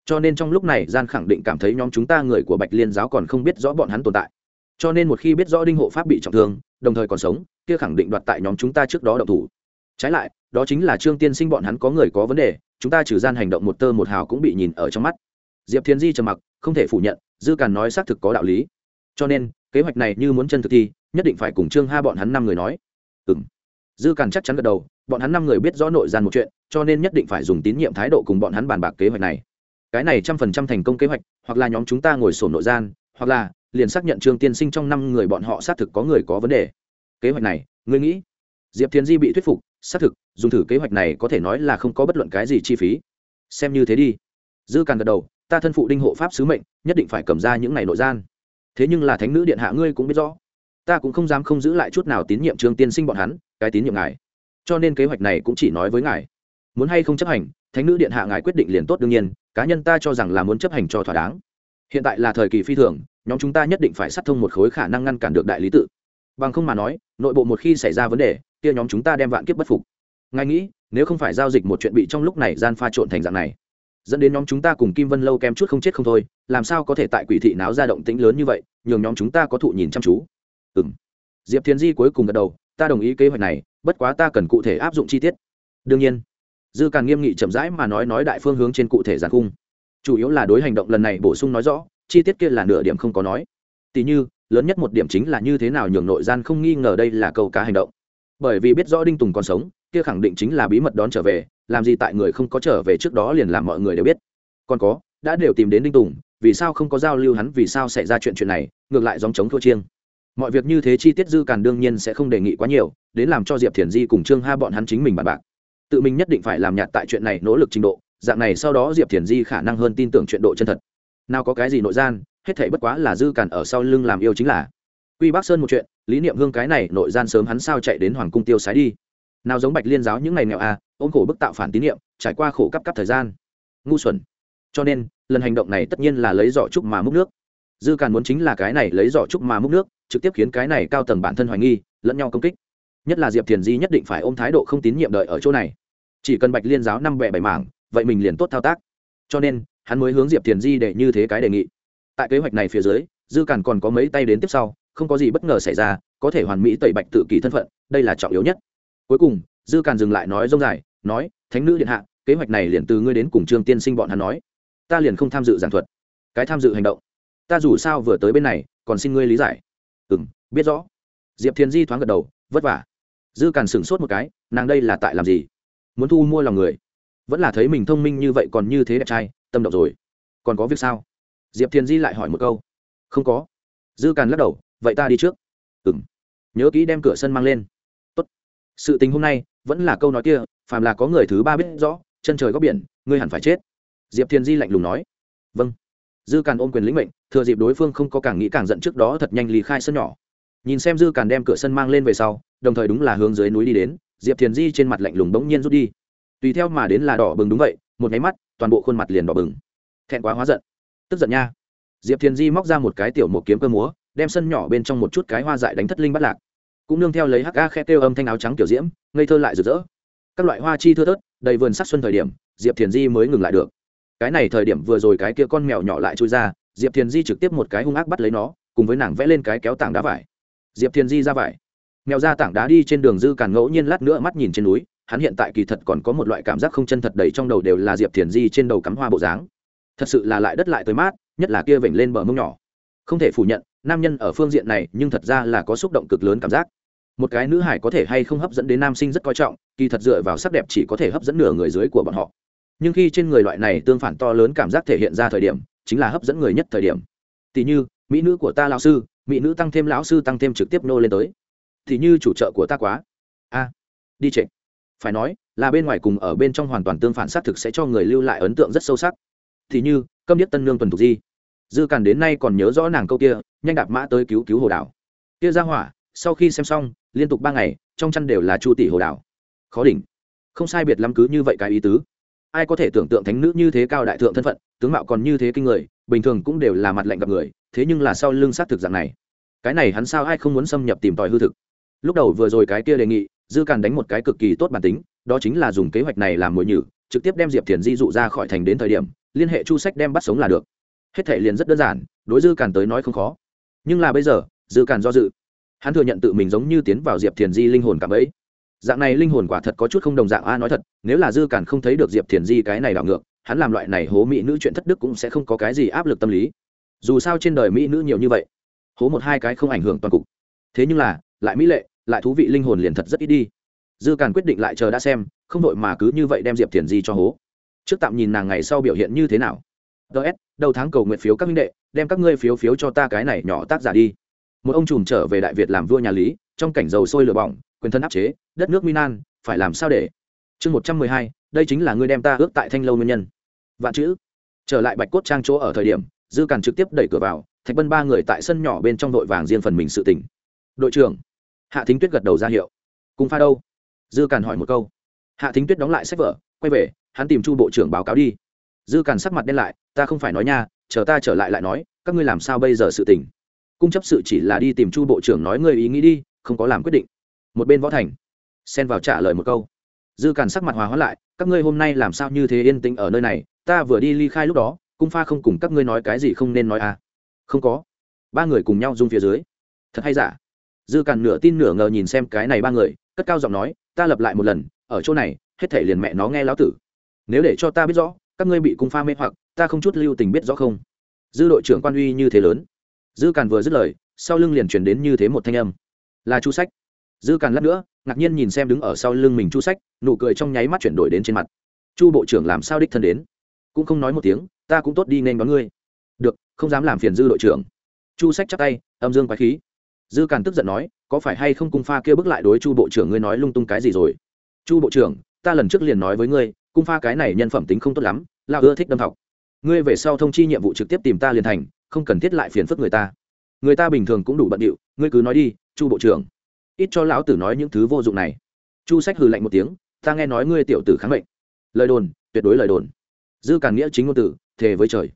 cho nên trong lúc này gian khẳng định cảm thấy nhóm chúng ta người của bạch liên giáo còn không biết rõ bọn hắn tồn tại. Cho nên một khi biết rõ đinh hộ pháp bị trọng thương, đồng thời còn sống, kia khẳng định đoạt tại nhóm chúng ta trước đó động thủ. Trái lại, đó chính là trương tiên sinh bọn hắn có người có vấn đề, chúng ta trừ gian hành động một tơ một hào cũng bị nhìn ở trong mắt. Diệp thiên di trầm mặc, không thể phủ nhận, dư càn nói xác thực có đạo lý. Cho nên, kế hoạch này như muốn chân thực thi nhất định phải cùng trương ha bọn hắn năm người nói. Ừ m dư càn chắc chắn gật đầu, bọn hắn năm người biết rõ nội gian một chuyện, cho nên nhất định phải dùng tín nhiệm thái độ cùng bọn hắn bàn bạc kế hoạch này cái này trăm phần trăm thành công kế hoạch, hoặc là nhóm chúng ta ngồi sổ nội gian, hoặc là liền xác nhận trương tiên sinh trong năm người bọn họ xác thực có người có vấn đề. Kế hoạch này, ngươi nghĩ? Diệp thiến di bị thuyết phục, xác thực, dùng thử kế hoạch này có thể nói là không có bất luận cái gì chi phí. Xem như thế đi. Dư càng gật đầu, ta thân phụ đinh hộ pháp sứ mệnh, nhất định phải cầm ra những ngày nội gian. Thế nhưng là thánh nữ điện hạ ngươi cũng biết rõ, ta cũng không dám không giữ lại chút nào tín nhiệm trương tiên sinh bọn hắn, cái tín nhiệm ngài. Cho nên kế hoạch này cũng chỉ nói với ngài. Muốn hay không chấp hành thánh nữ điện hạ ngài quyết định liền tốt đương nhiên, cá nhân ta cho rằng là muốn chấp hành cho thỏa đáng. Hiện tại là thời kỳ phi thường, nhóm chúng ta nhất định phải sát thông một khối khả năng ngăn cản được đại lý tự. Bằng không mà nói, nội bộ một khi xảy ra vấn đề, kia nhóm chúng ta đem vạn kiếp bất phục. Ngài nghĩ, nếu không phải giao dịch một chuyện bị trong lúc này gian pha trộn thành dạng này, dẫn đến nhóm chúng ta cùng kim vân lâu kem chút không chết không thôi, làm sao có thể tại quỷ thị náo ra động tĩnh lớn như vậy, nhường nhóm chúng ta có thụ nhìn chăm chú? Ừ m diệp thiền di cuối cùng gật đầu, ta đồng ý kế hoạch này, bất quá ta cần cụ thể áp dụng chi tiết. Đương nhiên dư càng nghiêm nghị chậm rãi mà nói nói đại phương hướng trên cụ thể giàn khung. Chủ yếu là đối hành động lần này bổ sung nói rõ, chi tiết kia là nửa điểm không có nói. Tỷ như, lớn nhất một điểm chính là như thế nào nhường nội gian không nghi ngờ đây là câu cá hành động. Bởi vì biết rõ đinh tùng còn sống, kia khẳng định chính là bí mật đón trở về, làm gì tại người không có trở về trước đó liền làm mọi người đều biết. Còn có, đã đều tìm đến đinh tùng, vì sao không có giao lưu hắn, vì sao xảy ra chuyện chuyện này, ngược lại dòng chống thua chiêng. Mọi việc như thế chi tiết dư càn đương nhiên sẽ không đề nghị quá nhiều, đến làm cho diệp thiền di cùng trương ha bọn hắn chính mình bàn bạc tự mình nhất định phải làm nhạt tại chuyện này nỗ lực trình độ, dạng này sau đó diệp thiền di khả năng hơn tin tưởng chuyện độ chân thật. Nào có cái gì nội gian, hết thể bất quá là dư càn ở sau lưng làm yêu chính là. Quy bắc sơn một chuyện, lý niệm hương cái này nội gian sớm hắn sao chạy đến hoàng cung tiêu sái đi. Nào giống bạch liên giáo những ngày nghèo à ôm khổ bức tạo phản tín niệm, trải qua khổ cấp cấp thời gian. Ngu xuẩn. Cho nên, lần hành động này tất nhiên là lấy giỏ trúc mà múc nước. Dư càn muốn chính là cái này lấy giỏ trúc mà múc nước, trực tiếp khiến cái này cao tầng bản thân hoài nghi, lẫn nhau công kích nhất là diệp thiền di nhất định phải ôm thái độ không tín nhiệm đợi ở chỗ này. Chỉ cần bạch liên giáo năm bẹ bảy mảng, vậy mình liền tốt thao tác. Cho nên, hắn mới hướng diệp thiền di để như thế cái đề nghị. Tại kế hoạch này phía dưới, dư càn còn có mấy tay đến tiếp sau, không có gì bất ngờ xảy ra, có thể hoàn mỹ tẩy bạch tự kỷ thân phận, đây là trọng yếu nhất. Cuối cùng, dư càn dừng lại nói rông dài, nói, thánh nữ điện hạ, kế hoạch này liền từ ngươi đến cùng trương tiên sinh bọn hắn nói. Ta liền không tham dự giảng thuật. Cái tham dự hành động, ta dù sao vừa tới bên này, còn xin ngươi lý giải. Ừ m biết rõ. Diệp thiền di thoáng gật đầu, vất vả dư càn sửng sốt một cái, nàng đây là tại làm gì? Muốn thu mua lòng người? Vẫn là thấy mình thông minh như vậy còn như thế đẹp trai, tâm động rồi. Còn có việc sao? Diệp thiền di lại hỏi một câu. Không có. Dư càn lắc đầu, vậy ta đi trước. Ừ m nhớ kỹ đem cửa sân mang lên. Tốt. sự tình hôm nay vẫn là câu nói kia, phàm là có người thứ ba biết rõ, chân trời góc biển, ngươi hẳn phải chết. Diệp thiền di lạnh lùng nói. Vâng. Dư càn ôm quyền lĩnh mệnh, thừa dịp đối phương không có càng nghĩ càng giận trước đó thật nhanh lý khai sân nhỏ nhìn xem dư càn đem cửa sân mang lên về sau, đồng thời đúng là hướng dưới núi đi đến, diệp thiền di trên mặt lạnh lùng bỗng nhiên rút đi. Tùy theo mà đến là đỏ bừng đúng vậy, một nháy mắt, toàn bộ khuôn mặt liền đỏ bừng. Thẹn quá hóa giận. Tức giận nha. Diệp thiền di móc ra một cái tiểu một kiếm cơ múa, đem sân nhỏ bên trong một chút cái hoa dại đánh thất linh bắt lạc. Cũng nương theo lấy hắc ga khe kêu âm thanh áo trắng kiểu diễm, ngây thơ lại rực rỡ. Các loại hoa chi thưa thớt, đầy vườn sắc xuân thời điểm, diệp thiền di mới ngừng lại được. Cái này thời điểm vừa rồi cái kia con mèo nhỏ lại trôi ra, diệp thiền di trực tiếp một cái hung ác bắt lấy nó, cùng với nàng vẽ lên cái kéo tảng đá vải diệp thiền di ra vải. Mèo ra tảng đá đi trên đường dư càn ngẫu nhiên lát nữa mắt nhìn trên núi, hắn hiện tại kỳ thật còn có một loại cảm giác không chân thật đầy trong đầu đều là diệp thiền di trên đầu cắm hoa bộ dáng. Thật sự là lại đất lại tới mát, nhất là kia vểnh lên bờ mông nhỏ. Không thể phủ nhận, nam nhân ở phương diện này nhưng thật ra là có xúc động cực lớn cảm giác. Một cái nữ hải có thể hay không hấp dẫn đến nam sinh rất coi trọng, kỳ thật dựa vào sắc đẹp chỉ có thể hấp dẫn nửa người dưới của bọn họ. Nhưng khi trên người loại này tương phản to lớn cảm giác thể hiện ra thời điểm, chính là hấp dẫn người nhất thời điểm. Tỷ như, mỹ nữ của ta lão sư mỹ nữ tăng thêm lão sư tăng thêm trực tiếp nô lên tới. Thì như chủ trợ của ta quá. A, đi trệ phải nói, là bên ngoài cùng ở bên trong hoàn toàn tương phản xác thực sẽ cho người lưu lại ấn tượng rất sâu sắc. Thì như, câm nhất tân nương tuần thuộc di. Dư càn đến nay còn nhớ rõ nàng câu kia, nhanh đạp mã tới cứu cứu hồ đảo. Kia ra hỏa, sau khi xem xong, liên tục ba ngày, trong chăn đều là chu tỷ hồ đảo. Khó đỉnh. Không sai biệt lắm cứ như vậy cái ý tứ. Ai có thể tưởng tượng thánh nữ như thế cao đại thượng thân phận, tướng mạo còn như thế kinh người, bình thường cũng đều là mặt lạnh gặp người thế nhưng là sau lưng xác thực dạng này. Cái này hắn sao ai không muốn xâm nhập tìm tòi hư thực? Lúc đầu vừa rồi cái kia đề nghị, dư càn đánh một cái cực kỳ tốt bản tính, đó chính là dùng kế hoạch này làm mồi nhử, trực tiếp đem diệp thiền di dụ ra khỏi thành đến thời điểm, liên hệ chu sách đem bắt sống là được. Hết thể liền rất đơn giản, đối dư càn tới nói không khó. Nhưng là bây giờ, dư càn do dự. Hắn thừa nhận tự mình giống như tiến vào diệp thiền di linh hồn cảm ấy. Dạng này linh hồn quả thật có chút không đồng dạng, a, nói thật, nếu là dư càn không thấy được diệp thiền di cái này đảo ngược, hắn làm loại này hố mỹ nữ chuyện thất đức cũng sẽ không có cái gì áp lực tâm lý dù sao trên đời mỹ nữ nhiều như vậy, hố một hai cái không ảnh hưởng toàn cục. Thế nhưng là, lại mỹ lệ, lại thú vị linh hồn liền thật rất ít đi. Dư càn quyết định lại chờ đã xem, không đội mà cứ như vậy đem diệp thiền di cho hố. Trước tạm nhìn nàng ngày sau biểu hiện như thế nào. Ts đầu tháng cầu nguyện phiếu các minh đệ, đem các ngươi phiếu phiếu cho ta cái này nhỏ tác giả đi. Một ông trùm trở về đại việt làm vua nhà lý, trong cảnh dầu sôi lửa bỏng, quyền thân áp chế, đất nước minan phải làm sao để? Chương một trăm mười hai, đây chính là ngươi đem ta ước tại thanh lâu nguyên nhân. Vạn chữ. Trở lại bạch cốt trang chỗ ở thời điểm dư càn trực tiếp đẩy cửa vào, thạch bân ba người tại sân nhỏ bên trong đội vàng riêng phần mình sự tỉnh đội trưởng. Hạ thính tuyết gật đầu ra hiệu. Cùng pha đâu? Dư càn hỏi một câu. Hạ thính tuyết đóng lại sách vở, quay về, hắn tìm chu bộ trưởng báo cáo đi. Dư càn sắc mặt đen lại, ta không phải nói nha, chờ ta trở lại lại nói, các ngươi làm sao bây giờ sự tỉnh cung chấp sự chỉ là đi tìm chu bộ trưởng nói ngươi ý nghĩ đi, không có làm quyết định. Một bên võ thành, xen vào trả lời một câu. Dư càn sắc mặt hòa hóa lại, các ngươi hôm nay làm sao như thế yên tĩnh ở nơi này? Ta vừa đi ly khai lúc đó cung pha không cùng các ngươi nói cái gì không nên nói à? Không có. Ba người cùng nhau rung phía dưới. Thật hay giả? Dư càn nửa tin nửa ngờ nhìn xem cái này ba người, cất cao giọng nói, ta lập lại một lần, ở chỗ này, hết thể liền mẹ nó nghe lão tử. Nếu để cho ta biết rõ, các ngươi bị cung pha mê hoặc, ta không chút lưu tình biết rõ không? Dư đội trưởng quan uy như thế lớn. Dư càn vừa dứt lời, sau lưng liền truyền đến như thế một thanh âm. Là chu sách. Dư càn lắc nữa, ngạc nhiên nhìn xem đứng ở sau lưng mình chu sách, nụ cười trong nháy mắt chuyển đổi đến trên mặt. Chu bộ trưởng làm sao đích thân đến? Cũng không nói một tiếng ta cũng tốt đi nên đón ngươi. Được, không dám làm phiền dư đội trưởng. Chu sách chắc tay, âm dương quái khí. Dư càn tức giận nói, có phải hay không cung pha kia bước lại đối chu bộ trưởng ngươi nói lung tung cái gì rồi? Chu bộ trưởng, ta lần trước liền nói với ngươi, cung pha cái này nhân phẩm tính không tốt lắm là ưa thích đâm học ngươi về sau thông chi nhiệm vụ trực tiếp tìm ta liền thành, không cần thiết lại phiền phức người ta. Người ta bình thường cũng đủ bận điệu, ngươi cứ nói đi, chu bộ trưởng. Ít cho lão tử nói những thứ vô dụng này. Chu sách hừ lạnh một tiếng, ta nghe nói ngươi tiểu tử kháng bệnh. lời đồn, tuyệt đối lời đồn. Dư càn nghĩa chính ngôn tử thề với trời.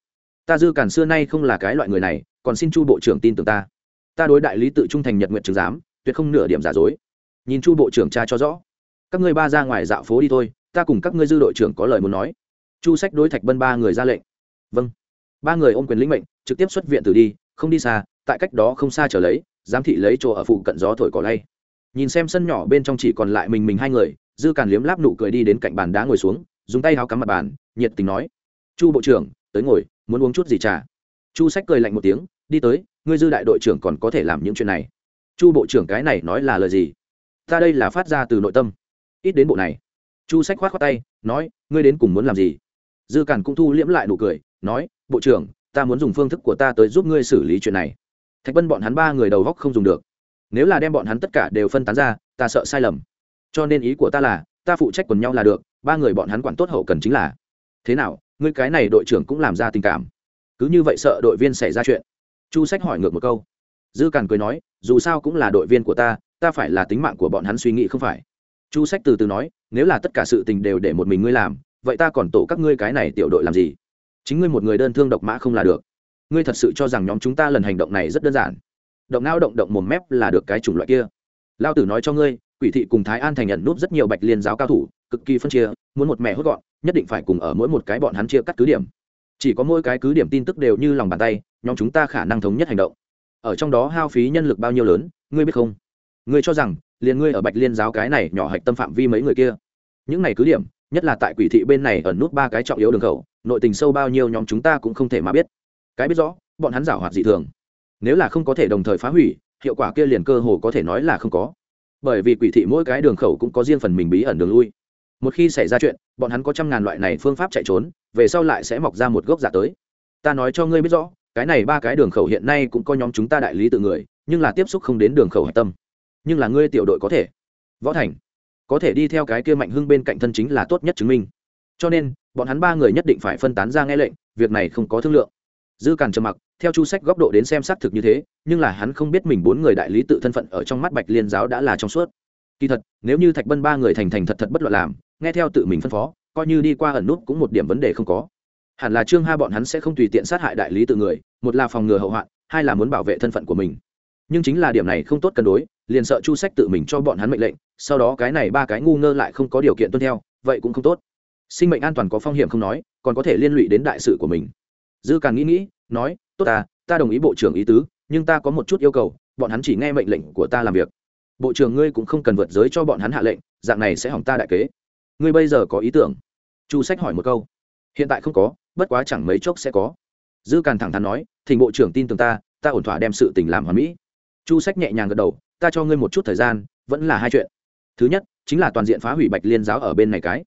Ta dư cản xưa nay không là cái loại người này, còn xin chu bộ trưởng tin tưởng ta. Ta đối đại lý tự trung thành nhật nguyện trường giám, tuyệt không nửa điểm giả dối. Nhìn chu bộ trưởng cha cho rõ. Các ngươi ba ra ngoài dạo phố đi thôi, ta cùng các ngươi dư đội trưởng có lời muốn nói. Chu sách đối thạch bân ba người ra lệnh. Vâng. Ba người ôm quyền lĩnh mệnh, trực tiếp xuất viện từ đi, không đi xa, tại cách đó không xa trở lấy, giám thị lấy chỗ ở phụ cận gió thổi cỏ lay. Nhìn xem sân nhỏ bên trong chỉ còn lại mình mình hai người, dư càn liếm láp nụ cười đi đến cạnh bàn đá ngồi xuống, dùng tay háo cắm mặt bàn, nhiệt tình nói chu bộ trưởng, tới ngồi, muốn uống chút gì trà? Chu sách cười lạnh một tiếng, đi tới, ngươi dư đại đội trưởng còn có thể làm những chuyện này. Chu bộ trưởng cái này nói là lời gì? Ta đây là phát ra từ nội tâm. Ít đến bộ này. Chu sách khoát khoát tay, nói, ngươi đến cùng muốn làm gì? Dư càn cũng thu liễm lại nụ cười, nói, bộ trưởng, ta muốn dùng phương thức của ta tới giúp ngươi xử lý chuyện này. Thạch bân bọn hắn ba người đầu góc không dùng được. Nếu là đem bọn hắn tất cả đều phân tán ra, ta sợ sai lầm. Cho nên ý của ta là, ta phụ trách quần nhau là được, ba người bọn hắn quản tốt hậu cần chính là. Thế nào ngươi cái này đội trưởng cũng làm ra tình cảm. Cứ như vậy sợ đội viên xảy ra chuyện. Chu sách hỏi ngược một câu. Dư càn cười nói, dù sao cũng là đội viên của ta ta phải là tính mạng của bọn hắn suy nghĩ không phải. Chu sách từ từ nói, nếu là tất cả sự tình đều để một mình ngươi làm, vậy ta còn tổ các ngươi cái này tiểu đội làm gì? Chính ngươi một người đơn thương độc mã không là được. Ngươi thật sự cho rằng nhóm chúng ta lần hành động này rất đơn giản. Động não động động mồm mép là được cái chủng loại kia. Lao tử nói cho ngươi, quỷ thị cùng thái an thành nhận núp rất nhiều bạch liên giáo cao thủ cực kỳ phân chia, muốn một mẹ hốt gọn, nhất định phải cùng ở mỗi một cái bọn hắn chia cắt cứ điểm. Chỉ có mỗi cái cứ điểm tin tức đều như lòng bàn tay, nhóm chúng ta khả năng thống nhất hành động. Ở trong đó hao phí nhân lực bao nhiêu lớn, ngươi biết không? Ngươi cho rằng, liền ngươi ở bạch liên giáo cái này nhỏ hạch tâm phạm vi mấy người kia. Những này cứ điểm, nhất là tại quỷ thị bên này ẩn nút ba cái trọng yếu đường khẩu, nội tình sâu bao nhiêu nhóm chúng ta cũng không thể mà biết. Cái biết rõ, bọn hắn giảo hoạt dị thường. Nếu là không có thể đồng thời phá hủy, hiệu quả kia liền cơ hồ có thể nói là không có. Bởi vì quỷ thị mỗi cái đường khẩu cũng có riêng phần mình bí ẩn đường lui một khi xảy ra chuyện, bọn hắn có trăm ngàn loại này phương pháp chạy trốn, về sau lại sẽ mọc ra một gốc giả tới. Ta nói cho ngươi biết rõ, cái này ba cái đường khẩu hiện nay cũng có nhóm chúng ta đại lý tự người, nhưng là tiếp xúc không đến đường khẩu hạch tâm. Nhưng là ngươi tiểu đội có thể. Võ thành, có thể đi theo cái kia mạnh hưng bên cạnh thân chính là tốt nhất chứng minh. Cho nên, bọn hắn ba người nhất định phải phân tán ra nghe lệnh, việc này không có thương lượng. Dư càn trầm mặc, theo chu sách góc độ đến xem xác thực như thế, nhưng là hắn không biết mình bốn người đại lý tự thân phận ở trong mắt bạch liên giáo đã là trong suốt. Kỳ thật, nếu như thạch bân ba người thành thành thật thật bất luận làm nghe theo tự mình phân phó, coi như đi qua ẩn nút cũng một điểm vấn đề không có. Hẳn là trương ha bọn hắn sẽ không tùy tiện sát hại đại lý tự người, một là phòng ngừa hậu hoạn, hai là muốn bảo vệ thân phận của mình. Nhưng chính là điểm này không tốt cân đối, liền sợ chu sách tự mình cho bọn hắn mệnh lệnh, sau đó cái này ba cái ngu ngơ lại không có điều kiện tuân theo, vậy cũng không tốt. Sinh mệnh an toàn có phong hiểm không nói, còn có thể liên lụy đến đại sự của mình. Dư càng nghĩ nghĩ, nói, tốt ta ta đồng ý bộ trưởng ý tứ, nhưng ta có một chút yêu cầu, bọn hắn chỉ nghe mệnh lệnh của ta làm việc. Bộ trưởng ngươi cũng không cần vượt giới cho bọn hắn hạ lệnh, dạng này sẽ hỏng ta đại kế ngươi bây giờ có ý tưởng? Chu sách hỏi một câu. Hiện tại không có, bất quá chẳng mấy chốc sẽ có. Dư càn thẳng thắn nói, thỉnh bộ trưởng tin tưởng ta ta ổn thỏa đem sự tình làm hoàn mỹ. Chu sách nhẹ nhàng gật đầu, ta cho ngươi một chút thời gian, vẫn là hai chuyện. Thứ nhất, chính là toàn diện phá hủy bạch liên giáo ở bên này cái.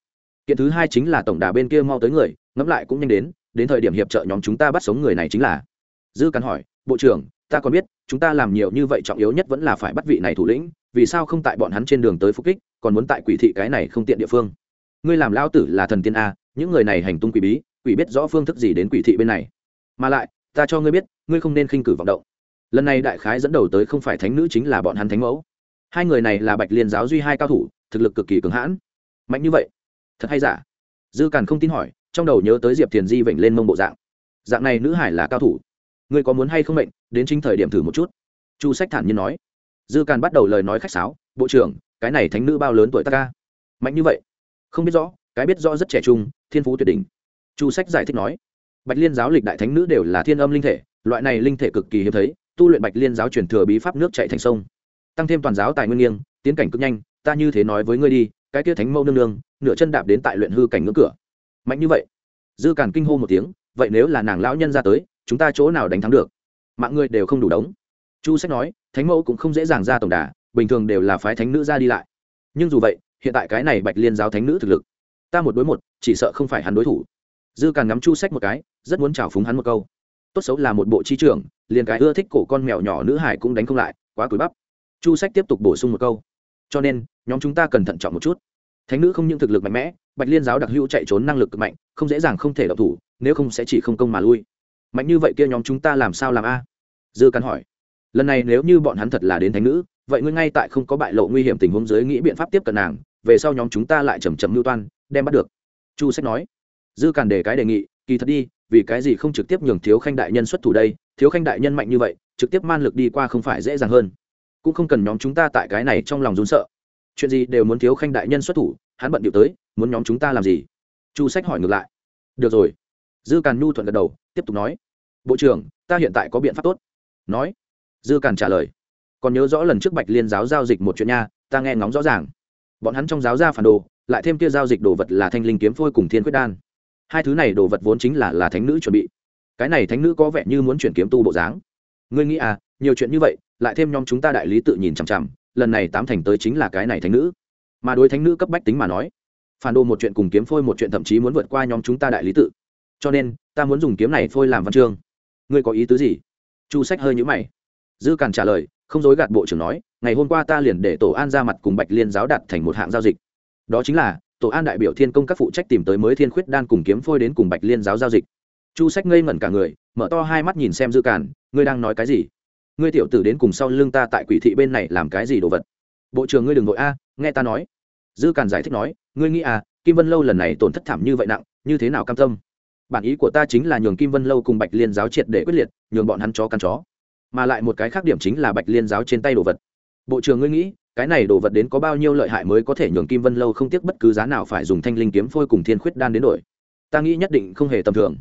Kiện thứ hai chính là tổng đà bên kia mau tới người, ngẫm lại cũng nhanh đến đến thời điểm hiệp trợ nhóm chúng ta bắt sống người này chính là. Dư cắn hỏi, bộ trưởng, ta còn biết, chúng ta làm nhiều như vậy trọng yếu nhất vẫn là phải bắt vị này thủ lĩnh, vì sao không tại bọn hắn trên đường tới phục kích, còn muốn tại quỷ thị cái này không tiện địa phương? Ngươi làm lao tử là thần tiên a, những người này hành tung quỷ bí, quỷ biết rõ phương thức gì đến quỷ thị bên này. Mà lại, ta cho ngươi biết, ngươi không nên khinh cử vọng động. Lần này đại khái dẫn đầu tới không phải thánh nữ chính là bọn hắn thánh mẫu. Hai người này là bạch liên giáo duy hai cao thủ, thực lực cực kỳ cường hãn. Mạnh như vậy? Thật hay giả? Dư càn không tin hỏi, trong đầu nhớ tới diệp thiền di vểnh lên mông bộ dạng. Dạng này nữ hải là cao thủ. Ngươi có muốn hay không mệnh, đến chính thời điểm thử một chút. Chu sách thản nhiên nói. Dư càn bắt đầu lời nói khách sáo, bộ trưởng, cái này thánh nữ bao lớn tuổi ta ca? Mạnh như vậy không biết rõ, cái biết rõ rất trẻ trung, thiên phú tuyệt đỉnh. Chu sách giải thích nói, bạch liên giáo lịch đại thánh nữ đều là thiên âm linh thể, loại này linh thể cực kỳ hiếm thấy, tu luyện bạch liên giáo truyền thừa bí pháp nước chạy thành sông. Tăng thêm toàn giáo tài nguyên nghiêng, tiến cảnh cực nhanh, ta như thế nói với ngươi đi, cái kia thánh mâu nương nương, nửa chân đạp đến tại luyện hư cảnh ngưỡng cửa. Mạnh như vậy. Dư càn kinh hô một tiếng, vậy nếu là nàng lão nhân ra tới, chúng ta chỗ nào đánh thắng được? Mạng người đều không đủ đống. Chu sách nói, thánh mẫu cũng không dễ dàng ra tổng đà, bình thường đều là phái thánh nữ ra đi lại. Nhưng dù vậy hiện tại cái này bạch liên giáo thánh nữ thực lực. Ta một đối một, chỉ sợ không phải hắn đối thủ. Dư càng ngắm chu sách một cái, rất muốn chào phúng hắn một câu. Tốt xấu là một bộ chi trưởng, liền cái ưa thích cổ con mèo nhỏ nữ hải cũng đánh không lại, quá cúi bắp. Chu sách tiếp tục bổ sung một câu. Cho nên, nhóm chúng ta cần thận trọng một chút. Thánh nữ không những thực lực mạnh mẽ, bạch liên giáo đặc hữu chạy trốn năng lực cực mạnh, không dễ dàng không thể đọc thủ, nếu không sẽ chỉ không công mà lui. Mạnh như vậy kia nhóm chúng ta làm sao làm a? Dư cắn hỏi. Lần này nếu như bọn hắn thật là đến thánh nữ, vậy ngươi ngay tại không có bại lộ nguy hiểm tình huống dưới nghĩ biện pháp tiếp cận nàng về sau nhóm chúng ta lại chầm chậm mưu toan, đem bắt được. Chu sách nói. Dư càn đề cái đề nghị, kỳ thật đi, vì cái gì không trực tiếp nhường thiếu khanh đại nhân xuất thủ đây? Thiếu khanh đại nhân mạnh như vậy, trực tiếp man lực đi qua không phải dễ dàng hơn. Cũng không cần nhóm chúng ta tại cái này trong lòng rốn sợ. Chuyện gì đều muốn thiếu khanh đại nhân xuất thủ, hắn bận điệu tới, muốn nhóm chúng ta làm gì? Chu sách hỏi ngược lại. Được rồi. Dư càn nhu thuận gật đầu, tiếp tục nói. Bộ trưởng, ta hiện tại có biện pháp tốt. Nói. Dư càn trả lời. Còn nhớ rõ lần trước bạch liên giáo giao dịch một chuyện nha, ta nghe ngóng rõ ràng bọn hắn trong giáo gia phản đồ, lại thêm kia giao dịch đồ vật là thanh linh kiếm phôi cùng thiên quyết đan. Hai thứ này đồ vật vốn chính là là thánh nữ chuẩn bị. Cái này thánh nữ có vẻ như muốn chuyển kiếm tu bộ dáng. Ngươi nghĩ à nhiều chuyện như vậy, lại thêm nhóm chúng ta đại lý tự nhìn chằm chằm, lần này tám thành tới chính là cái này thánh nữ. Mà đối thánh nữ cấp bách tính mà nói, phản đồ một chuyện cùng kiếm phôi một chuyện thậm chí muốn vượt qua nhóm chúng ta đại lý tự. Cho nên, ta muốn dùng kiếm này phôi làm văn chương. Ngươi có ý tứ gì? Chu sách hơi nhữ mày. Dư càn trả lời không dối gạt bộ trưởng nói, ngày hôm qua ta liền để tổ an ra mặt cùng bạch liên giáo đặt thành một hạng giao dịch. Đó chính là, tổ an đại biểu thiên công các phụ trách tìm tới mới thiên khuyết đan cùng kiếm phôi đến cùng bạch liên giáo giao dịch. Chu sách ngây ngẩn cả người, mở to hai mắt nhìn xem dư càn, ngươi đang nói cái gì? Ngươi tiểu tử đến cùng sau lưng ta tại quỷ thị bên này làm cái gì đồ vật? Bộ trưởng ngươi đừng nội a, nghe ta nói. Dư càn giải thích nói, ngươi nghĩ à kim vân lâu lần này tổn thất thảm như vậy nặng, như thế nào cam tâm? Bản ý của ta chính là nhường kim vân lâu cùng bạch liên giáo triệt để quyết liệt, nhường bọn hắn chó căn chó mà lại một cái khác điểm chính là bạch liên giáo trên tay đồ vật. Bộ trưởng ngươi nghĩ, cái này đồ vật đến có bao nhiêu lợi hại mới có thể nhường kim vân lâu không tiếc bất cứ giá nào phải dùng thanh linh kiếm phôi cùng thiên khuyết đan đến đổi? Ta nghĩ nhất định không hề tầm thường.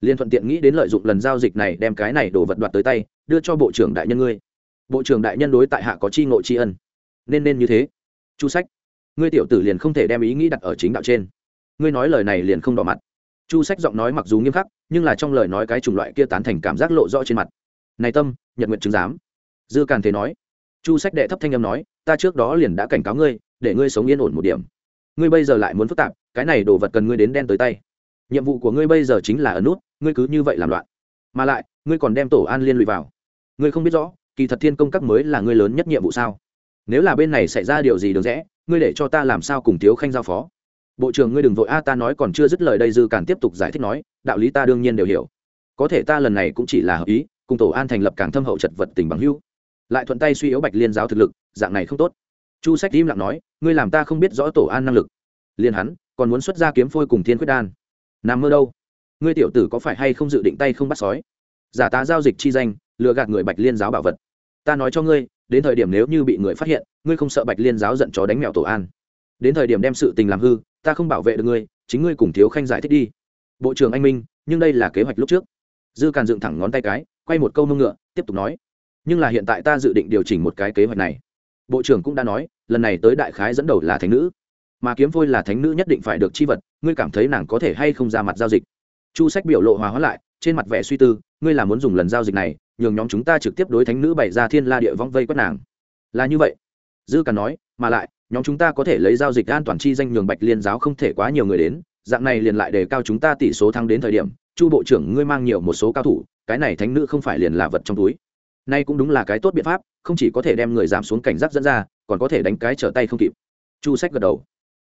Liên thuận tiện nghĩ đến lợi dụng lần giao dịch này đem cái này đồ vật đoạt tới tay, đưa cho bộ trưởng đại nhân ngươi. Bộ trưởng đại nhân đối tại hạ có chi ngộ tri ân. Nên nên như thế. Chu sách, ngươi tiểu tử liền không thể đem ý nghĩ đặt ở chính đạo trên. Ngươi nói lời này liền không đỏ mặt. Chu sách giọng nói mặc dù nghiêm khắc, nhưng là trong lời nói cái chủng loại kia tán thành cảm giác lộ rõ trên mặt này tâm, nhật nguyện chứng giám. Dư càn thế nói. Chu sách đệ thấp thanh âm nói, ta trước đó liền đã cảnh cáo ngươi, để ngươi sống yên ổn một điểm. Ngươi bây giờ lại muốn phức tạp, cái này đồ vật cần ngươi đến đen tới tay. Nhiệm vụ của ngươi bây giờ chính là ở nút, ngươi cứ như vậy làm loạn. Mà lại, ngươi còn đem tổ an liên lụy vào. Ngươi không biết rõ, kỳ thật thiên công các mới là ngươi lớn nhất nhiệm vụ sao? Nếu là bên này xảy ra điều gì được rẽ ngươi để cho ta làm sao cùng thiếu khanh giao phó? Bộ trưởng ngươi đừng vội a, ta nói còn chưa dứt lời đây. Dư càn tiếp tục giải thích nói, đạo lý ta đương nhiên đều hiểu. Có thể ta lần này cũng chỉ là hợp ý cùng tổ an thành lập càng thâm hậu trật vật tình bằng hữu. Lại thuận tay suy yếu bạch liên giáo thực lực, dạng này không tốt. Chu sách im lặng nói, ngươi làm ta không biết rõ tổ an năng lực. Liền hắn, còn muốn xuất ra kiếm phôi cùng thiên quyết đan. Nằm mơ đâu? Ngươi tiểu tử có phải hay không dự định tay không bắt sói? Giả tá giao dịch chi danh, lừa gạt người bạch liên giáo bảo vật. Ta nói cho ngươi, đến thời điểm nếu như bị người phát hiện, ngươi không sợ bạch liên giáo giận chó đánh mèo tổ an. Đến thời điểm đem sự tình làm hư, ta không bảo vệ được ngươi, chính ngươi cùng thiếu khanh giải thích đi. Bộ trưởng anh minh, nhưng đây là kế hoạch lúc trước. Dư càn dựng thẳng ngón tay cái quay một câu nông ngựa, tiếp tục nói. Nhưng là hiện tại ta dự định điều chỉnh một cái kế hoạch này. Bộ trưởng cũng đã nói, lần này tới đại khái dẫn đầu là thánh nữ. Mà kiếm phôi là thánh nữ nhất định phải được chi vật, ngươi cảm thấy nàng có thể hay không ra mặt giao dịch? Chu sách biểu lộ hòa hóa lại, trên mặt vẻ suy tư, ngươi là muốn dùng lần giao dịch này, nhường nhóm chúng ta trực tiếp đối thánh nữ bày ra thiên la địa vong vây quất nàng. Là như vậy. Dư càn nói, mà lại, nhóm chúng ta có thể lấy giao dịch an toàn chi danh nhường bạch liên giáo không thể quá nhiều người đến, dạng này liền lại đề cao chúng ta tỷ số thăng đến thời điểm, chu bộ trưởng ngươi mang nhiều một số cao thủ cái này thánh nữ không phải liền là vật trong túi. Nay cũng đúng là cái tốt biện pháp, không chỉ có thể đem người giảm xuống cảnh giác dẫn ra, còn có thể đánh cái trở tay không kịp. Chu sách gật đầu.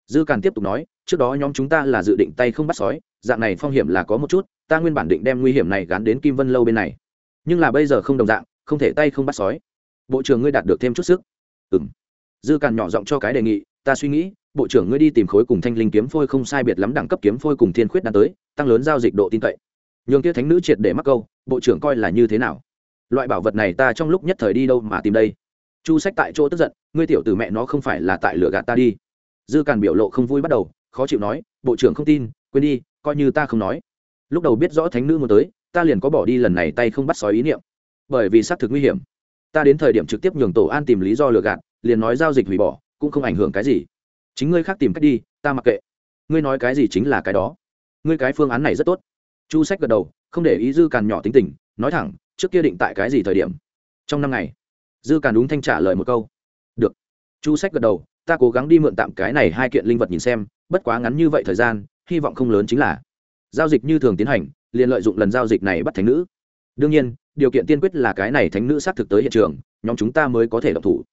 Dư càn tiếp tục nói, trước đó nhóm chúng ta là dự định tay không bắt sói, dạng này phong hiểm là có một chút, ta nguyên bản định đem nguy hiểm này gắn đến kim vân lâu bên này. Nhưng là bây giờ không đồng dạng, không thể tay không bắt sói. Bộ trưởng ngươi đạt được thêm chút sức. Ừ m dư càn nhỏ giọng cho cái đề nghị, ta suy nghĩ, bộ trưởng ngươi đi tìm khối cùng thanh linh kiếm phôi không sai biệt lắm đẳng cấp kiếm phôi cùng thiên khuyết đã tới, tăng lớn giao dịch độ tin cậy. Nhường kia thánh nữ triệt để mắc câu bộ trưởng coi là như thế nào? Loại bảo vật này ta trong lúc nhất thời đi đâu mà tìm đây? Chu sách tại chỗ tức giận, ngươi tiểu từ mẹ nó không phải là tại lửa gạt ta đi. Dư càn biểu lộ không vui bắt đầu, khó chịu nói, bộ trưởng không tin, quên đi, coi như ta không nói. Lúc đầu biết rõ thánh nữ muốn tới, ta liền có bỏ đi lần này tay không bắt sói ý niệm. Bởi vì xác thực nguy hiểm. Ta đến thời điểm trực tiếp nhường tổ an tìm lý do lừa gạt, liền nói giao dịch hủy bỏ, cũng không ảnh hưởng cái gì. Chính ngươi khác tìm cách đi, ta mặc kệ. Ngươi nói cái gì chính là cái đó. Ngươi cái phương án này rất tốt. Chu sách gật đầu không để ý dư càn nhỏ tính tình, nói thẳng, trước kia định tại cái gì thời điểm? Trong năm ngày, dư càn đúng thanh trả lời một câu. Được. Chu sách gật đầu, ta cố gắng đi mượn tạm cái này hai kiện linh vật nhìn xem, bất quá ngắn như vậy thời gian, hy vọng không lớn chính là giao dịch như thường tiến hành, liền lợi dụng lần giao dịch này bắt thánh nữ. Đương nhiên, điều kiện tiên quyết là cái này thánh nữ xác thực tới hiện trường, nhóm chúng ta mới có thể độc thủ.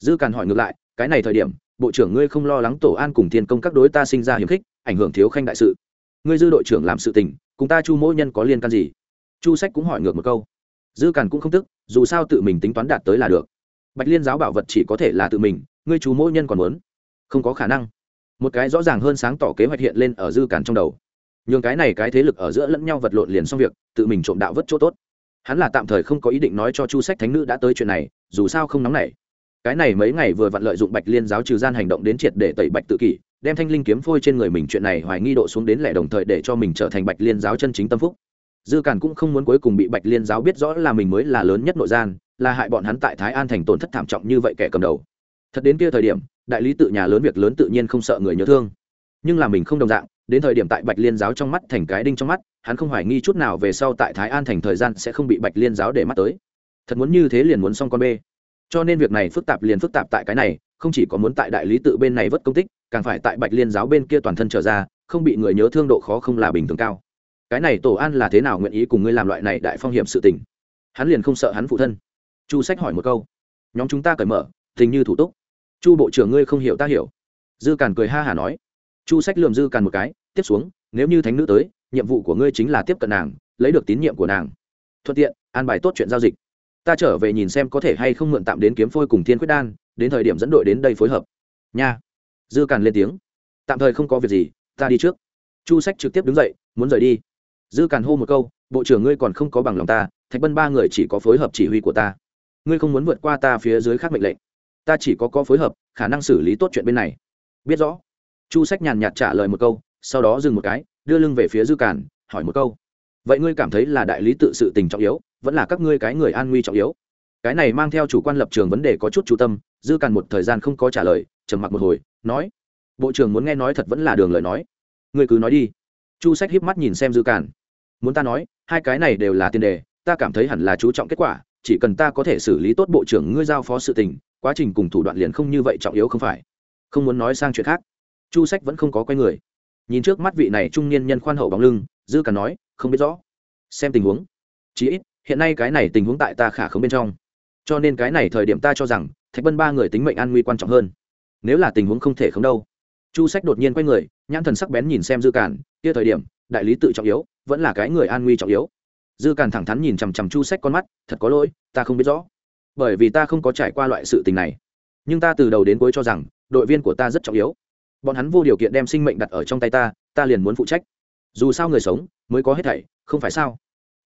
Dư càn hỏi ngược lại, cái này thời điểm, bộ trưởng ngươi không lo lắng tổ an cùng thiên công các đối ta sinh ra hiềm khích, ảnh hưởng thiếu khanh đại sự. Ngươi dư đội trưởng làm sự tình cùng ta chu mỗi nhân có liên can gì? Chu sách cũng hỏi ngược một câu. Dư càn cũng không tức, dù sao tự mình tính toán đạt tới là được. Bạch liên giáo bảo vật chỉ có thể là tự mình, ngươi chú mỗi nhân còn muốn? Không có khả năng. Một cái rõ ràng hơn sáng tỏ kế hoạch hiện lên ở dư càn trong đầu. Nhường cái này cái thế lực ở giữa lẫn nhau vật lộn liền xong việc, tự mình trộm đạo vất chỗ tốt. Hắn là tạm thời không có ý định nói cho chu sách thánh nữ đã tới chuyện này, dù sao không nóng nảy. Cái này mấy ngày vừa vặn lợi dụng bạch liên giáo trừ gian hành động đến triệt để tẩy bạch tự kỷ đem thanh linh kiếm phôi trên người mình chuyện này hoài nghi độ xuống đến lẻ đồng thời để cho mình trở thành bạch liên giáo chân chính tâm phúc. Dư càn cũng không muốn cuối cùng bị bạch liên giáo biết rõ là mình mới là lớn nhất nội gian, là hại bọn hắn tại thái an thành tổn thất thảm trọng như vậy kẻ cầm đầu. Thật đến kia thời điểm, đại lý tự nhà lớn việc lớn tự nhiên không sợ người nhớ thương. Nhưng là mình không đồng dạng, đến thời điểm tại bạch liên giáo trong mắt thành cái đinh trong mắt, hắn không hoài nghi chút nào về sau tại thái an thành thời gian sẽ không bị bạch liên giáo để mắt tới. Thật muốn như thế liền muốn xong con bê. Cho nên việc này phức tạp liền phức tạp tại cái này, không chỉ có muốn tại đại lý tự bên này vất công tích càng phải tại bạch liên giáo bên kia toàn thân trở ra, không bị người nhớ thương độ khó không là bình thường cao. Cái này tổ an là thế nào nguyện ý cùng ngươi làm loại này đại phong hiểm sự tình? Hắn liền không sợ hắn phụ thân. Chu sách hỏi một câu. Nhóm chúng ta cởi mở, tình như thủ túc. Chu bộ trưởng ngươi không hiểu ta hiểu. Dư càn cười ha hả nói. Chu sách lườm dư càn một cái, tiếp xuống, nếu như thánh nữ tới, nhiệm vụ của ngươi chính là tiếp cận nàng, lấy được tín nhiệm của nàng. Thuận tiện, an bài tốt chuyện giao dịch. Ta trở về nhìn xem có thể hay không mượn tạm đến kiếm phôi cùng thiên quyết đan, đến thời điểm dẫn đội đến đây phối hợp. Nha dư càn lên tiếng. Tạm thời không có việc gì, ta đi trước. Chu sách trực tiếp đứng dậy, muốn rời đi. Dư càn hô một câu, bộ trưởng ngươi còn không có bằng lòng ta, thạch bân ba người chỉ có phối hợp chỉ huy của ta. Ngươi không muốn vượt qua ta phía dưới khác mệnh lệnh. Ta chỉ có có phối hợp, khả năng xử lý tốt chuyện bên này. Biết rõ. Chu sách nhàn nhạt trả lời một câu, sau đó dừng một cái, đưa lưng về phía dư càn, hỏi một câu, vậy ngươi cảm thấy là đại lý tự sự tình trọng yếu, vẫn là các ngươi cái người an nguy trọng yếu? Cái này mang theo chủ quan lập trường vấn đề có chút chú tâm, dư càn một thời gian không có trả lời, trầm mặc một hồi nói, bộ trưởng muốn nghe nói thật vẫn là đường lời nói. Người cứ nói đi. Chu sách híp mắt nhìn xem dư cản muốn ta nói, hai cái này đều là tiền đề, ta cảm thấy hẳn là chú trọng kết quả, chỉ cần ta có thể xử lý tốt bộ trưởng ngươi giao phó sự tình, quá trình cùng thủ đoạn liền không như vậy trọng yếu không phải. Không muốn nói sang chuyện khác. Chu sách vẫn không có quay người. Nhìn trước mắt vị này trung niên nhân khoan hậu bóng lưng, dư cản nói, không biết rõ. Xem tình huống. Chí ít, hiện nay cái này tình huống tại ta khả không bên trong. Cho nên cái này thời điểm ta cho rằng, thạch bân ba người tính mệnh an nguy quan trọng hơn nếu là tình huống không thể không đâu. Chu sách đột nhiên quay người, nhãn thần sắc bén nhìn xem dư cản kia thời điểm, đại lý tự trọng yếu, vẫn là cái người an nguy trọng yếu. Dư cản thẳng thắn nhìn chằm chằm chu sách con mắt, thật có lỗi, ta không biết rõ. Bởi vì ta không có trải qua loại sự tình này. Nhưng ta từ đầu đến cuối cho rằng, đội viên của ta rất trọng yếu. Bọn hắn vô điều kiện đem sinh mệnh đặt ở trong tay ta ta liền muốn phụ trách. Dù sao người sống, mới có hết thảy, không phải sao?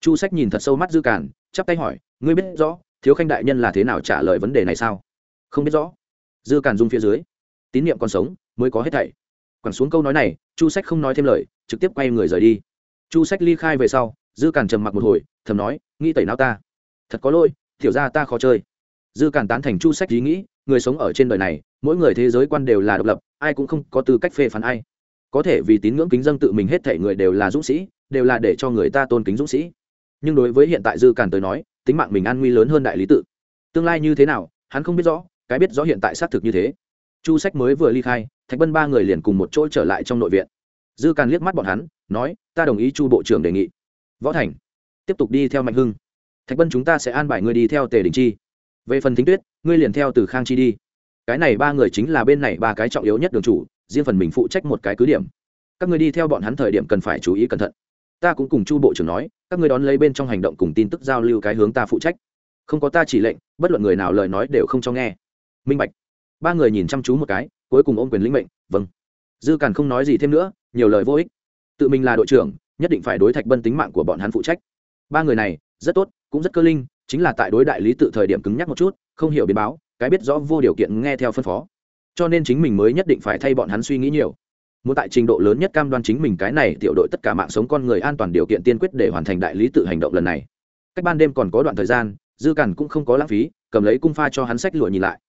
Chu sách nhìn thật sâu mắt dư cản chắp tay hỏi, ngươi biết rõ, thiếu khanh đại nhân là thế nào trả lời vấn đề này sao? Không biết rõ dư Càn dung phía dưới. Tín nhiệm còn sống, mới có hết thảy. Quẳng xuống câu nói này, chu sách không nói thêm lời, trực tiếp quay người rời đi. Chu sách ly khai về sau, dư Càn trầm mặc một hồi, thầm nói, nghĩ tẩy não ta. Thật có lỗi thiểu ra ta khó chơi. Dư Càn tán thành chu sách ý nghĩ, người sống ở trên đời này, mỗi người thế giới quan đều là độc lập, ai cũng không có tư cách phê phán ai. Có thể vì tín ngưỡng kính dân tự mình hết thể người đều là dũng sĩ, đều là để cho người ta tôn kính dũng sĩ. Nhưng đối với hiện tại dư càn tới nói, tính mạng mình an nguy lớn hơn đại lý tự. Tương lai như thế nào, hắn không biết rõ cái biết rõ hiện tại xác thực như thế. Chu sách mới vừa ly khai, thạch bân ba người liền cùng một chỗ trở lại trong nội viện. Dư càn liếc mắt bọn hắn, nói, ta đồng ý chu bộ trưởng đề nghị. Võ thành, tiếp tục đi theo mạnh hưng. Thạch bân chúng ta sẽ an bài ngươi đi theo tề đình chi. Về phần thính tuyết, ngươi liền theo từ khang chi đi. Cái này ba người chính là bên này ba cái trọng yếu nhất đường chủ, riêng phần mình phụ trách một cái cứ điểm. Các ngươi đi theo bọn hắn thời điểm cần phải chú ý cẩn thận. Ta cũng cùng chu bộ trưởng nói, các ngươi đón lấy bên trong hành động cùng tin tức giao lưu cái hướng ta phụ trách. Không có ta chỉ lệnh, bất luận người nào lời nói đều không cho nghe minh bạch. Ba người nhìn chăm chú một cái, cuối cùng ôm quyền lĩnh mệnh vâng. Dư càn không nói gì thêm nữa, nhiều lời vô ích. Tự mình là đội trưởng, nhất định phải đối thạch bân tính mạng của bọn hắn phụ trách. Ba người này, rất tốt, cũng rất cơ linh, chính là tại đối đại lý tự thời điểm cứng nhắc một chút, không hiểu biến báo, cái biết rõ vô điều kiện nghe theo phân phó. Cho nên chính mình mới nhất định phải thay bọn hắn suy nghĩ nhiều. Muốn tại trình độ lớn nhất cam đoan chính mình cái này tiểu đội tất cả mạng sống con người an toàn điều kiện tiên quyết để hoàn thành đại lý tự hành động lần này. Cách ban đêm còn có đoạn thời gian, dư cản cũng không có lãng phí, cầm lấy cung pha cho hắn sách lụa nhìn lại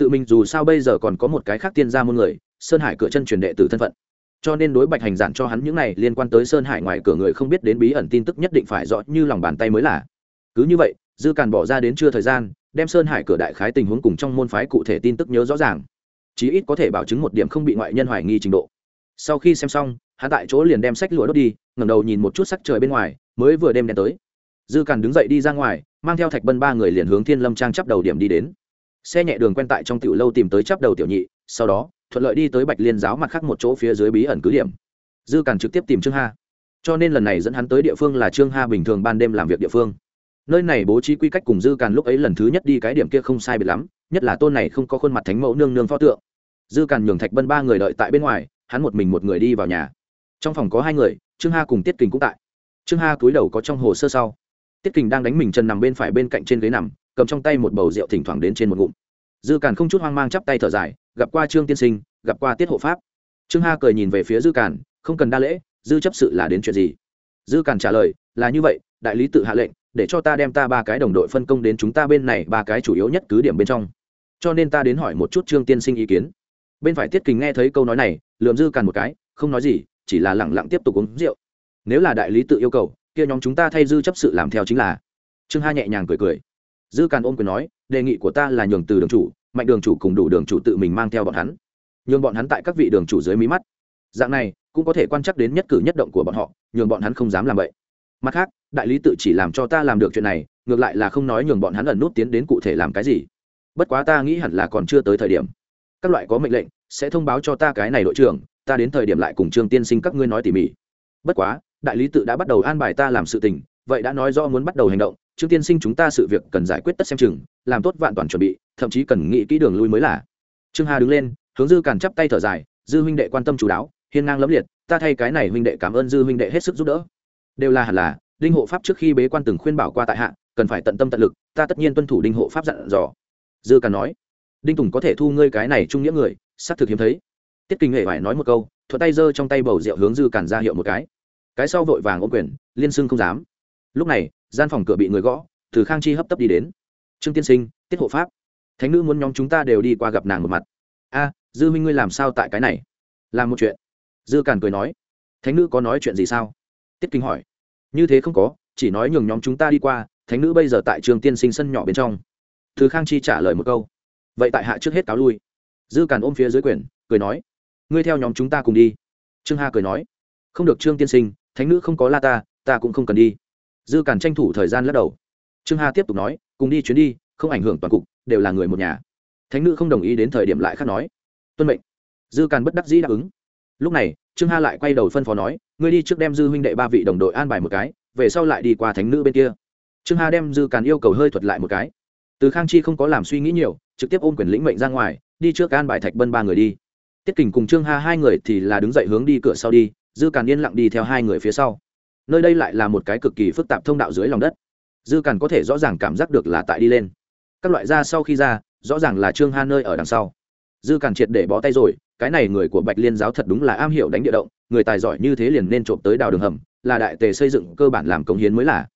tự mình dù sao bây giờ còn có một cái khác tiên gia môn người, sơn hải cửa chân truyền đệ tử thân phận. Cho nên đối bạch hành giản cho hắn những này liên quan tới sơn hải ngoài cửa người không biết đến bí ẩn tin tức nhất định phải rõ như lòng bàn tay mới là. Cứ như vậy, dư càn bỏ ra đến chưa thời gian, đem sơn hải cửa đại khái tình huống cùng trong môn phái cụ thể tin tức nhớ rõ ràng. Chí ít có thể bảo chứng một điểm không bị ngoại nhân hoài nghi trình độ. Sau khi xem xong, hắn tại chỗ liền đem sách lụa đốt đi, ngẩng đầu nhìn một chút sắc trời bên ngoài, mới vừa đêm đen tới. Dư càn đứng dậy đi ra ngoài, mang theo thạch bân ba người liền hướng thiên lâm trang chắp đầu điểm đi đến xe nhẹ đường quen tại trong tiểu lâu tìm tới chắp đầu tiểu nhị, sau đó, thuận lợi đi tới bạch liên giáo mặt khác một chỗ phía dưới bí ẩn cứ điểm. Dư càn trực tiếp tìm trương ha. Cho nên lần này dẫn hắn tới địa phương là trương ha bình thường ban đêm làm việc địa phương. Nơi này bố trí quy cách cùng dư càn lúc ấy lần thứ nhất đi cái điểm kia không sai biệt lắm, nhất là tôn này không có khuôn mặt thánh mẫu nương nương pho tượng. Dư càn nhường thạch bân ba người đợi tại bên ngoài, hắn một mình một người đi vào nhà. Trong phòng có hai người, trương ha cùng tiết kình cũng tại. Trương ha cúi đầu có trong hồ sơ sau. Tiết kình đang đánh mình chân nằm bên phải bên cạnh trên ghế nằm cầm trong tay một bầu rượu thỉnh thoảng đến trên một ngụm. Dư càn không chút hoang mang chắp tay thở dài, gặp qua trương tiên sinh, gặp qua tiết hộ pháp. Trương ha cười nhìn về phía dư càn, không cần đa lễ, dư chấp sự là đến chuyện gì? Dư càn trả lời, là như vậy, đại lý tự hạ lệnh, để cho ta đem ta ba cái đồng đội phân công đến chúng ta bên này ba cái chủ yếu nhất cứ điểm bên trong. Cho nên ta đến hỏi một chút trương tiên sinh ý kiến. Bên phải tiết kình nghe thấy câu nói này lượm dư càn một cái, không nói gì, chỉ là lẳng lặng tiếp tục uống rượu. Nếu là đại lý tự yêu cầu, kia nhóm chúng ta thay dư chấp sự làm theo chính là. Trương ha nhẹ nhàng cười cười dư càn ôm quyền nói, đề nghị của ta là nhường từ đường chủ, mạnh đường chủ cùng đủ đường chủ tự mình mang theo bọn hắn. Nhường bọn hắn tại các vị đường chủ dưới mí mắt. Dạng này, cũng có thể quan trắc đến nhất cử nhất động của bọn họ, nhường bọn hắn không dám làm vậy. Mặt khác, đại lý tự chỉ làm cho ta làm được chuyện này, ngược lại là không nói nhường bọn hắn ẩn nút tiến đến cụ thể làm cái gì. Bất quá ta nghĩ hẳn là còn chưa tới thời điểm. Các loại có mệnh lệnh, sẽ thông báo cho ta cái này đội trưởng, ta đến thời điểm lại cùng trương tiên sinh các ngươi nói tỉ mỉ. Bất quá, đại lý tự đã bắt đầu an bài ta làm sự tình, vậy đã nói rõ muốn bắt đầu hành động trương tiên sinh chúng ta sự việc cần giải quyết tất xem chừng, làm tốt vạn toàn chuẩn bị, thậm chí cần nghĩ kỹ đường lui mới là. Trương hà đứng lên, hướng dư càn chắp tay thở dài, dư huynh đệ quan tâm chú đáo, hiên ngang lẫm liệt, ta thay cái này huynh đệ cảm ơn dư huynh đệ hết sức giúp đỡ. Đều là hẳn là, đinh hộ pháp trước khi bế quan từng khuyên bảo qua tại hạ, cần phải tận tâm tận lực, ta tất nhiên tuân thủ đinh hộ pháp dặn dò. Dư càn nói, đinh tùng có thể thu ngươi cái này trung nghĩa người, xác thực hiếm thấy. Tiết kinh hệ phải nói một câu, thuận tay giơ trong tay bầu rượu hướng dư càn ra hiệu một cái. Cái sau vội vàng ôm quyền, liên xưng không dám lúc này, gian phòng cửa bị người gõ, từ khang chi hấp tấp đi đến. Trương tiên sinh, tiết hộ pháp. Thánh nữ muốn nhóm chúng ta đều đi qua gặp nàng một mặt. A, dư minh ngươi làm sao tại cái này? Làm một chuyện. Dư càn cười nói. Thánh nữ có nói chuyện gì sao? Tiết kinh hỏi. Như thế không có, chỉ nói nhường nhóm chúng ta đi qua, thánh nữ bây giờ tại trường tiên sinh sân nhỏ bên trong. Thứ khang chi trả lời một câu. Vậy tại hạ trước hết cáo lui. Dư càn ôm phía dưới quyển cười nói. Ngươi theo nhóm chúng ta cùng đi. Trương ha cười nói. Không được trương tiên sinh, thánh nữ không có la ta ta cũng không cần đi dư càn tranh thủ thời gian lắc đầu. Trương ha tiếp tục nói, cùng đi chuyến đi, không ảnh hưởng toàn cục, đều là người một nhà. Thánh nữ không đồng ý đến thời điểm lại khác nói, tuân mệnh. Dư càn bất đắc dĩ đáp ứng. Lúc này, trương ha lại quay đầu phân phó nói, ngươi đi trước đem dư huynh đệ ba vị đồng đội an bài một cái, về sau lại đi qua thánh nữ bên kia. Trương ha đem dư càn yêu cầu hơi thuật lại một cái. Từ khang chi không có làm suy nghĩ nhiều, trực tiếp ôm quyền lĩnh mệnh ra ngoài, đi trước an bài thạch bân ba người đi. Tiết kình cùng trương ha hai người thì là đứng dậy hướng đi cửa sau đi, dư càn yên lặng đi theo hai người phía sau nơi đây lại là một cái cực kỳ phức tạp thông đạo dưới lòng đất. Dư càn có thể rõ ràng cảm giác được là tại đi lên. Các loại ra sau khi ra, rõ ràng là trương ha nơi ở đằng sau. Dư càn triệt để bó tay rồi, cái này người của bạch liên giáo thật đúng là am hiểu đánh địa động, người tài giỏi như thế liền nên trộm tới đào đường hầm, là đại tề xây dựng cơ bản làm công hiến mới là.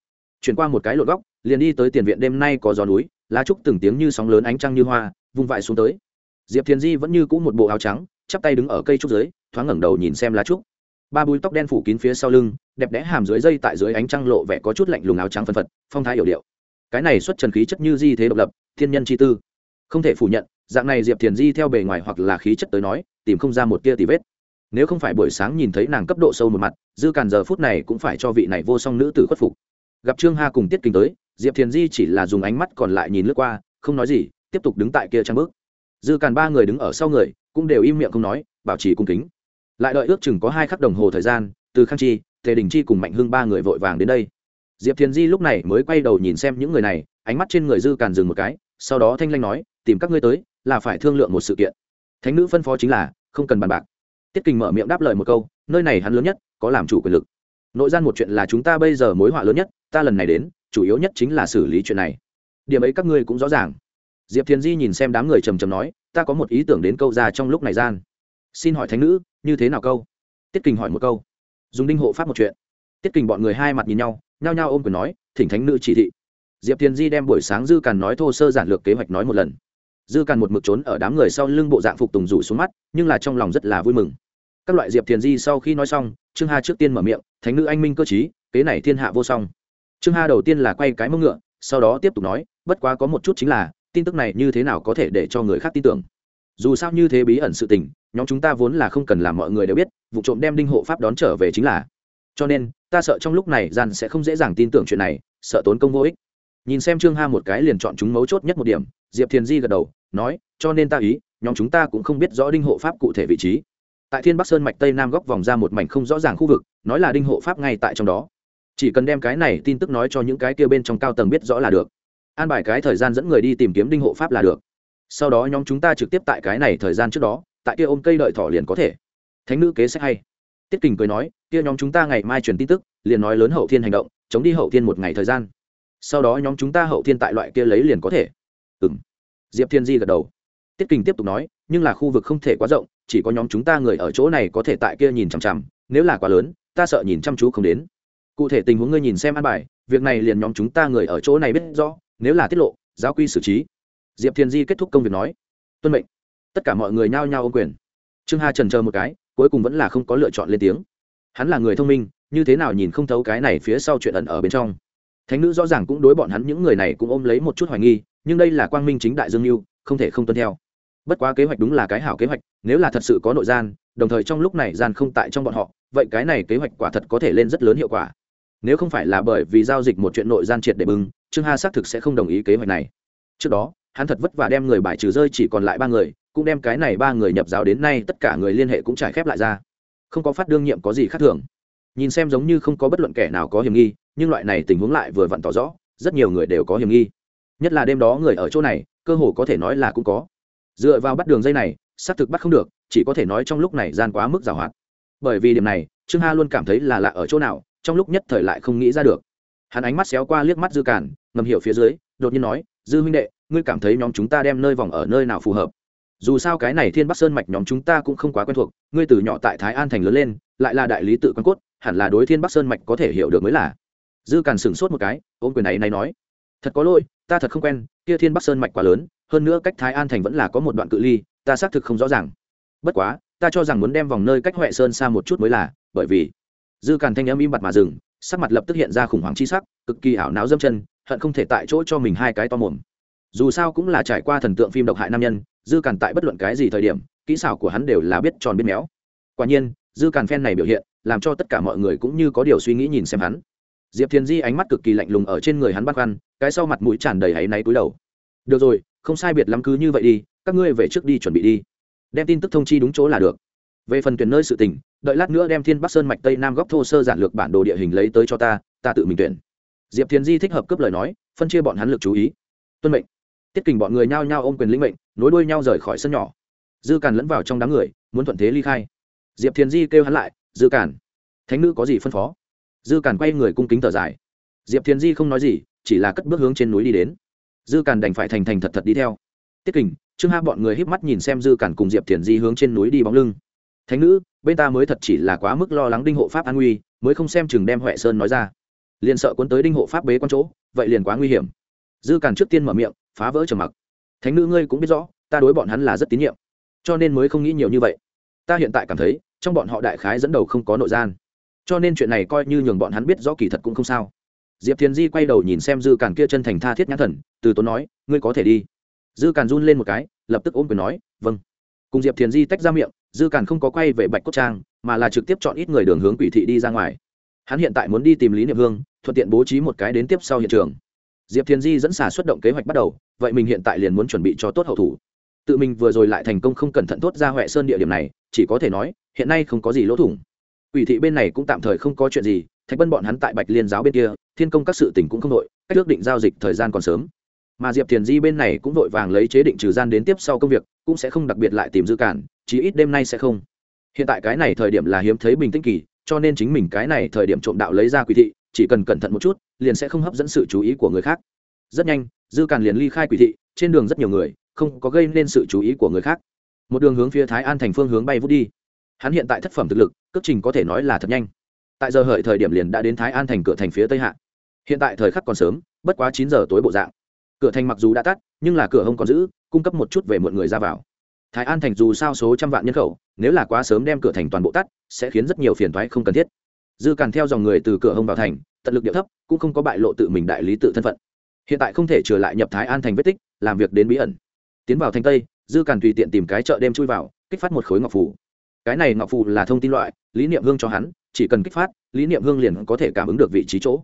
Chuyển qua một cái lột góc, liền đi tới tiền viện đêm nay có gió núi, lá trúc từng tiếng như sóng lớn ánh trăng như hoa, vung vãi xuống tới. Diệp thiền di vẫn như cũ một bộ áo trắng, chắp tay đứng ở cây trúc dưới, thoáng ngẩng đầu nhìn xem lá trúc. Ba búi tóc đen phủ kín phía sau lưng đẹp đẽ hàm dưới dây tại dưới ánh trăng lộ vẻ có chút lạnh lùng áo trắng phân phật, phong thái hiểu điệu. Cái này xuất trần khí chất như di thế độc lập, thiên nhân chi tư. Không thể phủ nhận, dạng này diệp thiền di theo bề ngoài hoặc là khí chất tới nói, tìm không ra một tia tì vết. Nếu không phải buổi sáng nhìn thấy nàng cấp độ sâu một mặt, dư càn giờ phút này cũng phải cho vị này vô song nữ tử khuất phục. Gặp trương ha cùng tiết kinh tới, diệp thiền di chỉ là dùng ánh mắt còn lại nhìn lướt qua, không nói gì, tiếp tục đứng tại kia trang bước. Dư càn ba người đứng ở sau người, cũng đều im miệng không nói, bảo trì cung kính. Lại đợi ước chừng có hai khắc đồng hồ thời gian, từ khang chi tề đình chi cùng mạnh hưng ba người vội vàng đến đây. Diệp thiền di lúc này mới quay đầu nhìn xem những người này, ánh mắt trên người dư càn dừng một cái, sau đó thanh lanh nói, tìm các ngươi tới, là phải thương lượng một sự kiện. Thánh nữ phân phó chính là, không cần bàn bạc. Tiết kình mở miệng đáp lời một câu, nơi này hắn lớn nhất, có làm chủ quyền lực. Nội gian một chuyện là chúng ta bây giờ mối họa lớn nhất, ta lần này đến, chủ yếu nhất chính là xử lý chuyện này. Điểm ấy các ngươi cũng rõ ràng. Diệp thiền di nhìn xem đám người trầm trầm nói, ta có một ý tưởng đến câu ra trong lúc này gian. Xin hỏi thánh nữ, như thế nào câu? Tiết kình hỏi một câu dùng đinh hộ pháp một chuyện. Tiết kình bọn người hai mặt nhìn nhau, nhao nhao ôm quyền nói, thỉnh thánh nữ chỉ thị. Diệp thiền di đem buổi sáng dư càn nói thô sơ giản lược kế hoạch nói một lần. Dư càn một mực trốn ở đám người sau lưng bộ dạng phục tùng rủ xuống mắt, nhưng là trong lòng rất là vui mừng. Các loại diệp thiền di sau khi nói xong, trương hà trước tiên mở miệng, thánh nữ anh minh cơ chí kế này thiên hạ vô song. Trương hà đầu tiên là quay cái mông ngựa, sau đó tiếp tục nói, bất quá có một chút chính là, tin tức này như thế nào có thể để cho người khác tin tưởng? Dù sao như thế bí ẩn sự tình, nhóm chúng ta vốn là không cần làm mọi người đều biết, vụ trộm đem đinh hộ pháp đón trở về chính là. Cho nên, ta sợ trong lúc này gian sẽ không dễ dàng tin tưởng chuyện này, sợ tốn công vô ích. Nhìn xem trương ha một cái liền chọn chúng mấu chốt nhất một điểm, diệp thiền di gật đầu, nói, cho nên ta ý, nhóm chúng ta cũng không biết rõ đinh hộ pháp cụ thể vị trí. Tại thiên bắc sơn mạch tây nam góc vòng ra một mảnh không rõ ràng khu vực, nói là đinh hộ pháp ngay tại trong đó. Chỉ cần đem cái này tin tức nói cho những cái kia bên trong cao tầng biết rõ là được. An bài cái thời gian dẫn người đi tìm kiếm đinh hộ pháp là được sau đó nhóm chúng ta trực tiếp tại cái này thời gian trước đó, tại kia ôm cây đợi thỏ liền có thể. Thánh nữ kế sách hay. Tiết kình cười nói, kia nhóm chúng ta ngày mai truyền tin tức, liền nói lớn hậu thiên hành động, chống đi hậu thiên một ngày thời gian. Sau đó nhóm chúng ta hậu thiên tại loại kia lấy liền có thể. Ừ m diệp thiên di gật đầu. Tiết kình tiếp tục nói, nhưng là khu vực không thể quá rộng, chỉ có nhóm chúng ta người ở chỗ này có thể tại kia nhìn chằm chằm, nếu là quá lớn, ta sợ nhìn chăm chú không đến. Cụ thể tình huống ngươi nhìn xem an bài, việc này liền nhóm chúng ta người ở chỗ này biết rõ, nếu là tiết lộ, giáo quy xử trí diệp thiên di kết thúc công việc nói, tuân mệnh. Tất cả mọi người nhao nhao ô quyền. Trương hà trần chờ một cái, cuối cùng vẫn là không có lựa chọn lên tiếng. Hắn là người thông minh, như thế nào nhìn không thấu cái này phía sau chuyện ẩn ở bên trong. Thánh nữ rõ ràng cũng đối bọn hắn những người này cũng ôm lấy một chút hoài nghi, nhưng đây là quang minh chính đại dương mưu, không thể không tuân theo. Bất quá kế hoạch đúng là cái hảo kế hoạch, nếu là thật sự có nội gian, đồng thời trong lúc này gian không tại trong bọn họ, vậy cái này kế hoạch quả thật có thể lên rất lớn hiệu quả. Nếu không phải là bởi vì giao dịch một chuyện nội gian triệt để bưng trương Hà xác thực sẽ không đồng ý kế hoạch này. Trước đó hắn thật vất vả đem người bài trừ rơi chỉ còn lại ba người, cũng đem cái này ba người nhập giáo đến nay tất cả người liên hệ cũng trải khép lại ra. Không có phát đương nhiệm có gì khác thường. Nhìn xem giống như không có bất luận kẻ nào có hiểm nghi, nhưng loại này tình huống lại vừa vặn tỏ rõ, rất nhiều người đều có hiểm nghi. Nhất là đêm đó người ở chỗ này, cơ hồ có thể nói là cũng có. Dựa vào bắt đường dây này, xác thực bắt không được, chỉ có thể nói trong lúc này gian quá mức giảo hoạt bởi vì điểm này, trương ha luôn cảm thấy là lạ ở chỗ nào, trong lúc nhất thời lại không nghĩ ra được. Hắn ánh mắt xéo qua liếc mắt dư cản ngầm hiểu phía dưới, đột nhiên nói, dư huynh đệ ngươi cảm thấy nhóm chúng ta đem nơi vòng ở nơi nào phù hợp? Dù sao cái này thiên bắc sơn mạch nhóm chúng ta cũng không quá quen thuộc, ngươi từ nhỏ tại thái an thành lớn lên, lại là đại lý tự quan cốt, hẳn là đối thiên bắc sơn mạch có thể hiểu được mới là. Dư càn sửng sốt một cái, ôm quyền này này nói, thật có lỗi, ta thật không quen, kia thiên bắc sơn mạch quá lớn, hơn nữa cách thái an thành vẫn là có một đoạn cự ly, ta xác thực không rõ ràng. Bất quá, ta cho rằng muốn đem vòng nơi cách huệ sơn xa một chút mới là, bởi vì dư càn thanh âm im bặt mà dừng, sắc mặt lập tức hiện ra khủng hoảng chi sắc, cực kỳ ảo não dâm chân, hận không thể tại chỗ cho mình hai cái to mồm dù sao cũng là trải qua thần tượng phim độc hại nam nhân, dư càn tại bất luận cái gì thời điểm, kỹ xảo của hắn đều là biết tròn biết méo. Quả nhiên, dư càn phen này biểu hiện, làm cho tất cả mọi người cũng như có điều suy nghĩ nhìn xem hắn. Diệp thiền di ánh mắt cực kỳ lạnh lùng ở trên người hắn bắt khoăn, cái sau mặt mũi tràn đầy áy náy cúi đầu. Được rồi, không sai biệt lắm cứ như vậy đi, các ngươi về trước đi chuẩn bị đi. Đem tin tức thông chi đúng chỗ là được. Về phần tuyển nơi sự tình, đợi lát nữa đem thiên bắc sơn mạch tây nam góc thô sơ giản lược bản đồ địa hình lấy tới cho ta ta tự mình tuyển. Diệp thiền di thích hợp cướp lời nói, phân chia bọn hắn lực chú ý. Tuân mệnh tiết kình bọn người nhao nhao ôm quyền lĩnh mệnh, nối đuôi nhau rời khỏi sân nhỏ. Dư càn lẫn vào trong đám người, muốn thuận thế ly khai. Diệp thiền di kêu hắn lại, dư càn, thánh nữ có gì phân phó? Dư càn quay người cung kính thở dài. Diệp thiền di không nói gì, chỉ là cất bước hướng trên núi đi đến. Dư càn đành phải thành thành thật thật đi theo. Tiết kình, trương ha bọn người híp mắt nhìn xem dư càn cùng diệp thiền di hướng trên núi đi bóng lưng. Thánh nữ, bên ta mới thật chỉ là quá mức lo lắng đinh hộ pháp an nguy, mới không xem chừng đem huệ sơn nói ra. Liền sợ cuốn tới đinh hộ pháp bế con chỗ, vậy liền quá nguy hiểm. Dư càn trước tiên mở miệng phá vỡ trầm mặc. Thánh nữ ngươi cũng biết rõ, ta đối bọn hắn là rất tín nhiệm, cho nên mới không nghĩ nhiều như vậy. Ta hiện tại cảm thấy, trong bọn họ đại khái dẫn đầu không có nội gian. Cho nên chuyện này coi như nhường bọn hắn biết rõ kỳ thật cũng không sao. Diệp thiền di quay đầu nhìn xem dư càn kia chân thành tha thiết nhãn thần, từ tốn nói, ngươi có thể đi. Dư càn run lên một cái, lập tức ôm quyền nói vâng. Cùng diệp thiền di tách ra miệng, dư càn không có quay về bạch cốt trang, mà là trực tiếp chọn ít người đường hướng quỷ thị đi ra ngoài. Hắn hiện tại muốn đi tìm lý niệm hương, thuận tiện bố trí một cái đến tiếp sau hiện trường. Diệp thiền di dẫn xả xuất động kế hoạch bắt đầu vậy mình hiện tại liền muốn chuẩn bị cho tốt hậu thủ. Tự mình vừa rồi lại thành công không cẩn thận tốt ra huệ sơn địa điểm này, chỉ có thể nói, hiện nay không có gì lỗ thủng. Ủy thị bên này cũng tạm thời không có chuyện gì, thạch bân bọn hắn tại bạch liên giáo bên kia, thiên công các sự tình cũng không đội cách ước định giao dịch thời gian còn sớm. Mà diệp thiền di bên này cũng vội vàng lấy chế định trừ gian đến tiếp sau công việc, cũng sẽ không đặc biệt lại tìm dư cản, chí ít đêm nay sẽ không. Hiện tại cái này thời điểm là hiếm thấy bình tĩnh kỳ, cho nên chính mình cái này thời điểm trộm đạo lấy ra quỷ thị, chỉ cần cẩn thận một chút, liền sẽ không hấp dẫn sự chú ý của người khác. Rất nhanh dư càn liền ly khai quỷ thị, trên đường rất nhiều người, không có gây nên sự chú ý của người khác. Một đường hướng phía thái an thành phương hướng bay vút đi. Hắn hiện tại thất phẩm thực lực, cước trình có thể nói là thật nhanh. Tại giờ hợi thời điểm liền đã đến thái an thành cửa thành phía tây hạ. Hiện tại thời khắc còn sớm, bất quá chín giờ tối bộ dạng. Cửa thành mặc dù đã tắt, nhưng là cửa hông còn giữ, cung cấp một chút về muộn người ra vào. Thái an thành dù sao số trăm vạn nhân khẩu, nếu là quá sớm đem cửa thành toàn bộ tắt, sẽ khiến rất nhiều phiền thoái không cần thiết. Dư càn theo dòng người từ cửa hông vào thành, tận lực điệu thấp, cũng không có bại lộ tự mình đại lý tự thân phận hiện tại không thể trở lại nhập thái an thành vết tích, làm việc đến bí ẩn. Tiến vào thành tây, dư càn tùy tiện tìm cái chợ đêm chui vào, kích phát một khối ngọc phủ cái này ngọc phủ là thông tin loại, lý niệm hương cho hắn, chỉ cần kích phát, lý niệm hương liền có thể cảm ứng được vị trí chỗ.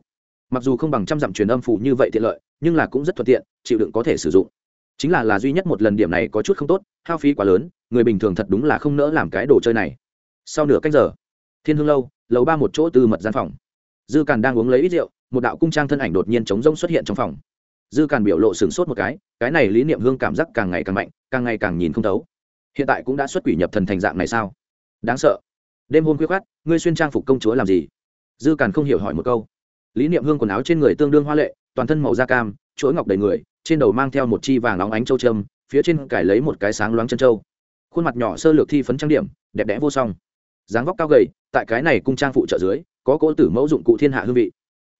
Mặc dù không bằng trăm dặm truyền âm phủ như vậy tiện lợi, nhưng là cũng rất thuận tiện, chịu đựng có thể sử dụng. Chính là là duy nhất một lần điểm này có chút không tốt, hao phí quá lớn, người bình thường thật đúng là không nỡ làm cái đồ chơi này. Sau nửa cách giờ, thiên hương lâu, lầu ba một chỗ từ mật gian phòng. Dư càn đang uống lấy ít rượu, một đạo cung trang thân ảnh đột nhiên chống rông xuất hiện trong phòng dư càn biểu lộ sửng sốt một cái cái này lý niệm hương cảm giác càng ngày càng mạnh, càng ngày càng nhìn không thấu. Hiện tại cũng đã xuất quỷ nhập thần thành dạng này sao? Đáng sợ. Đêm hôm khuya khoát ngươi xuyên trang phục công chúa làm gì? Dư càn không hiểu hỏi một câu. Lý niệm hương quần áo trên người tương đương hoa lệ, toàn thân màu da cam, chuỗi ngọc đầy người, trên đầu mang theo một chi vàng óng ánh châu trâm phía trên cải lấy một cái sáng loáng chân châu. Khuôn mặt nhỏ sơ lược thi phấn trang điểm, đẹp đẽ vô song. Dáng vóc cao gầy, tại cái này cung trang phụ trợ dưới, có cỗ tử mẫu dụng cụ thiên hạ hương vị.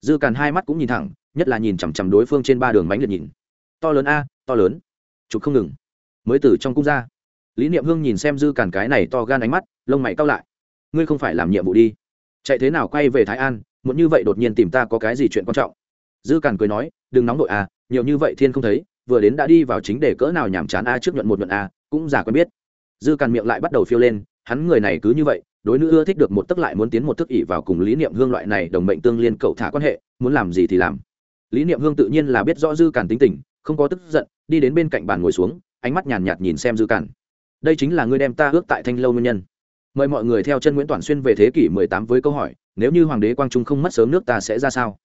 Dư càn hai mắt cũng nhìn thẳng nhất là nhìn chằm chằm đối phương trên ba đường bánh liệt nhìn. To lớn a, to lớn. Chụp không ngừng. Mới từ trong cung ra. Lý niệm hương nhìn xem dư càn cái này to gan ánh mắt, lông mày cao lại. Ngươi không phải làm nhiệm vụ đi. Chạy thế nào quay về thái an, muốn như vậy đột nhiên tìm ta có cái gì chuyện quan trọng? Dư càn cười nói, đừng nóng nội a, nhiều như vậy thiên không thấy, vừa đến đã đi vào chính để cỡ nào nhàm chán a, trước nhuận một nhuận a, cũng giả quen biết. Dư càn miệng lại bắt đầu phiêu lên, hắn người này cứ như vậy, đối nữ ưa thích được một tức lại muốn tiến một thức ỉ vào cùng lý niệm hương loại này đồng mệnh tương liên cậu thả quan hệ, muốn làm gì thì làm lý niệm hương tự nhiên là biết rõ dư càn tính tình, không có tức giận, đi đến bên cạnh bàn ngồi xuống, ánh mắt nhàn nhạt nhìn xem dư càn đây chính là ngươi đem ta ước tại thanh lâu nguyên nhân. Mời mọi người theo chân nguyễn toàn xuyên về thế kỷ 18 với câu hỏi, nếu như hoàng đế quang trung không mất sớm nước ta sẽ ra sao?